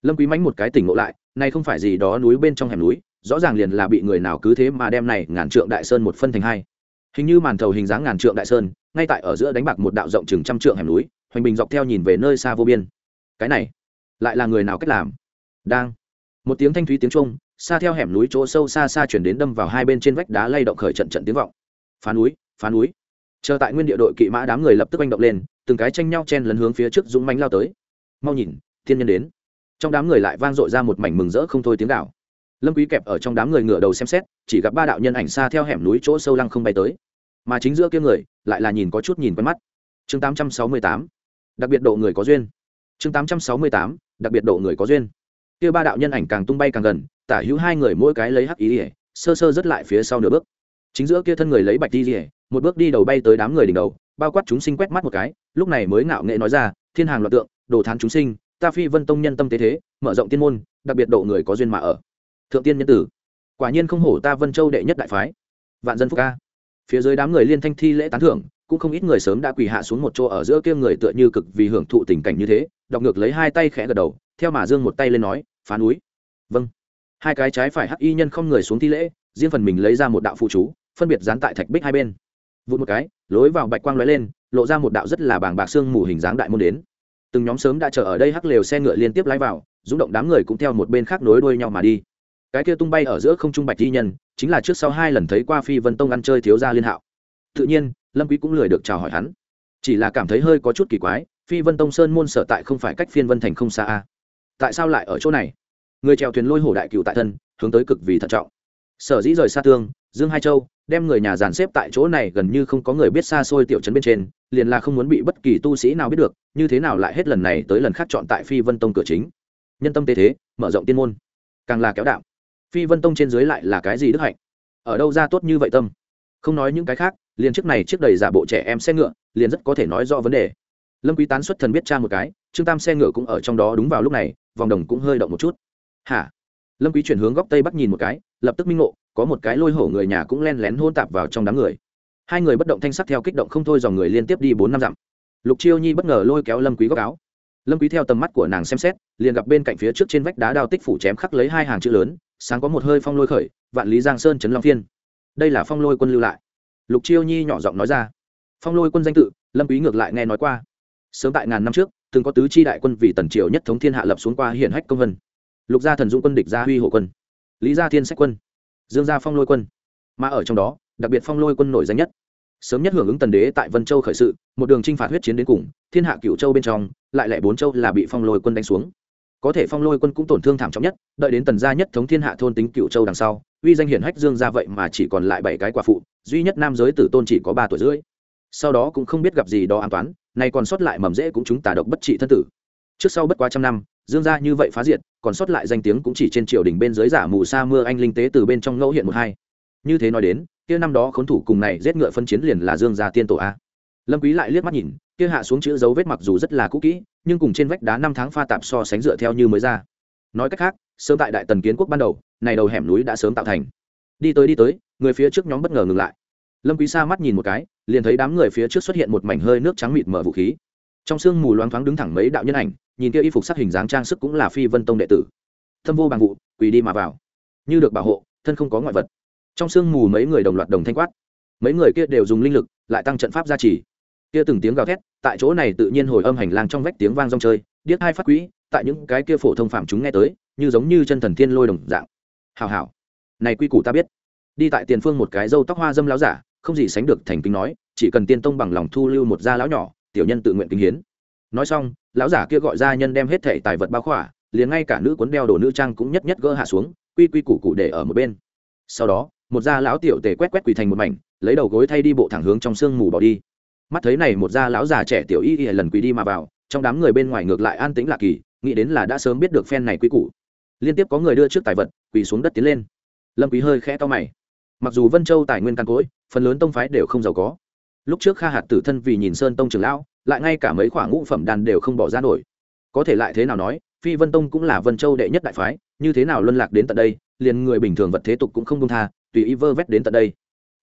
Speaker 1: Lâm quý mánh một cái tỉnh ngộ lại này không phải gì đó núi bên trong hẻm núi, rõ ràng liền là bị người nào cứ thế mà đem này ngàn trượng đại sơn một phân thành hai. Hình như màn thầu hình dáng ngàn trượng đại sơn, ngay tại ở giữa đánh bạc một đạo rộng chừng trăm trượng hẻm núi, hoành bình dọc theo nhìn về nơi xa vô biên. Cái này, lại là người nào cách làm? Đang. Một tiếng thanh thúy tiếng trung xa theo hẻm núi chỗ sâu xa xa chuyển đến đâm vào hai bên trên vách đá lay động khởi trận trận tiếng vọng. Phá núi phá núi. Chờ tại nguyên địa đội kỵ mã đám người lập tức anh động lên, từng cái tranh nhau chen lấn hướng phía trước dũng mánh lao tới. Mau nhìn thiên nhân đến. Trong đám người lại vang dội ra một mảnh mừng rỡ không thôi tiếng đạo lâm quý kẹp ở trong đám người ngửa đầu xem xét, chỉ gặp ba đạo nhân ảnh xa theo hẻm núi chỗ sâu lăng không bay tới. Mà chính giữa kia người, lại là nhìn có chút nhìn quen mắt. Chương 868 đặc biệt độ người có duyên. Chương 868 đặc biệt độ người có duyên. Kia ba đạo nhân ảnh càng tung bay càng gần, tả hữu hai người mỗi cái lấy hắc ý ỉa, sơ sơ rất lại phía sau nửa bước. Chính giữa kia thân người lấy bạch đi ỉa, một bước đi đầu bay tới đám người đỉnh đầu, bao quát chúng sinh quét mắt một cái, lúc này mới ngạo nghệ nói ra, thiên hàng loạn tượng, đồ thán chúng sinh ta phi vân tông nhân tâm tế thế, mở rộng tiên môn, đặc biệt độ người có duyên mà ở. Thượng tiên nhân tử, quả nhiên không hổ ta vân châu đệ nhất đại phái. Vạn dân phúc ca. Phía dưới đám người liên thanh thi lễ tán thưởng, cũng không ít người sớm đã quỳ hạ xuống một chỗ ở giữa kia người tựa như cực vì hưởng thụ tình cảnh như thế, đọc ngược lấy hai tay khẽ gật đầu, theo mà dương một tay lên nói phá núi. Vâng. Hai cái trái phải hắc y nhân không người xuống thi lễ, riêng phần mình lấy ra một đạo phụ chú, phân biệt dán tại thạch bích hai bên. Vụt một cái, lối vào bạch quang lóe lên, lộ ra một đạo rất là bàng bạc xương mù hình dáng đại môn đến từng nhóm sớm đã chờ ở đây hắc lều xe ngựa liên tiếp lái vào rung động đám người cũng theo một bên khác nối đuôi nhau mà đi. Cái kia tung bay ở giữa không trung bạch di nhân, chính là trước sau hai lần thấy qua phi vân tông ăn chơi thiếu gia liên hạo. Tự nhiên, lâm quý cũng lười được chào hỏi hắn. Chỉ là cảm thấy hơi có chút kỳ quái, phi vân tông sơn môn sở tại không phải cách phiên vân thành không xa a. Tại sao lại ở chỗ này? Người chèo thuyền lôi hổ đại cựu tại thân, hướng tới cực vì thận trọng sở dĩ rời xa tương, dương hai châu, đem người nhà dàn xếp tại chỗ này gần như không có người biết xa xôi tiểu trấn bên trên, liền là không muốn bị bất kỳ tu sĩ nào biết được, như thế nào lại hết lần này tới lần khác chọn tại phi vân tông cửa chính. Nhân tâm tế thế, mở rộng tiên môn. Càng là kéo đạo phi vân tông trên dưới lại là cái gì đức hạnh? Ở đâu ra tốt như vậy tâm? Không nói những cái khác, liền trước này trước đầy giả bộ trẻ em xe ngựa, liền rất có thể nói rõ vấn đề. Lâm quý tán xuất thần biết cha một cái, trương tam xe ngựa cũng ở trong đó đúng vào lúc này, vòng đồng cũng hơi động một chút. Hả? Lâm quý chuyển hướng góc tây bắc nhìn một cái, lập tức minh ngộ, có một cái lôi hổ người nhà cũng len lén hôn tạp vào trong đám người. Hai người bất động thanh sắc theo kích động không thôi dòng người liên tiếp đi bốn năm dặm. Lục chiêu nhi bất ngờ lôi kéo lâm quý góc áo. Lâm quý theo tầm mắt của nàng xem xét, liền gặp bên cạnh phía trước trên vách đá đao tích phủ chém khắc lấy hai hàng chữ lớn, sáng có một hơi phong lôi khởi, vạn lý giang sơn trấn long phiên. Đây là phong lôi quân lưu lại. Lục chiêu nhi nhỏ giọng nói ra. Phong lôi quân danh tự, lâm quý ngược lại nghe nói qua. Sớm tại ngàn năm trước, từng có tứ chi đại quân vì tần triều nhất thống thiên hạ lập xuống qua hiển hách công vân lục gia thần dũng quân địch gia huy hộ quân, lý gia thiên sách quân, dương gia phong lôi quân. Mà ở trong đó, đặc biệt phong lôi quân nổi danh nhất. Sớm nhất hưởng ứng tần đế tại vân châu khởi sự, một đường chinh phạt huyết chiến đến cùng, thiên hạ cửu châu bên trong, lại lẻ bốn châu là bị phong lôi quân đánh xuống. Có thể phong lôi quân cũng tổn thương thảm trọng nhất, đợi đến tần gia nhất thống thiên hạ thôn tính cửu châu đằng sau, uy danh hiển hách dương gia vậy mà chỉ còn lại bảy cái quả phụ, duy nhất nam giới tử tôn chỉ có ba tuổi rưỡi. Sau đó cũng không biết gặp gì đó an toán nay còn sót lại mầm rễ cũng chúng tà độc bất trị thân tử. Trước sau bất quá trăm năm, dương gia như vậy phá diệt còn sót lại danh tiếng cũng chỉ trên triều đình bên dưới giả mù sa mưa anh linh tế từ bên trong ngẫu hiện một hai. Như thế nói đến, kia năm đó khốn thủ cùng này giết ngựa phân chiến liền là dương gia tiên tổ a. Lâm quý lại liếc mắt nhìn, kia hạ xuống chữ dấu vết mặc dù rất là cũ kỹ, nhưng cùng trên vách đá năm tháng pha tạp so sánh dựa theo như mới ra. Nói cách khác, sớm tại đại tần kiến quốc ban đầu, này đầu hẻm núi đã sớm tạo thành. Đi tới đi tới, người phía trước nhóm bất ngờ ngừng lại. Lâm quý sa mắt nhìn một cái, liền thấy đám người phía trước xuất hiện một mảnh hơi nước trắng mịt mở vũ khí. Trong sương mù loáng thoáng đứng thẳng mấy đạo nhân ảnh nhìn kia y phục sắc hình dáng trang sức cũng là phi vân tông đệ tử. Thâm vô bằng vụ, quỳ đi mà vào. Như được bảo hộ, thân không có ngoại vật. Trong sương mù mấy người đồng loạt đồng thanh quát. Mấy người kia đều dùng linh lực, lại tăng trận pháp gia trì. Kia từng tiếng gào thét, tại chỗ này tự nhiên hồi âm hành lang trong vách tiếng vang rong chơi, điếc hai phát quỹ, tại những cái kia phổ thông phạm chúng nghe tới, như giống như chân thần thiên lôi đồng dạng. Hào hào này quy củ ta biết. Đi tại tiền phương một cái râu tóc hoa dâm láo giả, không gì sánh được thành kính nói, chỉ cần tiên tông bằng lòng thu lưu một gia lão nhỏ, tiểu nhân tự nguyện kính hiến nói xong, lão giả kia gọi gia nhân đem hết thẻ tài vật bao khỏa, liền ngay cả nữ cuốn đeo đồ nữ trang cũng nhất nhất gỡ hạ xuống, quy quy củ cụ để ở một bên. Sau đó, một gia lão tiểu tề quét quét quỳ thành một mảnh, lấy đầu gối thay đi bộ thẳng hướng trong sương mù bỏ đi. Mắt thấy này một da lão già trẻ tiểu y y lần quỳ đi mà vào, trong đám người bên ngoài ngược lại an tĩnh lạ kỳ, nghĩ đến là đã sớm biết được phen này quy củ. Liên tiếp có người đưa trước tài vật, quỳ xuống đất tiến lên. Lâm quý hơi khẽ to mày. Mặc dù vân châu tài nguyên căn cỗi, phần lớn tông phái đều không giàu có. Lúc trước kha hạt tử thân vì nhìn sơn tông trưởng lão lại ngay cả mấy khoản ngũ phẩm đàn đều không bỏ ra nổi. Có thể lại thế nào nói, phi vân tông cũng là vân châu đệ nhất đại phái, như thế nào luân lạc đến tận đây, liền người bình thường vật thế tục cũng không công tha, tùy ý vơ vét đến tận đây.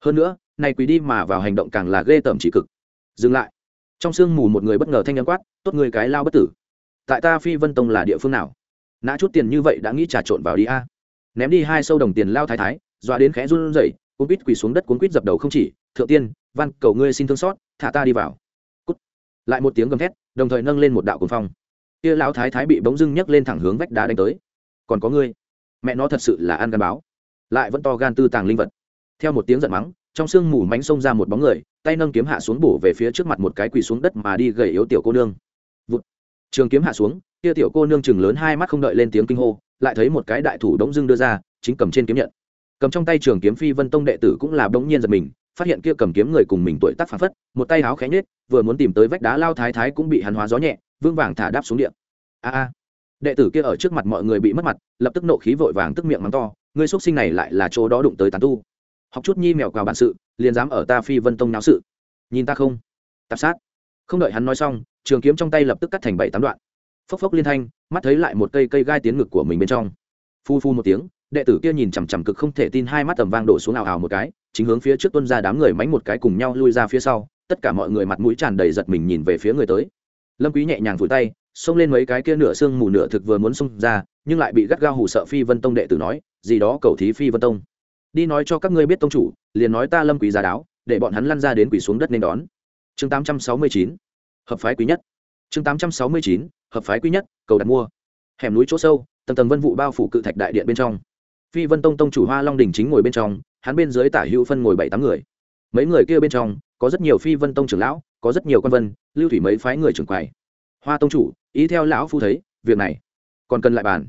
Speaker 1: Hơn nữa, này quý đi mà vào hành động càng là ghê tởm chỉ cực. Dừng lại. Trong sương mù một người bất ngờ thanh nhân quát, tốt người cái lao bất tử. Tại ta phi vân tông là địa phương nào? Nã chút tiền như vậy đã nghĩ trà trộn vào đi a. Ném đi hai sâu đồng tiền lao thái thái, dọa đến khẽ run rẩy, cuốn quýt quỳ xuống đất cuốn quýt dập đầu không chỉ, thượng tiên, văn cầu ngươi xin thương xót, thả ta đi vào lại một tiếng gầm thét, đồng thời nâng lên một đạo cuồng phong. Kia lão thái thái bị bỗng dưng nhấc lên thẳng hướng vách đá đánh tới. Còn có ngươi? Mẹ nó thật sự là ăn gan báo. Lại vẫn to gan tư tàng linh vật. Theo một tiếng giận mắng, trong sương mù mánh xông ra một bóng người, tay nâng kiếm hạ xuống bổ về phía trước mặt một cái quỳ xuống đất mà đi gầy yếu tiểu cô nương. Vụt. trường kiếm hạ xuống, kia tiểu cô nương chừng lớn hai mắt không đợi lên tiếng kinh hô, lại thấy một cái đại thủ đống dưng đưa ra, chính cầm trên kiếm nhận. Cầm trong tay trường kiếm phi vân tông đệ tử cũng là bỗng nhiên giật mình phát hiện kia cầm kiếm người cùng mình tuổi tác phản phất, một tay áo khẽ nhết vừa muốn tìm tới vách đá lao thái thái cũng bị hắn hóa gió nhẹ vương vàng thả đáp xuống điện a a. Đệ tử kia ở trước mặt mọi người bị mất mặt, lập tức nộ khí vội vàng tức miệng mắng to ngươi xuất sinh này lại là chỗ đó đụng tới tán tu. Học chút nhi mèo quào bản sự, liền dám ở ta phi vân tông náo sự. Nhìn ta không? Tạp sát. Không đợi hắn nói xong, trường kiếm trong tay lập tức cắt thành bảy tám đoạn. Phốc phốc liên thanh, mắt thấy lại một cây cây gai tiến ngực của mình bên trong. Phu phu một tiếng đệ tử kia nhìn chằm chằm cực không thể tin hai mắt tầm vang đổ xuống ào ào một cái, chính hướng phía trước tuân ra đám người mánh một cái cùng nhau lui ra phía sau, tất cả mọi người mặt mũi tràn đầy giật mình nhìn về phía người tới. Lâm quý nhẹ nhàng vùi tay, xông lên mấy cái kia nửa xương mù nửa thực vừa muốn xông ra, nhưng lại bị gắt gao hù sợ phi vân tông đệ tử nói, gì đó, cầu thí phi vân tông. Đi nói cho các ngươi biết tông chủ, liền nói ta lâm quý giá đáo, để bọn hắn lăn ra đến quỳ xuống đất nên đón. Chương 869 hợp phái quý nhất. Chương 869 hợp phái quý nhất, cầu đặt mua. Hẻm núi chỗ sâu, tầng tầng vân vụ bao phủ cự thạch đại điện bên trong phi vân tông tông chủ hoa long đình chính ngồi bên trong, hắn bên dưới tả hữu phân ngồi bảy tám người. Mấy người kia bên trong, có rất nhiều phi vân tông trưởng lão, có rất nhiều quan vân, lưu thủy mấy phái người trưởng quầy. Hoa tông chủ, ý theo lão phu thấy, việc này, còn cần lại bàn.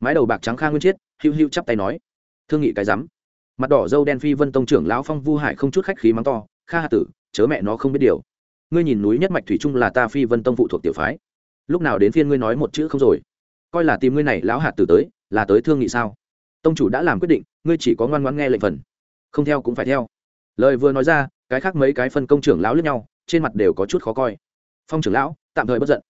Speaker 1: Mái đầu bạc trắng khang nguyên chiết hữu hữu chắp tay nói, thương nghị cái rắm. Mặt đỏ dâu đen phi vân tông trưởng lão phong vu hải không chút khách khí mắng to, kha hạ tử, chớ mẹ nó không biết điều. Ngươi nhìn núi nhất mạch thủy trung là ta phi vân tông phụ thuộc tiểu phái. Lúc nào đến phiên ngươi nói một chữ không rồi? Coi là tìm ngươi này lão hạt tử tới, là tới thương nghị sao? Tông chủ đã làm quyết định, ngươi chỉ có ngoan ngoãn nghe lệnh phần. Không theo cũng phải theo. Lời vừa nói ra, cái khác mấy cái phân công trưởng lão lẫn nhau, trên mặt đều có chút khó coi. Phong trưởng lão, tạm thời bất giận.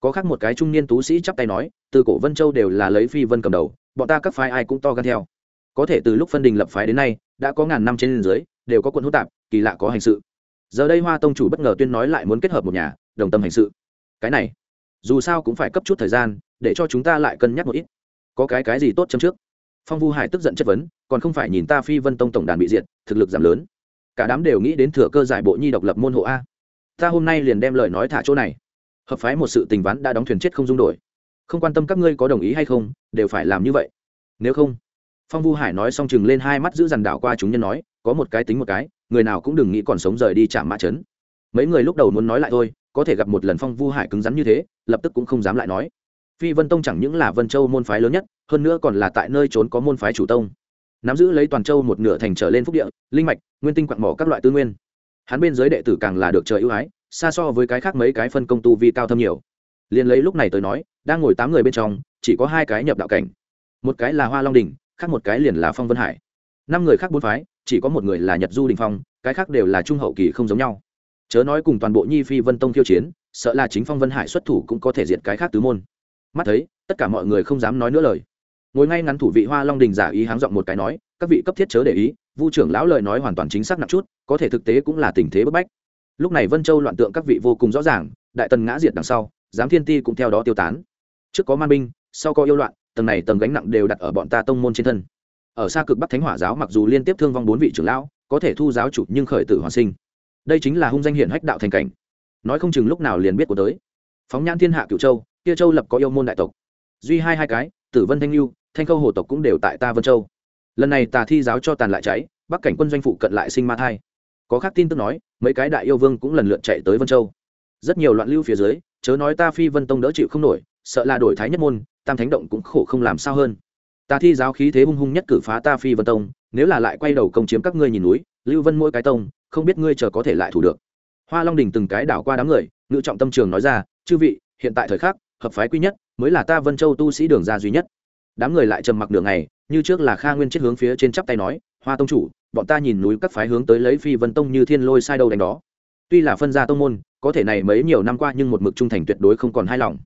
Speaker 1: Có khác một cái trung niên tú sĩ chắp tay nói, từ cổ vân châu đều là lấy phi vân cầm đầu, bọn ta các phái ai cũng to gan theo. Có thể từ lúc phân đình lập phái đến nay, đã có ngàn năm trên dưới, đều có quận hỗn tạp, kỳ lạ có hành sự. Giờ đây hoa tông chủ bất ngờ tuyên nói lại muốn kết hợp một nhà, đồng tâm hành sự. Cái này, dù sao cũng phải cấp chút thời gian, để cho chúng ta lại cân nhắc một ít. Có cái cái gì tốt chấm trước? Phong vu hải tức giận chất vấn, còn không phải nhìn ta phi vân tông tổng đàn bị diệt, thực lực giảm lớn. Cả đám đều nghĩ đến thừa cơ giải bộ nhi độc lập môn hộ a. Ta hôm nay liền đem lời nói thả chỗ này. Hợp phái một sự tình ván đã đóng thuyền chết không dung đổi. Không quan tâm các ngươi có đồng ý hay không, đều phải làm như vậy. Nếu không, phong vu hải nói xong chừng lên hai mắt giữ dằn đảo qua chúng nhân nói, có một cái tính một cái, người nào cũng đừng nghĩ còn sống rời đi chạm mã chấn. Mấy người lúc đầu muốn nói lại thôi, có thể gặp một lần phong vu hải cứng rắn như thế, lập tức cũng không dám lại nói phi vân tông chẳng những là vân châu môn phái lớn nhất, hơn nữa còn là tại nơi trốn có môn phái chủ tông. Nắm giữ lấy toàn châu một nửa thành trở lên phúc địa, linh mạch, nguyên tinh quặng mỏ các loại tư nguyên. Hắn bên giới đệ tử càng là được trời ưu ái, xa so với cái khác mấy cái phân công tu vi cao thâm nhiều. Liền lấy lúc này tới nói, đang ngồi tám người bên trong, chỉ có hai cái nhập đạo cảnh. Một cái là hoa long đình khác một cái liền là phong vân hải. Năm người khác bốn phái, chỉ có một người là nhật du đình phong, cái khác đều là trung hậu kỳ không giống nhau. Chớ nói cùng toàn bộ nhi phi vân tông khiêu chiến, sợ là chính phong vân hải xuất thủ cũng có thể diệt cái khác tứ môn mắt thấy, tất cả mọi người không dám nói nữa lời. Ngồi ngay ngắn thủ vị hoa long đình giả ý háng giọng một cái nói, các vị cấp thiết chớ để ý, vu trưởng lão lời nói hoàn toàn chính xác nặng chút, có thể thực tế cũng là tình thế bức bách. Lúc này vân châu loạn tượng các vị vô cùng rõ ràng, đại tần ngã diệt đằng sau, giám thiên ti cũng theo đó tiêu tán. Trước có man binh, sau có yêu loạn, tầng này tầng gánh nặng đều đặt ở bọn ta tông môn trên thân. Ở xa cực bắc thánh hỏa giáo mặc dù liên tiếp thương vong bốn vị trưởng lão, có thể thu giáo chủ nhưng khởi tử hoàn sinh. Đây chính là hung danh hiển hách đạo thành cảnh. Nói không chừng lúc nào liền biết của tới. Phóng nhãn thiên hạ cựu châu kia châu lập có yêu môn đại tộc. Duy hai hai cái, tử vân thanh lưu thanh khâu hồ tộc cũng đều tại ta vân châu. Lần này tà thi giáo cho tàn lại cháy, bắc cảnh quân doanh phụ cận lại sinh ma thai. Có khác tin tức nói, mấy cái đại yêu vương cũng lần lượt chạy tới vân châu. Rất nhiều loạn lưu phía dưới, chớ nói ta phi vân tông đỡ chịu không nổi, sợ là đổi thái nhất môn, tam thánh động cũng khổ không làm sao hơn. Ta thi giáo khí thế hung hung nhất cử phá ta phi vân tông, nếu là lại quay đầu công chiếm các ngươi nhìn núi, lưu vân mỗi cái tông, không biết ngươi chờ có thể lại thủ được. Hoa long đình từng cái đảo qua đám người, ngự trọng tâm trường nói ra, chư vị, hiện tại thời khắc hợp phái quý nhất, mới là ta vân châu tu sĩ đường ra duy nhất. Đám người lại trầm mặc đường này như trước là kha nguyên chết hướng phía trên chắp tay nói, hoa tông chủ, bọn ta nhìn núi các phái hướng tới lấy phi vân tông như thiên lôi sai đâu đánh đó. Tuy là phân gia tông môn, có thể này mấy nhiều năm qua nhưng một mực trung thành tuyệt đối không còn hai lòng.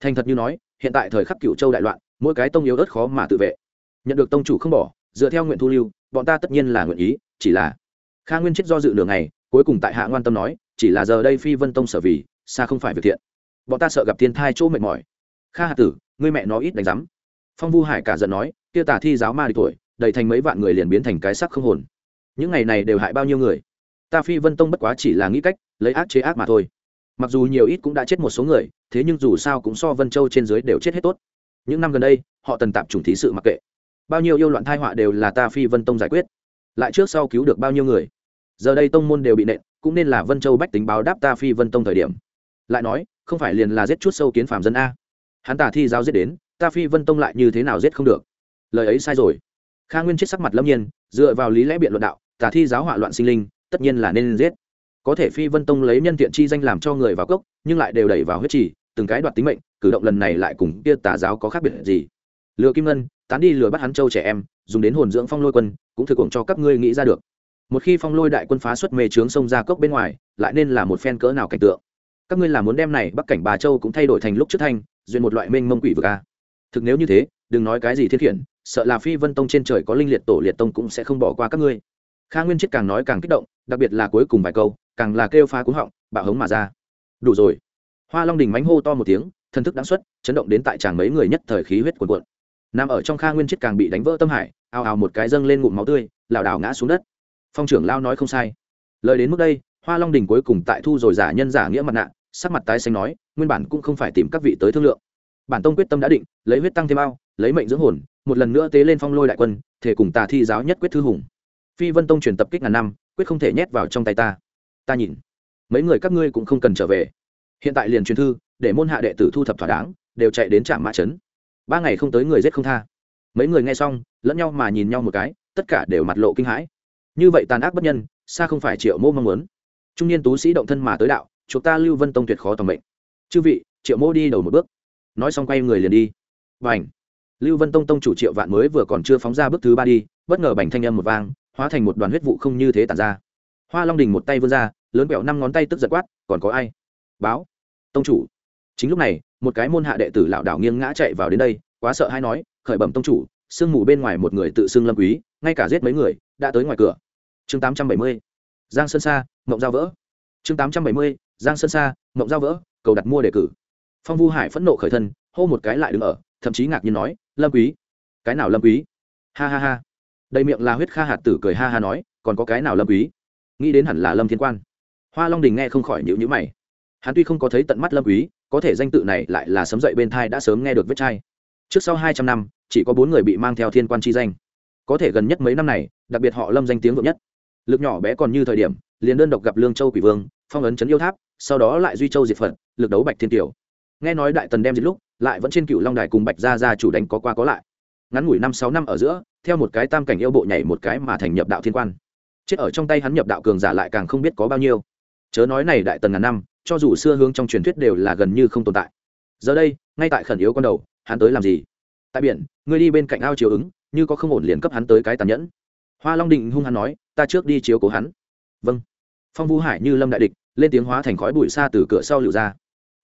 Speaker 1: Thành thật như nói, hiện tại thời khắc cựu châu đại loạn, mỗi cái tông yếu ớt khó mà tự vệ. Nhận được tông chủ không bỏ, dựa theo nguyện thu lưu, bọn ta tất nhiên là nguyện ý, chỉ là kha nguyên chết do dự đường này cuối cùng tại hạ ngoan tâm nói, chỉ là giờ đây phi vân tông sở vì, xa không phải việc thiện bọn ta sợ gặp thiên thai chỗ mệt mỏi. Kha hạ tử, ngươi mẹ nó ít đánh rắm phong vu hải cả giận nói, kia tà thi giáo ma đi tuổi, đầy thành mấy vạn người liền biến thành cái sắc không hồn. Những ngày này đều hại bao nhiêu người? Ta phi vân tông bất quá chỉ là nghĩ cách, lấy ác chế ác mà thôi. Mặc dù nhiều ít cũng đã chết một số người, thế nhưng dù sao cũng so vân châu trên dưới đều chết hết tốt. Những năm gần đây, họ tần tạp chủng thí sự mặc kệ. Bao nhiêu yêu loạn thai họa đều là ta phi vân tông giải quyết. Lại trước sau cứu được bao nhiêu người? Giờ đây tông môn đều bị nện, cũng nên là vân châu bách tính báo đáp ta phi vân tông thời điểm. Lại nói không phải liền là giết chút sâu kiến phạm dân a? Hắn tả thi giao giết đến, ta phi vân tông lại như thế nào giết không được? Lời ấy sai rồi. Kha nguyên chết sắc mặt lâm nhiên, dựa vào lý lẽ biện luận đạo tả thi giáo hỏa loạn sinh linh, tất nhiên là nên giết. Có thể phi vân tông lấy nhân tiện chi danh làm cho người vào cốc, nhưng lại đều đẩy vào huyết trì, từng cái đoạt tính mệnh, cử động lần này lại cùng kia tà giáo có khác biệt gì? Lừa kim ngân, tán đi lừa bắt hắn châu trẻ em, dùng đến hồn dưỡng phong lôi quân, cũng thực cuồng cho các ngươi nghĩ ra được. Một khi phong lôi đại quân phá xuất mê trướng sông ra cốc bên ngoài, lại nên là một phen cỡ nào cảnh tượng các ngươi là muốn đem này bắc cảnh bà châu cũng thay đổi thành lúc trước thanh, duyên một loại mênh mông quỷ vực a thực nếu như thế, đừng nói cái gì thiên khiển, sợ là phi vân tông trên trời có linh liệt tổ liệt tông cũng sẽ không bỏ qua các ngươi. Kha nguyên chết càng nói càng kích động, đặc biệt là cuối cùng vài câu, càng là kêu phá cúng họng, bạo hống mà ra. Đủ rồi. Hoa long đình mánh hô to một tiếng thân thức đáng xuất, chấn động đến tại chàng mấy người nhất thời khí huyết cuồn cuộn. Nằm ở trong kha nguyên chết càng bị đánh vỡ tâm hải, ào ào một cái dâng lên ngụm máu tươi, lảo đảo ngã xuống đất. Phong trưởng lao nói không sai. Lời đến mức đây hoa long đình cuối cùng tại thu rồi giả nhân giả nghĩa mặt nạ, sắc mặt tái xanh nói, nguyên bản cũng không phải tìm các vị tới thương lượng. Bản tông quyết tâm đã định, lấy huyết tăng thêm ao, lấy mệnh dưỡng hồn, một lần nữa tế lên phong lôi đại quân, thể cùng tà thi giáo nhất quyết thư hùng. Phi vân tông truyền tập kích ngàn năm, quyết không thể nhét vào trong tay ta. Ta nhìn, mấy người các ngươi cũng không cần trở về. Hiện tại liền truyền thư, để môn hạ đệ tử thu thập thỏa đáng, đều chạy đến trạm mã trấn. Ba ngày không tới người giết không tha. Mấy người nghe xong, lẫn nhau mà nhìn nhau một cái, tất cả đều mặt lộ kinh hãi. Như vậy tàn ác bất nhân, xa không phải triệu mô mong muốn trung niên tú sĩ động thân mà tới đạo chúng ta lưu vân tông tuyệt khó tòng mệnh. Chư vị, triệu mô đi đầu một bước. Nói xong quay người liền đi. Và ảnh lưu vân tông tông chủ triệu vạn mới vừa còn chưa phóng ra bước thứ ba đi, bất ngờ bành thanh âm một vang, hóa thành một đoàn huyết vụ không như thế tàn ra. Hoa long đình một tay vươn ra, lớn bẹo năm ngón tay tức giật quát, còn có ai? Báo. Tông chủ. Chính lúc này, một cái môn hạ đệ tử lảo đảo nghiêng ngã chạy vào đến đây, quá sợ hay nói, khởi bẩm tông chủ, sương mù bên ngoài một người tự xưng lâm quý, ngay cả giết mấy người, đã tới ngoài cửa. Chương 870 giang sơn sa, mộng giao vỡ. Chương 870 giang sơn sa, mộng giao vỡ, cầu đặt mua đề cử. Phong vu hải phẫn nộ khởi thân, hô một cái lại đứng ở, thậm chí ngạc nhiên nói, lâm quý. Cái nào lâm quý? Ha ha ha. Đầy miệng là huyết kha hạt tử cười ha ha nói, còn có cái nào lâm quý? Nghĩ đến hẳn là lâm thiên quan. Hoa long đình nghe không khỏi nhíu nhíu mày. Hắn tuy không có thấy tận mắt lâm quý, có thể danh tự này lại là sấm dậy bên thai đã sớm nghe được vết chai. Trước sau hai trăm năm, chỉ có bốn người bị mang theo thiên quan chi danh. Có thể gần nhất mấy năm này, đặc biệt họ lâm danh tiếng vượng nhất lực nhỏ bé còn như thời điểm, liền đơn độc gặp lương châu quỷ vương, phong ấn chấn yêu tháp, sau đó lại duy châu diệt phật, lực đấu bạch thiên tiểu nghe nói đại tần đem diệt lúc, lại vẫn trên cựu long đài cùng bạch gia gia chủ đánh có qua có lại. Ngắn ngủi năm sáu năm ở giữa, theo một cái tam cảnh yêu bộ nhảy một cái mà thành nhập đạo thiên quan. Chết ở trong tay hắn nhập đạo cường giả lại càng không biết có bao nhiêu. Chớ nói này đại tần ngàn năm, cho dù xưa hướng trong truyền thuyết đều là gần như không tồn tại. Giờ đây, ngay tại khẩn yếu con đầu, hắn tới làm gì? Tại biển, ngươi đi bên cạnh ao chiều ứng, như có không ổn liền cấp hắn tới cái tàn nhẫn hoa long định hung hắn nói ta trước đi chiếu cố hắn vâng phong vũ hải như lâm đại địch lên tiếng hóa thành khói bụi xa từ cửa sau lựu ra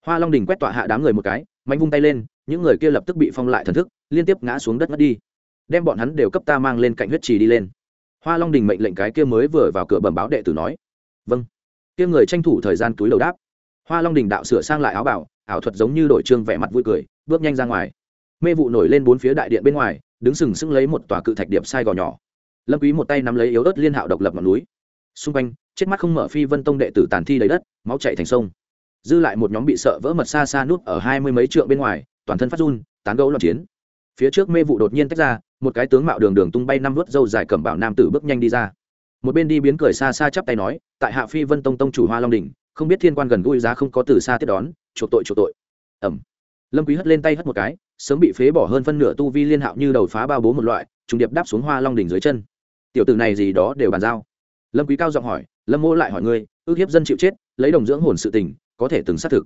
Speaker 1: hoa long đình quét tọa hạ đám người một cái mạnh vung tay lên những người kia lập tức bị phong lại thần thức liên tiếp ngã xuống đất mất đi đem bọn hắn đều cấp ta mang lên cạnh huyết trì đi lên hoa long đình mệnh lệnh cái kia mới vừa vào cửa bẩm báo đệ tử nói vâng kia người tranh thủ thời gian túi đầu đáp hoa long đình đạo sửa sang lại áo bảo ảo thuật giống như đổi trương vẻ mặt vui cười bước nhanh ra ngoài mê vụ nổi lên bốn phía đại điện bên ngoài đứng sừng sững lấy một tòa cự thạch điệp sai gò nhỏ lâm quý một tay nắm lấy yếu ớt liên hạo độc lập ngọn núi. Xung quanh chết mắt không mở phi vân tông đệ tử tàn thi đầy đất máu chảy thành sông. Dư lại một nhóm bị sợ vỡ mật xa xa nút ở hai mươi mấy trượng bên ngoài toàn thân phát run tán gấu loạn chiến. Phía trước mê vụ đột nhiên tách ra một cái tướng mạo đường đường tung bay năm vớt dâu dài cẩm bảo nam tử bước nhanh đi ra. Một bên đi biến cười xa xa chắp tay nói tại hạ phi vân tông tông chủ hoa long đỉnh, không biết thiên quan gần gũi giá không có từ xa tiếp đón chuộc tội chuộc tội. Ẩm. Lâm quý hất lên tay hất một cái sớm bị phế bỏ hơn phân nửa tu vi liên hạo như đầu phá bao bố một loại trùng điệp đáp xuống hoa long đỉnh dưới chân tiểu tử này gì đó đều bàn giao. Lâm quý cao giọng hỏi, lâm mô lại hỏi ngươi, ước hiếp dân chịu chết, lấy đồng dưỡng hồn sự tình, có thể từng xác thực.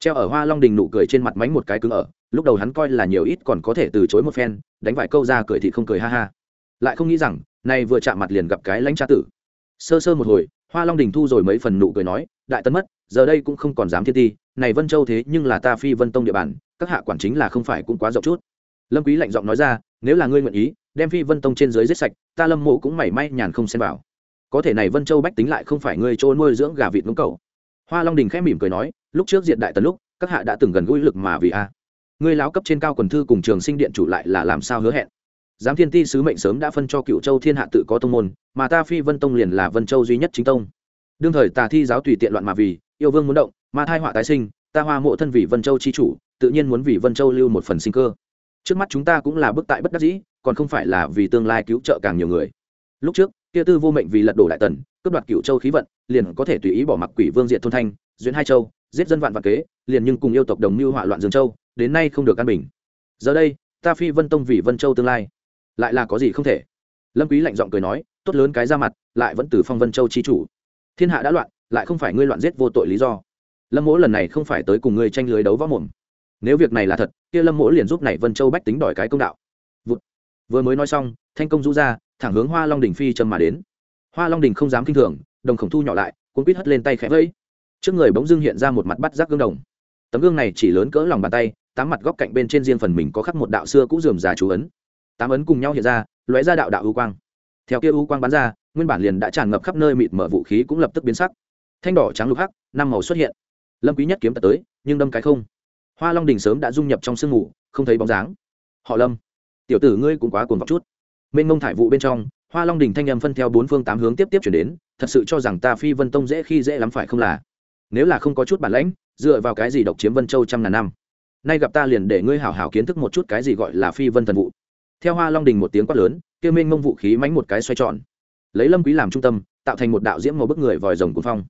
Speaker 1: Treo ở hoa long đình nụ cười trên mặt mánh một cái cứng ở, lúc đầu hắn coi là nhiều ít còn có thể từ chối một phen, đánh vài câu ra cười thì không cười ha ha. Lại không nghĩ rằng, nay vừa chạm mặt liền gặp cái lãnh cha tử. Sơ sơ một hồi, hoa long đình thu rồi mấy phần nụ cười nói, đại tấn mất, giờ đây cũng không còn dám thiên ti, này vân châu thế nhưng là ta phi vân tông địa bàn, các hạ quản chính là không phải cũng quá rộng chút. Lâm quý lạnh giọng nói ra, nếu là ngươi nguyện ý đem phi vân tông trên dưới giết sạch, ta lâm mộ cũng mảy may nhàn không xen vào. Có thể này vân châu bách tính lại không phải ngươi chỗ nuôi dưỡng gà vịt ngỗng cầu hoa long đình khẽ mỉm cười nói, lúc trước diện đại tần lúc, các hạ đã từng gần gũi lực mà vì a. Ngươi láo cấp trên cao quần thư cùng trường sinh điện chủ lại là làm sao hứa hẹn? Giám thiên ti sứ mệnh sớm đã phân cho cựu châu thiên hạ tự có tông môn, mà ta phi vân tông liền là vân châu duy nhất chính tông. Đương thời tà thi giáo tùy tiện loạn mà vì, yêu vương muốn động mà thai họa tái sinh, ta hoa mộ thân vì vân châu chi chủ, tự nhiên muốn vì vân châu lưu một phần sinh cơ. Trước mắt chúng ta cũng là bức tại bất đắc dĩ còn không phải là vì tương lai cứu trợ càng nhiều người. Lúc trước, kia tư vô mệnh vì lật đổ đại tần, cướp đoạt cựu châu khí vận, liền có thể tùy ý bỏ mặc quỷ vương diện thôn thanh, duyên hai châu, giết dân vạn vạn kế, liền nhưng cùng yêu tộc đồng mưu họa loạn dương châu, đến nay không được an bình. Giờ đây, ta phi vân tông vì vân châu tương lai. Lại là có gì không thể? Lâm quý lạnh giọng cười nói, tốt lớn cái ra mặt, lại vẫn từ phong vân châu chi chủ. Thiên hạ đã loạn, lại không phải ngươi loạn giết vô tội lý do. Lâm mỗ lần này không phải tới cùng ngươi tranh lưới đấu võ mồm. Nếu việc này là thật, kia lâm mỗ liền giúp này vân châu bách tính đòi cái công đạo vừa mới nói xong, thanh công rũ ra, thẳng hướng hoa long đỉnh phi châm mà đến. Hoa long đỉnh không dám kinh thường, đồng khổng thu nhỏ lại, cuốn quýt hất lên tay khẽ vẫy. Trước người bỗng dưng hiện ra một mặt bắt giác gương đồng. Tấm gương này chỉ lớn cỡ lòng bàn tay, tám mặt góc cạnh bên trên riêng phần mình có khắc một đạo xưa cũ dườm già chú ấn. Tám ấn cùng nhau hiện ra, lóe ra đạo đạo ưu quang. Theo kia ưu quang bắn ra, nguyên bản liền đã tràn ngập khắp nơi mịt mở vũ khí cũng lập tức biến sắc. Thanh đỏ trắng lục hắc, năm màu xuất hiện. Lâm quý nhất kiếm tật tới, nhưng đâm cái không. Hoa long đình sớm đã dung nhập trong sương mù, không thấy bóng dáng. Họ lâm tiểu tử ngươi cũng quá cuồng vọng chút. Mênh mông thải vụ bên trong, hoa long đình thanh âm phân theo bốn phương tám hướng tiếp tiếp chuyển đến, thật sự cho rằng ta phi vân tông dễ khi dễ lắm phải không là? Nếu là không có chút bản lãnh, dựa vào cái gì độc chiếm vân châu trăm ngàn năm? Nay gặp ta liền để ngươi hảo hảo kiến thức một chút cái gì gọi là phi vân thần vụ. Theo hoa long đình một tiếng quát lớn kêu mênh mông vũ khí mánh một cái xoay tròn. Lấy lâm quý làm trung tâm, tạo thành một đạo diễm màu bức người vòi rồng cuồng phong.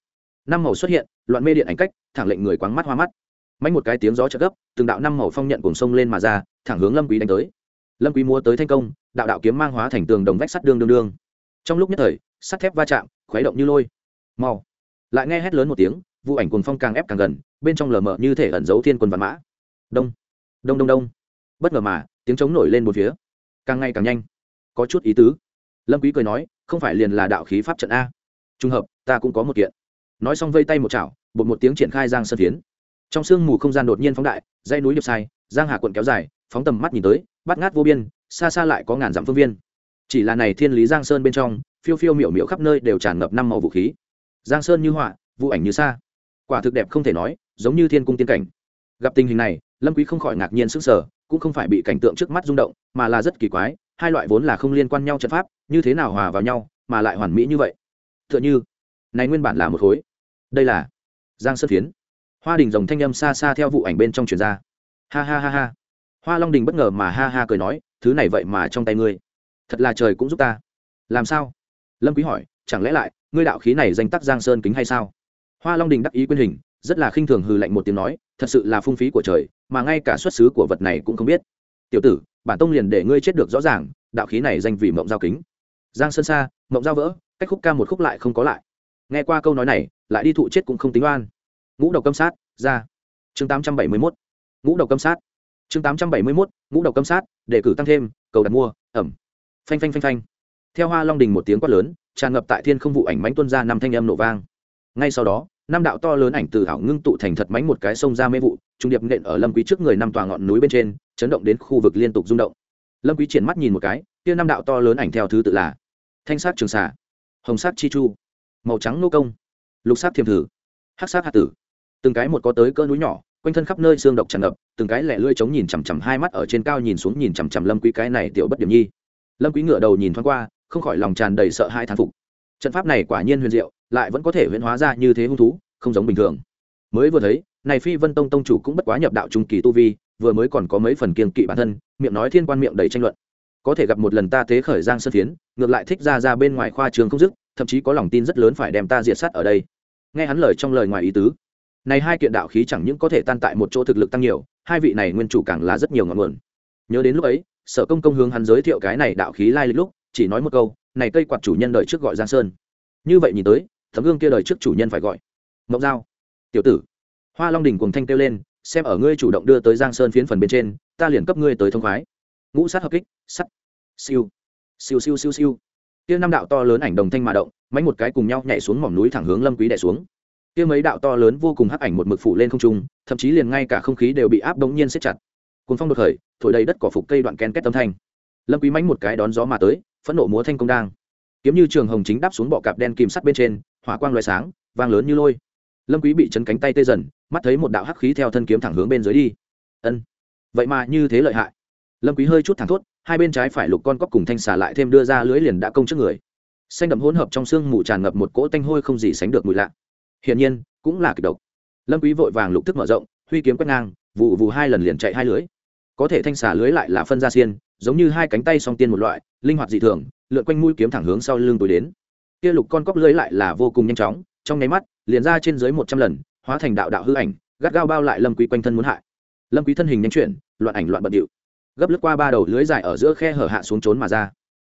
Speaker 1: Năm màu xuất hiện, loạn mê điện ảnh cách, thẳng lệnh người quáng mắt hoa mắt. Mánh một cái tiếng gió chợt gấp, từng đạo năm màu phong nhận cuồng sông lên mà ra, thẳng hướng lâm quý đánh tới lâm quý múa tới thành công, đạo đạo kiếm mang hóa thành tường đồng vách sắt đương đương đương. Trong lúc nhất thời, sắt thép va chạm, khuấy động như lôi. Mau. Lại nghe hét lớn một tiếng, vụ ảnh cuồng phong càng ép càng gần, bên trong lờ mờ như thể ẩn giấu thiên quân văn mã. Đông đông đông đông. Bất ngờ mà, tiếng trống nổi lên một phía. Càng ngày càng nhanh. Có chút ý tứ. Lâm quý cười nói, không phải liền là đạo khí pháp trận a. Trùng hợp, ta cũng có một kiện. Nói xong vây tay một chảo, bột một tiếng triển khai giang sơn phiến. Trong sương mù không gian đột nhiên phóng đại dây núi điệp sai, giang hà quận kéo dài, phóng tầm mắt nhìn tới bắt ngát vô biên, xa xa lại có ngàn dặm phương viên. Chỉ là này thiên lý giang sơn bên trong, phiêu phiêu miểu miểu khắp nơi đều tràn ngập năm màu vũ khí. Giang sơn như họa, vũ ảnh như xa. Quả thực đẹp không thể nói, giống như thiên cung tiên cảnh. Gặp tình hình này, lâm quý không khỏi ngạc nhiên sững sờ, cũng không phải bị cảnh tượng trước mắt rung động, mà là rất kỳ quái, hai loại vốn là không liên quan nhau trận pháp, như thế nào hòa vào nhau, mà lại hoàn mỹ như vậy. Tựa như, này nguyên bản là một khối. Đây là giang sơn phiến hoa đình rồng thanh âm xa xa theo vụ ảnh bên trong truyền ra. Ha ha ha ha hoa long đình bất ngờ mà ha ha cười nói, thứ này vậy mà trong tay ngươi. Thật là trời cũng giúp ta. Làm sao? Lâm quý hỏi, chẳng lẽ lại, ngươi đạo khí này danh tắc giang sơn kính hay sao? Hoa long đình đắc ý quyên hình, rất là khinh thường hừ lạnh một tiếng nói, thật sự là phung phí của trời, mà ngay cả xuất xứ của vật này cũng không biết. Tiểu tử, bản tông liền để ngươi chết được rõ ràng, đạo khí này danh vì mộng giao kính. Giang sơn xa, mộng giao vỡ, cách khúc ca một khúc lại không có lại. Nghe qua câu nói này, lại đi thụ chết cũng không tính oan. Ngũ độc câm sát, ra. Chương tám trăm bảy mươi 871 ngũ độc câm sát chương tám trăm bảy mươi 871 ngũ độc cấm sát, đề cử tăng thêm, cầu đặt mua, ẩm. Phanh phanh phanh phanh. Theo hoa long đình một tiếng quát lớn, tràn ngập tại thiên không vụ ảnh mánh tuân ra năm thanh âm nổ vang. Ngay sau đó, năm đạo to lớn ảnh từ hảo ngưng tụ thành thật mánh một cái sông ra mê vụ, trung điệp nện ở lâm quý trước người năm tòa ngọn núi bên trên, chấn động đến khu vực liên tục rung động. Lâm quý triển mắt nhìn một cái, kia năm đạo to lớn ảnh theo thứ tự là thanh sát trường xà, hồng sát chi chu, màu trắng nô công, lục sát thiềm thử, hắc sát hạt tử. Từng cái một có tới cỡ núi nhỏ quanh thân khắp nơi xương độc tràn ngập, từng cái lẻ lươi chống nhìn chằm chằm hai mắt ở trên cao nhìn xuống nhìn chằm chằm lâm quý cái này tiểu bất điểm nhi. Lâm quý ngửa đầu nhìn thoáng qua, không khỏi lòng tràn đầy sợ hãi thán phục. Trận pháp này quả nhiên huyền diệu, lại vẫn có thể huyễn hóa ra như thế hung thú, không giống bình thường. Mới vừa thấy, này phi vân tông tông chủ cũng bất quá nhập đạo trung kỳ tu vi, vừa mới còn có mấy phần kiên kỵ bản thân, miệng nói thiên quan miệng đầy tranh luận. Có thể gặp một lần ta thế khởi giang sơn phiến, ngược lại thích ra ra bên ngoài khoa trường không dứt, thậm chí có lòng tin rất lớn phải đem ta diệt sát ở đây. Nghe hắn lời trong lời ngoài ý tứ này hai kiện đạo khí chẳng những có thể tan tại một chỗ thực lực tăng nhiều, hai vị này nguyên chủ càng là rất nhiều ngọn nguồn. Nhớ đến lúc ấy, sở công công hướng hắn giới thiệu cái này đạo khí lai lịch lúc, chỉ nói một câu, này cây quạt chủ nhân đời trước gọi giang sơn. Như vậy nhìn tới, tấm gương kia đời trước chủ nhân phải gọi mộng giao. Tiểu tử. Hoa long đình cùng thanh kêu lên, xem ở ngươi chủ động đưa tới giang sơn phiến phần bên trên, ta liền cấp ngươi tới thông khoái. Ngũ sát hợp kích, sắt. Siêu. Siêu siêu siêu siêu. Kia năm đạo to lớn ảnh đồng thanh mà động mánh một cái cùng nhau nhảy xuống mỏm núi thẳng hướng lâm quý đè xuống kia mấy đạo to lớn vô cùng hắc ảnh một mực phủ lên không trung, thậm chí liền ngay cả không khí đều bị áp bỗng nhiên siết chặt. Cuốn phong đột khởi, thổi đầy đất cỏ phục cây đoạn ken kết âm thanh. Lâm quý mánh một cái đón gió mà tới, phẫn nộ múa thanh công đang. Kiếm như trường hồng chính đáp xuống bọ cạp đen kìm sắt bên trên, hỏa quang loại sáng, vang lớn như lôi. Lâm quý bị chấn cánh tay tê dần, mắt thấy một đạo hắc khí theo thân kiếm thẳng hướng bên dưới đi. Ân, vậy mà như thế lợi hại. Lâm quý hơi chút thẳng thốt, hai bên trái phải lục con cóc cùng thanh xà lại thêm đưa ra lưới liền đã công trước người. Xanh đậm hỗn hợp trong xương mù tràn ngập một cỗ tanh hôi không gì sánh được mùi lạ hiển nhiên, cũng là kịch độc. Lâm quý vội vàng lục thức mở rộng, huy kiếm quét ngang vụ vụ hai lần liền chạy hai lưới. Có thể thanh xả lưới lại là phân ra xiên, giống như hai cánh tay song tiên một loại, linh hoạt dị thường, lượn quanh mũi kiếm thẳng hướng sau lưng tối đến. Kia lục con cóc lưới lại là vô cùng nhanh chóng, trong nháy mắt, liền ra trên dưới một trăm lần, hóa thành đạo đạo hư ảnh, gắt gao bao lại lâm quý quanh thân muốn hại. Lâm quý thân hình nhanh chuyển, loạn ảnh loạn bận điệu. Gấp lướt qua ba đầu lưới dài ở giữa khe hở hạ xuống trốn mà ra.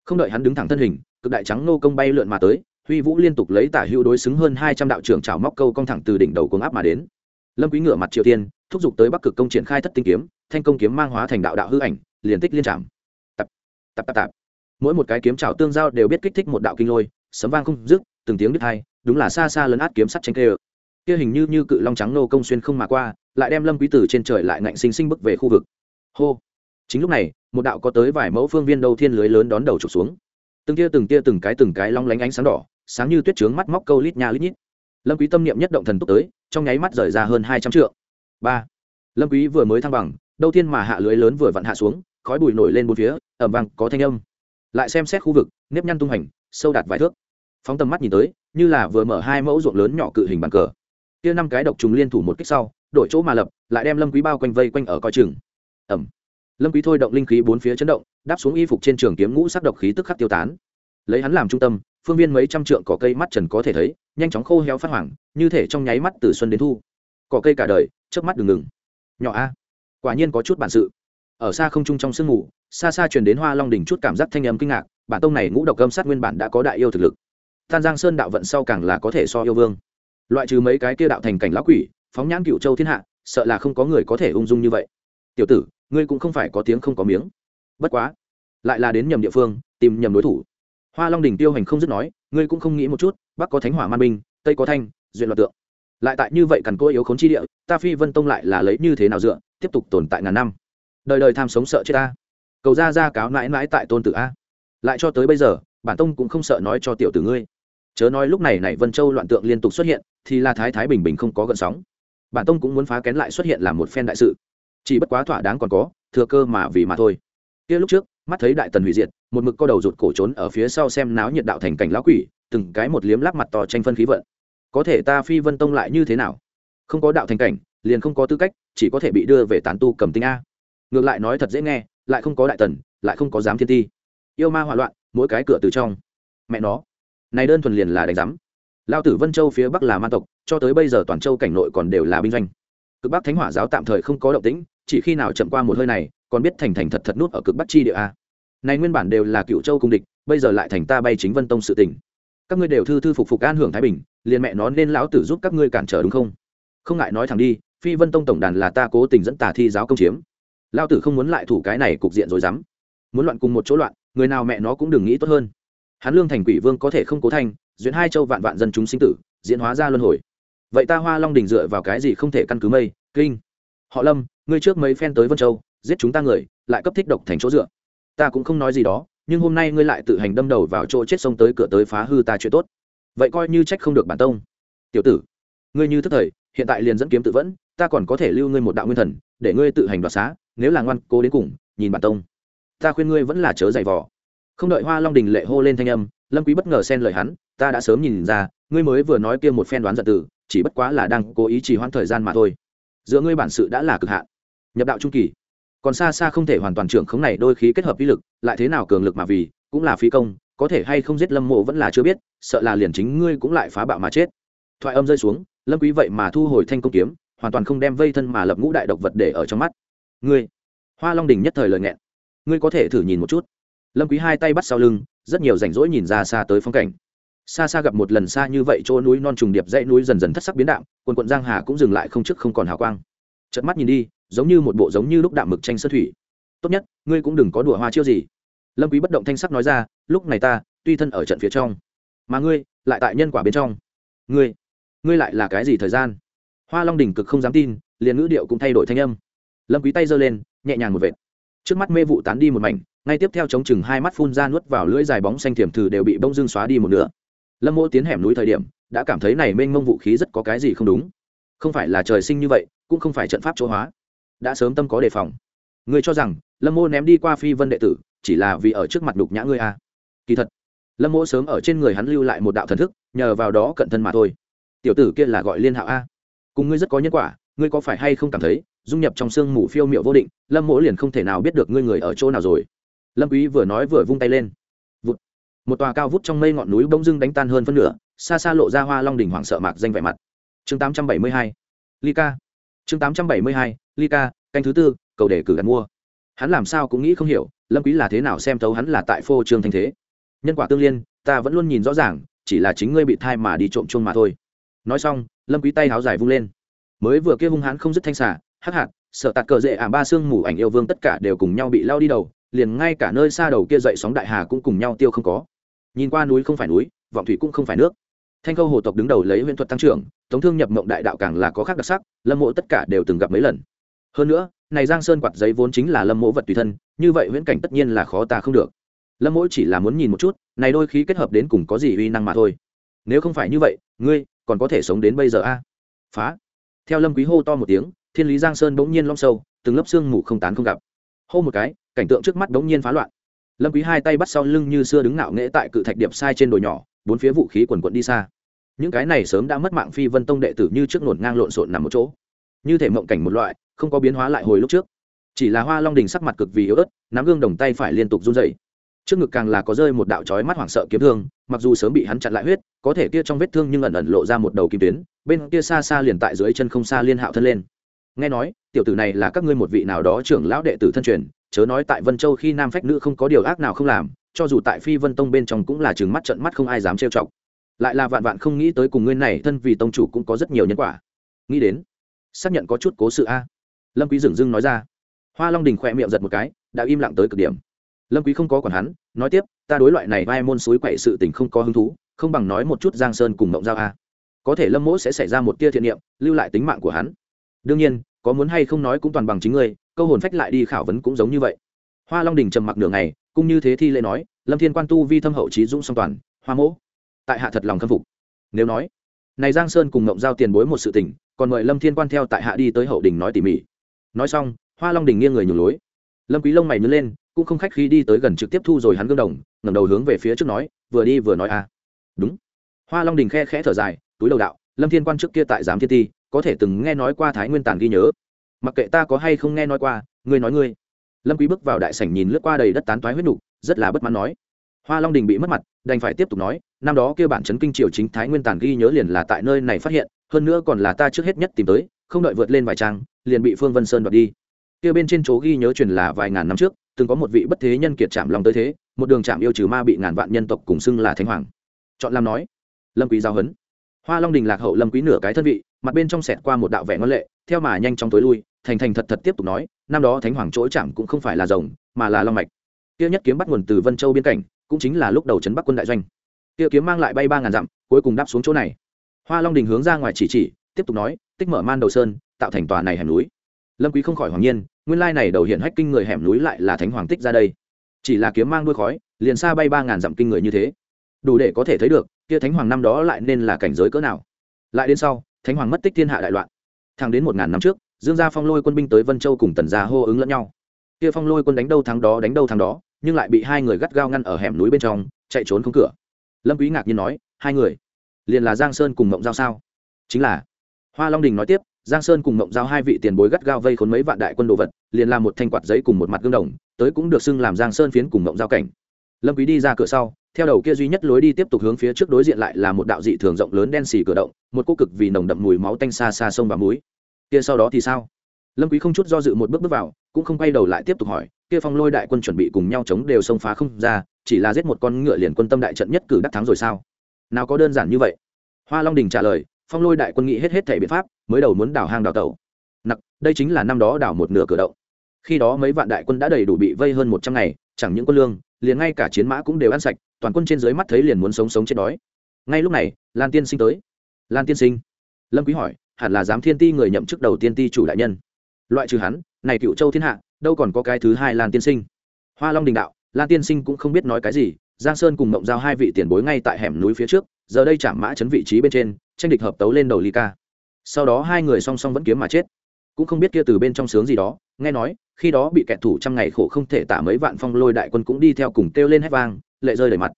Speaker 1: Không đợi hắn đứng thẳng thân hình, cực đại trắng nô công bay lượn mà tới huy vũ liên tục lấy tả hữu đối xứng hơn hai trăm đạo trưởng trào móc câu cong thẳng từ đỉnh đầu cuồng áp mà đến. Lâm quý ngựa mặt triều tiên, thúc giục tới bắc cực công triển khai thất tinh kiếm, thanh công kiếm mang hóa thành đạo đạo hư ảnh, liền tích liên trảm. Tập tập tập tập. Mỗi một cái kiếm trào tương giao đều biết kích thích một đạo kinh lôi, sấm vang không dứt, từng tiếng đứt hai, đúng là xa xa lấn át kiếm sắt tranh kê kia hình như như cự long trắng nô công xuyên không mà qua, lại đem lâm quý tử trên trời lại ngạnh sinh sinh bước về khu vực. Hô. Chính lúc này, một đạo có tới vài mẫu phương viên đầu thiên lưới lớn đón đầu trục xuống. Từng tia từng tia từng cái từng cái long lánh ánh sáng đỏ sáng như tuyết trướng mắt móc câu lít nha lít nhít. Lâm quý tâm niệm nhất động thần tốc tới, trong nháy mắt rời ra hơn hai trăm trượng. Ba. Lâm quý vừa mới thăng bằng đầu tiên mà hạ lưới lớn vừa vặn hạ xuống, khói bụi nổi lên bốn phía ẩm vang, có thanh âm. Lại xem xét khu vực, nếp nhăn tung hành sâu đạt vài thước. Phóng tầm mắt nhìn tới, như là vừa mở hai mẫu ruộng lớn nhỏ cự hình bàn cờ. Kia năm cái độc trùng liên thủ một kích sau, đổi chỗ mà lập, lại đem lâm quý bao quanh vây quanh ở coi chừng. Ẩm lâm quý thôi động linh khí bốn phía chấn động, đáp xuống y phục trên trường kiếm ngũ sắc độc khí tức khắc tiêu tán. Lấy hắn làm trung tâm phương viên mấy trăm trượng cỏ cây mắt trần có thể thấy, nhanh chóng khô héo phát hoảng, như thể trong nháy mắt từ xuân đến thu. Cỏ cây cả đời trước mắt đừng ngừng. Nhỏ a, quả nhiên có chút bản sự. Ở xa không trung trong sương mù, xa xa truyền đến hoa long đỉnh chút cảm giác thanh âm kinh ngạc, bản tông này ngũ độc âm sát nguyên bản đã có đại yêu thực lực. Tan giang sơn đạo vận sau càng là có thể so yêu vương. Loại trừ mấy cái kia đạo thành cảnh lão quỷ, phóng nhãn cựu châu thiên hạ, sợ là không có người có thể ung dung như vậy. Tiểu tử, ngươi cũng không phải có tiếng không có miếng. Bất quá, lại là đến nhầm địa phương, tìm nhầm đối thủ hoa long đình tiêu hành không dứt nói, ngươi cũng không nghĩ một chút, bắc có thánh hỏa man binh, tây có thanh duyện loạt tượng. Lại tại như vậy cằn cô yếu khốn chi địa, ta phi vân tông lại là lấy như thế nào dựa, tiếp tục tồn tại ngàn năm. Đời đời tham sống sợ chết ta. Cầu ra ra cáo mãi mãi tại tôn tử a. Lại cho tới bây giờ, bản tông cũng không sợ nói cho tiểu tử ngươi. Chớ nói lúc này này vân châu loạn tượng liên tục xuất hiện, thì là thái thái bình bình không có gợn sóng. Bản tông cũng muốn phá kén lại xuất hiện làm một phen đại sự. Chỉ bất quá thỏa đáng còn có, thừa cơ mà vì mà thôi kia lúc trước, mắt thấy đại tần hủy diệt, một mực co đầu rụt cổ trốn ở phía sau xem náo nhiệt đạo thành cảnh lão quỷ, từng cái một liếm lắp mặt to tranh phân khí vận. Có thể ta phi vân tông lại như thế nào? Không có đạo thành cảnh, liền không có tư cách, chỉ có thể bị đưa về tán tu cầm tinh a. Ngược lại nói thật dễ nghe, lại không có đại tần, lại không có dám thiên ti. Yêu ma hỏa loạn, mỗi cái cửa từ trong. Mẹ nó, này đơn thuần liền là đánh giám. Lao tử vân châu phía bắc là ma tộc, cho tới bây giờ toàn châu cảnh nội còn đều là binh doanh. Cực bắc thánh hỏa giáo tạm thời không có động tĩnh, chỉ khi nào chậm qua một hơi này còn biết thành thành thật thật nút ở cực bắc chi địa a. Này nguyên bản đều là cựu châu cung địch, bây giờ lại thành ta bay chính vân tông sự tình. Các ngươi đều thư thư phục phục an hưởng thái bình, liền mẹ nó nên lão tử giúp các ngươi cản trở đúng không? Không ngại nói thẳng đi, phi vân tông tổng đàn là ta cố tình dẫn tà thi giáo công chiếm. Lao tử không muốn lại thủ cái này cục diện rồi dám. Muốn loạn cùng một chỗ loạn, người nào mẹ nó cũng đừng nghĩ tốt hơn. Hắn lương thành quỷ vương có thể không cố thành duyên hai châu vạn vạn dân chúng sinh tử, diễn hóa ra luân hồi. Vậy ta hoa long đình dựa vào cái gì không thể căn cứ mây, kinh? Họ lâm, ngươi trước mấy phen tới vân châu giết chúng ta người lại cấp thích độc thành chỗ dựa. Ta cũng không nói gì đó nhưng hôm nay ngươi lại tự hành đâm đầu vào chỗ chết sông tới cửa tới phá hư ta chuyện tốt. Vậy coi như trách không được bản tông. Tiểu tử ngươi như thức thời hiện tại liền dẫn kiếm tự vẫn ta còn có thể lưu ngươi một đạo nguyên thần để ngươi tự hành đoạt xá nếu là ngoan cố đến cùng nhìn bản tông. Ta khuyên ngươi vẫn là chớ giày vò. Không đợi hoa long đình lệ hô lên thanh âm lâm quý bất ngờ xen lời hắn ta đã sớm nhìn ra ngươi mới vừa nói kia một phen đoán giận tử, chỉ bất quá là đang cố ý trì hoãn thời gian mà thôi. Giữa ngươi bản sự đã là cực hạn. Nhập đạo trung kỳ còn xa xa không thể hoàn toàn trưởng khống này đôi khí kết hợp vi lực, lại thế nào cường lực mà vì, cũng là phi công, có thể hay không giết lâm mộ vẫn là chưa biết, sợ là liền chính ngươi cũng lại phá bạo mà chết. Thoại âm rơi xuống, lâm quý vậy mà thu hồi thanh công kiếm, hoàn toàn không đem vây thân mà lập ngũ đại độc vật để ở trong mắt. Ngươi, hoa long đình nhất thời lời nghẹn. Ngươi có thể thử nhìn một chút. Lâm quý hai tay bắt sau lưng, rất nhiều rảnh rỗi nhìn ra xa tới phong cảnh. Xa xa gặp một lần xa như vậy chỗ núi non trùng điệp dãy núi dần dần thất sắc biến đạm, quần quận giang hà cũng dừng lại không trước không còn hào quang. Chợt mắt nhìn đi giống như một bộ giống như lúc đạm mực tranh sơn thủy. Tốt nhất, ngươi cũng đừng có đùa hoa chiêu gì. Lâm quý bất động thanh sắc nói ra, lúc này ta, tuy thân ở trận phía trong, mà ngươi lại tại nhân quả bên trong. Ngươi ngươi lại là cái gì thời gian? Hoa long đỉnh cực không dám tin, liền ngữ điệu cũng thay đổi thanh âm. Lâm quý tay giơ lên, nhẹ nhàng một vệt. Trước mắt mê vụ tán đi một mảnh, ngay tiếp theo chống chừng hai mắt phun ra nuốt vào lưỡi dài bóng xanh thiểm thử đều bị bông dương xóa đi một nửa. Lâm mô tiến hẻm núi thời điểm, đã cảm thấy này mênh mông vũ khí rất có cái gì không đúng. Không phải là trời sinh như vậy, cũng không phải trận pháp chỗ hóa đã sớm tâm có đề phòng. Ngươi cho rằng, lâm mô ném đi qua phi vân đệ tử, chỉ là vì ở trước mặt đục nhã ngươi à. kỳ thật, lâm mô sớm ở trên người hắn lưu lại một đạo thần thức, nhờ vào đó cận thân mà thôi. Tiểu tử kia là gọi liên hạo a. Cùng ngươi rất có nhân quả, ngươi có phải hay không cảm thấy, dung nhập trong sương mù phiêu miệu vô định, lâm mỗ liền không thể nào biết được ngươi người ở chỗ nào rồi. Lâm quý vừa nói vừa vung tay lên. Vụt. một tòa cao vút trong mây ngọn núi bỗng dưng đánh tan hơn phân nửa, xa xa lộ ra hoa long đỉnh hoảng sợ mạc danh vẻ mặt. Chương 872 ly ca chương 872 ly ca, canh thứ tư, cầu đề cử đặt mua. Hắn làm sao cũng nghĩ không hiểu, lâm quý là thế nào xem thấu hắn là tại phô trương thanh thế. Nhân quả tương liên, ta vẫn luôn nhìn rõ ràng, chỉ là chính ngươi bị thai mà đi trộm chuông mà thôi. Nói xong, lâm quý tay háo dài vung lên. Mới vừa kia hung hãn không dứt thanh xả hắc hạt, sợ tạt cờ dễ ảm ba xương mù ảnh yêu vương tất cả đều cùng nhau bị lao đi đầu, liền ngay cả nơi xa đầu kia dậy sóng đại hà cũng cùng nhau tiêu không có. Nhìn qua núi không phải núi, vọng thủy cũng không phải nước. Thanh câu hồ tộc đứng đầu lấy huyễn thuật tăng trưởng, tống thương nhập mộng đại đạo càng là có khác đặc sắc lâm mộ tất cả đều từng gặp mấy lần. Hơn nữa, này giang sơn quạt giấy vốn chính là lâm mộ vật tùy thân, như vậy viễn cảnh tất nhiên là khó ta không được. Lâm mộ chỉ là muốn nhìn một chút, này đôi khí kết hợp đến cùng có gì uy năng mà thôi. Nếu không phải như vậy, ngươi còn có thể sống đến bây giờ a? Phá. Theo lâm quý hô to một tiếng, thiên lý giang sơn bỗng nhiên long sâu, từng lớp xương mù không tán không gặp. Hô một cái, cảnh tượng trước mắt bỗng nhiên phá loạn. Lâm quý hai tay bắt sau lưng như xưa đứng ngạo nghễ tại cự thạch điệp sai trên đồi nhỏ, bốn phía vũ khí quần quận đi xa những cái này sớm đã mất mạng phi vân tông đệ tử như trước nổn ngang lộn xộn nằm một chỗ. Như thể mộng cảnh một loại, không có biến hóa lại hồi lúc trước. Chỉ là hoa long đình sắc mặt cực vì yếu ớt, nắm gương đồng tay phải liên tục run rẩy. Trước ngực càng là có rơi một đạo chói mắt hoảng sợ kiếm thương, mặc dù sớm bị hắn chặn lại huyết, có thể kia trong vết thương nhưng ẩn ẩn lộ ra một đầu kim tuyến, bên kia xa xa liền tại dưới chân không xa liên hạo thân lên. Nghe nói, tiểu tử này là các ngươi một vị nào đó trưởng lão đệ tử thân truyền, chớ nói tại vân châu khi nam phách nữ không có điều ác nào không làm, cho dù tại phi vân tông bên trong cũng là chừng mắt trận mắt không ai dám trêu chọc lại là vạn vạn không nghĩ tới cùng ngươi này thân vì tông chủ cũng có rất nhiều nhân quả. Nghĩ đến, xác nhận có chút cố sự a. Lâm quý dừng dưng nói ra. Hoa long đình khỏe miệng giật một cái, đã im lặng tới cực điểm. Lâm quý không có còn hắn, nói tiếp, ta đối loại này vai môn suối quậy sự tình không có hứng thú, không bằng nói một chút giang sơn cùng mộng giao a. Có thể lâm mỗ sẽ xảy ra một tia thiện niệm, lưu lại tính mạng của hắn. Đương nhiên, có muốn hay không nói cũng toàn bằng chính ngươi, câu hồn phách lại đi khảo vấn cũng giống như vậy. Hoa long đình trầm mặc nửa ngày, cũng như thế thi lễ nói, lâm thiên quan tu vi thâm hậu trí dũng song toàn, hoa mỗ tại hạ thật lòng khâm phục. Nếu nói, này giang sơn cùng ngộng giao tiền bối một sự tình, còn mời lâm thiên quan theo tại hạ đi tới hậu đình nói tỉ mỉ. Nói xong, hoa long đình nghiêng người nhường lối. Lâm quý lông mày nhớ lên, cũng không khách khí đi tới gần trực tiếp thu rồi hắn gương đồng, ngẩng đầu hướng về phía trước nói, vừa đi vừa nói à. Đúng. Hoa long đình khe khẽ thở dài, túi đầu đạo, lâm thiên quan trước kia tại giám thiên ti, có thể từng nghe nói qua thái nguyên tàn ghi nhớ. Mặc kệ ta có hay không nghe nói qua, ngươi nói ngươi. Lâm quý bước vào đại sảnh nhìn lướt qua đầy đất tán toái huyết nục rất là bất mãn nói hoa long đình bị mất mặt, đành phải tiếp tục nói, năm đó kia bản chấn kinh triều chính thái nguyên tàn ghi nhớ liền là tại nơi này phát hiện, hơn nữa còn là ta trước hết nhất tìm tới, không đợi vượt lên vài trang, liền bị phương vân sơn đoạt đi. Kia bên trên chỗ ghi nhớ truyền là vài ngàn năm trước, từng có một vị bất thế nhân kiệt chạm lòng tới thế, một đường chạm yêu trừ ma bị ngàn vạn nhân tộc cùng xưng là thánh hoàng. Chọn làm nói, lâm quý giao hấn hoa long đình lạc hậu lâm quý nửa cái thân vị, mặt bên trong sẹt qua một đạo vẻ ngoan lệ, theo mà nhanh chóng tối lui, thành thành thật thật tiếp tục nói, năm đó thánh hoàng chỗ chạm cũng không phải là rồng, mà là long mạch. Kia nhất kiếm bắt nguồn từ vân châu biên cảnh cũng chính là lúc đầu chấn bắc quân đại doanh. Kia kiếm mang lại bay ba ngàn dặm, cuối cùng đáp xuống chỗ này. Hoa long đình hướng ra ngoài chỉ chỉ, tiếp tục nói, tích mở man đầu sơn, tạo thành tòa này hẻm núi. Lâm quý không khỏi hoàng nhiên, nguyên lai này đầu hiện hách kinh người hẻm núi lại là thánh hoàng tích ra đây. Chỉ là kiếm mang đuôi khói, liền xa bay ba ngàn dặm kinh người như thế. Đủ để có thể thấy được, kia thánh hoàng năm đó lại nên là cảnh giới cỡ nào. Lại đến sau, thánh hoàng mất tích thiên hạ đại loạn. Thang đến một ngàn năm trước, dương gia phong lôi quân binh tới vân châu cùng tần gia hô ứng lẫn nhau. Kia phong lôi quân đánh đâu thắng đó, đánh đâu thắng đó nhưng lại bị hai người gắt gao ngăn ở hẻm núi bên trong, chạy trốn không cửa. Lâm quý ngạc nhiên nói, hai người, liền là giang sơn cùng mộng giao sao? Chính là. Hoa long đình nói tiếp, giang sơn cùng mộng giao hai vị tiền bối gắt gao vây khốn mấy vạn đại quân đồ vật, liền làm một thanh quạt giấy cùng một mặt gương đồng, tới cũng được xưng làm giang sơn phiến cùng mộng giao cảnh. Lâm quý đi ra cửa sau, theo đầu kia duy nhất lối đi tiếp tục hướng phía trước đối diện lại là một đạo dị thường rộng lớn đen xì cửa động, một cô cực vì nồng đậm mùi máu tanh xa xa sông và muối kia sau đó thì sao? Lâm quý không chút do dự một bước bước vào, cũng không quay đầu lại tiếp tục hỏi kia phong lôi đại quân chuẩn bị cùng nhau chống đều xông phá không ra chỉ là giết một con ngựa liền quân tâm đại trận nhất cử đắc thắng rồi sao? Nào có đơn giản như vậy? Hoa long đình trả lời phong lôi đại quân nghĩ hết hết thể biện pháp mới đầu muốn đảo hang đào tẩu, nặc đây chính là năm đó đảo một nửa cửa động. Khi đó mấy vạn đại quân đã đầy đủ bị vây hơn một trăm ngày chẳng những quân lương liền ngay cả chiến mã cũng đều ăn sạch toàn quân trên dưới mắt thấy liền muốn sống sống chết đói. Ngay lúc này lan tiên sinh tới. Lan tiên sinh. Lâm quý hỏi hẳn là giám thiên ti người nhậm chức đầu tiên ti chủ đại nhân. Loại trừ hắn này cựu châu thiên hạ đâu còn có cái thứ hai lan tiên sinh. Hoa long đình đạo, lan tiên sinh cũng không biết nói cái gì, giang sơn cùng mộng giao hai vị tiền bối ngay tại hẻm núi phía trước, giờ đây chạm mã chấn vị trí bên trên, tranh địch hợp tấu lên đầu ly ca. Sau đó hai người song song vẫn kiếm mà chết. Cũng không biết kia từ bên trong sướng gì đó, nghe nói, khi đó bị kẹt thủ trăm ngày khổ không thể tả mấy vạn phong lôi đại quân cũng đi theo cùng kêu lên hét vang, lệ rơi đầy mặt.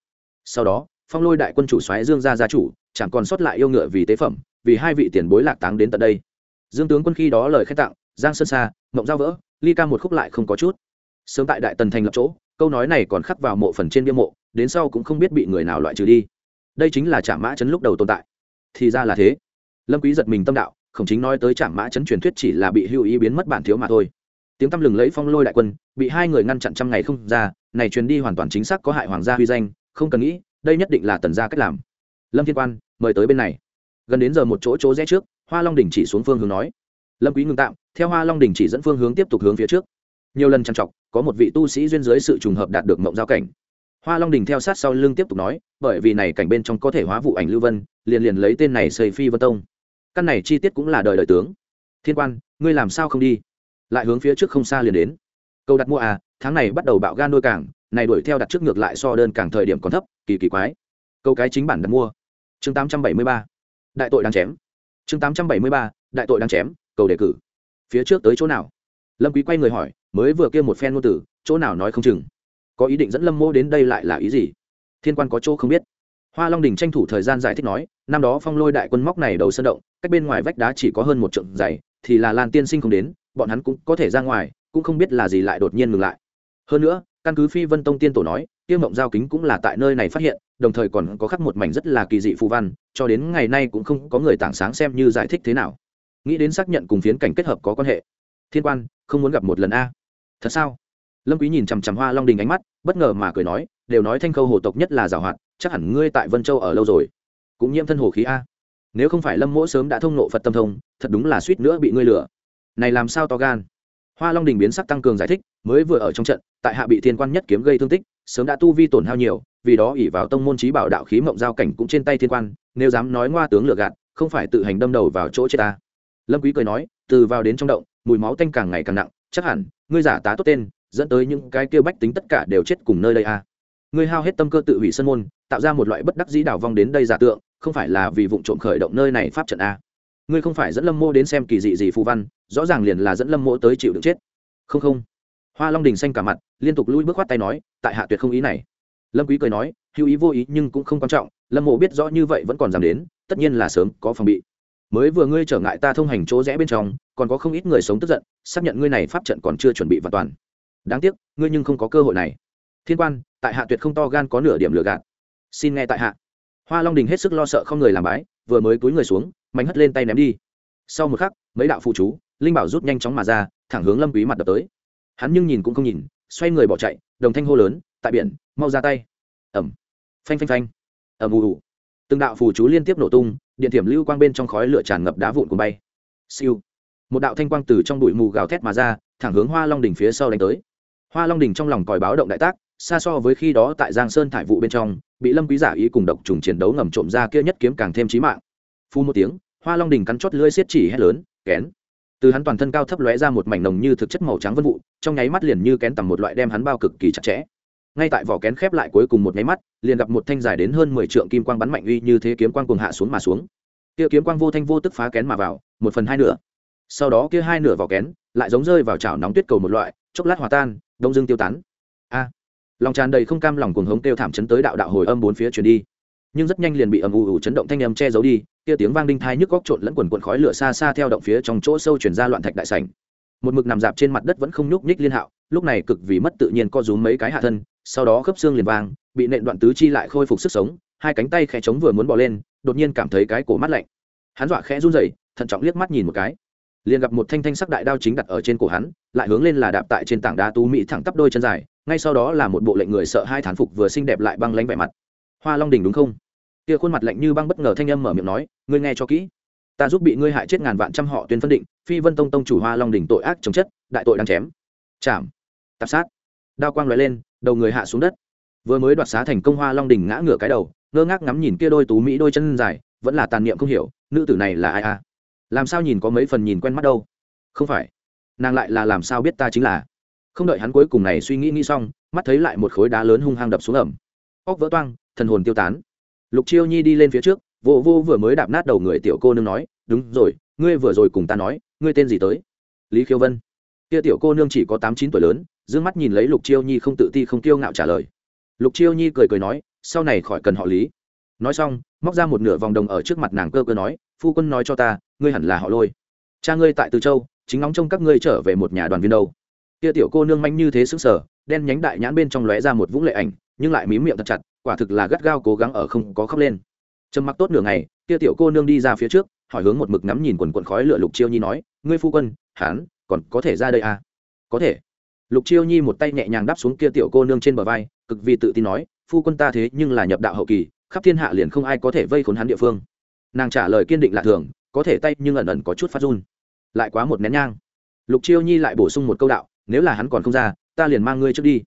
Speaker 1: Sau đó, phong lôi đại quân chủ xoáy dương gia gia chủ, chẳng còn sót lại yêu ngựa vì tế phẩm, vì hai vị tiền bối lạc táng đến tận đây. Dương tướng quân khi đó lời khen tặng, giang sơn xa, mộng giao vỡ ly ca một khúc lại không có chút. Sớm tại đại tần thành lập chỗ, câu nói này còn khắc vào mộ phần trên bia mộ, đến sau cũng không biết bị người nào loại trừ đi. Đây chính là trạm mã chấn lúc đầu tồn tại. Thì ra là thế. Lâm quý giật mình tâm đạo, không chính nói tới trạm mã chấn truyền thuyết chỉ là bị hưu ý biến mất bản thiếu mà thôi. Tiếng tăm lừng lấy phong lôi đại quân, bị hai người ngăn chặn trăm ngày không ra, này truyền đi hoàn toàn chính xác có hại hoàng gia huy danh, không cần nghĩ, đây nhất định là tần gia cách làm. Lâm thiên quan, mời tới bên này. Gần đến giờ một chỗ chỗ rẽ trước, hoa long đỉnh chỉ xuống phương hướng nói. Lâm quý ngừng tạm theo hoa long đỉnh chỉ dẫn phương hướng tiếp tục hướng phía trước. Nhiều lần trằn trọc, có một vị tu sĩ duyên dưới sự trùng hợp đạt được mộng giao cảnh. Hoa long đình theo sát sau lưng tiếp tục nói, bởi vì này cảnh bên trong có thể hóa vụ ảnh lưu vân, liền liền lấy tên này xây phi vân tông. Căn này chi tiết cũng là đời đời tướng. Thiên quan, ngươi làm sao không đi? Lại hướng phía trước không xa liền đến. Câu đặt mua à tháng này bắt đầu bạo gan đôi cảng này đuổi theo đặt trước ngược lại so đơn cảng thời điểm còn thấp, kỳ kỳ quái. Câu cái chính bản đặt mua. Chương tám trăm bảy mươi ba. Đại tội đang chém. Chương tám trăm bảy mươi ba. Đại tội đang chém, cầu đề cử phía trước tới chỗ nào? Lâm quý quay người hỏi, mới vừa kia một phen ngôn tử chỗ nào nói không chừng? Có ý định dẫn lâm mô đến đây lại là ý gì? Thiên quan có chỗ không biết. Hoa long đình tranh thủ thời gian giải thích nói, năm đó phong lôi đại quân móc này đầu sân động, cách bên ngoài vách đá chỉ có hơn một trượng dày, thì là lan tiên sinh không đến, bọn hắn cũng có thể ra ngoài, cũng không biết là gì lại đột nhiên ngừng lại. Hơn nữa, căn cứ phi vân tông tiên tổ nói, tiêu mộng giao kính cũng là tại nơi này phát hiện, đồng thời còn có khắc một mảnh rất là kỳ dị phù văn, cho đến ngày nay cũng không có người tảng sáng xem như giải thích thế nào nghĩ đến xác nhận cùng phiến cảnh kết hợp có quan hệ. Thiên quan, không muốn gặp một lần a. Thật sao? Lâm quý nhìn chằm chằm hoa long đình ánh mắt, bất ngờ mà cười nói, đều nói thanh khâu hồ tộc nhất là giàu hoạt chắc hẳn ngươi tại vân châu ở lâu rồi. Cũng nhiễm thân hồ khí a. Nếu không phải lâm mỗ sớm đã thông nộ phật tâm thông, thật đúng là suýt nữa bị ngươi lừa. Này làm sao to gan? Hoa long đình biến sắc tăng cường giải thích, mới vừa ở trong trận, tại hạ bị thiên quan nhất kiếm gây thương tích, sớm đã tu vi tổn hao nhiều, vì đó ỷ vào tông môn trí bảo đạo khí mộng giao cảnh cũng trên tay thiên quan, nếu dám nói ngoa tướng lừa gạt, không phải tự hành đâm đầu vào chỗ chết ta lâm quý cười nói, từ vào đến trong động, mùi máu tanh càng ngày càng nặng, chắc hẳn, ngươi giả tá tốt tên, dẫn tới những cái kia bách tính tất cả đều chết cùng nơi đây à. ngươi hao hết tâm cơ tự hủy sân môn, tạo ra một loại bất đắc dĩ đảo vong đến đây giả tượng, không phải là vì vụ trộm khởi động nơi này pháp trận à. ngươi không phải dẫn lâm mô đến xem kỳ dị gì phù văn, rõ ràng liền là dẫn lâm mô tới chịu đựng chết không không hoa long đình xanh cả mặt, liên tục lui bước khoát tay nói, tại hạ tuyệt không ý này lâm quý cười nói, hữu ý vô ý nhưng cũng không quan trọng, lâm mộ biết rõ như vậy vẫn còn dám đến, tất nhiên là sớm có phòng bị mới vừa ngươi trở ngại ta thông hành chỗ rẽ bên trong, còn có không ít người sống tức giận, xác nhận ngươi này pháp trận còn chưa chuẩn bị hoàn toàn. Đáng tiếc, ngươi nhưng không có cơ hội này. Thiên quan, tại hạ tuyệt không to gan có nửa điểm lừa gạt. Xin nghe tại hạ. Hoa long đình hết sức lo sợ không người làm bái, vừa mới túi người xuống, mạnh hất lên tay ném đi. Sau một khắc, mấy đạo phụ chú, linh bảo rút nhanh chóng mà ra, thẳng hướng lâm quý mặt đập tới. Hắn nhưng nhìn cũng không nhìn, xoay người bỏ chạy, đồng thanh hô lớn, tại biển, mau ra tay. Ẩm phanh phanh phanh. Ẩm ù ù. Từng đạo phù chú liên tiếp nổ tung điện thiểm lưu quang bên trong khói lửa tràn ngập đá vụn cùng bay. Siêu. Một đạo thanh quang từ trong bụi mù gào thét mà ra, thẳng hướng hoa long đỉnh phía sau đánh tới. Hoa long đỉnh trong lòng còi báo động đại tác, xa so với khi đó tại giang sơn thải vụ bên trong, bị lâm quý giả ý cùng độc trùng chiến đấu ngầm trộm ra kia nhất kiếm càng thêm chí mạng. Phu một tiếng, hoa long đỉnh cắn chót lưỡi xiết chỉ hét lớn, kén. Từ hắn toàn thân cao thấp lóe ra một mảnh nồng như thực chất màu trắng vân vụ, trong nháy mắt liền như kén tầm một loại đem hắn bao cực kỳ chặt chẽ. Ngay tại vỏ kén khép lại cuối cùng một nháy mắt liền gặp một thanh dài đến hơn mười trượng kim quang bắn mạnh uy như thế kiếm quang cuồng hạ xuống mà xuống. Kia kiếm quang vô thanh vô tức phá kén mà vào, một phần hai nửa. Sau đó kia hai nửa vào kén, lại giống rơi vào chảo nóng tuyết cầu một loại, chốc lát hòa tan, đông dương tiêu tán. A! Lòng tràn đầy không cam lòng cuồng hống kêu thảm chấn tới đạo đạo hồi âm bốn phía truyền đi. Nhưng rất nhanh liền bị âm ù ù chấn động thanh âm che giấu đi, kia tiếng vang đinh thai nhức góc trộn lẫn quần quần khói lửa xa xa theo động phía trong chỗ sâu chuyển ra loạn thạch đại sảnh. Một mực nằm dạp trên mặt đất vẫn không nhúc nhích liên hạo, lúc này cực vì mất tự nhiên co rúm mấy cái hạ thân sau đó khớp xương liền vang bị nện đoạn tứ chi lại khôi phục sức sống, hai cánh tay khẽ chống vừa muốn bỏ lên, đột nhiên cảm thấy cái cổ mắt lạnh. Hắn dọa khẽ run rẩy, thận trọng liếc mắt nhìn một cái. Liền gặp một thanh thanh sắc đại đao chính đặt ở trên cổ hắn, lại hướng lên là đạp tại trên tảng đá tú mỹ thẳng tắp đôi chân dài, ngay sau đó là một bộ lệnh người sợ hai thán phục vừa xinh đẹp lại băng lánh vẻ mặt. Hoa long đình đúng không? Kia khuôn mặt lạnh như băng bất ngờ thanh âm mở miệng nói, ngươi nghe cho kỹ. Ta giúp bị ngươi hại chết ngàn vạn trăm họ tuyên phân định, phi vân tông tông chủ hoa long đỉnh tội ác chống chất, đại tội đang chém. Chạm tạp sát. Đao quang lóe lên đầu người hạ xuống đất. Vừa mới đoạt xá thành công hoa long đỉnh ngã ngửa cái đầu, ngơ ngác ngắm nhìn kia đôi tú mỹ đôi chân dài, vẫn là tàn niệm không hiểu, nữ tử này là ai à? Làm sao nhìn có mấy phần nhìn quen mắt đâu? Không phải. Nàng lại là làm sao biết ta chính là? Không đợi hắn cuối cùng này suy nghĩ nghĩ xong, mắt thấy lại một khối đá lớn hung hăng đập xuống ẩm. Óc vỡ toang, thần hồn tiêu tán. Lục chiêu nhi đi lên phía trước, vô vô vừa mới đạp nát đầu người tiểu cô nương nói, đúng rồi, ngươi vừa rồi cùng ta nói, ngươi tên gì tới? Lý khiêu vân. Kia tiểu cô nương chỉ có tám chín tuổi lớn d ư ơ n g mắt nhìn lấy lục chiêu nhi không tự ti không kiêu ngạo trả lời. Lục chiêu nhi cười cười nói, sau này khỏi cần họ lý. Nói xong, móc ra một nửa vòng đồng ở trước mặt nàng cơ cơ nói, phu quân nói cho ta, ngươi hẳn là họ lôi. Cha ngươi tại từ châu, chính ngóng trông các ngươi trở về một nhà đoàn viên đâu. Kia tiểu cô nương manh như thế xứng sở đen nhánh đại nhãn bên trong lóe ra một vũng lệ ảnh, nhưng lại mím miệng thật chặt, quả thực là gắt gao cố gắng ở không có khóc lên. Trầm mặc tốt nửa ngày, kia tiểu cô nương đi ra phía trước, hỏi hướng một mực ngắm nhìn quần quần khói lửa lục chiêu nhi nói, ngươi phu quân hán còn có thể ra đây à? Có thể lục chiêu nhi một tay nhẹ nhàng đáp xuống kia tiểu cô nương trên bờ vai, cực vì tự tin nói, phu quân ta thế nhưng là nhập đạo hậu kỳ, khắp thiên hạ liền không ai có thể vây khốn hắn địa phương. Nàng trả lời kiên định lạ thường, có thể tay nhưng ẩn ẩn có chút phát run. Lại quá một nén nhang. Lục chiêu nhi lại bổ sung một câu đạo, nếu là hắn còn không ra, ta liền mang ngươi trước đi.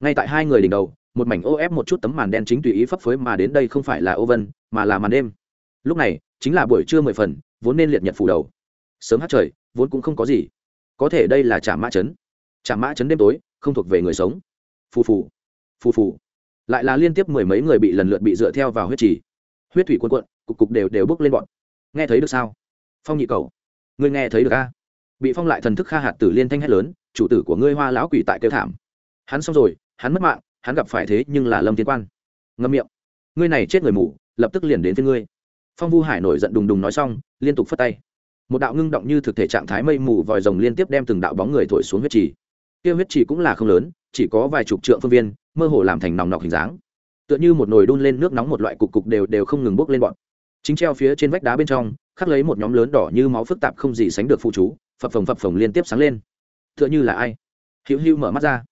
Speaker 1: Ngay tại hai người đỉnh đầu, một mảnh ô ép một chút tấm màn đen chính tùy ý phấp phới mà đến đây không phải là ô vân, mà là màn đêm. Lúc này, chính là buổi trưa mười phần, vốn nên liệt nhật phủ đầu. Sớm hát trời, vốn cũng không có gì. Có thể đây là trả mã chấn chạm mã chấn đêm tối, không thuộc về người sống. Phù phù phù phù. Lại là liên tiếp mười mấy người bị lần lượt bị dựa theo vào huyết trì. Huyết thủy quân quận cục cục đều đều bước lên bọn. Nghe thấy được sao? Phong nhị cầu. Ngươi nghe thấy được a? Bị phong lại thần thức kha hạt tử liên thanh hét lớn, chủ tử của ngươi hoa lão quỷ tại kêu thảm. Hắn xong rồi, hắn mất mạng, hắn gặp phải thế nhưng là lâm tiến quan. Ngâm miệng. Ngươi này chết người mù, lập tức liền đến với ngươi. Phong vu hải nổi giận đùng đùng nói xong, liên tục phất tay. Một đạo ngưng động như thực thể trạng thái mây mù vòi rồng liên tiếp đem từng đạo bóng người thổi xuống huyết trì kia huyết chỉ cũng là không lớn, chỉ có vài chục trượng phương viên, mơ hồ làm thành nòng nọc hình dáng. Tựa như một nồi đun lên nước nóng một loại cục cục đều đều không ngừng bốc lên bọn. Chính treo phía trên vách đá bên trong, khắc lấy một nhóm lớn đỏ như máu phức tạp không gì sánh được phụ chú, phập phồng phập phồng liên tiếp sáng lên. Tựa như là ai? Hữu hữu mở mắt ra.